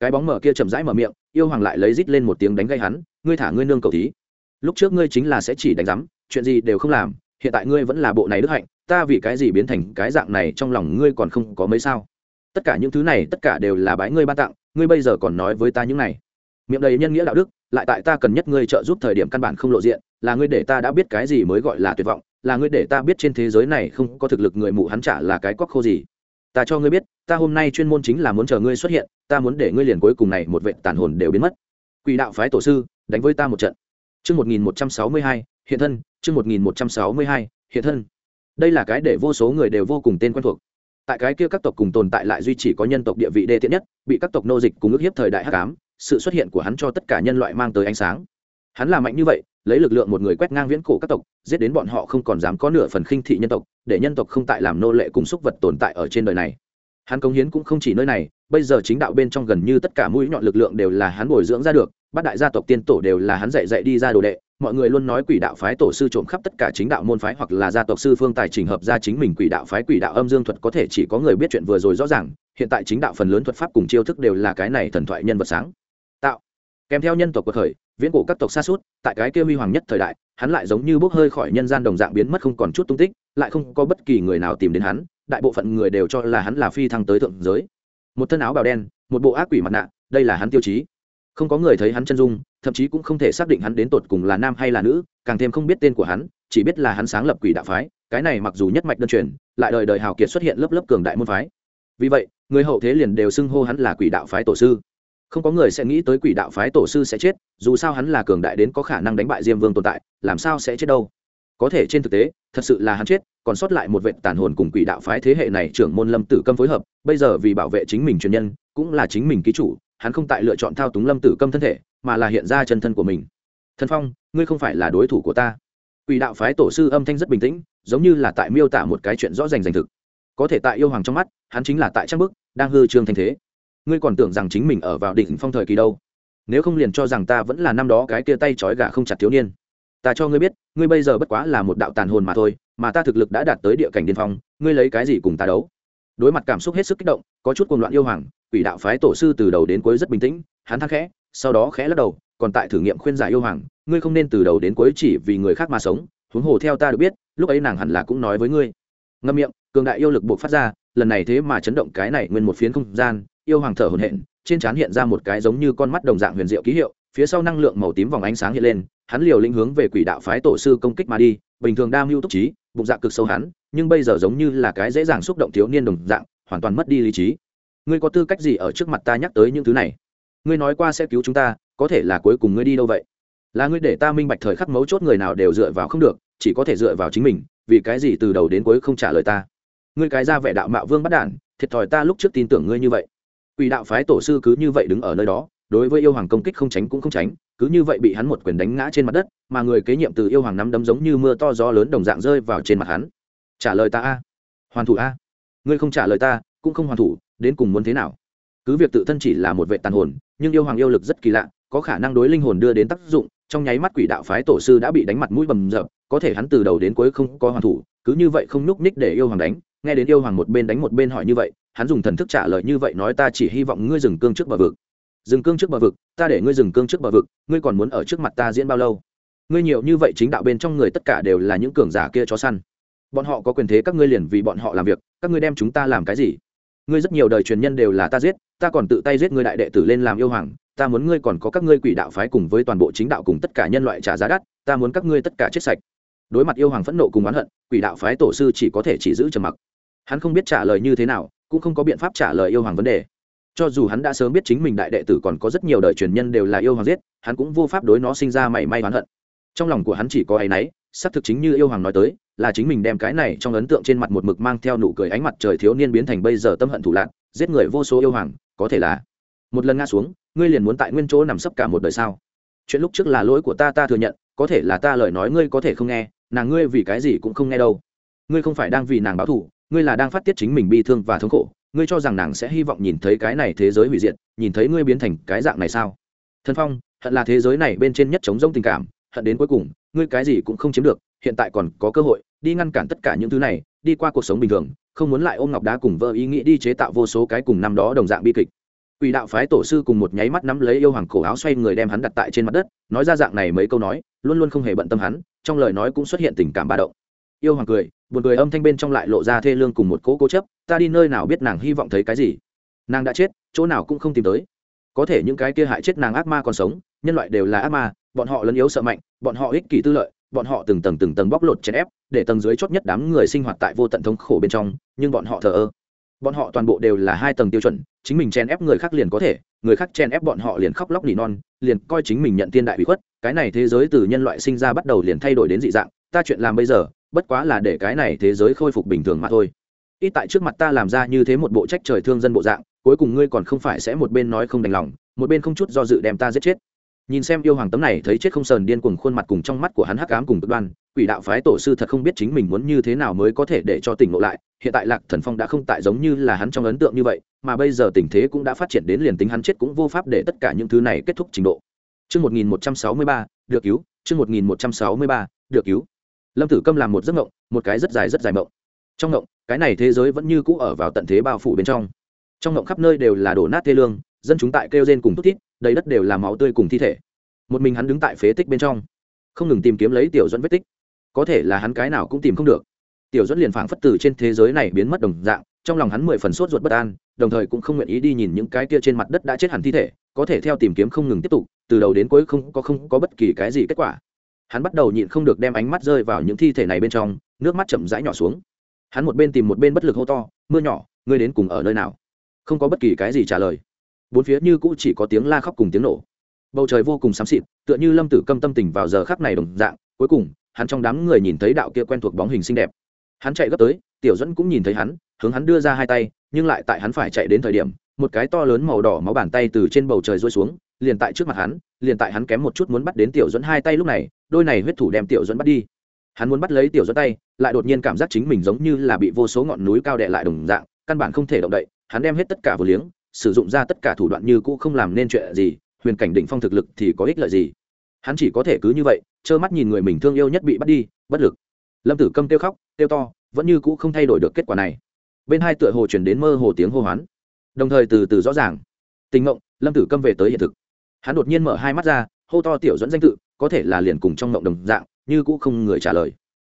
Cái bóng mở kia chậm rãi mở miệng yêu hoàng lại lấy rít lên một tiếng đánh gây hắn, ngươi thả ngươi nương cầu thí. Lúc trước ngươi chính là sẽ chỉ đánh rắm chuyện gì đều không làm, hiện tại ngươi vẫn là bộ này đức hạnh, ta vì cái gì biến thành cái dạng này trong lòng ngươi còn không có mấy sao? Tất cả những thứ này, tất cả đều là bái ngươi ban tặng, ngươi bây giờ còn nói với ta những này. Miệng đầy nhân nghĩa đạo đức, lại tại ta cần nhất ngươi trợ giúp thời điểm căn bản không lộ diện, là ngươi để ta đã biết cái gì mới gọi là tuyệt vọng, là ngươi để ta biết trên thế giới này không có thực lực người mụ hắn trả là cái quắc khô gì ta cho ngươi biết, ta hôm nay chuyên môn chính là muốn chờ ngươi xuất hiện, ta muốn để ngươi liền cuối cùng này một vệ tàn hồn đều biến mất. Quỷ đạo phái tổ sư, đánh với ta một trận. Chương một nghìn một trăm sáu mươi hai, hiện thân, chương một nghìn một trăm sáu mươi hai, hiện thân. Đây là cái để vô số người đều vô cùng tên quen thuộc. Tại cái kia các tộc cùng tồn tại lại duy chỉ có nhân tộc địa vị đê tiện nhất, bị các tộc nô dịch cùng ước hiếp thời đại hắc ám, sự xuất hiện của hắn cho tất cả nhân loại mang tới ánh sáng. Hắn là mạnh như vậy lấy lực lượng một người quét ngang viễn cổ các tộc, giết đến bọn họ không còn dám có nửa phần khinh thị nhân tộc, để nhân tộc không tại làm nô lệ cùng xúc vật tồn tại ở trên đời này. Hắn công hiến cũng không chỉ nơi này, bây giờ chính đạo bên trong gần như tất cả mũi nhọn lực lượng đều là hắn bồi dưỡng ra được, bát đại gia tộc tiên tổ đều là hắn dạy dạy đi ra đồ đệ, mọi người luôn nói quỷ đạo phái tổ sư trộm khắp tất cả chính đạo môn phái hoặc là gia tộc sư phương tài trình hợp ra chính mình quỷ đạo phái quỷ đạo âm dương thuật có thể chỉ có người biết chuyện vừa rồi rõ ràng, hiện tại chính đạo phần lớn thuật pháp cùng chiêu thức đều là cái này thần thoại nhân vật sáng. Tạo. Kèm theo nhân tộc cuộc khởi viễn cổ các tộc xa suốt, tại cái kia huy hoàng nhất thời đại, hắn lại giống như bốc hơi khỏi nhân gian đồng dạng biến mất không còn chút tung tích, lại không có bất kỳ người nào tìm đến hắn, đại bộ phận người đều cho là hắn là phi thăng tới thượng giới. Một thân áo bào đen, một bộ ác quỷ mặt nạ, đây là hắn tiêu chí. Không có người thấy hắn chân dung, thậm chí cũng không thể xác định hắn đến tột cùng là nam hay là nữ, càng thêm không biết tên của hắn, chỉ biết là hắn sáng lập quỷ đạo phái, cái này mặc dù nhất mạch đơn truyền, lại đời đời hào kiệt xuất hiện lớp lớp cường đại môn phái. Vì vậy, người hậu thế liền đều xưng hô hắn là quỷ đạo phái tổ sư không có người sẽ nghĩ tới quỷ đạo phái tổ sư sẽ chết, dù sao hắn là cường đại đến có khả năng đánh bại diêm vương tồn tại, làm sao sẽ chết đâu? Có thể trên thực tế, thật sự là hắn chết, còn sót lại một vệ tàn hồn cùng quỷ đạo phái thế hệ này trưởng môn lâm tử câm phối hợp, bây giờ vì bảo vệ chính mình truyền nhân, cũng là chính mình ký chủ, hắn không tại lựa chọn thao túng lâm tử câm thân thể, mà là hiện ra chân thân của mình. Thần phong, ngươi không phải là đối thủ của ta. Quỷ đạo phái tổ sư âm thanh rất bình tĩnh, giống như là tại miêu tả một cái chuyện rõ rành rành thực. Có thể tại yêu hoàng trong mắt, hắn chính là tại trang bức, đang hư trương thanh thế ngươi còn tưởng rằng chính mình ở vào đỉnh phong thời kỳ đâu. Nếu không liền cho rằng ta vẫn là năm đó cái kia tay trói gà không chặt thiếu niên. Ta cho ngươi biết, ngươi bây giờ bất quá là một đạo tàn hồn mà thôi, mà ta thực lực đã đạt tới địa cảnh điên phong, ngươi lấy cái gì cùng ta đấu? Đối mặt cảm xúc hết sức kích động, có chút cuồng loạn yêu hoàng, quỷ đạo phái tổ sư từ đầu đến cuối rất bình tĩnh, hắn thắc khẽ, sau đó khẽ lắc đầu, còn tại thử nghiệm khuyên giải yêu hoàng, ngươi không nên từ đầu đến cuối chỉ vì người khác mà sống, huống hồ theo ta được biết, lúc ấy nàng hẳn là cũng nói với ngươi. Ngâm miệng, cường đại yêu lực buộc phát ra, lần này thế mà chấn động cái này nguyên một phiến không gian yêu hoàng thở hổn hển, trên trán hiện ra một cái giống như con mắt đồng dạng huyền diệu ký hiệu phía sau năng lượng màu tím vòng ánh sáng hiện lên hắn liều lĩnh hướng về quỷ đạo phái tổ sư công kích mà đi bình thường đam mưu túc trí bụng dạ cực sâu hắn nhưng bây giờ giống như là cái dễ dàng xúc động thiếu niên đồng dạng hoàn toàn mất đi lý trí. Ngươi có tư cách gì ở trước mặt ta nhắc tới những thứ này? Ngươi nói qua sẽ cứu chúng ta có thể là cuối cùng ngươi đi đâu vậy? Là ngươi để ta minh bạch thời khắc mấu chốt người nào đều dựa vào không được chỉ có thể dựa vào chính mình vì cái gì từ đầu đến cuối không trả lời ta? Ngươi cái ra vẻ đạo mạo vương bắt đản thiệt thòi ta lúc trước tin tưởng ngươi như vậy quỷ đạo phái tổ sư cứ như vậy đứng ở nơi đó đối với yêu hoàng công kích không tránh cũng không tránh cứ như vậy bị hắn một quyền đánh ngã trên mặt đất mà người kế nhiệm từ yêu hoàng nắm đấm giống như mưa to gió lớn đồng dạng rơi vào trên mặt hắn. Trả lời ta a. Hoàn thủ a. Ngươi không trả lời ta cũng không hoàn thủ đến cùng muốn thế nào? Cứ việc tự thân chỉ là một vệ tàn hồn nhưng yêu hoàng yêu lực rất kỳ lạ có khả năng đối linh hồn đưa đến tác dụng trong nháy mắt quỷ đạo phái tổ sư đã bị đánh mặt mũi bầm dập, có thể hắn từ đầu đến cuối không có hoàn thủ cứ như vậy không nhúc ních để yêu hoàng đánh nghe đến yêu hoàng một bên đánh một bên hỏi như vậy hắn dùng thần thức trả lời như vậy nói ta chỉ hy vọng ngươi dừng cương trước bờ vực. Dừng cương trước bờ vực, ta để ngươi dừng cương trước bờ vực, ngươi còn muốn ở trước mặt ta diễn bao lâu? Ngươi nhiều như vậy chính đạo bên trong người tất cả đều là những cường giả kia chó săn. Bọn họ có quyền thế các ngươi liền vì bọn họ làm việc, các ngươi đem chúng ta làm cái gì? Ngươi rất nhiều đời truyền nhân đều là ta giết, ta còn tự tay giết ngươi đại đệ tử lên làm yêu hoàng, ta muốn ngươi còn có các ngươi quỷ đạo phái cùng với toàn bộ chính đạo cùng tất cả nhân loại trả giá đắt, ta muốn các ngươi tất cả chết sạch. Đối mặt yêu hoàng phẫn nộ cùng oán hận, quỷ đạo phái tổ sư chỉ có thể chỉ giữ trầm mặc. Hắn không biết trả lời như thế nào cũng không có biện pháp trả lời yêu hoàng vấn đề. Cho dù hắn đã sớm biết chính mình đại đệ tử còn có rất nhiều đời truyền nhân đều là yêu hoàng giết, hắn cũng vô pháp đối nó sinh ra mảy may oán hận. Trong lòng của hắn chỉ có áy náy, xác thực chính như yêu hoàng nói tới, là chính mình đem cái này trong ấn tượng trên mặt một mực mang theo nụ cười ánh mặt trời thiếu niên biến thành bây giờ tâm hận thủ lạc, giết người vô số yêu hoàng, có thể là. Một lần ngã xuống, ngươi liền muốn tại nguyên chỗ nằm sấp cả một đời sao? Chuyện lúc trước là lỗi của ta ta thừa nhận, có thể là ta lời nói ngươi có thể không nghe, nàng ngươi vì cái gì cũng không nghe đâu. Ngươi không phải đang vì nàng báo thù ngươi là đang phát tiết chính mình bi thương và thống khổ ngươi cho rằng nàng sẽ hy vọng nhìn thấy cái này thế giới hủy diệt nhìn thấy ngươi biến thành cái dạng này sao thân phong hận là thế giới này bên trên nhất chống rông tình cảm hận đến cuối cùng ngươi cái gì cũng không chiếm được hiện tại còn có cơ hội đi ngăn cản tất cả những thứ này đi qua cuộc sống bình thường không muốn lại ôm ngọc đá cùng vợ ý nghĩ đi chế tạo vô số cái cùng năm đó đồng dạng bi kịch Quỷ đạo phái tổ sư cùng một nháy mắt nắm lấy yêu hoàng cổ áo xoay người đem hắn đặt tại trên mặt đất, nói ra dạng này mấy câu nói, luôn luôn không hề bận tâm hắn, trong lời nói cũng xuất hiện tình cảm ba động. Yêu hoàng cười, buồn cười âm thanh bên trong lại lộ ra thê lương cùng một cố cố chấp, ta đi nơi nào biết nàng hy vọng thấy cái gì? Nàng đã chết, chỗ nào cũng không tìm tới. Có thể những cái kia hại chết nàng ác ma còn sống, nhân loại đều là ác ma, bọn họ lấn yếu sợ mạnh, bọn họ ích kỷ tư lợi, bọn họ từng tầng từng tầng bóc lột chèn ép, để tầng dưới chót nhất đám người sinh hoạt tại vô tận thống khổ bên trong, nhưng bọn họ thờ ơ. Bọn họ toàn bộ đều là hai tầng tiêu chuẩn, chính mình chèn ép người khác liền có thể, người khác chèn ép bọn họ liền khóc lóc nỉ non liền coi chính mình nhận tiên đại bị khuất cái này thế giới từ nhân loại sinh ra bắt đầu liền thay đổi đến dị dạng ta chuyện làm bây giờ bất quá là để cái này thế giới khôi phục bình thường mà thôi. Ít tại trước mặt ta làm ra như thế một bộ trách trời thương dân bộ dạng cuối cùng ngươi còn không phải sẽ một bên nói không đành lòng một bên không chút do dự đem ta giết chết. Nhìn xem yêu hoàng tấm này thấy chết không sờn điên cuồng khuôn mặt cùng trong mắt của hắn hắc ám cùng cực đoan quỷ đạo phái tổ sư thật không biết chính mình muốn như thế nào mới có thể để cho tỉnh ngộ lại hiện tại lạc thần phong đã không tại giống như là hắn trong ấn tượng như vậy mà bây giờ tình thế cũng đã phát triển đến liền tính hắn chết cũng vô pháp để tất cả những thứ này kết thúc trình độ. Trước 1163, được cứu, trước 1163, được cứu. Lâm Tử Câm làm một giấc mộng, một cái rất dài rất dài mộng. Trong mộng, cái này thế giới vẫn như cũ ở vào tận thế bao phủ bên trong. Trong mộng khắp nơi đều là đổ nát thê lương, dân chúng tại kêu rên cùng thút thít, đầy đất đều là máu tươi cùng thi thể. Một mình hắn đứng tại phế tích bên trong, không ngừng tìm kiếm lấy tiểu dẫn vết tích. Có thể là hắn cái nào cũng tìm không được. Tiểu dẫn liền phảng phất từ trên thế giới này biến mất đồng dạng, trong lòng hắn mười phần sốt ruột bất an, đồng thời cũng không nguyện ý đi nhìn những cái kia trên mặt đất đã chết hẳn thi thể có thể theo tìm kiếm không ngừng tiếp tục từ đầu đến cuối không có không có bất kỳ cái gì kết quả hắn bắt đầu nhịn không được đem ánh mắt rơi vào những thi thể này bên trong, nước mắt chậm rãi nhỏ xuống. Hắn một bên tìm một bên bất lực hô to, mưa nhỏ, ngươi đến cùng ở nơi nào? Không có bất kỳ cái gì trả lời. Bốn phía như cũ chỉ có tiếng la khóc cùng tiếng nổ. Bầu trời vô cùng xám xịt, tựa như lâm tử câm tâm tình vào giờ khắc này đồng dạng. Cuối cùng, hắn trong đám người nhìn thấy đạo kia quen thuộc bóng hình xinh đẹp. Hắn chạy gấp tới, tiểu dẫn cũng nhìn thấy hắn, hướng hắn đưa ra hai tay, nhưng lại tại hắn phải chạy đến thời điểm, một cái to lớn màu đỏ máu bàn tay từ trên bầu trời rơi xuống liền tại trước mặt hắn, liền tại hắn kém một chút muốn bắt đến tiểu dẫn hai tay lúc này, đôi này huyết thủ đem tiểu dẫn bắt đi. Hắn muốn bắt lấy tiểu dẫn tay, lại đột nhiên cảm giác chính mình giống như là bị vô số ngọn núi cao đệ lại đồng dạng, căn bản không thể động đậy, hắn đem hết tất cả vừa liếng, sử dụng ra tất cả thủ đoạn như cũ không làm nên chuyện gì, huyền cảnh đỉnh phong thực lực thì có ích lợi gì? Hắn chỉ có thể cứ như vậy, trơ mắt nhìn người mình thương yêu nhất bị bắt đi, bất lực. Lâm tử câm kêu khóc, kêu to, vẫn như cũ không thay đổi được kết quả này. Bên hai tựa hồ chuyển đến mơ hồ tiếng hô hoán. Đồng thời từ từ rõ ràng. Tình ngộng, lâm tử câm về tới hiện thực hắn đột nhiên mở hai mắt ra, hô to tiểu dẫn danh tự, có thể là liền cùng trong ngộng đồng dạng, như cũng không người trả lời.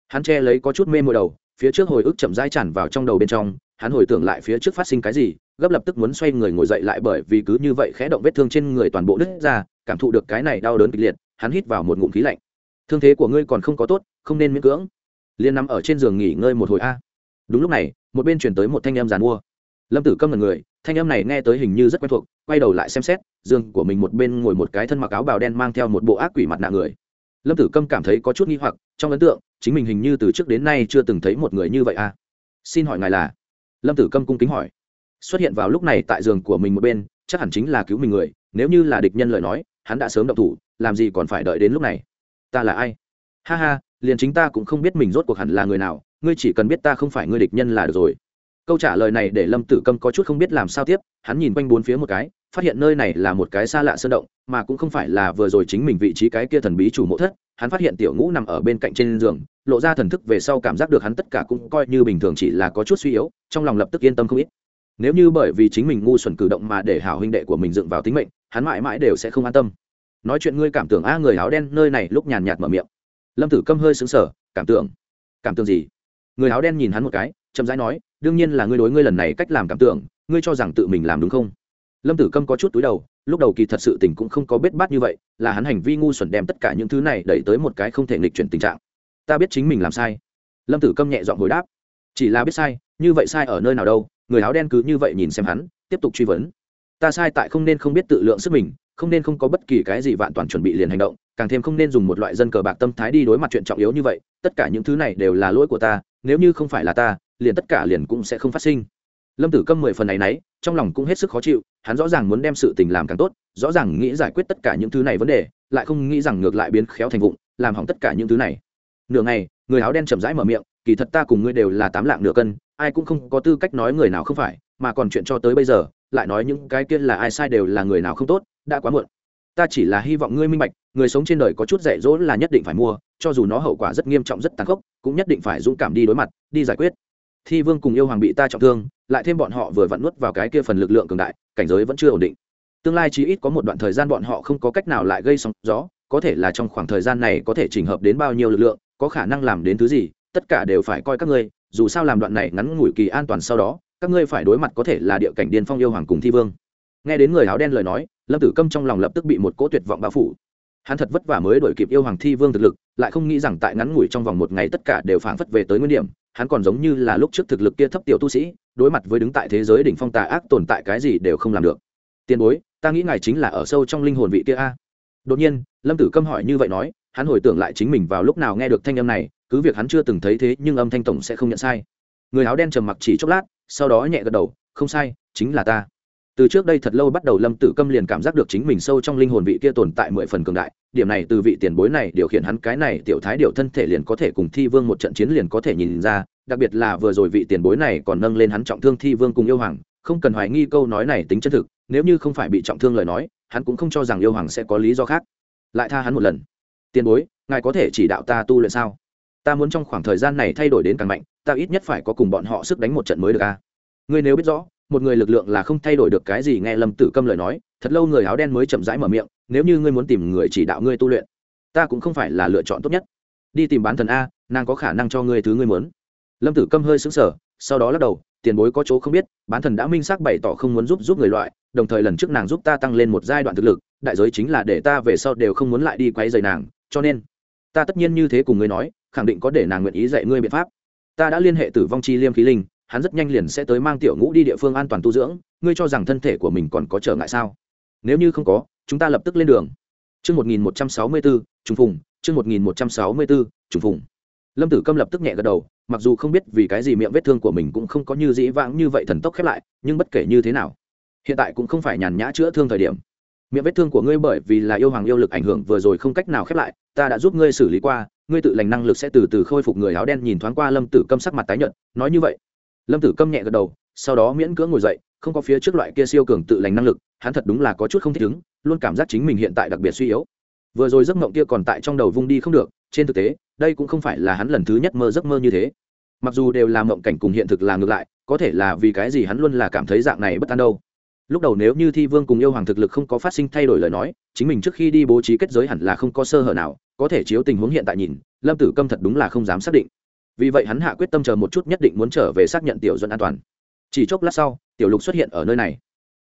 Hắn che lấy có chút mê môi đầu, phía trước hồi ức chậm rãi tràn vào trong đầu bên trong, hắn hồi tưởng lại phía trước phát sinh cái gì, gấp lập tức muốn xoay người ngồi dậy lại bởi vì cứ như vậy khẽ động vết thương trên người toàn bộ đứt ra, cảm thụ được cái này đau đớn kịch liệt, hắn hít vào một ngụm khí lạnh. Thương thế của ngươi còn không có tốt, không nên miễn cưỡng. Liên nằm ở trên giường nghỉ ngơi một hồi a. Đúng lúc này, một bên chuyển tới một thanh em giàn mua. Lâm tử câm là người thanh em này nghe tới hình như rất quen thuộc, quay đầu lại xem xét, giường của mình một bên ngồi một cái thân mặc áo bào đen mang theo một bộ ác quỷ mặt nạ người. Lâm tử câm cảm thấy có chút nghi hoặc, trong ấn tượng, chính mình hình như từ trước đến nay chưa từng thấy một người như vậy à? xin hỏi ngài là? Lâm tử câm cung kính hỏi. Xuất hiện vào lúc này tại giường của mình một bên, chắc hẳn chính là cứu mình người, nếu như là địch nhân lời nói, hắn đã sớm động thủ, làm gì còn phải đợi đến lúc này? Ta là ai? Ha ha, liền chính ta cũng không biết mình rốt cuộc hẳn là người nào, ngươi chỉ cần biết ta không phải ngươi địch nhân là được rồi câu trả lời này để lâm tử câm có chút không biết làm sao tiếp, hắn nhìn quanh bốn phía một cái, phát hiện nơi này là một cái xa lạ sơn động, mà cũng không phải là vừa rồi chính mình vị trí cái kia thần bí chủ mộ thất, hắn phát hiện tiểu ngũ nằm ở bên cạnh trên giường, lộ ra thần thức về sau cảm giác được hắn tất cả cũng coi như bình thường chỉ là có chút suy yếu, trong lòng lập tức yên tâm không ít. Nếu như bởi vì chính mình ngu xuẩn cử động mà để hảo huynh đệ của mình dựng vào tính mệnh, hắn mãi mãi đều sẽ không an tâm. Nói chuyện ngươi cảm tưởng a, người áo đen nơi này lúc nhàn nhạt mở miệng. Lâm tử câm hơi xứng sở cảm tưởng. Cảm tưởng gì? Người áo đen nhìn hắn một cái, chậm rãi nói đương nhiên là ngươi đối ngươi lần này cách làm cảm tưởng, ngươi cho rằng tự mình làm đúng không? Lâm tử câm có chút túi đầu, lúc đầu kỳ thật sự tình cũng không có biết bát như vậy, là hắn hành vi ngu xuẩn đem tất cả những thứ này đẩy tới một cái không thể nghịch chuyển tình trạng. Ta biết chính mình làm sai. Lâm tử câm nhẹ dọn hồi đáp. Chỉ là biết sai, như vậy sai ở nơi nào đâu, người áo đen cứ như vậy nhìn xem hắn, tiếp tục truy vấn. Ta sai tại không nên không biết tự lượng sức mình, không nên không có bất kỳ cái gì vạn toàn chuẩn bị liền hành động, càng thêm không nên dùng một loại dân cờ bạc tâm thái đi đối mặt chuyện trọng yếu như vậy, tất cả những thứ này đều là lỗi của ta, nếu như không phải là ta liền tất cả liền cũng sẽ không phát sinh. Lâm tử câm mười phần này nấy trong lòng cũng hết sức khó chịu, hắn rõ ràng muốn đem sự tình làm càng tốt, rõ ràng nghĩ giải quyết tất cả những thứ này vấn đề, lại không nghĩ rằng ngược lại biến khéo thành vụng, làm hỏng tất cả những thứ này. Nửa ngày, người áo đen chậm rãi mở miệng, kỳ thật ta cùng ngươi đều là tám lạng nửa cân, ai cũng không có tư cách nói người nào không phải, mà còn chuyện cho tới bây giờ, lại nói những cái kia là ai sai đều là người nào không tốt, đã quá muộn. Ta chỉ là hy vọng ngươi minh bạch, người sống trên đời có chút dạy dỗ là nhất định phải mua, cho dù nó hậu quả rất nghiêm trọng rất tàn khốc, cũng nhất định phải dũng cảm đi đối mặt, đi giải quyết thi vương cùng yêu hoàng bị ta trọng thương, lại thêm bọn họ vừa vặn nuốt vào cái kia phần lực lượng cường đại, cảnh giới vẫn chưa ổn định. Tương lai chí ít có một đoạn thời gian bọn họ không có cách nào lại gây sóng gió, có thể là trong khoảng thời gian này có thể chỉnh hợp đến bao nhiêu lực lượng, có khả năng làm đến thứ gì, tất cả đều phải coi các ngươi, dù sao làm đoạn này ngắn ngủi kỳ an toàn sau đó, các ngươi phải đối mặt có thể là địa cảnh điên phong yêu hoàng cùng thi vương. Nghe đến người áo đen lời nói, lâm tử câm trong lòng lập tức bị một cỗ tuyệt vọng bao phủ. Hắn thật vất vả mới đổi kịp yêu hoàng thi vương thực lực, lại không nghĩ rằng tại ngắn ngủi trong vòng một ngày tất cả đều phảng phất về tới nguyên điểm hắn còn giống như là lúc trước thực lực kia thấp tiểu tu sĩ, đối mặt với đứng tại thế giới đỉnh phong tà ác tồn tại cái gì đều không làm được. Tiền bối, ta nghĩ ngài chính là ở sâu trong linh hồn vị kia a. Đột nhiên, lâm tử câm hỏi như vậy nói, hắn hồi tưởng lại chính mình vào lúc nào nghe được thanh âm này, cứ việc hắn chưa từng thấy thế nhưng âm thanh tổng sẽ không nhận sai. Người áo đen trầm mặc chỉ chốc lát, sau đó nhẹ gật đầu, không sai, chính là ta từ trước đây thật lâu bắt đầu lâm tử câm liền cảm giác được chính mình sâu trong linh hồn vị kia tồn tại mười phần cường đại, điểm này từ vị tiền bối này điều khiển hắn cái này tiểu thái điều thân thể liền có thể cùng thi vương một trận chiến liền có thể nhìn ra, đặc biệt là vừa rồi vị tiền bối này còn nâng lên hắn trọng thương thi vương cùng yêu hoàng, không cần hoài nghi câu nói này tính chân thực, nếu như không phải bị trọng thương lời nói, hắn cũng không cho rằng yêu hoàng sẽ có lý do khác. Lại tha hắn một lần. Tiền bối, ngài có thể chỉ đạo ta tu luyện sao? Ta muốn trong khoảng thời gian này thay đổi đến càng mạnh, ta ít nhất phải có cùng bọn họ sức đánh một trận mới được a ngươi nếu biết rõ một người lực lượng là không thay đổi được cái gì, nghe lâm tử câm lời nói, thật lâu người áo đen mới chậm rãi mở miệng, nếu như ngươi muốn tìm người chỉ đạo ngươi tu luyện, ta cũng không phải là lựa chọn tốt nhất. Đi tìm bán thần a, nàng có khả năng cho ngươi thứ ngươi muốn. Lâm tử câm hơi xứng sở sau đó lắc đầu, tiền bối có chỗ không biết, bán thần đã minh xác bày tỏ không muốn giúp giúp người loại, đồng thời lần trước nàng giúp ta tăng lên một giai đoạn thực lực, đại giới chính là để ta về sau đều không muốn lại đi quay dày nàng, cho nên, ta tất nhiên như thế cùng ngươi nói, khẳng định có để nàng nguyện ý dạy ngươi biện pháp. Ta đã liên hệ tử vong chi liêm khí linh hắn rất nhanh liền sẽ tới mang tiểu ngũ đi địa phương an toàn tu dưỡng ngươi cho rằng thân thể của mình còn có trở ngại sao? Nếu như không có chúng ta lập tức lên đường. Chương 1164, trùng phùng, chương 1164, trùng phùng. Lâm Tử Câm lập tức nhẹ gật đầu, mặc dù không biết vì cái gì miệng vết thương của mình cũng không có như dĩ vãng như vậy thần tốc khép lại nhưng bất kể như thế nào hiện tại cũng không phải nhàn nhã chữa thương thời điểm. Miệng vết thương của ngươi bởi vì là yêu hoàng yêu lực ảnh hưởng vừa rồi không cách nào khép lại ta đã giúp ngươi xử lý qua ngươi tự lành năng lực sẽ từ từ khôi phục người áo đen nhìn thoáng qua lâm tử câm sắc mặt tái nhợt nói như vậy lâm tử câm nhẹ gật đầu, sau đó miễn cưỡng ngồi dậy, không có phía trước loại kia siêu cường tự lành năng lực, hắn thật đúng là có chút không thích ứng, luôn cảm giác chính mình hiện tại đặc biệt suy yếu. Vừa rồi giấc mộng kia còn tại trong đầu vung đi không được, trên thực tế, đây cũng không phải là hắn lần thứ nhất mơ giấc mơ như thế. Mặc dù đều là mộng cảnh cùng hiện thực là ngược lại, có thể là vì cái gì hắn luôn là cảm thấy dạng này bất an đâu. Lúc đầu nếu như thi vương cùng yêu hoàng thực lực không có phát sinh thay đổi lời nói, chính mình trước khi đi bố trí kết giới hẳn là không có sơ hở nào, có thể chiếu tình huống hiện tại nhìn, lâm tử câm thật đúng là không dám xác định vì vậy hắn hạ quyết tâm chờ một chút nhất định muốn trở về xác nhận tiểu duẫn an toàn. Chỉ chốc lát sau, tiểu lục xuất hiện ở nơi này.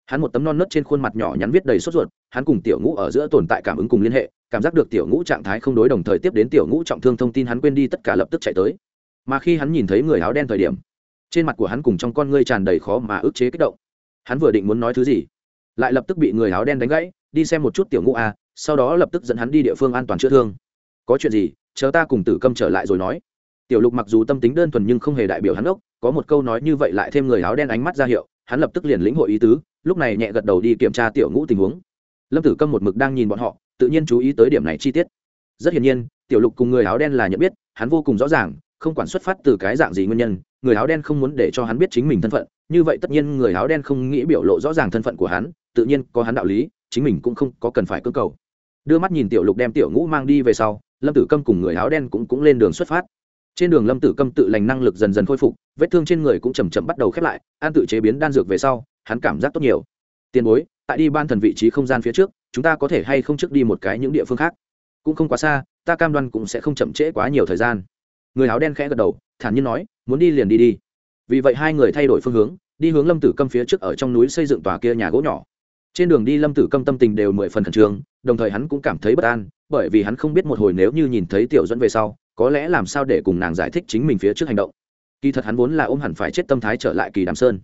Hắn một tấm non nớt trên khuôn mặt nhỏ nhắn viết đầy sốt ruột, hắn cùng tiểu ngũ ở giữa tồn tại cảm ứng cùng liên hệ, cảm giác được tiểu ngũ trạng thái không đối đồng thời tiếp đến tiểu ngũ trọng thương thông tin hắn quên đi tất cả lập tức chạy tới. Mà khi hắn nhìn thấy người áo đen thời điểm, trên mặt của hắn cùng trong con ngươi tràn đầy khó mà ức chế kích động. Hắn vừa định muốn nói thứ gì, lại lập tức bị người áo đen đánh gãy, đi xem một chút tiểu ngũ a sau đó lập tức dẫn hắn đi địa phương an toàn chữa thương. Có chuyện gì, chờ ta cùng tử câm trở lại rồi nói tiểu lục mặc dù tâm tính đơn thuần nhưng không hề đại biểu hắn ốc, có một câu nói như vậy lại thêm người áo đen ánh mắt ra hiệu, hắn lập tức liền lĩnh hội ý tứ, lúc này nhẹ gật đầu đi kiểm tra tiểu ngũ tình huống. Lâm tử câm một mực đang nhìn bọn họ, tự nhiên chú ý tới điểm này chi tiết. Rất hiển nhiên, tiểu lục cùng người áo đen là nhận biết, hắn vô cùng rõ ràng, không quản xuất phát từ cái dạng gì nguyên nhân, người áo đen không muốn để cho hắn biết chính mình thân phận, như vậy tất nhiên người áo đen không nghĩ biểu lộ rõ ràng thân phận của hắn, tự nhiên có hắn đạo lý, chính mình cũng không có cần phải cơ cầu. Đưa mắt nhìn tiểu lục đem tiểu ngũ mang đi về sau, lâm tử câm cùng người áo đen cũng cũng lên đường xuất phát trên đường lâm tử câm tự lành năng lực dần dần khôi phục, vết thương trên người cũng chầm chậm bắt đầu khép lại, an tự chế biến đan dược về sau, hắn cảm giác tốt nhiều. Tiền bối, tại đi ban thần vị trí không gian phía trước, chúng ta có thể hay không trước đi một cái những địa phương khác? Cũng không quá xa, ta cam đoan cũng sẽ không chậm trễ quá nhiều thời gian. Người áo đen khẽ gật đầu, thản nhiên nói, muốn đi liền đi đi. Vì vậy hai người thay đổi phương hướng, đi hướng lâm tử câm phía trước ở trong núi xây dựng tòa kia nhà gỗ nhỏ. Trên đường đi lâm tử câm tâm tình đều mười phần khẩn trương, đồng thời hắn cũng cảm thấy bất an, bởi vì hắn không biết một hồi nếu như nhìn thấy tiểu dẫn về sau có lẽ làm sao để cùng nàng giải thích chính mình phía trước hành động. Kỳ thật hắn vốn là ôm hẳn phải chết tâm thái trở lại kỳ đàm sơn.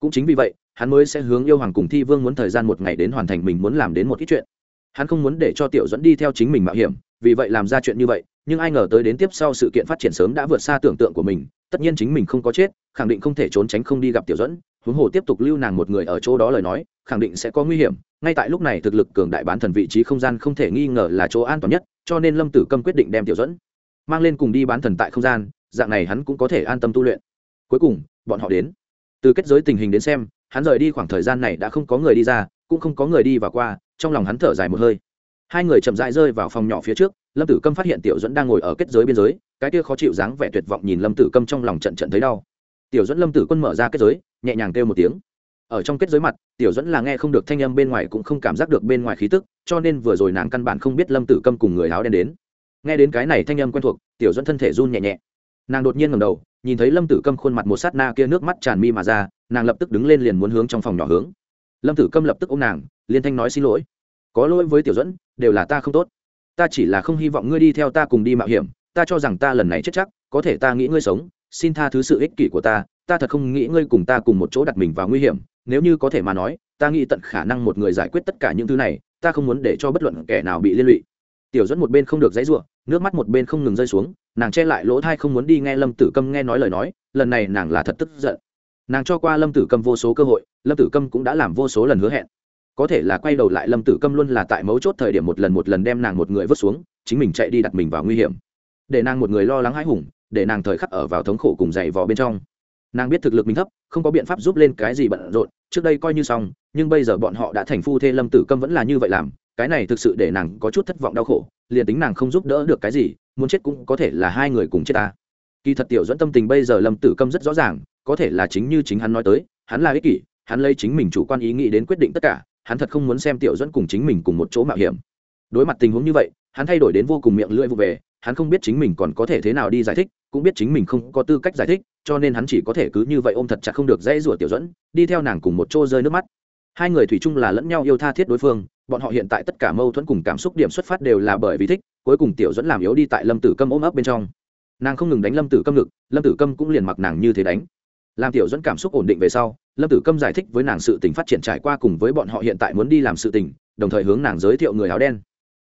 Cũng chính vì vậy, hắn mới sẽ hướng yêu hoàng cùng thi vương muốn thời gian một ngày đến hoàn thành mình muốn làm đến một ít chuyện. Hắn không muốn để cho tiểu dẫn đi theo chính mình mạo hiểm, vì vậy làm ra chuyện như vậy, nhưng ai ngờ tới đến tiếp sau sự kiện phát triển sớm đã vượt xa tưởng tượng của mình, tất nhiên chính mình không có chết, khẳng định không thể trốn tránh không đi gặp tiểu dẫn, huống hồ tiếp tục lưu nàng một người ở chỗ đó lời nói, khẳng định sẽ có nguy hiểm, ngay tại lúc này thực lực cường đại bán thần vị trí không gian không thể nghi ngờ là chỗ an toàn nhất, cho nên lâm tử câm quyết định đem tiểu dẫn mang lên cùng đi bán thần tại không gian, dạng này hắn cũng có thể an tâm tu luyện. Cuối cùng, bọn họ đến. Từ kết giới tình hình đến xem, hắn rời đi khoảng thời gian này đã không có người đi ra, cũng không có người đi và qua, trong lòng hắn thở dài một hơi. Hai người chậm dại rơi vào phòng nhỏ phía trước, lâm tử câm phát hiện tiểu dẫn đang ngồi ở kết giới biên giới, cái kia khó chịu dáng vẻ tuyệt vọng nhìn lâm tử câm trong lòng trận trận thấy đau. Tiểu dẫn lâm tử quân mở ra kết giới, nhẹ nhàng kêu một tiếng. Ở trong kết giới mặt, tiểu dẫn là nghe không được thanh âm bên ngoài cũng không cảm giác được bên ngoài khí tức, cho nên vừa rồi nàng căn bản không biết lâm tử câm cùng người áo đen đến nghe đến cái này thanh âm quen thuộc, tiểu dẫn thân thể run nhẹ nhẹ. Nàng đột nhiên ngầm đầu, nhìn thấy lâm tử câm khuôn mặt một sát na kia nước mắt tràn mi mà ra, nàng lập tức đứng lên liền muốn hướng trong phòng nhỏ hướng. Lâm tử câm lập tức ô m nàng, liên thanh nói xin lỗi. Có lỗi với tiểu dẫn đều là ta không tốt. Ta chỉ là không hy vọng ngươi đi theo ta cùng đi mạo hiểm, ta cho rằng ta lần này chết chắc, có thể ta nghĩ ngươi sống, xin tha thứ sự ích kỷ của ta ta thật không nghĩ ngươi cùng ta cùng một chỗ đặt mình vào nguy hiểm, nếu như có thể mà nói, ta nghĩ tận khả năng một người giải quyết tất cả những thứ này, ta không muốn để cho bất luận kẻ nào bị liên lụy. Tiểu dẫn một bên không được dãy ruộng nước mắt một bên không ngừng rơi xuống, nàng che lại lỗ thai không muốn đi nghe lâm tử câm nghe nói lời nói, lần này nàng là thật tức giận. Nàng cho qua lâm tử câm vô số cơ hội, lâm tử câm cũng đã làm vô số lần hứa hẹn. Có thể là quay đầu lại lâm tử câm luôn là tại mấu chốt thời điểm một lần một lần đem nàng một người vứt xuống, chính mình chạy đi đặt mình vào nguy hiểm. Để nàng một người lo lắng hãi hùng, để nàng thời khắc ở vào thống khổ cùng dày vò bên trong. Nàng biết thực lực mình thấp, không có biện pháp giúp lên cái gì bận rộn, trước đây coi như xong, nhưng bây giờ bọn họ đã thành phu thê lâm tử câm vẫn là như vậy làm, cái này thực sự để nàng có chút thất vọng đau khổ liền tính nàng không giúp đỡ được cái gì, muốn chết cũng có thể là hai người cùng chết ta. Kỳ thật tiểu dẫn tâm tình bây giờ lâm tử câm rất rõ ràng, có thể là chính như chính hắn nói tới, hắn là ích kỷ, hắn lấy chính mình chủ quan ý nghĩ đến quyết định tất cả, hắn thật không muốn xem tiểu dẫn cùng chính mình cùng một chỗ mạo hiểm. Đối mặt tình huống như vậy, hắn thay đổi đến vô cùng miệng lưỡi vụ về, hắn không biết chính mình còn có thể thế nào đi giải thích, cũng biết chính mình không có tư cách giải thích, cho nên hắn chỉ có thể cứ như vậy ôm thật chặt không được dễ rủa tiểu dẫn đi theo nàng cùng một chỗ rơi nước mắt hai người thủy chung là lẫn nhau yêu tha thiết đối phương, bọn họ hiện tại tất cả mâu thuẫn cùng cảm xúc điểm xuất phát đều là bởi vì thích, cuối cùng tiểu dẫn làm yếu đi tại lâm tử câm ôm ấp bên trong. Nàng không ngừng đánh lâm tử câm ngực, lâm tử câm cũng liền mặc nàng như thế đánh. Làm tiểu dẫn cảm xúc ổn định về sau, lâm tử câm giải thích với nàng sự tình phát triển trải qua cùng với bọn họ hiện tại muốn đi làm sự tình, đồng thời hướng nàng giới thiệu người áo đen.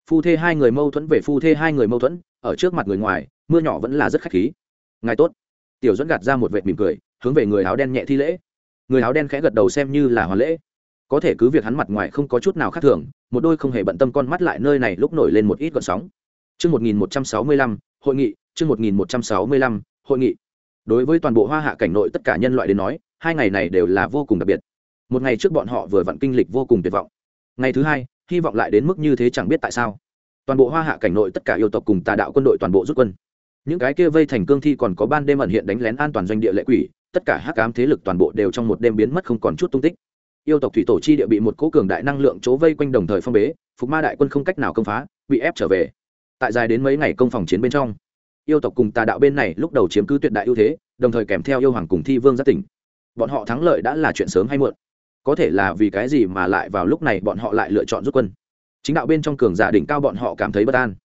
Phu thê hai người mâu thuẫn về phu thê hai người mâu thuẫn, ở trước mặt người ngoài, mưa nhỏ vẫn là rất khách khí. Ngài tốt. Tiểu dẫn gạt ra một vệt mỉm cười, hướng về người áo đen nhẹ thi lễ. Người áo đen khẽ gật đầu xem như là hoàn lễ có thể cứ việc hắn mặt ngoài không có chút nào khác thường một đôi không hề bận tâm con mắt lại nơi này lúc nổi lên một ít gọn sóng Chương 1165, hội nghị, chương 1165, hội nghị. Đối với toàn bộ Hoa Hạ cảnh nội tất cả nhân loại đến nói, hai ngày này đều là vô cùng đặc biệt. Một ngày trước bọn họ vừa vặn kinh lịch vô cùng tuyệt vọng. Ngày thứ hai, hy vọng lại đến mức như thế chẳng biết tại sao. Toàn bộ Hoa Hạ cảnh nội tất cả yêu tộc cùng tà đạo quân đội toàn bộ rút quân. Những cái kia vây thành cương thi còn có ban đêm ẩn hiện đánh lén an toàn doanh địa lệ quỷ, tất cả hắc ám thế lực toàn bộ đều trong một đêm biến mất không còn chút tung tích. Yêu tộc thủy tổ chi địa bị một cỗ cường đại năng lượng chỗ vây quanh đồng thời phong bế, phục ma đại quân không cách nào công phá, bị ép trở về. Tại dài đến mấy ngày công phòng chiến bên trong yêu tộc cùng tà đạo bên này lúc đầu chiếm cứ tuyệt đại ưu thế đồng thời kèm theo yêu hoàng cùng thi vương giác tỉnh. Bọn họ thắng lợi đã là chuyện sớm hay muộn. Có thể là vì cái gì mà lại vào lúc này bọn họ lại lựa chọn rút quân. Chính đạo bên trong cường giả đỉnh cao bọn họ cảm thấy bất an.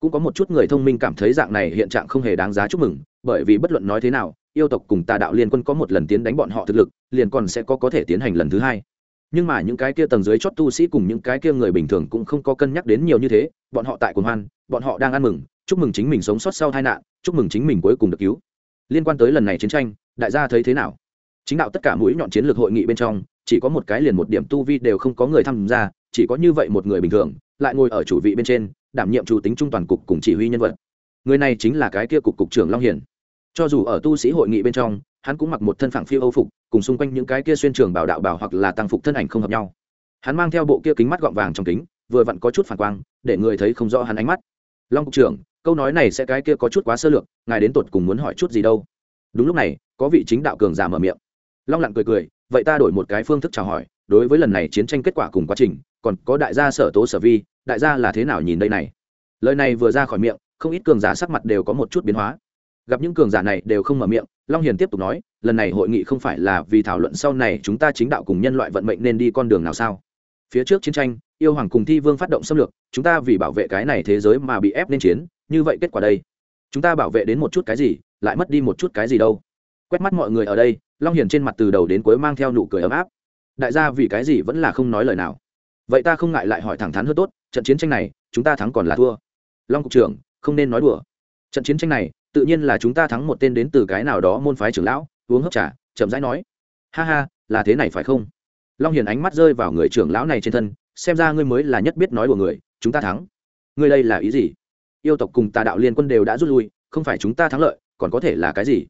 Cũng có một chút người thông minh cảm thấy dạng này hiện trạng không hề đáng giá chúc mừng bởi vì bất luận nói thế nào yêu tộc cùng tà đạo liên quân có một lần tiến đánh bọn họ thực lực, liền còn sẽ có có thể tiến hành lần thứ hai. Nhưng mà những cái kia tầng dưới chót tu sĩ cùng những cái kia người bình thường cũng không có cân nhắc đến nhiều như thế, bọn họ tại cuồng hoan, bọn họ đang ăn mừng, chúc mừng chính mình sống sót sau tai nạn, chúc mừng chính mình cuối cùng được cứu. Liên quan tới lần này chiến tranh, đại gia thấy thế nào? Chính đạo tất cả mũi nhọn chiến lược hội nghị bên trong, chỉ có một cái liền một điểm tu vi đều không có người tham gia, chỉ có như vậy một người bình thường, lại ngồi ở chủ vị bên trên, đảm nhiệm chủ tính trung toàn cục cùng chỉ huy nhân vật. Người này chính là cái kia cục cục trưởng long hiển cho dù ở tu sĩ hội nghị bên trong, hắn cũng mặc một thân phẳng phiêu âu phục, cùng xung quanh những cái kia xuyên trường bảo đạo bảo hoặc là tăng phục thân ảnh không hợp nhau. Hắn mang theo bộ kia kính mắt gọng vàng trong kính, vừa vặn có chút phản quang, để người thấy không rõ hắn ánh mắt. Long cục trưởng, câu nói này sẽ cái kia có chút quá sơ lược, ngài đến tột cùng muốn hỏi chút gì đâu? Đúng lúc này, có vị chính đạo cường giả mở miệng. Long lặng cười cười, vậy ta đổi một cái phương thức chào hỏi, đối với lần này chiến tranh kết quả cùng quá trình, còn có đại gia sở tố sở vi, đại gia là thế nào nhìn đây này? Lời này vừa ra khỏi miệng, không ít cường giả sắc mặt đều có một chút biến hóa gặp những cường giả này đều không mở miệng, long hiền tiếp tục nói, lần này hội nghị không phải là vì thảo luận sau này chúng ta chính đạo cùng nhân loại vận mệnh nên đi con đường nào sao? Phía trước chiến tranh, yêu hoàng cùng thi vương phát động xâm lược, chúng ta vì bảo vệ cái này thế giới mà bị ép nên chiến, như vậy kết quả đây? Chúng ta bảo vệ đến một chút cái gì, lại mất đi một chút cái gì đâu? Quét mắt mọi người ở đây, long hiền trên mặt từ đầu đến cuối mang theo nụ cười ấm áp. Đại gia vì cái gì vẫn là không nói lời nào? Vậy ta không ngại lại hỏi thẳng thắn hơn tốt, trận chiến tranh này, chúng ta thắng còn là thua. Long cục trưởng, không nên nói đùa trận chiến tranh này, tự nhiên là chúng ta thắng một tên đến từ cái nào đó môn phái trưởng lão, uống hấp trà, chậm rãi nói. Ha ha, là thế này phải không? Long hiền ánh mắt rơi vào người trưởng lão này trên thân, xem ra ngươi mới là nhất biết nói của người, chúng ta thắng. Ngươi đây là ý gì? Yêu tộc cùng tà đạo liên quân đều đã rút lui, không phải chúng ta thắng lợi, còn có thể là cái gì?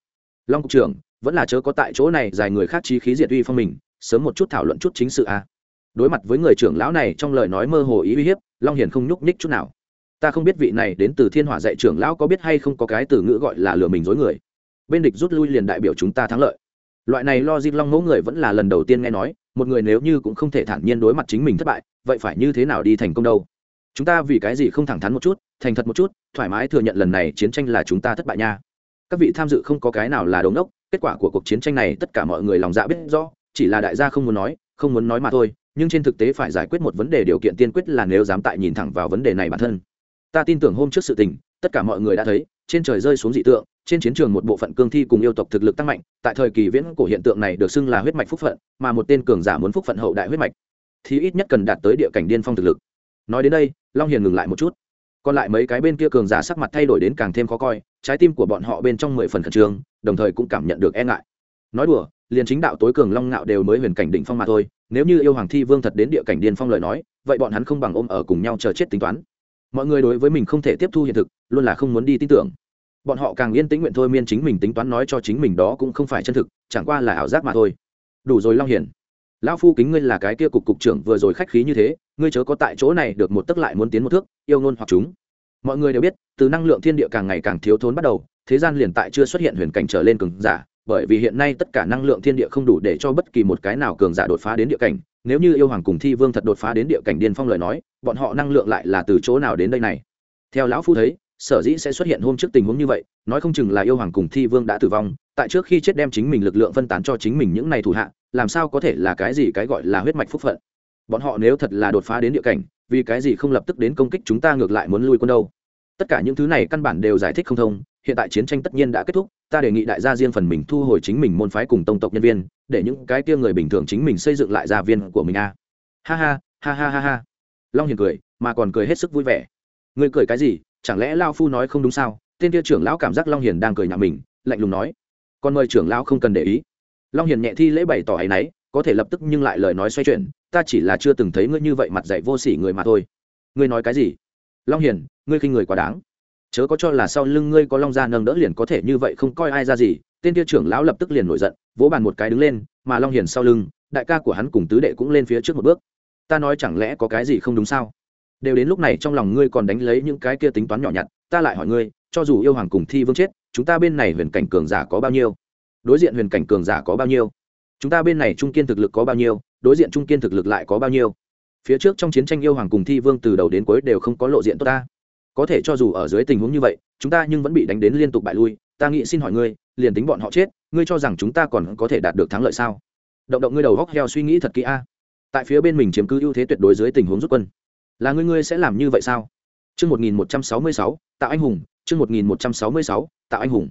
Long cục trưởng, vẫn là chớ có tại chỗ này dài người khác chi khí diệt uy phong mình, sớm một chút thảo luận chút chính sự a à. đối mặt với người trưởng lão này trong lời nói mơ hồ ý uy hiếp, long hiền không nhúc nhích chút nào ta không biết vị này đến từ thiên hỏa dạy trưởng lão có biết hay không có cái từ ngữ gọi là lừa mình dối người. Bên địch rút lui liền đại biểu chúng ta thắng lợi. Loại này lo dịp long mẫu người vẫn là lần đầu tiên nghe nói, một người nếu như cũng không thể thản nhiên đối mặt chính mình thất bại, vậy phải như thế nào đi thành công đâu? Chúng ta vì cái gì không thẳng thắn một chút, thành thật một chút, thoải mái thừa nhận lần này chiến tranh là chúng ta thất bại nha. Các vị tham dự không có cái nào là đống đốc, kết quả của cuộc chiến tranh này tất cả mọi người lòng dạ biết rõ, chỉ là đại gia không muốn nói, không muốn nói mà thôi, nhưng trên thực tế phải giải quyết một vấn đề điều kiện tiên quyết là nếu dám tại nhìn thẳng vào vấn đề này bản thân ta tin tưởng hôm trước sự tình, tất cả mọi người đã thấy, trên trời rơi xuống dị tượng, trên chiến trường một bộ phận cương thi cùng yêu tộc thực lực tăng mạnh, tại thời kỳ viễn cổ hiện tượng này được xưng là huyết mạch phúc phận, mà một tên cường giả muốn phúc phận hậu đại huyết mạch, thì ít nhất cần đạt tới địa cảnh điên phong thực lực. Nói đến đây, long hiền ngừng lại một chút. Còn lại mấy cái bên kia cường giả sắc mặt thay đổi đến càng thêm khó coi, trái tim của bọn họ bên trong mười phần khẩn trương, đồng thời cũng cảm nhận được e ngại. Nói đùa, liền chính đạo tối cường long ngạo đều mới huyền cảnh đỉnh phong mà thôi, nếu như yêu hoàng thi vương thật đến địa cảnh điên phong lời nói, vậy bọn hắn không bằng ôm ở cùng nhau chờ chết tính toán mọi người đối với mình không thể tiếp thu hiện thực, luôn là không muốn đi tin tưởng. Bọn họ càng yên tĩnh nguyện thôi, miên chính mình tính toán nói cho chính mình đó cũng không phải chân thực, chẳng qua là ảo giác mà thôi. Đủ rồi, long hiển. Lão phu kính ngươi là cái kia cục cục trưởng vừa rồi khách khí như thế, ngươi chớ có tại chỗ này được một tấc lại muốn tiến một thước, yêu ngôn hoặc chúng. Mọi người đều biết, từ năng lượng thiên địa càng ngày càng thiếu thốn bắt đầu, thế gian liền tại chưa xuất hiện huyền cảnh trở lên cường giả bởi vì hiện nay tất cả năng lượng thiên địa không đủ để cho bất kỳ một cái nào cường giả đột phá đến địa cảnh. Nếu như yêu hoàng cùng thi vương thật đột phá đến địa cảnh điên phong lời nói, bọn họ năng lượng lại là từ chỗ nào đến đây này? Theo lão phu thấy, sở dĩ sẽ xuất hiện hôm trước tình huống như vậy, nói không chừng là yêu hoàng cùng thi vương đã tử vong, tại trước khi chết đem chính mình lực lượng phân tán cho chính mình những này thủ hạ, làm sao có thể là cái gì cái gọi là huyết mạch phúc phận? Bọn họ nếu thật là đột phá đến địa cảnh, vì cái gì không lập tức đến công kích chúng ta ngược lại muốn lui quân đâu? Tất cả những thứ này căn bản đều giải thích không thông, hiện tại chiến tranh tất nhiên đã kết thúc, ta đề nghị đại gia riêng phần mình thu hồi chính mình môn phái cùng tông tộc nhân viên, để những cái kia người bình thường chính mình xây dựng lại gia viên của mình a. Ha ha ha ha ha ha. Long hiền cười, mà còn cười hết sức vui vẻ. Ngươi cười cái gì? Chẳng lẽ lao phu nói không đúng sao? Tên kia trưởng lão cảm giác long hiền đang cười nhạo mình, lạnh lùng nói. Còn mời trưởng lão không cần để ý. Long hiền nhẹ thi lễ bày tỏ ấ y n ấ y có thể lập tức nhưng lại lời nói xoay chuyển, ta chỉ là chưa từng thấy ngươi như vậy mặt dạy vô sỉ người mà thôi. Ngươi nói cái gì? Long hiền ngươi khinh người quá đáng. Chớ có cho là sau lưng ngươi có long gia nâng đỡ liền có thể như vậy không coi ai ra gì, tên kia trưởng lão lập tức liền nổi giận, vỗ bàn một cái đứng lên, mà long hiền sau lưng, đại ca của hắn cùng tứ đệ cũng lên phía trước một bước. Ta nói chẳng lẽ có cái gì không đúng sao? Đều đến lúc này trong lòng ngươi còn đánh lấy những cái kia tính toán nhỏ nhặt, ta lại hỏi ngươi, cho dù yêu hoàng cùng thi vương chết, chúng ta bên này huyền cảnh cường giả có bao nhiêu? Đối diện huyền cảnh cường giả có bao nhiêu? Chúng ta bên này trung kiên thực lực có bao nhiêu? Đối diện trung kiên thực lực lại có bao nhiêu? Phía trước trong chiến tranh yêu hoàng cùng thi vương từ đầu đến cuối đều không có lộ diện tốt ta có thể cho dù ở dưới tình huống như vậy, chúng ta nhưng vẫn bị đánh đến liên tục bại lui. Ta nghĩ xin hỏi ngươi, liền tính bọn họ chết, ngươi cho rằng chúng ta còn có thể đạt được thắng lợi sao? Động động ngươi đầu góc heo suy nghĩ thật kỹ a. Tại phía bên mình chiếm cứ ưu thế tuyệt đối dưới tình huống rút quân. Là ngươi ngươi sẽ làm như vậy sao? Chương một nghìn một trăm sáu mươi sáu tạo anh hùng, chương một nghìn một trăm sáu mươi sáu tạo anh hùng.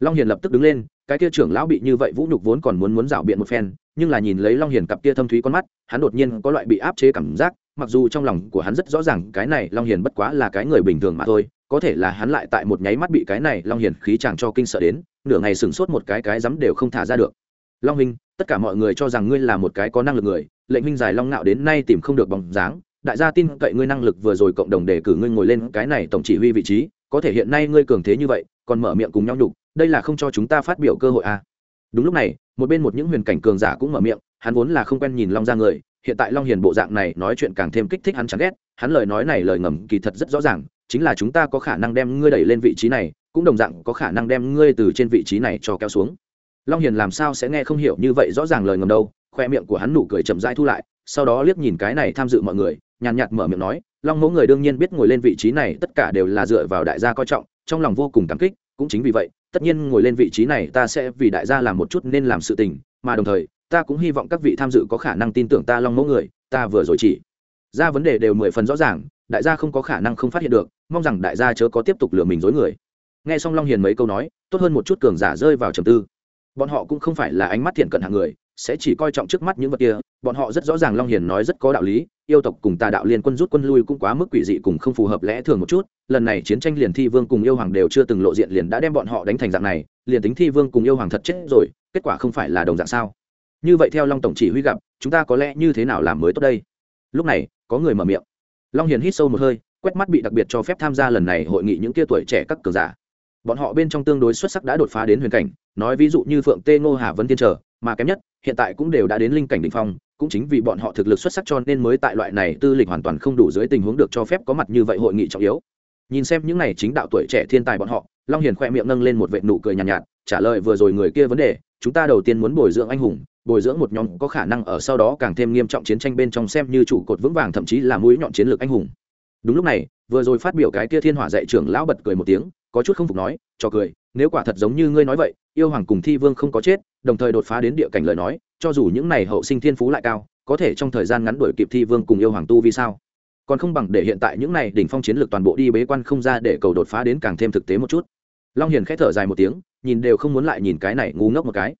Long hiền lập tức đứng lên, cái kia trưởng lão bị như vậy vũ nhục vốn còn muốn muốn rảo biện một phen, nhưng là nhìn lấy long hiền cặp kia thâm thúy con mắt, hắn đột nhiên có loại bị áp chế cảm giác mặc dù trong lòng của hắn rất rõ ràng cái này long hiền bất quá là cái người bình thường mà thôi, có thể là hắn lại tại một nháy mắt bị cái này long hiền khí chàng cho kinh sợ đến, nửa ngày sửng sốt một cái cái rắm đều không thả ra được long huynh tất cả mọi người cho rằng ngươi là một cái có năng lực người, lệnh huynh giải long nạo đến nay tìm không được bóng dáng, đại gia tin cậy ngươi năng lực vừa rồi cộng đồng đề cử ngươi ngồi lên cái này tổng chỉ huy vị trí, có thể hiện nay ngươi cường thế như vậy, còn mở miệng cùng nhau nhục, đây là không cho chúng ta phát biểu cơ hội à. đúng lúc này, một bên một những huyền cảnh cường giả cũng mở miệng, hắn vốn là không quen nhìn long ra người hiện tại long hiền bộ dạng này nói chuyện càng thêm kích thích hắn chán ghét, hắn lời nói này lời ngầm kỳ thật rất rõ ràng, chính là chúng ta có khả năng đem ngươi đẩy lên vị trí này, cũng đồng dạng có khả năng đem ngươi từ trên vị trí này cho kéo xuống. Long hiền làm sao sẽ nghe không hiểu như vậy rõ ràng lời ngầm đâu, khoe miệng của hắn nụ cười chậm rãi thu lại, sau đó liếc nhìn cái này tham dự mọi người, nhàn nhạt mở miệng nói, long mẫu người đương nhiên biết ngồi lên vị trí này, tất cả đều là dựa vào đại gia coi trọng, trong lòng vô cùng cảm kích, cũng chính vì vậy, tất nhiên ngồi lên vị trí này ta sẽ vì đại gia làm một chút nên làm sự tình, mà đồng thời ta cũng hy vọng các vị tham dự có khả năng tin tưởng ta long mẫu người, ta vừa rồi chỉ ra vấn đề đều mười phần rõ ràng, đại gia không có khả năng không phát hiện được, mong rằng đại gia chớ có tiếp tục lừa mình dối người. Nghe xong long hiền mấy câu nói, tốt hơn một chút cường giả rơi vào trầm tư. Bọn họ cũng không phải là ánh mắt thiện cận hạng người, sẽ chỉ coi trọng trước mắt những vật kia, bọn họ rất rõ ràng long hiền nói rất có đạo lý, yêu tộc cùng tà đạo liên quân rút quân lui cũng quá mức quỷ dị cùng không phù hợp lẽ thường một chút, lần này chiến tranh liền thi vương cùng yêu hoàng đều chưa từng lộ diện liền đã đem bọn họ đánh thành dạng này, liền tính thi vương cùng yêu hoàng thật chết rồi, kết quả không phải là đồng dạng sao? Như vậy theo long tổng chỉ huy gặp chúng ta có lẽ như thế nào làm mới tốt đây? Lúc này có người mở miệng. Long hiền hít sâu một hơi quét mắt bị đặc biệt cho phép tham gia lần này hội nghị những tia tuổi trẻ các cường giả. Bọn họ bên trong tương đối xuất sắc đã đột phá đến huyền cảnh nói ví dụ như phượng tê ngô hà vân tiên trở mà kém nhất hiện tại cũng đều đã đến linh cảnh đ ỉ n h phong cũng chính vì bọn họ thực lực xuất sắc cho nên mới tại loại này tư lịch hoàn toàn không đủ dưới tình huống được cho phép có mặt như vậy hội nghị trọng yếu. Nhìn xem những n à y chính đạo tuổi trẻ thiên tài bọn họ long hiền khoe miệng nâng lên một vệ nụ cười nhàn nhạt, nhạt trả lời vừa rồi người kia vấn đề chúng ta đầu tiên muốn bồi dưỡng anh hùng bồi dưỡng một nhóm có khả năng ở sau đó càng thêm nghiêm trọng chiến tranh bên trong xem như trụ cột vững vàng, thậm chí là mũi nhọn chiến lược anh hùng. Đúng lúc này, vừa rồi phát biểu cái kia thiên hỏa dạy trưởng lão bật cười một tiếng, có chút không phục nói cho cười, nếu quả thật giống như ngươi nói vậy, yêu hoàng cùng thi vương không có chết, đồng thời đột phá đến địa cảnh lời nói, cho dù những này hậu sinh thiên phú lại cao, có thể trong thời gian ngắn đuổi kịp thi vương cùng yêu hoàng tu vì sao? Còn không bằng để hiện tại những này đỉnh phong chiến lược toàn bộ đi bế quan không ra để cầu đột phá đến càng thêm thực tế một chút. Long hiền khẽ thở dài một tiếng, nhìn đều không muốn lại nhìn cái này ngu ngốc một cái.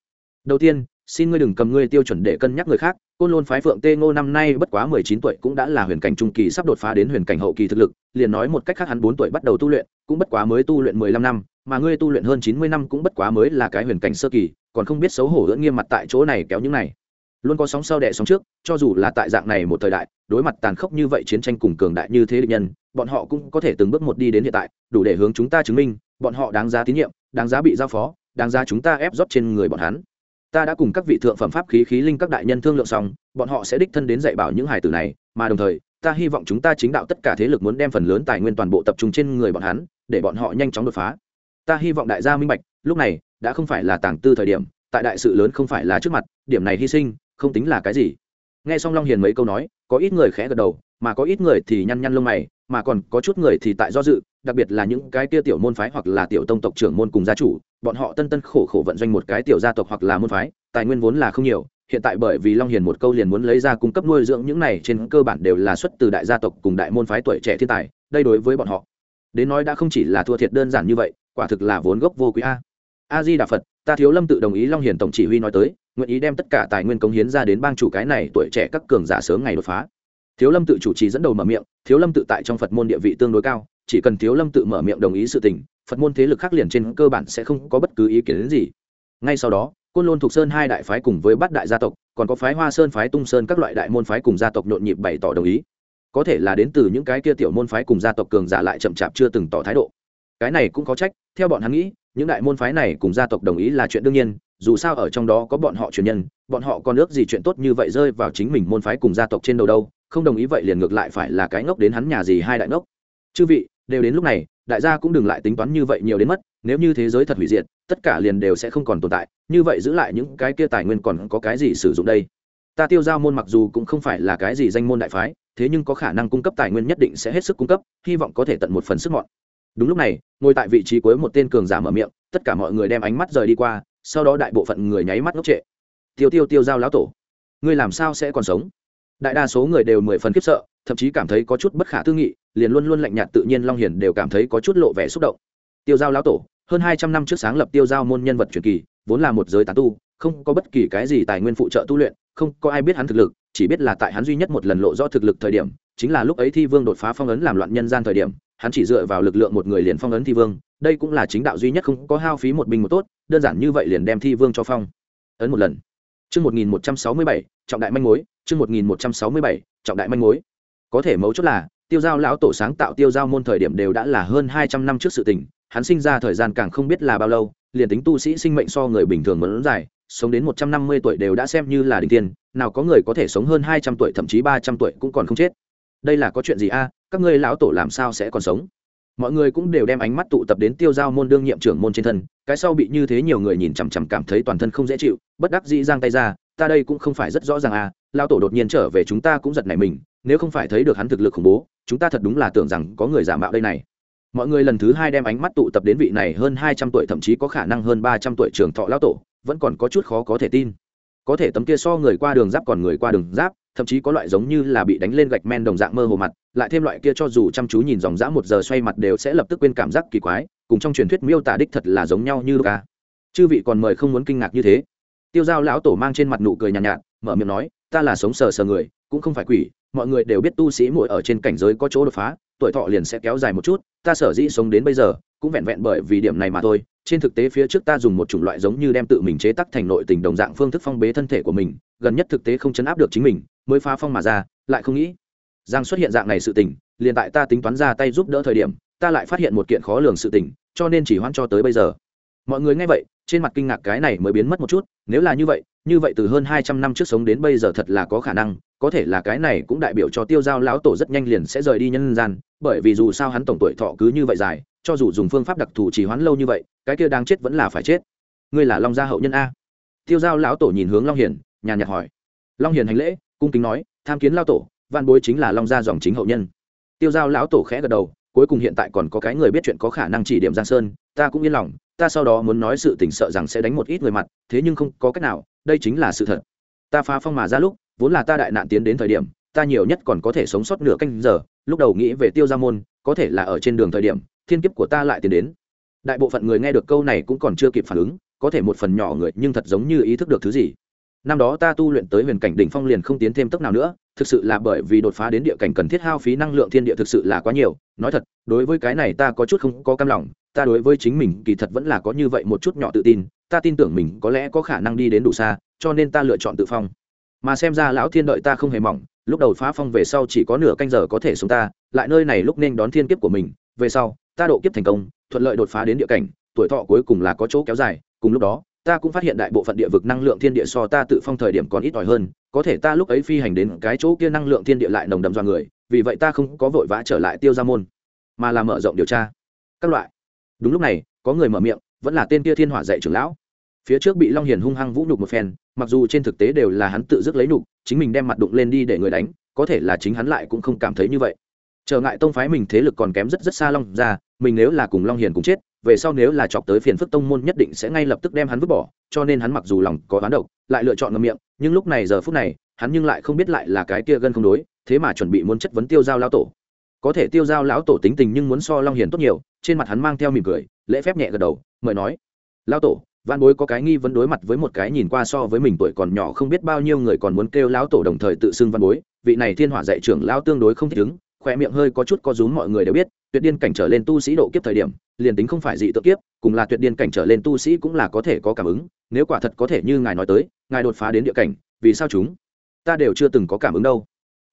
Đầu tiên xin ngươi đừng cầm ngươi tiêu chuẩn để cân nhắc người khác, côn lôn phái phượng tê ngô năm nay bất quá mười chín tuổi cũng đã là huyền cảnh trung kỳ, sắp đột phá đến huyền cảnh hậu kỳ thực lực, liền nói một cách khác hắn bốn tuổi bắt đầu tu luyện, cũng bất quá mới tu luyện mười lăm năm, mà ngươi tu luyện hơn chín mươi năm cũng bất quá mới là cái huyền cảnh sơ kỳ, còn không biết xấu hổ ưỡn nghiêm mặt tại chỗ này kéo những này. Luôn có sóng sau đẻ sóng trước, cho dù là tại dạng này một thời đại, đối mặt tàn khốc như vậy chiến tranh cùng cường đại như thế định nhân, bọn họ cũng có thể từng bước một đi đến hiện tại, đủ để hướng chúng ta chứng minh, bọn họ đáng giá tín nhiệm, đáng giá bị giao phó, đáng giá chúng ta ép rót trên người bọn hắn ta đã cùng các vị thượng phẩm pháp khí khí linh các đại nhân thương lượng xong, bọn họ sẽ đích thân đến dạy bảo những hài tử này, mà đồng thời, ta hy vọng chúng ta chính đạo tất cả thế lực muốn đem phần lớn tài nguyên toàn bộ tập trung trên người bọn hắn, để bọn họ nhanh chóng đột phá. Ta hy vọng đại gia minh bạch, lúc này, đã không phải là tàng tư thời điểm, tại đại sự lớn không phải là trước mặt, điểm này hy sinh, không tính là cái gì. Nghe xong long hiền mấy câu nói, có ít người khẽ gật đầu, mà có ít người thì nhăn nhăn lông mày, mà còn có chút người thì tại do dự, đặc biệt là những cái kia tiểu môn phái hoặc là tiểu tông tộc trưởng môn cùng gia chủ bọn họ tân tân khổ khổ vận doanh một cái tiểu gia tộc hoặc là môn phái, tài nguyên vốn là không nhiều, hiện tại bởi vì long hiền một câu liền muốn lấy ra cung cấp nuôi dưỡng những này trên cơ bản đều là xuất từ đại gia tộc cùng đại môn phái tuổi trẻ thiên tài, đây đối với bọn họ đến nói đã không chỉ là thua thiệt đơn giản như vậy, quả thực là vốn gốc vô quý a. A di đà phật ta thiếu lâm tự đồng ý long hiền tổng chỉ huy nói tới, nguyện ý đem tất cả tài nguyên cống hiến ra đến bang chủ cái này tuổi trẻ các cường giả sớm ngày đột phá. Thiếu lâm tự chủ trì dẫn đầu mở miệng, thiếu lâm tự tại trong phật môn địa vị tương đối cao chỉ cần thiếu lâm tự mở miệng đồng ý sự tình, phật môn thế lực khác liền trên cơ bản sẽ không có bất cứ ý kiến đến gì. Ngay sau đó, côn lôn thuộc sơn hai đại phái cùng với bát đại gia tộc, còn có phái hoa sơn, phái tung sơn các loại đại môn phái cùng gia tộc nhộn nhịp bày tỏ đồng ý. Có thể là đến từ những cái kia tiểu môn phái cùng gia tộc cường giả lại chậm chạp chưa từng tỏ thái độ. Cái này cũng có trách, theo bọn hắn nghĩ, những đại môn phái này cùng gia tộc đồng ý là chuyện đương nhiên, dù sao ở trong đó có bọn họ truyền nhân, bọn họ còn ước gì chuyện tốt như vậy rơi vào chính mình môn phái cùng gia tộc trên đầu đâu, không đồng ý vậy liền ngược lại phải là cái ngốc đến hắn nhà gì hai đại ngốc. Chư vị đều đến lúc này, đại gia cũng đừng lại tính toán như vậy nhiều đến mất, nếu như thế giới thật hủy diệt, tất cả liền đều sẽ không còn tồn tại, như vậy giữ lại những cái kia tài nguyên còn có cái gì sử dụng đây? Ta tiêu giao môn mặc dù cũng không phải là cái gì danh môn đại phái, thế nhưng có khả năng cung cấp tài nguyên nhất định sẽ hết sức cung cấp, hy vọng có thể tận một phần sức mọn. Đúng lúc này, ngồi tại vị trí cuối một tên cường giả mở miệng, tất cả mọi người đem ánh mắt rời đi qua, sau đó đại bộ phận người nháy mắt ngốc trệ. Tiêu tiêu tiêu giao lão tổ, ngươi làm sao sẽ còn sống? Đại đa số người đều mười phần khiếp sợ thậm chí cảm thấy có chút bất khả tư nghị liền luôn luôn lạnh nhạt tự nhiên long hiển đều cảm thấy có chút lộ vẻ xúc động. Tiêu giao lão tổ hơn hai trăm năm trước sáng lập tiêu giao môn nhân vật truyền kỳ vốn là một giới tán tu không có bất kỳ cái gì tài nguyên phụ trợ tu luyện không có ai biết hắn thực lực chỉ biết là tại hắn duy nhất một lần lộ rõ thực lực thời điểm chính là lúc ấy thi vương đột phá phong ấn làm loạn nhân gian thời điểm hắn chỉ dựa vào lực lượng một người liền phong ấn thi vương đây cũng là chính đạo duy nhất không có hao phí một binh một tốt đơn giản như vậy liền đem thi vương cho phong. Ấn một lần. Chương 1167, trọng đại manh mối, chương 1167, trọng đại manh mối. Có thể mấu chốt là, Tiêu Giao lão tổ sáng tạo Tiêu Giao môn thời điểm đều đã là hơn 200 năm trước sự tình, hắn sinh ra thời gian càng không biết là bao lâu, liền tính tu sĩ sinh mệnh so người bình thường muốn dài, sống đến 150 tuổi đều đã xem như là đỉnh tiên, nào có người có thể sống hơn 200 tuổi thậm chí 300 tuổi cũng còn không chết. Đây là có chuyện gì a, các ngươi lão tổ làm sao sẽ còn sống? mọi người cũng đều đem ánh mắt tụ tập đến tiêu giao môn đương nhiệm trưởng môn trên thân cái sau bị như thế nhiều người nhìn chằm chằm cảm thấy toàn thân không dễ chịu bất đắc dĩ giang tay ra ta đây cũng không phải rất rõ ràng à lao tổ đột nhiên trở về chúng ta cũng giật nảy mình, nếu không phải thấy được hắn thực lực khủng bố, chúng ta thật đúng là tưởng rằng có người giả mạo đây này. Mọi người lần thứ hai đem ánh mắt tụ tập đến vị này hơn hai trăm tuổi thậm chí có khả năng hơn ba trăm tuổi trường thọ lao tổ, vẫn còn có chút khó có thể tin. Có thể tấm kia so người qua đường giáp còn người qua đường giáp, thậm chí có loại giống như là bị đánh lên gạch men đồng dạng mơ hồ mặt, lại thêm loại kia cho dù chăm chú nhìn dòng dã một giờ xoay mặt đều sẽ lập tức quên cảm giác kỳ quái, cùng trong truyền thuyết miêu tả đích thật là giống nhau như ca à. chư vị còn mời không muốn kinh ngạc như thế tiêu giao lão tổ mang trên mặt nụ cười nhàn nhạt, nhạt mở miệng nói ta là sống sờ sờ người cũng không phải quỷ mọi người đều biết tu sĩ muội ở trên cảnh giới có chỗ đột phá tuổi thọ liền sẽ kéo dài một chút ta sở dĩ sống đến bây giờ cũng vẹn vẹn bởi vì điểm này mà thôi. Trên thực tế phía trước ta dùng một chủng loại giống như đem tự mình chế tắc thành nội tình đồng dạng phương thức phong bế thân thể của mình gần nhất thực tế không chấn áp được chính mình mới phá phong mà ra lại không nghĩ giang xuất hiện dạng này sự tình liền tại ta tính toán ra tay giúp đỡ thời điểm ta lại phát hiện một kiện khó lường sự tình cho nên chỉ hoãn cho tới bây giờ. Mọi người nghe vậy trên mặt kinh ngạc cái này mới biến mất một chút, nếu là như vậy như vậy từ hơn hai trăm năm trước sống đến bây giờ thật là có khả năng, có thể là cái này cũng đại biểu cho tiêu giao lão tổ rất nhanh liền sẽ rời đi nhân gian, bởi vì dù sao hắn tổng tuổi thọ cứ như vậy dài, cho dù dùng phương pháp đặc thù chỉ hoãn lâu như vậy, cái kia đang chết vẫn là phải chết. Ngươi là long gia hậu nhân a. Tiêu giao lão tổ nhìn hướng long hiền, nhàn nhạt hỏi. Long hiền hành lễ, cung kính nói, tham kiến lao tổ văn bối chính là long gia dòng chính hậu nhân. Tiêu giao lão tổ khẽ gật đầu, cuối cùng hiện tại còn có cái người biết chuyện có khả năng chỉ điểm giang sơn, ta cũng yên lòng ta sau đó muốn nói sự tình sợ rằng sẽ đánh một ít người mặt, thế nhưng không có cách nào, đây chính là sự thật. Ta phá phong mà ra lúc, vốn là ta đại nạn tiến đến thời điểm, ta nhiều nhất còn có thể sống sót nửa canh giờ, lúc đầu nghĩ về tiêu gia môn, có thể là ở trên đường thời điểm, thiên kiếp của ta lại tiến đến. Đại bộ phận người nghe được câu này cũng còn chưa kịp phản ứng, có thể một phần nhỏ người nhưng thật giống như ý thức được thứ gì. Năm đó ta tu luyện tới huyền cảnh đỉnh phong liền không tiến thêm tốc nào nữa thực sự là bởi vì đột phá đến địa cảnh cần thiết hao phí năng lượng thiên địa thực sự là quá nhiều. Nói thật, đối với cái này ta có chút không có cam lòng. Ta đối với chính mình kỳ thật vẫn là có như vậy một chút nhỏ tự tin. Ta tin tưởng mình có lẽ có khả năng đi đến đủ xa, cho nên ta lựa chọn tự phong. Mà xem ra lão thiên đợi ta không hề mỏng, lúc đầu phá phong về sau chỉ có nửa canh giờ có thể xuống ta, lại nơi này lúc nên đón thiên kiếp của mình. Về sau, ta độ kiếp thành công, thuận lợi đột phá đến địa cảnh, tuổi thọ cuối cùng là có chỗ kéo dài, cùng lúc đó ta cũng phát hiện đại bộ phận địa vực năng lượng thiên địa so ta tự phong thời điểm còn ít ỏi hơn, có thể ta lúc ấy phi hành đến cái chỗ kia năng lượng thiên địa lại nồng đậm do người, vì vậy ta không có vội vã trở lại tiêu ra môn, mà là mở rộng điều tra. Các loại. Đúng lúc này, có người mở miệng, vẫn là tên kia thiên hỏa dạy trưởng lão. Phía trước bị long hiền hung hăng vũ nhục một phen, mặc dù trên thực tế đều là hắn tự dứt lấy nhục, chính mình đem mặt đụng lên đi để người đánh, có thể là chính hắn lại cũng không cảm thấy như vậy. Trở ngại tông phái mình thế lực còn kém rất rất xa long ra, mình nếu là cùng long hiền cùng chết về sau nếu là chọc tới phiền phức tông môn nhất định sẽ ngay lập tức đem hắn vứt bỏ, cho nên hắn mặc dù lòng có oán độc, lại lựa chọn ngậm miệng, nhưng lúc này giờ phút này, hắn nhưng lại không biết lại là cái kia gân không đối, thế mà chuẩn bị muốn chất vấn tiêu giao lão tổ. Có thể tiêu giao lão tổ tính tình nhưng muốn so long hiền tốt nhiều, trên mặt hắn mang theo mỉm cười, lễ phép nhẹ gật đầu, mời nói. Lão tổ văn bối có cái nghi vấn đối mặt với một cái nhìn qua so với mình tuổi còn nhỏ không biết bao nhiêu người còn muốn kêu lão tổ đồng thời tự xưng văn bối, vị này thiên hỏa dạy trưởng lão tương đối không thích ứng khỏe miệng hơi có chút có rúm mọi người đều biết, tuyệt điên cảnh trở lên tu sĩ độ kiếp thời điểm liền tính không phải dị tự kiếp, cùng là tuyệt điên cảnh trở lên tu sĩ cũng là có thể có cảm ứng, nếu quả thật có thể như ngài nói tới, ngài đột phá đến địa cảnh, vì sao chúng ta đều chưa từng có cảm ứng đâu?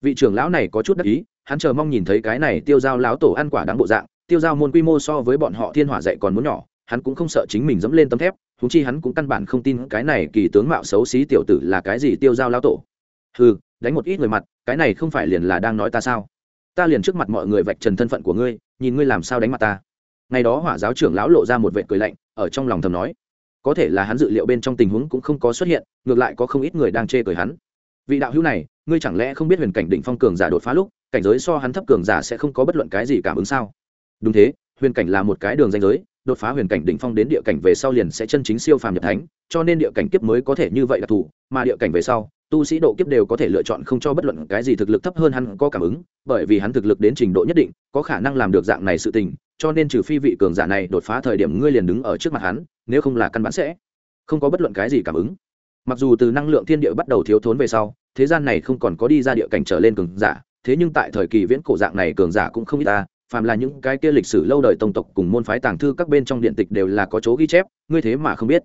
Vị trưởng lão này có chút đắc ý, hắn chờ mong nhìn thấy cái này tiêu giao lão tổ ăn quả đáng bộ dạng, tiêu giao môn quy mô so với bọn họ thiên hỏa dạy còn muốn nhỏ, hắn cũng không sợ chính mình dẫm lên tấm thép thú chi hắn cũng căn bản không tin cái này kỳ tướng mạo xấu xí tiểu tử là cái gì tiêu giao lão tổ. Ừ đánh một ít người mặt, cái này không phải liền là đang nói ta sao? Ta liền trước mặt mọi người vạch trần thân phận của ngươi, nhìn ngươi làm sao đánh mặt ta ngày đó hỏa giáo trưởng lão lộ ra một vệ cười lạnh, ở trong lòng thầm nói, có thể là hắn dự liệu bên trong tình huống cũng không có xuất hiện, ngược lại có không ít người đang chê cười hắn. Vị đạo hữu này, ngươi chẳng lẽ không biết huyền cảnh định phong cường giả đột phá lúc, cảnh giới so hắn thấp cường giả sẽ không có bất luận cái gì cảm ứng sao? Đúng thế, huyền cảnh là một cái đường danh giới, đột phá huyền cảnh đỉnh phong đến địa cảnh về sau liền sẽ chân chính siêu phàm nhập thánh, cho nên địa cảnh kiếp mới có thể như vậy đặc thù mà địa cảnh về sau tu sĩ độ kiếp đều có thể lựa chọn không cho bất luận cái gì thực lực thấp hơn hắn có cảm ứng, bởi vì hắn thực lực đến trình độ nhất định, có khả năng làm được dạng này sự tình, cho nên trừ phi vị cường giả này đột phá thời điểm ngươi liền đứng ở trước mặt hắn, nếu không là căn bản sẽ không có bất luận cái gì cảm ứng. Mặc dù từ năng lượng thiên địa bắt đầu thiếu thốn về sau, thế gian này không còn có đi ra địa cảnh trở lên cường giả, thế nhưng tại thời kỳ viễn cổ dạng này cường giả cũng không ít ta, phàm là những cái kia lịch sử lâu đời tông tộc cùng môn phái tàng thư các bên trong điện tịch đều là có chỗ ghi chép, ngươi thế mà không biết.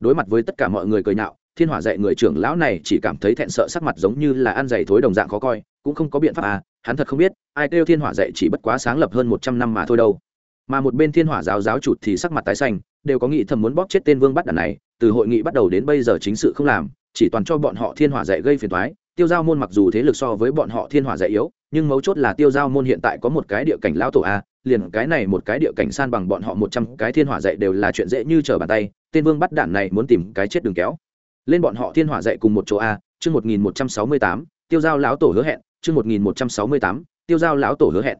Đối mặt với tất cả mọi người cười nhạo thiên hỏa dạy người trưởng lão này chỉ cảm thấy thẹn sợ sắc mặt giống như là ăn dày thối đồng dạng khó coi, cũng không có biện pháp à hắn thật không biết, ai kêu thiên hỏa dạy chỉ bất quá sáng lập hơn một trăm năm mà thôi đâu. Mà một bên thiên hỏa giáo giáo chủ thì sắc mặt tái xanh, đều có nghị thầm muốn bóp chết tên vương bắt đàn này, từ hội nghị bắt đầu đến bây giờ chính sự không làm, chỉ toàn cho bọn họ thiên hỏa dạy gây phiền toái, tiêu giao môn mặc dù thế lực so với bọn họ thiên hỏa dạy yếu, nhưng mấu chốt là tiêu giao môn hiện tại có một cái địa cảnh lão tổ a, liền cái này một cái địa cảnh san bằng bọn họ một trăm cái thiên hỏa dạy đều là chuyện dễ như trở bàn tay, tên vương bắt Đản này muốn tìm cái chết đường kéo lên bọn họ thiên hỏa dạy cùng một chỗ a, chương một nghìn một trăm sáu mươi tám, tiêu giao lão tổ hứa hẹn, chương một nghìn một trăm sáu mươi tám, tiêu giao lão tổ hứa hẹn.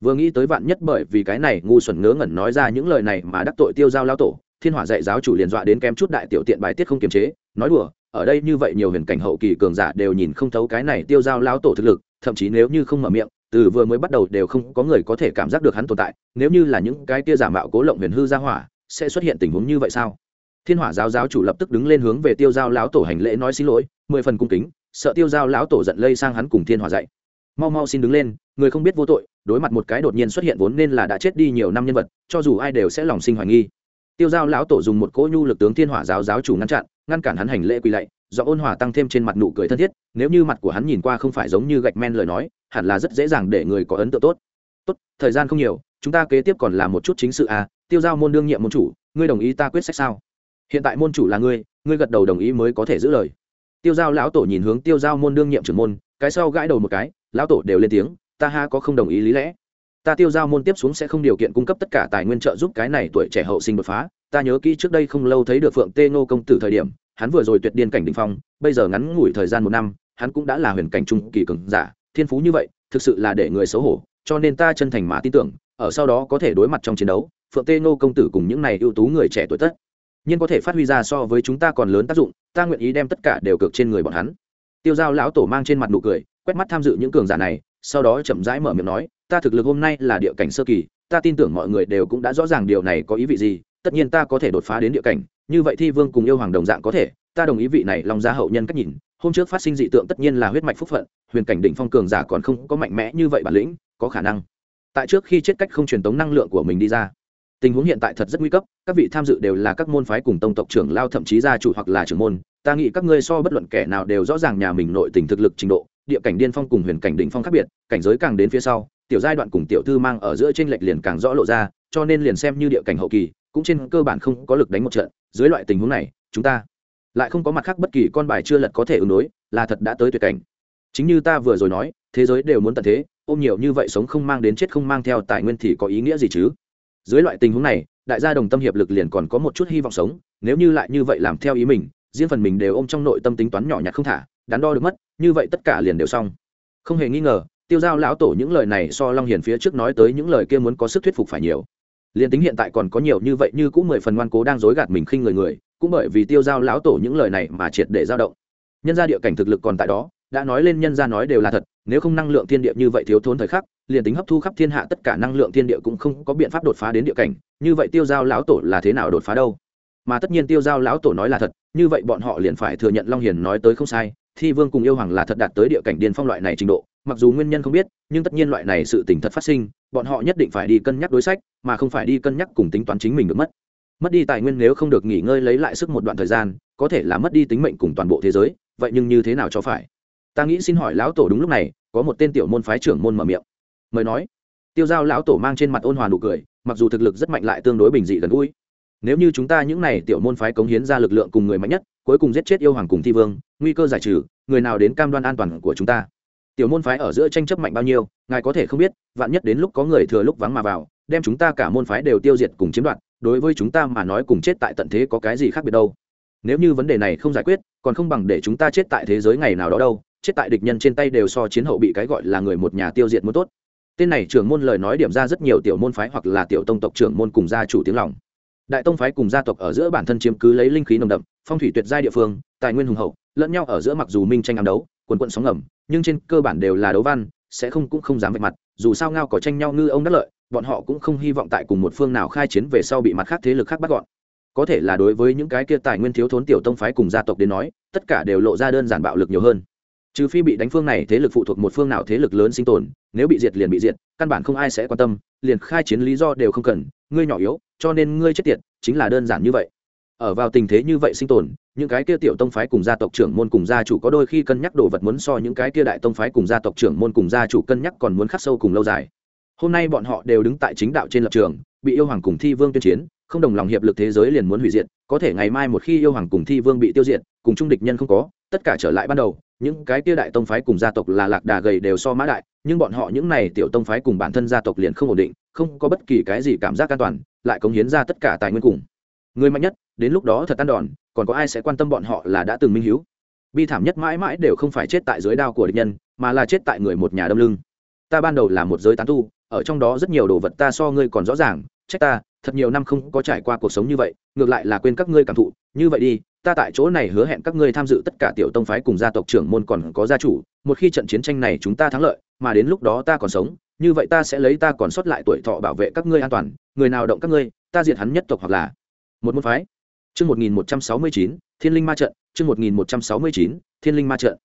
Vừa nghĩ tới vạn nhất bởi vì cái này ngu xuẩn ngớ ngẩn nói ra những lời này mà đắc tội tiêu giao lão tổ, thiên hỏa dạy giáo chủ liền dọa đến kém chút đại tiểu tiện bài tiết không kiềm chế, nói đùa, ở đây như vậy nhiều huyền cảnh hậu kỳ cường giả đều nhìn không thấu cái này tiêu giao lão tổ thực lực, thậm chí nếu như không mở miệng, từ vừa mới bắt đầu đều không có người có thể cảm giác được hắn tồn tại, nếu như là những cái tia giả mạo cố lộng huyền hư ra hỏa, sẽ xuất hiện tình huống như vậy sao? Thiên hỏa giáo giáo chủ lập tức đứng lên hướng về tiêu giao lão tổ hành lễ nói xin lỗi, mười phần cung kính, sợ tiêu giao lão tổ giận lây sang hắn cùng thiên hỏa dạy. Mau mau xin đứng lên, người không biết vô tội, đối mặt một cái đột nhiên xuất hiện vốn nên là đã chết đi nhiều năm nhân vật, cho dù ai đều sẽ lòng sinh hoài nghi. Tiêu giao lão tổ dùng một cỗ nhu lực tướng thiên hỏa giáo giáo chủ ngăn chặn, ngăn cản hắn hành lễ quỳ lạy do ôn hòa tăng thêm trên mặt nụ cười thân thiết, nếu như mặt của hắn nhìn qua không phải giống như gạch men lời nói, hẳn là rất dễ dàng để người có ấn tượng tốt. Tốt, thời gian không nhiều, chúng ta kế tiếp còn là một chút chính sự à tiêu giao môn đương nhiệm môn chủ, ngươi đồng ý ta quyết sách sao? Hiện tại môn chủ là ngươi ngươi gật đầu đồng ý mới có thể giữ lời. Tiêu giao lão tổ nhìn hướng tiêu giao môn đương nhiệm trưởng môn, cái sau gãi đầu một cái, lão tổ đều lên tiếng, ta ha có không đồng ý lý lẽ. Ta tiêu giao môn tiếp xuống sẽ không điều kiện cung cấp tất cả tài nguyên trợ giúp cái này tuổi trẻ hậu sinh đột phá. Ta nhớ kỹ trước đây không lâu thấy được phượng tê ngô công tử thời điểm, hắn vừa rồi tuyệt điên cảnh đình phong, bây giờ ngắn ngủi thời gian một năm, hắn cũng đã là huyền cảnh trung kỳ cường giả, thiên phú như vậy, thực sự là để người xấu hổ, cho nên ta chân thành mà tin tưởng, ở sau đó có thể đối mặt trong chiến đấu, phượng tê ngô công tử cùng những này ưu tú người trẻ tuổi tất nhưng có thể phát huy ra so với chúng ta còn lớn tác dụng, ta nguyện ý đem tất cả đều cược trên người bọn hắn. Tiêu giao lão tổ mang trên mặt nụ cười, quét mắt tham dự những cường giả này, sau đó chậm rãi mở miệng nói, ta thực lực hôm nay là địa cảnh sơ kỳ, ta tin tưởng mọi người đều cũng đã rõ ràng điều này có ý vị gì, tất nhiên ta có thể đột phá đến địa cảnh, như vậy thi vương cùng yêu hoàng đồng dạng có thể, ta đồng ý vị này lòng gia hậu nhân cách nhìn, hôm trước phát sinh dị tượng tất nhiên là huyết mạch phúc phận, huyền cảnh đỉnh phong cường giả còn không có mạnh mẽ như vậy bản lĩnh, có khả năng. Tại trước khi chết cách không truyền tống năng lượng của mình đi ra tình huống hiện tại thật rất nguy cấp, các vị tham dự đều là các môn phái cùng tông tộc trưởng lao thậm chí gia chủ hoặc là trưởng môn, ta nghĩ các ngươi so bất luận kẻ nào đều rõ ràng nhà mình nội tình thực lực trình độ, địa cảnh điên phong cùng huyền cảnh đỉnh phong khác biệt, cảnh giới càng đến phía sau, tiểu giai đoạn cùng tiểu thư mang ở giữa trên lệch liền càng rõ lộ ra, cho nên liền xem như địa cảnh hậu kỳ, cũng trên cơ bản không có lực đánh một trận, dưới loại tình huống này, chúng ta lại không có mặt khác bất kỳ con bài chưa lật có thể ứng đối, là thật đã tới tuyệt cảnh. Chính như ta vừa rồi nói, thế giới đều muốn tận thế, ôm nhiều như vậy sống không mang đến chết không mang theo tài nguyên thì có ý nghĩa gì chứ? Dưới loại tình huống này, đại gia đồng tâm hiệp lực liền còn có một chút hy vọng sống, nếu như lại như vậy làm theo ý mình, riêng phần mình đều ôm trong nội tâm tính toán nhỏ nhặt không thả, đắn đo được mất, như vậy tất cả liền đều xong. Không hề nghi ngờ, tiêu giao lão tổ những lời này so long hiền phía trước nói tới những lời kia muốn có sức thuyết phục phải nhiều. Liền tính hiện tại còn có nhiều như vậy như cũng mười phần ngoan cố đang dối gạt mình khinh người người, cũng bởi vì tiêu giao lão tổ những lời này mà triệt để dao động. Nhân gia địa cảnh thực lực còn tại đó đã nói lên nhân gia nói đều là thật, nếu không năng lượng thiên địa như vậy thiếu thốn thời khắc, liền tính hấp thu khắp thiên hạ tất cả năng lượng thiên địa cũng không có biện pháp đột phá đến địa cảnh, như vậy tiêu giao lão tổ là thế nào đột phá đâu? Mà tất nhiên tiêu giao lão tổ nói là thật, như vậy bọn họ liền phải thừa nhận long hiền nói tới không sai, thi vương cùng yêu hoàng là thật đạt tới địa cảnh điên phong loại này trình độ, mặc dù nguyên nhân không biết, nhưng tất nhiên loại này sự tình thật phát sinh, bọn họ nhất định phải đi cân nhắc đối sách, mà không phải đi cân nhắc cùng tính toán chính mình được mất. Mất đi tài nguyên nếu không được nghỉ ngơi lấy lại sức một đoạn thời gian, có thể là mất đi tính mệnh cùng toàn bộ thế giới, vậy nhưng như thế nào cho phải? Ta nghĩ xin hỏi lão tổ đúng lúc này, có một tên tiểu môn phái trưởng môn mở miệng. Mời nói. Tiêu giao lão tổ mang trên mặt ôn hòa nụ cười, mặc dù thực lực rất mạnh lại tương đối bình dị gần gũi. Nếu như chúng ta những này tiểu môn phái cống hiến ra lực lượng cùng người mạnh nhất, cuối cùng giết chết yêu hoàng cùng thi vương, nguy cơ giải trừ, người nào đến cam đoan an toàn của chúng ta? Tiểu môn phái ở giữa tranh chấp mạnh bao nhiêu, ngài có thể không biết, vạn nhất đến lúc có người thừa lúc vắng mà vào, đem chúng ta cả môn phái đều tiêu diệt cùng chiếm đoạt, đối với chúng ta mà nói cùng chết tại tận thế có cái gì khác biệt đâu? Nếu như vấn đề này không giải quyết, còn không bằng để chúng ta chết tại thế giới ngày nào đó đâu chết tại địch nhân trên tay đều so chiến hậu bị cái gọi là người một nhà tiêu diệt muốn tốt. Tên này trưởng môn lời nói điểm ra rất nhiều tiểu môn phái hoặc là tiểu tông tộc trưởng môn cùng gia chủ tiếng lòng. Đại tông phái cùng gia tộc ở giữa bản thân chiếm cứ lấy linh khí nồng đậm, phong thủy tuyệt giai địa phương, tài nguyên hùng hậu, lẫn nhau ở giữa mặc dù minh tranh ám đấu, quần quận sóng ngầm, nhưng trên cơ bản đều là đấu văn, sẽ không cũng không dám vạch mặt, dù sao ngao có tranh nhau ngư ông đắc lợi, bọn họ cũng không hy vọng tại cùng một phương nào khai chiến về sau bị mặt khác thế lực khác bắt gọn. Có thể là đối với những cái kia tài nguyên thiếu thốn tiểu tông phái cùng gia tộc đến nói, tất cả đều lộ ra đơn giản bạo lực nhiều hơn trừ phi bị đánh phương này thế lực phụ thuộc một phương nào thế lực lớn sinh tồn, nếu bị diệt liền bị diệt, căn bản không ai sẽ quan tâm, liền khai chiến lý do đều không cần, ngươi nhỏ yếu, cho nên ngươi chết tiệt, chính là đơn giản như vậy. Ở vào tình thế như vậy sinh tồn, những cái kia tiểu tông phái cùng gia tộc trưởng môn cùng gia chủ có đôi khi cân nhắc đồ vật muốn so những cái kia đại tông phái cùng gia tộc trưởng môn cùng gia chủ cân nhắc còn muốn khắc sâu cùng lâu dài. Hôm nay bọn họ đều đứng tại chính đạo trên lập trường, bị yêu hoàng cùng thi vương tuyên chiến, không đồng lòng hiệp lực thế giới liền muốn hủy diệt có thể ngày mai một khi yêu hoàng cùng thi vương bị tiêu diệt, cùng trung địch nhân không có, tất cả trở lại ban đầu, những cái kia đại tông phái cùng gia tộc là lạc đà gầy đều so mã đại, nhưng bọn họ những này tiểu tông phái cùng bản thân gia tộc liền không ổn định, không có bất kỳ cái gì cảm giác an toàn, lại cống hiến ra tất cả tài nguyên cùng. Người mạnh nhất, đến lúc đó thật tan đòn, còn có ai sẽ quan tâm bọn họ là đã từng minh hiếu? Bi thảm nhất mãi mãi đều không phải chết tại dưới đao của địch nhân, mà là chết tại người một nhà đâm lưng. Ta ban đầu là một giới tán tu, ở trong đó rất nhiều đồ vật ta so ngươi còn rõ ràng, trách ta thật nhiều năm không có trải qua cuộc sống như vậy ngược lại là quên các ngươi cảm thụ. Như vậy đi ta tại chỗ này hứa hẹn các ngươi tham dự tất cả tiểu tông phái cùng gia tộc trưởng môn còn có gia chủ. Một khi trận chiến tranh này chúng ta thắng lợi mà đến lúc đó ta còn sống như vậy ta sẽ lấy ta còn sót lại tuổi thọ bảo vệ các ngươi an toàn. Người nào động các ngươi ta diệt hắn nhất tộc hoặc là một môn phái. Chương 1169, Thiên Linh Ma trận, chương 1169, Thiên Linh Ma trận.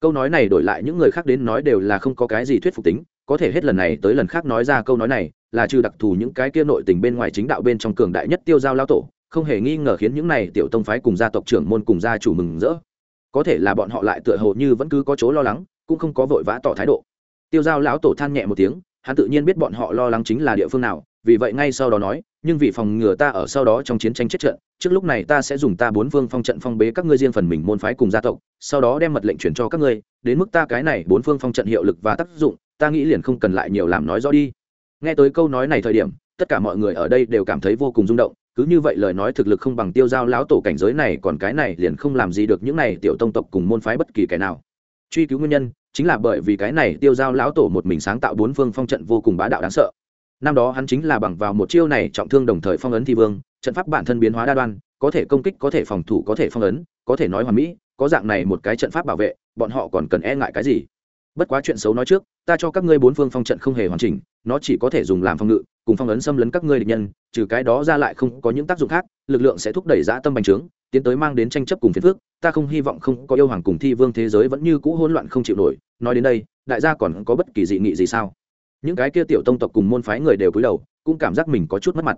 Câu nói này đổi lại những người khác đến nói đều là không có cái gì thuyết phục tính, có thể hết lần này tới lần khác nói ra câu nói này, là trừ đặc thù những cái kia nội tình bên ngoài chính đạo bên trong cường đại nhất tiêu giao lao tổ, không hề nghi ngờ khiến những này tiểu tông phái cùng gia tộc trưởng môn cùng gia chủ mừng rỡ. Có thể là bọn họ lại tựa hồ như vẫn cứ có chỗ lo lắng, cũng không có vội vã tỏ thái độ. Tiêu giao lão tổ than nhẹ một tiếng, hắn tự nhiên biết bọn họ lo lắng chính là địa phương nào, vì vậy ngay sau đó nói, nhưng vì phòng ngừa ta ở sau đó trong chiến tranh chết trận, trước lúc này ta sẽ dùng ta bốn phương phong trận phong bế các ngươi riêng phần mình môn phái cùng gia tộc sau đó đem mật lệnh chuyển cho các ngươi đến mức ta cái này bốn phương phong trận hiệu lực và tác dụng ta nghĩ liền không cần lại nhiều làm nói rõ đi. Nghe tới câu nói này thời điểm, tất cả mọi người ở đây đều cảm thấy vô cùng rung động, cứ như vậy lời nói thực lực không bằng tiêu giao lão tổ cảnh giới này, còn cái này liền không làm gì được những này tiểu tông tộc cùng môn phái bất kỳ cái nào. Truy cứu nguyên nhân, chính là bởi vì cái này tiêu giao lão tổ một mình sáng tạo bốn phương phong trận vô cùng bá đạo đáng sợ. Năm đó hắn chính là bằng vào một chiêu này trọng thương đồng thời phong ấn thi vương, trận pháp bản thân biến hóa đa đoan, có thể công kích, có thể phòng thủ, có thể phong ấn, có thể nói hoàn mỹ, có dạng này một cái trận pháp bảo vệ, bọn họ còn cần e ngại cái gì? Bất quá chuyện xấu nói trước, ta cho các ngươi bốn phương phong trận không hề hoàn chỉnh, nó chỉ có thể dùng làm phòng ngự, cùng phong ấn xâm lấn các ngươi địch nhân, trừ cái đó ra lại không có những tác dụng khác, lực lượng sẽ thúc đẩy dã tâm bành trướng, tiến tới mang đến tranh chấp cùng phiền phước ta không hy vọng không có yêu hoàng cùng thi vương thế giới vẫn như cũ hỗn loạn không chịu nổi, nói đến đây, đại gia còn có bất kỳ dị nghị gì sao? Những cái kia tiểu tông tộc cùng môn phái người đều cúi đầu, cũng cảm giác mình có chút mất mặt.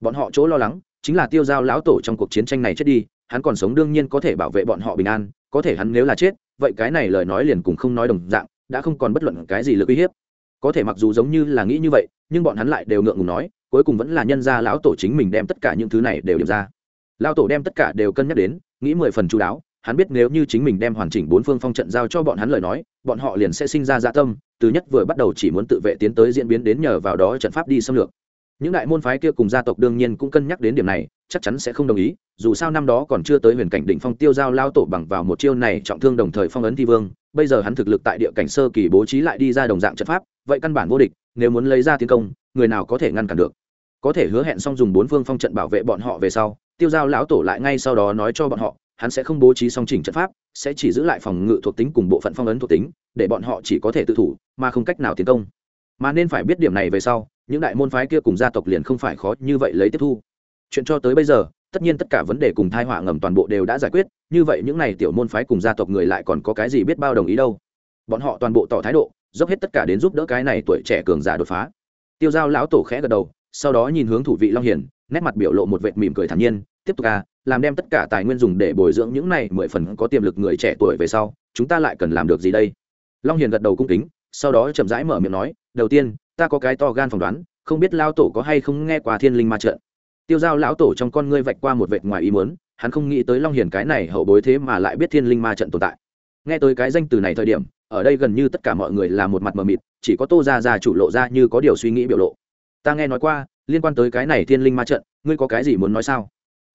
Bọn họ chỗ lo lắng, chính là tiêu giao lão tổ trong cuộc chiến tranh này chết đi, hắn còn sống đương nhiên có thể bảo vệ bọn họ bình an, có thể hắn nếu là chết, vậy cái này lời nói liền cùng không nói đồng dạng đã không còn bất luận cái gì lực uy hiếp. Có thể mặc dù giống như là nghĩ như vậy, nhưng bọn hắn lại đều ngượng ngùng nói, cuối cùng vẫn là nhân gia lão tổ chính mình đem tất cả những thứ này đều điểm ra. Lão tổ đem tất cả đều cân nhắc đến, nghĩ mười phần chú đáo, hắn biết nếu như chính mình đem hoàn chỉnh bốn phương phong trận giao cho bọn hắn lời nói, bọn họ liền sẽ sinh ra dạ tâm, từ nhất vừa bắt đầu chỉ muốn tự vệ tiến tới diễn biến đến nhờ vào đó trận pháp đi xâm lược. Những đại môn phái kia cùng gia tộc đương nhiên cũng cân nhắc đến điểm này, chắc chắn sẽ không đồng ý, dù sao năm đó còn chưa tới huyền cảnh đỉnh phong tiêu giao lao tổ bằng vào một chiêu này trọng thương đồng thời phong ấn thi vương bây giờ hắn thực lực tại địa cảnh sơ kỳ bố trí lại đi ra đồng dạng trận pháp, vậy căn bản vô địch, nếu muốn lấy ra tiến công, người nào có thể ngăn cản được? Có thể hứa hẹn xong dùng bốn phương phong trận bảo vệ bọn họ về sau, tiêu giao lão tổ lại ngay sau đó nói cho bọn họ, hắn sẽ không bố trí song chỉnh trận pháp, sẽ chỉ giữ lại phòng ngự thuộc tính cùng bộ phận phong ấn thuộc tính, để bọn họ chỉ có thể tự thủ, mà không cách nào tiến công. Mà nên phải biết điểm này về sau, những đại môn phái kia cùng gia tộc liền không phải khó như vậy lấy tiếp thu. Chuyện cho tới bây giờ tất nhiên tất cả vấn đề cùng thai họa ngầm toàn bộ đều đã giải quyết, như vậy những này tiểu môn phái cùng gia tộc người lại còn có cái gì biết bao đồng ý đâu? Bọn họ toàn bộ tỏ thái độ, dốc hết tất cả đến giúp đỡ cái này tuổi trẻ cường giả đột phá. Tiêu giao lão tổ khẽ gật đầu, sau đó nhìn hướng thủ vị long hiền, nét mặt biểu lộ một vệt mỉm cười thản nhiên, tiếp tục à làm đem tất cả tài nguyên dùng để bồi dưỡng những này mười phần có tiềm lực người trẻ tuổi về sau, chúng ta lại cần làm được gì đây? Long hiền gật đầu cung kính, sau đó chậm rãi mở miệng nói, đầu tiên, ta có cái to gan phỏng đoán, không biết lao tổ có hay không nghe qua thiên linh ma trận? Tiêu giao lão tổ trong con ngươi vạch qua một vệt ngoài ý muốn, hắn không nghĩ tới long hiền cái này hậu bối thế mà lại biết thiên linh ma trận tồn tại. Nghe tới cái danh từ này thời điểm, ở đây gần như tất cả mọi người là một mặt mờ mịt, chỉ có tô ra ra chủ lộ ra như có điều suy nghĩ biểu lộ. Ta nghe nói qua, liên quan tới cái này thiên linh ma trận, ngươi có cái gì muốn nói sao?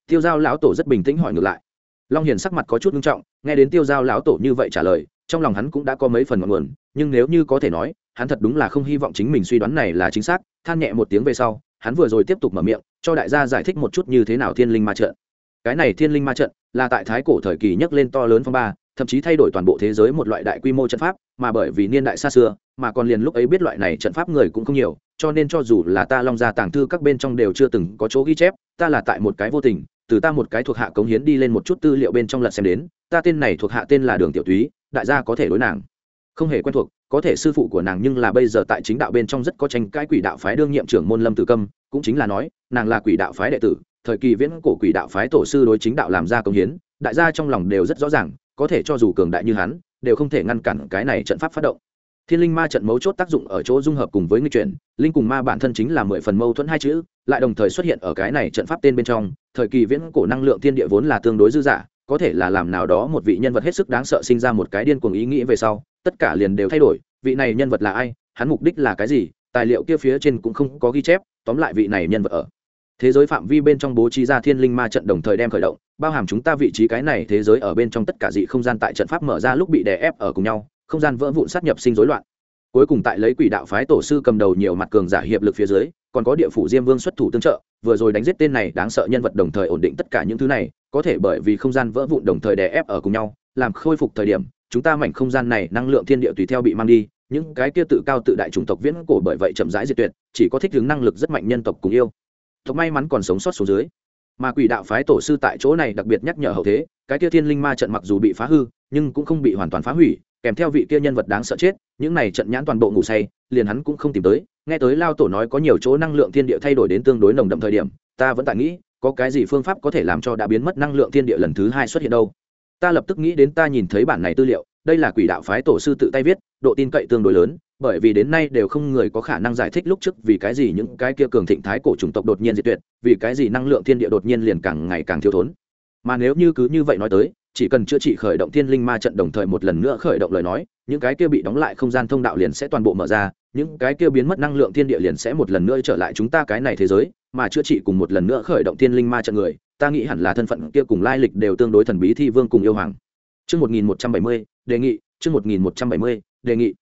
Tiêu giao lão tổ rất bình tĩnh hỏi ngược lại. Long hiền sắc mặt có chút nghiêm trọng, nghe đến tiêu giao lão tổ như vậy trả lời, trong lòng hắn cũng đã có mấy phần ngọn nguồn, nhưng nếu như có thể nói, hắn thật đúng là không hy vọng chính mình suy đoán này là chính xác, than nhẹ một tiếng về sau hắn vừa rồi tiếp tục mở miệng, cho đại gia giải thích một chút như thế nào thiên linh ma trận. Cái này thiên linh ma trận là tại thái cổ thời kỳ nhấc lên to lớn phong ba, thậm chí thay đổi toàn bộ thế giới một loại đại quy mô trận pháp, mà bởi vì niên đại xa xưa, mà còn liền lúc ấy biết loại này trận pháp người cũng không nhiều, cho nên cho dù là ta long ra tàng thư các bên trong đều chưa từng có chỗ ghi chép, ta là tại một cái vô tình, từ ta một cái thuộc hạ cống hiến đi lên một chút tư liệu bên trong lật xem đến, ta tên này thuộc hạ tên là đường tiểu túy, đại gia có thể đối nàng. Không hề quen thuộc có thể sư phụ của nàng nhưng là bây giờ tại chính đạo bên trong rất có tranh cãi quỷ đạo phái đương nhiệm trưởng môn lâm tử câm, cũng chính là nói, nàng là quỷ đạo phái đệ tử, thời kỳ viễn cổ quỷ đạo phái tổ sư đối chính đạo làm ra công hiến, đại gia trong lòng đều rất rõ ràng, có thể cho dù cường đại như hắn, đều không thể ngăn cản cái này trận pháp phát động. Thiên linh ma trận mấu chốt tác dụng ở chỗ dung hợp cùng với nghi chuyển, linh cùng ma bản thân chính là mười phần mâu thuẫn hai chữ, lại đồng thời xuất hiện ở cái này trận pháp tên bên trong, thời kỳ viễn cổ năng lượng thiên địa vốn là tương đối dư dả, có thể là làm nào đó một vị nhân vật hết sức đáng sợ sinh ra một cái điên cuồng ý nghĩ về sau tất cả liền đều thay đổi, vị này nhân vật là ai, hắn mục đích là cái gì, tài liệu kia phía trên cũng không có ghi chép, tóm lại vị này nhân vật ở. Thế giới phạm vi bên trong bố trí ra thiên linh ma trận đồng thời đem khởi động, bao hàm chúng ta vị trí cái này thế giới ở bên trong tất cả dị không gian tại trận pháp mở ra lúc bị đè ép ở cùng nhau, không gian vỡ vụn sát nhập sinh rối loạn. Cuối cùng tại lấy quỷ đạo phái tổ sư cầm đầu nhiều mặt cường giả hiệp lực phía dưới, còn có địa phủ diêm vương xuất thủ tương trợ, vừa rồi đánh giết tên này đáng sợ nhân vật đồng thời ổn định tất cả những thứ này, có thể bởi vì không gian vỡ vụn đồng thời đè ép ở cùng nhau, làm khôi phục thời điểm chúng ta mảnh không gian này năng lượng thiên địa tùy theo bị mang đi, những cái kia tự cao tự đại chủng tộc viễn cổ bởi vậy chậm rãi diệt tuyệt, chỉ có thích ứng năng lực rất mạnh nhân tộc cùng yêu. Tộc may mắn còn sống sót xuống dưới. Mà quỷ đạo phái tổ sư tại chỗ này đặc biệt nhắc nhở hậu thế, cái kia thiên linh ma trận mặc dù bị phá hư, nhưng cũng không bị hoàn toàn phá hủy, kèm theo vị kia nhân vật đáng sợ chết, những này trận nhãn toàn bộ ngủ say, liền hắn cũng không tìm tới. Nghe tới lao tổ nói có nhiều chỗ năng lượng thiên địa thay đổi đến tương đối nồng đậm thời điểm, ta vẫn tại nghĩ, có cái gì phương pháp có thể làm cho đã biến mất năng lượng thiên địa lần thứ hai xuất hiện đâu? Ta lập tức nghĩ đến ta nhìn thấy bản này tư liệu, đây là quỷ đạo phái tổ sư tự tay viết, độ tin cậy tương đối lớn, bởi vì đến nay đều không người có khả năng giải thích lúc trước vì cái gì những cái kia cường thịnh thái cổ chủng tộc đột nhiên diệt tuyệt, vì cái gì năng lượng thiên địa đột nhiên liền càng ngày càng thiếu thốn. Mà nếu như cứ như vậy nói tới, chỉ cần chữa trị khởi động thiên linh ma trận đồng thời một lần nữa khởi động lời nói, những cái kia bị đóng lại không gian thông đạo liền sẽ toàn bộ mở ra, những cái kia biến mất năng lượng thiên địa liền sẽ một lần nữa trở lại chúng ta cái này thế giới, mà chữa trị cùng một lần nữa khởi động thiên linh ma trận người ta nghĩ hẳn là thân phận kia cùng lai lịch đều tương đối thần bí thi vương cùng yêu hoàng Trước 1170, đề nghị, trước 1170, đề nghị.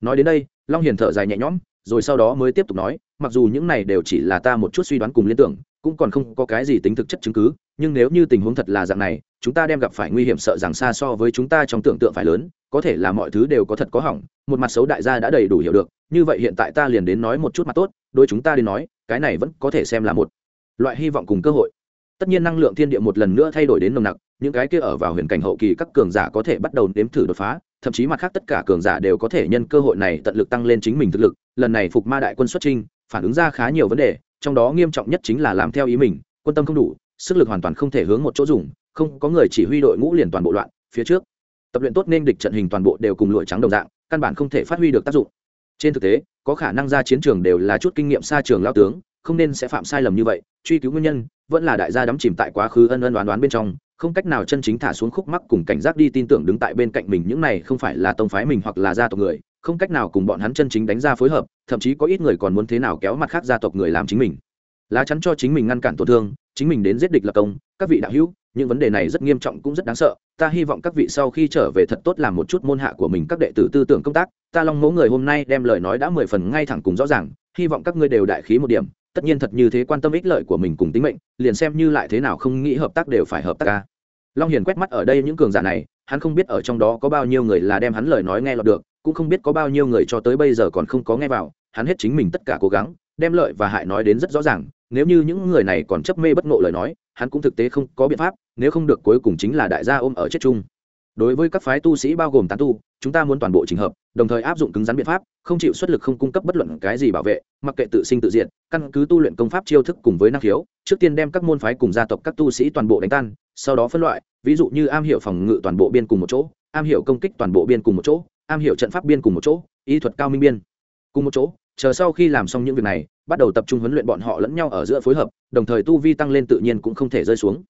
Nói đến đây, Long Hiền thở dài nhẹ nhõm, rồi sau đó mới tiếp tục nói, mặc dù những này đều chỉ là ta một chút suy đoán cùng liên tưởng, cũng còn không có cái gì tính thực chất chứng cứ, nhưng nếu như tình huống thật là dạng này, chúng ta đem gặp phải nguy hiểm sợ rằng xa so với chúng ta trong tưởng tượng phải lớn, có thể là mọi thứ đều có thật có hỏng, một mặt xấu đại gia đã đầy đủ hiểu được, như vậy hiện tại ta liền đến nói một chút mặt tốt, đối chúng ta đến nói, cái này vẫn có thể xem là một loại hy vọng cùng cơ hội tất nhiên năng lượng thiên địa một lần nữa thay đổi đến nồng nặc, những cái kia ở vào huyền cảnh hậu kỳ các cường giả có thể bắt đầu nếm thử đột phá, thậm chí mặt khác tất cả cường giả đều có thể nhân cơ hội này tận lực tăng lên chính mình thực lực. Lần này phục ma đại quân xuất trinh phản ứng ra khá nhiều vấn đề, trong đó nghiêm trọng nhất chính là làm theo ý mình, quân tâm không đủ, sức lực hoàn toàn không thể hướng một chỗ dùng, không có người chỉ huy đội ngũ liền toàn bộ loạn, phía trước, tập luyện tốt nên địch trận hình toàn bộ đều cùng lụa trắng đồng dạng, căn bản không thể phát huy được tác dụng. Trên thực tế, có khả năng ra chiến trường đều là chút kinh nghiệm xa trường lao tướng không nên sẽ phạm sai lầm như vậy, truy cứu nguyên nhân, vẫn là đại gia đắm chìm tại quá khứ ân ân đoán đoán bên trong, không cách nào chân chính thả xuống khúc mắc cùng cảnh giác đi tin tưởng đứng tại bên cạnh mình những này không phải là tông phái mình hoặc là gia tộc người, không cách nào cùng bọn hắn chân chính đánh ra phối hợp, thậm chí có ít người còn muốn thế nào kéo mặt khác gia tộc người làm chính mình. Lá chắn cho chính mình ngăn cản tổn thương, chính mình đến giết địch lập công, các vị đạo hữu, những vấn đề này rất nghiêm trọng cũng rất đáng sợ, ta hy vọng các vị sau khi trở về thật tốt làm một chút môn hạ của mình các đệ tử tư tưởng công tác, ta long mẫu người hôm nay đem lời nói đã mười phần ngay thẳng cùng rõ ràng, hy vọng các ngươi đều đại khí một điểm tất nhiên thật như thế quan tâm ích lợi của mình cùng tính mệnh, liền xem như lại thế nào không nghĩ hợp tác đều phải hợp tác ca long hiền quét mắt ở đây những cường giả này, hắn không biết ở trong đó có bao nhiêu người là đem hắn lời nói nghe lọt được, cũng không biết có bao nhiêu người cho tới bây giờ còn không có nghe vào, hắn hết chính mình tất cả cố gắng, đem lợi và hại nói đến rất rõ ràng, nếu như những người này còn chấp mê bất ngộ lời nói, hắn cũng thực tế không có biện pháp, nếu không được cuối cùng chính là đại gia ôm ở chết chung đối với các phái tu sĩ bao gồm tán tu, chúng ta muốn toàn bộ trình hợp, đồng thời áp dụng cứng rắn biện pháp, không chịu xuất lực không cung cấp bất luận cái gì bảo vệ, mặc kệ tự sinh tự diện căn cứ tu luyện công pháp chiêu thức cùng với năng khiếu, trước tiên đem các môn phái cùng gia tộc các tu sĩ toàn bộ đánh tan, sau đó phân loại, ví dụ như am hiểu phòng ngự toàn bộ biên cùng một chỗ, am hiểu công kích toàn bộ biên cùng một chỗ, am hiểu trận pháp biên cùng một chỗ, y thuật cao minh biên cùng một chỗ, chờ sau khi làm xong những việc này, bắt đầu tập trung huấn luyện bọn họ lẫn nhau ở giữa phối hợp, đồng thời tu vi tăng lên tự nhiên cũng không thể rơi xuống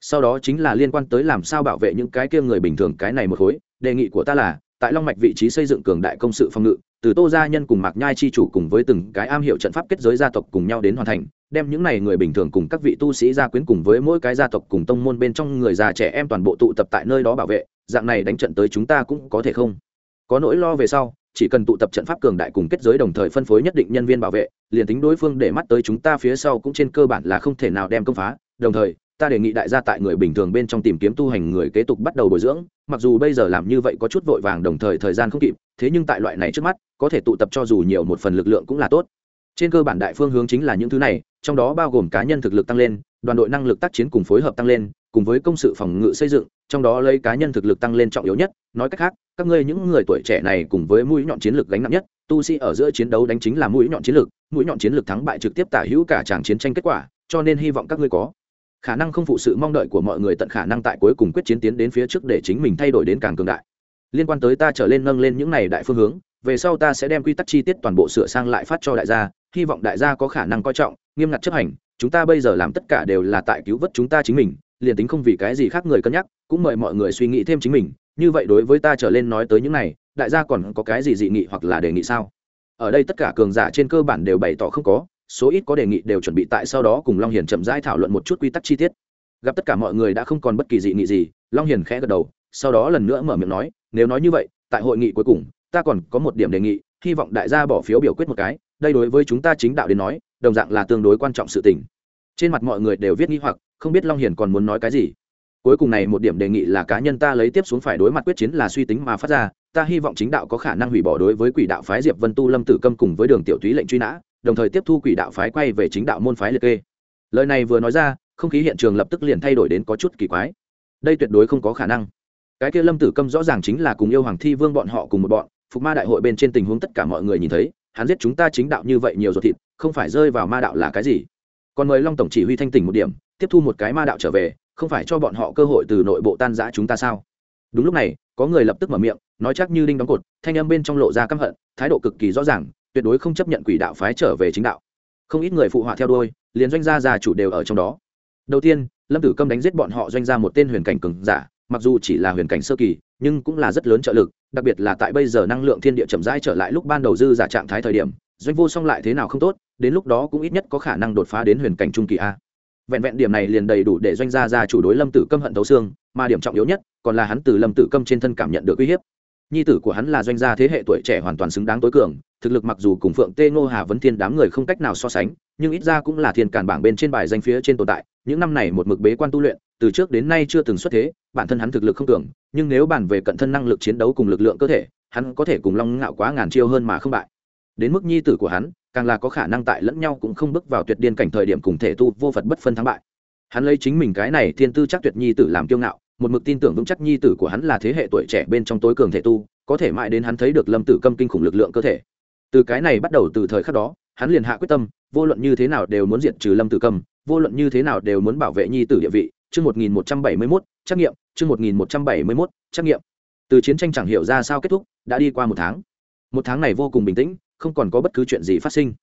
sau đó chính là liên quan tới làm sao bảo vệ những cái kia người bình thường cái này một khối, đề nghị của ta là, tại long mạch vị trí xây dựng cường đại công sự phòng ngự, từ tô gia nhân cùng mạc nhai chi chủ cùng với từng cái am hiệu trận pháp kết giới gia tộc cùng nhau đến hoàn thành, đem những này người bình thường cùng các vị tu sĩ gia quyến cùng với mỗi cái gia tộc cùng tông môn bên trong người già trẻ em toàn bộ tụ tập tại nơi đó bảo vệ, dạng này đánh trận tới chúng ta cũng có thể không? Có nỗi lo về sau, chỉ cần tụ tập trận pháp cường đại cùng kết giới đồng thời phân phối nhất định nhân viên bảo vệ, liền tính đối phương để mắt tới chúng ta phía sau cũng trên cơ bản là không thể nào đem công phá, đồng thời ta đề nghị đại gia tại người bình thường bên trong tìm kiếm tu hành người kế tục bắt đầu bồi dưỡng, mặc dù bây giờ làm như vậy có chút vội vàng đồng thời thời gian không kịp, thế nhưng tại loại này trước mắt, có thể tụ tập cho dù nhiều một phần lực lượng cũng là tốt. Trên cơ bản đại phương hướng chính là những thứ này, trong đó bao gồm cá nhân thực lực tăng lên, đoàn đội năng lực tác chiến cùng phối hợp tăng lên, cùng với công sự phòng ngự xây dựng, trong đó lấy cá nhân thực lực tăng lên trọng yếu nhất, nói cách khác, các ngươi những người tuổi trẻ này cùng với mũi nhọn chiến lược gánh nặng nhất, tu sĩ ở giữa chiến đấu đánh chính là mũi nhọn chiến lược, mũi nhọn chiến lược thắng bại trực tiếp tả hữu cả tràng chiến tranh kết quả, cho nên hy vọng các ngươi có khả năng không phụ sự mong đợi của mọi người tận khả năng tại cuối cùng quyết chiến tiến đến phía trước để chính mình thay đổi đến càng cường đại. Liên quan tới ta trở lên nâng lên những này đại phương hướng, về sau ta sẽ đem quy tắc chi tiết toàn bộ sửa sang lại phát cho đại gia, hy vọng đại gia có khả năng coi trọng, nghiêm ngặt chấp hành, chúng ta bây giờ làm tất cả đều là tại cứu vớt chúng ta chính mình, liền tính không vì cái gì khác người cân nhắc, cũng mời mọi người suy nghĩ thêm chính mình, như vậy đối với ta trở lên nói tới những này, đại gia còn có cái gì dị nghị hoặc là đề nghị sao? Ở đây tất cả cường giả trên cơ bản đều bày tỏ không có số ít có đề nghị đều chuẩn bị tại sau đó cùng long hiền chậm rãi thảo luận một chút quy tắc chi tiết. Gặp tất cả mọi người đã không còn bất kỳ dị nghị gì, long hiền khẽ gật đầu, sau đó lần nữa mở miệng nói, nếu nói như vậy, tại hội nghị cuối cùng, ta còn có một điểm đề nghị, hy vọng đại gia bỏ phiếu biểu quyết một cái, đây đối với chúng ta chính đạo đến nói, đồng dạng là tương đối quan trọng sự tình. Trên mặt mọi người đều viết nghi hoặc, không biết long hiền còn muốn nói cái gì. Cuối cùng này một điểm đề nghị là cá nhân ta lấy tiếp xuống phải đối mặt quyết chiến là suy tính mà phát ra, ta hy vọng chính đạo có khả năng hủy bỏ đối với quỷ đạo phái diệp vân tu lâm tử câm cùng với đường tiểu Thúy lệnh truy nã đồng thời tiếp thu quỷ đạo phái quay về chính đạo môn phái liệt kê. Lời này vừa nói ra, không khí hiện trường lập tức liền thay đổi đến có chút kỳ quái. Đây tuyệt đối không có khả năng. Cái kia lâm tử câm rõ ràng chính là cùng yêu hoàng thi vương bọn họ cùng một bọn, phục ma đại hội bên trên tình huống tất cả mọi người nhìn thấy, hắn giết chúng ta chính đạo như vậy nhiều ruột thịt, không phải rơi vào ma đạo là cái gì? Còn mời long tổng chỉ huy thanh tỉnh một điểm, tiếp thu một cái ma đạo trở về, không phải cho bọn họ cơ hội từ nội bộ tan giã chúng ta sao? Đúng lúc này, có người lập tức mở miệng, nói chắc như đinh đóng cột, thanh âm bên trong lộ ra căm hận, thái độ cực kỳ rõ ràng tuyệt đối không chấp nhận quỷ đạo phái trở về chính đạo. Không ít người phụ họa theo đuôi, liền doanh gia già chủ đều ở trong đó. Đầu tiên, lâm tử câm đánh giết bọn họ doanh ra một tên huyền cảnh cường giả, mặc dù chỉ là huyền cảnh sơ kỳ, nhưng cũng là rất lớn trợ lực, đặc biệt là tại bây giờ năng lượng thiên địa chậm rãi trở lại lúc ban đầu dư giả trạng thái thời điểm, doanh vô song lại thế nào không tốt, đến lúc đó cũng ít nhất có khả năng đột phá đến huyền cảnh trung kỳ a. Vẹn vẹn điểm này liền đầy đủ để doanh gia gia chủ đối lâm tử câm hận thấu xương, mà điểm trọng yếu nhất, còn là hắn từ lâm tử câm trên thân cảm nhận được uy hiếp. Nhi tử của hắn là doanh gia thế hệ tuổi trẻ hoàn toàn xứng đáng tối cường thực lực mặc dù cùng phượng tê ngô hà vấn thiên đám người không cách nào so sánh nhưng ít ra cũng là thiên cản bảng bên trên bài danh phía trên tồn tại những năm này một mực bế quan tu luyện từ trước đến nay chưa từng xuất thế bản thân hắn thực lực không tưởng, nhưng nếu bàn về cận thân năng lực chiến đấu cùng lực lượng cơ thể hắn có thể cùng long ngạo quá ngàn chiêu hơn mà không bại. Đến mức nhi tử của hắn càng là có khả năng tại lẫn nhau cũng không bước vào tuyệt điên cảnh thời điểm cùng thể tu vô phật bất phân thắng bại. Hắn lấy chính mình cái này thiên tư chắc tuyệt nhi tử làm kiêu ngạo một mực tin tưởng vững chắc nhi tử của hắn là thế hệ tuổi trẻ bên trong tối cường thể tu có thể mãi đến hắn thấy được lâm tử câm kinh khủng lực lượng cơ thể từ cái này bắt đầu từ thời khắc đó, hắn liền hạ quyết tâm, vô luận như thế nào đều muốn diệt trừ lâm tử cầm, vô luận như thế nào đều muốn bảo vệ nhi tử địa vị. Chương một nghìn một trăm bảy mươi mốt, trắc nghiệm. Chương một nghìn một trăm bảy mươi mốt, trắc nghiệm. Từ chiến tranh chẳng hiểu ra sao kết thúc, đã đi qua một tháng. Một tháng này vô cùng bình tĩnh, không còn có bất cứ chuyện gì phát sinh.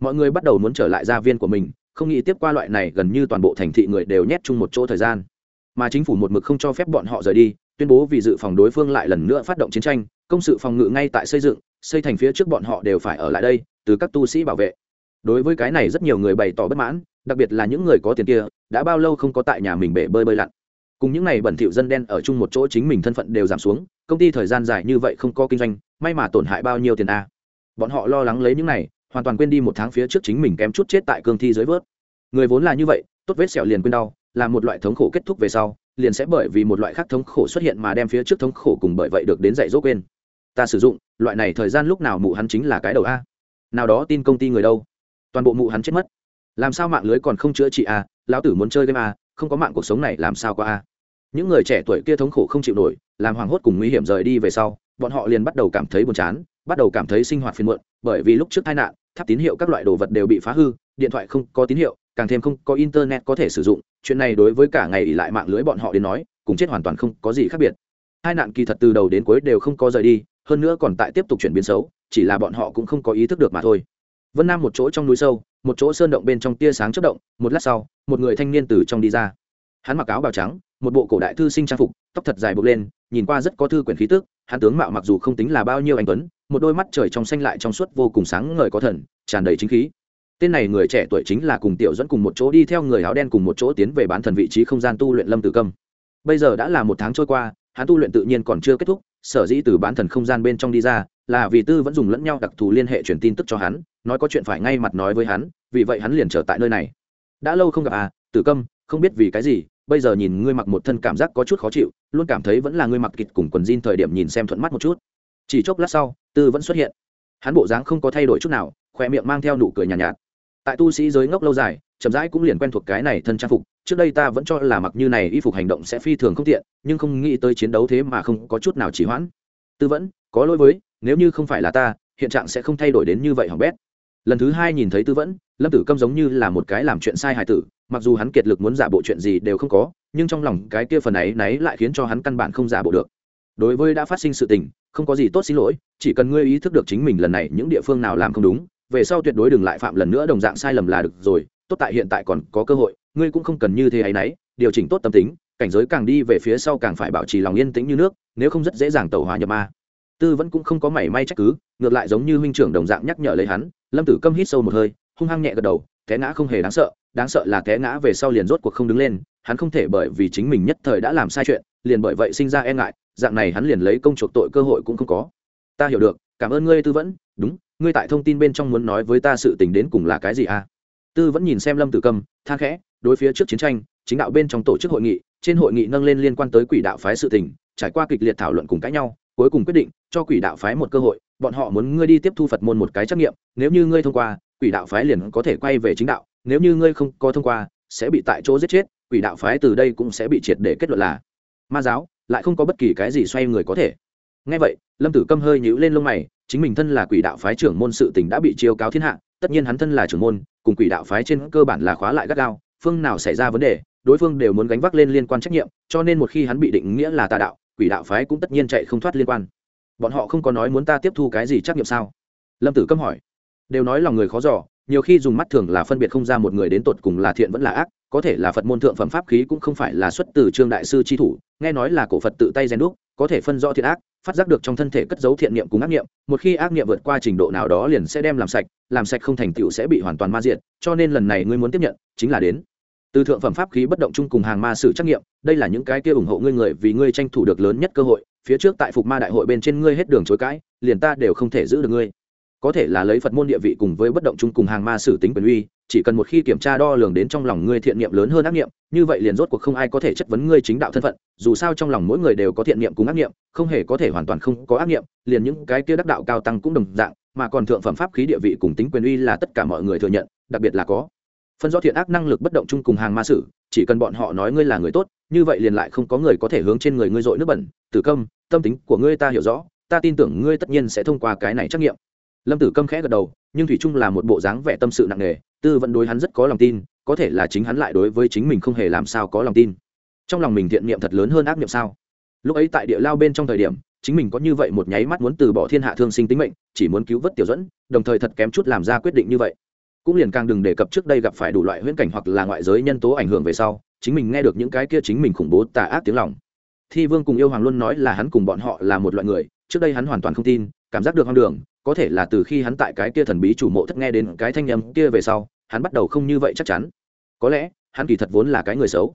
Mọi người bắt đầu muốn trở lại gia viên của mình, không nghĩ tiếp qua loại này gần như toàn bộ thành thị người đều nhét chung một chỗ thời gian. Mà chính phủ một mực không cho phép bọn họ rời đi, tuyên bố vì dự phòng đối phương lại lần nữa phát động chiến tranh, công sự phòng ngự ngay tại xây dựng xây thành phía trước bọn họ đều phải ở lại đây, từ các tu sĩ bảo vệ. Đối với cái này rất nhiều người bày tỏ bất mãn, đặc biệt là những người có tiền kia, đã bao lâu không có tại nhà mình bể bơi bơi lặn. Cùng những n à y bẩn thỉu dân đen ở chung một chỗ chính mình thân phận đều giảm xuống, công ty thời gian dài như vậy không có kinh doanh, may mà tổn hại bao nhiêu tiền a. Bọn họ lo lắng lấy những này, hoàn toàn quên đi một tháng phía trước chính mình kém chút chết tại cương thi dưới vớt. Người vốn là như vậy, tốt vết sẹo liền quên đau là một loại thống khổ kết thúc về sau, liền sẽ bởi vì một loại khác thống khổ xuất hiện mà đem phía trước thống khổ cùng bởi vậy được đến dạy dỗ quên ta sử dụng, loại này thời gian lúc nào mụ hắn chính là cái đầu a. Nào đó tin công ty người đâu? Toàn bộ mụ hắn chết mất. Làm sao mạng lưới còn không chữa trị a? Lão tử muốn chơi game a, không có mạng cuộc sống này làm sao qua a? Những người trẻ tuổi kia thống khổ không chịu nổi, làm hoảng hốt cùng nguy hiểm rời đi về sau, bọn họ liền bắt đầu cảm thấy buồn chán, bắt đầu cảm thấy sinh hoạt phiền muộn, bởi vì lúc trước tai nạn, tháp tín hiệu các loại đồ vật đều bị phá hư, điện thoại không có tín hiệu, càng thêm không có internet có thể sử dụng, chuyện này đối với cả ngày ỉ lại mạng lưới bọn họ đến nói, cùng chết hoàn toàn không có gì khác biệt. Hai nạn kỳ thật từ đầu đến cuối đều không có rời đi hơn nữa còn tại tiếp tục chuyển biến xấu, chỉ là bọn họ cũng không có ý thức được mà thôi. Vân nam một chỗ trong núi sâu, một chỗ sơn động bên trong tia sáng chất động, một lát sau, một người thanh niên từ trong đi ra. Hắn mặc áo bào trắng, một bộ cổ đại thư sinh trang phục, tóc thật dài buộc lên, nhìn qua rất có thư quyển khí tức, hắn tướng mạo mặc dù không tính là bao nhiêu anh tuấn, một đôi mắt trời trong xanh lại trong suốt vô cùng sáng ngời có thần, tràn đầy chính khí. Tên này người trẻ tuổi chính là cùng tiểu dẫn cùng một chỗ đi theo người áo đen cùng một chỗ tiến về bán thần vị trí không gian tu luyện lâm tử câm. Bây giờ đã là một tháng trôi qua, hắn tu luyện tự nhiên còn chưa kết thúc sở dĩ từ bán thần không gian bên trong đi ra là vì tư vẫn dùng lẫn nhau đặc thù liên hệ truyền tin tức cho hắn nói có chuyện phải ngay mặt nói với hắn vì vậy hắn liền trở tại nơi này. Đã lâu không gặp à tử câm không biết vì cái gì bây giờ nhìn ngươi mặc một thân cảm giác có chút khó chịu luôn cảm thấy vẫn là ngươi mặc kịt cùng quần jean thời điểm nhìn xem thuận mắt một chút. Chỉ chốc lát sau tư vẫn xuất hiện. Hắn bộ dáng không có thay đổi chút nào khoe miệng mang theo nụ cười nhàn nhạt, nhạt tại tu sĩ giới ngốc lâu dài, chậm rãi cũng liền quen thuộc cái này thân trang phục, trước đây ta vẫn cho là mặc như này y phục hành động sẽ phi thường không tiện, nhưng không nghĩ tới chiến đấu thế mà không có chút nào chỉ hoãn. Tư vẫn, có lỗi với, nếu như không phải là ta, hiện trạng sẽ không thay đổi đến như vậy hỏng bét. Lần thứ hai nhìn thấy tư vẫn, lâm tử câm giống như là một cái làm chuyện sai hài tử, mặc dù hắn kiệt lực muốn giả bộ chuyện gì đều không có, nhưng trong lòng cái kia phần ấy náy lại khiến cho hắn căn bản không giả bộ được. Đối với đã phát sinh sự tình, không có gì tốt xin lỗi, chỉ cần ngươi ý thức được chính mình lần này những địa phương nào làm không đúng về sau tuyệt đối đừng lại phạm lần nữa đồng dạng sai lầm là được rồi, tốt tại hiện tại còn có cơ hội, ngươi cũng không cần như thế ấy nấy, điều chỉnh tốt tâm tính, cảnh giới càng đi về phía sau càng phải bảo trì lòng yên tĩnh như nước, nếu không rất dễ dàng tẩu hòa nhập ma. Tư vẫn cũng không có mảy may trách cứ, ngược lại giống như huynh trưởng đồng dạng nhắc nhở lấy hắn, lâm tử câm hít sâu một hơi, hung hăng nhẹ gật đầu, té ngã không hề đáng sợ đáng sợ là té ngã về sau liền rốt cuộc không đứng lên, hắn không thể bởi vì chính mình nhất thời đã làm sai chuyện, liền bởi vậy sinh ra e ngại, dạng này hắn liền lấy công chuộc tội cơ hội cũng không có. Ta hiểu được, cảm ơn ngươi tư vẫn, đúng ngươi tại thông tin bên trong muốn nói với ta sự tình đến cùng là cái gì à? Tư vẫn nhìn xem lâm tử Cầm, than khẽ đối phía trước chiến tranh chính đạo bên trong tổ chức hội nghị trên hội nghị nâng lên liên quan tới quỷ đạo phái sự tình trải qua kịch liệt thảo luận cùng cãi nhau cuối cùng quyết định cho quỷ đạo phái một cơ hội bọn họ muốn ngươi đi tiếp thu phật môn một cái trắc nghiệm nếu như ngươi thông qua quỷ đạo phái liền có thể quay về chính đạo nếu như ngươi không có thông qua sẽ bị tại chỗ giết chết quỷ đạo phái từ đây cũng sẽ bị triệt để kết luận là ma giáo lại không có bất kỳ cái gì xoay người có thể. Ngay vậy lâm tử câm hơi nhữ lên lông mày chính mình thân là quỷ đạo phái trưởng môn sự tình đã bị chiêu cáo thiên hạ, tất nhiên hắn thân là trưởng môn, cùng quỷ đạo phái trên cơ bản là khóa lại gắt gao, phương nào xảy ra vấn đề, đối phương đều muốn gánh vác lên liên quan trách nhiệm, cho nên một khi hắn bị định nghĩa là tà đạo, quỷ đạo phái cũng tất nhiên chạy không thoát liên quan. Bọn họ không có nói muốn ta tiếp thu cái gì trách nhiệm sao? Lâm tử câm hỏi. Đều nói lòng người khó giỏ nhiều khi dùng mắt thường là phân biệt không ra một người đến tột cùng là thiện vẫn là ác, có thể là phật môn thượng phẩm pháp khí cũng không phải là xuất từ trương đại sư tri thủ, nghe nói là cổ phật tự tay rèn đúc có thể phân rõ thiện ác, phát giác được trong thân thể cất dấu thiện niệm cùng ác niệm, một khi ác niệm vượt qua trình độ nào đó liền sẽ đem làm sạch làm sạch không thành tựu sẽ bị hoàn toàn ma diện cho nên lần này ngươi muốn tiếp nhận, chính là đến. Từ thượng phẩm pháp khí bất động chung cùng hàng ma sử trắc nghiệm, đây là những cái kia ủng hộ ngươi người vì ngươi tranh thủ được lớn nhất cơ hội, phía trước tại phục ma đại hội bên trên ngươi hết đường chối cãi, liền ta đều không thể giữ được ngươi có thể là lấy phật môn địa vị cùng với bất động chung cùng hàng ma sử tính quyền uy, chỉ cần một khi kiểm tra đo lường đến trong lòng ngươi thiện niệm lớn hơn ác niệm, như vậy liền rốt cuộc không ai có thể chất vấn ngươi chính đạo thân phận, dù sao trong lòng mỗi người đều có thiện niệm cùng ác niệm, không hề có thể hoàn toàn không có ác niệm, liền những cái kia đắc đạo cao tăng cũng đồng dạng, mà còn thượng phẩm pháp khí địa vị cùng tính quyền uy là tất cả mọi người thừa nhận, đặc biệt là có phân rõ thiện ác năng lực bất động chung cùng hàng ma sử, chỉ cần bọn họ nói ngươi là người tốt, như vậy liền lại không có người có thể hướng trên người ngươi dội nước bẩn, tử công tâm tính của ngươi ta hiểu rõ, ta tin tưởng ngươi tất nhiên sẽ thông qua cái này trắc nghiệm lâm tử câm khẽ gật đầu, nhưng thủy trung là một bộ dáng vẻ tâm sự nặng nề, tư vẫn đối hắn rất có lòng tin, có thể là chính hắn lại đối với chính mình không hề làm sao có lòng tin. Trong lòng mình thiện niệm thật lớn hơn ác niệm sao? Lúc ấy tại địa lao bên trong thời điểm, chính mình có như vậy một nháy mắt muốn từ bỏ thiên hạ thương sinh tính mệnh, chỉ muốn cứu vớt tiểu dẫn, đồng thời thật kém chút làm ra quyết định như vậy. Cũng liền càng đừng đề cập trước đây gặp phải đủ loại huyễn cảnh hoặc là ngoại giới nhân tố ảnh hưởng về sau, chính mình nghe được những cái kia chính mình khủng bố tà ác tiếng lòng. Thi vương cùng yêu hoàng luôn nói là hắn cùng bọn họ là một loại người, trước đây hắn hoàn toàn không tin cảm giác được hoang đường, có thể là từ khi hắn tại cái kia thần bí chủ mộ thất nghe đến cái thanh âm kia về sau, hắn bắt đầu không như vậy chắc chắn. Có lẽ, hắn kỳ thật vốn là cái người xấu.